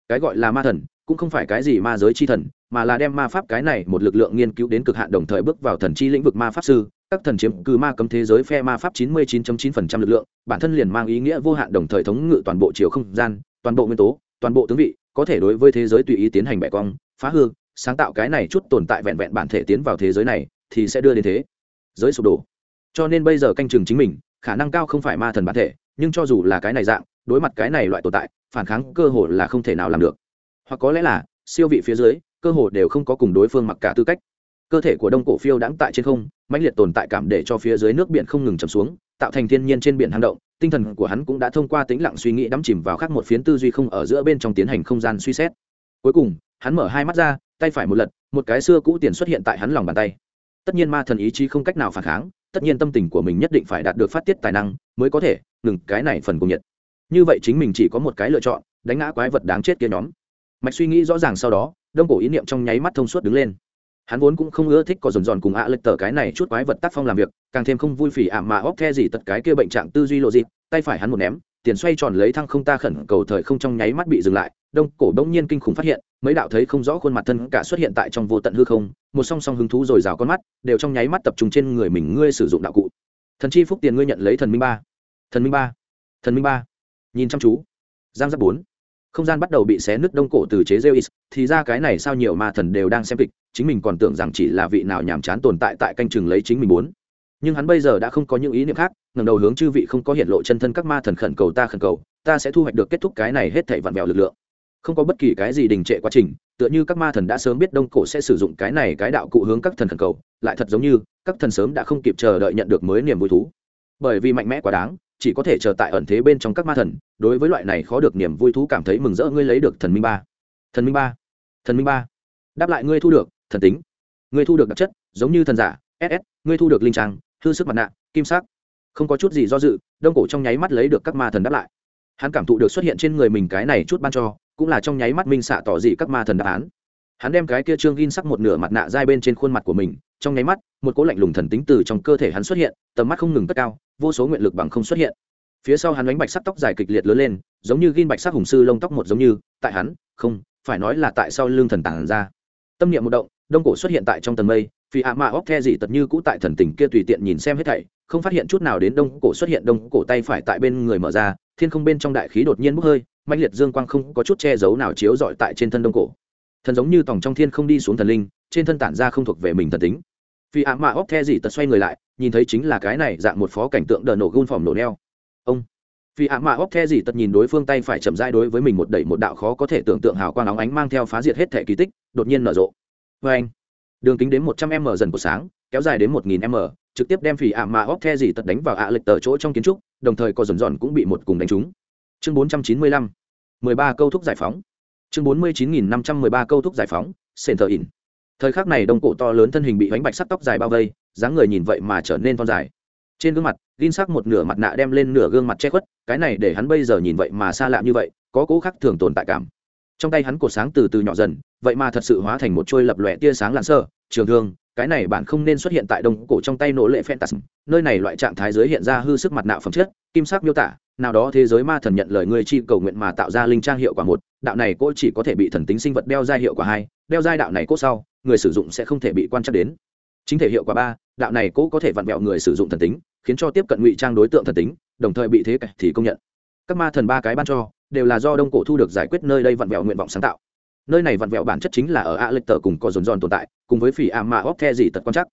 Cái gọi là ma thần, cũng không phải cái gì ma giới chi thần, mà là đem ma pháp cái này một lực lượng nghiên cứu đến cực hạn đồng thời bước vào thần chi lĩnh vực ma pháp sư, các thần chiếm cư ma cấm thế giới phe ma pháp 99.9% lực lượng, bản thân liền mang ý nghĩa vô hạn đồng thời thống ngự toàn bộ chiều không gian, toàn bộ nguyên tố, toàn bộ tướng vị, có thể đối với thế giới tùy ý tiến hành bẻ cong, phá hư, sáng tạo cái này chút tồn tại vẹn vẹn bản thể tiến vào thế giới này thì sẽ đưa đến thế giới sụp đổ. Cho nên bây giờ canh chừng chính mình, khả năng cao không phải ma thần bản thể, nhưng cho dù là cái này dạng đối mặt cái này loại tồn tại, phản kháng cơ hội là không thể nào làm được. Hoặc có lẽ là, siêu vị phía dưới, cơ hội đều không có cùng đối phương mặc cả tư cách. Cơ thể của đông cổ phiêu đãng tại trên không, mãnh liệt tồn tại cảm để cho phía dưới nước biển không ngừng chầm xuống, tạo thành thiên nhiên trên biển hang động, tinh thần của hắn cũng đã thông qua tính lặng suy nghĩ đắm chìm vào khác một phiến tư duy không ở giữa bên trong tiến hành không gian suy xét. Cuối cùng, hắn mở hai mắt ra, tay phải một lật, một cái xưa cũ tiền xuất hiện tại hắn lòng bàn tay. Tất nhiên ma thần ý chí không cách nào phản kháng, tất nhiên tâm tình của mình nhất định phải đạt được phát tiết tài năng mới có thể ngừng cái này phần cùng nhiệt như vậy chính mình chỉ có một cái lựa chọn, đánh ngã quái vật đáng chết kia nhóm. Mạch suy nghĩ rõ ràng sau đó, đông cổ ý niệm trong nháy mắt thông suốt đứng lên. Hắn vốn cũng không ưa thích có dồn dòn cùng ạ à lệch tờ cái này chút quái vật tác phong làm việc, càng thêm không vui phỉ ảm mà óc the gì tật cái kia bệnh trạng tư duy lộ dịp tay phải hắn một ném, tiền xoay tròn lấy thăng không ta khẩn cầu thời không trong nháy mắt bị dừng lại, đông cổ đông nhiên kinh khủng phát hiện, mấy đạo thấy không rõ khuôn mặt thân cả xuất hiện tại trong vô tận hư không, một song song hứng thú rồi rào con mắt, đều trong nháy mắt tập trung trên người mình ngươi sử dụng đạo cụ. Thần chi phúc tiền ngươi nhận lấy thần minh ba. Thần minh ba. Thần minh ba nhìn chăm chú. Giang giáp bốn. Không gian bắt đầu bị xé nứt đông cổ từ chế zeus, thì ra cái này sao nhiều ma thần đều đang xem kịch, chính mình còn tưởng rằng chỉ là vị nào nhàm chán tồn tại tại canh chừng lấy chính mình muốn nhưng hắn bây giờ đã không có những ý niệm khác, ngẩng đầu hướng chư vị không có hiện lộ chân thân các ma thần khẩn cầu ta khẩn cầu, ta sẽ thu hoạch được kết thúc cái này hết thảy vặn vẹo lực lượng. Không có bất kỳ cái gì đình trệ quá trình, tựa như các ma thần đã sớm biết đông cổ sẽ sử dụng cái này cái đạo cụ hướng các thần khẩn cầu, lại thật giống như, các thần sớm đã không kịp chờ đợi nhận được mới niềm vui thú. Bởi vì mạnh mẽ quá đáng chỉ có thể chờ tại ẩn thế bên trong các ma thần, đối với loại này khó được niềm vui thú cảm thấy mừng rỡ ngươi lấy được thần minh ba. Thần minh ba. Thần minh ba. Đáp lại ngươi thu được, thần tính. Ngươi thu được đặc chất, giống như thần giả ss ngươi thu được linh trang, hư sức mặt nạ, kim sắc. Không có chút gì do dự, đông cổ trong nháy mắt lấy được các ma thần đáp lại. Hắn cảm thụ được xuất hiện trên người mình cái này chút ban cho, cũng là trong nháy mắt minh xạ tỏ dị các ma thần đáp án hắn đem cái kia trương gin sắc một nửa mặt nạ dai bên trên khuôn mặt của mình, trong nháy mắt, một cỗ lạnh lùng thần tính từ trong cơ thể hắn xuất hiện, tầm mắt không ngừng tất cao, vô số nguyện lực bằng không xuất hiện. Phía sau hắn đánh bạch sắc tóc dài kịch liệt lớn lên, giống như gin bạch sắc hùng sư lông tóc một giống như, tại hắn, không, phải nói là tại sao lương thần tàng ra. Tâm niệm một động, đông cổ xuất hiện tại trong tầng mây, phi ạ mạ óc the dị tật như cũ tại thần tình kia tùy tiện nhìn xem hết thảy, không phát hiện chút nào đến đông cổ xuất hiện, đông cổ tay phải tại bên người mở ra, thiên không bên trong đại khí đột nhiên bốc hơi mạnh liệt dương quang không có chút che giấu nào chiếu rọi tại trên thân đông cổ thần giống như tòng trong thiên không đi xuống thần linh, trên thân tản ra không thuộc về mình thần tính. Vì ạ mạ óc the gì tật xoay người lại, nhìn thấy chính là cái này dạng một phó cảnh tượng đờ nổ gun phỏng nổ neo. Ông. Vì ạ mạ óc the gì tật nhìn đối phương tay phải chậm dai đối với mình một đẩy một đạo khó có thể tưởng tượng hào quang óng ánh mang theo phá diệt hết thể kỳ tích, đột nhiên nở rộ. Vê anh, đường kính đến một trăm m dần của sáng, kéo dài đến một nghìn m, trực tiếp đem phỉ ạ mạ óc the gì tật đánh vào ạ lịch tờ chỗ trong kiến trúc, đồng thời có dần dọn cũng bị một cùng đánh trúng. Chương bốn trăm chín mươi lăm, mười ba câu thúc giải phóng chương bốn mươi chín nghìn năm trăm mười ba câu thúc giải phóng center in thời khắc này đông cổ to lớn thân hình bị bánh bạch sắt tóc dài bao vây, dáng người nhìn vậy mà trở nên thon dài. Trên gương mặt, gin sắc một nửa mặt nạ đem lên nửa gương mặt che khuất, cái này để hắn bây giờ nhìn vậy mà xa lạ như vậy, có cố khắc thường tồn tại cảm. Trong tay hắn cột sáng từ từ nhỏ dần, vậy mà thật sự hóa thành một trôi lập lòe tia sáng lặn sơ, trường thương, cái này bạn không nên xuất hiện tại đông cổ trong tay nỗ lệ phantasm, nơi này loại trạng thái giới hiện ra hư sức mặt nạ phẩm chất, kim sắc miêu tả nào đó thế giới ma thần nhận lời ngươi chi cầu nguyện mà tạo ra linh trang hiệu quả một, đạo này cô chỉ có thể bị thần tính sinh vật đeo ra hiệu quả hai, đeo giai đạo này cô sau, người sử dụng sẽ không thể bị quan trắc đến. Chính thể hiệu quả ba, đạo này cô có thể vặn vẹo người sử dụng thần tính, khiến cho tiếp cận ngụy trang đối tượng thần tính, đồng thời bị thế cạch thì công nhận. Các ma thần ba cái ban cho, đều là do đông cổ thu được giải quyết nơi đây vặn vẹo nguyện vọng sáng tạo. Nơi này vặn vẹo bản chất chính là ở a lịch tờ cùng có dồn dòn tồn tại, cùng với phỉ a ma óc the gì tật quan chắc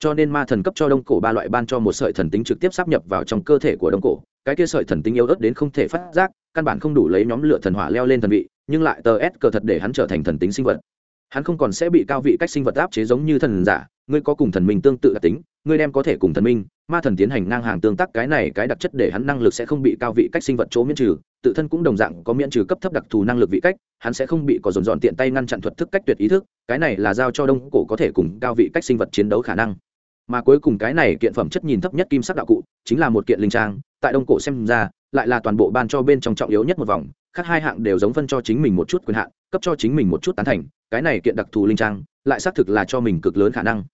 cho nên ma thần cấp cho đông cổ ba loại ban cho một sợi thần tính trực tiếp sắp nhập vào trong cơ thể của đông cổ cái kia sợi thần tính yếu ớt đến không thể phát giác, căn bản không đủ lấy nhóm lửa thần hỏa leo lên thần vị, nhưng lại tờ s cờ thật để hắn trở thành thần tính sinh vật. Hắn không còn sẽ bị cao vị cách sinh vật áp chế giống như thần giả, ngươi có cùng thần minh tương tự đặc tính, ngươi đem có thể cùng thần minh, ma thần tiến hành ngang hàng tương tác, cái này cái đặc chất để hắn năng lực sẽ không bị cao vị cách sinh vật chỗ miễn trừ, tự thân cũng đồng dạng có miễn trừ cấp thấp đặc thù năng lực vị cách, hắn sẽ không bị có dồn dọn tiện tay ngăn chặn thuật thức cách tuyệt ý thức, cái này là giao cho đông cổ có thể cùng cao vị cách sinh vật chiến đấu khả năng. Mà cuối cùng cái này kiện phẩm chất nhìn thấp nhất kim sắc đạo cụ, chính là một kiện linh trang tại đông cổ xem ra, lại là toàn bộ ban cho bên trong trọng yếu nhất một vòng, khác hai hạng đều giống phân cho chính mình một chút quyền hạn, cấp cho chính mình một chút tán thành, cái này kiện đặc thù linh trang, lại xác thực là cho mình cực lớn khả năng.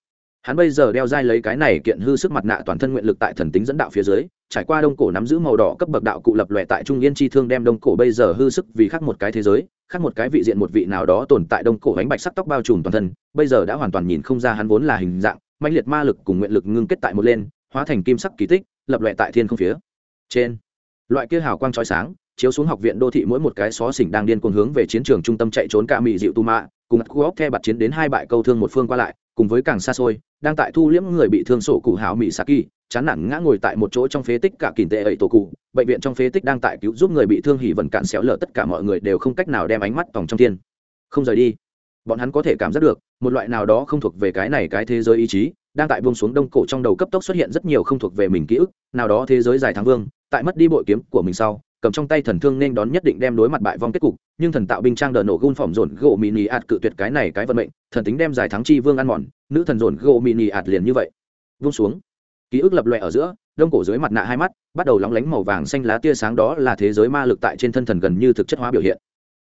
Hắn bây giờ đeo dai lấy cái này kiện hư sức mặt nạ toàn thân nguyện lực tại thần tính dẫn đạo phía dưới, trải qua đông cổ nắm giữ màu đỏ cấp bậc đạo cụ lập lòe tại trung yên chi thương đem đông cổ bây giờ hư sức vì khác một cái thế giới, khác một cái vị diện một vị nào đó tồn tại đông cổ bánh bạch sắc tóc bao trùm toàn thân, bây giờ đã hoàn toàn nhìn không ra hắn vốn là hình dạng mạnh liệt ma lực cùng nguyện lực ngưng kết tại một lên, hóa thành kim sắc kỳ tích, lập lòe tại thiên không phía trên. Loại kia hào quang trói sáng, chiếu xuống học viện đô thị mỗi một cái xó xỉnh đang điên cuồng hướng về chiến trường trung tâm chạy trốn cả mỹ dịu tu mạ cùng ắt khu óc the bạt chiến đến hai bại câu thương một phương qua lại, cùng với càng xa xôi, đang tại thu liễm người bị thương sổ cụ hảo mỹ saki chán nản ngã ngồi tại một chỗ trong phế tích cả kìn tệ ẩy tổ cụ, bệnh viện trong phế tích đang tại cứu giúp người bị thương hỉ vần cạn xéo lở tất cả mọi người đều không cách nào đem ánh mắt vòng trong thiên. Không rời đi. Bọn hắn có thể cảm giác được, một loại nào đó không thuộc về cái này cái thế giới ý chí, đang tại buông xuống đông cổ trong đầu cấp tốc xuất hiện rất nhiều không thuộc về mình ký ức, nào đó thế giới dài thắng vương tại mất đi bội kiếm của mình sau, cầm trong tay thần thương nên đón nhất định đem đối mặt bại vong kết cục, nhưng thần tạo binh trang đờ nổ gun phỏng dồn gỗ mini ạt cự tuyệt cái này cái vận mệnh, thần tính đem giải thắng chi vương ăn mòn, nữ thần dồn gỗ mini ạt liền như vậy. Vung xuống. Ký ức lập loè ở giữa, đông cổ dưới mặt nạ hai mắt, bắt đầu lóng lánh màu vàng xanh lá tia sáng đó là thế giới ma lực tại trên thân thần gần như thực chất hóa biểu hiện.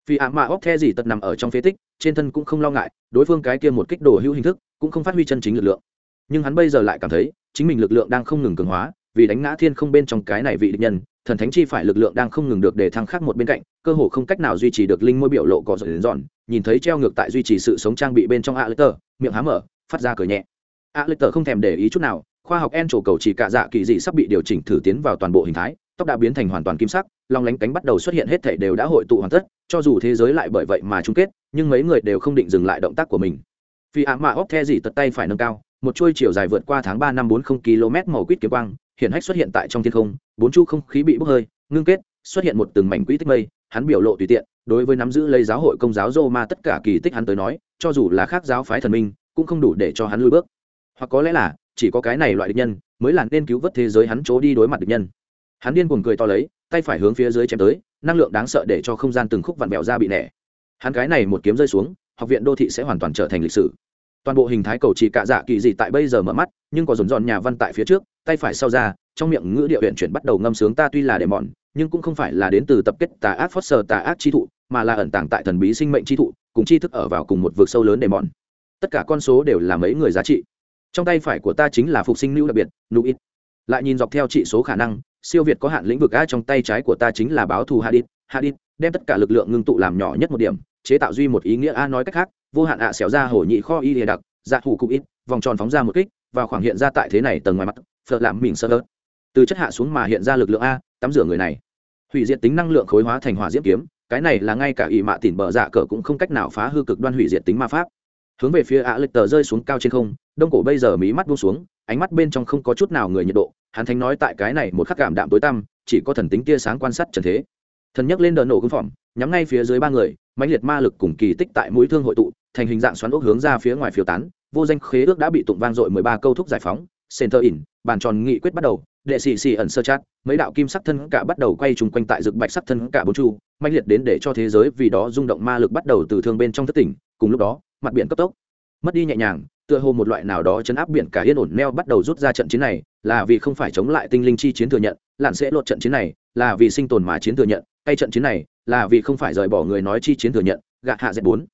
Vì ạ mạ óc the gì tật nằm ở trong phế tích, trên thân cũng không lo ngại, đối phương cái kia một kích đồ hữu hình thức, cũng không phát huy chân chính lực lượng. Nhưng hắn bây giờ lại cảm thấy, chính mình lực lượng đang không ngừng cường hóa vì đánh ngã thiên không bên trong cái này vị địch nhân, thần thánh chi phải lực lượng đang không ngừng được để thăng khác một bên cạnh, cơ hồ không cách nào duy trì được linh môi biểu lộ có dần đến dọn. nhìn thấy treo ngược tại duy trì sự sống trang bị bên trong a lê tờ miệng há mở, phát ra cười nhẹ a lê tờ không thèm để ý chút nào, khoa học en trổ cầu chỉ cả dạ kỳ dị sắp bị điều chỉnh thử tiến vào toàn bộ hình thái, tóc đã biến thành hoàn toàn kim sắc, long lánh cánh bắt đầu xuất hiện hết thể đều đã hội tụ hoàn tất, cho dù thế giới lại bởi vậy mà chung kết, nhưng mấy người đều không định dừng lại động tác của mình vì ạ mạ óc the gì tật tay phải nâng cao, một chuôi chiều dài vượt qua tháng ba năm bốn không km màu quýt kiếm quang hiện hách xuất hiện tại trong thiên không, bốn chu không khí bị bốc hơi, ngưng kết, xuất hiện một từng mảnh quỹ tích mây, hắn biểu lộ tùy tiện, đối với nắm giữ lấy giáo hội công giáo Roma tất cả kỳ tích hắn tới nói, cho dù là khác giáo phái thần minh, cũng không đủ để cho hắn lùi bước. Hoặc có lẽ là, chỉ có cái này loại địch nhân, mới là nên cứu vớt thế giới hắn chỗ đi đối mặt địch nhân. Hắn điên cuồng cười to lấy, tay phải hướng phía dưới chém tới, năng lượng đáng sợ để cho không gian từng khúc vặn vẹo ra bị nẻ. Hắn cái này một kiếm rơi xuống, học viện đô thị sẽ hoàn toàn trở thành lịch sử. Toàn bộ hình thái cầu chỉ cạ dạ kỳ dị tại bây giờ mở mắt, nhưng có dồn dọn nhà văn tại phía trước tay phải sau ra, trong miệng ngữ địa huyện chuyển bắt đầu ngâm sướng ta tuy là đệ mòn nhưng cũng không phải là đến từ tập kết tà ác phớt sờ tà ác chi thụ, mà là ẩn tàng tại thần bí sinh mệnh chi thụ, cùng chi thức ở vào cùng một vực sâu lớn đệ mòn tất cả con số đều là mấy người giá trị. Trong tay phải của ta chính là phục sinh lưu đặc biệt nụ ít lại nhìn dọc theo trị số khả năng, siêu việt có hạn lĩnh vực a trong tay trái của ta chính là báo thù Hadid. Hadid, đem tất cả lực lượng ngưng tụ làm nhỏ nhất một điểm, chế tạo duy một ý nghĩa a nói cách khác, vô hạn ạ à xéo ra hổ nhị kho y lìa đặc dạ thủ cụ ít, vòng tròn phóng ra một kích, và khoảng hiện ra tại thế này tầng ngoài mặt phở làm mình sơ ớt từ chất hạ xuống mà hiện ra lực lượng a, tắm rửa người này. Hủy diệt tính năng lượng khối hóa thành hỏa diễm kiếm, cái này là ngay cả ỵ mạ tỉn bờ dạ cờ cũng không cách nào phá hư cực đoan hủy diệt tính ma pháp. Hướng về phía ạ lịch tờ rơi xuống cao trên không, đông cổ bây giờ mí mắt buông xuống, ánh mắt bên trong không có chút nào người nhiệt độ, hắn thánh nói tại cái này một khắc cảm đạm tối tăm, chỉ có thần tính tia sáng quan sát trần thế. Thần nhấc lên đờ nổ cung phỏng, nhắm ngay phía dưới ba người, mãnh liệt ma lực cùng kỳ tích tại mũi thương hội tụ, thành hình dạng xoắn ốc hướng ra phía ngoài phiêu tán, vô danh khế ước đã bị tụng vang dội mười ba câu thúc giải phóng center in, bàn tròn nghị quyết bắt đầu, đệ xì xì ẩn sơ chát, mấy đạo kim sắc thân cả bắt đầu quay trùng quanh tại rực bạch sắc thân cả bốn chu, mãnh liệt đến để cho thế giới vì đó rung động ma lực bắt đầu từ thương bên trong thất tỉnh, cùng lúc đó, mặt biển cấp tốc, mất đi nhẹ nhàng, tựa hồ một loại nào đó chấn áp biển cả yên ổn neo bắt đầu rút ra trận chiến này, là vì không phải chống lại tinh linh chi chiến thừa nhận, lặn sẽ lột trận chiến này, là vì sinh tồn mà chiến thừa nhận hay trận chiến này, là vì không phải rời bỏ người nói chi chiến thừa nhận, gạt hạ dẹp bốn.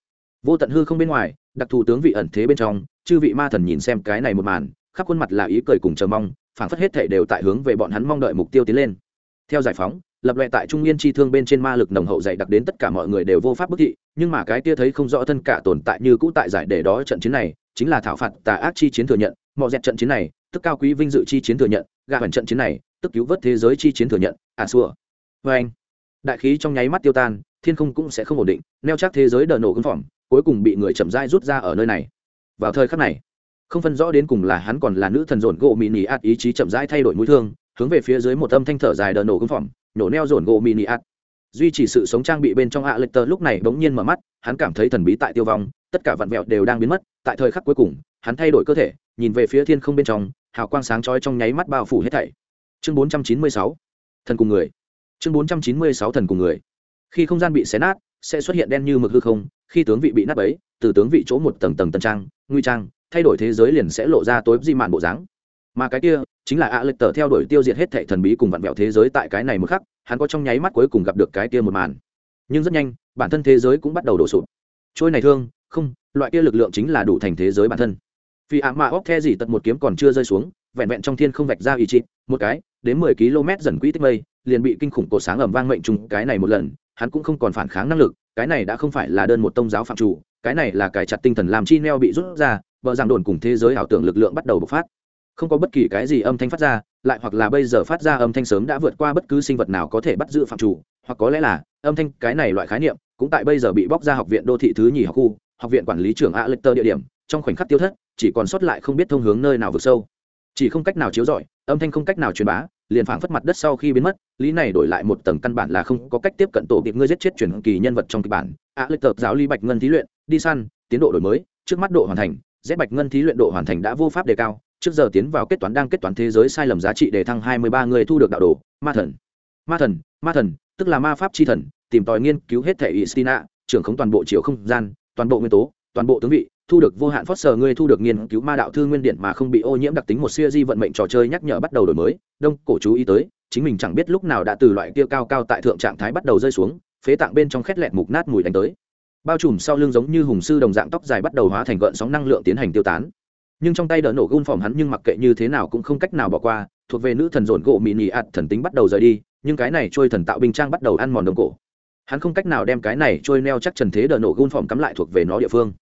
Vô tận hư không bên ngoài, đặc thù tướng vị ẩn thế bên trong, chư vị ma thần nhìn xem cái này một màn khắp khuôn mặt là ý cười cùng chờ mong, phảng phất hết thể đều tại hướng về bọn hắn mong đợi mục tiêu tiến lên. Theo giải phóng, lập loại tại trung yên chi thương bên trên ma lực nồng hậu dày đặc đến tất cả mọi người đều vô pháp bức thị, nhưng mà cái kia thấy không rõ thân cả tồn tại như cũ tại giải để đó trận chiến này, chính là thảo phạt tà ác chi chiến thừa nhận mọi dẹt trận chiến này, tức cao quý vinh dự chi chiến thừa nhận gà hẳn trận chiến này, tức cứu vớt thế giới chi chiến thừa nhận à xua. Vê anh, đại khí trong nháy mắt tiêu tan, thiên không cũng sẽ không ổn định, neo chắc thế giới đờ nổ cứng phỏng, cuối cùng bị người chậm rãi rút ra ở nơi này. Vào thời khắc này không phân rõ đến cùng là hắn còn là nữ thần dồn gỗ mini ạt, ý chí chậm rãi thay đổi mũi thương, hướng về phía dưới một âm thanh thở dài đờ nổ công phỏng nổ neo dồn gỗ mini ạt. Duy trì sự sống trang bị bên trong ạ lệch tờ lúc này bỗng nhiên mở mắt, hắn cảm thấy thần bí tại tiêu vong, tất cả vặn vẹo đều đang biến mất, tại thời khắc cuối cùng, hắn thay đổi cơ thể, nhìn về phía thiên không bên trong, hào quang sáng chói trong nháy mắt bao phủ hết thảy. Chương 496 thần cùng người. Chương 496 thần cùng người. Khi không gian bị xé nát, sẽ xuất hiện đen như mực hư không, khi tướng vị bị nát ấy từ tướng vị chỗ một tầng tầng tân trang, nguy trang thay đổi thế giới liền sẽ lộ ra tối di mạn bộ dáng. Mà cái kia, chính là ạ lịch tờ theo đuổi tiêu diệt hết thệ thần bí cùng vặn vẹo thế giới tại cái này một khắc, hắn có trong nháy mắt cuối cùng gặp được cái kia một màn. Nhưng rất nhanh, bản thân thế giới cũng bắt đầu đổ sụp. Trôi này thương, không, loại kia lực lượng chính là đủ thành thế giới bản thân. Vì ạ mạ óc the gì tật một kiếm còn chưa rơi xuống, vẹn vẹn trong thiên không vạch ra ý chị một cái, đến mười km dần quỹ tích mây, liền bị kinh khủng cổ sáng ẩm vang mệnh trùng cái này một lần, hắn cũng không còn phản kháng năng lực, cái này đã không phải là đơn một tông giáo phạm chủ, cái này là cái chặt tinh thần làm chi neo bị rút ra vợ rằng đồn cùng thế giới ảo tưởng lực lượng bắt đầu bộc phát. Không có bất kỳ cái gì âm thanh phát ra, lại hoặc là bây giờ phát ra âm thanh sớm đã vượt qua bất cứ sinh vật nào có thể bắt giữ phạm chủ, hoặc có lẽ là, âm thanh cái này loại khái niệm cũng tại bây giờ bị bóc ra học viện đô thị thứ nhì học khu, học viện quản lý trưởng a lecter địa điểm, trong khoảnh khắc tiêu thất, chỉ còn sót lại không biết thông hướng nơi nào vượt sâu. Chỉ không cách nào chiếu rọi, âm thanh không cách nào truyền bá, liền phảng phất mặt đất sau khi biến mất, lý này đổi lại một tầng căn bản là không có cách tiếp cận tổ kịp ngươi giết chết truyền kỳ nhân vật trong kịch bản. A lecter giáo lý bạch ngân thí luyện, đi săn, tiến độ đổi mới, trước mắt độ hoàn thành z bạch ngân thí luyện độ hoàn thành đã vô pháp đề cao, trước giờ tiến vào kết toán đang kết toán thế giới sai lầm giá trị để thăng hai mươi ba người thu được đạo đồ, ma thần. Ma thần ma thần, tức là ma pháp chi thần, tìm tòi nghiên cứu hết thể istina, trưởng khống toàn bộ chiều không gian, toàn bộ nguyên tố, toàn bộ tướng vị, thu được vô hạn phót sở ngươi thu được nghiên cứu ma đạo thư nguyên điện mà không bị ô nhiễm đặc tính một siêu di vận mệnh trò chơi nhắc nhở bắt đầu đổi mới. Đông, cổ chú ý tới, chính mình chẳng biết lúc nào đã từ loại kia cao cao tại thượng trạng thái bắt đầu rơi xuống, phế tạng bên trong khét lẹt mục nát mùi đánh tới bao trùm sau lưng giống như hùng sư đồng dạng tóc dài bắt đầu hóa thành gợn sóng năng lượng tiến hành tiêu tán. Nhưng trong tay đỡ nổ gun phỏng hắn nhưng mặc kệ như thế nào cũng không cách nào bỏ qua, thuộc về nữ thần dồn gỗ mị nị ạt thần tính bắt đầu rời đi, nhưng cái này trôi thần tạo binh trang bắt đầu ăn mòn đồng cổ. Hắn không cách nào đem cái này trôi neo chắc trần thế đỡ nổ gun phỏng cắm lại thuộc về nó địa phương.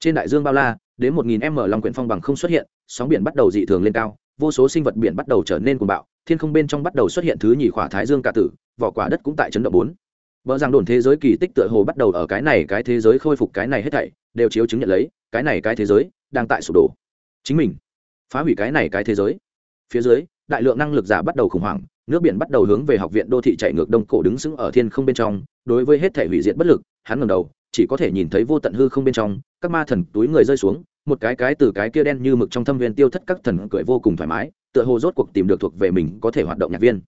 Trên đại dương bao la, đến một nghìn m lòng quyển phong bằng không xuất hiện, sóng biển bắt đầu dị thường lên cao, vô số sinh vật biển bắt đầu trở nên cuồng bạo, thiên không bên trong bắt đầu xuất hiện thứ nhì khỏa thái dương cả tử, vỏ quả đất cũng tại chấn động bốn vợ rằng đồn thế giới kỳ tích tựa hồ bắt đầu ở cái này, cái thế giới khôi phục cái này hết thảy, đều chiếu chứng nhận lấy, cái này, cái thế giới đang tại sụp đổ. Chính mình phá hủy cái này, cái thế giới. Phía dưới, đại lượng năng lực giả bắt đầu khủng hoảng, nước biển bắt đầu hướng về học viện đô thị chạy ngược đông cổ đứng sững ở thiên không bên trong, đối với hết thể hủy diệt bất lực, hắn ngẩng đầu, chỉ có thể nhìn thấy vô tận hư không bên trong, các ma thần túi người rơi xuống, một cái cái từ cái kia đen như mực trong thâm viên tiêu thất các thần cười vô cùng thoải mái, tựa hồ rốt cuộc tìm được thuộc về mình có thể hoạt động nhạc viên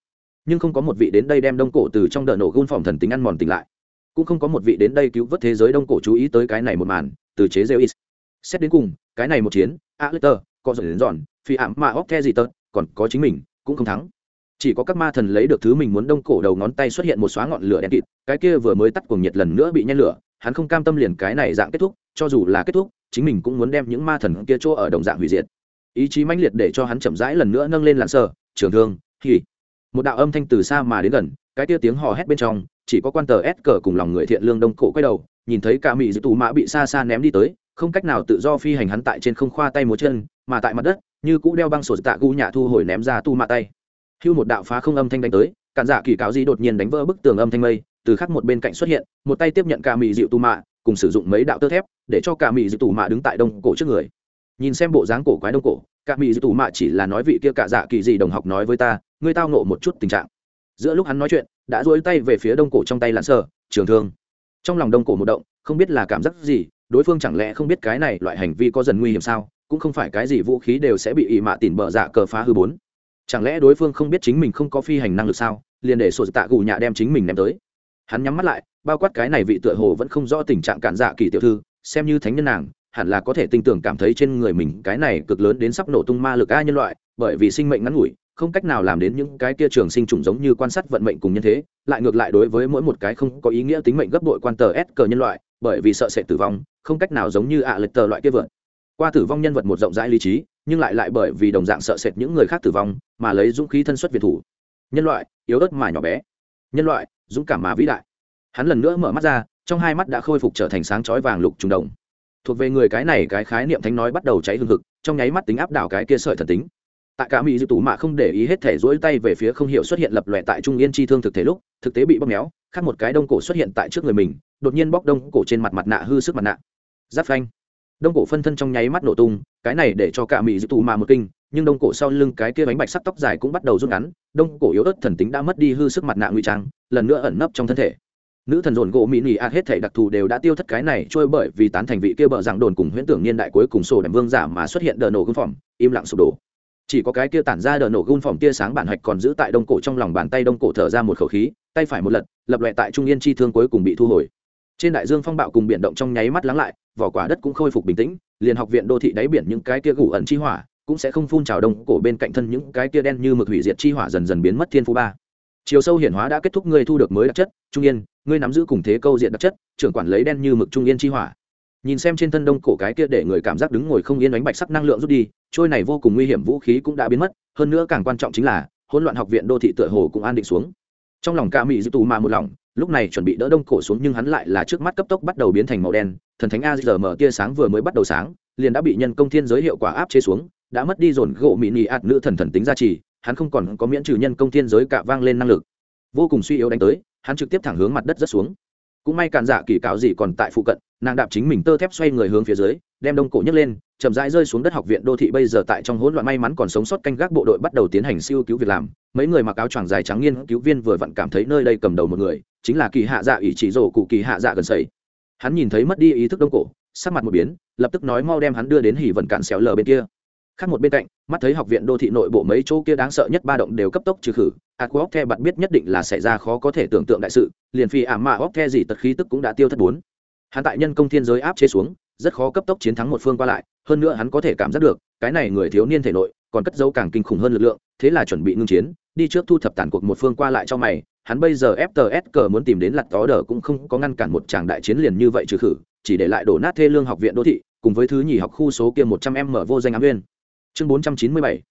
nhưng không có một vị đến đây đem đông cổ từ trong đợt nổ gun phòng thần tính ăn mòn tỉnh lại. Cũng không có một vị đến đây cứu vớt thế giới đông cổ chú ý tới cái này một màn, từ chế rêu xét đến cùng, cái này một chiến, a lê tơ, có dần đến dọn phi ảm mà óc the gì tớ còn có chính mình, cũng không thắng. Chỉ có các ma thần lấy được thứ mình muốn đông cổ đầu ngón tay xuất hiện một xóa ngọn lửa đen kịt, cái kia vừa mới tắt cuồng nhiệt lần nữa bị nhen lửa, hắn không cam tâm liền cái này dạng kết thúc, cho dù là kết thúc, chính mình cũng muốn đem những ma thần kia chỗ ở đồng dạng hủy diệt. Ý chí mãnh liệt để cho hắn chậm rãi lần nữa nâng lên làn sờ, trường thương, hỉ một đạo âm thanh từ xa mà đến gần, cái tia tiếng hò hét bên trong, chỉ có quan tờ ép cờ cùng lòng người thiện lương đông cổ quay đầu, nhìn thấy cả mỹ dư tù mã bị xa xa ném đi tới, không cách nào tự do phi hành hắn tại trên không khoa tay múa chân, mà tại mặt đất, như cũ đeo băng sổ tạ gu nhạ thu hồi ném ra tu mạ tay. Hưu một đạo phá không âm thanh đánh tới, cản giả kỳ cáo di đột nhiên đánh vỡ bức tường âm thanh mây, từ khắc một bên cạnh xuất hiện, một tay tiếp nhận cả mỹ dịu tu mạ cùng sử dụng mấy đạo tơ thép, để cho cả mỹ dịu tu mạ đứng tại đông cổ trước người. Nhìn xem bộ dáng cổ quái đông cổ cả mỹ dư tù mạ chỉ là nói vị kia cả dạ kỳ gì đồng học nói với ta, ngươi tao nộ một chút tình trạng. Giữa lúc hắn nói chuyện, đã dối tay về phía đông cổ trong tay lặn sờ, trường thương. Trong lòng đông cổ một động, không biết là cảm giác gì, đối phương chẳng lẽ không biết cái này loại hành vi có dần nguy hiểm sao, cũng không phải cái gì vũ khí đều sẽ bị ị mạ tỉn bờ dạ cờ phá hư bốn. Chẳng lẽ đối phương không biết chính mình không có phi hành năng lực sao, liền để sổ tạ gù nhạ đem chính mình ném tới. Hắn nhắm mắt lại, bao quát cái này vị tựa hồ vẫn không rõ tình trạng cản dạ kỳ tiểu thư, xem như thánh nhân nàng hẳn là có thể tin tưởng cảm thấy trên người mình cái này cực lớn đến sắp nổ tung ma lực a nhân loại, bởi vì sinh mệnh ngắn ngủi, không cách nào làm đến những cái kia trường sinh trùng giống như quan sát vận mệnh cùng nhân thế, lại ngược lại đối với mỗi một cái không có ý nghĩa tính mệnh gấp đội quan tờ s cờ nhân loại, bởi vì sợ sẽ tử vong, không cách nào giống như ạ à lệch tờ loại kia vượt qua tử vong nhân vật một rộng rãi lý trí, nhưng lại lại bởi vì đồng dạng sợ sệt những người khác tử vong, mà lấy dũng khí thân xuất việt thủ. Nhân loại, yếu ớt mà nhỏ bé. Nhân loại, dũng cảm mà vĩ đại. Hắn lần nữa mở mắt ra, trong hai mắt đã khôi phục trở thành sáng chói vàng lục trùng đồng thuộc về người cái này cái khái niệm thánh nói bắt đầu cháy hương thực trong nháy mắt tính áp đảo cái kia sợi thần tính. Tại cả mỹ dư tủ mạ không để ý hết thể rỗi tay về phía không hiểu xuất hiện lập lòe tại trung yên chi thương thực thể lúc, thực tế bị bóp méo, khác một cái đông cổ xuất hiện tại trước người mình, đột nhiên bóc đông cổ trên mặt mặt nạ hư sức mặt nạ. Giáp phanh. Đông cổ phân thân trong nháy mắt nổ tung, cái này để cho cả mỹ dư tủ mạ một kinh, nhưng đông cổ sau lưng cái kia bánh bạch sắc tóc dài cũng bắt đầu rút ngắn, đông cổ yếu ớt thần tính đã mất đi hư sức mặt nạ nguy trang, lần nữa ẩn nấp trong thân thể nữ thần dồn gỗ mỹ nỉ ạt hết thể đặc thù đều đã tiêu thất cái này, trôi bởi vì tán thành vị kia bờ rằng đồn cùng huyễn tưởng niên đại cuối cùng sổ đèm vương giả mà xuất hiện đờ nổ gương phòng im lặng sụp đổ. Chỉ có cái kia tản ra đờ nổ gun phòng tia sáng bản hạch còn giữ tại đông cổ trong lòng bàn tay đông cổ thở ra một khẩu khí, tay phải một lật, lập lại tại trung yên chi thương cuối cùng bị thu hồi. Trên đại dương phong bạo cùng biển động trong nháy mắt lắng lại, vỏ quả đất cũng khôi phục bình tĩnh, liền học viện đô thị đáy biển những cái kia gủ ẩn chi hỏa cũng sẽ không phun trào đông cổ bên cạnh thân những cái kia đen như mực hủy diệt chi hỏa dần dần biến mất thiên phú ba chiều sâu hiển hóa đã kết thúc ngươi thu được mới đặc chất, trung yên, ngươi nắm giữ cùng thế câu diện đặc chất, trưởng quản lấy đen như mực trung yên chi hỏa. Nhìn xem trên thân đông cổ cái kia để người cảm giác đứng ngồi không yên đánh bạch sắc năng lượng rút đi, trôi này vô cùng nguy hiểm vũ khí cũng đã biến mất, hơn nữa càng quan trọng chính là, hỗn loạn học viện đô thị tựa hồ cũng an định xuống. Trong lòng ca mỹ dư tù mà một lòng, lúc này chuẩn bị đỡ đông cổ xuống nhưng hắn lại là trước mắt cấp tốc bắt đầu biến thành màu đen, thần thánh a giờ mở tia sáng vừa mới bắt đầu sáng, liền đã bị nhân công thiên giới hiệu quả áp chế xuống, đã mất đi dồn gỗ mỹ nị ạt nữ thần thần tính gia trì hắn không còn có miễn trừ nhân công thiên giới cạ vang lên năng lực. Vô cùng suy yếu đánh tới, hắn trực tiếp thẳng hướng mặt đất rất xuống. Cũng may cản giả kỳ cáo gì còn tại phụ cận, nàng đạp chính mình tơ thép xoay người hướng phía dưới, đem đông cổ nhấc lên, chậm rãi rơi xuống đất học viện đô thị bây giờ tại trong hỗn loạn may mắn còn sống sót canh gác bộ đội bắt đầu tiến hành siêu cứu việc làm. Mấy người mặc áo choàng dài trắng nghiên cứu viên vừa vặn cảm thấy nơi đây cầm đầu một người, chính là kỳ hạ dạ ỷ chỉ rổ cụ kỳ hạ dạ gần sầy. Hắn nhìn thấy mất đi ý thức đông cổ, sắc mặt một biến, lập tức nói mau đem hắn đưa đến hỉ vận cạn xéo lờ bên kia khác một bên cạnh, mắt thấy học viện đô thị nội bộ mấy chỗ kia đáng sợ nhất ba động đều cấp tốc trừ khử aqua the bạn biết nhất định là xảy ra khó có thể tưởng tượng đại sự, liền phi ảm mạ óc the gì tật khí tức cũng đã tiêu thất bốn. Hắn tại nhân công thiên giới áp chế xuống, rất khó cấp tốc chiến thắng một phương qua lại, hơn nữa hắn có thể cảm giác được, cái này người thiếu niên thể nội, còn cất dấu càng kinh khủng hơn lực lượng, thế là chuẩn bị ngưng chiến, đi trước thu thập tàn cuộc một phương qua lại cho mày, hắn bây giờ fts cờ muốn tìm đến lặt tó đờ cũng không có ngăn cản một tràng đại chiến liền như vậy trừ khử, chỉ để lại đổ nát thê lương học viện đô thị, cùng với thứ nhì học khu số kia một trăm em mở vô danh ám viên chương bốn trăm chín mươi bảy.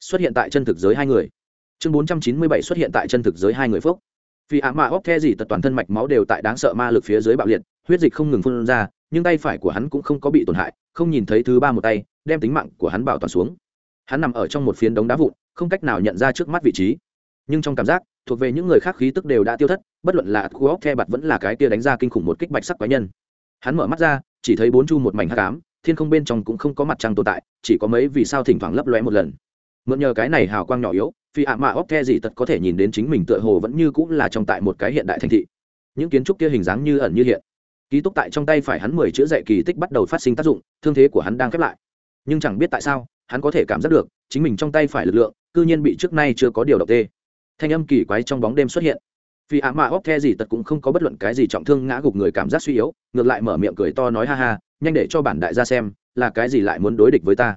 Xuất hiện tại chân thực giới hai người. Chương bốn trăm chín mươi bảy xuất hiện tại chân thực giới hai người phúc. Vì ạ mạ óc the gì tật toàn thân mạch máu đều tại đáng sợ ma lực phía dưới bạo liệt, huyết dịch không ngừng phun ra, nhưng tay phải của hắn cũng không có bị tổn hại, không nhìn thấy thứ ba một tay, đem tính mạng của hắn bảo toàn xuống. Hắn nằm ở trong một phiến đống đá vụn, không cách nào nhận ra trước mắt vị trí. Nhưng trong cảm giác, thuộc về những người khác khí tức đều đã tiêu thất, bất luận là khu óc the bạt vẫn là cái tia đánh ra kinh khủng một kích bạch sắc quái nhân. Hắn mở mắt ra, chỉ thấy bốn chu một mảnh hát cám thiên không bên trong cũng không có mặt trăng tồn tại, chỉ có mấy vì sao thỉnh thoảng lấp lóe một lần. Mượn nhờ cái này hào quang nhỏ yếu, phi ạ mạ óc the gì tật có thể nhìn đến chính mình tựa hồ vẫn như cũng là trong tại một cái hiện đại thành thị. Những kiến trúc kia hình dáng như ẩn như hiện. Ký túc tại trong tay phải hắn mười chữ dạy kỳ tích bắt đầu phát sinh tác dụng, thương thế của hắn đang khép lại. Nhưng chẳng biết tại sao, hắn có thể cảm giác được, chính mình trong tay phải lực lượng, cư nhiên bị trước nay chưa có điều động tê. Thanh âm kỳ quái trong bóng đêm xuất hiện. Vì ạ mạ óc the gì tật cũng không có bất luận cái gì trọng thương ngã gục người cảm giác suy yếu, ngược lại mở miệng cười to nói ha ha nhanh để cho bản đại gia xem, là cái gì lại muốn đối địch với ta.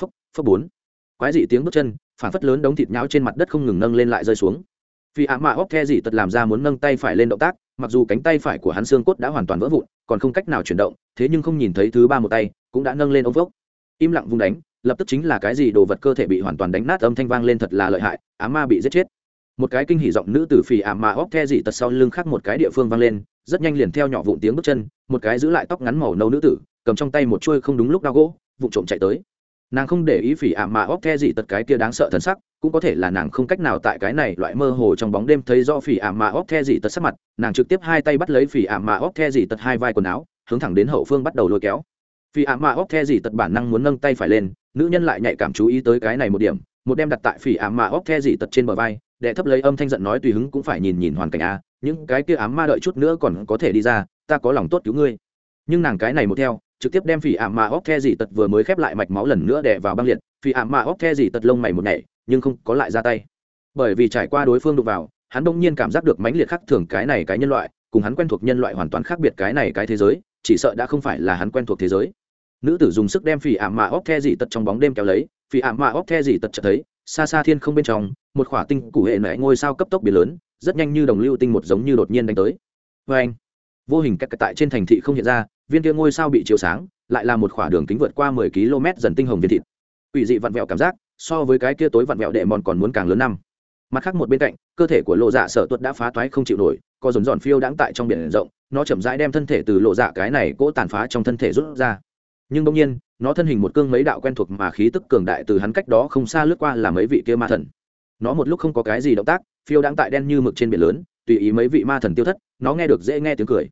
Phấp phấp bốn. Quái dị tiếng bước chân phản phất lớn đống thịt nhão trên mặt đất không ngừng nâng lên lại rơi xuống. Vì ạ mạ óc the gì tật làm ra muốn nâng tay phải lên động tác, mặc dù cánh tay phải của hắn xương cốt đã hoàn toàn vỡ vụn, còn không cách nào chuyển động, thế nhưng không nhìn thấy thứ ba một tay, cũng đã nâng lên ống vốc im lặng vung đánh, lập tức chính là cái gì đồ vật cơ thể bị hoàn toàn đánh nát âm thanh vang lên thật là lợi hại á ma bị giết chết một cái kinh hỉ giọng nữ từ phì ảm mà óc the dị tật sau lưng khác một cái địa phương vang lên, rất nhanh liền theo nhỏ vụn tiếng bước chân, một cái giữ lại tóc ngắn màu nâu nữ tử, cầm trong tay một chuôi không đúng lúc đao gỗ vụ trộm chạy tới. Nàng không để ý phỉ ảm mà óc the dị tật cái kia đáng sợ thần sắc, cũng có thể là nàng không cách nào tại cái này loại mơ hồ trong bóng đêm thấy do phỉ ảm mà óc the dị tật sắc mặt, nàng trực tiếp hai tay bắt lấy phỉ ảm mà óc the dị tật hai vai quần áo, hướng thẳng đến hậu phương bắt đầu lôi kéo. Phỉ ảm mà óc the dị tật bản năng muốn nâng tay phải lên, nữ nhân lại nhạy cảm chú ý tới cái này một điểm, một đem đặt tại phỉ ảm mà óc the dị tật trên bờ vai đệ thấp lấy âm thanh giận nói tùy hứng cũng phải nhìn nhìn hoàn cảnh a, những cái kia ám ma đợi chút nữa còn có thể đi ra, ta có lòng tốt cứu ngươi. Nhưng nàng cái này một theo, trực tiếp đem phỉ ảm ma óc the dị tật vừa mới khép lại mạch máu lần nữa đè vào băng liệt, phỉ ảm ma óc the dị tật lông mày một nhảy, nhưng không có lại ra tay. Bởi vì trải qua đối phương đụng vào, hắn đông nhiên cảm giác được mãnh liệt khác thường cái này cái nhân loại, cùng hắn quen thuộc nhân loại hoàn toàn khác biệt cái này cái thế giới, chỉ sợ đã không phải là hắn quen thuộc thế giới nữ tử dùng sức đem phỉ ảm mạ óc the dị tật trong bóng đêm kéo lấy, phỉ ảm mạ óc the dị tật chợt thấy, xa xa thiên không bên trong, một khỏa tinh cụ hệ mẹ ngôi sao cấp tốc biển lớn, rất nhanh như đồng lưu tinh một giống như đột nhiên đánh tới. Vê anh, vô hình cách tại trên thành thị không hiện ra, viên kia ngôi sao bị chiếu sáng, lại là một khỏa đường kính vượt qua mười km dần tinh hồng viên thịt. Ủy dị vặn vẹo cảm giác, so với cái kia tối vặn vẹo đệ mòn còn muốn càng lớn năm. Mặt khác một bên cạnh, cơ thể của lộ dạ sở tuất đã phá toái không chịu nổi, có dồn dọn phiêu đãng tại trong biển rộng, nó chậm rãi đem thân thể từ lộ dạ cái này cỗ tàn phá trong thân thể rút ra nhưng bỗng nhiên, nó thân hình một cương mấy đạo quen thuộc mà khí tức cường đại từ hắn cách đó không xa lướt qua là mấy vị kia ma thần. Nó một lúc không có cái gì động tác, phiêu đãng tại đen như mực trên biển lớn, tùy ý mấy vị ma thần tiêu thất, nó nghe được dễ nghe tiếng cười.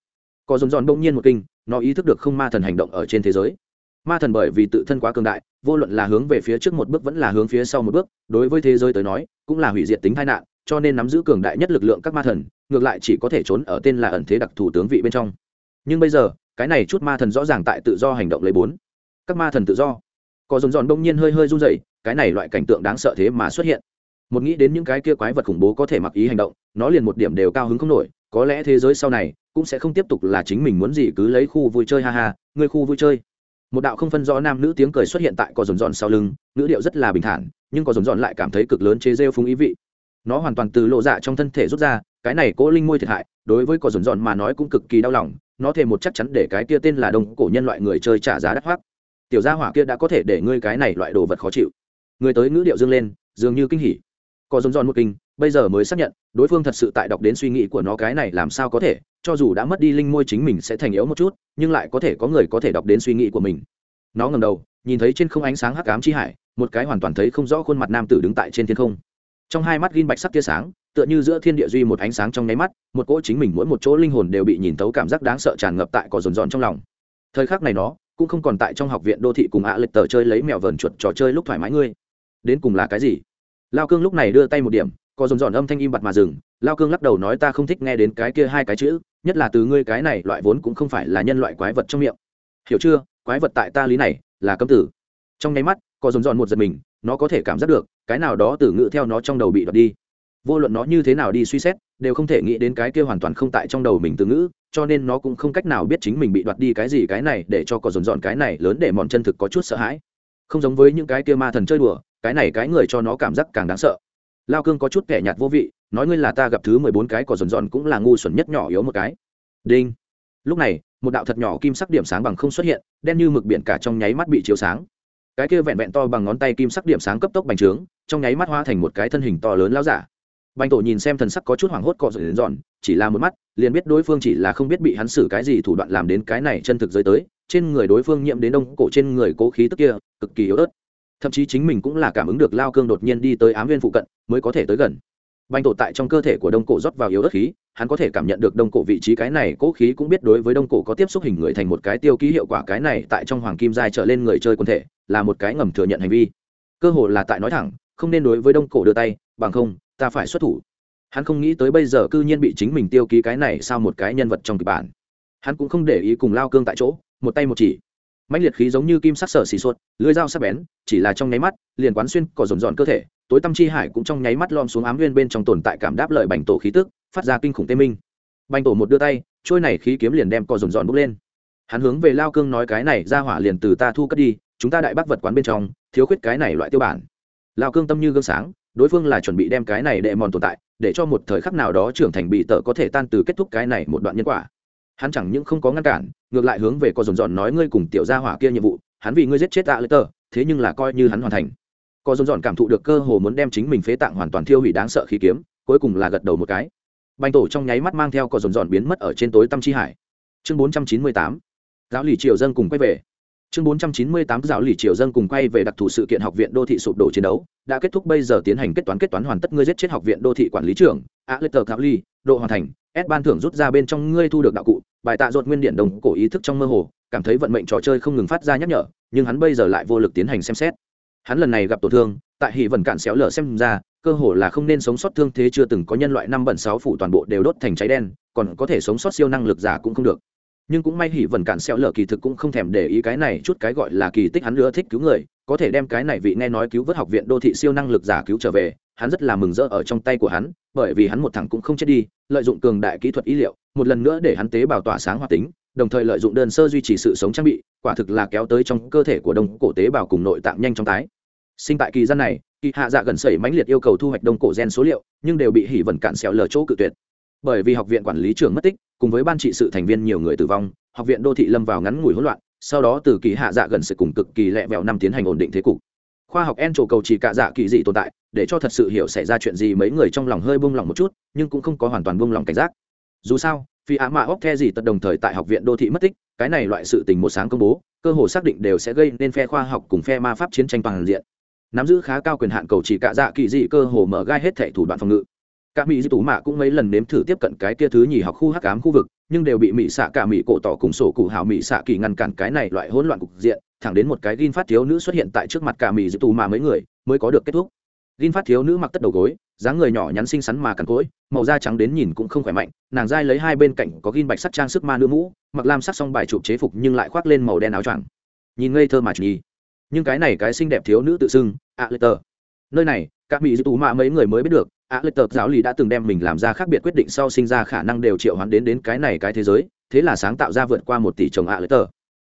Có dồn dọn bỗng nhiên một kinh, nó ý thức được không ma thần hành động ở trên thế giới. Ma thần bởi vì tự thân quá cường đại, vô luận là hướng về phía trước một bước vẫn là hướng phía sau một bước, đối với thế giới tới nói, cũng là hủy diệt tính tai nạn, cho nên nắm giữ cường đại nhất lực lượng các ma thần, ngược lại chỉ có thể trốn ở tên là ẩn thế đặc thủ tướng vị bên trong. Nhưng bây giờ cái này chút ma thần rõ ràng tại tự do hành động lấy bốn. Các ma thần tự do. Có dồn dòn đông nhiên hơi hơi run dậy cái này loại cảnh tượng đáng sợ thế mà xuất hiện. Một nghĩ đến những cái kia quái vật khủng bố có thể mặc ý hành động, nó liền một điểm đều cao hứng không nổi, có lẽ thế giới sau này cũng sẽ không tiếp tục là chính mình muốn gì cứ lấy khu vui chơi ha ha, người khu vui chơi. Một đạo không phân rõ nam nữ tiếng cười xuất hiện tại có dồn dòn sau lưng nữ điệu rất là bình thản, nhưng có dồn dòn lại cảm thấy cực lớn chế rêu phúng ý vị. Nó hoàn toàn từ lộ dạ trong thân thể rút ra, cái này cố linh môi thiệt hại, đối với có dồn dòn mà nói cũng cực kỳ đau lòng nó thề một chắc chắn để cái kia tên là đông cổ nhân loại người chơi trả giá đắt hoác tiểu gia hỏa kia đã có thể để ngươi cái này loại đồ vật khó chịu. Người tới ngữ điệu dương lên, dường như kinh hỉ. Có giống giòn một kinh, bây giờ mới xác nhận, đối phương thật sự tại đọc đến suy nghĩ của nó cái này làm sao có thể, cho dù đã mất đi linh môi chính mình sẽ thành yếu một chút, nhưng lại có thể có người có thể đọc đến suy nghĩ của mình. Nó ngầm đầu, nhìn thấy trên không ánh sáng hắc ám chi hải, một cái hoàn toàn thấy không rõ khuôn mặt nam tử đứng tại trên thiên không. Trong hai mắt gin bạch sắc tia sáng tựa như giữa thiên địa duy một ánh sáng trong nháy mắt, một cỗ chính mình mỗi một chỗ linh hồn đều bị nhìn tấu cảm giác đáng sợ tràn ngập tại cỏ rồn ròn trong lòng. Thời khắc này nó cũng không còn tại trong học viện đô thị cùng ạ à lịch tờ chơi lấy mèo vờn chuột trò chơi lúc thoải mái ngươi. Đến cùng là cái gì? Lao cương lúc này đưa tay một điểm có dồn dọn âm thanh im bặt mà dừng. Lao cương lắc đầu nói ta không thích nghe đến cái kia hai cái chữ, nhất là từ ngươi cái này, loại vốn cũng không phải là nhân loại quái vật trong miệng. Hiểu chưa? Quái vật tại ta lý này là cấm tử. Trong nháy mắt có dồn dọn một giật mình, nó có thể cảm giác được, cái nào đó từ ngữ theo nó trong đầu bị đoạt đi vô luận nó như thế nào đi suy xét, đều không thể nghĩ đến cái kia hoàn toàn không tại trong đầu mình từ ngữ, cho nên nó cũng không cách nào biết chính mình bị đoạt đi cái gì cái này để cho có dồn dọn cái này lớn để mòn chân thực có chút sợ hãi. Không giống với những cái kia ma thần chơi đùa, cái này cái người cho nó cảm giác càng đáng sợ. Lao cương có chút kẻ nhạt vô vị, nói ngươi là ta gặp thứ mười bốn cái có dồn dọn cũng là ngu xuẩn nhất nhỏ yếu một cái. Đinh. Lúc này, một đạo thật nhỏ kim sắc điểm sáng bằng không xuất hiện, đen như mực biển cả trong nháy mắt bị chiếu sáng. Cái kia vẹn vẹn to bằng ngón tay kim sắc điểm sáng cấp tốc bành trướng, trong nháy mắt hóa thành một cái thân hình to lớn lao giả bành tổ nhìn xem thần sắc có chút hoảng hốt cọ dồn dọn, chỉ là một mắt, liền biết đối phương chỉ là không biết bị hắn xử cái gì thủ đoạn làm đến cái này chân thực giới tới, trên người đối phương nhiễm đến đông cổ trên người cố khí tức kia, cực kỳ yếu ớt. Thậm chí chính mình cũng là cảm ứng được lao cương đột nhiên đi tới ám viên phụ cận, mới có thể tới gần. Banh tổ tại trong cơ thể của đông cổ rót vào yếu ớt khí, hắn có thể cảm nhận được đông cổ vị trí cái này cố khí cũng biết đối với đông cổ có tiếp xúc hình người thành một cái tiêu ký hiệu quả cái này tại trong hoàng kim giai trở lên người chơi quân thể, là một cái ngầm thừa nhận hành vi. Cơ hồ là tại nói thẳng, không nên đối với đông cổ đưa tay, bằng không ta phải xuất thủ. Hắn không nghĩ tới bây giờ cư nhiên bị chính mình tiêu ký cái này sao một cái nhân vật trong kịch bản. Hắn cũng không để ý cùng lao cương tại chỗ, một tay một chỉ. Mạnh liệt khí giống như kim sắc sở xì xuột lưới dao sắc bén, chỉ là trong nháy mắt, liền quán xuyên cỏ rồn ròn cơ thể, tối tâm chi hải cũng trong nháy mắt lom xuống ám nguyên bên trong tồn tại cảm đáp lợi bành tổ khí tức, phát ra kinh khủng tê minh. Bành tổ một đưa tay, trôi này khí kiếm liền đem cỏ rồn ròn bốc lên. Hắn hướng về lao cương nói cái này, ra hỏa liền từ ta thu cất đi, chúng ta đại bắt vật quán bên trong, thiếu khuyết cái này loại tiêu bản. Lao cương tâm như gương sáng đối phương là chuẩn bị đem cái này đệ mòn tồn tại, để cho một thời khắc nào đó trưởng thành bị tờ có thể tan từ kết thúc cái này một đoạn nhân quả. Hắn chẳng những không có ngăn cản, ngược lại hướng về có dồn dọn nói ngươi cùng tiểu gia hỏa kia nhiệm vụ, hắn vì ngươi giết chết tạ lê tờ, thế nhưng là coi như hắn hoàn thành. Có dồn dọn cảm thụ được cơ hồ muốn đem chính mình phế tạng hoàn toàn thiêu hủy đáng sợ khí kiếm, cuối cùng là gật đầu một cái. Bành tổ trong nháy mắt mang theo có dồn dọn biến mất ở trên tối tâm chi hải. Chương bốn trăm chín mươi tám giáo lì triều dân cùng quay về chương bốn trăm chín mươi tám giáo lì triều dân cùng quay về đặc thù sự kiện học viện đô thị sụp đổ chiến đấu đã kết thúc bây giờ tiến hành kết toán kết toán hoàn tất ngươi giết chết học viện đô thị quản lý trưởng a lê tờ độ hoàn thành S ban thưởng rút ra bên trong ngươi thu được đạo cụ, bài tạ ruột nguyên điện đồng cổ ý thức trong mơ hồ, cảm thấy vận mệnh trò chơi không ngừng phát ra nhắc nhở, nhưng hắn bây giờ lại vô lực tiến hành xem xét. Hắn lần này gặp tổn thương, tại hỉ vẫn cạn xéo lở xem ra, cơ hồ là không nên sống sót thương thế chưa từng có nhân loại năm bẩn sáu phủ toàn bộ đều đốt thành cháy đen, còn có thể sống sót siêu năng lực giả cũng không được. Nhưng cũng may hỉ vần cản xẹo lở kỳ thực cũng không thèm để ý cái này chút cái gọi là kỳ tích hắn nữa thích cứu người, có thể đem cái này vị nghe nói cứu vớt học viện đô thị siêu năng lực giả cứu trở về, hắn rất là mừng rỡ ở trong tay của hắn, bởi vì hắn một thằng cũng không chết đi, lợi dụng cường đại kỹ thuật y liệu, một lần nữa để hắn tế bào tỏa sáng hoạt tính, đồng thời lợi dụng đơn sơ duy trì sự sống trang bị, quả thực là kéo tới trong cơ thể của đông cổ tế bào cùng nội tạng nhanh trong tái. Sinh tại kỳ gian này, kỳ hạ dạ gần sẩy mãnh liệt yêu cầu thu hoạch đông cổ gen số liệu, nhưng đều bị hỉ vận cản xẹo lở chỗ cự tuyệt. Bởi vì học viện quản lý trưởng mất tích, cùng với ban trị sự thành viên nhiều người tử vong, học viện đô thị lâm vào ngắn ngủi hỗn loạn, sau đó từ kỳ hạ dạ gần sự cùng cực kỳ lẹ vẹo năm tiến hành ổn định thế cục. Khoa học en trổ cầu chỉ cạ dạ kỳ dị tồn tại để cho thật sự hiểu xảy ra chuyện gì mấy người trong lòng hơi buông lỏng một chút nhưng cũng không có hoàn toàn buông lỏng cảnh giác. Dù sao phi á mạ óc the gì tật đồng thời tại học viện đô thị mất tích cái này loại sự tình một sáng công bố cơ hồ xác định đều sẽ gây nên phe khoa học cùng phe ma pháp chiến tranh toàn diện. Nắm giữ khá cao quyền hạn cầu chỉ cạ dạ kỳ dị cơ hồ mở gai hết thể thủ đoạn phòng ngự cả mỹ di tủ mạ cũng mấy lần nếm thử tiếp cận cái kia thứ nhì học khu hắc ám khu vực, nhưng đều bị mỹ xạ cả mỹ cổ tỏ cùng sổ cụ hảo mỹ xạ kỳ ngăn cản cái này loại hỗn loạn cục diện, thẳng đến một cái gin phát thiếu nữ xuất hiện tại trước mặt cả mỹ di tủ mạ mấy người, mới có được kết thúc. Gin phát thiếu nữ mặc tất đầu gối, dáng người nhỏ nhắn xinh xắn mà cằn cỗi, màu da trắng đến nhìn cũng không khỏe mạnh, nàng dai lấy hai bên cạnh có gin bạch sắt trang sức ma nữ mũ, mặc lam sắc xong bài chụp chế phục nhưng lại khoác lên màu đen áo choàng. Nhìn ngây thơ mà chỉ nhưng cái này cái xinh đẹp thiếu nữ tự xưng a lê tờ nơi này các mỹ di tù mạ mấy người mới biết được a lê tờ giáo lý đã từng đem mình làm ra khác biệt quyết định sau sinh ra khả năng đều triệu hắn đến đến cái này cái thế giới, thế là sáng tạo ra vượt qua một tỷ chồng a lê tờ.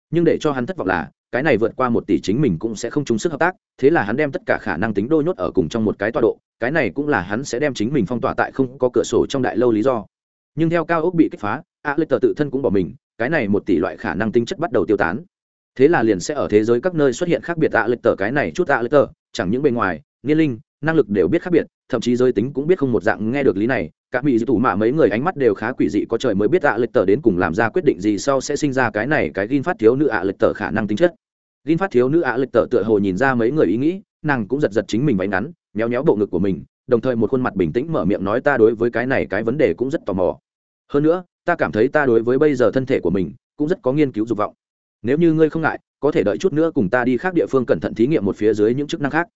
Nhưng để cho hắn thất vọng là, cái này vượt qua một tỷ chính mình cũng sẽ không trúng sức hợp tác, thế là hắn đem tất cả khả năng tính đôi nhốt ở cùng trong một cái tọa độ, cái này cũng là hắn sẽ đem chính mình phong tỏa tại không có cửa sổ trong đại lâu lý do. Nhưng theo cao ốc bị kích phá a lê tờ tự thân cũng bỏ mình, cái này một tỷ loại khả năng tính chất bắt đầu tiêu tán. Thế là liền sẽ ở thế giới các nơi xuất hiện khác biệt a lê tờ, cái này chút a lê tờ, chẳng những bề ngoài, niên linh năng lực đều biết khác biệt, thậm chí giới tính cũng biết không một dạng nghe được lý này. Các mỹ tủ mạ mấy người ánh mắt đều khá quỷ dị, có trời mới biết ạ lịch tờ đến cùng làm ra quyết định gì sau sẽ sinh ra cái này, cái gin phát thiếu nữ ạ lịch tờ khả năng tính chất. Gin phát thiếu nữ ạ lịch tờ tựa hồ nhìn ra mấy người ý nghĩ, nàng cũng giật giật chính mình váy ngắn, méo méo bộ ngực của mình, đồng thời một khuôn mặt bình tĩnh mở miệng nói ta đối với cái này cái vấn đề cũng rất tò mò. Hơn nữa, ta cảm thấy ta đối với bây giờ thân thể của mình cũng rất có nghiên cứu dục vọng. Nếu như ngươi không ngại, có thể đợi chút nữa cùng ta đi khác địa phương cẩn thận thí nghiệm một phía dưới những chức năng khác.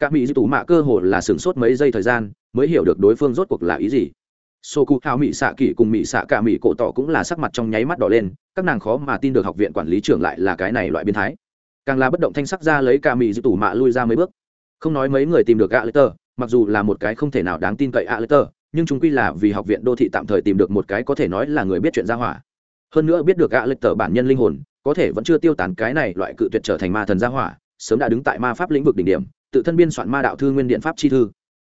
Cả mỹ di tủ mạ cơ hồ là sửng sốt mấy giây thời gian, mới hiểu được đối phương rốt cuộc là ý gì. Sô cụ hào mỹ xạ kỷ cùng mỹ xạ cả mỹ cổ tỏ cũng là sắc mặt trong nháy mắt đỏ lên, các nàng khó mà tin được học viện quản lý trưởng lại là cái này loại biến thái. Càng là bất động thanh sắc ra lấy cả mỹ di tủ mạ lui ra mấy bước. Không nói mấy người tìm được a lê tơ mặc dù là một cái không thể nào đáng tin cậy a lê tơ nhưng chúng quy là vì học viện đô thị tạm thời tìm được một cái có thể nói là người biết chuyện ra hỏa. Hơn nữa biết được a lê tơ bản nhân linh hồn, có thể vẫn chưa tiêu tán cái này loại cự tuyệt trở thành ma thần gia hỏa, sớm đã đứng tại ma pháp lĩnh vực đỉnh điểm tự thân biên soạn ma đạo thư nguyên điện pháp chi thư.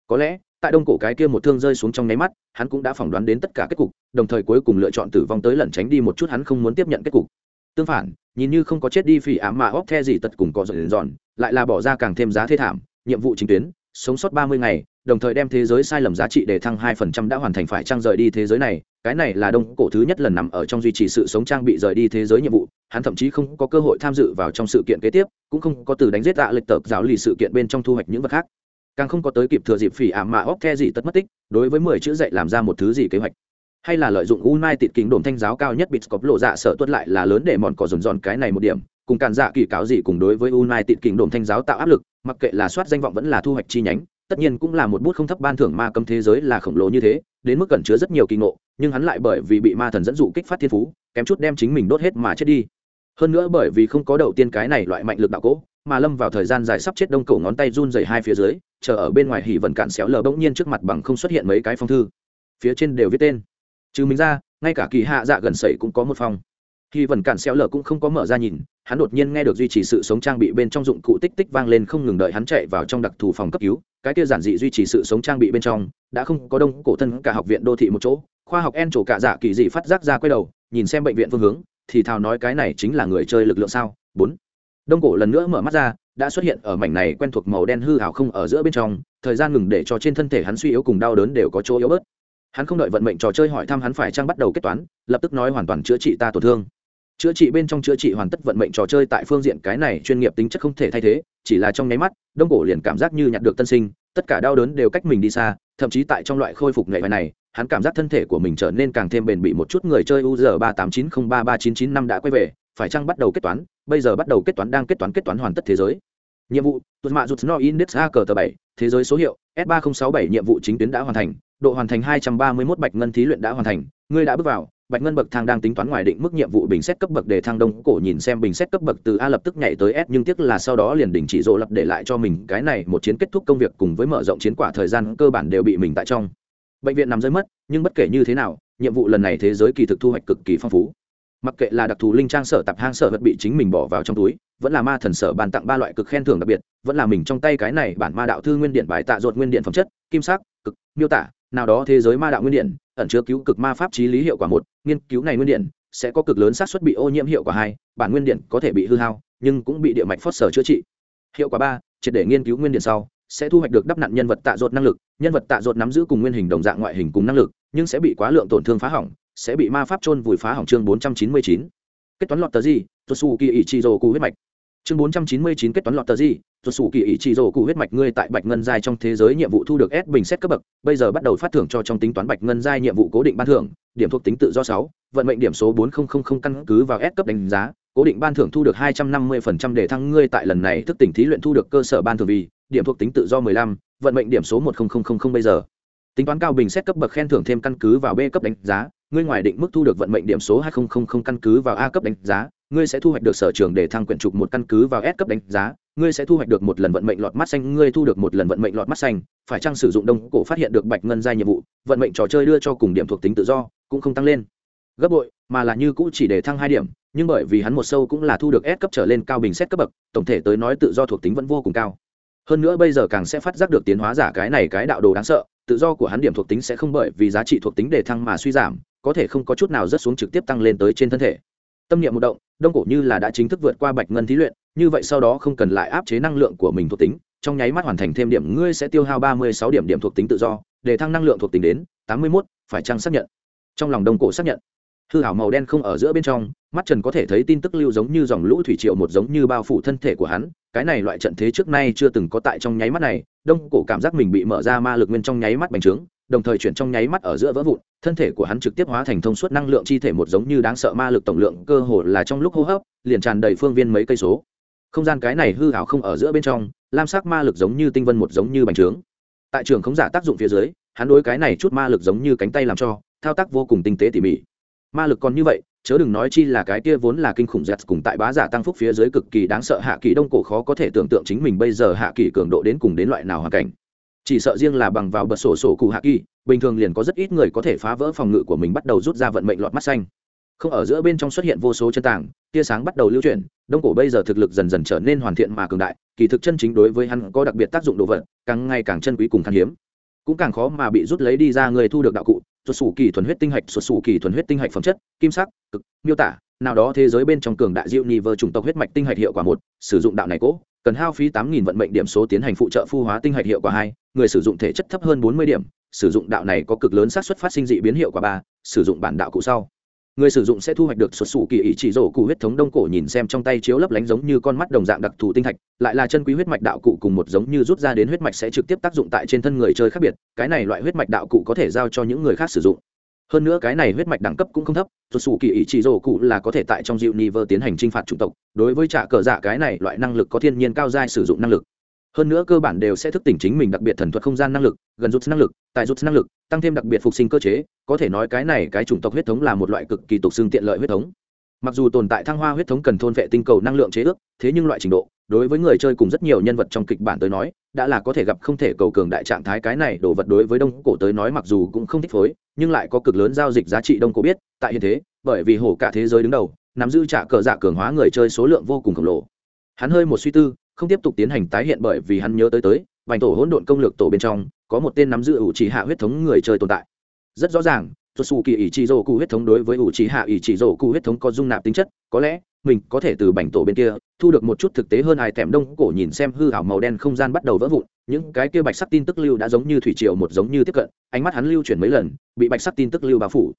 Có lẽ, tại đông cổ cái kia một thương rơi xuống trong nháy mắt, hắn cũng đã phỏng đoán đến tất cả kết cục, đồng thời cuối cùng lựa chọn tử vong tới lẩn tránh đi một chút hắn không muốn tiếp nhận kết cục. Tương phản, nhìn như không có chết đi phỉ ám mà óc the gì tật cùng có dọn dọn, lại là bỏ ra càng thêm giá thê thảm, nhiệm vụ chính tuyến, sống sót ba mươi ngày đồng thời đem thế giới sai lầm giá trị để thăng 2% đã hoàn thành phải trang rời đi thế giới này. Cái này là đông cổ thứ nhất lần nằm ở trong duy trì sự sống trang bị rời đi thế giới nhiệm vụ. Hắn thậm chí không có cơ hội tham dự vào trong sự kiện kế tiếp cũng không có từ đánh giết tạ lịch tập giáo lì sự kiện bên trong thu hoạch những vật khác. Càng không có tới kịp thừa dịp phỉ ảm mà óc the gì tất mất tích đối với mười chữ dạy làm ra một thứ gì kế hoạch. Hay là lợi dụng United kính đồn thanh giáo cao nhất Bitcop lộ dạ sở tuất lại là lớn để mòn cỏ dồn rọn cái này một điểm, cùng càn dạ kỳ cáo gì cùng đối với United kính đồn thanh giáo tạo áp lực, mặc kệ là soát danh vọng vẫn là thu hoạch chi nhánh, tất nhiên cũng là một bút không thấp ban thưởng ma cấm thế giới là khổng lồ như thế, đến mức cẩn chứa rất nhiều kỳ ngộ, nhưng hắn lại bởi vì bị ma thần dẫn dụ kích phát thiên phú, kém chút đem chính mình đốt hết mà chết đi. Hơn nữa bởi vì không có đầu tiên cái này loại mạnh lực đạo cỗ mà lâm vào thời gian dài sắp chết đông cổ ngón tay run rẩy hai phía dưới, chờ ở bên ngoài hỉ vần cạn xéo lờ bỗng nhiên trước mặt bằng không xuất hiện mấy cái phong thư. Phía trên đều viết tên. Trừ mình ra, ngay cả kỳ hạ dạ gần sẩy cũng có một phòng khi vần cản xéo lở cũng không có mở ra nhìn, hắn đột nhiên nghe được duy trì sự sống trang bị bên trong dụng cụ tích tích vang lên không ngừng đợi hắn chạy vào trong đặc thù phòng cấp cứu, cái kia giản dị duy trì sự sống trang bị bên trong đã không có đông cổ thân cả học viện đô thị một chỗ khoa học en trổ cả dạ kỳ dị phát giác ra quay đầu nhìn xem bệnh viện phương hướng thì thào nói cái này chính là người chơi lực lượng sao? Bốn. Đông cổ lần nữa mở mắt ra đã xuất hiện ở mảnh này quen thuộc màu đen hư hào không ở giữa bên trong thời gian ngừng để cho trên thân thể hắn suy yếu cùng đau đớn đều có chỗ yếu bớt. Hắn không đợi vận mệnh trò chơi hỏi thăm hắn phải chăng bắt đầu kết toán lập tức nói hoàn toàn chữa trị ta tổn thương chữa trị bên trong chữa trị hoàn tất vận mệnh trò chơi tại phương diện cái này chuyên nghiệp tính chất không thể thay thế, chỉ là trong nháy mắt, đông cổ liền cảm giác như nhặt được tân sinh, tất cả đau đớn đều cách mình đi xa, thậm chí tại trong loại khôi phục nghệ này, hắn cảm giác thân thể của mình trở nên càng thêm bền bỉ một chút, người chơi uz ba tám chín không ba ba chín chín năm đã quay về, phải chăng bắt đầu kết toán, bây giờ bắt đầu kết toán đang kết toán kết toán hoàn tất thế giới. Nhiệm vụ tuần mạ rút no index a cờ tờ bảy, thế giới số hiệu, s ba nghìn sáu bảy, nhiệm vụ chính tuyến đã hoàn thành, độ hoàn thành hai trăm ba mươi một bạch ngân thí luyện đã hoàn thành, ngươi đã bước vào bạch ngân bậc thang đang tính toán ngoài định mức nhiệm vụ bình xét cấp bậc để thang đông cổ nhìn xem bình xét cấp bậc từ a lập tức nhảy tới s, nhưng tiếc là sau đó liền đình chỉ rộ lập để lại cho mình cái này một chiến kết thúc công việc cùng với mở rộng chiến quả thời gian cơ bản đều bị mình tại trong. Bệnh viện nằm rơi mất, nhưng bất kể như thế nào, nhiệm vụ lần này thế giới kỳ thực thu hoạch cực kỳ phong phú. Mặc kệ là đặc thù linh trang sở tập hang sở vật bị chính mình bỏ vào trong túi, vẫn là ma thần sở bàn tặng ba loại cực khen thưởng đặc biệt, vẫn là mình trong tay cái này bản ma đạo thư nguyên điện bài tạ ruột nguyên điện phẩm chất, kim sắc, cực, miêu tả, nào đó thế giới ma đạo nguyên điện ẩn chứa cứu cực ma pháp trí lý hiệu quả một, nghiên cứu này nguyên điện sẽ có cực lớn xác suất bị ô nhiễm hiệu quả hai, bản nguyên điện có thể bị hư hao, nhưng cũng bị địa mạch phớt sở chữa trị. Hiệu quả ba, triệt để nghiên cứu nguyên điện sau, sẽ thu hoạch được đắp nặn nhân vật tạ dột năng lực, nhân vật tạ dột nắm giữ cùng nguyên hình đồng dạng ngoại hình cùng năng lực, nhưng sẽ bị quá lượng tổn thương phá hỏng, sẽ bị ma pháp trôn vùi phá hỏng chương 499. kết toán lọt tờ gì? Tosu kỳ ý chi rồ cụ huyết mạch chương 499 kết toán lọt tờ gì? Tosu kỳ ý chỉ rồ cụ huyết mạch ngươi tại bạch ngân giai trong thế giới nhiệm vụ thu được s bình xét cấp bậc, bây giờ bắt đầu phát thưởng cho trong tính toán bạch ngân giai nhiệm vụ cố định ban thưởng, điểm thuộc tính tự do sáu, vận mệnh điểm số bốn căn cứ vào s cấp đánh giá, cố định ban thưởng thu được hai trăm năm mươi phần trăm để thăng ngươi tại lần này thức tỉnh thí luyện thu được cơ sở ban thưởng vì, điểm thuộc tính tự do mười lăm, vận mệnh điểm số một bây giờ. Tính toán cao bình xét cấp bậc khen thưởng thêm căn cứ vào b cấp đánh giá, ngươi ngoài định mức thu được vận mệnh điểm số hai căn cứ vào a cấp đánh giá, ngươi sẽ thu hoạch được sở trường để thăng quyển trục một căn cứ vào s cấp đánh giá ngươi sẽ thu hoạch được một lần vận mệnh lọt mắt xanh ngươi thu được một lần vận mệnh lọt mắt xanh phải chăng sử dụng đông cổ phát hiện được bạch ngân giai nhiệm vụ vận mệnh trò chơi đưa cho cùng điểm thuộc tính tự do cũng không tăng lên gấp bội mà là như cũ chỉ để thăng hai điểm nhưng bởi vì hắn một sâu cũng là thu được S cấp trở lên cao bình xét cấp bậc, tổng thể tới nói tự do thuộc tính vẫn vô cùng cao. Hơn nữa bây giờ càng sẽ phát giác được tiến hóa giả cái này cái đạo đồ đáng sợ, tự do của hắn điểm thuộc tính sẽ không bởi vì giá trị thuộc tính để thăng mà suy giảm, có thể không có chút nào rất xuống trực tiếp tăng lên tới trên thân thể. Tâm niệm một động, đông cổ như là đã chính thức vượt qua bạch ngân thí luyện, như vậy sau đó không cần lại áp chế năng lượng của mình thuộc tính, trong nháy mắt hoàn thành thêm điểm ngươi sẽ tiêu hao ba mươi sáu điểm điểm thuộc tính tự do, để thăng năng lượng thuộc tính đến tám mươi mốt phải chăng xác nhận. Trong lòng đông cổ xác nhận hư hảo màu đen không ở giữa bên trong mắt trần có thể thấy tin tức lưu giống như dòng lũ thủy triệu một giống như bao phủ thân thể của hắn cái này loại trận thế trước nay chưa từng có tại trong nháy mắt này đông cổ cảm giác mình bị mở ra ma lực nguyên trong nháy mắt bành trướng đồng thời chuyển trong nháy mắt ở giữa vỡ vụn, thân thể của hắn trực tiếp hóa thành thông suốt năng lượng chi thể một giống như đáng sợ ma lực tổng lượng cơ hồ là trong lúc hô hấp, liền tràn đầy phương viên mấy cây số. Không gian cái này hư hảo không ở giữa bên trong, lam sắc ma lực giống như tinh vân một giống như bành trướng. Tại trường khống giả tác dụng phía dưới, hắn đối cái này chút ma lực giống như cánh tay làm cho, thao tác vô cùng tinh tế tỉ mỉ. Ma lực còn như vậy, chớ đừng nói chi là cái kia vốn là kinh khủng dẹt cùng tại bá giả tăng phúc phía dưới cực kỳ đáng sợ hạ kỳ đông cổ khó có thể tưởng tượng chính mình bây giờ hạ kỳ cường độ đến cùng đến loại nào hoàn cảnh chỉ sợ riêng là bằng vào bật sổ sổ cụ hạ kỳ, bình thường liền có rất ít người có thể phá vỡ phòng ngự của mình bắt đầu rút ra vận mệnh lọt mắt xanh. Không ở giữa bên trong xuất hiện vô số chân tảng, tia sáng bắt đầu lưu chuyển, đông cổ bây giờ thực lực dần dần trở nên hoàn thiện mà cường đại, kỳ thực chân chính đối với hắn có đặc biệt tác dụng đồ vật, càng ngày càng chân quý cùng khan hiếm. Cũng càng khó mà bị rút lấy đi ra người thu được đạo cụ, xuất xù kỳ thuần huyết tinh hạch, xuất xù kỳ thuần huyết tinh hạch phẩm chất, kim sắc, cực, miêu tả, nào đó thế giới bên trong cường đại diệu ni vơ chủng tộc huyết mạch tinh hạch hiệu quả một, sử dụng đạo này cố cần hao phí tám nghìn vận mệnh điểm số tiến hành phụ trợ phu hóa tinh hạch hiệu quả hai, người sử dụng thể chất thấp hơn bốn mươi điểm, sử dụng đạo này có cực lớn xác suất phát sinh dị biến hiệu quả ba, sử dụng bản đạo cụ sau. Người sử dụng sẽ thu hoạch được xuất xù kỳ ý chỉ rổ cụ huyết thống đông cổ nhìn xem trong tay chiếu lấp lánh giống như con mắt đồng dạng đặc thù tinh thạch lại là chân quý huyết mạch đạo cụ cùng một giống như rút ra đến huyết mạch sẽ trực tiếp tác dụng tại trên thân người chơi khác biệt, cái này loại huyết mạch đạo cụ có thể giao cho những người khác sử dụng hơn nữa cái này huyết mạch đẳng cấp cũng không thấp xuất sủ kỳ ý chỉ rổ cụ là có thể tại trong dịu niver tiến hành t r i n h phạt chủng tộc, đối với trả cờ dạ cái này loại năng lực có thiên nhiên cao dai sử dụng năng lực. Hơn nữa cơ bản đều sẽ thức tỉnh chính mình đặc biệt thần thuật không gian năng lực, gần rút năng lực tại rút năng lực, tăng thêm đặc biệt phục sinh cơ chế, có thể nói cái này cái chủng tộc huyết thống là một loại cực kỳ tục xương tiện lợi huyết thống. Mặc dù tồn tại thăng hoa huyết thống cần thôn vệ tinh cầu năng lượng chế ước, thế nhưng loại trình độ, đối với người chơi cùng rất nhiều nhân vật trong kịch bản tới nói, đã là có thể gặp không thể cầu cường đại trạng thái cái này đồ vật đối với đông cổ tới nói mặc dù cũng không thích phối nhưng lại có cực lớn giao dịch giá trị đông cổ biết, tại hiện thế, bởi vì hổ cả thế giới đứng đầu, nắm giữ trả cờ dạ cường hóa người chơi số lượng vô cùng khổng lồ. Hắn hơi một suy tư, không tiếp tục tiến hành tái hiện bởi vì hắn nhớ tới tới, vành tổ hỗn độn công lược tổ bên trong, có một tên nắm giữ ủ trì hạ huyết thống người chơi tồn tại. Rất rõ ràng xuất xù kỳ ỷ trị dỗ cụ huyết thống đối với ủ trì hạ ỷ trị dỗ cụ huyết thống có dung nạp tính chất, có lẽ mình có thể từ bảnh tổ bên kia thu được một chút thực tế hơn ai tèm đông cổ nhìn xem hư hảo màu đen không gian bắt đầu vỡ vụn, những cái kia bạch sắc tin tức lưu đã giống như thủy triều một giống như tiếp cận, ánh mắt hắn lưu chuyển mấy lần, bị bạch sắc tin tức lưu bao phủ.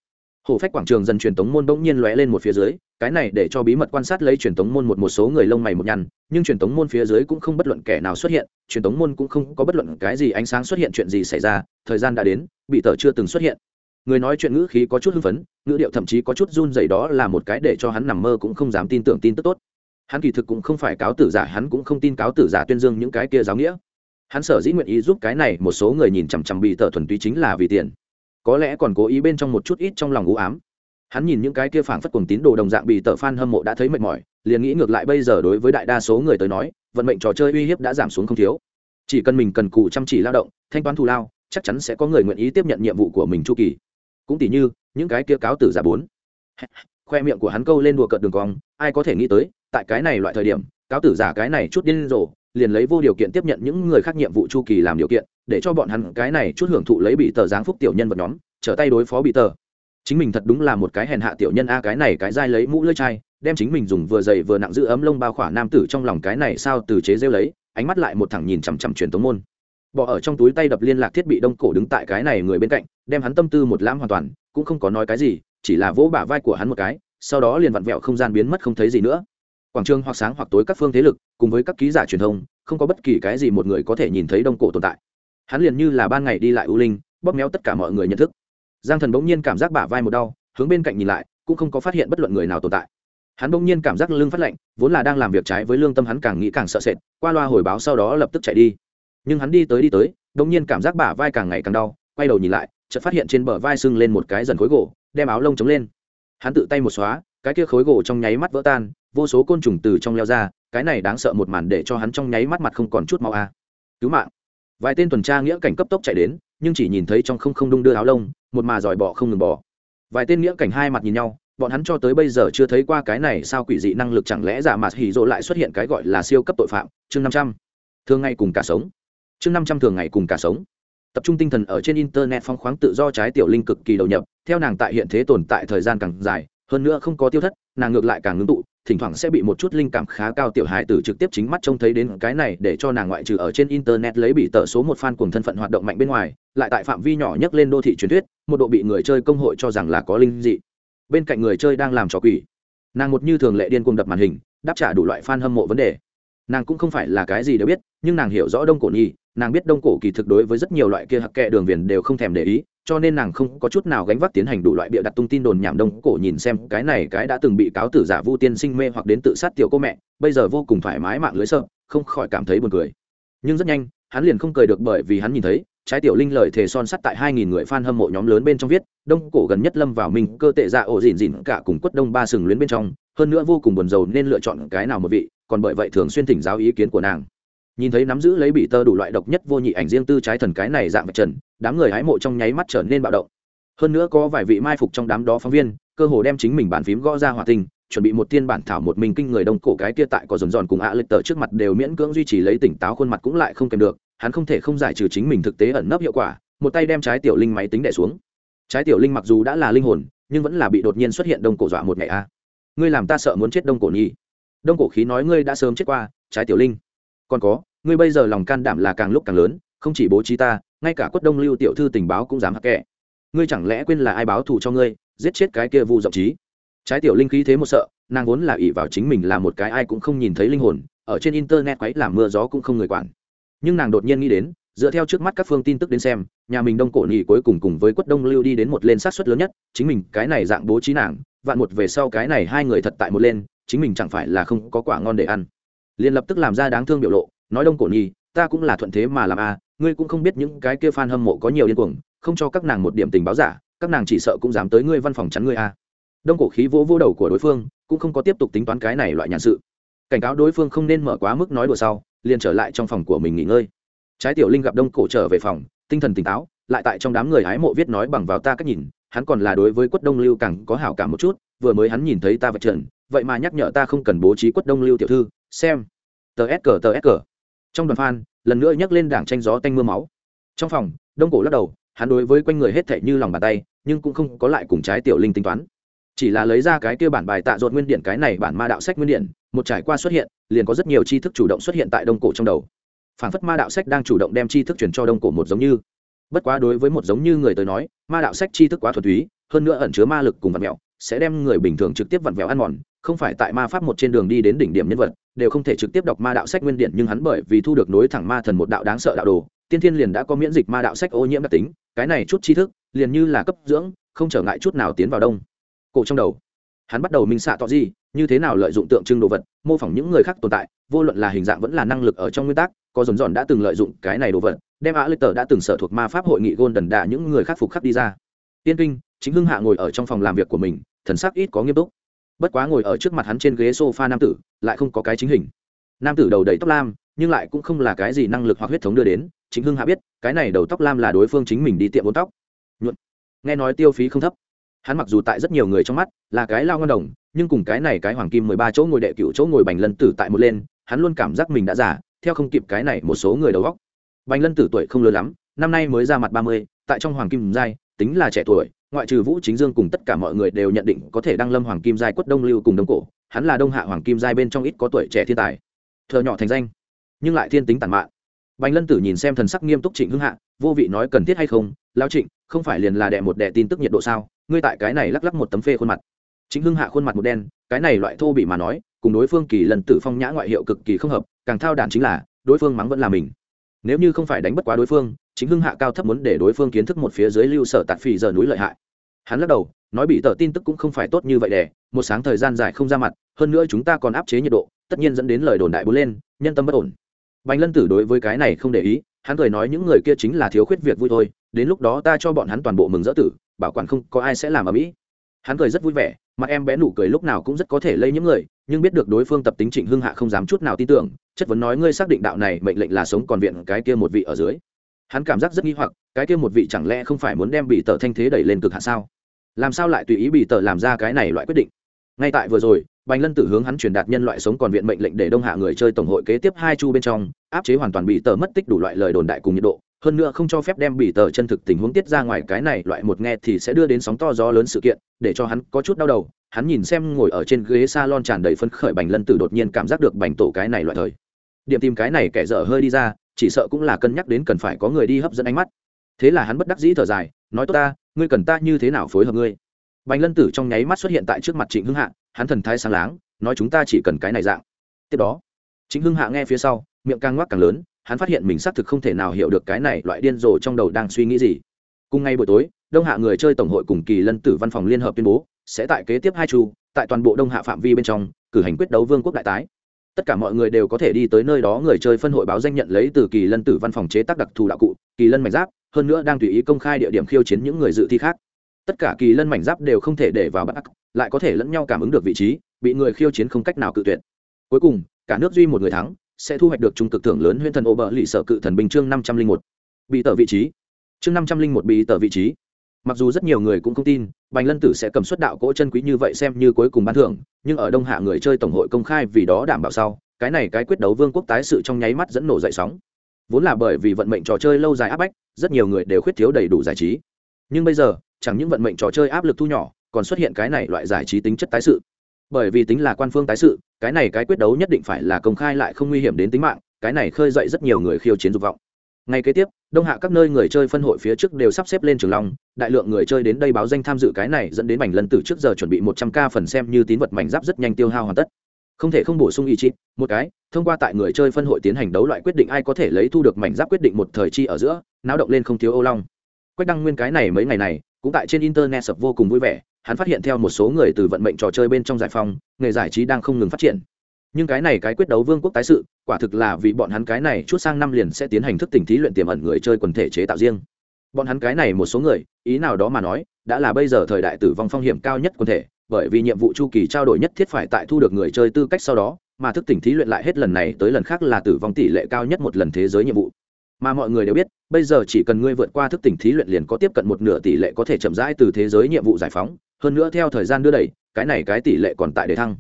Hồ phách quảng trường dần truyền tống môn bỗng nhiên lóe lên một phía dưới, cái này để cho bí mật quan sát lấy truyền tống môn một một số người lông mày một nhăn, nhưng truyền tống môn phía dưới cũng không bất luận kẻ nào xuất hiện, truyền tống môn cũng không có bất luận cái gì ánh sáng xuất hiện chuyện gì xảy ra, thời gian đã đến, bị tờ chưa từng xuất hiện người nói chuyện ngữ khí có chút hưng phấn, ngữ điệu thậm chí có chút run dày đó là một cái để cho hắn nằm mơ cũng không dám tin tưởng tin tức tốt. Hắn kỳ thực cũng không phải cáo tử giả, hắn cũng không tin cáo tử giả tuyên dương những cái kia giáo nghĩa. Hắn sở dĩ nguyện ý giúp cái này, một số người nhìn chằm chằm bị tờ thuần túy chính là vì tiền. Có lẽ còn cố ý bên trong một chút ít trong lòng u ám. Hắn nhìn những cái kia phảng phất cùng tín đồ đồng dạng bị tờ fan hâm mộ đã thấy mệt mỏi, liền nghĩ ngược lại bây giờ đối với đại đa số người tới nói, vận mệnh trò chơi uy hiếp đã giảm xuống không thiếu. Chỉ cần mình cần cù chăm chỉ lao động, thanh toán thù lao, chắc chắn sẽ có người nguyện ý tiếp nhận nhiệm vụ của mình chu kỳ cũng tỉ như, những cái kia cáo tử giả bốn. Khoe miệng của hắn câu lên đùa cợt đường cong, ai có thể nghĩ tới, tại cái này loại thời điểm, cáo tử giả cái này chút điên rồ, liền lấy vô điều kiện tiếp nhận những người khác nhiệm vụ chu kỳ làm điều kiện, để cho bọn hắn cái này chút hưởng thụ lấy bị tờ giáng phúc tiểu nhân vật nhóm, trở tay đối phó bị tờ. Chính mình thật đúng là một cái hèn hạ tiểu nhân a, cái này cái dai lấy mũ lưỡi chai, đem chính mình dùng vừa dày vừa nặng giữ ấm lông bao khỏa nam tử trong lòng cái này sao từ chế rêu lấy, ánh mắt lại một thằng nhìn chằm chằm truyền tống môn bỏ ở trong túi tay đập liên lạc thiết bị đông cổ đứng tại cái này người bên cạnh, đem hắn tâm tư một lãm hoàn toàn, cũng không có nói cái gì, chỉ là vỗ bả vai của hắn một cái, sau đó liền vặn vẹo không gian biến mất không thấy gì nữa. Quảng trường hoặc sáng hoặc tối các phương thế lực, cùng với các ký giả truyền thông, không có bất kỳ cái gì một người có thể nhìn thấy đông cổ tồn tại. Hắn liền như là ban ngày đi lại u linh, bóp méo tất cả mọi người nhận thức. Giang thần bỗng nhiên cảm giác bả vai một đau, hướng bên cạnh nhìn lại, cũng không có phát hiện bất luận người nào tồn tại. Hắn bỗng nhiên cảm giác lưng phát lạnh, vốn là đang làm việc trái với lương tâm hắn càng nghĩ càng sợ sệt, qua loa hồi báo sau đó lập tức chạy đi nhưng hắn đi tới đi tới đông nhiên cảm giác bả vai càng ngày càng đau, quay đầu nhìn lại, chợt phát hiện trên bờ vai sưng lên một cái dần khối gỗ, đem áo lông chống lên. Hắn tự tay một xóa, cái kia khối gỗ trong nháy mắt vỡ tan, vô số côn trùng từ trong leo ra, cái này đáng sợ một màn để cho hắn trong nháy mắt mặt không còn chút máu a. Cứu mạng. Vài tên tuần tra nghĩa cảnh cấp tốc chạy đến, nhưng chỉ nhìn thấy trong không không đung đưa áo lông, một mà dòi bỏ không ngừng bỏ vài tên nghĩa cảnh hai mặt nhìn nhau, bọn hắn cho tới bây giờ chưa thấy qua cái này sao quỷ dị năng lực chẳng lẽ giả mạt hỉ rộ lại xuất hiện cái gọi là siêu cấp tội phạm, chương năm trăm. Thường ngày cùng cả sống chương năm trăm thường ngày cùng cả sống. Tập trung tinh thần ở trên internet phong khoáng tự do trái tiểu linh cực kỳ đầu nhập, theo nàng tại hiện thế tồn tại thời gian càng dài, hơn nữa không có tiêu thất, nàng ngược lại càng ngưng tụ, thỉnh thoảng sẽ bị một chút linh cảm khá cao tiểu hài tử trực tiếp chính mắt trông thấy đến cái này để cho nàng ngoại trừ ở trên internet lấy bị tờ số một fan cùng thân phận hoạt động mạnh bên ngoài, lại tại phạm vi nhỏ nhất lên đô thị truyền thuyết, một độ bị người chơi công hội cho rằng là có linh dị. Bên cạnh người chơi đang làm trò quỷ. Nàng một như thường lệ điên cuồng đập màn hình, đáp trả đủ loại fan hâm mộ vấn đề. Nàng cũng không phải là cái gì đều biết, nhưng nàng hiểu rõ đông cổ nhi nàng biết đông cổ kỳ thực đối với rất nhiều loại kia hặc kệ đường viền đều không thèm để ý, cho nên nàng không có chút nào gánh vác tiến hành đủ loại bịa đặt tung tin đồn nhảm đông cổ nhìn xem cái này cái đã từng bị cáo tử giả vu tiên sinh mê hoặc đến tự sát tiểu cô mẹ, bây giờ vô cùng thoải mái mạng lưới sợ, không khỏi cảm thấy buồn cười. Nhưng rất nhanh, hắn liền không cười được bởi vì hắn nhìn thấy, trái tiểu linh lời thề son sắt tại hai nghìn người fan hâm mộ nhóm lớn bên trong viết, đông cổ gần nhất lâm vào mình cơ tệ dạ ổ dỉn dỉn cả cùng quất đông ba sừng luyến bên trong, hơn nữa vô cùng buồn rầu nên lựa chọn cái nào một vị, còn bởi vậy thường xuyên thỉnh giáo ý kiến của nàng nhìn thấy nắm giữ lấy bị tơ đủ loại độc nhất vô nhị ảnh riêng tư trái thần cái này dạng vật trần, đám người hái mộ trong nháy mắt trở nên bạo động. Hơn nữa có vài vị mai phục trong đám đó phóng viên, cơ hồ đem chính mình bàn phím gõ ra hòa tình chuẩn bị một tiên bản thảo một mình kinh người đông cổ cái kia tại có dồn dòn cùng ạ lịch tờ trước mặt đều miễn cưỡng duy trì lấy tỉnh táo khuôn mặt cũng lại không kèm được, hắn không thể không giải trừ chính mình thực tế ẩn nấp hiệu quả, một tay đem trái tiểu linh máy tính đẻ xuống. Trái tiểu linh mặc dù đã là linh hồn, nhưng vẫn là bị đột nhiên xuất hiện đông cổ dọa một ngày a. Ngươi làm ta sợ muốn chết đông cổ nhi đông cổ khí nói ngươi đã sớm chết qua, trái tiểu linh còn có, ngươi bây giờ lòng can đảm là càng lúc càng lớn, không chỉ bố trí ta, ngay cả quất đông lưu tiểu thư tình báo cũng dám hắc kệ ngươi chẳng lẽ quên là ai báo thù cho ngươi, giết chết cái kia vu rộng trí? Trái tiểu linh khí thế một sợ, nàng vốn là ỷ vào chính mình là một cái ai cũng không nhìn thấy linh hồn, ở trên internet quấy làm mưa gió cũng không người quản. Nhưng nàng đột nhiên nghĩ đến, dựa theo trước mắt các phương tin tức đến xem, nhà mình đông cổ nhị cuối cùng cùng với quất đông lưu đi đến một lên sát suất lớn nhất, chính mình cái này dạng bố trí nàng, vạn một về sau cái này hai người thật tại một lên, chính mình chẳng phải là không có quả ngon để ăn liền lập tức làm ra đáng thương biểu lộ nói đông cổ nhi ta cũng là thuận thế mà làm a à, ngươi cũng không biết những cái kia fan hâm mộ có nhiều điên cuồng không cho các nàng một điểm tình báo giả các nàng chỉ sợ cũng dám tới ngươi văn phòng chắn ngươi a à. đông cổ khí vỗ vỗ đầu của đối phương cũng không có tiếp tục tính toán cái này loại nhàn sự. Cảnh cáo đối phương không nên mở quá mức nói đùa sau liền trở lại trong phòng của mình nghỉ ngơi. Trái tiểu linh gặp đông cổ trở về phòng tinh thần tỉnh táo lại tại trong đám người hái mộ viết nói bằng vào ta cách nhìn hắn còn là đối với quất đông lưu càng có hảo cảm một chút vừa mới hắn nhìn thấy ta vật trần vậy mà nhắc nhở ta không cần bố trí quất đông lưu tiểu thư xem. Tờ s cờ, tờ s cờ. Trong đoàn phan lần nữa nhắc lên đảng tranh gió tanh mưa máu. Trong phòng, đông cổ lắc đầu, hắn đối với quanh người hết thảy như lòng bàn tay, nhưng cũng không có lại cùng trái tiểu linh tính toán. Chỉ là lấy ra cái kia bản bài tạ dột nguyên điện, cái này bản ma đạo sách nguyên điện, một trải qua xuất hiện, liền có rất nhiều tri thức chủ động xuất hiện tại đông cổ trong đầu. Phản phất ma đạo sách đang chủ động đem tri thức truyền cho đông cổ một giống như. Bất quá đối với một giống như người tới nói, ma đạo sách tri thức quá thuần túy, hơn nữa ẩn chứa ma lực cùng vặt mẹo, sẽ đem người bình thường trực tiếp vặn vẹo ăn mòn không phải tại ma pháp một trên đường đi đến đỉnh điểm nhân vật, đều không thể trực tiếp đọc ma đạo sách nguyên điện nhưng hắn bởi vì thu được nối thẳng ma thần một đạo đáng sợ đạo đồ, tiên thiên liền đã có miễn dịch ma đạo sách ô nhiễm đặc tính, cái này chút tri thức, liền như là cấp dưỡng, không trở ngại chút nào tiến vào đông. Cổ trong đầu, hắn bắt đầu minh xạ tỏ gì như thế nào lợi dụng tượng trưng đồ vật, mô phỏng những người khác tồn tại, vô luận là hình dạng vẫn là năng lực ở trong nguyên tắc, có dồn dòn đã từng lợi dụng cái này đồ vật, đem á lê tờ đã từng sở thuộc ma pháp hội nghị gôn đần đà những người khắc phục khắc đi ra. Tiên kinh, chính hưng hạ ngồi ở trong phòng làm việc của mình, thần sắc ít có nghiêm túc bất quá ngồi ở trước mặt hắn trên ghế sofa nam tử, lại không có cái chính hình. Nam tử đầu đầy tóc lam, nhưng lại cũng không là cái gì năng lực hoặc huyết thống đưa đến, chính hưng hạ biết, cái này đầu tóc lam là đối phương chính mình đi tiệm bốn tóc. Nhuận. Nghe nói tiêu phí không thấp. Hắn mặc dù tại rất nhiều người trong mắt là cái lao ngân đồng, nhưng cùng cái này cái hoàng kim mười ba chỗ ngồi đệ cựu chỗ ngồi bành lân tử tại một lên, hắn luôn cảm giác mình đã giả theo không kịp cái này một số người đầu góc bành lân tử tuổi không lớn lắm, năm nay mới ra mặt ba mươi, tại trong hoàng kim giai tính là trẻ tuổi, ngoại trừ vũ chính dương cùng tất cả mọi người đều nhận định có thể đăng lâm hoàng kim giai quất đông lưu cùng đông cổ, hắn là đông hạ hoàng kim giai bên trong ít có tuổi trẻ thiên tài. Thợ nhỏ thành danh, nhưng lại thiên tính tàn mạn. Bành lân tử nhìn xem thần sắc nghiêm túc trịnh hưng hạ, vô vị nói cần thiết hay không? Lao trịnh, không phải liền là đẻ một đẻ tin tức nhiệt độ sao? Ngươi tại cái này lắc lắc một tấm phê khuôn mặt. Chính hưng hạ khuôn mặt một đen, cái này loại thô bị mà nói, cùng đối phương kỳ lần tử phong nhã ngoại hiệu cực kỳ không hợp, càng thao đản chính là, đối phương mắng vẫn là mình. Nếu như không phải đánh bất quá đối phương chính hưng hạ cao thấp muốn để đối phương kiến thức một phía dưới lưu sở tạt phì giờ núi lợi hại. Hắn lắc đầu, nói bị tờ tin tức cũng không phải tốt như vậy đẻ, một sáng thời gian dài không ra mặt, hơn nữa chúng ta còn áp chế nhiệt độ, tất nhiên dẫn đến lời đồn đại bốn lên, nhân tâm bất ổn. Bành lân tử đối với cái này không để ý, hắn cười nói những người kia chính là thiếu khuyết việc vui thôi, đến lúc đó ta cho bọn hắn toàn bộ mừng dỡ tử, bảo quản không có ai sẽ làm ở mỹ. Hắn cười rất vui vẻ, mặt em bé nụ cười lúc nào cũng rất có thể lây những người, nhưng biết được đối phương tập tính trịnh hưng hạ không dám chút nào tin tưởng, chất vấn nói ngươi xác định đạo này mệnh lệnh là sống còn viện cái kia một vị ở dưới hắn cảm giác rất nghi hoặc, cái kia một vị chẳng lẽ không phải muốn đem bị tờ thanh thế đẩy lên cực hạ sao? Làm sao lại tùy ý bị tờ làm ra cái này loại quyết định? Ngay tại vừa rồi, bành lân tử hướng hắn truyền đạt nhân loại sống còn viện mệnh lệnh để đông hạ người chơi tổng hội kế tiếp hai chu bên trong, áp chế hoàn toàn bị tờ mất tích đủ loại lời đồn đại cùng nhiệt độ. Hơn nữa không cho phép đem bị tờ chân thực tình huống tiết ra ngoài cái này loại một nghe thì sẽ đưa đến sóng to gió lớn sự kiện, để cho hắn có chút đau đầu. Hắn nhìn xem ngồi ở trên ghế salon tràn đầy phấn khởi bành lân tử đột nhiên cảm giác được bành tổ cái này loại thời. Điểm tìm cái này kẻ dở hơi đi ra chỉ sợ cũng là cân nhắc đến cần phải có người đi hấp dẫn ánh mắt. Thế là hắn bất đắc dĩ thở dài, nói, tốt ta, ngươi cần ta như thế nào phối hợp ngươi? Bành lân tử trong nháy mắt xuất hiện tại trước mặt trịnh hưng hạ, hắn thần thái sáng láng, nói, chúng ta chỉ cần cái này dạng. Tiếp đó, trịnh hưng hạ nghe phía sau, miệng càng ngoác càng lớn, hắn phát hiện mình xác thực không thể nào hiểu được cái này loại điên rồ trong đầu đang suy nghĩ gì. Cùng ngay buổi tối, đông hạ người chơi tổng hội cùng kỳ lân tử văn phòng liên hợp tuyên bố, sẽ tại kế tiếp hai chu, tại toàn bộ đông hạ phạm vi bên trong, cử hành quyết đấu vương quốc đại tái tất cả mọi người đều có thể đi tới nơi đó người chơi phân hội báo danh nhận lấy từ kỳ lân tử văn phòng chế tác đặc thù đạo cụ, kỳ lân mảnh giáp, hơn nữa đang tùy ý công khai địa điểm khiêu chiến những người dự thi khác. Tất cả kỳ lân mảnh giáp đều không thể để vào bắc lại có thể lẫn nhau cảm ứng được vị trí, bị người khiêu chiến không cách nào cự tuyệt. Cuối cùng, cả nước duy một người thắng, sẽ thu hoạch được trung cực thưởng lớn huyên thần ô bờ lì sở cự thần bình chương năm trăm linh một. Bị tờ vị trí. Chương năm trăm linh một bị tờ vị trí mặc dù rất nhiều người cũng không tin, bành lân tử sẽ cầm suất đạo cỗ chân quý như vậy xem như cuối cùng ban thưởng, nhưng ở đông hạ người chơi tổng hội công khai vì đó đảm bảo sau, cái này cái quyết đấu vương quốc tái sự trong nháy mắt dẫn nổ dậy sóng. Vốn là bởi vì vận mệnh trò chơi lâu dài áp bách, rất nhiều người đều khuyết thiếu đầy đủ giải trí. Nhưng bây giờ, chẳng những vận mệnh trò chơi áp lực thu nhỏ, còn xuất hiện cái này loại giải trí tính chất tái sự. Bởi vì tính là quan phương tái sự, cái này cái quyết đấu nhất định phải là công khai lại không nguy hiểm đến tính mạng, cái này khơi dậy rất nhiều người khiêu chiến dục vọng ngay kế tiếp, đông hạ các nơi người chơi phân hội phía trước đều sắp xếp lên trường long, đại lượng người chơi đến đây báo danh tham dự cái này dẫn đến mảnh lần từ trước giờ chuẩn bị một trăm k phần xem như tín vật mảnh giáp rất nhanh tiêu hao hoàn tất. Không thể không bổ sung ý chí, một cái, thông qua tại người chơi phân hội tiến hành đấu loại quyết định ai có thể lấy thu được mảnh giáp quyết định một thời chi ở giữa, náo động lên không thiếu âu long. Quách đăng nguyên cái này mấy ngày này, cũng tại trên internet sập vô cùng vui vẻ, hắn phát hiện theo một số người từ vận mệnh trò chơi bên trong giải phong nghề giải trí đang không ngừng phát triển nhưng cái này cái quyết đấu vương quốc tái sự, quả thực là vì bọn hắn cái này chút sang năm liền sẽ tiến hành thức tỉnh thí luyện tiềm ẩn người chơi quần thể chế tạo riêng. Bọn hắn cái này một số người, ý nào đó mà nói, đã là bây giờ thời đại tử vong phong hiểm cao nhất quần thể, bởi vì nhiệm vụ chu kỳ trao đổi nhất thiết phải tại thu được người chơi tư cách sau đó, mà thức tỉnh thí luyện lại hết lần này tới lần khác là tử vong tỷ lệ cao nhất một lần thế giới nhiệm vụ. Mà mọi người đều biết, bây giờ chỉ cần ngươi vượt qua thức tỉnh thí luyện liền có tiếp cận một nửa tỷ lệ có thể chậm rãi từ thế giới nhiệm vụ giải phóng, hơn nữa theo thời gian đưa đẩy, cái này cái tỷ lệ còn tại để thăng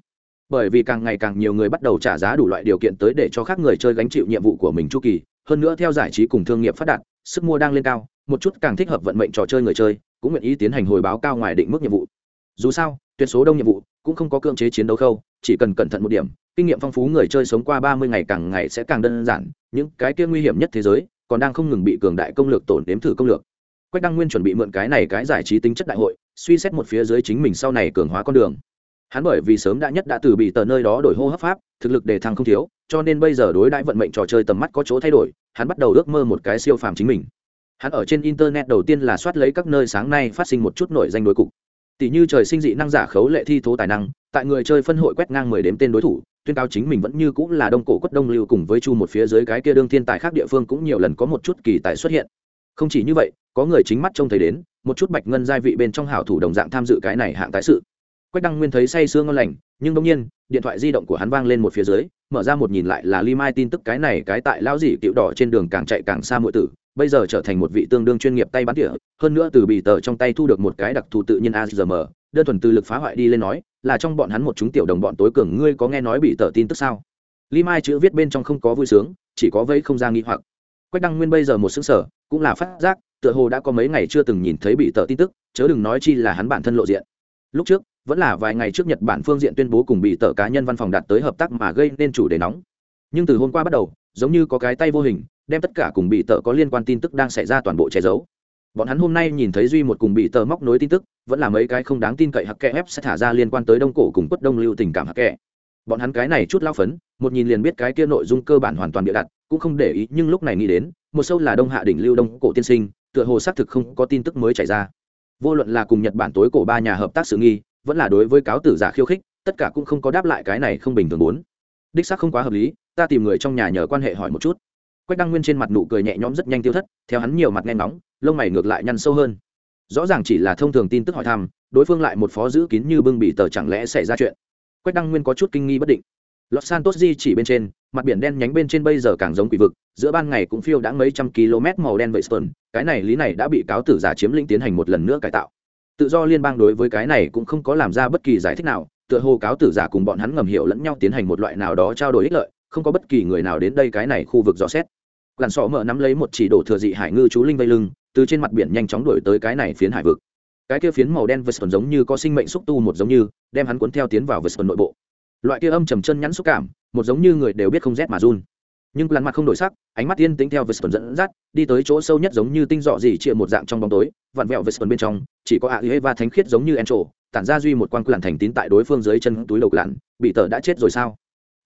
bởi vì càng ngày càng nhiều người bắt đầu trả giá đủ loại điều kiện tới để cho khác người chơi gánh chịu nhiệm vụ của mình chu kỳ. Hơn nữa theo giải trí cùng thương nghiệp phát đạt, sức mua đang lên cao, một chút càng thích hợp vận mệnh trò chơi người chơi, cũng nguyện ý tiến hành hồi báo cao ngoài định mức nhiệm vụ. Dù sao, tuyệt số đông nhiệm vụ cũng không có cưỡng chế chiến đấu khâu, chỉ cần cẩn thận một điểm, kinh nghiệm phong phú người chơi sống qua ba mươi ngày càng ngày sẽ càng đơn giản, những cái kia nguy hiểm nhất thế giới còn đang không ngừng bị cường đại công lược tổn đếm thử công lược. Quách đăng nguyên chuẩn bị mượn cái này cái giải trí tính chất đại hội, suy xét một phía dưới chính mình sau này cường hóa con đường hắn bởi vì sớm đã nhất đã từ bị tờ nơi đó đổi hô hấp pháp, thực lực đề thăng không thiếu, cho nên bây giờ đối đãi vận mệnh trò chơi tầm mắt có chỗ thay đổi, hắn bắt đầu ước mơ một cái siêu phàm chính mình. Hắn ở trên internet đầu tiên là soát lấy các nơi sáng nay phát sinh một chút nổi danh đối cục. Tỷ như trời sinh dị năng giả khấu lệ thi thố tài năng, tại người chơi phân hội quét ngang mười đếm tên đối thủ, tuyên cao chính mình vẫn như cũng là đông cổ quất đông lưu cùng với chu một phía dưới cái kia đương thiên tài khác địa phương cũng nhiều lần có một chút kỳ tài xuất hiện. Không chỉ như vậy, có người chính mắt trông thấy đến, một chút bạch ngân gia vị bên trong hảo thủ đồng dạng tham dự cái này hạng tái sự quách đăng nguyên thấy say sương ngon lành, nhưng đông nhiên, điện thoại di động của hắn vang lên một phía dưới, mở ra một nhìn lại là Li mai tin tức cái này cái tại lão dì cựu đỏ trên đường càng chạy càng xa mọi tử, bây giờ trở thành một vị tương đương chuyên nghiệp tay bắn tỉa hơn nữa từ bị tờ trong tay thu được một cái đặc thù tự nhiên azm đơn thuần từ lực phá hoại đi lên nói, là trong bọn hắn một chúng tiểu đồng bọn tối cường, ngươi có nghe nói bị tờ tin tức sao? Li mai chữ viết bên trong không có vui sướng, chỉ có vây không ra nghi hoặc. Quách đăng nguyên bây giờ một xứng sở cũng là phát giác, tựa hồ đã có mấy ngày chưa từng nhìn thấy bị tờ tin tức, chớ đừng nói chi là hắn bản thân lộ diện. Lúc trước vẫn là vài ngày trước nhật bản phương diện tuyên bố cùng bị tờ cá nhân văn phòng đạt tới hợp tác mà gây nên chủ đề nóng. Nhưng từ hôm qua bắt đầu, giống như có cái tay vô hình, đem tất cả cùng bị tờ có liên quan tin tức đang xảy ra toàn bộ che giấu. Bọn hắn hôm nay nhìn thấy duy một cùng bị tờ móc nối tin tức, vẫn là mấy cái không đáng tin cậy hắc kẽ ép sẽ thả ra liên quan tới đông cổ cùng quất đông lưu tình cảm hắc kẽ bọn hắn cái này chút lao phấn, một nhìn liền biết cái kia nội dung cơ bản hoàn toàn bịa đặt, cũng không để ý, nhưng lúc này nghĩ đến, một sâu là đông hạ đỉnh lưu đông cổ tiên sinh, tựa hồ xác thực không có tin tức mới chảy ra. Vô luận là cùng nhật bản tối cổ ba nhà hợp tác sự nghi vẫn là đối với cáo tử giả khiêu khích, tất cả cũng không có đáp lại cái này không bình thường bốn. Đích xác không quá hợp lý, ta tìm người trong nhà nhờ quan hệ hỏi một chút. Quách đăng nguyên trên mặt nụ cười nhẹ nhõm rất nhanh tiêu thất, theo hắn nhiều mặt nghe ngóng, lông mày ngược lại nhăn sâu hơn. Rõ ràng chỉ là thông thường tin tức hỏi thăm, đối phương lại một phó giữ kín như bưng bị tờ chẳng lẽ xảy ra chuyện. Quách đăng nguyên có chút kinh nghi bất định. Los santos di chỉ bên trên, mặt biển đen nhánh bên trên bây giờ càng giống quỷ vực, giữa ban ngày cũng phiêu đã mấy trăm km màu đen vậy sơn cái này lý này đã bị cáo tử giả chiếm lĩnh tiến hành một lần nữa cải tạo tự do liên bang đối với cái này cũng không có làm ra bất kỳ giải thích nào, tựa hồ cáo tử giả cùng bọn hắn ngầm hiểu lẫn nhau tiến hành một loại nào đó trao đổi ích lợi, không có bất kỳ người nào đến đây cái này khu vực dò xét. Làn sọ mở nắm lấy một chỉ đổ thừa dị hải ngư chú linh vây lưng, từ trên mặt biển nhanh chóng đuổi tới cái này phiến hải vực. Cái kia phiến màu đen vật còn giống như có sinh mệnh xúc tu một giống như, đem hắn cuốn theo tiến vào vật còn nội bộ. Loại kia âm trầm chân nhắn xúc cảm, một giống như người đều biết không rét mà run nhưng lăn mặt không đổi sắc, ánh mắt tiên tính theo vật dẫn dắt, đi tới chỗ sâu nhất giống như tinh dọ gì chia một dạng trong bóng tối, vặn vẹo vật bên trong, chỉ có a và thánh khiết giống như en trổ tản ra duy một quan làn thành tín tại đối phương dưới chân túi đầu lặn, bị tờ đã chết rồi sao?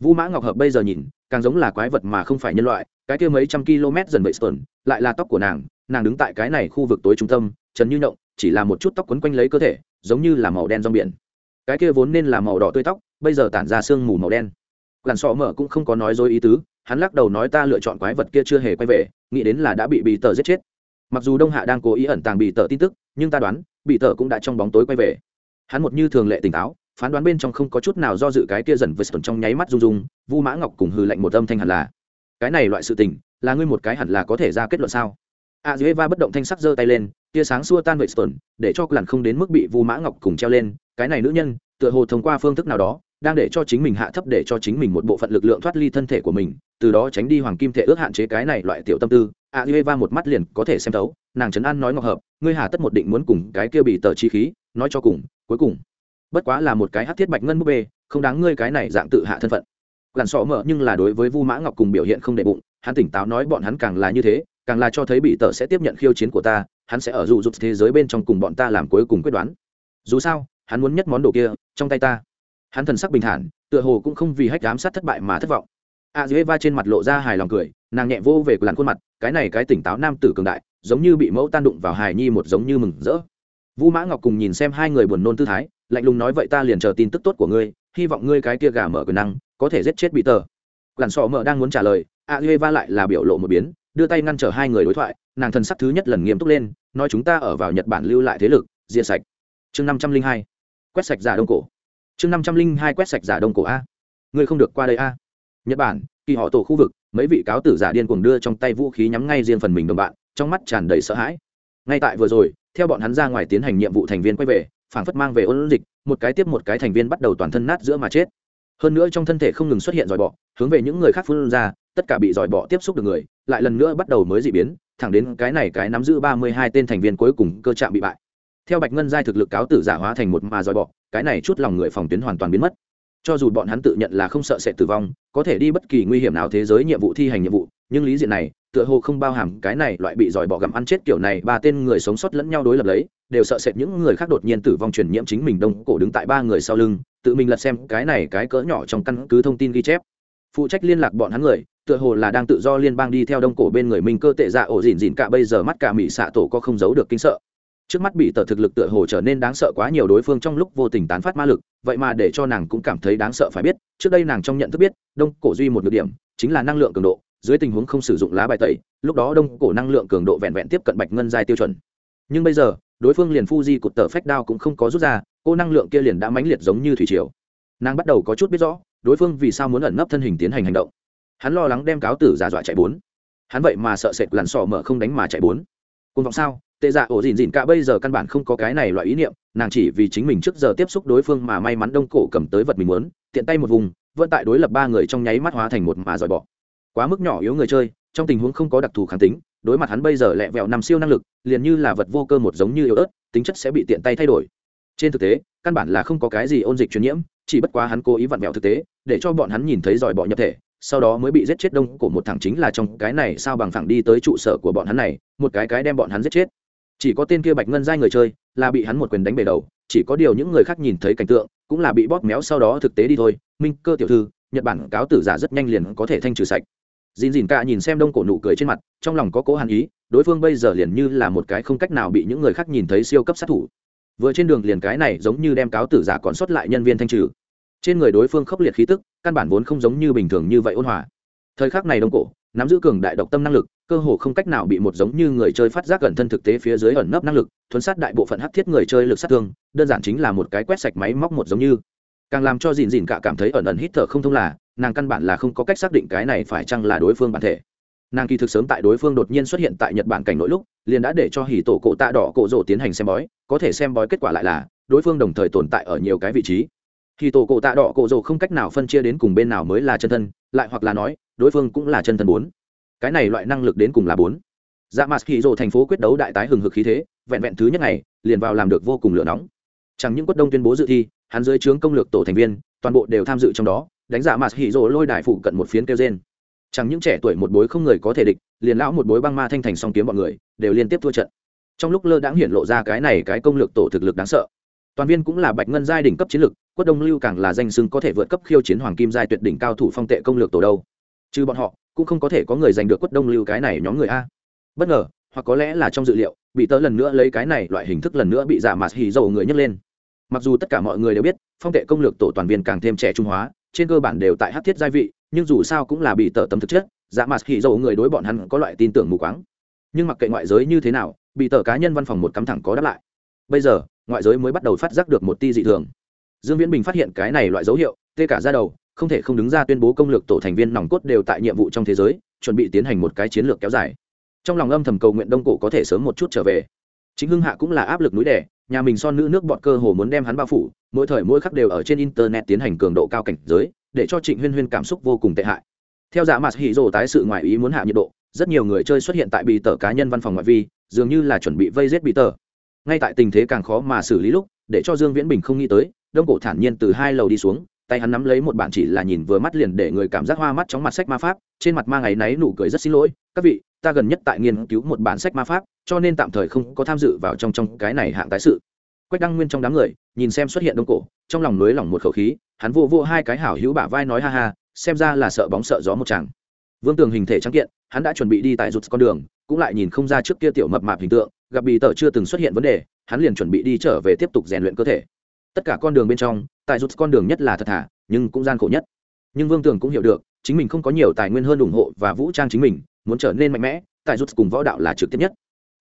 Vũ mã ngọc hợp bây giờ nhìn, càng giống là quái vật mà không phải nhân loại, cái kia mấy trăm km dần vậy sơn lại là tóc của nàng nàng đứng tại cái này khu vực tối trung tâm, trần như nhộng, chỉ là một chút tóc quấn quanh lấy cơ thể, giống như là màu đen rong biển. Cái kia vốn nên là màu đỏ tươi tóc, bây giờ tản ra sương mù màu đen. Làn sọ mở cũng không có nói dối ý tứ hắn lắc đầu nói ta lựa chọn quái vật kia chưa hề quay về, nghĩ đến là đã bị bị tờ giết chết. Mặc dù đông hạ đang cố ý ẩn tàng bị tờ tin tức, nhưng ta đoán bị tờ cũng đã trong bóng tối quay về. Hắn một như thường lệ tỉnh táo, phán đoán bên trong không có chút nào do dự cái kia dần với vượt trong nháy mắt rung rung, vu mã ngọc cùng hư lệnh một âm thanh hẳn là, cái này loại sự tình, là ngươi một cái hẳn là có thể ra kết luận sao? A dưới va bất động thanh sắc giơ tay lên, tia sáng xua tan vệ tuần để cho lặn không đến mức bị vu mã ngọc cùng treo lên, cái này nữ nhân, tựa hồ thông qua phương thức nào đó đang để cho chính mình hạ thấp, để cho chính mình một bộ phận lực lượng thoát ly thân thể của mình, từ đó tránh đi hoàng kim thể ước hạn chế cái này loại tiểu tâm tư. A dễ va một mắt liền có thể xem thấu, nàng trấn an nói ngọc hợp, ngươi hà tất một định muốn cùng cái kia bị tờ chi khí, nói cho cùng, cuối cùng. Bất quá là một cái hát thiết bạch ngân búp bê, không đáng ngươi cái này dạng tự hạ thân phận. Làn sọ mở nhưng là đối với vu mã ngọc cùng biểu hiện không đệ bụng, hắn tỉnh táo nói bọn hắn càng là như thế, càng là cho thấy bị tờ sẽ tiếp nhận khiêu chiến của ta, hắn sẽ ở dụ dục thế giới bên trong cùng bọn ta làm cuối cùng quyết đoán. Dù sao, hắn muốn nhất món đồ kia, trong tay ta hắn thần sắc bình thản, tựa hồ cũng không vì hách giám sát thất bại mà thất vọng. A dưới va trên mặt lộ ra hài lòng cười, nàng nhẹ vô về làn khuôn mặt, cái này cái tỉnh táo nam tử cường đại, giống như bị mẫu tan đụng vào hài nhi một giống như mừng rỡ. Vũ mã ngọc cùng nhìn xem hai người buồn nôn tư thái, lạnh lùng nói vậy ta liền chờ tin tức tốt của ngươi, hy vọng ngươi cái kia gà mở quyền năng, có thể giết chết bị tờ. Làn sọ mở đang muốn trả lời, a dưới va lại là biểu lộ một biến, đưa tay ngăn trở hai người đối thoại, nàng thần sắc thứ nhất lần nghiêm túc lên, nói chúng ta ở vào nhật bản lưu lại thế lực, diệt sạch. Chương năm trăm linh hai, quét sạch giả đông cổ chương năm trăm linh hai quét sạch giả đông cổ a. Ngươi không được qua đây a. Nhật bản, kỳ họ tổ khu vực, mấy vị cáo tử giả điên cuồng đưa trong tay vũ khí nhắm ngay riêng phần mình đồng bạn, trong mắt tràn đầy sợ hãi. Ngay tại vừa rồi, theo bọn hắn ra ngoài tiến hành nhiệm vụ thành viên quay về, phảng phất mang về ôn dịch, một cái tiếp một cái thành viên bắt đầu toàn thân nát giữa mà chết. Hơn nữa trong thân thể không ngừng xuất hiện dòi bọ, hướng về những người khác phun ra, tất cả bị dòi bọ tiếp xúc được người, lại lần nữa bắt đầu mới dị biến, thẳng đến cái này cái nắm giữ ba mươi hai tên thành viên cuối cùng cơ trạm bị bại theo bạch ngân giai thực lực cáo tử giả hóa thành một mà dòi bọ, cái này chút lòng người phòng tuyến hoàn toàn biến mất. Cho dù bọn hắn tự nhận là không sợ sẽ tử vong, có thể đi bất kỳ nguy hiểm nào thế giới nhiệm vụ thi hành nhiệm vụ, nhưng lý diện này, tựa hồ không bao hàm cái này loại bị dòi bọ gặm ăn chết kiểu này, ba tên người sống sót lẫn nhau đối lập lấy, đều sợ sệt những người khác đột nhiên tử vong truyền nhiễm chính mình đông cổ đứng tại ba người sau lưng, tự mình lật xem cái này cái cỡ nhỏ trong căn cứ thông tin ghi chép. Phụ trách liên lạc bọn hắn người, tựa hồ là đang tự do liên bang đi theo đông cổ bên người mình cơ tệ dạ ổ dỉn dỉn cả bây giờ mắt cả mỹ xạ tổ có không giấu được kinh sợ trước mắt bị tờ thực lực tựa hồ trở nên đáng sợ quá nhiều đối phương trong lúc vô tình tán phát ma lực, vậy mà để cho nàng cũng cảm thấy đáng sợ phải biết, trước đây nàng trong nhận thức biết, đông cổ duy một nhược điểm, chính là năng lượng cường độ, dưới tình huống không sử dụng lá bài tẩy, lúc đó đông cổ năng lượng cường độ vẹn vẹn tiếp cận bạch ngân giai tiêu chuẩn. Nhưng bây giờ, đối phương liền phu di cụt tờ phách đao cũng không có rút ra, cô năng lượng kia liền đã mãnh liệt giống như thủy triều. Nàng bắt đầu có chút biết rõ, đối phương vì sao muốn ẩn nấp thân hình tiến hành hành động. Hắn lo lắng đem cáo tử giả dọa chạy bốn. Hắn vậy mà sợ sệt làn sọ mở không đánh mà chạy bốn. Cùng vọng sao? Tệ dạ ổ dìn dìn cả bây giờ căn bản không có cái này loại ý niệm, nàng chỉ vì chính mình trước giờ tiếp xúc đối phương mà may mắn đông cổ cầm tới vật mình muốn, tiện tay một vùng, vẫn tại đối lập ba người trong nháy mắt hóa thành một mà dòi bỏ quá mức nhỏ yếu người chơi, trong tình huống không có đặc thù kháng tính, đối mặt hắn bây giờ lẹ vẹo nằm siêu năng lực, liền như là vật vô cơ một giống như yếu ớt, tính chất sẽ bị tiện tay thay đổi. Trên thực tế, căn bản là không có cái gì ôn dịch truyền nhiễm, chỉ bất quá hắn cố ý vặn vẹo thực tế, để cho bọn hắn nhìn thấy giỏi bỏ nhập thể, sau đó mới bị giết chết đông cổ một thằng chính là trong cái này sao bằng thẳng đi tới trụ sở của bọn hắn này, một cái cái đem bọn hắn giết chết chỉ có tên kia bạch ngân giai người chơi là bị hắn một quyền đánh bể đầu, chỉ có điều những người khác nhìn thấy cảnh tượng cũng là bị bóp méo sau đó thực tế đi thôi. Minh cơ tiểu thư, nhật bản cáo tử giả rất nhanh liền có thể thanh trừ sạch. Dìn dìn cả nhìn xem đông cổ nụ cười trên mặt, trong lòng có cố hàn ý, đối phương bây giờ liền như là một cái không cách nào bị những người khác nhìn thấy siêu cấp sát thủ. Vừa trên đường liền cái này giống như đem cáo tử giả còn sót lại nhân viên thanh trừ. Trên người đối phương khốc liệt khí tức, căn bản vốn không giống như bình thường như vậy ôn hòa. Thời khắc này đông cổ nắm giữ cường đại độc tâm năng lực, cơ hồ không cách nào bị một giống như người chơi phát giác gần thân thực tế phía dưới ẩn nấp năng lực thuấn sát đại bộ phận hắc thiết người chơi lực sát thương, đơn giản chính là một cái quét sạch máy móc một giống như. Càng làm cho dìn dìn cả cảm thấy ẩn ẩn hít thở không thông là, nàng căn bản là không có cách xác định cái này phải chăng là đối phương bản thể. Nàng kỳ thực sớm tại đối phương đột nhiên xuất hiện tại nhật bản cảnh nội lúc, liền đã để cho hỉ tổ cổ tạ đỏ cổ rộ tiến hành xem bói, có thể xem bói kết quả lại là, đối phương đồng thời tồn tại ở nhiều cái vị trí. Hỉ tổ cổ tạ đỏ cổ rộ không cách nào phân chia đến cùng bên nào mới là chân thân, lại hoặc là nói đối phương cũng là chân thân bốn. Cái này loại năng lực đến cùng là bốn. Dạ mặt hỉ rộ thành phố quyết đấu đại tái hừng hực khí thế, vẹn vẹn thứ nhất này liền vào làm được vô cùng lửa nóng. Chẳng những quất đông tuyên bố dự thi, hắn dưới trướng công lược tổ thành viên, toàn bộ đều tham dự trong đó, đánh giả mặt hỉ rộ lôi đài phụ cận một phiến kêu trên chẳng những trẻ tuổi một bối không người có thể địch, liền lão một bối băng ma thanh thành song kiếm bọn người, đều liên tiếp thua trận. Trong lúc lơ đãng hiển lộ ra cái này cái công lược tổ thực lực đáng sợ. Toàn viên cũng là bạch ngân giai đỉnh cấp chiến lực, quất đông lưu càng là danh xưng có thể vượt cấp khiêu chiến hoàng kim giai tuyệt đỉnh cao thủ phong tệ công lược tổ đâu chứ bọn họ, cũng không có thể có người giành được quất đông lưu cái này nhóm người a. Bất ngờ, hoặc có lẽ là trong dự liệu, bị tớ lần nữa lấy cái này loại hình thức lần nữa bị giả mạt hỉ dầu người nhấc lên. Mặc dù tất cả mọi người đều biết, phong tệ công lược tổ toàn viên càng thêm trẻ trung hóa, trên cơ bản đều tại hát thiết gia vị, nhưng dù sao cũng là bị tờ tấm thực chất, giả mạt hỉ dầu người đối bọn hắn có loại tin tưởng mù quáng. Nhưng mặc kệ ngoại giới như thế nào, bị tờ cá nhân văn phòng một cắm thẳng có đáp lại. Bây giờ, ngoại giới mới bắt đầu phát giác được một ti dị thường. Dương viễn bình phát hiện cái này loại dấu hiệu, tê cả ra đầu không thể không đứng ra tuyên bố công lược tổ thành viên nòng cốt đều tại nhiệm vụ trong thế giới, chuẩn bị tiến hành một cái chiến lược kéo dài. Trong lòng âm thầm cầu nguyện đông cổ có thể sớm một chút trở về. Chính hưng hạ cũng là áp lực núi đẻ nhà mình son nữ nước bọt cơ hồ muốn đem hắn bao phủ, mỗi thời mỗi khắc đều ở trên internet tiến hành cường độ cao cảnh giới, để cho trịnh huyên huyên cảm xúc vô cùng tệ hại. Theo giả mặt hỉ rồ tái sự ngoại ý muốn hạ nhiệt độ, rất nhiều người chơi xuất hiện tại bị tờ cá nhân văn phòng ngoại vi, dường như là chuẩn bị vây giết bị tờ. Ngay tại tình thế càng khó mà xử lý lúc, để cho dương viễn bình không nghĩ tới, đông cổ thản nhiên từ hai lầu đi xuống tay hắn nắm lấy một bản chỉ là nhìn vừa mắt liền để người cảm giác hoa mắt chóng mặt sách ma pháp, trên mặt ma ngày náy nụ cười rất xin lỗi, các vị, ta gần nhất tại nghiên cứu một bản sách ma pháp, cho nên tạm thời không có tham dự vào trong trong cái này hạng tái sự. Quách đăng nguyên trong đám người, nhìn xem xuất hiện đông cổ, trong lòng nới lỏng một khẩu khí, hắn vô vô hai cái hảo hữu bả vai nói ha ha, xem ra là sợ bóng sợ gió một chàng. Vương tường hình thể trắng kiện, hắn đã chuẩn bị đi tại rụt con đường, cũng lại nhìn không ra trước kia tiểu mập mạp hình tượng, gặp bì tờ chưa từng xuất hiện vấn đề, hắn liền chuẩn bị đi trở về tiếp tục rèn luyện cơ thể tất cả con đường bên trong, tại rút con đường nhất là thật thà, nhưng cũng gian khổ nhất. Nhưng vương tường cũng hiểu được, chính mình không có nhiều tài nguyên hơn ủng hộ và vũ trang chính mình, muốn trở nên mạnh mẽ, tại rút cùng võ đạo là trực tiếp nhất.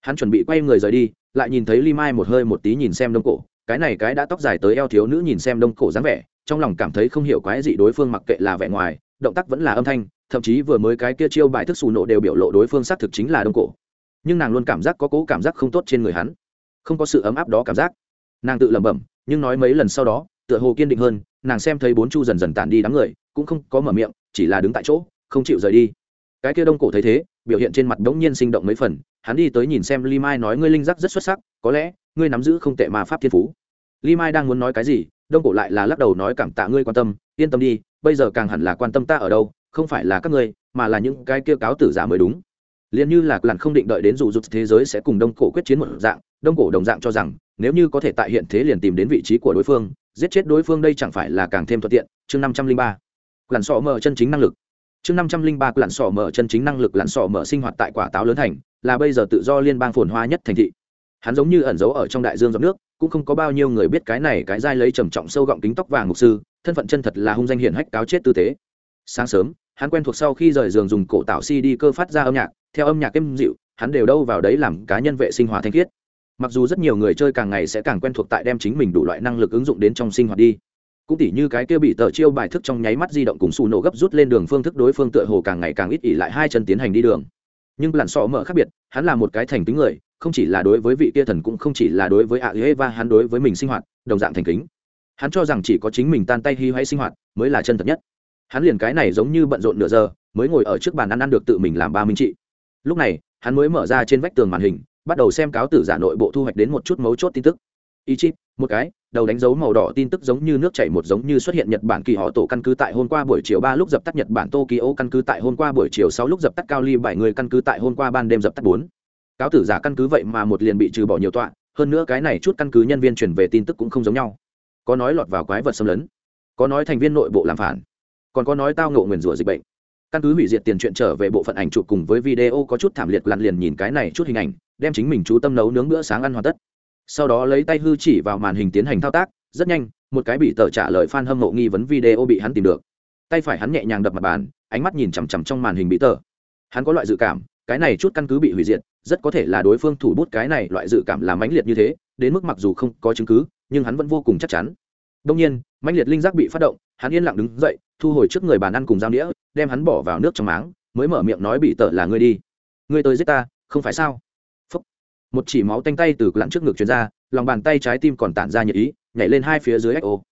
Hắn chuẩn bị quay người rời đi, lại nhìn thấy ly mai một hơi một tí nhìn xem đông cổ. Cái này cái đã tóc dài tới eo thiếu nữ nhìn xem đông cổ dáng vẻ, trong lòng cảm thấy không hiểu quái gì đối phương mặc kệ là vẻ ngoài, động tác vẫn là âm thanh, thậm chí vừa mới cái kia chiêu bài thức xù nộ đều biểu lộ đối phương xác thực chính là đông cổ. Nhưng nàng luôn cảm giác có cố cảm giác không tốt trên người hắn. Không có sự ấm áp đó cảm giác. Nàng tự lẩm bẩm nhưng nói mấy lần sau đó, tựa hồ kiên định hơn, nàng xem thấy bốn chu dần dần tản đi đám người, cũng không có mở miệng, chỉ là đứng tại chỗ, không chịu rời đi. Cái kia đông cổ thấy thế, biểu hiện trên mặt đống nhiên sinh động mấy phần, hắn đi tới nhìn xem ly mai nói ngươi linh giác rất xuất sắc, có lẽ, ngươi nắm giữ không tệ mà pháp thiên phú. Ly mai đang muốn nói cái gì, đông cổ lại là lắc đầu nói cảm tạ ngươi quan tâm, yên tâm đi, bây giờ càng hẳn là quan tâm ta ở đâu, không phải là các ngươi, mà là những cái kia cáo tử giả mới đúng. Liền như là lặn không định đợi đến dù rụt thế giới sẽ cùng đông cổ quyết chiến một dạng, đông cổ đồng dạng cho rằng nếu như có thể tại hiện thế liền tìm đến vị trí của đối phương, giết chết đối phương đây chẳng phải là càng thêm thuận tiện. Chương năm trăm linh ba. Lặn sọ mở chân chính năng lực. Chương năm trăm linh ba, lặn sọ mở chân chính năng lực, lặn sọ mở sinh hoạt tại quả táo lớn thành, là bây giờ tự do liên bang phồn hoa nhất thành thị. Hắn giống như ẩn giấu ở trong đại dương dọc nước, cũng không có bao nhiêu người biết cái này cái dai lấy trầm trọng sâu gọng kính tóc vàng mục sư, thân phận chân thật là hung danh hiển hách cáo chết tư thế. Sáng sớm, hắn quen thuộc sau khi rời giường dùng cổ tạo si đi cơ phát ra âm nhạc, theo âm nhạc êm dịu, hắn đều đâu vào đấy làm cá nhân vệ sinh hóa thanh khiết mặc dù rất nhiều người chơi càng ngày sẽ càng quen thuộc tại đem chính mình đủ loại năng lực ứng dụng đến trong sinh hoạt đi. Cũng tỉ như cái kia bị tờ chiêu bài thức trong nháy mắt di động cùng xù nổ gấp rút lên đường phương thức đối phương tựa hồ càng ngày càng ít ỉ lại hai chân tiến hành đi đường. Nhưng lặn sọ mở khác biệt, hắn là một cái thành tính người, không chỉ là đối với vị kia thần cũng không chỉ là đối với ạ ghế và hắn đối với mình sinh hoạt, đồng dạng thành kính. Hắn cho rằng chỉ có chính mình tan tay hy hay sinh hoạt mới là chân thật nhất. Hắn liền cái này giống như bận rộn nửa giờ, mới ngồi ở trước bàn ăn ăn được tự mình làm ba minh trị. Lúc này, hắn mới mở ra trên vách tường màn hình bắt đầu xem cáo tử giả nội bộ thu hoạch đến một chút mấu chốt tin tức. Y chip một cái, đầu đánh dấu màu đỏ tin tức giống như nước chảy một giống như xuất hiện nhật bản kỳ họ tổ căn cứ tại hôm qua buổi chiều ba lúc dập tắt nhật bản tokyo căn cứ tại hôm qua buổi chiều sáu lúc dập tắt cao ly bảy người căn cứ tại hôm qua ban đêm dập tắt bốn. Cáo tử giả căn cứ vậy mà một liền bị trừ bỏ nhiều tọa, hơn nữa cái này chút căn cứ nhân viên chuyển về tin tức cũng không giống nhau. Có nói lọt vào quái vật xâm lấn, có nói thành viên nội bộ làm phản, còn có nói tao ngộ nguyền rủa dịch bệnh. Căn cứ hủy diệt tiền chuyện trở về bộ phận ảnh chụp cùng với video có chút thảm liệt lặn liền nhìn cái này chút hình ảnh đem chính mình chú tâm nấu nướng bữa sáng ăn hoàn tất. Sau đó lấy tay hư chỉ vào màn hình tiến hành thao tác, rất nhanh, một cái bị tờ trả lời f a n hâm mộ nghi vấn video bị hắn tìm được. Tay phải hắn nhẹ nhàng đập mặt bàn, ánh mắt nhìn chằm chằm trong màn hình bị tờ. Hắn có loại dự cảm, cái này chút căn cứ bị hủy diệt, rất có thể là đối phương thủ bút cái này loại dự cảm làm mãnh liệt như thế, đến mức mặc dù không có chứng cứ, nhưng hắn vẫn vô cùng chắc chắn. Đông nhiên, mãnh liệt linh giác bị phát động, hắn yên lặng đứng dậy, thu hồi trước người bàn ăn cùng dao đĩa đem hắn bỏ vào nước trong máng, mới mở miệng nói bị tờ là ngươi đi. Ngươi tới giết ta, không phải sao? Một chỉ máu tanh tay từ lặn trước ngực chuyên ra, lòng bàn tay trái tim còn tản ra nhiệt ý, nhảy lên hai phía dưới ếch ô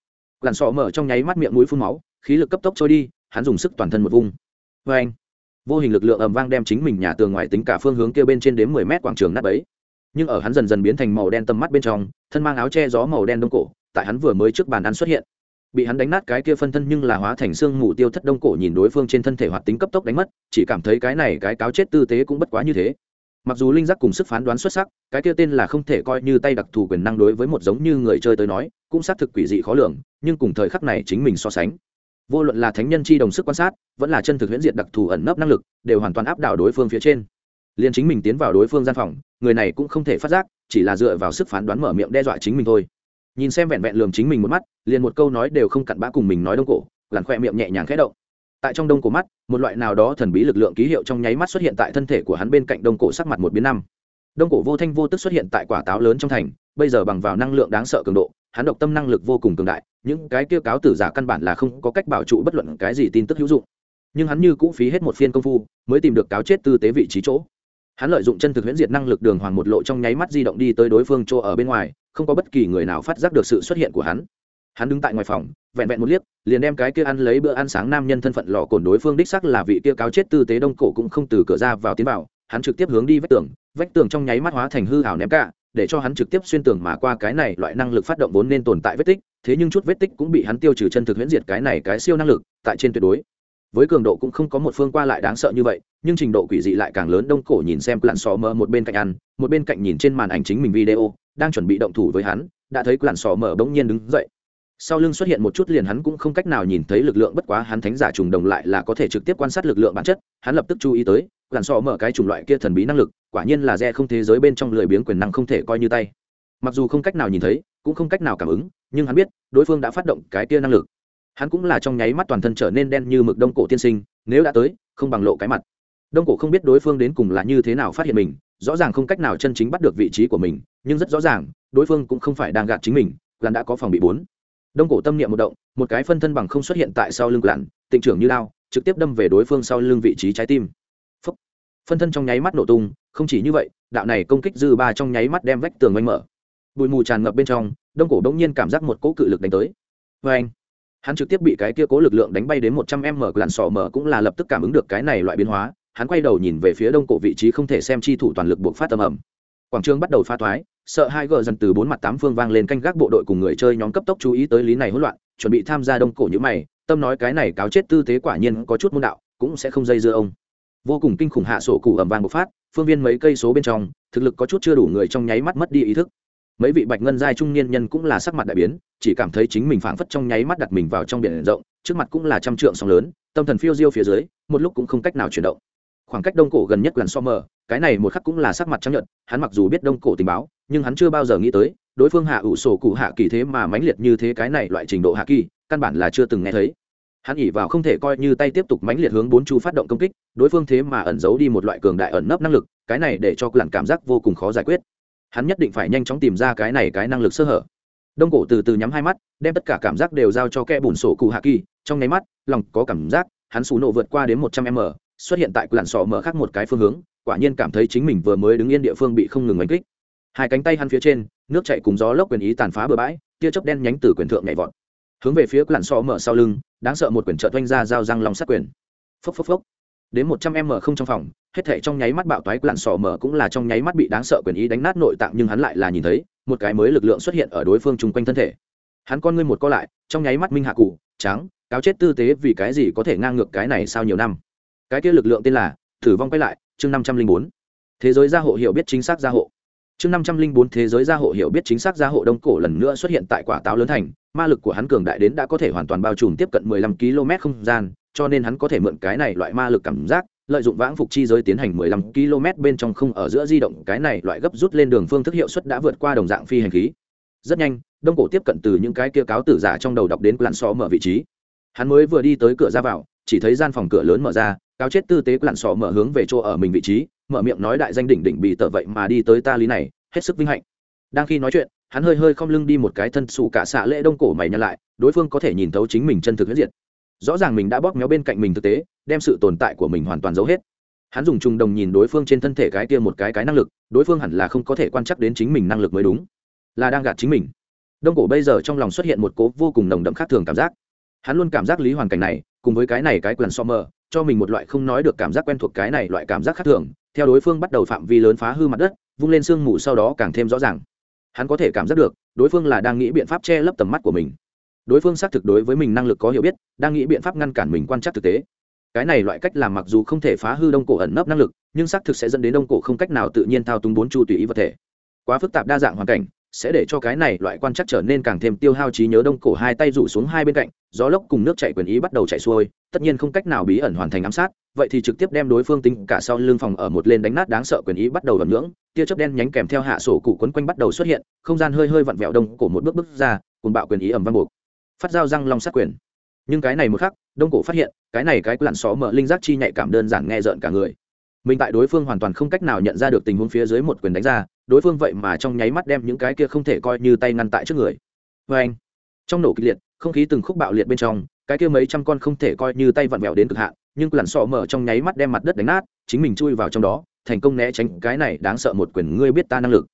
lặn sọ mở trong nháy mắt miệng mũi phun máu, khí lực cấp tốc trôi đi, hắn dùng sức toàn thân một vung. Vê anh vô hình lực lượng ầm vang đem chính mình nhà tường ngoài tính cả phương hướng kia bên trên đến mười mét quảng trường nát ấy nhưng ở hắn dần dần biến thành màu đen tầm mắt bên trong, thân mang áo che gió màu đen đông cổ, tại hắn vừa mới trước bàn ăn xuất hiện. Bị hắn đánh nát cái kia phân thân nhưng là hóa thành xương mù tiêu thất đông cổ nhìn đối phương trên thân thể hoạt tính cấp tốc đánh mất, chỉ cảm thấy cái này cái cáo chết tư tế cũng bất quá như thế mặc dù linh giác cùng sức phán đoán xuất sắc, cái kia tên là không thể coi như tay đặc thù quyền năng đối với một giống như người chơi tới nói, cũng xác thực quỷ dị khó lường, nhưng cùng thời khắc này chính mình so sánh. Vô luận là thánh nhân chi đồng sức quan sát, vẫn là chân thực huyễn diện đặc thù ẩn nấp năng lực, đều hoàn toàn áp đảo đối phương phía trên. Liền chính mình tiến vào đối phương gian phòng, người này cũng không thể phát giác, chỉ là dựa vào sức phán đoán mở miệng đe dọa chính mình thôi. Nhìn xem vẹn vẹn lườm chính mình một mắt, liền một câu nói đều không cặn bã cùng mình nói đông cổ, làn khoe miệng nhẹ nhàng khẽ động tại trong đông cổ mắt, một loại nào đó thần bí lực lượng ký hiệu trong nháy mắt xuất hiện tại thân thể của hắn bên cạnh đông cổ sắc mặt một biến năm. Đông cổ vô thanh vô tức xuất hiện tại quả táo lớn trong thành, bây giờ bằng vào năng lượng đáng sợ cường độ, hắn độc tâm năng lực vô cùng cường đại, những cái kia cáo tử giả căn bản là không có cách bảo trụ bất luận cái gì tin tức hữu dụng. Nhưng hắn như cũ phí hết một phiên công phu, mới tìm được cáo chết tư tế vị trí chỗ. Hắn lợi dụng chân thực huyễn diệt năng lực đường hoàng một lộ trong nháy mắt di động đi tới đối phương chỗ ở bên ngoài, không có bất kỳ người nào phát giác được sự xuất hiện của hắn hắn đứng tại ngoài phòng, vẹn vẹn một liếc, liền đem cái kia ăn lấy bữa ăn sáng nam nhân thân phận lò cồn đối phương đích sắc là vị kia cáo chết tư tế đông cổ cũng không từ cửa ra vào tiến vào, hắn trực tiếp hướng đi vách tường vách tường trong nháy mắt hóa thành hư hảo ném cả, để cho hắn trực tiếp xuyên tường mà qua cái này loại năng lực phát động vốn nên tồn tại vết tích, thế nhưng chút vết tích cũng bị hắn tiêu trừ chân thực huyễn diệt cái này cái siêu năng lực, tại trên tuyệt đối. Với cường độ cũng không có một phương qua lại đáng sợ như vậy, nhưng trình độ quỷ dị lại càng lớn, đông cổ nhìn xem lặn sò mờ một bên cạnh ăn, một bên cạnh nhìn trên màn ảnh chính mình video, đang chuẩn bị động thủ với hắn, đã thấy lặn sò mờ bỗng nhiên đứng dậy sau lưng xuất hiện một chút liền hắn cũng không cách nào nhìn thấy lực lượng, bất quá hắn thánh giả trùng đồng lại là có thể trực tiếp quan sát lực lượng bản chất, hắn lập tức chú ý tới, làn sò mở cái chủng loại kia thần bí năng lực, quả nhiên là re không thế giới bên trong lười biếng quyền năng không thể coi như tay. Mặc dù không cách nào nhìn thấy, cũng không cách nào cảm ứng, nhưng hắn biết, đối phương đã phát động cái kia năng lực. Hắn cũng là trong nháy mắt toàn thân trở nên đen như mực đông cổ tiên sinh, nếu đã tới, không bằng lộ cái mặt. Đông cổ không biết đối phương đến cùng là như thế nào phát hiện mình, rõ ràng không cách nào chân chính bắt được vị trí của mình, nhưng rất rõ ràng, đối phương cũng không phải đang gạt chính mình lần đã có phòng bị bốn đông cổ tâm niệm một động, một cái phân thân bằng không xuất hiện tại sau lưng lặn, tịnh trưởng như lao, trực tiếp đâm về đối phương sau lưng vị trí trái tim. Phúc. phân thân trong nháy mắt nổ tung, không chỉ như vậy, đạo này công kích dư ba trong nháy mắt đem vách tường oanh mở. Bụi mù tràn ngập bên trong, đông cổ đông nhiên cảm giác một cỗ cự lực đánh tới. Vê anh hắn trực tiếp bị cái kia cố lực lượng đánh bay đến một trăm m lặn sỏ mở cũng là lập tức cảm ứng được cái này loại biến hóa, hắn quay đầu nhìn về phía đông cổ vị trí không thể xem chi thủ toàn lực buộc phát tầm ẩm quảng trường bắt đầu pha thoái sợ hai gờ dần từ bốn mặt tám phương vang lên canh gác bộ đội cùng người chơi nhóm cấp tốc chú ý tới lý này hỗn loạn, chuẩn bị tham gia đông cổ như mày, tâm nói cái này cáo chết tư thế quả nhiên có chút môn đạo, cũng sẽ không dây dưa ông. Vô cùng kinh khủng hạ sổ cụ ẩm vàng bộc phát, phương viên mấy cây số bên trong, thực lực có chút chưa đủ người trong nháy mắt mất đi ý thức. Mấy vị bạch ngân giai trung niên nhân cũng là sắc mặt đại biến, chỉ cảm thấy chính mình phảng phất trong nháy mắt đặt mình vào trong biển rộng, trước mặt cũng là trăm trượng sóng lớn, tâm thần phiêu diêu phía dưới, một lúc cũng không cách nào chuyển động khoảng cách đông cổ gần nhất gần so mờ cái này một khắc cũng là sắc mặt trăng nhợt, hắn mặc dù biết đông cổ tình báo, nhưng hắn chưa bao giờ nghĩ tới, đối phương hạ ủ sổ cụ hạ kỳ thế mà mãnh liệt như thế cái này loại trình độ hạ kỳ, căn bản là chưa từng nghe thấy. Hắn ỉ vào không thể coi như tay tiếp tục mãnh liệt hướng bốn chu phát động công kích, đối phương thế mà ẩn giấu đi một loại cường đại ẩn nấp năng lực, cái này để cho lặn cảm giác vô cùng khó giải quyết. Hắn nhất định phải nhanh chóng tìm ra cái này cái năng lực sơ hở. Đông cổ từ từ nhắm hai mắt, đem tất cả cảm giác đều giao cho kẽ bùn sổ cụ hạ kỳ, trong nháy mắt, lòng có cảm giác, hắn xù nộ vượt qua đến một trăm m xuất hiện tại làn sọ mở khác một cái phương hướng, quả nhiên cảm thấy chính mình vừa mới đứng yên địa phương bị không ngừng đánh kích. Hai cánh tay hắn phía trên, nước chạy cùng gió lốc quyền ý tàn phá bừa bãi, tia chớp đen nhánh từ quyền thượng nhảy vọt. Hướng về phía làn sọ mở sau lưng, đáng sợ một quyền trợ thanh ra dao răng lòng sát quyền. Phốc phốc phốc. Đến một trăm m không trong phòng, hết thể trong nháy mắt bạo toái làn sọ mở cũng là trong nháy mắt bị đáng sợ quyền ý đánh nát nội tạng nhưng hắn lại là nhìn thấy, một cái mới lực lượng xuất hiện ở đối phương chung quanh thân thể. Hắn con ngươi một co lại, trong nháy mắt minh hạ cụ trắng, cáo chết tư tế vì cái gì có thể ngang ngược cái này sau nhiều năm cái kia lực lượng tên là thử vong quay lại, chương năm trăm linh bốn. Thế giới gia hộ hiểu biết chính xác gia hộ. Chương năm trăm linh bốn, thế giới gia hộ hiểu biết chính xác gia hộ đông cổ lần nữa xuất hiện tại quả táo lớn thành, ma lực của hắn cường đại đến đã có thể hoàn toàn bao trùm tiếp cận mười lăm km không gian, cho nên hắn có thể mượn cái này loại ma lực cảm giác, lợi dụng vãng phục chi giới tiến hành mười lăm km bên trong không ở giữa di động. Cái này loại gấp rút lên đường phương thức hiệu suất đã vượt qua đồng dạng phi hành khí. Rất nhanh, đông cổ tiếp cận từ những cái kia cáo tử giả trong đầu đọc đến lặn xó mở vị trí. Hắn mới vừa đi tới cửa ra vào, chỉ thấy gian phòng cửa lớn mở ra cáo chết tư tế lặn sọ mở hướng về chỗ ở mình vị trí, mở miệng nói đại danh đỉnh đỉnh bị tờ vậy mà đi tới ta lý này, hết sức vinh hạnh. Đang khi nói chuyện, hắn hơi hơi không lưng đi một cái thân xù cả xạ lễ đông cổ mày nhăn lại, đối phương có thể nhìn thấu chính mình chân thực huyết diệt. Rõ ràng mình đã bóp méo bên cạnh mình thực tế, đem sự tồn tại của mình hoàn toàn giấu hết. Hắn dùng trùng đồng nhìn đối phương trên thân thể cái kia một cái cái năng lực, đối phương hẳn là không có thể quan chắc đến chính mình năng lực mới đúng. Là đang gạt chính mình. Đông cổ bây giờ trong lòng xuất hiện một cố vô cùng nồng đậm khác thường cảm giác. Hắn luôn cảm giác lý hoàn cảnh này, cùng với cái này cái quyền so mờ cho mình một loại không nói được cảm giác quen thuộc cái này loại cảm giác khác thường. Theo đối phương bắt đầu phạm vi lớn phá hư mặt đất, vung lên sương mù sau đó càng thêm rõ ràng. Hắn có thể cảm giác được, đối phương là đang nghĩ biện pháp che lấp tầm mắt của mình. Đối phương xác thực đối với mình năng lực có hiểu biết, đang nghĩ biện pháp ngăn cản mình quan trắc thực tế. Cái này loại cách làm mặc dù không thể phá hư đông cổ ẩn nấp năng lực, nhưng xác thực sẽ dẫn đến đông cổ không cách nào tự nhiên thao túng bốn chu tùy ý vật thể. Quá phức tạp đa dạng hoàn cảnh sẽ để cho cái này loại quan chắc trở nên càng thêm tiêu hao trí nhớ đông cổ hai tay rủ xuống hai bên cạnh, gió lốc cùng nước chạy quyền ý bắt đầu chạy xuôi, tất nhiên không cách nào bí ẩn hoàn thành ám sát, vậy thì trực tiếp đem đối phương tính cả sau lưng phòng ở một lên đánh nát đáng sợ quyền ý bắt đầu ẩn ngưỡng, tia chớp đen nhánh kèm theo hạ sổ cụ quấn quanh bắt đầu xuất hiện, không gian hơi hơi vặn vẹo đông cổ một bước bước ra cùng bạo quyền ý ẩm văn buộc. Phát dao răng long sát quyền. Nhưng cái này một khắc, đông cổ phát hiện, cái này cái lặn xó mở linh giác chi nhạy cảm đơn giản nghe rợn cả người. Mình tại đối phương hoàn toàn không cách nào nhận ra được tình huống phía dưới một quyền đánh ra đối phương vậy mà trong nháy mắt đem những cái kia không thể coi như tay ngăn tại trước người. Vê anh, trong nổ kịch liệt, không khí từng khúc bạo liệt bên trong, cái kia mấy trăm con không thể coi như tay vặn vẹo đến cực hạn, nhưng lằn sọ mở trong nháy mắt đem mặt đất đánh nát, chính mình chui vào trong đó, thành công né tránh cái này đáng sợ một quyền ngươi biết ta năng lực.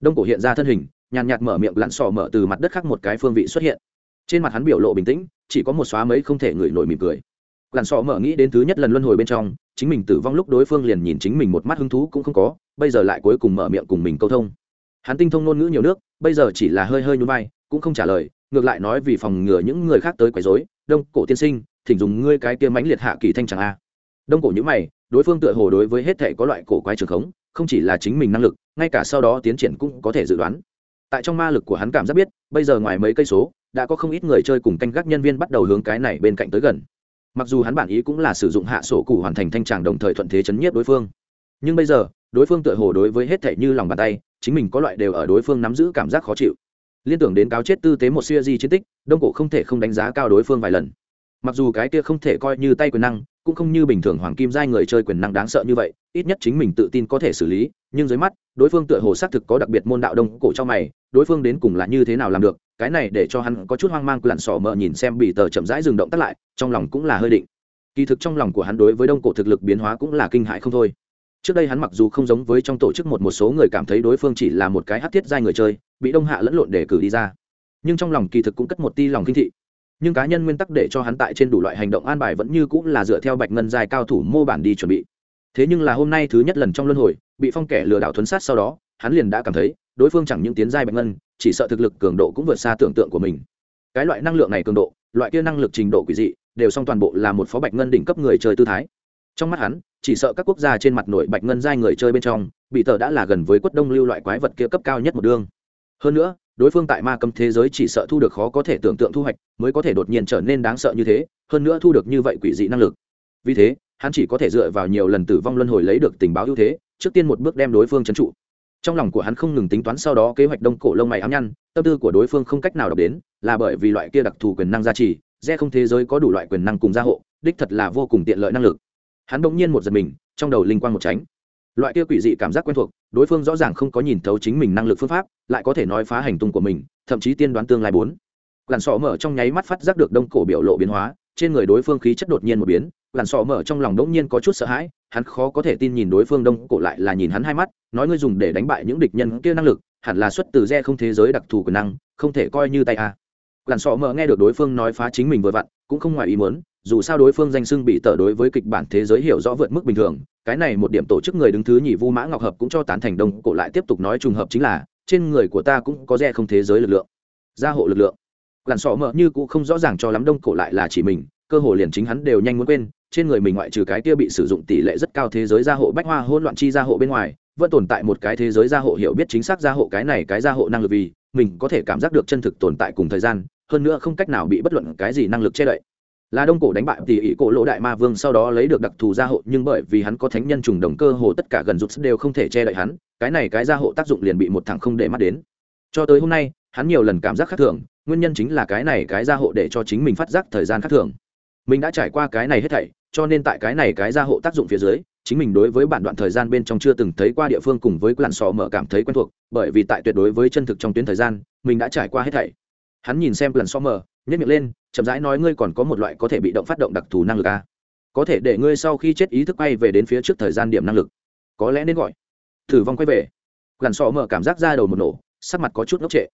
Đông cổ hiện ra thân hình, nhàn nhạt mở miệng lặn sọ mở từ mặt đất khác một cái phương vị xuất hiện. Trên mặt hắn biểu lộ bình tĩnh, chỉ có một xóa mấy không thể ngửi nổi mỉm cười làn sọ mở nghĩ đến thứ nhất lần luân hồi bên trong, chính mình tử vong lúc đối phương liền nhìn chính mình một mắt hứng thú cũng không có, bây giờ lại cuối cùng mở miệng cùng mình câu thông. Hắn tinh thông ngôn ngữ nhiều nước, bây giờ chỉ là hơi hơi nhún vai, cũng không trả lời, ngược lại nói vì phòng ngừa những người khác tới quấy rối, đông cổ tiên sinh, thỉnh dùng ngươi cái kia mãnh liệt hạ kỳ thanh chẳng a. Đông cổ nhữ mày, đối phương tựa hồ đối với hết thể có loại cổ quái trường khống, không chỉ là chính mình năng lực, ngay cả sau đó tiến triển cũng có thể dự đoán. Tại trong ma lực của hắn cảm giác biết, bây giờ ngoài mấy cây số, đã có không ít người chơi cùng canh gác nhân viên bắt đầu hướng cái này bên cạnh tới gần mặc dù hắn bản ý cũng là sử dụng hạ sổ cụ hoàn thành thanh tràng đồng thời thuận thế chấn nhiếp đối phương. Nhưng bây giờ, đối phương tựa hồ đối với hết thể như lòng bàn tay, chính mình có loại đều ở đối phương nắm giữ cảm giác khó chịu. Liên tưởng đến cáo chết tư tế một siêu di chiến tích, đông cổ không thể không đánh giá cao đối phương vài lần. Mặc dù cái kia không thể coi như tay quyền năng cũng không như bình thường hoàng kim giai người chơi quyền năng đáng sợ như vậy, ít nhất chính mình tự tin có thể xử lý, nhưng dưới mắt, đối phương tựa hồ xác thực có đặc biệt môn đạo đông cổ cho mày, đối phương đến cùng là như thế nào làm được, cái này để cho hắn có chút hoang mang lặn sỏ mờ nhìn xem bị tờ chậm rãi dừng động tắt lại, trong lòng cũng là hơi định. Kỳ thực trong lòng của hắn đối với đông cổ thực lực biến hóa cũng là kinh hại không thôi. Trước đây hắn mặc dù không giống với trong tổ chức một một số người cảm thấy đối phương chỉ là một cái hát thiết giai người chơi, bị đông hạ lẫn lộn để cử đi ra. Nhưng trong lòng kỳ thực cũng cất một ti lòng kinh thị nhưng cá nhân nguyên tắc để cho hắn tại trên đủ loại hành động an bài vẫn như cũng là dựa theo bạch ngân dài cao thủ mô bản đi chuẩn bị. Thế nhưng là hôm nay thứ nhất lần trong luân hồi, bị phong kẻ lừa đảo thuấn sát sau đó, hắn liền đã cảm thấy, đối phương chẳng những tiến giai bạch ngân, chỉ sợ thực lực cường độ cũng vượt xa tưởng tượng của mình. Cái loại năng lượng này cường độ, loại kia năng lực trình độ quỷ dị, đều song toàn bộ là một phó bạch ngân đỉnh cấp người chơi tư thái. Trong mắt hắn, chỉ sợ các quốc gia trên mặt nội bạch ngân giai người chơi bên trong, bị tờ đã là gần với quất đông lưu loại quái vật kia cấp cao nhất một đương hơn nữa đối phương tại ma cầm thế giới chỉ sợ thu được khó có thể tưởng tượng thu hoạch, mới có thể đột nhiên trở nên đáng sợ như thế, hơn nữa thu được như vậy quỷ dị năng lực. Vì thế, hắn chỉ có thể dựa vào nhiều lần tử vong luân hồi lấy được tình báo ưu thế, trước tiên một bước đem đối phương trấn trụ. Trong lòng của hắn không ngừng tính toán sau đó kế hoạch đông cổ lông mày ám nhăn, tâm tư của đối phương không cách nào đọc đến, là bởi vì loại kia đặc thù quyền năng gia trì re không thế giới có đủ loại quyền năng cùng gia hộ, đích thật là vô cùng tiện lợi năng lực. Hắn bỗng nhiên một giật mình, trong đầu linh quang một tránh. Loại kia quỷ dị cảm giác quen thuộc đối phương rõ ràng không có nhìn thấu chính mình năng lực phương pháp, lại có thể nói phá hành tung của mình, thậm chí tiên đoán tương lai bốn làn sọ mở trong nháy mắt phát giác được đông cổ biểu lộ biến hóa, trên người đối phương khí chất đột nhiên một biến, làn sọ mở trong lòng đỗng nhiên có chút sợ hãi, hắn khó có thể tin nhìn đối phương đông cổ lại là nhìn hắn hai mắt, nói ngươi dùng để đánh bại những địch nhân kia năng lực, hẳn là xuất từ re không thế giới đặc thù của năng, không thể coi như tay a à. làn sọ mở nghe được đối phương nói phá chính mình vừa vặn cũng không ngoài ý muốn, dù sao đối phương danh sưng bị tờ đối với kịch bản thế giới hiểu rõ vượt mức bình thường, cái này một điểm tổ chức người đứng thứ nhì vu mã ngọc hợp cũng cho tán thành đông cổ lại tiếp tục nói trùng hợp chính là, trên người của ta cũng có re không thế giới lực lượng, gia hộ lực lượng. Lặn sọ mờ như cũng không rõ ràng cho lắm, đông cổ lại là chỉ mình, cơ hồ liền chính hắn đều nhanh muốn quên, trên người mình ngoại trừ cái kia bị sử dụng tỷ lệ rất cao thế giới gia hộ bách hoa hỗn loạn chi gia hộ bên ngoài, vẫn tồn tại một cái thế giới gia hộ hiểu biết chính xác gia hộ cái này cái gia hộ năng lực vì mình có thể cảm giác được chân thực tồn tại cùng thời gian hơn nữa không cách nào bị bất luận cái gì năng lực che đậy. Là đông cổ đánh bại tỷ ỷ cổ lỗ đại ma vương sau đó lấy được đặc thù gia hộ, nhưng bởi vì hắn có thánh nhân trùng đồng cơ hồ tất cả gần rụt đều không thể che đậy hắn, cái này cái gia hộ tác dụng liền bị một thằng không để mắt đến. Cho tới hôm nay, hắn nhiều lần cảm giác khác thường, nguyên nhân chính là cái này cái gia hộ để cho chính mình phát giác thời gian khác thường. Mình đã trải qua cái này hết thảy, cho nên tại cái này cái gia hộ tác dụng phía dưới, chính mình đối với bản đoạn thời gian bên trong chưa từng thấy qua địa phương cùng với làn sò mở cảm thấy quen thuộc, bởi vì tại tuyệt đối với chân thực trong tuyến thời gian, mình đã trải qua hết thảy hắn nhìn xem lần so mờ, nhét miệng lên chậm rãi nói ngươi còn có một loại có thể bị động phát động đặc thù năng lực a có thể để ngươi sau khi chết ý thức bay về đến phía trước thời gian điểm năng lực. Có lẽ nên gọi. Thử vong quay về. Lần so mờ cảm giác ra đầu một nổ sắc mặt có chút ngốc trệ.